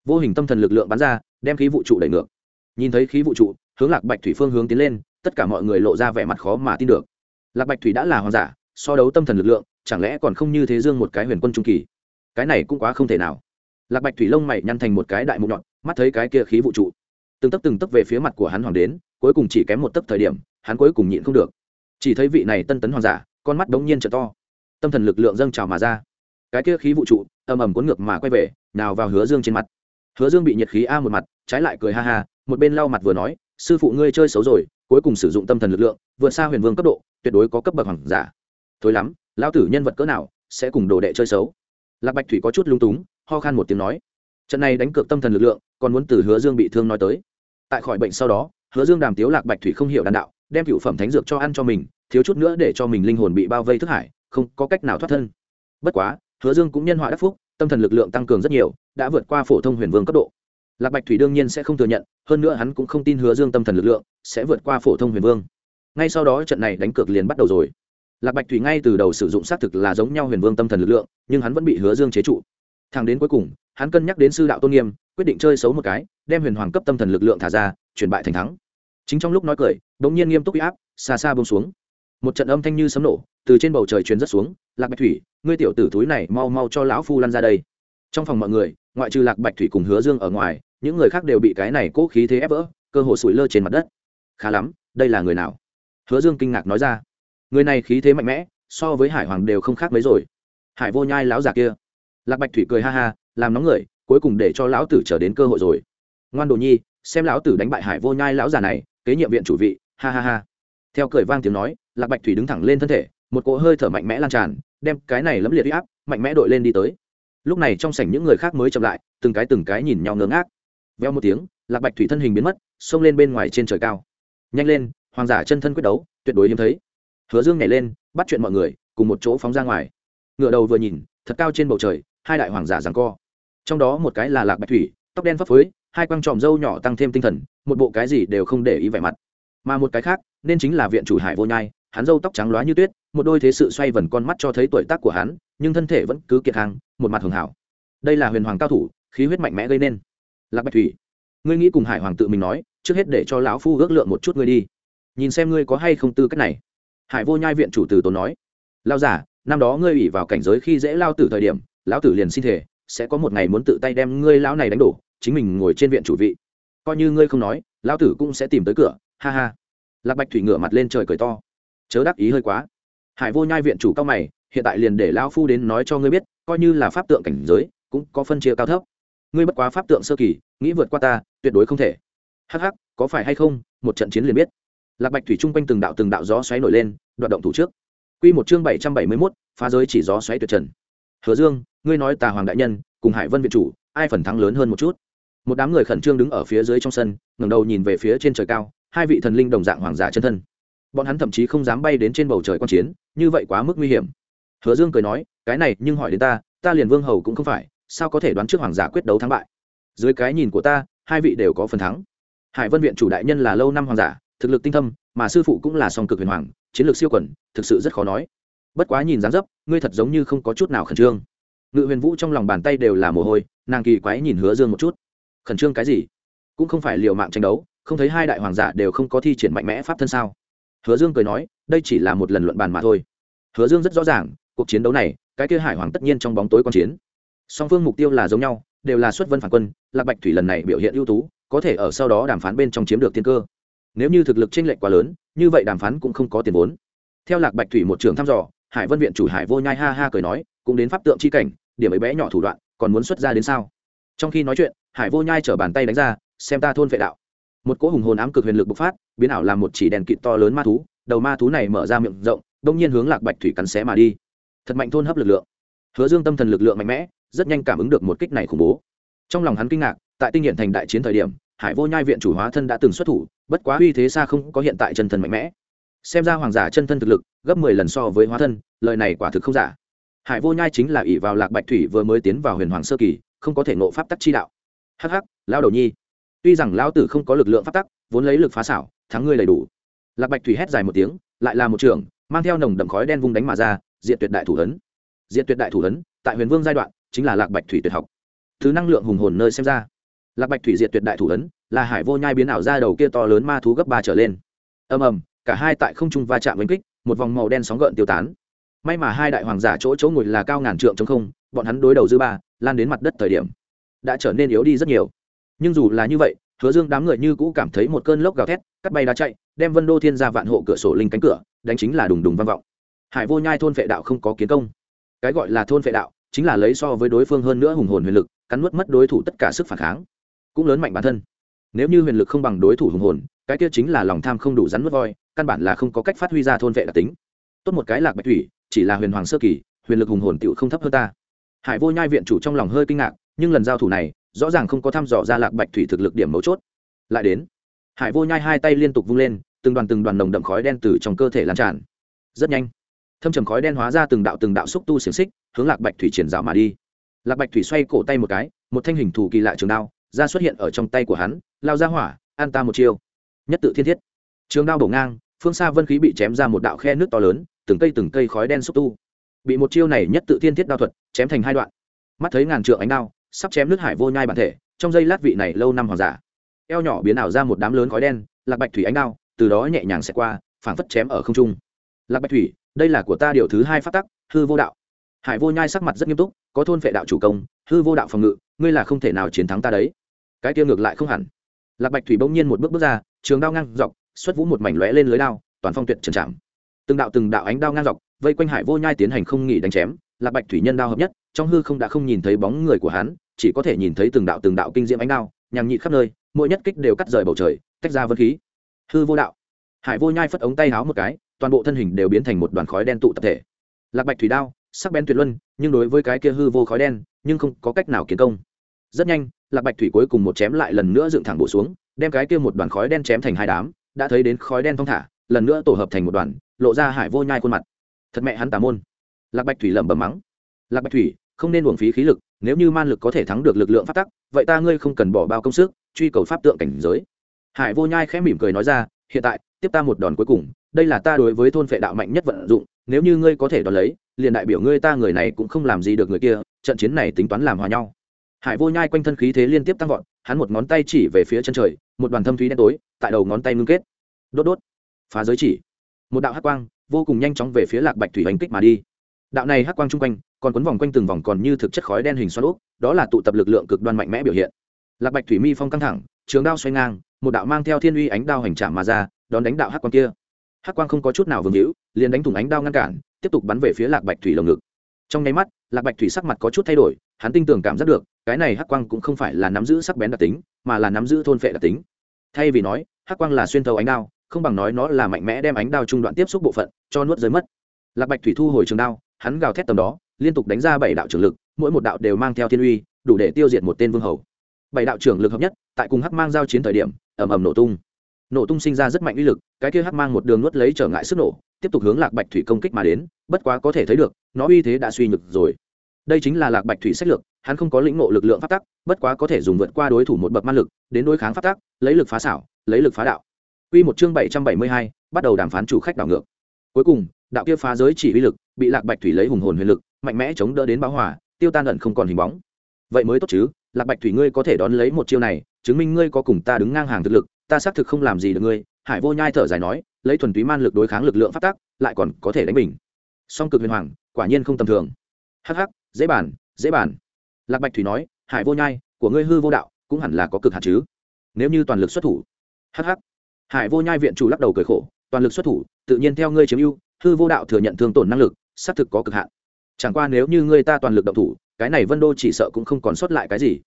Vô hình tâm thần lực lượng bắn ra, đem khí vũ trụ đẩy ngược. Nhìn thấy khí vũ trụ, hướng lạc bạch thủy phương hướng tiến lên, tất cả mọi người lộ ra vẻ mặt khó mà tin được. Lạc bạch thủy đã là hoàng giả, so đấu tâm thần lực lượng, chẳng lẽ còn không như thế dương một cái huyền quân trung kỳ? Cái này cũng quá không thể nào. Lạc bạch thủy lông mày nhăn thành một cái đại mục nhọn, mắt thấy cái kia khí vũ trụ. Từng tấc từng tấc về phía mặt của hắn hoàng đến, cuối cùng chỉ kém một tấc thời điểm, hắn cuối cùng nhịn không được chỉ thấy vị này tân tấn hoàng giả, con mắt bỗng nhiên trở to. Tâm thần lực lượng dâng trào mà ra. Cái kia khí vũ trụ ầm ầm cuốn ngược mà quay về, nào vào hứa dương trên mặt. Hứa dương bị nhiệt khí a một mặt, trái lại cười ha ha, một bên lau mặt vừa nói, sư phụ ngươi chơi xấu rồi, cuối cùng sử dụng tâm thần lực lượng, vượt xa huyền vương cấp độ, tuyệt đối có cấp bậc hoàng giả. Thối lắm, lão tử nhân vật cỡ nào, sẽ cùng đồ đệ chơi xấu. Lạc bạch thủy có chút lung túng, ho khan một tiếng nói, trận này đánh cược tâm thần lực lượng, còn muốn từ hứa dương bị thương nói tới. Tại khỏi bệnh sau đó, hứa dương đàm tiếu lạc bạch thủy không hiểu đàn đạo đem cựu phẩm thánh dược cho ăn cho mình, thiếu chút nữa để cho mình linh hồn bị bao vây thức hải, không có cách nào thoát thân. Bất quá, hứa dương cũng nhân họa đắc phúc, tâm thần lực lượng tăng cường rất nhiều, đã vượt qua phổ thông huyền vương cấp độ. Lạc bạch thủy đương nhiên sẽ không thừa nhận, hơn nữa hắn cũng không tin hứa dương tâm thần lực lượng sẽ vượt qua phổ thông huyền vương. Ngay sau đó trận này đánh cược liền bắt đầu rồi. Lạc bạch thủy ngay từ đầu sử dụng xác thực là giống nhau huyền vương tâm thần lực lượng, nhưng hắn vẫn bị hứa dương chế trụ. Thẳng đến cuối cùng, hắn cân nhắc đến sư đạo tôn nghiêm, quyết định chơi xấu một cái, đem huyền hoàng cấp tâm thần lực lượng thả ra, chuyển bại thành thắng chính trong lúc nói cười bỗng nhiên nghiêm túc huy áp, xa xa bông xuống. Một trận âm thanh như sấm nổ, từ trên bầu trời truyền rất xuống, lạc bạch thủy, ngươi tiểu tử thúi này mau mau cho lão phu lăn ra đây. Trong phòng mọi người, ngoại trừ lạc bạch thủy cùng hứa dương ở ngoài, những người khác đều bị cái này cố khí thế ép vỡ, cơ hồ sủi lơ trên mặt đất. Khá lắm, đây là người nào? Hứa dương kinh ngạc nói ra. Người này khí thế mạnh mẽ, so với hải hoàng đều không khác mấy rồi. Hải vô nhai lão già kia. Lạc bạch thủy cười ha ha, làm nóng người, cuối cùng để cho lão tử trở đến cơ hội rồi. Ngoan đồ nhi, xem lão tử đánh bại hải vô nhai lão già này kế nhiệm viện chủ vị, ha ha ha. Theo cười vang tiếng nói, lạc bạch thủy đứng thẳng lên thân thể, một cỗ hơi thở mạnh mẽ lan tràn, đem cái này lấm liệt huy áp, mạnh mẽ đội lên đi tới. Lúc này trong sảnh những người khác mới chậm lại, từng cái từng cái nhìn nhau ngớ ngác. Veo một tiếng, lạc bạch thủy thân hình biến mất, xông lên bên ngoài trên trời cao. Nhanh lên, hoàng giả chân thân quyết đấu, tuyệt đối hiếm thấy. Hứa dương nhảy lên, bắt chuyện mọi người, cùng một chỗ phóng ra ngoài. Ngựa đầu vừa nhìn, thật cao trên bầu trời, hai đại hoàng giả rằng co. Trong đó một cái là lạc bạch thủy, tóc đen phấp phới hai quăng tròm râu nhỏ tăng thêm tinh thần, một bộ cái gì đều không để ý vẻ mặt. Mà một cái khác, nên chính là viện chủ hải vô nhai, hắn râu tóc trắng loá như tuyết, một đôi thế sự xoay vần con mắt cho thấy tuổi tác của hắn, nhưng thân thể vẫn cứ kiệt hàng một mặt hường hảo. Đây là huyền hoàng cao thủ, khí huyết mạnh mẽ gây nên. Lạc bạch thủy, ngươi nghĩ cùng hải hoàng tự mình nói, trước hết để cho lão phu ước lượng một chút ngươi đi. Nhìn xem ngươi có hay không tư cách này. Hải vô nhai viện chủ từ tốn nói lao giả năm đó ngươi ủy vào cảnh giới khi dễ lao tử thời điểm, lão tử liền xin thể sẽ có một ngày muốn tự tay đem ngươi lão này đánh đổ chính mình ngồi trên viện chủ vị. Coi như ngươi không nói, lão tử cũng sẽ tìm tới cửa, ha ha. Lạc bạch thủy ngửa mặt lên trời cười to. Chớ đắc ý hơi quá. Hải vô nhai viện chủ cao mày, hiện tại liền để lão phu đến nói cho ngươi biết, coi như là pháp tượng cảnh giới, cũng có phân chia cao thấp. Ngươi bất quá pháp tượng sơ kỳ, nghĩ vượt qua ta, tuyệt đối không thể. Hắc hắc, có phải hay không, một trận chiến liền biết. Lạc bạch thủy chung quanh từng đạo từng đạo gió xoáy nổi lên, đoạn động thủ trước. Q một chương bảy trăm bảy mươi mốt, phá giới chỉ gió xoáy tuyệt trần. Hứa dương, ngươi nói tà hoàng đại nhân, cùng hải vân viện chủ, ai phần thắng lớn hơn một chút? Một đám người khẩn trương đứng ở phía dưới trong sân, ngẩng đầu nhìn về phía trên trời cao, hai vị thần linh đồng dạng hoàng giả chân thân. Bọn hắn thậm chí không dám bay đến trên bầu trời q chiến, như vậy quá mức nguy hiểm. Hứa dương cười nói, cái này, nhưng hỏi đến ta ta liền vương hầu cũng không phải, sao có thể đoán trước hoàng giả quyết đấu thắng bại? Dưới cái nhìn của ta, hai vị đều có phần thắng. Hải vân viện chủ đại nhân là lâu năm hoàng giả, thực lực tinh thâm, mà sư phụ cũng là song cực huyền hoàng, chiến lược siêu quẩn, thực sự rất khó nói. Bất quá nhìn dáng dấp, ngươi thật giống như không có chút nào khẩn trương. Ngự huyền vũ trong lòng bàn tay đều là mồ hôi, nàng kỳ quái nhìn hứa dương một chút khẩn trương cái gì? Cũng không phải liều mạng tranh đấu, không thấy hai đại hoàng giả đều không có thi triển mạnh mẽ pháp thân sao? Hứa dương cười nói, đây chỉ là một lần luận bàn mà thôi. Hứa dương rất rõ ràng, cuộc chiến đấu này, cái kia hải hoàng tất nhiên trong bóng tối quan chiến. Song phương mục tiêu là giống nhau, đều là xuất vân phản quân, lạc bạch thủy lần này biểu hiện ưu tú, có thể ở sau đó đàm phán bên trong chiếm được tiên cơ. Nếu như thực lực chênh lệch quá lớn, như vậy đàm phán cũng không có tiền vốn. Theo lạc bạch thủy một trường thăm dò, hải vân viện chủ hải vô nhai ha ha cười nói, cũng đến pháp tượng c h i cảnh, điểm ấy bé nhỏ thủ đoạn, còn muốn xuất ra đến sao? Trong khi nói chuyện, hải vô nhai chở bàn tay đánh ra, xem ta thôn vệ đạo. Một cỗ hùng hồn ám cực huyền lực bộc phát, biến ảo làm một chỉ đèn kịt to lớn ma thú, đầu ma thú này mở ra miệng rộng, đông nhiên hướng lạc bạch thủy cắn xé mà đi. Thật mạnh thôn hấp lực lượng. Hứa dương tâm thần lực lượng mạnh mẽ, rất nhanh cảm ứng được một kích này khủng bố. Trong lòng hắn kinh ngạc, tại tinh hiện thành đại chiến thời điểm, hải vô nhai viện chủ hóa thân đã từng xuất thủ, bất quá uy thế xa không có hiện tại chân thân mạnh mẽ. Xem ra hoàng giả chân thân thực lực, gấp mười lần so với hóa thân, lời này quả thực không giả. Hải vô nhai chính là ỷ vào lạc bạch thủy vừa mới tiến vào huyền hoàng sơ kỳ không có thể nộ pháp tắc chi đạo. Hh lao đầu nhi. Tuy rằng lao tử không có lực lượng pháp tắc, vốn lấy lực phá xảo, thắng ngươi đầy đủ. Lạc bạch thủy hét dài một tiếng, lại là một trường, mang theo nồng đậm khói đen vung đánh mà ra diện tuyệt đại thủ ấn. Diện tuyệt đại thủ ấn, tại huyền vương giai đoạn, chính là lạc bạch thủy tuyệt học. Thứ năng lượng hùng hồn nơi xem ra. Lạc bạch thủy diệt tuyệt đại thủ ấn, là hải vô nhai biến ảo ra đầu kia to lớn ma thú gấp ba trở lên. Ầm ầm, cả hai tại không trung va chạm đánh kích, một vòng màu đen sóng gợn tiêu tán. May mà hai đại hoàng giả chỗ chỗ ngồi là cao ngàn trượng trong không bọn hắn đối đầu dư ba, lan đến mặt đất thời điểm, đã trở nên yếu đi rất nhiều. Nhưng dù là như vậy, hứa dương đám người như cũ cảm thấy một cơn lốc gào thét, cắt bay đá chạy, đem vân đô thiên ra vạn hộ cửa sổ linh cánh cửa, đánh chính là đùng đùng vang vọng. Hải vô nhai thôn phệ đạo không có kiến công. Cái gọi là thôn phệ đạo, chính là lấy so với đối phương hơn nữa hùng hồn huyền lực, cắn nuốt mất đối thủ tất cả sức phản kháng, cũng lớn mạnh bản thân. Nếu như huyền lực không bằng đối thủ hùng hồn, cái kia chính là lòng tham không đủ rắn nuốt voi, căn bản là không có cách phát huy ra thôn vệ đặc tính. Tốt một cái lạc bạch thủy, chỉ là huyền hoàng sơ kỳ, huyền lực hùng hồn tựu không thấp hơn ta hải vô nhai viện chủ trong lòng hơi kinh ngạc, nhưng lần giao thủ này, rõ ràng không có thăm dò ra lạc bạch thủy thực lực điểm mấu chốt. Lại đến, hải vô nhai hai tay liên tục vung lên, từng đoàn từng đoàn nồng đậm khói đen từ trong cơ thể lan tràn. Rất nhanh, thâm trầm khói đen hóa ra từng đạo từng đạo xúc tu xiềng xích, hướng lạc bạch thủy triển dạo mà đi. Lạc bạch thủy xoay cổ tay một cái, một thanh hình thù kỳ lạ trường đao, ra xuất hiện ở trong tay của hắn, lao ra hỏa, an ta một chiêu. Nhất tự thiên thiết. Trường đao bổ ngang, phương xa vân khí bị chém ra một đạo khe nước to lớn, từng cây từng cây khói đen xúc tu bị một chiêu này nhất tự thiên thiết đao thuật chém thành hai đoạn. Mắt thấy ngàn trượng ánh đao, sắp chém nước hải vô nhai bản thể, trong giây lát vị này lâu năm hoàng giả. Eo nhỏ biến ảo ra một đám lớn khói đen, lạc bạch thủy ánh đao, từ đó nhẹ nhàng xẹt qua, phảng phất chém ở không trung. Lạc bạch thủy, đây là của ta điều thứ hai phát tắc, hư vô đạo. Hải vô nhai sắc mặt rất nghiêm túc, có thôn vệ đạo chủ công, hư vô đạo phòng ngự, ngươi là không thể nào chiến thắng ta đấy. Cái kia ngược lại không hẳn. Lạc bạch thủy bỗng nhiên một bước bước ra, trường đao ngang dọc, xuất vũ một mảnh lóe lên lưới đao, toàn phong tuyệt trần trạm từng đạo từng đạo ánh đao ngang dọc vây quanh hải vô nhai tiến hành không nghỉ đánh chém, lạc bạch thủy nhân đao hợp nhất, trong hư không đã không nhìn thấy bóng người của hắn, chỉ có thể nhìn thấy từng đạo từng đạo kinh diễm ánh đao nhằm nhị khắp nơi, mỗi nhất kích đều cắt rời bầu trời, tách ra vân khí. Hư vô đạo. Hải vô nhai phất ống tay háo một cái, toàn bộ thân hình đều biến thành một đoàn khói đen tụ tập thể. Lạc bạch thủy đao, sắc bén tuyệt luân, nhưng đối với cái kia hư vô khói đen, nhưng không có cách nào kiến công. Rất nhanh, lạc bạch thủy cuối cùng một chém lại lần nữa dựng thẳng bộ xuống, đem cái kia một đoàn khói đen chém thành hai đám, đã thấy đến khói đen thong thả, lần nữa tổ hợp thành một đoàn, lộ ra hải vô nhai khuôn mặt thật mẹ hắn tà môn. Lạc bạch thủy lẩm bẩm mắng. Lạc bạch thủy, không nên uổng phí khí lực, nếu như man lực có thể thắng được lực lượng pháp tắc, vậy ta ngươi không cần bỏ bao công sức, truy cầu pháp tượng cảnh giới. Hải vô nhai khẽ mỉm cười nói ra, hiện tại, tiếp ta một đòn cuối cùng, đây là ta đối với thôn phệ đạo mạnh nhất vận dụng, nếu như ngươi có thể đón lấy, liền đại biểu ngươi ta người này cũng không làm gì được người kia, trận chiến này tính toán làm hòa nhau. Hải vô nhai quanh thân khí thế liên tiếp tăng vọt, hắn một ngón tay chỉ về phía chân trời, một đoàn thâm thúy đen tối, tại đầu ngón tay ngưng kết. Đốt đốt, phá giới chỉ. Một đạo hát quang vô cùng nhanh chóng về phía lạc bạch thủy hành kích mà đi. Đạo này hắc quang chung quanh, còn quấn vòng quanh từng vòng còn như thực chất khói đen hình xoắn úp, đó là tụ tập lực lượng cực đoan mạnh mẽ biểu hiện. Lạc bạch thủy mi phong căng thẳng, trường đao xoay ngang, một đạo mang theo thiên uy ánh đao hành trả mà ra, đón đánh đạo hắc quang kia. Hắc quang không có chút nào vương hữu, liền đánh thủng ánh đao ngăn cản, tiếp tục bắn về phía lạc bạch thủy lồng ngực. Trong nháy mắt, lạc bạch thủy sắc mặt có chút thay đổi, hắn tin tưởng cảm giác được, cái này hắc quang cũng không phải là nắm giữ sắc bén đặc tính, mà là nắm giữ thôn phệ đặc tính. Thay vì nói, hắc quang là xuyên thấu ánh đao không bằng nói nó là mạnh mẽ đem ánh đao trung đoạn tiếp xúc bộ phận, cho nuốt dưới mất. Lạc bạch thủy thu hồi trường đao, hắn gào thét tầm đó, liên tục đánh ra bảy đạo trường lực, mỗi một đạo đều mang theo thiên uy, đủ để tiêu diệt một tên vương hầu. Bảy đạo trưởng lực hợp nhất, tại cùng hắc mang giao chiến thời điểm, ầm ầm nổ tung. Nổ tung sinh ra rất mạnh uy lực, cái kia hắc mang một đường nuốt lấy trở ngại sức nổ, tiếp tục hướng lạc bạch thủy công kích mà đến, bất quá có thể thấy được, nó uy thế đã suy nhược rồi. Đây chính là lạc bạch thủy sách lược, hắn không có lĩnh ngộ lực lượng phát tắc, bất quá có thể dùng vượt qua đối thủ một bậc man lực, đến đối kháng phát tắc, lấy lực phá xảo, lấy lực phá đạo. Quy một chương bảy trăm bảy mươi hai, bắt đầu đàm phán chủ khách đảo ngược. Cuối cùng đạo kia phá giới chỉ uy lực bị lạc bạch thủy lấy hùng hồn huyền lực mạnh mẽ chống đỡ đến báo hỏa tiêu tan ẩn không còn hình bóng. Vậy mới tốt chứ lạc bạch thủy ngươi có thể đón lấy một chiêu này chứng minh ngươi có cùng ta đứng ngang hàng thực lực ta xác thực không làm gì được ngươi hải vô nhai thở dài nói lấy thuần túy man lực đối kháng lực lượng phát tác lại còn có thể đánh bình song cực huyền hoàng quả nhiên không tầm thường. Hắc hắc dễ bản dễ bản lạc bạch thủy nói hải vô nhai của ngươi hư vô đạo cũng hẳn là có cực hạn chứ. Nếu như toàn lực xuất thủ. Hắc hắc hải vô nhai viện chủ lắc đầu cười khổ, toàn lực xuất thủ, tự nhiên theo ngươi chiếm ưu, hư vô đạo thừa nhận thương tổn năng lực, xác thực có cực hạn. Chẳng qua nếu như ngươi ta toàn lực động thủ, cái này vân đô chỉ sợ cũng không còn sót lại cái gì.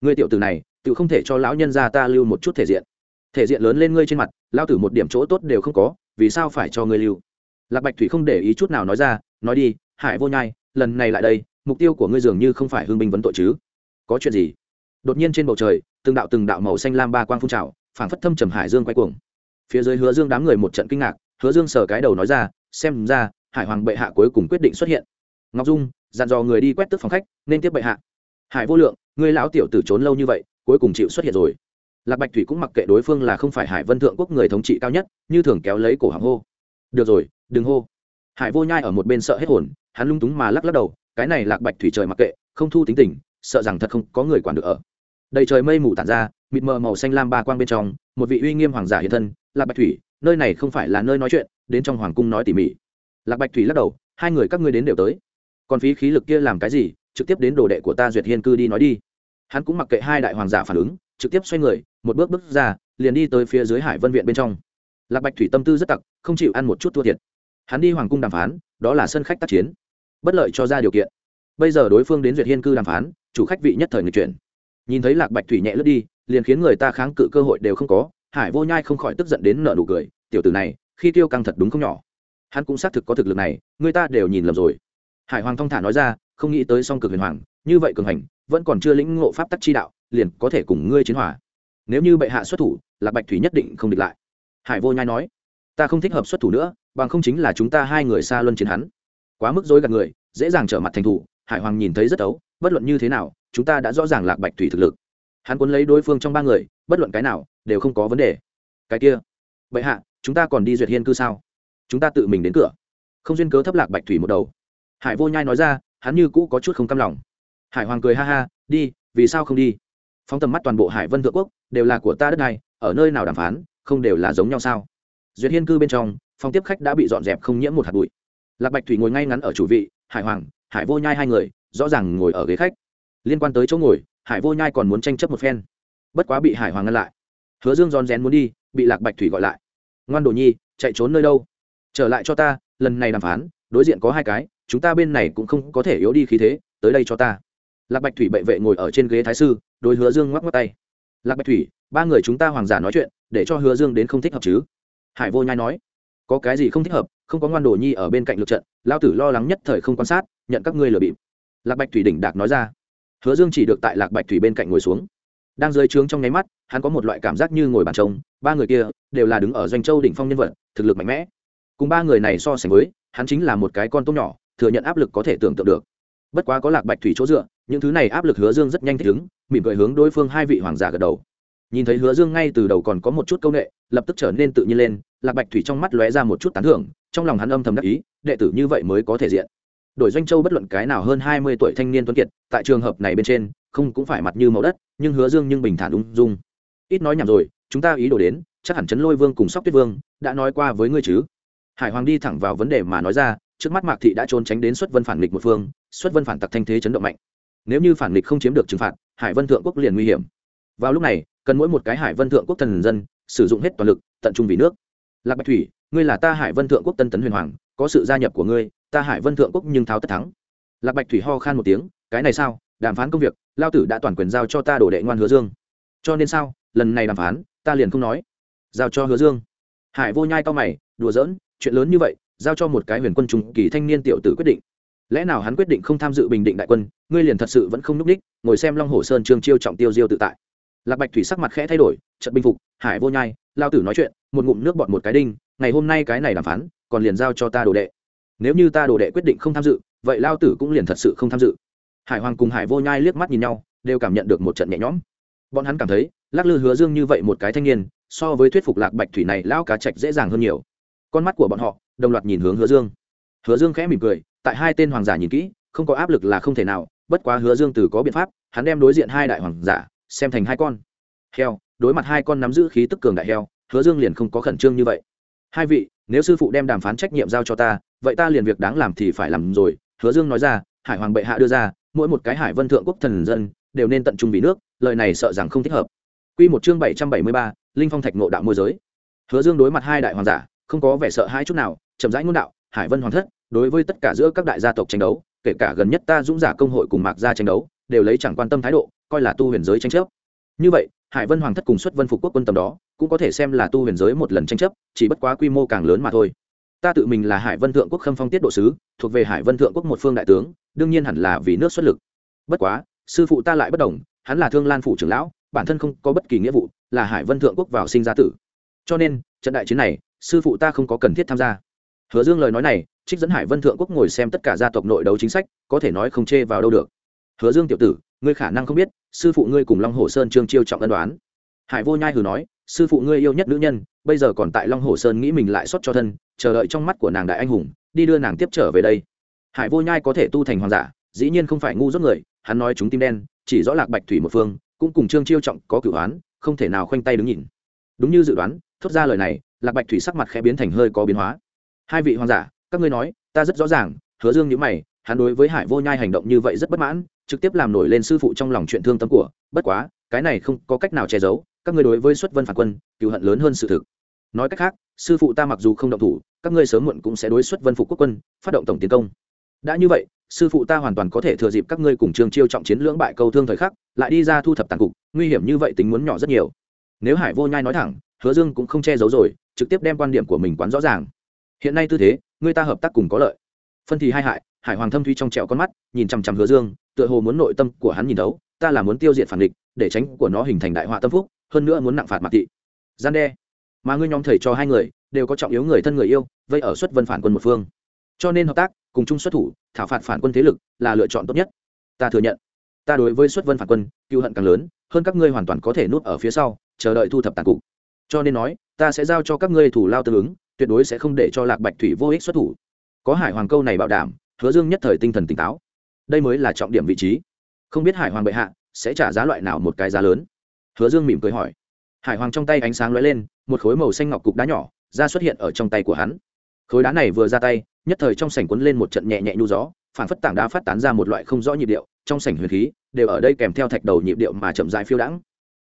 Ngươi tiểu tử này, tự không thể cho lão nhân gia ta lưu một chút thể diện. Thể diện lớn lên ngươi trên mặt lao tử một điểm chỗ tốt đều không có, vì sao phải cho ngươi lưu? Lạc bạch thủy không để ý chút nào nói ra, nói đi, hải vô nhai, lần này lại đây, mục tiêu của ngươi dường như không phải hương binh vấn tội chứ? Có chuyện gì? Đột nhiên trên bầu trời, từng đạo từng đạo màu xanh lam ba quang phun trào, phảng phất thâm trầm hải dương quay cuồng phía dưới hứa dương đám người một trận kinh ngạc, hứa dương sờ cái đầu nói ra, xem ra, hải hoàng bệ hạ cuối cùng quyết định xuất hiện. Ngọc dung, dặn dò người đi quét tức phòng khách, nên tiếp bệ hạ. Hải vô lượng, ngươi lão tiểu tử trốn lâu như vậy, cuối cùng chịu xuất hiện rồi. Lạc bạch thủy cũng mặc kệ đối phương là không phải hải vân thượng quốc người thống trị cao nhất, như thường kéo lấy cổ hàng hô. Được rồi, đừng hô. Hải vô nhai ở một bên sợ hết hồn, hắn lung túng mà lắc lắc đầu, cái này lạc bạch thủy trời mặc kệ, không thu tính tình, sợ rằng thật không có người quản được ở. Đầy trời mây mù tản ra, mịt mờ màu xanh lam ba quang bên trong, một vị uy nghiêm hoàng giả hiện thân lạc bạch thủy, nơi này không phải là nơi nói chuyện, đến trong hoàng cung nói tỉ mỉ. Lạc bạch thủy lắc đầu, hai người các ngươi đến đều tới. Còn phí khí lực kia làm cái gì, trực tiếp đến đồ đệ của ta duyệt hiên cư đi nói đi. Hắn cũng mặc kệ hai đại hoàng giả phản ứng, trực tiếp xoay người, một bước bước ra, liền đi tới phía dưới hải vân viện bên trong. Lạc bạch thủy tâm tư rất tặc, không chịu ăn một chút thua thiệt. Hắn đi hoàng cung đàm phán, đó là sân khách tác chiến. Bất lợi cho ra điều kiện. Bây giờ đối phương đến duyệt hiên cư đàm phán, chủ khách vị nhất thời người chuyển. Nhìn thấy lạc bạch thủy nhẹ lướt đi, liền khiến người ta kháng cự cơ hội đều không có hải vô nhai không khỏi tức giận đến nợ nụ cười, tiểu tử này, khi tiêu căng thật đúng không nhỏ? Hắn cũng xác thực có thực lực này, người ta đều nhìn lầm rồi. Hải hoàng thong thả nói ra, không nghĩ tới song cực huyền hoàng, như vậy cường hành, vẫn còn chưa lĩnh ngộ pháp tắc chi đạo, liền có thể cùng ngươi chiến hòa. Nếu như bệ hạ xuất thủ, lạc bạch thủy nhất định không địch lại. Hải vô nhai nói, ta không thích hợp xuất thủ nữa, bằng không chính là chúng ta hai người xa luân chiến hắn. Quá mức dối gạt người, dễ dàng trở mặt thành thủ. Hải hoàng nhìn thấy rất ấu, bất luận như thế nào, chúng ta đã rõ ràng lạc bạch thủy thực lực. Hắn cuốn lấy đối phương trong ba người bất luận cái nào, đều không có vấn đề. Cái kia, bệ hạ, chúng ta còn đi duyệt hiên cư sao? Chúng ta tự mình đến cửa. Không duyên cớ thấp lạc bạch thủy một đầu. Hải vô nhai nói ra, hắn như cũ có chút không căm lòng. Hải hoàng cười ha ha, đi, vì sao không đi? Phóng tầm mắt toàn bộ hải vân thượng quốc, đều là của ta đất này, ở nơi nào đàm phán, không đều là giống nhau sao? Duyệt hiên cư bên trong, phòng tiếp khách đã bị dọn dẹp không nhiễm một hạt bụi. Lạc bạch thủy ngồi ngay ngắn ở chủ vị, hải hoàng, hải vô nhai hai người, rõ ràng ngồi ở ghế khách. Liên quan tới chỗ ngồi, hải vô nhai còn muốn tranh chấp một phen bất quá bị hải hoàng ngăn lại. Hứa dương rón rén muốn đi, bị lạc bạch thủy gọi lại. Ngoan đồ nhi, chạy trốn nơi đâu? Trở lại cho ta, lần này đàm phán, đối diện có hai cái, chúng ta bên này cũng không có thể yếu đi khí thế, tới đây cho ta. Lạc bạch thủy bệ vệ ngồi ở trên ghế thái sư đôi hứa dương ngoắc ngoắc tay. Lạc bạch thủy, ba người chúng ta hoàng giả nói chuyện, để cho hứa dương đến không thích hợp chứ? Hải vô nhai nói. Có cái gì không thích hợp, không có ngoan đồ nhi ở bên cạnh lượt trận lao tử lo lắng nhất thời không quan sát, nhận các ngươi lừa bịp. Lạc bạch thủy đỉnh đạc nói ra. Hứa dương chỉ được tại lạc bạch thủy bên cạnh ngồi xuống đang dưới trướng trong nháy mắt, hắn có một loại cảm giác như ngồi bàn trông ba người kia đều là đứng ở doanh châu đỉnh phong nhân vật, thực lực mạnh mẽ. Cùng ba người này so sánh với, hắn chính là một cái con tôm nhỏ, thừa nhận áp lực có thể tưởng tượng được. Bất quá có lạc bạch thủy chỗ dựa, những thứ này áp lực hứa dương rất nhanh thích ứng, mỉm cười hướng đối phương hai vị hoàng giả gật đầu. Nhìn thấy hứa dương ngay từ đầu còn có một chút c â u n ệ lập tức trở nên tự nhiên lên, lạc bạch thủy trong mắt lóe ra một chút tán thưởng, trong lòng hắn âm thầm đắc ý, đệ tử như vậy mới có thể diện. Đổi doanh châu bất luận cái nào hơn hai mươi tuổi thanh niên tuấn kiệt, tại trường hợp này bên trên không cũng phải mặt như màu đất, nhưng hứa dương nhưng bình thản ung dung. Ít nói nhảm rồi, chúng ta ý đồ đến, chắc hẳn chấn lôi vương cùng sóc tuyết vương đã nói qua với ngươi chứ? Hải hoàng đi thẳng vào vấn đề mà nói ra, trước mắt mạc thị đã trốn tránh đến xuất vân phản nghịch một phương, xuất vân phản tặc thanh thế chấn động mạnh. Nếu như phản nghịch không chiếm được trừng phạt, hải vân thượng quốc liền nguy hiểm. Vào lúc này, cần mỗi một cái hải vân thượng quốc thần dân sử dụng hết toàn lực, tận trung vì nước. Lạc bạch thủy, ngươi là ta hải vân thượng quốc tân tấn huyền hoàng, có sự gia nhập của ngươi, ta hải vân thượng quốc nhưng tháo tất thắng. Lạc bạch thủy ho khan một tiếng, cái này sao? Đàm phán công việc, lao tử đã toàn quyền giao cho ta đổ đệ ngoan hứa dương. Cho nên sao? Lần này đàm phán, ta liền không nói. Giao cho hứa dương. Hải vô nhai cao mày, đùa giỡn, chuyện lớn như vậy, giao cho một cái huyền quân trung kỳ thanh niên tiểu tử quyết định. Lẽ nào hắn quyết định không tham dự bình định đại quân, ngươi liền thật sự vẫn không n ú c đích, ngồi xem long hồ sơn trương chiêu trọng tiêu diêu tự tại. Lạc bạch thủy sắc mặt khẽ thay đổi trận binh phục, hải vô nhai, lao tử nói chuyện, một ngụm nước bọt một cái đinh, ngày hôm nay cái này đàm phán, còn liền giao cho ta đồ đệ. Nếu như ta đồ đệ quyết định không tham dự, vậy lao tử cũng liền thật sự không tham dự hải hoàng cùng hải vô nhai liếc mắt nhìn nhau, đều cảm nhận được một trận nhẹ nhõm. Bọn hắn cảm thấy, lắc lư hứa dương như vậy một cái thanh niên, so với thuyết phục lạc bạch thủy này lao cá trạch dễ dàng hơn nhiều. Con mắt của bọn họ, đồng loạt nhìn hướng hứa dương. Hứa dương khẽ mỉm cười, tại hai tên hoàng giả nhìn kỹ, không có áp lực là không thể nào, bất quá hứa dương từ có biện pháp, hắn đem đối diện hai đại hoàng giả, xem thành hai con. Heo, đối mặt hai con nắm giữ khí tức cường đại heo, hứa dương liền không có khẩn trương như vậy. Hai vị, nếu sư phụ đem đàm phán trách nhiệm giao cho ta, vậy ta liền việc đáng làm thì phải làm rồi, hứa dương nói ra, hải hoàng bệ hạ đưa ra mỗi một cái hải vân thượng quốc thần dân đều nên tận trung vì nước lời này sợ rằng không thích hợp Quy một chương bảy trăm bảy mươi ba, Linh Phong Thạch ngộ đạo môi giới. Hứa Dương đối mặt hai đại hoàng giả, không có vẻ sợ hãi chút nào, chậm rãi ngôn đạo, Hải Vân Hoàng thất, đối với tất cả giữa các đại gia tộc tranh đấu, kể cả gần nhất ta dũng giả công hội cùng Mạc gia tranh đấu, đều lấy chẳng quan tâm thái độ, coi là tu huyền giới tranh chấp. Như vậy, Hải Vân Hoàng thất cùng xuất Vân phục quốc quân tầm đó, cũng có thể xem là tu huyền giới một lần tranh chấp, chỉ bất quá quy mô càng lớn mà thôi. Ta tự mình là Hải Vân thượng quốc khâm phong tiết độ sứ, thuộc về Hải Vân thượng quốc một phương đại tướng, đương nhiên hẳn là vì nước xuất lực. Bất quá, sư phụ ta lại bất đồng, hắn là Thương Lan phủ trưởng lão, bản thân không có bất kỳ nghĩa vụ là hải vân thượng quốc vào sinh ra tử. Cho nên trận đại chiến này sư phụ ta không có cần thiết tham gia. Hứa dương lời nói này trích dẫn hải vân thượng quốc ngồi xem tất cả gia tộc nội đấu chính sách có thể nói không chê vào đâu được. Hứa dương tiểu tử ngươi khả năng không biết sư phụ ngươi cùng long hồ sơn trương chiêu trọng ân đoán. Hải vô nhai hừ nói sư phụ ngươi yêu nhất nữ nhân, bây giờ còn tại long hồ sơn nghĩ mình lại xuất cho thân, chờ đợi trong mắt của nàng đại anh hùng, đi đưa nàng tiếp trở về đây. Hải vô nhai có thể tu thành hoàng giả, dĩ nhiên không phải ngu dốt người, hắn nói chúng tim đen, chỉ rõ lạc bạch thủy một phương, cũng cùng trương chiêu trọng có cửu oán, không thể nào khoanh tay đứng nhìn. Đúng như dự đoán, thốt ra lời này, lạc bạch thủy sắc mặt khẽ biến thành hơi có biến hóa. Hai vị hoàng giả, các ngươi nói, ta rất rõ ràng, hứa dương nhữ mày, hắn đối với hải vô nhai hành động như vậy rất bất mãn, trực tiếp làm nổi lên sư phụ trong lòng chuyện thương tâm của, bất quá, cái này không có cách nào che giấu các ngươi đối với xuất vân phản quân cựu hận lớn hơn sự thực. Nói cách khác, sư phụ ta mặc dù không động thủ, các ngươi sớm muộn cũng sẽ đối xuất vân phục quốc quân, phát động tổng tiến công. Đã như vậy, sư phụ ta hoàn toàn có thể thừa dịp các ngươi cùng trương chiêu trọng chiến lưỡng bại câu thương thời khắc, lại đi ra thu thập tàn cục, nguy hiểm như vậy tính muốn nhỏ rất nhiều. Nếu hải vô nhai nói thẳng, hứa dương cũng không che giấu rồi, trực tiếp đem quan điểm của mình quán rõ ràng. Hiện nay tư thế người ta hợp tác cùng có lợi. Phân thì hai hại, hải hoàng thâm thuy trong trẹo con mắt, nhìn chằm chằm hứa dương, tựa hồ muốn nội tâm của hắn nhìn đấu ta là muốn tiêu diệt phản địch, để tránh của nó hình thành đại họa tâm phúc hơn nữa muốn nặng phạt mặt thị. Gian đe. Mà ngươi nhóm thầy cho hai người, đều có trọng yếu người thân người yêu, vây ở xuất vân phản quân một phương. Cho nên hợp tác, cùng chung xuất thủ, thảo phạt phản quân thế lực là lựa chọn tốt nhất. Ta thừa nhận. Ta đối với xuất vân phản quân, cựu hận càng lớn, hơn các ngươi hoàn toàn có thể nuốt ở phía sau, chờ đợi thu thập tàn cục. Cho nên nói, ta sẽ giao cho các ngươi thủ lao tương ứng, tuyệt đối sẽ không để cho lạc bạch thủy vô ích xuất thủ. Có hải hoàng câu này bảo đảm, hứa dương nhất thời tinh thần tỉnh táo. Đây mới là trọng điểm vị trí. Không biết hải hoàng bệ hạ sẽ trả giá loại nào một cái giá lớn hứa dương mỉm cười hỏi. Hải hoàng trong tay ánh sáng lóe lên, một khối màu xanh ngọc cục đá nhỏ ra xuất hiện ở trong tay của hắn. Khối đá này vừa ra tay, nhất thời trong sảnh cuốn lên một trận nhẹ nhẹ nhu gió phản phất tảng đá phát tán ra một loại không rõ nhịp điệu, trong sảnh huyền khí đều ở đây kèm theo thạch đầu nhịp điệu mà chậm dại phiêu đãng.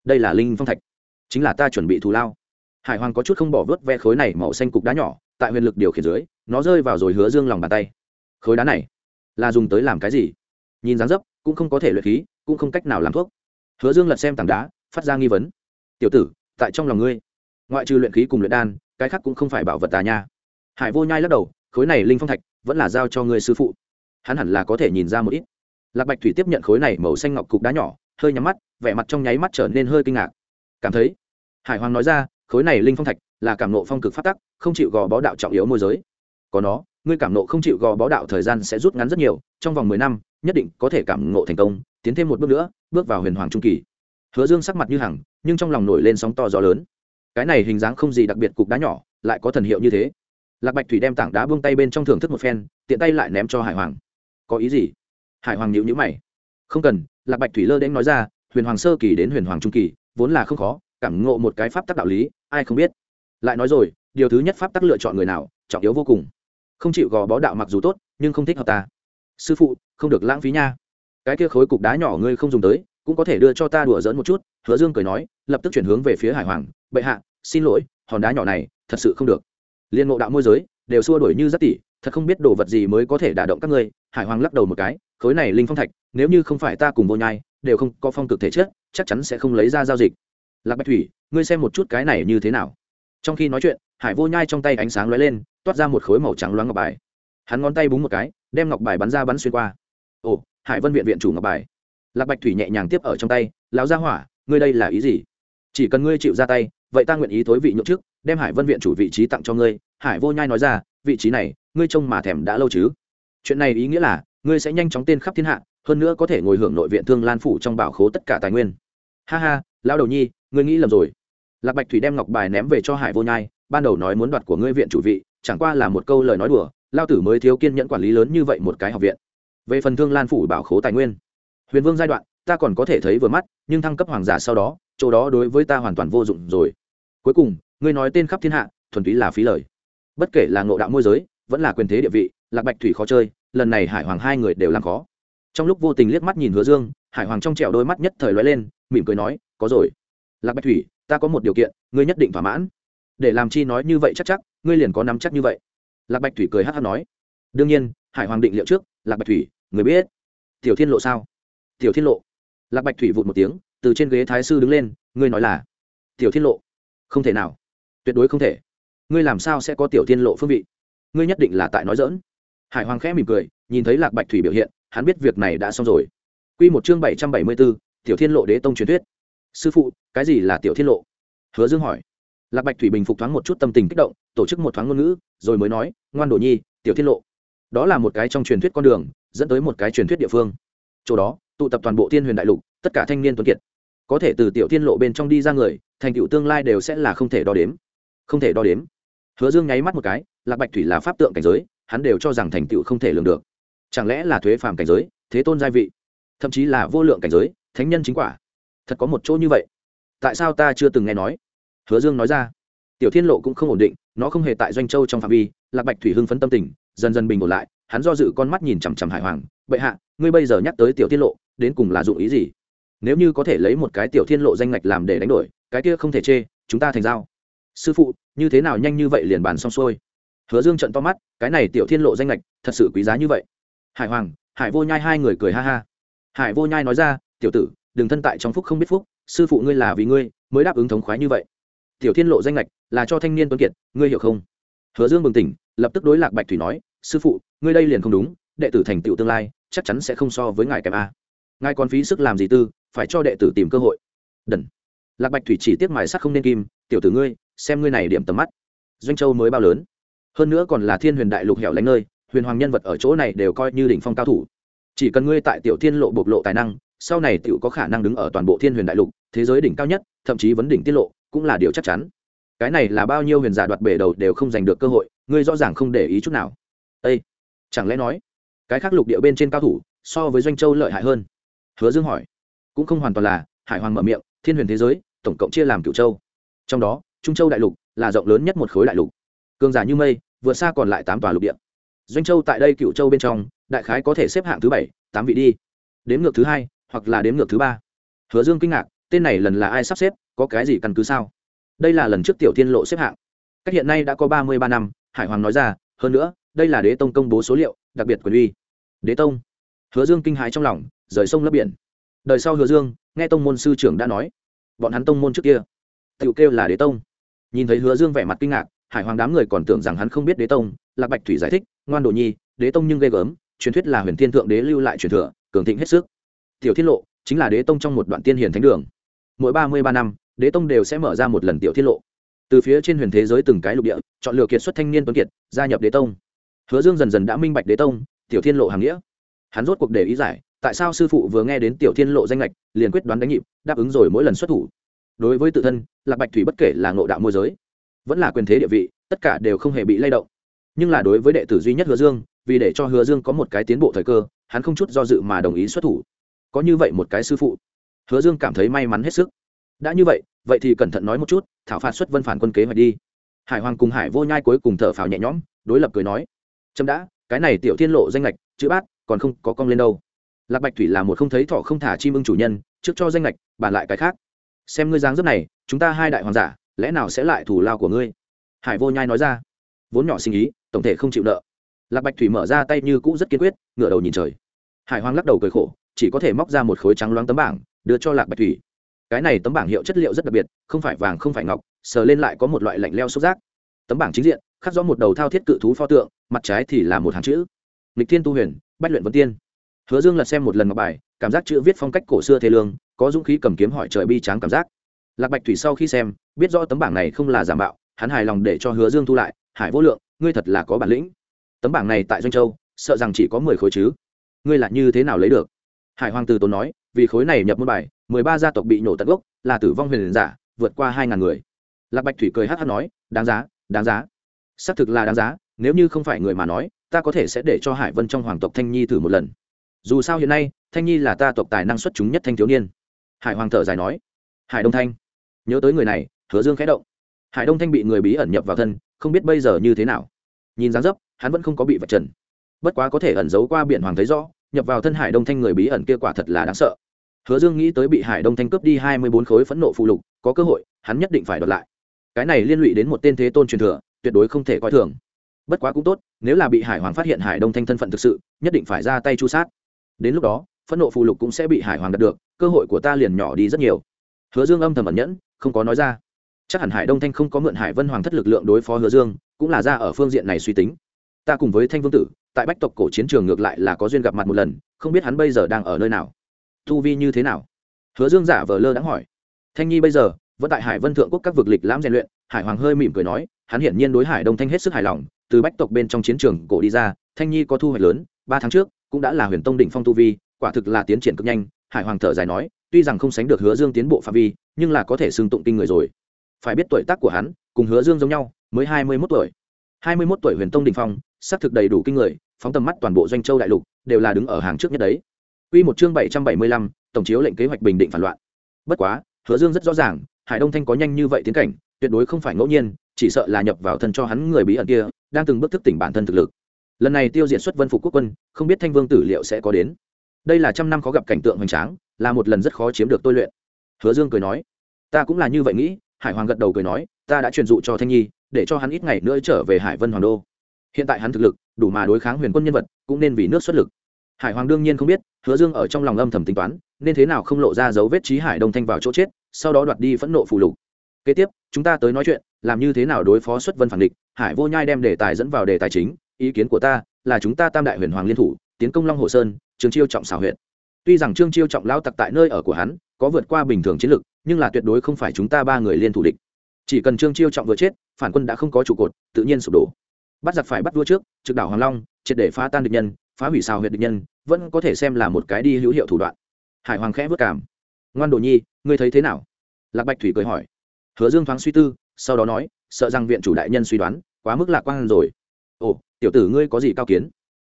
Đây là linh phong thạch, chính là ta chuẩn bị thù lao. Hải hoàng có chút không bỏ vớt ve khối này màu xanh cục đá nhỏ, tại huyền lực điều khiển dưới, nó rơi vào rồi hứa dương lòng bàn tay. Khối đá này là dùng tới làm cái gì? Nhìn dáng dấp, cũng không có thể luyện khí, cũng không cách nào làm thuốc. Hứa dương lật xem tảng đá phát ra nghi vấn. Tiểu tử, tại trong lòng ngươi, ngoại trừ luyện khí cùng luyện đan, cái khác cũng không phải bảo vật tà nha. Hải vô nhai lắc đầu, khối này linh phong thạch vẫn là giao cho ngươi sư phụ. Hắn hẳn là có thể nhìn ra một ít. Lạc bạch thủy tiếp nhận khối này màu xanh ngọc cục đá nhỏ, hơi nhắm mắt, vẻ mặt trong nháy mắt trở nên hơi kinh ngạc. Cảm thấy? Hải hoàng nói ra, khối này linh phong thạch là cảm nộ phong cực phát tắc, không chịu gò bó đạo trọng yếu môi giới. Có nó, ngươi cảm nộ không chịu gò bó đạo thời gian sẽ rút ngắn rất nhiều, trong vòng mười năm, nhất định có thể cảm nộ thành công, tiến thêm một bước nữa, bước vào huyền hoàng trung kỳ hứa dương sắc mặt như hằng, nhưng trong lòng nổi lên sóng to gió lớn. Cái này hình dáng không gì đặc biệt cục đá nhỏ, lại có thần hiệu như thế. Lạc bạch thủy đem tảng đá buông tay bên trong thưởng thức một phen, tiện tay lại ném cho hải hoàng. Có ý gì? Hải hoàng nhịu nhữ mày. Không cần, lạc bạch thủy lơ đễnh nói ra, huyền hoàng sơ kỳ đến huyền hoàng trung kỳ, vốn là không khó, cảm ngộ một cái pháp tắc đạo lý, ai không biết. Lại nói rồi, điều thứ nhất pháp tắc lựa chọn người nào, trọng yếu vô cùng. Không chịu gò bó đạo mặc dù tốt, nhưng không thích hợp ta. Sư phụ, không được lãng phí nha. Cái kia khối cục đá nhỏ ngươi không dùng tới cũng có thể đưa cho ta đùa dỡn một chút, hứa dương cười nói, lập tức chuyển hướng về phía hải hoàng, bệ hạ, xin lỗi, hòn đá nhỏ này, thật sự không được. Liên ngộ đạo môi giới, đều xua đuổi như rất tỷ thật không biết đồ vật gì mới có thể đả động các ngươi. Hải hoàng lắc đầu một cái, khối này linh phong thạch, nếu như không phải ta cùng vô nhai, đều không có phong cực thể chất, chắc chắn sẽ không lấy ra giao dịch. Lạc bạch thủy, ngươi xem một chút cái này như thế nào? Trong khi nói chuyện, hải vô nhai trong tay ánh sáng lóe lên, toát ra một khối màu trắng loáng ngọc bài. Hắn ngón tay búng một cái, đem ngọc bài bắn ra bắn xuyên qua. Ồ, hải vân viện viện chủ ngọc bài lạc bạch thủy nhẹ nhàng tiếp ở trong tay, lão gia hỏa, ngươi đây là ý gì? Chỉ cần ngươi chịu ra tay, vậy ta nguyện ý thối vị nhượng trước đem hải vân viện chủ vị trí tặng cho ngươi. Hải vô nhai nói ra, vị trí này, ngươi trông mà thèm đã lâu chứ? Chuyện này ý nghĩa là, ngươi sẽ nhanh chóng tên khắp thiên hạ, hơn nữa có thể ngồi hưởng nội viện thương lan phủ trong bảo khố tất cả tài nguyên. Ha ha, lão đầu nhi, ngươi nghĩ lầm rồi. Lạc bạch thủy đem ngọc bài ném về cho hải vô nhai, ban đầu nói muốn đoạt của ngươi viện chủ vị, chẳng qua là một câu lời nói đùa, lao tử mới thiếu kiên nhẫn quản lý lớn như vậy một cái học viện. Về phần thương lan phủ bảo khố tài nguyên huyền vương giai đoạn, ta còn có thể thấy vừa mắt, nhưng thăng cấp hoàng giả sau đó, chỗ đó đối với ta hoàn toàn vô dụng rồi. Cuối cùng, ngươi nói tên khắp thiên hạ, thuần túy là phí lời. Bất kể là ngộ đạo môi giới, vẫn là quyền thế địa vị, lạc bạch thủy khó chơi, lần này hải hoàng hai người đều làm khó. Trong lúc vô tình liếc mắt nhìn hứa dương, hải hoàng trong trẻo đôi mắt nhất thời lóe lên, mỉm cười nói, có rồi. Lạc bạch thủy, ta có một điều kiện, ngươi nhất định thỏa mãn. Để làm chi nói như vậy chắc chắc, ngươi liền có nắm chắc như vậy. Lạc bạch thủy cười hát hát nói. Đương nhiên, hải hoàng định liệu trước, lạc bạch thủy, người biết. Tiểu thiên lộ sao? Tiểu thiên lộ. Lạc bạch thủy vụt một tiếng, từ trên ghế thái sư đứng lên, ngươi nói là, tiểu thiên lộ? Không thể nào. Tuyệt đối không thể. Ngươi làm sao sẽ có tiểu thiên lộ phương vị? Ngươi nhất định là tại nói dỡn hải hoàng khẽ mỉm cười, nhìn thấy lạc bạch thủy biểu hiện, hắn biết việc này đã xong rồi. Q một chương bảy trăm bảy mươi bốn, tiểu thiên lộ đế tông truyền thuyết. Sư phụ, cái gì là tiểu thiên lộ? Hứa dương hỏi. Lạc bạch thủy bình phục thoáng một chút tâm tình kích động, tổ chức một thoáng ngôn ngữ, rồi mới nói, ngoan đồ nhi, tiểu thiên lộ. Đó là một cái trong truyền thuyết con đường, dẫn tới một cái truyền thuyết địa phương. Chỗ đó tụ tập toàn bộ thiên huyền đại lục, tất cả thanh niên tuấn kiệt. Có thể từ tiểu thiên lộ bên trong đi ra người, thành tựu tương lai đều sẽ là không thể đo đếm. Không thể đo đếm. Hứa dương nháy mắt một cái, lạc bạch thủy là pháp tượng cảnh giới, hắn đều cho rằng thành tựu không thể lường được. Chẳng lẽ là thuế phàm cảnh giới, thế tôn gia vị? Thậm chí là vô lượng cảnh giới, thánh nhân chính quả. Thật có một chỗ như vậy. Tại sao ta chưa từng nghe nói? Hứa dương nói ra. Tiểu thiên lộ cũng không ổn định, nó không hề tại doanh châu trong phạm vi, lạc bạch thủy hưng phấn tâm tình, dần dần bình ổn lại, hắn do dự con mắt nhìn chằm chằm hải hoàng. Bệ hạ, ngươi bây giờ nhắc tới tiểu thiên lộ đến cùng là dụng ý gì? Nếu như có thể lấy một cái tiểu thiên lộ danh ngạch làm để đánh đổi, cái kia không thể chê, chúng ta thành giao. Sư phụ, như thế nào nhanh như vậy liền bàn xong xuôi? Hứa dương trận to mắt, cái này tiểu thiên lộ danh ngạch, thật sự quý giá như vậy. Hải hoàng, hải vô nhai hai người cười ha ha. Hải vô nhai nói ra, tiểu tử, đừng thân tại trong phúc không biết phúc, sư phụ ngươi là vì ngươi mới đáp ứng thống khoái như vậy. Tiểu thiên lộ danh lệch là cho thanh niên tuấn kiệt, ngươi hiểu không? Hứa dương bừng tỉnh, lập tức đối lạc bạch thủy nói, sư phụ, ngươi đây liền không đúng, đệ tử thành tựu tương lai, chắc chắn sẽ không so với ngài kèm a ngài còn phí sức làm gì tư, phải cho đệ tử tìm cơ hội. Đần. Lạc bạch thủy chỉ tiếc mài sắc không nên kim, tiểu tử ngươi, xem ngươi này điểm tầm mắt. Doanh châu mới bao lớn. Hơn nữa còn là thiên huyền đại lục hẻo lánh nơi, huyền hoàng nhân vật ở chỗ này đều coi như đỉnh phong cao thủ. Chỉ cần ngươi tại tiểu thiên lộ bộc lộ tài năng, sau này tiểu có khả năng đứng ở toàn bộ thiên huyền đại lục, thế giới đỉnh cao nhất, thậm chí vấn đỉnh tiết lộ, cũng là điều chắc chắn. Cái này là bao nhiêu huyền giả đoạt bể đầu đều không giành được cơ hội, ngươi rõ ràng không để ý chút nào. Ây chẳng lẽ nói, cái khác lục địa bên trên cao thủ, so với doanh châu lợi hại hơn? Hứa dương hỏi. Cũng không hoàn toàn là, hải hoàng mở miệng, thiên huyền thế giới, tổng cộng chia làm cựu châu. Trong đó, trung châu đại lục là rộng lớn nhất một khối đại lục. Cường giả như mây, vượt xa còn lại tám tòa lục địa. Doanh châu tại đây cựu châu bên trong, đại khái có thể xếp hạng thứ bảy, tám vị đi. Đếm ngược thứ hai, hoặc là đếm ngược thứ ba. Hứa dương kinh ngạc, tên này lần là ai sắp xếp, có cái gì căn cứ sao? Đây là lần trước tiểu thiên lộ xếp hạng. Cách hiện nay đã có ba mươi ba năm, hải hoàng nói ra, hơn nữa, đây là đế tông công bố số liệu, đặc biệt quyền uy. Đế tông. Hứa dương kinh hãi trong lòng rời sông lấp biển. Đời sau hứa dương, nghe tông môn sư trưởng đã nói, bọn hắn tông môn trước kia tự kêu là đế tông. Nhìn thấy hứa dương vẻ mặt kinh ngạc, hải hoàng đám người còn tưởng rằng hắn không biết đế tông, lạc bạch thủy giải thích, ngoan đồ nhi, đế tông nhưng ghê gớm, truyền thuyết là huyền thiên thượng đế lưu lại truyền thừa, cường thịnh hết sức. Tiểu thiên lộ, chính là đế tông trong một đoạn tiên hiền thánh đường. Mỗi ba mươi ba năm, đế tông đều sẽ mở ra một lần tiểu thiên lộ. Từ phía trên huyền thế giới từng cái lục địa, chọn lựa kiệt xuất thanh niên tuấn kiệt, gia nhập đế tông. Hứa dương dần dần đã minh bạch đế tông, tiểu thiên lộ hàng nghĩa. Hắn rốt cuộc để ý giải tại sao sư phụ vừa nghe đến tiểu thiên lộ danh lệch liền quyết đoán đánh nhịp, đáp ứng rồi mỗi lần xuất thủ. Đối với tự thân, lạc bạch thủy bất kể là ngộ đạo môi giới, vẫn là quyền thế địa vị, tất cả đều không hề bị lay động. Nhưng là đối với đệ tử duy nhất hứa dương, vì để cho hứa dương có một cái tiến bộ thời cơ, hắn không chút do dự mà đồng ý xuất thủ. Có như vậy một cái sư phụ, hứa dương cảm thấy may mắn hết sức. Đã như vậy vậy thì cẩn thận nói một chút, thảo phạt xuất vân phản quân kế hoạch đi. Hải hoàng cùng hải vô nhai cuối cùng thở phào nhẹ nhõm, đối lập cười nói trâm đã, cái này tiểu thiên lộ danh lệch chữ bát, còn không có cong lên đâu lạc bạch thủy là một không thấy thọ không thả chim ưng chủ nhân, trước cho danh lệch bàn lại cái khác. Xem ngươi dáng dấp này, chúng ta hai đại hoàng giả, lẽ nào sẽ lại thủ lao của ngươi? Hải vô nhai nói ra. Vốn nhỏ sinh ý, tổng thể không chịu nợ. Lạc bạch thủy mở ra tay như cũ rất kiên quyết, ngửa đầu nhìn trời. Hải hoàng lắc đầu cười khổ, chỉ có thể móc ra một khối trắng loáng tấm bảng, đưa cho lạc bạch thủy. Cái này tấm bảng hiệu chất liệu rất đặc biệt, không phải vàng không phải ngọc, sờ lên lại có một loại lạnh leo xúc giác. Tấm bảng chính diện, khắc rõ một đầu thao thiết cự thú pho tượng, mặt trái thì là một hàng chữ. Lịch thiên tu huyền, bách luyện vân tiên hứa dương lật xem một lần ngọc bài, cảm giác chữ viết phong cách cổ xưa thế lương, có dũng khí cầm kiếm hỏi trời bi tráng cảm giác. Lạc bạch thủy sau khi xem, biết rõ tấm bảng này không là giả mạo, hắn hài lòng để cho hứa dương thu lại, hải vô lượng, ngươi thật là có bản lĩnh. Tấm bảng này tại doanh châu, sợ rằng chỉ có mười khối chứ. Ngươi là như thế nào lấy được? Hải hoàng từ tốn nói, vì khối này nhập môn bài, mười ba gia tộc bị nổ tận gốc, là tử vong huyền giả, vượt qua hai ngàn người. Lạc bạch thủy cười hát hát nói, đáng giá đáng giá. Xác thực là đáng giá, nếu như không phải người mà nói, ta có thể sẽ để cho hải vân trong hoàng tộc thanh nhi thử một lần dù sao hiện nay, thanh nhi là ta tộc tài năng xuất chúng nhất thanh thiếu niên. Hải hoàng thở dài nói. Hải đông thanh. Nhớ tới người này, hứa dương khẽ động. Hải đông thanh bị người bí ẩn nhập vào thân, không biết bây giờ như thế nào. Nhìn dáng dấp, hắn vẫn không có bị vạch trần. Bất quá có thể ẩn giấu qua biển hoàng thấy rõ, nhập vào thân hải đông thanh người bí ẩn kia quả thật là đáng sợ. Hứa dương nghĩ tới bị hải đông thanh cướp đi hai mươi bốn khối phẫn nộ phụ lục, có cơ hội, hắn nhất định phải đoạt lại. Cái này liên lụy đến một tên thế tôn truyền thừa, tuyệt đối không thể coi thường. Bất quá cũng tốt, nếu là bị hải hoàng phát hiện hải đông thanh thân phận thực sự, nhất định phải ra tay chu sát đến lúc đó, phẫn nộ phù lục cũng sẽ bị hải hoàng đạt được, cơ hội của ta liền nhỏ đi rất nhiều. Hứa dương âm thầm ẩn nhẫn, không có nói ra. Chắc hẳn hải đông thanh không có mượn hải vân hoàng thất lực lượng đối phó hứa dương, cũng là ra ở phương diện này suy tính. Ta cùng với thanh vương tử, tại bách tộc cổ chiến trường ngược lại là có duyên gặp mặt một lần, không biết hắn bây giờ đang ở nơi nào. Thu vi như thế nào? Hứa dương giả vờ lơ đãng hỏi. Thanh nhi bây giờ, vẫn tại hải vân thượng quốc các vực lịch lãm rèn luyện, hải hoàng hơi mỉm cười nói, hắn hiển nhiên đối hải đông thanh hết sức hài lòng, từ bách tộc bên trong chiến trường cổ đi ra, thanh nhi có thu hoạch lớn, ba tháng trước cũng đã là huyền tông đỉnh phong tu vi quả thực là tiến triển cực nhanh hải hoàng thở dài nói tuy rằng không sánh được hứa dương tiến bộ phạm vi nhưng là có thể xưng tụng kinh người rồi phải biết tuổi tác của hắn cùng hứa dương giống nhau mới hai mươi mốt tuổi hai mươi mốt tuổi huyền tông đỉnh phong xác thực đầy đủ kinh người phóng tầm mắt toàn bộ doanh châu đại lục đều là đứng ở hàng trước nhất đấy Quy một chương bảy trăm bảy mươi lăm, tổng chiếu lệnh kế hoạch bình định phản loạn. Bất quá, Hứa Dương rất rõ ràng, Hải Đông Thanh có nhanh như vậy tiến cảnh, tuyệt đối không phải ngẫu nhiên, chỉ sợ là nhập vào thân cho hắn người bí ẩn kia, đang từng bước thức tỉnh bản thân thực lực. Lần này tiêu diệt xuất Vân Phục quốc quân, không biết Thanh Vương tử liệu sẽ có đến. Đây là trăm năm khó gặp cảnh tượng hoành tráng, là một lần rất khó chiếm được tôi luyện. Hứa Dương cười nói, ta cũng là như vậy nghĩ, Hải Hoàng gật đầu cười nói, ta đã truyền dụ cho Thanh Nhi, để cho hắn ít ngày nữa trở về Hải Vân Hoàng đô. Hiện tại hắn thực lực đủ mà đối kháng huyền quân nhân vật, cũng nên vì nước xuất lực hải hoàng đương nhiên không biết hứa dương ở trong lòng âm thầm tính toán nên thế nào không lộ ra dấu vết trí hải đông thanh vào chỗ chết sau đó đoạt đi phẫn nộ phù lục kế tiếp chúng ta tới nói chuyện làm như thế nào đối phó xuất vân phản địch hải vô nhai đem đề tài dẫn vào đề tài chính ý kiến của ta là chúng ta tam đại huyền hoàng liên thủ, tiến công long hồ sơn trương chiêu trọng xảo huyện tuy rằng trương chiêu trọng lao tặc tại nơi ở của hắn có vượt qua bình thường chiến lực, nhưng là tuyệt đối không phải chúng ta ba người liên thủ địch. Chỉ cần trương chiêu trọng vừa chết, phản quân đã không có trụ cột, tự nhiên sụp đổ. Bắt giặc phải bắt vua trước, trực đảo hoàng long, triệt để phá tan địch nhân, phá hủy xào huyện địch nhân, vẫn có thể xem là một cái đi hữu hiệu thủ đoạn. Hải hoàng khẽ vất cảm. Ngoan đồ nhi, ngươi thấy thế nào? Lạc bạch thủy cười hỏi. Hứa dương thoáng suy tư, sau đó nói, sợ rằng viện chủ đại nhân suy đoán, quá mức lạc quan rồi ồ, tiểu tử ngươi có gì cao kiến?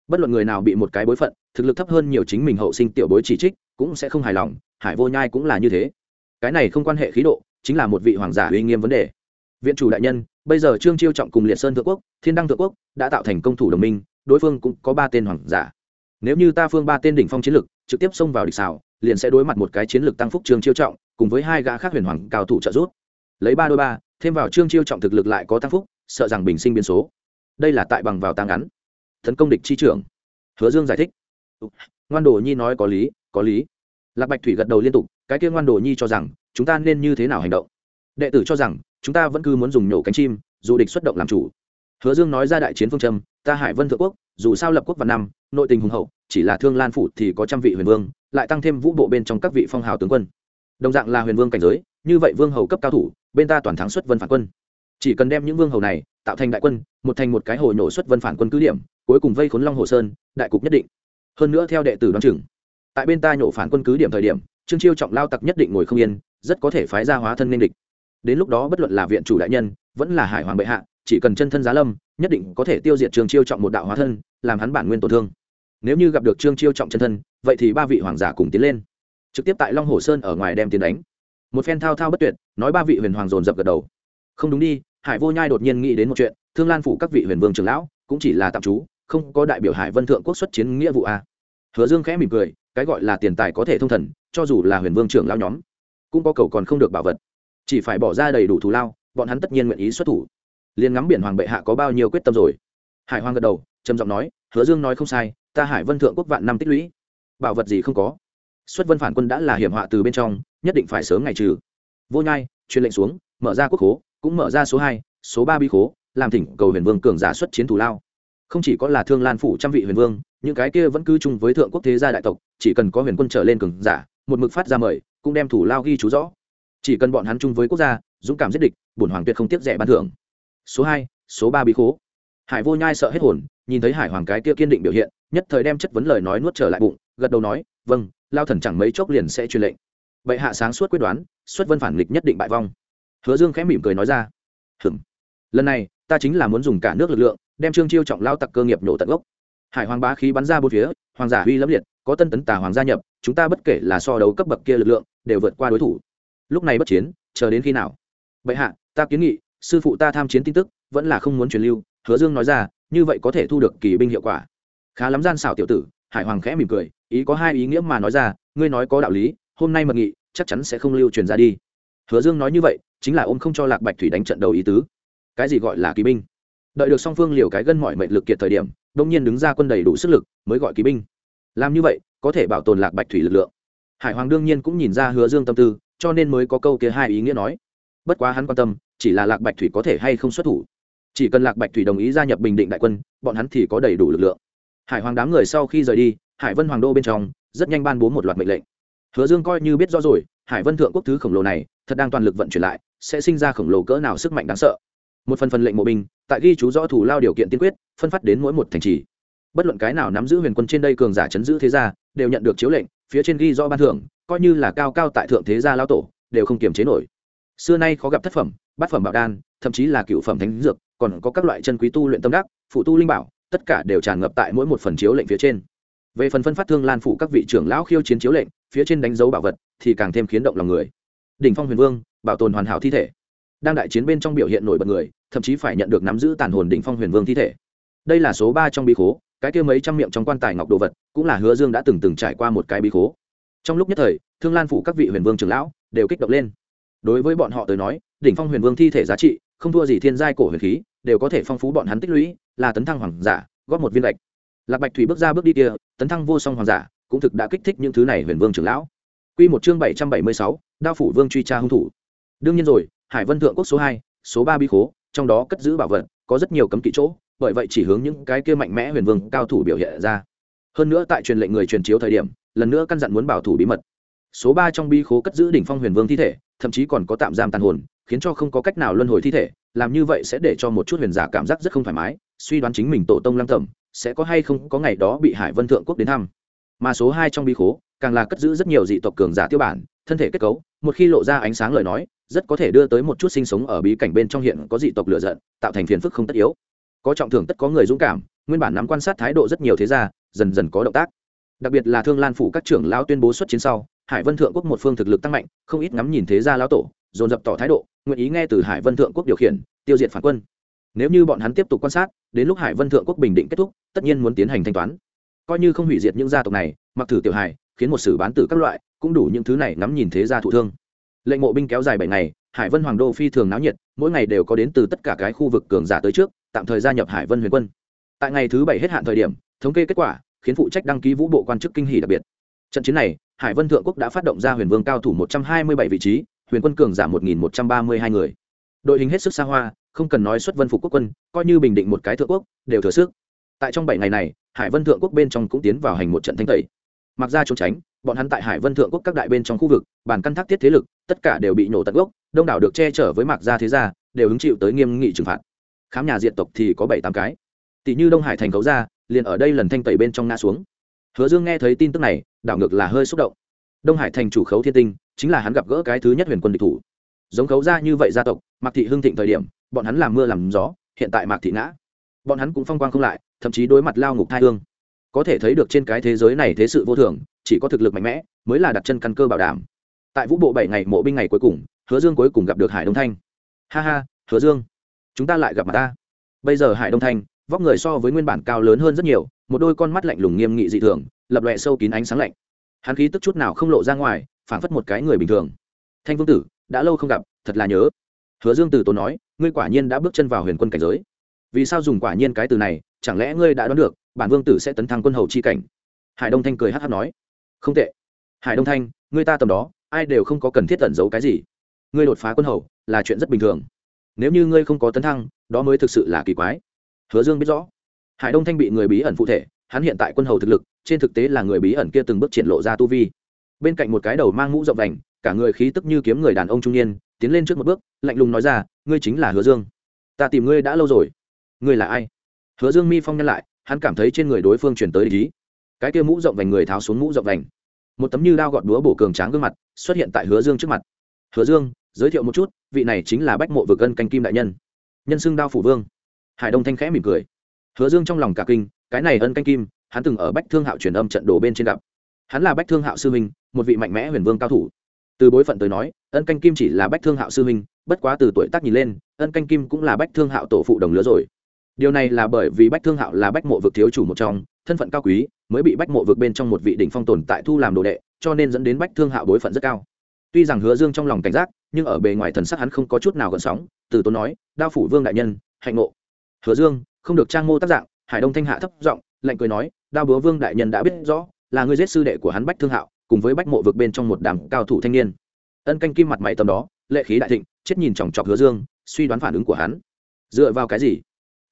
Bất luận người nào bị một cái bối phận, thực lực thấp hơn nhiều chính mình hậu sinh tiểu bối chỉ trích, cũng sẽ không hài lòng, hải vô nhai cũng là như thế. Cái này không quan hệ khí độ, chính là một vị hoàng giả uy nghiêm vấn đề. Viện chủ đại nhân, bây giờ trương chiêu trọng cùng liệt sơn thượng quốc, thiên đăng thượng quốc, đã tạo thành công thủ đồng minh, đối phương cũng có ba tên hoàng giả. Nếu như ta phương ba tên đỉnh phong chiến lực, trực tiếp xông vào địch xảo liền sẽ đối mặt một cái chiến lược tăng phúc trương chiêu trọng, cùng với hai gã khác huyền hoàng cao thủ trợ giúp. Lấy ba đôi ba, thêm vào trương chiêu trọng thực lực lại có tăng phúc, sợ rằng bình sinh biến số đây là tại bằng vào tăng ngắn. Tấn công địch chi trưởng. Hứa dương giải thích. Ừ, ngoan đồ nhi nói có lý có lý. Lạc bạch thủy gật đầu liên tục, cái kia ngoan đồ nhi cho rằng, chúng ta nên như thế nào hành động? Đệ tử cho rằng, chúng ta vẫn cứ muốn dùng nhổ cánh chim, dù địch xuất động làm chủ. Hứa dương nói ra đại chiến phương châm, ta hải vân thượng quốc, dù sao lập quốc và năm, nội tình hùng hậu, chỉ là thương lan phủ thì có trăm vị huyền vương, lại tăng thêm vũ bộ bên trong các vị phong hào tướng quân. Đồng dạng là huyền vương cảnh giới, như vậy vương hầu cấp cao thủ, bên ta toàn thắng xuất vân phản quân chỉ cần đem những vương hầu này tạo thành đại quân, một thành một cái hồ nhổ xuất vân phản quân cứ điểm, cuối cùng vây khốn long hồ sơn, đại cục nhất định. Hơn nữa theo đệ tử đoán chừng, tại bên ta nhổ phản quân cứ điểm thời điểm, trương chiêu trọng lao tặc nhất định ngồi không yên, rất có thể phái ra hóa thân nên địch. Đến lúc đó bất luận là viện chủ đại nhân, vẫn là hải hoàng bệ hạ, chỉ cần chân thân giá lâm, nhất định có thể tiêu diệt trương chiêu trọng một đạo hóa thân, làm hắn bản nguyên tổn thương. Nếu như gặp được trương chiêu trọng chân thân, vậy thì ba vị hoàng giả cùng tiến lên. Trực tiếp tại long hồ sơn ở ngoài đem tiến đánh. Một phen thao thao bất tuyệt, nói ba vị huyền hoàng dồn dập gật đầu. Không đúng đi hải vô nhai đột nhiên nghĩ đến một chuyện, thương lan phủ các vị huyền vương trưởng lão, cũng chỉ là tạm trú, không có đại biểu hải vân thượng quốc xuất chiến nghĩa vụ a. Hứa dương khẽ mỉm cười, cái gọi là tiền tài có thể thông thần, cho dù là huyền vương trưởng lão nhóm, cũng có cầu còn không được bảo vật. Chỉ phải bỏ ra đầy đủ thù lao, bọn hắn tất nhiên nguyện ý xuất thủ. Liền ngắm biển hoàng bệ hạ có bao nhiêu quyết tâm rồi? Hải hoàng gật đầu, trầm giọng nói, hứa dương nói không sai, ta hải vân thượng quốc vạn năm tích lũy, bảo vật gì không có. Xuất vân phản quân đã là hiểm họa từ bên trong, nhất định phải sớm ngày trừ. Vô nhai, truyền lệnh xuống, mở ra quốc khố cũng mở ra số hai, số ba bi khố, làm thỉnh cầu huyền vương cường giả xuất chiến thủ lao. Không chỉ có là thương lan phủ trăm vị huyền vương, những cái kia vẫn cư chung với thượng quốc thế gia đại tộc, chỉ cần có huyền quân trở lên cường giả, một mực phát ra mời, cũng đem thủ lao ghi chú rõ. Chỉ cần bọn hắn chung với quốc gia, dũng cảm giết địch, bổn hoàng tuyệt không tiếc rẻ ban thưởng. Số hai, số ba bí khố. Hải vô nhai sợ hết hồn, nhìn thấy hải hoàng cái kia kiên định biểu hiện, nhất thời đem chất vấn lời nói nuốt trở lại bụng, gật đầu nói vâng lao thần chẳng mấy chốc liền sẽ truyền lệnh. Vậy hạ sáng suốt quyết đoán, xuất vân phản nghịch nhất định bại vong hứa dương khẽ mỉm cười nói ra, hừm, lần này ta chính là muốn dùng cả nước lực lượng đem trương chiêu trọng lao tặc cơ nghiệp nổ tận gốc. Hải hoàng bá khí bắn ra bốn phía, hoàng giả huy lẫm liệt, có tân tấn tà hoàng gia nhập, chúng ta bất kể là so đấu cấp bậc kia lực lượng, đều vượt qua đối thủ. Lúc này bất chiến, chờ đến khi nào? Vậy hạ, ta kiến nghị, sư phụ ta tham chiến tin tức, vẫn là không muốn truyền lưu. Hứa dương nói ra, như vậy có thể thu được kỳ binh hiệu quả. Khá lắm gian xảo tiểu tử, hải hoàng khẽ mỉm cười, ý có hai ý nghĩa mà nói ra, ngươi nói có đạo lý, hôm nay mật nghị, chắc chắn sẽ không lưu truyền ra đi hứa dương nói như vậy, chính là ôm không cho lạc bạch thủy đánh trận đầu ý tứ. Cái gì gọi là kỳ binh? Đợi được song phương liều cái gân mọi mệnh lực kiệt thời điểm, đông nhiên đứng ra quân đầy đủ sức lực, mới gọi kỳ binh. Làm như vậy, có thể bảo tồn lạc bạch thủy lực lượng. Hải hoàng đương nhiên cũng nhìn ra hứa dương tâm tư, cho nên mới có câu kia hai ý nghĩa nói. Bất quá hắn quan tâm, chỉ là lạc bạch thủy có thể hay không xuất thủ. Chỉ cần lạc bạch thủy đồng ý gia nhập bình định đại quân, bọn hắn thì có đầy đủ lực lượng. Hải hoàng đám người sau khi rời đi, hải vân hoàng đô bên trong, rất nhanh ban bố một loạt mệnh lệnh. Hứa dương coi như biết rõ rồi, hải vân thượng quốc thứ khổng lồ này thật đang toàn lực vận chuyển lại, sẽ sinh ra khổng lồ cỡ nào sức mạnh đáng sợ. Một phần phần lệnh mộ binh, tại ghi chú rõ thủ lao điều kiện tiên quyết, phân phát đến mỗi một thành trì. Bất luận cái nào nắm giữ huyền quân trên đây cường giả chấn giữ thế gia, đều nhận được chiếu lệnh, phía trên ghi rõ ban thưởng, coi như là cao cao tại thượng thế gia lao tổ, đều không kiềm chế nổi. Xưa nay khó gặp thất phẩm, bát phẩm bảo đan, thậm chí là cựu phẩm thánh dược, còn có các loại chân quý tu luyện tâm đắc, phụ tu linh bảo, tất cả đều tràn ngập tại mỗi một phần chiếu lệnh phía trên. Về phần phân phát thương lan phủ các vị trưởng lão khiêu chiến chiếu lệnh, phía trên đánh dấu bảo vật, thì càng thêm khiến động lòng người đỉnh phong huyền vương, bảo tồn hoàn hảo thi thể. Đang đại chiến bên trong biểu hiện nổi bật người, thậm chí phải nhận được nắm giữ tàn hồn đỉnh phong huyền vương thi thể. Đây là số ba trong bí khố, cái kia mấy trăm miệng trong quan tài ngọc đồ vật, cũng là hứa dương đã từng từng trải qua một cái bí khố. Trong lúc nhất thời, thương lan phủ các vị huyền vương trưởng lão đều kích động lên. Đối với bọn họ tới nói, đỉnh phong huyền vương thi thể giá trị, không thua gì thiên giai cổ huyền khí, đều có thể phong phú bọn hắn tích lũy, là tấn thăng hoàng giả, góp một viên lệch. Lạc bạch thủy bước ra bước đi kia, tấn thăng vô song hoàng giả, cũng thực đã kích thích những thứ này huyền vương trưởng lão. Quy một chương bảy trăm bảy mươi sáu đao phủ vương truy tra hung thủ. Đương nhiên rồi, hải vân thượng quốc số hai, số ba bi khố, trong đó cất giữ bảo vật, có rất nhiều cấm kỵ chỗ, bởi vậy chỉ hướng những cái kia mạnh mẽ huyền vương cao thủ biểu hiện ra. Hơn nữa tại truyền lệnh người truyền chiếu thời điểm, lần nữa căn dặn muốn bảo thủ bí mật. Số ba trong bi khố cất giữ đỉnh phong huyền vương thi thể, thậm chí còn có tạm giam tàn hồn, khiến cho không có cách nào luân hồi thi thể, làm như vậy sẽ để cho một chút huyền giả cảm giác rất không thoải mái, suy đoán chính mình tổ tông lăng tẩm, sẽ có hay không có ngày đó bị hải vân thượng quốc đến thăm. Mà số hai trong bi khố, càng là cất giữ rất nhiều dị tộc cường giả tiêu bản thân thể kết cấu, một khi lộ ra ánh sáng lời nói, rất có thể đưa tới một chút sinh sống ở bí cảnh bên trong hiện có dị tộc lựa giận, tạo thành phiền phức không tất yếu. Có trọng thưởng tất có người dũng cảm, nguyên bản nắm quan sát thái độ rất nhiều thế gia, dần dần có động tác. Đặc biệt là thương lan phủ các trưởng lão tuyên bố xuất chiến sau, hải vân thượng quốc một phương thực lực tăng mạnh, không ít ngắm nhìn thế gia lão tổ, dồn dập tỏ thái độ, nguyện ý nghe từ hải vân thượng quốc điều khiển, tiêu diệt phản quân. Nếu như bọn hắn tiếp tục quan sát, đến lúc hải vân thượng quốc bình định kết thúc, tất nhiên muốn tiến hành thanh toán. Coi như không hủy diệt những gia tộc này, mặc thử tiểu hải khiến một sử bán tử các loại cũng đủ những thứ này ngắm nhìn thế gia thụ thương. Lệnh mộ binh kéo dài bảy ngày, hải vân hoàng đô phi thường náo nhiệt, mỗi ngày đều có đến từ tất cả cái khu vực cường giả tới trước, tạm thời gia nhập hải vân huyền quân. Tại ngày thứ bảy hết hạn thời điểm, thống kê kết quả, khiến phụ trách đăng ký vũ bộ quan chức kinh hỷ đặc biệt. Trận chiến này, hải vân thượng quốc đã phát động ra huyền vương cao thủ một trăm hai mươi bảy vị trí, huyền quân cường giảm một nghìn một trăm ba mươi hai người. Đội hình hết sức xa hoa, không cần nói xuất vân phục quốc quân, coi như bình định một cái thượng quốc, đều thừa sức. Tại trong bảy ngày này, hải vân thượng quốc bên trong cũng tiến vào hành một trận thanh tẩy. Mặc ra trốn tránh bọn hắn tại hải vân thượng quốc các đại bên trong khu vực bàn căn thác thiết thế lực, tất cả đều bị nổ tận gốc, đông đảo được che chở với mạc gia thế gia, đều hứng chịu tới nghiêm nghị trừng phạt. Khám nhà diện tộc thì có bảy tám cái. Tỷ như đông hải thành cấu gia, liền ở đây lần thanh tẩy bên trong ngã xuống. Hứa dương nghe thấy tin tức này, đảo ngược là hơi xúc động. Đông hải thành chủ khấu thiên tinh, chính là hắn gặp gỡ cái thứ nhất huyền quân địch thủ. Giống khấu gia như vậy gia tộc, mạc thị hưng thịnh thời điểm, bọn hắn làm mưa làm gió, hiện tại mạc thị ngã. Bọn hắn cũng phong quang không lại, thậm chí đối mặt lao ngục thai hương có thể thấy được trên cái thế giới này thế sự vô thường, chỉ có thực lực mạnh mẽ mới là đặt chân căn cơ bảo đảm. Tại vũ bộ bảy ngày mộ binh ngày cuối cùng, hứa dương cuối cùng gặp được hải đông thanh. Ha ha, hứa dương, chúng ta lại gặp mặt ta. Bây giờ hải đông thanh, vóc người so với nguyên bản cao lớn hơn rất nhiều, một đôi con mắt lạnh lùng nghiêm nghị dị thường, lập lòe sâu kín ánh sáng lạnh. Hắn khí tức chút nào không lộ ra ngoài phản phất một cái người bình thường. Thanh vương tử, đã lâu không gặp, thật là nhớ. Hứa dương từ tốn nói, ngươi quả nhiên đã bước chân vào huyền quân cảnh giới. Vì sao dùng quả nhiên cái từ này chẳng lẽ ngươi đã đoán được bản vương tử sẽ tấn thăng quân hầu chi cảnh? Hải đông thanh cười hát hát nói. Không tệ. Hải đông thanh, ngươi ta tầm đó, ai đều không có cần thiết tẩn giấu cái gì. Ngươi đột phá quân hầu là chuyện rất bình thường. Nếu như ngươi không có tấn thăng, đó mới thực sự là kỳ quái. Hứa dương biết rõ. Hải đông thanh bị người bí ẩn phụ thể, hắn hiện tại quân hầu thực lực, trên thực tế là người bí ẩn kia từng bước triển lộ ra tu vi. Bên cạnh một cái đầu mang mũ rộng đành cả người khí tức như kiếm người đàn ông trung niên, tiến lên trước một bước, lạnh lùng nói ra, ngươi chính là hứa dương. Ta tìm ngươi đã lâu rồi. Ngươi là ai? Hứa dương mi phong nhăn lại, hắn cảm thấy trên người đối phương chuyển tới ý. cái kia mũ rộng vành người tháo xuống mũ rộng vành. Một tấm như đao gọt đũa bổ cường tráng gương mặt xuất hiện tại hứa dương trước mặt. Hứa dương, giới thiệu một chút, vị này chính là bách mộ vực ngân canh kim đại nhân. Nhân xưng đao phủ vương. Hải đông thanh khẽ mỉm cười. Hứa dương trong lòng cả kinh, cái này ân canh kim, hắn từng ở bách thương hạo truyền âm trận đồ bên trên gặp. Hắn là bách thương hạo sư minh một vị mạnh mẽ huyền vương cao thủ. Từ bối phận tới nói, ân canh kim chỉ là bách thương hạo sư minh bất quá từ tuổi tác nhìn lên, ân canh kim cũng là bách thương hạo tổ phụ đồng lứa rồi điều này là bởi vì bách thương hạo là bách mộ vực thiếu chủ một trong, thân phận cao quý, mới bị bách mộ vực bên trong một vị đỉnh phong tồn tại thu làm đồ đệ, cho nên dẫn đến bách thương hạo bối phận rất cao. Tuy rằng hứa dương trong lòng cảnh giác, nhưng ở bề ngoài thần sắc hắn không có chút nào gợn sóng, từ tốn nói, đao phủ vương đại nhân, hạnh ngộ. Hứa dương, không được trang mô tác dạng, hải đông thanh hạ thấp giọng, lạnh cười nói, đao búa vương đại nhân đã biết rõ, là người giết sư đệ của hắn bách thương hạo, cùng với bách mộ vực bên trong một đám cao thủ thanh niên. Ân canh kim mặt mày tầm đó, lệ khí đại thịnh, chết nhìn chòng chọc hứa dương, suy đoán phản ứng của hắn. Dựa vào cái gì?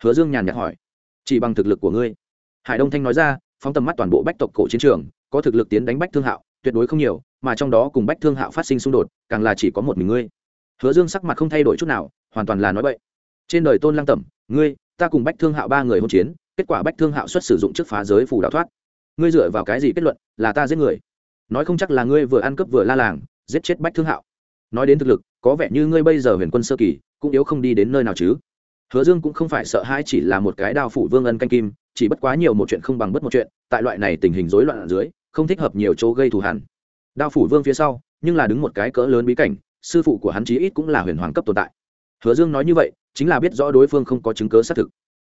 Hứa dương nhàn nhạt hỏi, chỉ bằng thực lực của ngươi. Hải đông thanh nói ra, phóng tầm mắt toàn bộ bách tộc cổ chiến trường, có thực lực tiến đánh bách thương hạo, tuyệt đối không nhiều, mà trong đó cùng bách thương hạo phát sinh xung đột, càng là chỉ có một mình ngươi. Hứa dương sắc mặt không thay đổi chút nào, hoàn toàn là nói bậy. Trên đời tôn lăng tẩm, ngươi, ta cùng bách thương hạo ba người hỗn chiến, kết quả bách thương hạo xuất sử dụng trước phá giới phủ đạo thoát. Ngươi dựa vào cái gì kết luận, là ta giết người? Nói không chắc là ngươi vừa ăn cướp vừa la làng, giết chết bách thương hạo. Nói đến thực lực, có vẻ như ngươi bây giờ huyền quân sơ kỳ, cũng yếu không đi đến nơi nào chứ? Hứa dương cũng không phải sợ hãi chỉ là một cái đao phủ vương ân canh kim, chỉ bất quá nhiều một chuyện không bằng bất một chuyện, tại loại này tình hình rối loạn ở dưới, không thích hợp nhiều chỗ gây thù hẳn đao phủ vương phía sau, nhưng là đứng một cái cỡ lớn bí cảnh, sư phụ của hắn chí ít cũng là huyền hoàng cấp tồn tại. Hứa dương nói như vậy, chính là biết rõ đối phương không có chứng cớ xác thực.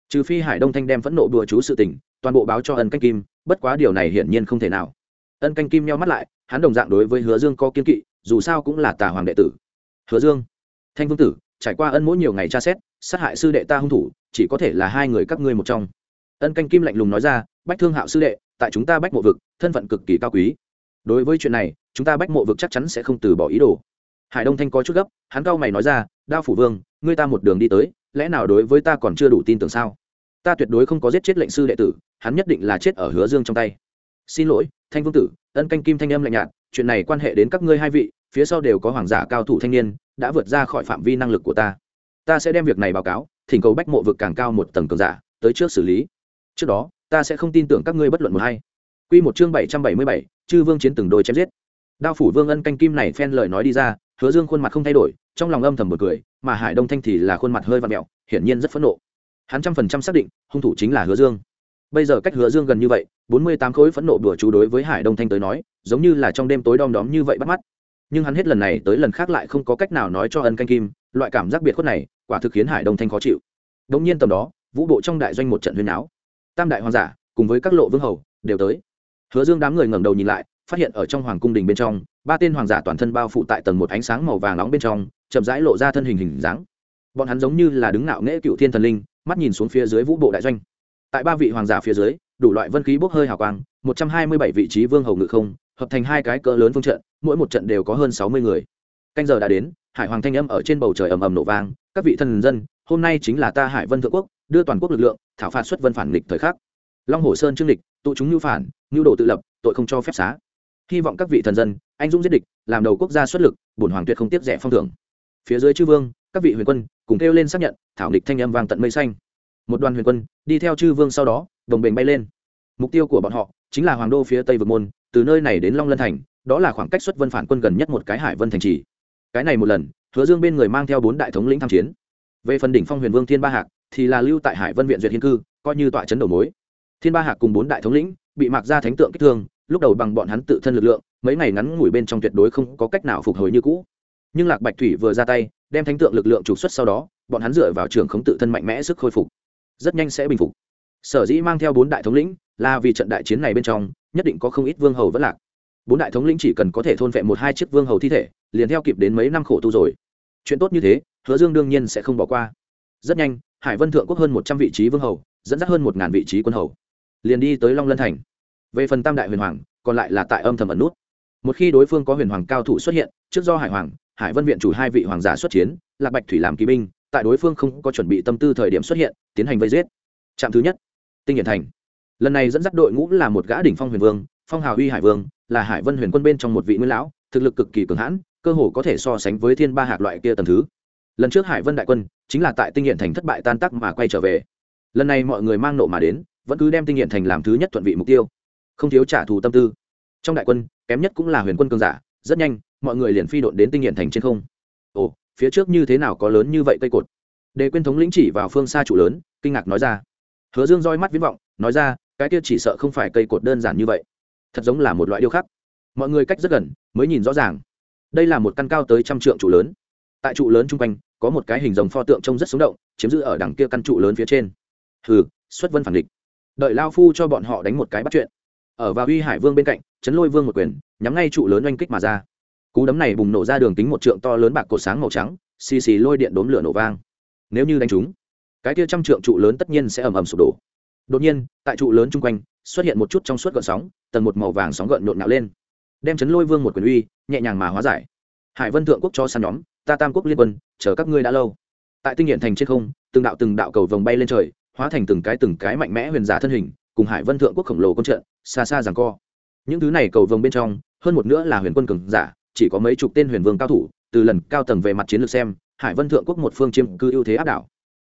Trừ phi hải đông thanh đem phẫn nộ đùa chú sự tình, toàn bộ báo cho ân canh kim, bất quá điều này hiển nhiên không thể nào. Ân canh kim nhau mắt lại, hắn đồng dạng đối với hứa dương có kiên kỵ, dù sao cũng là tà hoàng đệ tử. Hứa dương, thanh vương tử, trải qua ân mỗi nhiều ngày tra xét sát hại sư đệ ta hung thủ, chỉ có thể là hai người các ngươi một trong. Ân canh kim lạnh lùng nói ra, bách thương hạo sư đệ, tại chúng ta bách mộ vực, thân phận cực kỳ cao quý. Đối với chuyện này, chúng ta bách mộ vực chắc chắn sẽ không từ bỏ ý đồ. Hải đông thanh có chút gấp, hắn cao mày nói ra, đao phủ vương, ngươi ta một đường đi tới, lẽ nào đối với ta còn chưa đủ tin tưởng sao? Ta tuyệt đối không có giết chết lệnh sư đệ tử, hắn nhất định là chết ở hứa dương trong tay. Xin lỗi, thanh vương tử. Ân canh kim thanh âm lạnh nhạt, chuyện này quan hệ đến các ngươi hai vị, phía sau đều có hoàng giả cao thủ thanh niên, đã vượt ra khỏi phạm vi năng lực của ta ta sẽ đem việc này báo cáo thỉnh cầu bách mộ vực càng cao một tầng cường giả tới trước xử lý trước đó ta sẽ không tin tưởng các ngươi bất luận một hay Quy một chương bảy trăm bảy mươi bảy, chư vương chiến từng đôi chém giết. Đao phủ vương ân canh kim này phen lời nói đi ra, Hứa Dương khuôn mặt không thay đổi, trong lòng âm thầm một cười, mà Hải Đông Thanh thì là khuôn mặt hơi vặn mèo, hiển nhiên rất phẫn nộ. Hắn trăm phần trăm xác định, hung thủ chính là Hứa Dương. Bây giờ cách Hứa Dương gần như vậy, bốn mươi tám khối phẫn nộ đùa chú đối với Hải Đông Thanh tới nói, giống như là trong đêm tối đom đóm như vậy bắt mắt. Nhưng hắn hết lần này tới lần khác lại không có cách nào nói cho ân canh kim, loại cảm giác biệt khuất này, quả thực khiến Hải Đông Thanh khó chịu. Đống nhiên tầm đó, vũ bộ trong đại doanh một trận huyên áo Tam đại hoàng giả, cùng với các lộ vương hầu, đều tới. Hứa dương đám người ngẩng đầu nhìn lại phát hiện ở trong hoàng cung đình bên trong ba tên hoàng giả toàn thân bao phủ tại tầng một ánh sáng màu vàng nóng bên trong chậm rãi lộ ra thân hình hình dáng. Bọn hắn giống như là đứng ngạo nghễ cựu thiên thần linh mắt nhìn xuống phía dưới vũ bộ đại doanh. Tại ba vị hoàng giả phía dưới đủ loại vân khí bốc hơi hào quang một trăm hai mươi bảy vị trí vương hầu ngự không hợp thành hai cái cỡ lớn phương trận mỗi một trận đều có hơn sáu mươi người canh giờ đã đến, hải hoàng thanh âm ở trên bầu trời ầm ầm nổ vang, các vị thần dân, hôm nay chính là ta hải vân thượng quốc, đưa toàn quốc lực lượng, thảo phạt xuất vân phản nghịch thời khắc. Long hồ sơn trương lịch, tụ chúng nhu phản, nhu đồ tự lập, tội không cho phép xá. Hy vọng các vị thần dân, anh dũng giết địch, làm đầu quốc gia xuất lực, bổn hoàng tuyệt không tiếp rẻ phong thưởng. Phía dưới chư vương, các vị huyền quân, cùng kêu lên xác nhận, thảo địch thanh âm vang tận mây xanh. Một đoàn huyền quân, đi theo chư vương sau đó, đồng bền bay lên. Mục tiêu của bọn họ, chính là hoàng đô phía tây vực môn, từ nơi này đến long lân thành, đó là khoảng cách xuất vân phản quân gần nhất một cái hải vân thành trì cái này một lần, hứa dương bên người mang theo bốn đại thống lĩnh tham chiến. Về phần đỉnh phong huyền vương thiên ba hạc, thì là lưu tại hải vân viện duyệt hiên cư, coi như tọa chấn đầu mối. Thiên ba hạc cùng bốn đại thống lĩnh bị mạc ra thánh tượng kích thương, lúc đầu bằng bọn hắn tự thân lực lượng, mấy ngày ngắn ngủi bên trong tuyệt đối không có cách nào phục hồi như cũ. Nhưng lạc bạch thủy vừa ra tay, đem thánh tượng lực lượng trục xuất sau đó, bọn hắn dựa vào trường khống tự thân mạnh mẽ sức khôi phục. Rất nhanh sẽ bình phục. Sở dĩ mang theo bốn đại thống lĩnh là vì trận đại chiến này bên trong, nhất định có không ít vương hầu vẫn lạc. Bốn đại thống lĩnh chỉ cần có thể thôn vệ một hai chiếc vương hầu thi thể liền theo kịp đến mấy năm khổ tu rồi. Chuyện tốt như thế, hứa dương đương nhiên sẽ không bỏ qua. Rất nhanh, hải vân thượng quốc hơn một trăm vị trí vương hầu, dẫn dắt hơn một ngàn vị trí quân hầu, liền đi tới long lân thành. Về phần tam đại huyền hoàng, còn lại là tại âm thầm ẩn nút. Một khi đối phương có huyền hoàng cao thủ xuất hiện, trước do hải hoàng, hải vân viện chủ hai vị hoàng giả xuất chiến, lạc bạch thủy làm kỳ binh, tại đối phương không có chuẩn bị tâm tư thời điểm xuất hiện, tiến hành vây giết. Trạm thứ nhất, tinh hiển thành. Lần này dẫn dắt đội ngũ là một gã đỉnh phong huyền vương, phong hào uy hải vương, là hải vân huyền quân bên trong một vị nguyên lão, thực lực cực kỳ cường hãn cơ hồ có thể so sánh với thiên ba hạc loại kia tầm thứ. Lần trước hải vân đại quân chính là tại tinh hiện thành thất bại tan tác mà quay trở về. Lần này mọi người mang nộ mà đến, vẫn cứ đem tinh hiện thành làm thứ nhất thuận vị mục tiêu. Không thiếu trả thù tâm tư. Trong đại quân, kém nhất cũng là huyền quân cường giả, rất nhanh, mọi người liền phi đội đến tinh hiện thành trên không. Ồ, phía trước như thế nào có lớn như vậy cây cột? Đề quyên thống lĩnh chỉ vào phương xa trụ lớn, kinh ngạc nói ra. Hứa dương roi mắt viễn vọng, nói ra, cái kia chỉ sợ không phải cây cột đơn giản như vậy. Thật giống là một loại điêu khắc. Mọi người cách rất gần, mới nhìn rõ ràng đây là một căn cao tới trăm trượng trụ lớn. Tại trụ lớn chung quanh, có một cái hình dòng pho tượng trông rất sống động, chiếm giữ ở đằng kia căn trụ lớn phía trên. Hừ, xuất vân phản địch. Đợi lao phu cho bọn họ đánh một cái bắt chuyện. Ở vào uy hải vương bên cạnh chấn lôi vương một quyền, nhắm ngay trụ lớn oanh kích mà ra. Cú đấm này bùng nổ ra đường kính một trượng to lớn bạc cột sáng màu trắng, xì xì lôi điện đốm lửa nổ vang. Nếu như đánh chúng cái kia trăm trượng trụ lớn tất nhiên sẽ ầm ầm sụp đổ. Đột nhiên, tại trụ lớn chung quanh, xuất hiện một chút trong suốt gợn sóng, tầng một màu vàng sóng gợn nhộn nhạo lên đem chấn lôi vương một quyền uy, nhẹ nhàng mà hóa giải. Hải vân thượng quốc cho săn nhóm, ta tam quốc liên quân, chờ các ngươi đã lâu. Tại tinh hiện thành trên không, từng đạo từng đạo cầu vồng bay lên trời, hóa thành từng cái từng cái mạnh mẽ huyền giả thân hình, cùng hải vân thượng quốc khổng lồ công trận, xa xa rằng co. Những thứ này cầu vồng bên trong, hơn một nữa là huyền quân cường giả, chỉ có mấy chục tên huyền vương cao thủ, từ lần cao tầng về mặt chiến lược xem, hải vân thượng quốc một phương chiếm cư ưu thế áp đảo.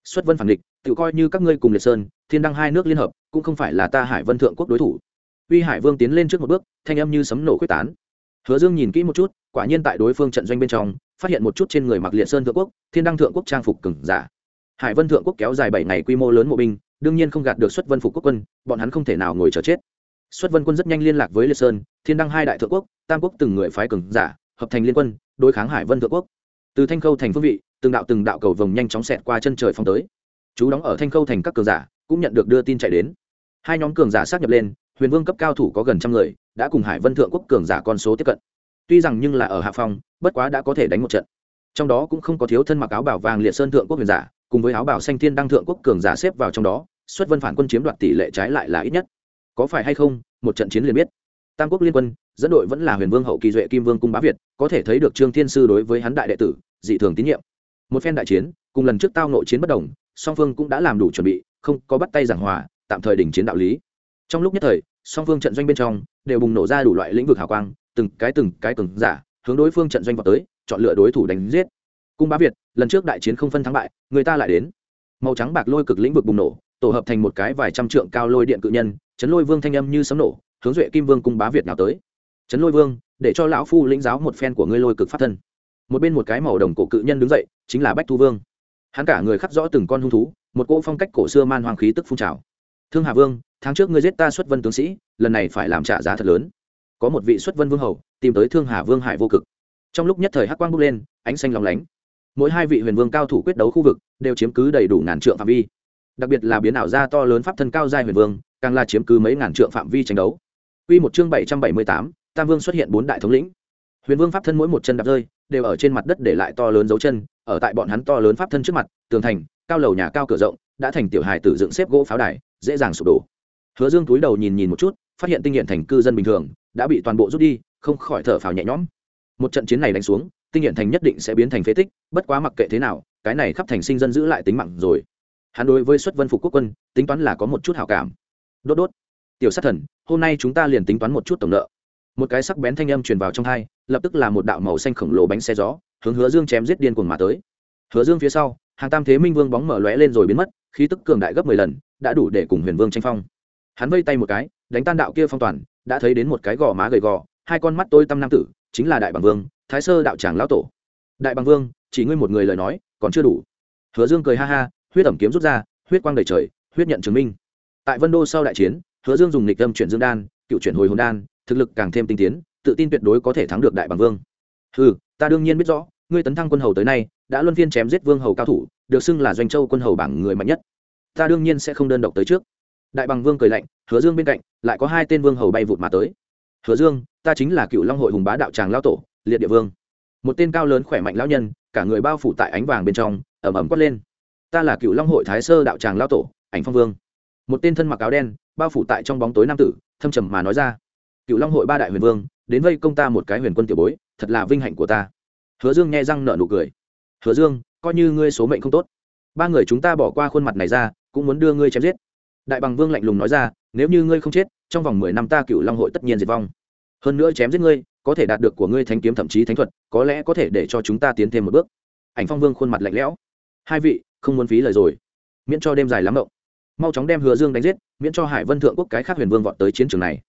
Xuất vân phản địch, tự coi như các ngươi cùng liệt sơn, thiên đăng hai nước liên hợp, cũng không phải là ta hải vân thượng quốc đối thủ uy hải vương tiến lên trước một bước, thanh âm như sấm nổ quyết tán. Hứa dương nhìn kỹ một chút, quả nhiên tại đối phương trận doanh bên trong, phát hiện một chút trên người mặc liệt sơn thượng quốc, thiên đăng thượng quốc trang phục cừng giả. Hải vân thượng quốc kéo dài bảy ngày quy mô lớn mộ binh, đương nhiên không gạt được xuất vân phục quốc quân, bọn hắn không thể nào ngồi chờ chết. Xuất vân quân rất nhanh liên lạc với liệt sơn, thiên đăng hai đại thượng quốc, tam quốc từng người phái cường giả, hợp thành liên quân, đối kháng hải vân thượng quốc. Từ thanh khâu thành phương vị, từng đạo từng đạo cầu vồng nhanh chóng xẹt qua chân trời phong tới. Chú đóng ở thanh khâu thành các cường giả, cũng nhận được đưa tin chạy đến. Hai nhóm cường giả xác nhập lên huyền vương cấp cao thủ có gần trăm người, đã cùng hải vân thượng quốc cường giả con số tiếp cận. Tuy rằng nhưng là ở hạ phong, bất quá đã có thể đánh một trận. Trong đó cũng không có thiếu thân mặc áo bảo vàng liệt sơn thượng quốc huyền giả, cùng với áo bảo xanh thiên đăng thượng quốc cường giả xếp vào trong đó, xuất vân phản quân chiếm đoạt tỷ lệ trái lại là ít nhất. Có phải hay không, một trận chiến liền biết. Tam quốc liên quân, dẫn đội vẫn là huyền vương hậu kỳ duệ kim vương cung bá việt, có thể thấy được trương thiên sư đối với hắn đại đệ tử, dị thường tín nhiệm. Một phen đại chiến, cùng lần trước tao nội chiến bất đồng, song phương cũng đã làm đủ chuẩn bị, không có bắt tay giảng hòa, tạm thời đình chiến đạo lý trong lúc nhất thời, song phương trận doanh bên trong đều bùng nổ ra đủ loại lĩnh vực hào quang, từng cái từng cái cường giả hướng đối phương trận doanh vào tới, chọn lựa đối thủ đánh giết. Cung bá việt, lần trước đại chiến không phân thắng bại, người ta lại đến. Màu trắng bạc lôi cực lĩnh vực bùng nổ, tổ hợp thành một cái vài trăm trượng cao lôi điện cự nhân, chấn lôi vương thanh âm như sấm nổ, hướng duệ kim vương cung bá việt nào tới. Chấn lôi vương, để cho lão phu lĩnh giáo một phen của ngươi lôi cực pháp thân. Một bên một cái màu đồng cổ cự nhân đứng dậy, chính là bách thu vương. Hắn cả người khắc rõ từng con hung thú, một cỗ phong cách cổ xưa man hoàng khí tức phun trào thương hà vương tháng trước ngươi giết ta xuất vân tướng sĩ lần này phải làm trả giá thật lớn. Có một vị xuất vân vương hầu tìm tới thương hà vương hải vô cực. Trong lúc nhất thời hắc quang bốc lên ánh xanh lóng lánh. Mỗi hai vị huyền vương cao thủ quyết đấu khu vực đều chiếm cứ đầy đủ ngàn trượng phạm vi. Đặc biệt là biến ảo ra to lớn pháp thân cao giai huyền vương càng là chiếm cứ mấy ngàn trượng phạm vi tranh đấu. Quy một chương bảy trăm bảy mươi tám, Tam Vương xuất hiện bốn đại thống lĩnh. Huyền Vương pháp thân mỗi một chân đạp rơi, đều ở trên mặt đất để lại to lớn dấu chân, ở tại bọn hắn to lớn pháp thân trước mặt, tường thành, cao lầu nhà cao cửa rộng, đã thành tiểu hài tử dựng xếp gỗ pháo đài, dễ dàng sụp đổ. Hứa Dương túi đầu nhìn nhìn một chút, phát hiện tinh hiện thành cư dân bình thường đã bị toàn bộ rút đi, không khỏi thở phào nhẹ nhõm. Một trận chiến này đánh xuống, tinh hiện thành nhất định sẽ biến thành phế tích, bất quá mặc kệ thế nào, cái này khắp thành sinh dân giữ lại tính mạng rồi. Hắn đối với xuất vân phục quốc quân, tính toán là có một chút hảo cảm. Đốt đốt. Tiểu sát thần, hôm nay chúng ta liền tính toán một chút tổng nợ. Một cái sắc bén thanh âm truyền vào trong tai, lập tức là một đạo màu xanh khổng lồ bánh xe gió, hướng Hứa Dương chém giết điên cuồng mà tới. Hứa Dương phía sau, hàng tam thế minh vương bóng mở lóe lên rồi biến mất, khí tức cường đại gấp mười lần, đã đủ để cùng Huyền Vương tranh phong. Hắn vây tay một cái, đánh tan đạo kia phong toàn, đã thấy đến một cái gò má gầy gò, hai con mắt tôi tâm nam tử, chính là Đại Bằng Vương, Thái Sơ đạo tràng lão tổ. Đại Bằng Vương, chỉ ngươi một người lời nói, còn chưa đủ. Hứa Dương cười ha ha, huyết ẩm kiếm rút ra, huyết quang đầy trời, huyết nhận chứng minh. Tại Vân Đô sau đại chiến, Hứa Dương dùng nghịch âm chuyển dương đan, cựu chuyển hồi hồn đan, thực lực càng thêm tinh tiến, tự tin tuyệt đối có thể thắng được Đại Bằng Vương. Hừ, ta đương nhiên biết rõ, ngươi tấn thăng quân hầu tới nay, đã luân phiên chém giết vương hầu cao thủ, được xưng là doanh châu quân hầu bảng người mạnh nhất. Ta đương nhiên sẽ không đơn độc tới trước. Đại Bằng Vương cười lạnh, Hứa Dương bên cạnh, lại có hai tên vương hầu bay vụt mà tới. Hứa Dương, ta chính là Cựu Long hội hùng bá đạo tràng lão tổ, Liệt Địa Vương. Một tên cao lớn khỏe mạnh lão nhân, cả người bao phủ tại ánh vàng bên trong, ẩm ẩm quát lên. Ta là Cựu Long hội Thái Sơ đạo tràng lão tổ, Ảnh Phong Vương. Một tên thân mặc áo đen, bao phủ tại trong bóng tối nam tử, thâm trầm mà nói ra. Cựu Long hội ba đại huyền vương, đến vây công ta một cái huyền quân tiểu bối, thật là vinh hạnh của ta. Hứa Dương nghe răng nở nụ cười. Hứa Dương, coi như ngươi số mệnh không tốt, ba người chúng ta bỏ qua khuôn mặt này ra, cũng muốn đưa ngươi chém giết. Đại Bằng Vương lạnh lùng nói ra, nếu như ngươi không chết, trong vòng mười năm ta Cựu Long hội tất nhiên diệt vong. Hơn nữa chém giết ngươi, có thể đạt được của ngươi thánh kiếm thậm chí thánh thuật, có lẽ có thể để cho chúng ta tiến thêm một bước. Ảnh Phong Vương khuôn mặt lạnh lẽo. Hai vị, không muốn phí lời rồi, miễn cho đêm dài lắm động. Mau chóng đem Hứa Dương đánh giết, miễn cho hải vân thượng quốc cái khác huyền vương vọt tới chiến trường này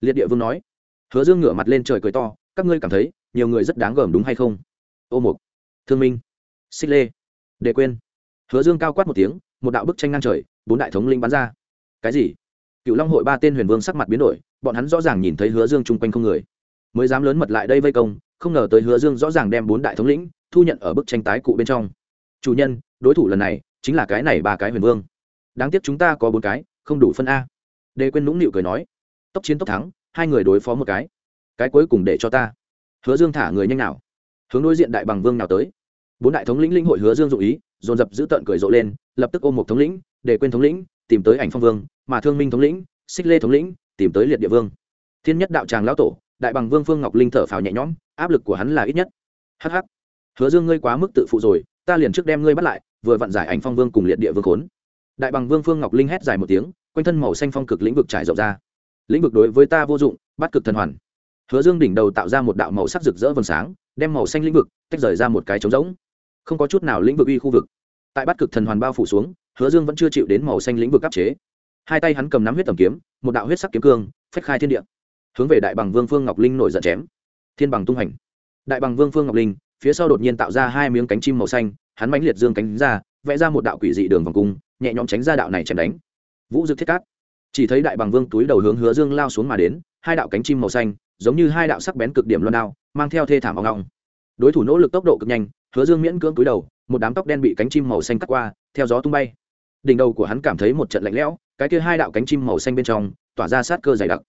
liệt địa vương nói hứa dương ngửa mặt lên trời cười to các ngươi cảm thấy nhiều người rất đáng gờm đúng hay không ô mục thương minh xích lê để quên hứa dương cao quát một tiếng một đạo bức tranh ngang trời, bốn đại thống linh bắn ra. Cái gì? Cựu long hội ba tên huyền vương sắc mặt biến đổi, bọn hắn rõ ràng nhìn thấy hứa dương chung quanh không người. Mới dám lớn mật lại đây vây công, không ngờ tới hứa dương rõ ràng đem bốn đại thống lĩnh thu nhận ở bức tranh tái cụ bên trong. Chủ nhân, đối thủ lần này chính là cái này ba cái huyền vương. Đáng tiếc chúng ta có bốn cái, không đủ phân a. Đê quên nũng nịu cười nói, tốc chiến tốc thắng, hai người đối phó một cái. Cái cuối cùng để cho ta. Hứa dương thả người nhanh nào. Hướng đối diện đại bằng vương nào tới. Bốn đại thống lĩnh linh hội hứa dương dụ ý dồn dập giữ tợn cười rộ lên, lập tức ôm một thống lĩnh, để quên thống lĩnh, tìm tới ảnh phong vương, mà thương minh thống lĩnh, xích lê thống lĩnh, tìm tới liệt địa vương. Thiên nhất đạo tràng lão tổ, đại bằng vương phương ngọc linh thở phào nhẹ nhõm, áp lực của hắn là ít nhất. Hh hứa dương ngươi quá mức tự phụ rồi, ta liền trước đem ngươi bắt lại, vừa vặn giải ảnh phong vương cùng liệt địa vương khốn. Đại bằng vương phương ngọc linh hét dài một tiếng, quanh thân màu xanh phong cực lĩnh vực trải rộng ra. Lĩnh vực đối với ta vô dụng, bắt cực thần hoàn. Hứa dương đỉnh đầu tạo ra một đạo màu sắc rực rỡ vầng sáng, đem màu xanh lĩnh vực tách rời ra một cái trống rỗng không có chút nào lĩnh vực uy khu vực. Tại bắt cực thần hoàn bao phủ xuống, hứa dương vẫn chưa chịu đến màu xanh lĩnh vực áp chế. Hai tay hắn cầm nắm huyết tầm kiếm, một đạo huyết sắc kiếm cương, phách khai thiên địa, hướng về đại bằng vương phương ngọc linh nổi giận chém. Thiên bằng tung hành. Đại bằng vương phương ngọc linh, phía sau đột nhiên tạo ra hai miếng cánh chim màu xanh, hắn mãnh liệt dương cánh ra, vẽ ra một đạo quỷ dị đường vòng cung, nhẹ nhõm tránh ra đạo này chém đánh. Vũ dực thiết cát. Chỉ thấy đại bằng vương túi đầu hướng hứa dương lao xuống mà đến, hai đạo cánh chim màu xanh, giống như hai đạo sắc bén cực điểm loan đao, mang theo thê thảm ong ong. Đối thủ nỗ lực tốc độ cực nhanh hứa dương miễn cưỡng túi đầu, một đám tóc đen bị cánh chim màu xanh cắt qua, theo gió tung bay. Đỉnh đầu của hắn cảm thấy một trận lạnh lẽo, cái kia hai đạo cánh chim màu xanh bên trong, tỏa ra sát cơ dày đặc.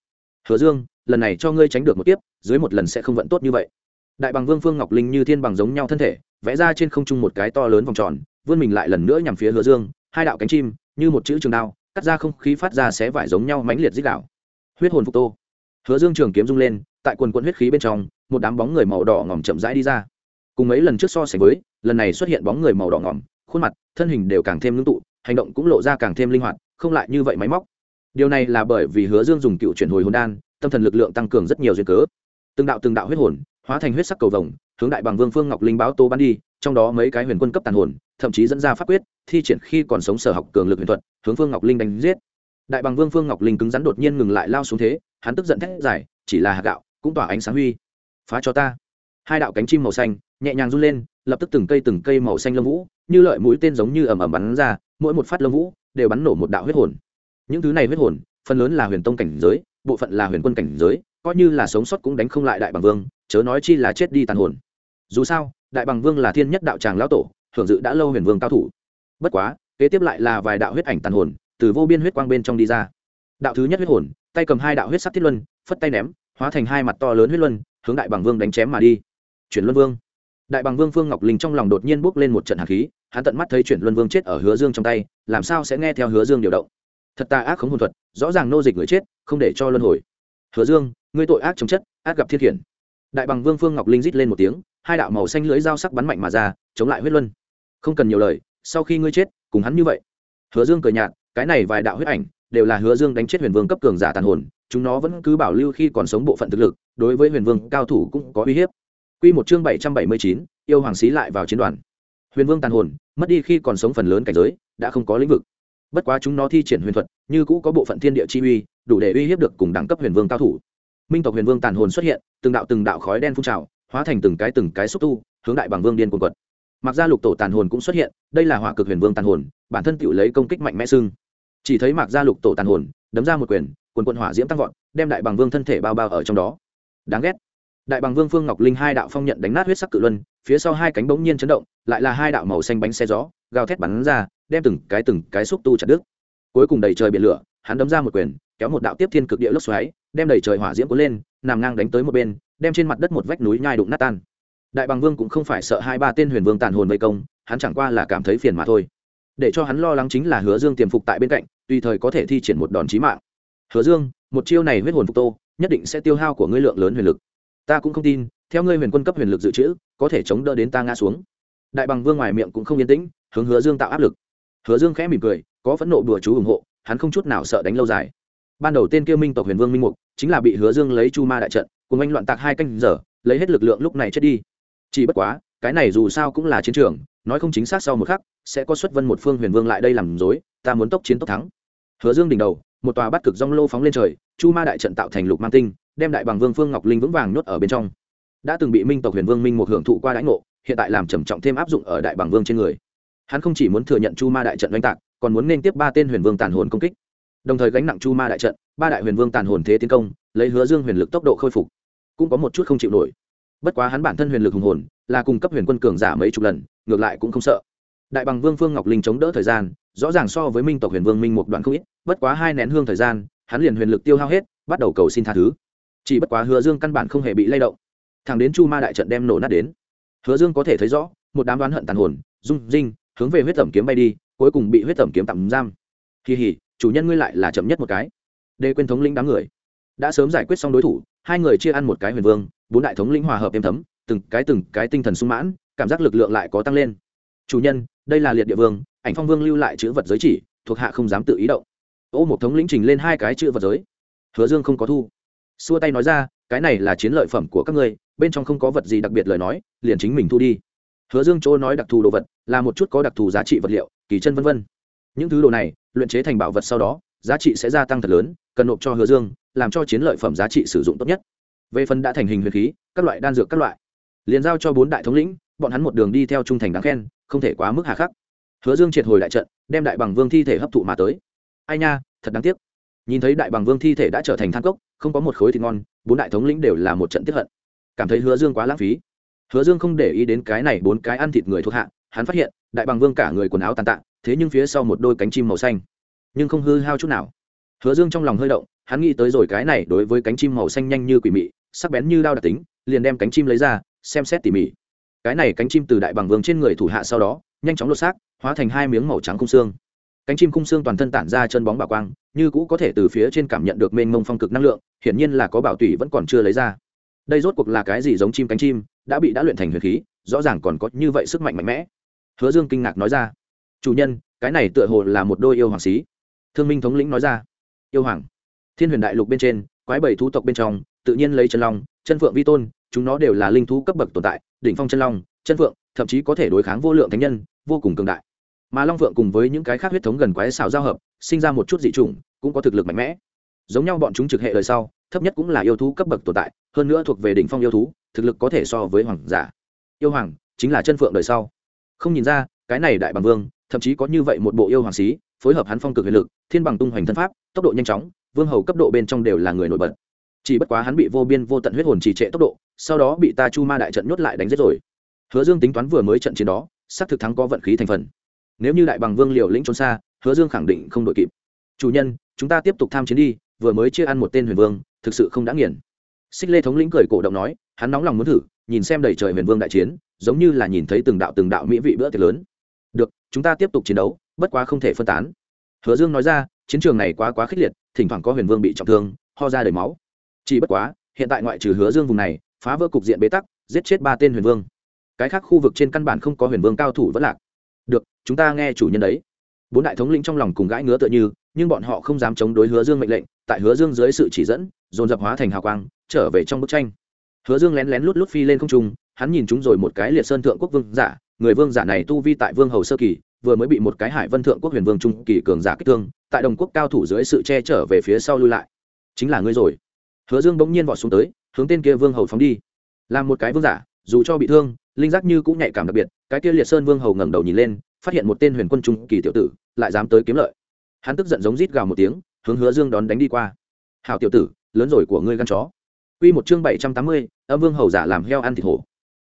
Hứa dương, lần này cho ngươi tránh được một tiếp dưới một lần sẽ không vận tốt như vậy. Đại bằng vương phương ngọc linh như thiên bằng giống nhau thân thể, vẽ ra trên không trung một cái to lớn vòng tròn, vươn mình lại lần nữa nhằm phía hứa dương, hai đạo cánh chim, như một chữ trường đao, cắt ra không khí phát ra xé vải giống nhau mãnh liệt dích đạo. Huyết hồn phục tô. Hứa dương trường kiếm rung lên, tại quần quận huyết khí bên trong, một đám bóng người màu đỏ ngỏm chậm rãi đi ra cùng mấy lần trước so sánh với, lần này xuất hiện bóng người màu đỏ ngỏm, khuôn mặt, thân hình đều càng thêm ngưng tụ, hành động cũng lộ ra càng thêm linh hoạt, không lại như vậy máy móc. Điều này là bởi vì hứa dương dùng cựu chuyển hồi hồn đan, tâm thần lực lượng tăng cường rất nhiều duyên cớ. Từng đạo từng đạo huyết hồn, hóa thành huyết sắc cầu vồng, hướng đại bằng vương phương ngọc linh báo tô bắn đi, trong đó mấy cái huyền quân cấp tàn hồn, thậm chí dẫn ra pháp quyết, thi triển khi còn sống sở học cường lực huyền thuật, hướng phương ngọc linh đánh giết. Đại bằng vương phương ngọc linh cứng rắn đột nhiên ngừng lại lao xuống thế, hắn tức giận thét dài, chỉ là hạt gạo, cũng tỏa ánh sáng huy. Phá cho ta! Hai đạo cánh chim màu xanh nhẹ nhàng run lên, lập tức từng cây từng cây màu xanh lông vũ, như lợi mũi tên giống như ầm ầm bắn ra, mỗi một phát lông vũ đều bắn nổ một đạo huyết hồn. Những thứ này huyết hồn, phần lớn là huyền tông cảnh giới, bộ phận là huyền quân cảnh giới, coi như là sống sót cũng đánh không lại đại bằng vương, chớ nói chi là chết đi tàn hồn. Dù sao, đại bằng vương là thiên nhất đạo tràng lão tổ, hưởng dự đã lâu huyền vương cao thủ. Bất quá, kế tiếp lại là vài đạo huyết ảnh tàn hồn từ vô biên huyết quang bên trong đi ra. Đạo thứ nhất huyết hồn, tay cầm hai đạo huyết sắc thiết luân, phất tay ném, hóa thành hai mặt to lớn huyết luân, hướng đại bằng vương đánh chém mà đi chuyển luân vương. Đại bằng vương phương ngọc linh trong lòng đột nhiên bốc lên một trận hạt khí, hắn tận mắt thấy chuyển luân vương chết ở hứa dương trong tay, làm sao sẽ nghe theo hứa dương điều động? Thật ta ác khống hồn thuật, rõ ràng nô dịch người chết, không để cho luân hồi. Hứa dương, ngươi tội ác chống chất, ác gặp thiên hiển. đại bằng vương phương ngọc linh rít lên một tiếng, hai đạo màu xanh lưới dao sắc bắn mạnh mà ra, chống lại huyết luân. Không cần nhiều lời, sau khi ngươi chết, cùng hắn như vậy. Hứa dương cười nhạt, cái này vài đạo huyết ảnh, đều là hứa dương đánh chết huyền vương cấp cường giả tàn hồn, chúng nó vẫn cứ bảo lưu khi còn sống bộ phận thực lực, đối với huyền vương cao thủ cũng có uy hiếp. Quy một chương bảy trăm bảy mươi chín, yêu hoàng xí lại vào chiến đoàn. Huyền vương tàn hồn, mất đi khi còn sống phần lớn cảnh giới, đã không có lĩnh vực. Bất quá chúng nó thi triển huyền thuật, như cũ có bộ phận thiên địa chi uy, đủ để uy hiếp được cùng đẳng cấp huyền vương cao thủ. Minh tộc huyền vương tàn hồn xuất hiện, từng đạo từng đạo khói đen phun trào, hóa thành từng cái từng cái xúc tu, hướng đại bằng vương điên cuồng quật. Mặc ra lục tổ tàn hồn cũng xuất hiện, đây là hỏa cực huyền vương tàn hồn, bản thân tự lấy công kích mạnh mẽ xưng. Chỉ thấy mặc gia lục tổ tàn hồn, đấm ra một quyền, quần quần hỏa diễm tăng vọt, đem đại bằng vương thân thể bao bao ở trong đó. Đáng ghét đại bằng vương phương ngọc linh hai đạo phong nhận đánh nát huyết sắc cự luân, phía sau hai cánh bỗng nhiên chấn động, lại là hai đạo màu xanh bánh xe gió, gào thét bắn ra, đem từng cái từng cái xúc tu chặt đứt. Cuối cùng đầy trời biển lửa, hắn đấm ra một quyền, kéo một đạo tiếp thiên cực địa lốc xoáy, đem đầy trời hỏa diễm cuốn lên, nằm ngang đánh tới một bên, đem trên mặt đất một vách núi nhai đụng nát tan. Đại bằng vương cũng không phải sợ hai ba tên huyền vương tàn hồn vây công, hắn chẳng qua là cảm thấy phiền mà thôi. Để cho hắn lo lắng chính là hứa dương tiềm phục tại bên cạnh, tùy thời có thể thi triển một đòn chí mạng. Hứa dương, một chiêu này huyết hồn phục tô, nhất định sẽ tiêu hao của ngươi lượng lớn huyền lực ta cũng không tin, theo ngươi huyền quân cấp huyền lực dự trữ, có thể chống đỡ đến ta ngã xuống. Đại bằng vương ngoài miệng cũng không yên tĩnh, hướng hứa dương tạo áp lực. Hứa dương khẽ mỉm cười, có phẫn nộ bừa chú ủng hộ, hắn không chút nào sợ đánh lâu dài. Ban đầu tên kia minh tộc huyền vương minh mục, chính là bị hứa dương lấy chu ma đại trận, cùng anh loạn tạc hai canh giờ, lấy hết lực lượng lúc này chết đi. Chỉ bất quá, cái này dù sao cũng là chiến trường, nói không chính xác sau một khắc, sẽ có xuất vân một phương huyền vương lại đây làm dối ta muốn tốc chiến tốc thắng. Hứa dương đỉnh đầu, một tòa bắt cực rong lô phóng lên trời, chu ma đại trận tạo thành lục mang tinh đem đại bằng vương phương ngọc linh vững vàng nhốt ở bên trong. Đã từng bị minh tộc huyền vương minh một hưởng thụ qua đãi ngộ, hiện tại làm trầm trọng thêm áp dụng ở đại bằng vương trên người. Hắn không chỉ muốn thừa nhận chu ma đại trận oanh tạc, còn muốn nên tiếp ba tên huyền vương tàn hồn công kích. Đồng thời gánh nặng chu ma đại trận, ba đại huyền vương tàn hồn thế tiến công, lấy hứa dương huyền lực tốc độ khôi phục, cũng có một chút không chịu nổi. Bất quá hắn bản thân huyền lực hùng hồn, là cung cấp huyền quân cường giả mấy chục lần, ngược lại cũng không sợ. Đại bằng vương phương ngọc linh chống đỡ thời gian, rõ ràng so với minh tộc huyền vương minh một đoạn không ít, bất quá hai nén hương thời gian, hắn liền huyền lực tiêu hao hết, bắt đầu cầu xin tha thứ chỉ bất quá hứa dương căn bản không hề bị lay động. Thằng đến chu ma đại trận đem nổ nát đến, hứa dương có thể thấy rõ, một đám đoán hận tàn hồn, rung rinh, hướng về huyết tẩm kiếm bay đi, cuối cùng bị huyết tẩm kiếm tạm giam. Kỳ hỉ, chủ nhân ngươi lại là chậm nhất một cái. Đê quên thống lĩnh đám người, đã sớm giải quyết xong đối thủ, hai người chia ăn một cái huyền vương, bốn đại thống lĩnh hòa hợp êm thấm, từng cái từng cái tinh thần sung mãn, cảm giác lực lượng lại có tăng lên. Chủ nhân, đây là liệt địa vương, ảnh phong vương lưu lại chữ vật giới chỉ, thuộc hạ không dám tự ý động. Ô một thống lĩnh trình lên hai cái chữ vật giới. Hứa dương không có thu xua tay nói ra, cái này là chiến lợi phẩm của các ngươi, bên trong không có vật gì đặc biệt lời nói, liền chính mình thu đi. Hứa dương chỗ nói đặc thù đồ vật, là một chút có đặc thù giá trị vật liệu, kỳ chân vân vân. Những thứ đồ này, luyện chế thành bảo vật sau đó, giá trị sẽ gia tăng thật lớn, cần nộp cho hứa dương, làm cho chiến lợi phẩm giá trị sử dụng tốt nhất. Về phần đã thành hình huyền khí, các loại đan dược các loại, liền giao cho bốn đại thống lĩnh, bọn hắn một đường đi theo trung thành đáng khen, không thể quá mức hà khắc. Hứa dương triệt hồi đại trận, đem đại bằng vương thi thể hấp thụ mà tới. Ai nha, thật đáng tiếc nhìn thấy đại bằng vương thi thể đã trở thành than cốc, không có một khối thịt ngon, bốn đại thống lĩnh đều là một trận tiếp hận. Cảm thấy hứa dương quá lãng phí. Hứa dương không để ý đến cái này bốn cái ăn thịt người thuộc hạ, hắn phát hiện, đại bằng vương cả người quần áo tàn tạ, thế nhưng phía sau một đôi cánh chim màu xanh. Nhưng không hư hao chút nào. Hứa dương trong lòng hơi động, hắn nghĩ tới rồi cái này đối với cánh chim màu xanh nhanh như quỷ mị, sắc bén như đao đặc tính, liền đem cánh chim lấy ra, xem xét tỉ mỉ. Cái này cánh chim từ đại bằng vương trên người thủ hạ sau đó, nhanh chóng lột xác, hóa thành hai miếng màu trắng khung xương. Cánh chim khung xương toàn thân tản ra chân bóng bà quang như cũ có thể từ phía trên cảm nhận được mênh mông phong cực năng lượng, hiển nhiên là có bảo tủy vẫn còn chưa lấy ra. Đây rốt cuộc là cái gì giống chim cánh chim, đã bị đã luyện thành huyền khí, rõ ràng còn có như vậy sức mạnh mạnh mẽ. Hứa dương kinh ngạc nói ra. Chủ nhân, cái này tựa hồ là một đôi yêu hoàng xí. Thương minh thống lĩnh nói ra. Yêu hoàng. Thiên huyền đại lục bên trên, quái bảy thú tộc bên trong, tự nhiên lấy chân long, chân phượng vi tôn, chúng nó đều là linh thú cấp bậc tồn tại, đỉnh phong chân long, chân phượng, thậm chí có thể đối kháng vô lượng thánh nhân, vô cùng cường đại mà long phượng cùng với những cái khác huyết thống gần quái xào giao hợp, sinh ra một chút dị chủng, cũng có thực lực mạnh mẽ. Giống nhau bọn chúng trực hệ đời sau, thấp nhất cũng là yêu thú cấp bậc tồn tại, hơn nữa thuộc về đỉnh phong yêu thú, thực lực có thể so với hoàng giả. Yêu hoàng chính là chân phượng đời sau. Không nhìn ra, cái này đại bằng vương, thậm chí có như vậy một bộ yêu hoàng xí, phối hợp hắn phong cực huyền lực, thiên bằng tung hoành thân pháp, tốc độ nhanh chóng, vương hầu cấp độ bên trong đều là người nổi bật. Chỉ bất quá hắn bị vô biên vô tận huyết hồn trì trệ tốc độ, sau đó bị ta chu ma đại trận nhốt lại đánh giết rồi. Hứa dương tính toán vừa mới trận chiến đó, xác thực thắng có vận khí thành phần nếu như đại bằng vương liều lĩnh trốn xa, hứa dương khẳng định không đội kịp. Chủ nhân, chúng ta tiếp tục tham chiến đi, vừa mới chia ăn một tên huyền vương, thực sự không đã nghiền. Xích lê thống lĩnh cười cổ động nói, hắn nóng lòng muốn thử, nhìn xem đầy trời huyền vương đại chiến, giống như là nhìn thấy từng đạo từng đạo mỹ vị bữa tiệc lớn. Được, chúng ta tiếp tục chiến đấu, bất quá không thể phân tán. Hứa dương nói ra, chiến trường này quá quá khích liệt, thỉnh thoảng có huyền vương bị trọng thương, ho ra đầy máu. Chỉ bất quá, hiện tại ngoại trừ hứa dương vùng này, phá vỡ cục diện bế tắc, giết chết ba tên huyền vương. Cái khác khu vực trên căn bản không có huyền vương cao thủ vẫn lạc chúng ta nghe chủ nhân đấy. Bốn đại thống lĩnh trong lòng cùng gãi ngứa tựa như, nhưng bọn họ không dám chống đối hứa dương mệnh lệnh, tại hứa dương dưới sự chỉ dẫn, dồn dập hóa thành hào quang, trở về trong bức tranh. Hứa dương lén lén lút lút phi lên không trung, hắn nhìn chúng rồi một cái liệt sơn thượng quốc vương giả, người vương giả này tu vi tại vương hầu sơ kỳ, vừa mới bị một cái hải vân thượng quốc huyền vương trung kỳ cường giả kích thương, tại đồng quốc cao thủ dưới sự che chở về phía sau lui lại. Chính là ngươi rồi. Hứa dương bỗng nhiên vọt xuống tới, hướng tên kia vương hầu phóng đi. Làm một cái vương giả, dù cho bị thương, linh giác như cũng nhạy cảm đặc biệt, cái kia liệt sơn vương hầu ngẩng đầu nhìn lên phát hiện một tên huyền quân trung kỳ tiểu tử lại dám tới kiếm lợi hắn tức giận giống rít gào một tiếng hướng hứa dương đón đánh đi qua hào tiểu tử lớn rồi của ngươi gan chó Quy một chương bảy trăm tám mươi, âm vương hầu giả làm heo ăn thịt hổ.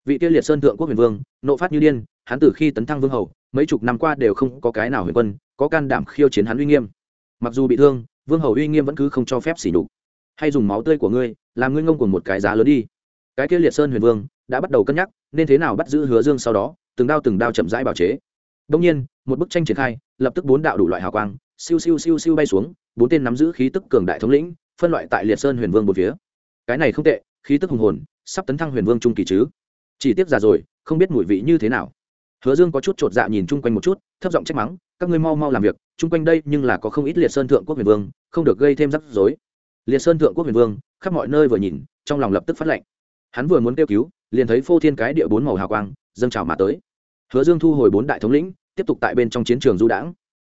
Vị kia liệt sơn thượng quốc huyền vương, nộ phát như điên, hắn từ khi tấn thăng vương hầu, mấy chục năm qua đều không có cái nào huyền quân, có can đảm khiêu chiến hắn uy nghiêm. Mặc dù bị thương, vương hầu uy nghiêm vẫn cứ không cho phép xỉ nhục. Hay dùng máu tươi của ngươi, làm ngươi ngông cuồng một cái giá lớn đi. Cái kia liệt sơn huyền vương đã bắt đầu cân nhắc, nên thế nào bắt giữ Hứa Dương sau đó, từng đao từng đao chậm rãi bảo chế đông nhiên, một bức tranh triển khai, lập tức bốn đạo đủ loại hào quang, siêu siêu siêu siêu bay xuống, bốn tên nắm giữ khí tức cường đại thống lĩnh, phân loại tại liệt sơn huyền vương bốn phía. Cái này không tệ khí tức hùng hồn sắp tấn thăng huyền vương trung kỳ chứ. Chỉ tiếc già rồi không biết mùi vị như thế nào. Hứa dương có chút chột dạ nhìn chung quanh một chút thấp giọng trách mắng các ngươi mau mau làm việc chung quanh đây nhưng là có không ít liệt sơn thượng quốc huyền vương không được gây thêm rắc rối. Liệt sơn thượng quốc huyền vương khắp mọi nơi vừa nhìn trong lòng lập tức phát lệnh. Hắn vừa muốn kêu cứu liền thấy phô thiên cái địa bốn màu hào quang dâng trào mà tới. Hứa dương thu hồi bốn đại thống lĩnh tiếp tục tại bên trong chiến trường du đãng.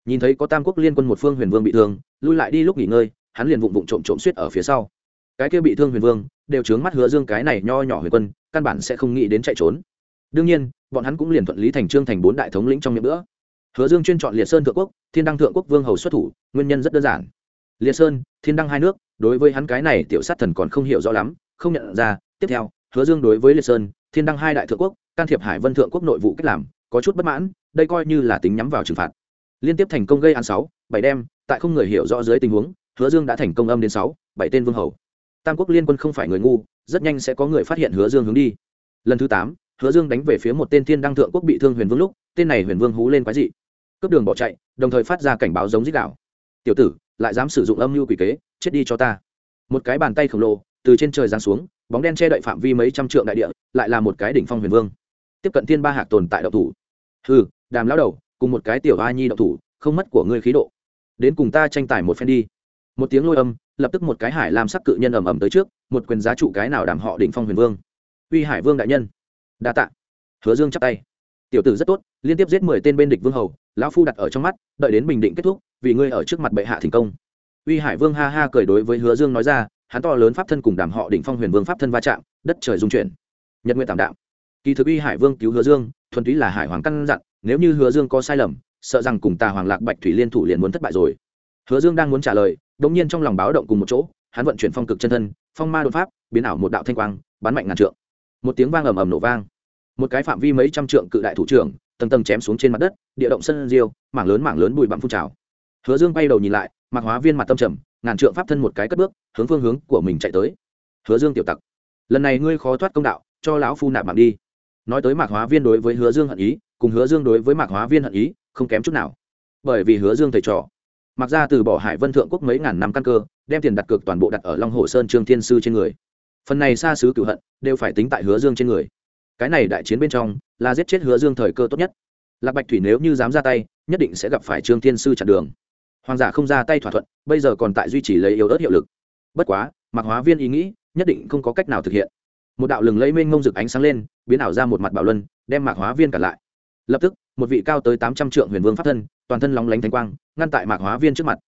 Nhìn thấy có tam quốc liên quân một phương huyền vương bị thương, lui lại đi lúc nghỉ ngơi, hắn liền vụng vụng trộm trộm suýt ở phía sau. Cái kia bị thương huyền vương, đều chướng mắt hứa dương cái này nho nhỏ huyền quân, căn bản sẽ không nghĩ đến chạy trốn. Đương nhiên, bọn hắn cũng liền thuận lý thành trương thành bốn đại thống lĩnh trong những bữa. Hứa dương chuyên chọn liệt sơn thượng quốc, thiên đăng thượng quốc vương hầu xuất thủ, nguyên nhân rất đơn giản. Liệt sơn, thiên đăng hai nước, đối với hắn cái này tiểu sát thần còn không hiểu rõ lắm, không nhận ra. Tiếp theo, hứa dương đối với liệt sơn, thiên đăng hai đại thượng quốc, can thiệp hải vân thượng quốc nội vụ cách làm có chút bất mãn đây coi như là tính nhắm vào trừng phạt. Liên tiếp thành công gây án sáu bảy đem, tại không người hiểu rõ dưới tình huống hứa dương đã thành công âm đến sáu bảy tên vương hầu. Tam quốc liên quân không phải người ngu rất nhanh sẽ có người phát hiện hứa dương hướng đi. Lần thứ tám hứa dương đánh về phía một tên thiên đăng thượng quốc bị thương huyền vương lúc tên này huyền vương hú lên quái dị. Cướp đường bỏ chạy đồng thời phát ra cảnh báo giống dích đạo tiểu tử lại dám sử dụng âm mưu quỷ kế chết đi cho ta. Một cái bàn tay khổng lồ từ trên trời giáng xuống bóng đen che đậy phạm vi mấy trăm trượng đại địa lại là một cái đỉnh phong huyền vương. Tiếp cận thiên ba hạc tồn tại độc thủ hừ, đàm lão đầu, cùng một cái tiểu a nhi đậu thủ, không mất của ngươi khí độ. Đến cùng ta tranh tài một phen đi. Một tiếng lôi âm, lập tức một cái hải làm sắc cự nhân ầm ầm tới trước, một quyền giá trụ cái nào đảm họ đỉnh phong huyền vương. Uy hải vương đại nhân. Đa tạ. Hứa dương chắp tay. Tiểu tử rất tốt, liên tiếp giết mười tên bên địch vương hầu, lão phu đặt ở trong mắt, đợi đến bình định kết thúc, vì ngươi ở trước mặt bệ hạ thành công. Uy hải vương ha ha cười đối với hứa dương nói ra, hắn to lớn pháp thân cùng đàm họ đỉnh phong huyền vương pháp thân va chạm, đất trời dung chuyển. Nhật nguyện tạm đạm kỳ thực uy hải vương cứu hứa dương thuần túy là hải hoàng căn dặn, nếu như hứa dương có sai lầm, sợ rằng cùng tà hoàng lạc bạch thủy liên thủ liền muốn thất bại rồi. Hứa dương đang muốn trả lời đ ỗ n g nhiên trong lòng báo động cùng một chỗ, hắn vận chuyển phong cực chân thân, phong ma đột pháp, biến ảo một đạo thanh quang, bắn mạnh ngàn trượng. Một tiếng vang ầm ầm nổ vang. Một cái phạm vi mấy trăm trượng cự đại thủ trưởng, tầng tầng chém xuống trên mặt đất, địa động sân diêu, mảng lớn mảng lớn bụi bặm phun trào. Hứa dương bay đầu nhìn lại, mặc hóa viên mặt tâm trầm, ngàn trượng pháp thân một cái cất bước, hướng phương hướng của mình chạy tới. Hứa dương tiểu tặc, lần này ngươi khó thoát công đạo, cho lão phu nạp mạng đi nói tới mạc hóa viên đối với hứa dương hận ý, cùng hứa dương đối với mạc hóa viên hận ý, không kém chút nào. Bởi vì hứa dương thầy trò, mặc ra từ bỏ hải vân thượng quốc mấy ngàn năm căn cơ, đem tiền đặt cược toàn bộ đặt ở long hồ sơn trương thiên sư trên người. Phần này xa xứ cửu hận, đều phải tính tại hứa dương trên người. Cái này đại chiến bên trong, là giết chết hứa dương thời cơ tốt nhất. Lạc bạch thủy nếu như dám ra tay, nhất định sẽ gặp phải trương thiên sư chặn đường. Hoàng giả không ra tay thỏa thuận, bây giờ còn tại duy trì lấy yếu ớt hiệu lực. Bất quá Mặc hóa viên ý nghĩ, nhất định không có cách nào thực hiện. Một đạo lừng lấy mênh ngông rực ánh sáng lên biến ảo ra một mặt bảo luân, đem mạc hóa viên cả lại. Lập tức, một vị cao tới tám trăm trượng huyền vương pháp thân, toàn thân lóng lánh thanh quang, ngăn tại mạc hóa viên trước mặt.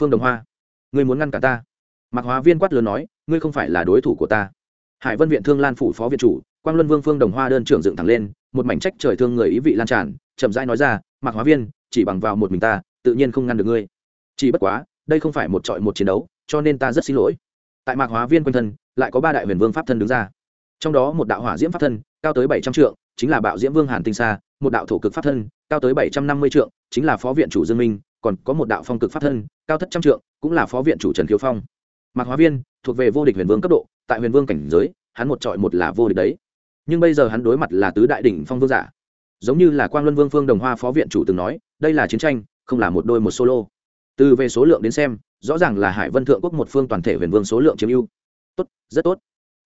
Phương đồng hoa, ngươi muốn ngăn cả ta? Mạc hóa viên quát lớn nói, ngươi không phải là đối thủ của ta. Hải vân viện thương lan phủ phó viện chủ, quang luân vương phương đồng hoa đơn trưởng dựng thẳng lên, một mảnh trách trời thương người ý vị lan tràn, chậm rãi nói ra, mạc hóa viên, chỉ bằng vào một mình ta, tự nhiên không ngăn được ngươi. Chỉ bất quá, đây không phải một trọi một chiến đấu, cho nên ta rất xin lỗi. Tại mạc hóa viên quanh thân, lại có ba đại huyền vương pháp thân đứng ra. Trong đó một đạo hỏa diễm pháp thân cao tới bảy trăm trượng, chính là bạo diễm vương hàn tinh sa, một đạo thổ cực pháp thân, cao tới bảy trăm năm mươi trượng, chính là phó viện chủ dương minh, còn có một đạo phong cực pháp thân, cao thất trăm trượng, cũng là phó viện chủ trần khiếu phong. Mạc hóa viên, thuộc về vô địch huyền vương cấp độ, tại huyền vương cảnh giới, hắn một trọi một là vô địch đấy. Nhưng bây giờ hắn đối mặt là tứ đại đỉnh phong vương giả. Giống như là quang luân vương phương đồng hoa phó viện chủ từng nói, đây là chiến tranh, không là một đôi một solo. Từ về số lượng đến xem, rõ ràng là hải vân thượng quốc một phương toàn thể huyền vương số lượng chiếm ưu. Tốt, rất tốt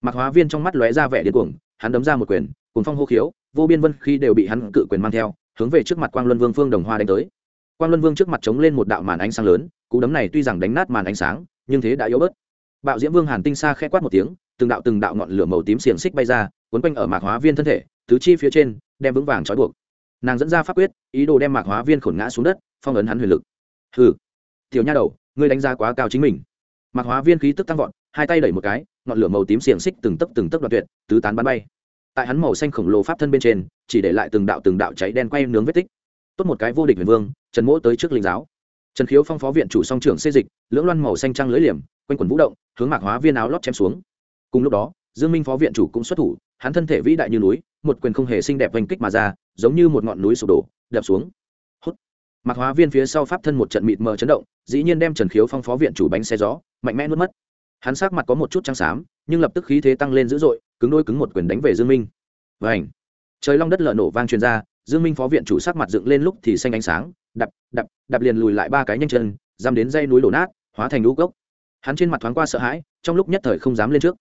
mạc hóa viên trong mắt lóe ra vẻ điên cuồng, hắn đấm ra một quyền cùng phong hô khiếu, vô biên vân khi đều bị hắn cự quyền mang theo, hướng về trước mặt quang luân vương phương đồng hoa đánh tới. Quang luân vương trước mặt chống lên một đạo màn ánh sáng lớn, cú đấm này tuy rằng đánh nát màn ánh sáng, nhưng thế đã yếu bớt. Bạo diễm vương hàn tinh xa khẽ quát một tiếng, từng đạo từng đạo ngọn lửa màu tím xiềng xích bay ra quấn quanh ở mạc hóa viên thân thể, tứ chi phía trên, đem vững vàng trói buộc. Nàng dẫn ra pháp quyết, ý đồ đem mạc hóa viên khổn ngã xuống đất, phong ấn hắn huyền lực. Hừ, tiểu nha đầu, ngươi đánh giá quá cao chính mình. Mạc hóa viên khí tức tăng vọt hai tay đẩy một cái, ngọn lửa màu tím xiềng xích từng tấc từng tấc đoạn tuyệt, tứ tán bắn bay. Tại hắn màu xanh khổng lồ pháp thân bên trên, chỉ để lại từng đạo từng đạo cháy đen quay nướng vết tích. Tốt một cái vô địch huyền vương, trần mỗ tới trước linh giáo. Trần khiếu phong phó viện chủ song trưởng xây dịch, lưỡng loan màu xanh trăng lưỡi liềm, quanh quần vũ động, hướng mạc hóa viên áo lót chém xuống. Cùng lúc đó, dương minh phó viện chủ cũng xuất thủ, hắn thân thể vĩ đại như núi, một quyền không hề xinh đẹp oanh kích mà ra, giống như một ngọn núi sụp đổ, đập xuống. Hút. Mạc hóa viên phía sau pháp thân một trận mịt mờ chấn động, dĩ nhiên đem trần khiếu phong phó viện chủ bánh xe gió, mạnh mẽ nuốt mất hắn sắc mặt có một chút trắng xám, nhưng lập tức khí thế tăng lên dữ dội, cứng đôi cứng một quyền đánh về dương minh. Và ảnh trời long đất lở nổ vang truyền ra, dương minh phó viện chủ sắc mặt dựng lên lúc thì xanh ánh sáng, đập đập đập liền lùi lại ba cái nhanh chân giam đến dây núi đổ nát, hóa thành lũ gốc. Hắn trên mặt thoáng qua sợ hãi, trong lúc nhất thời không dám lên trước.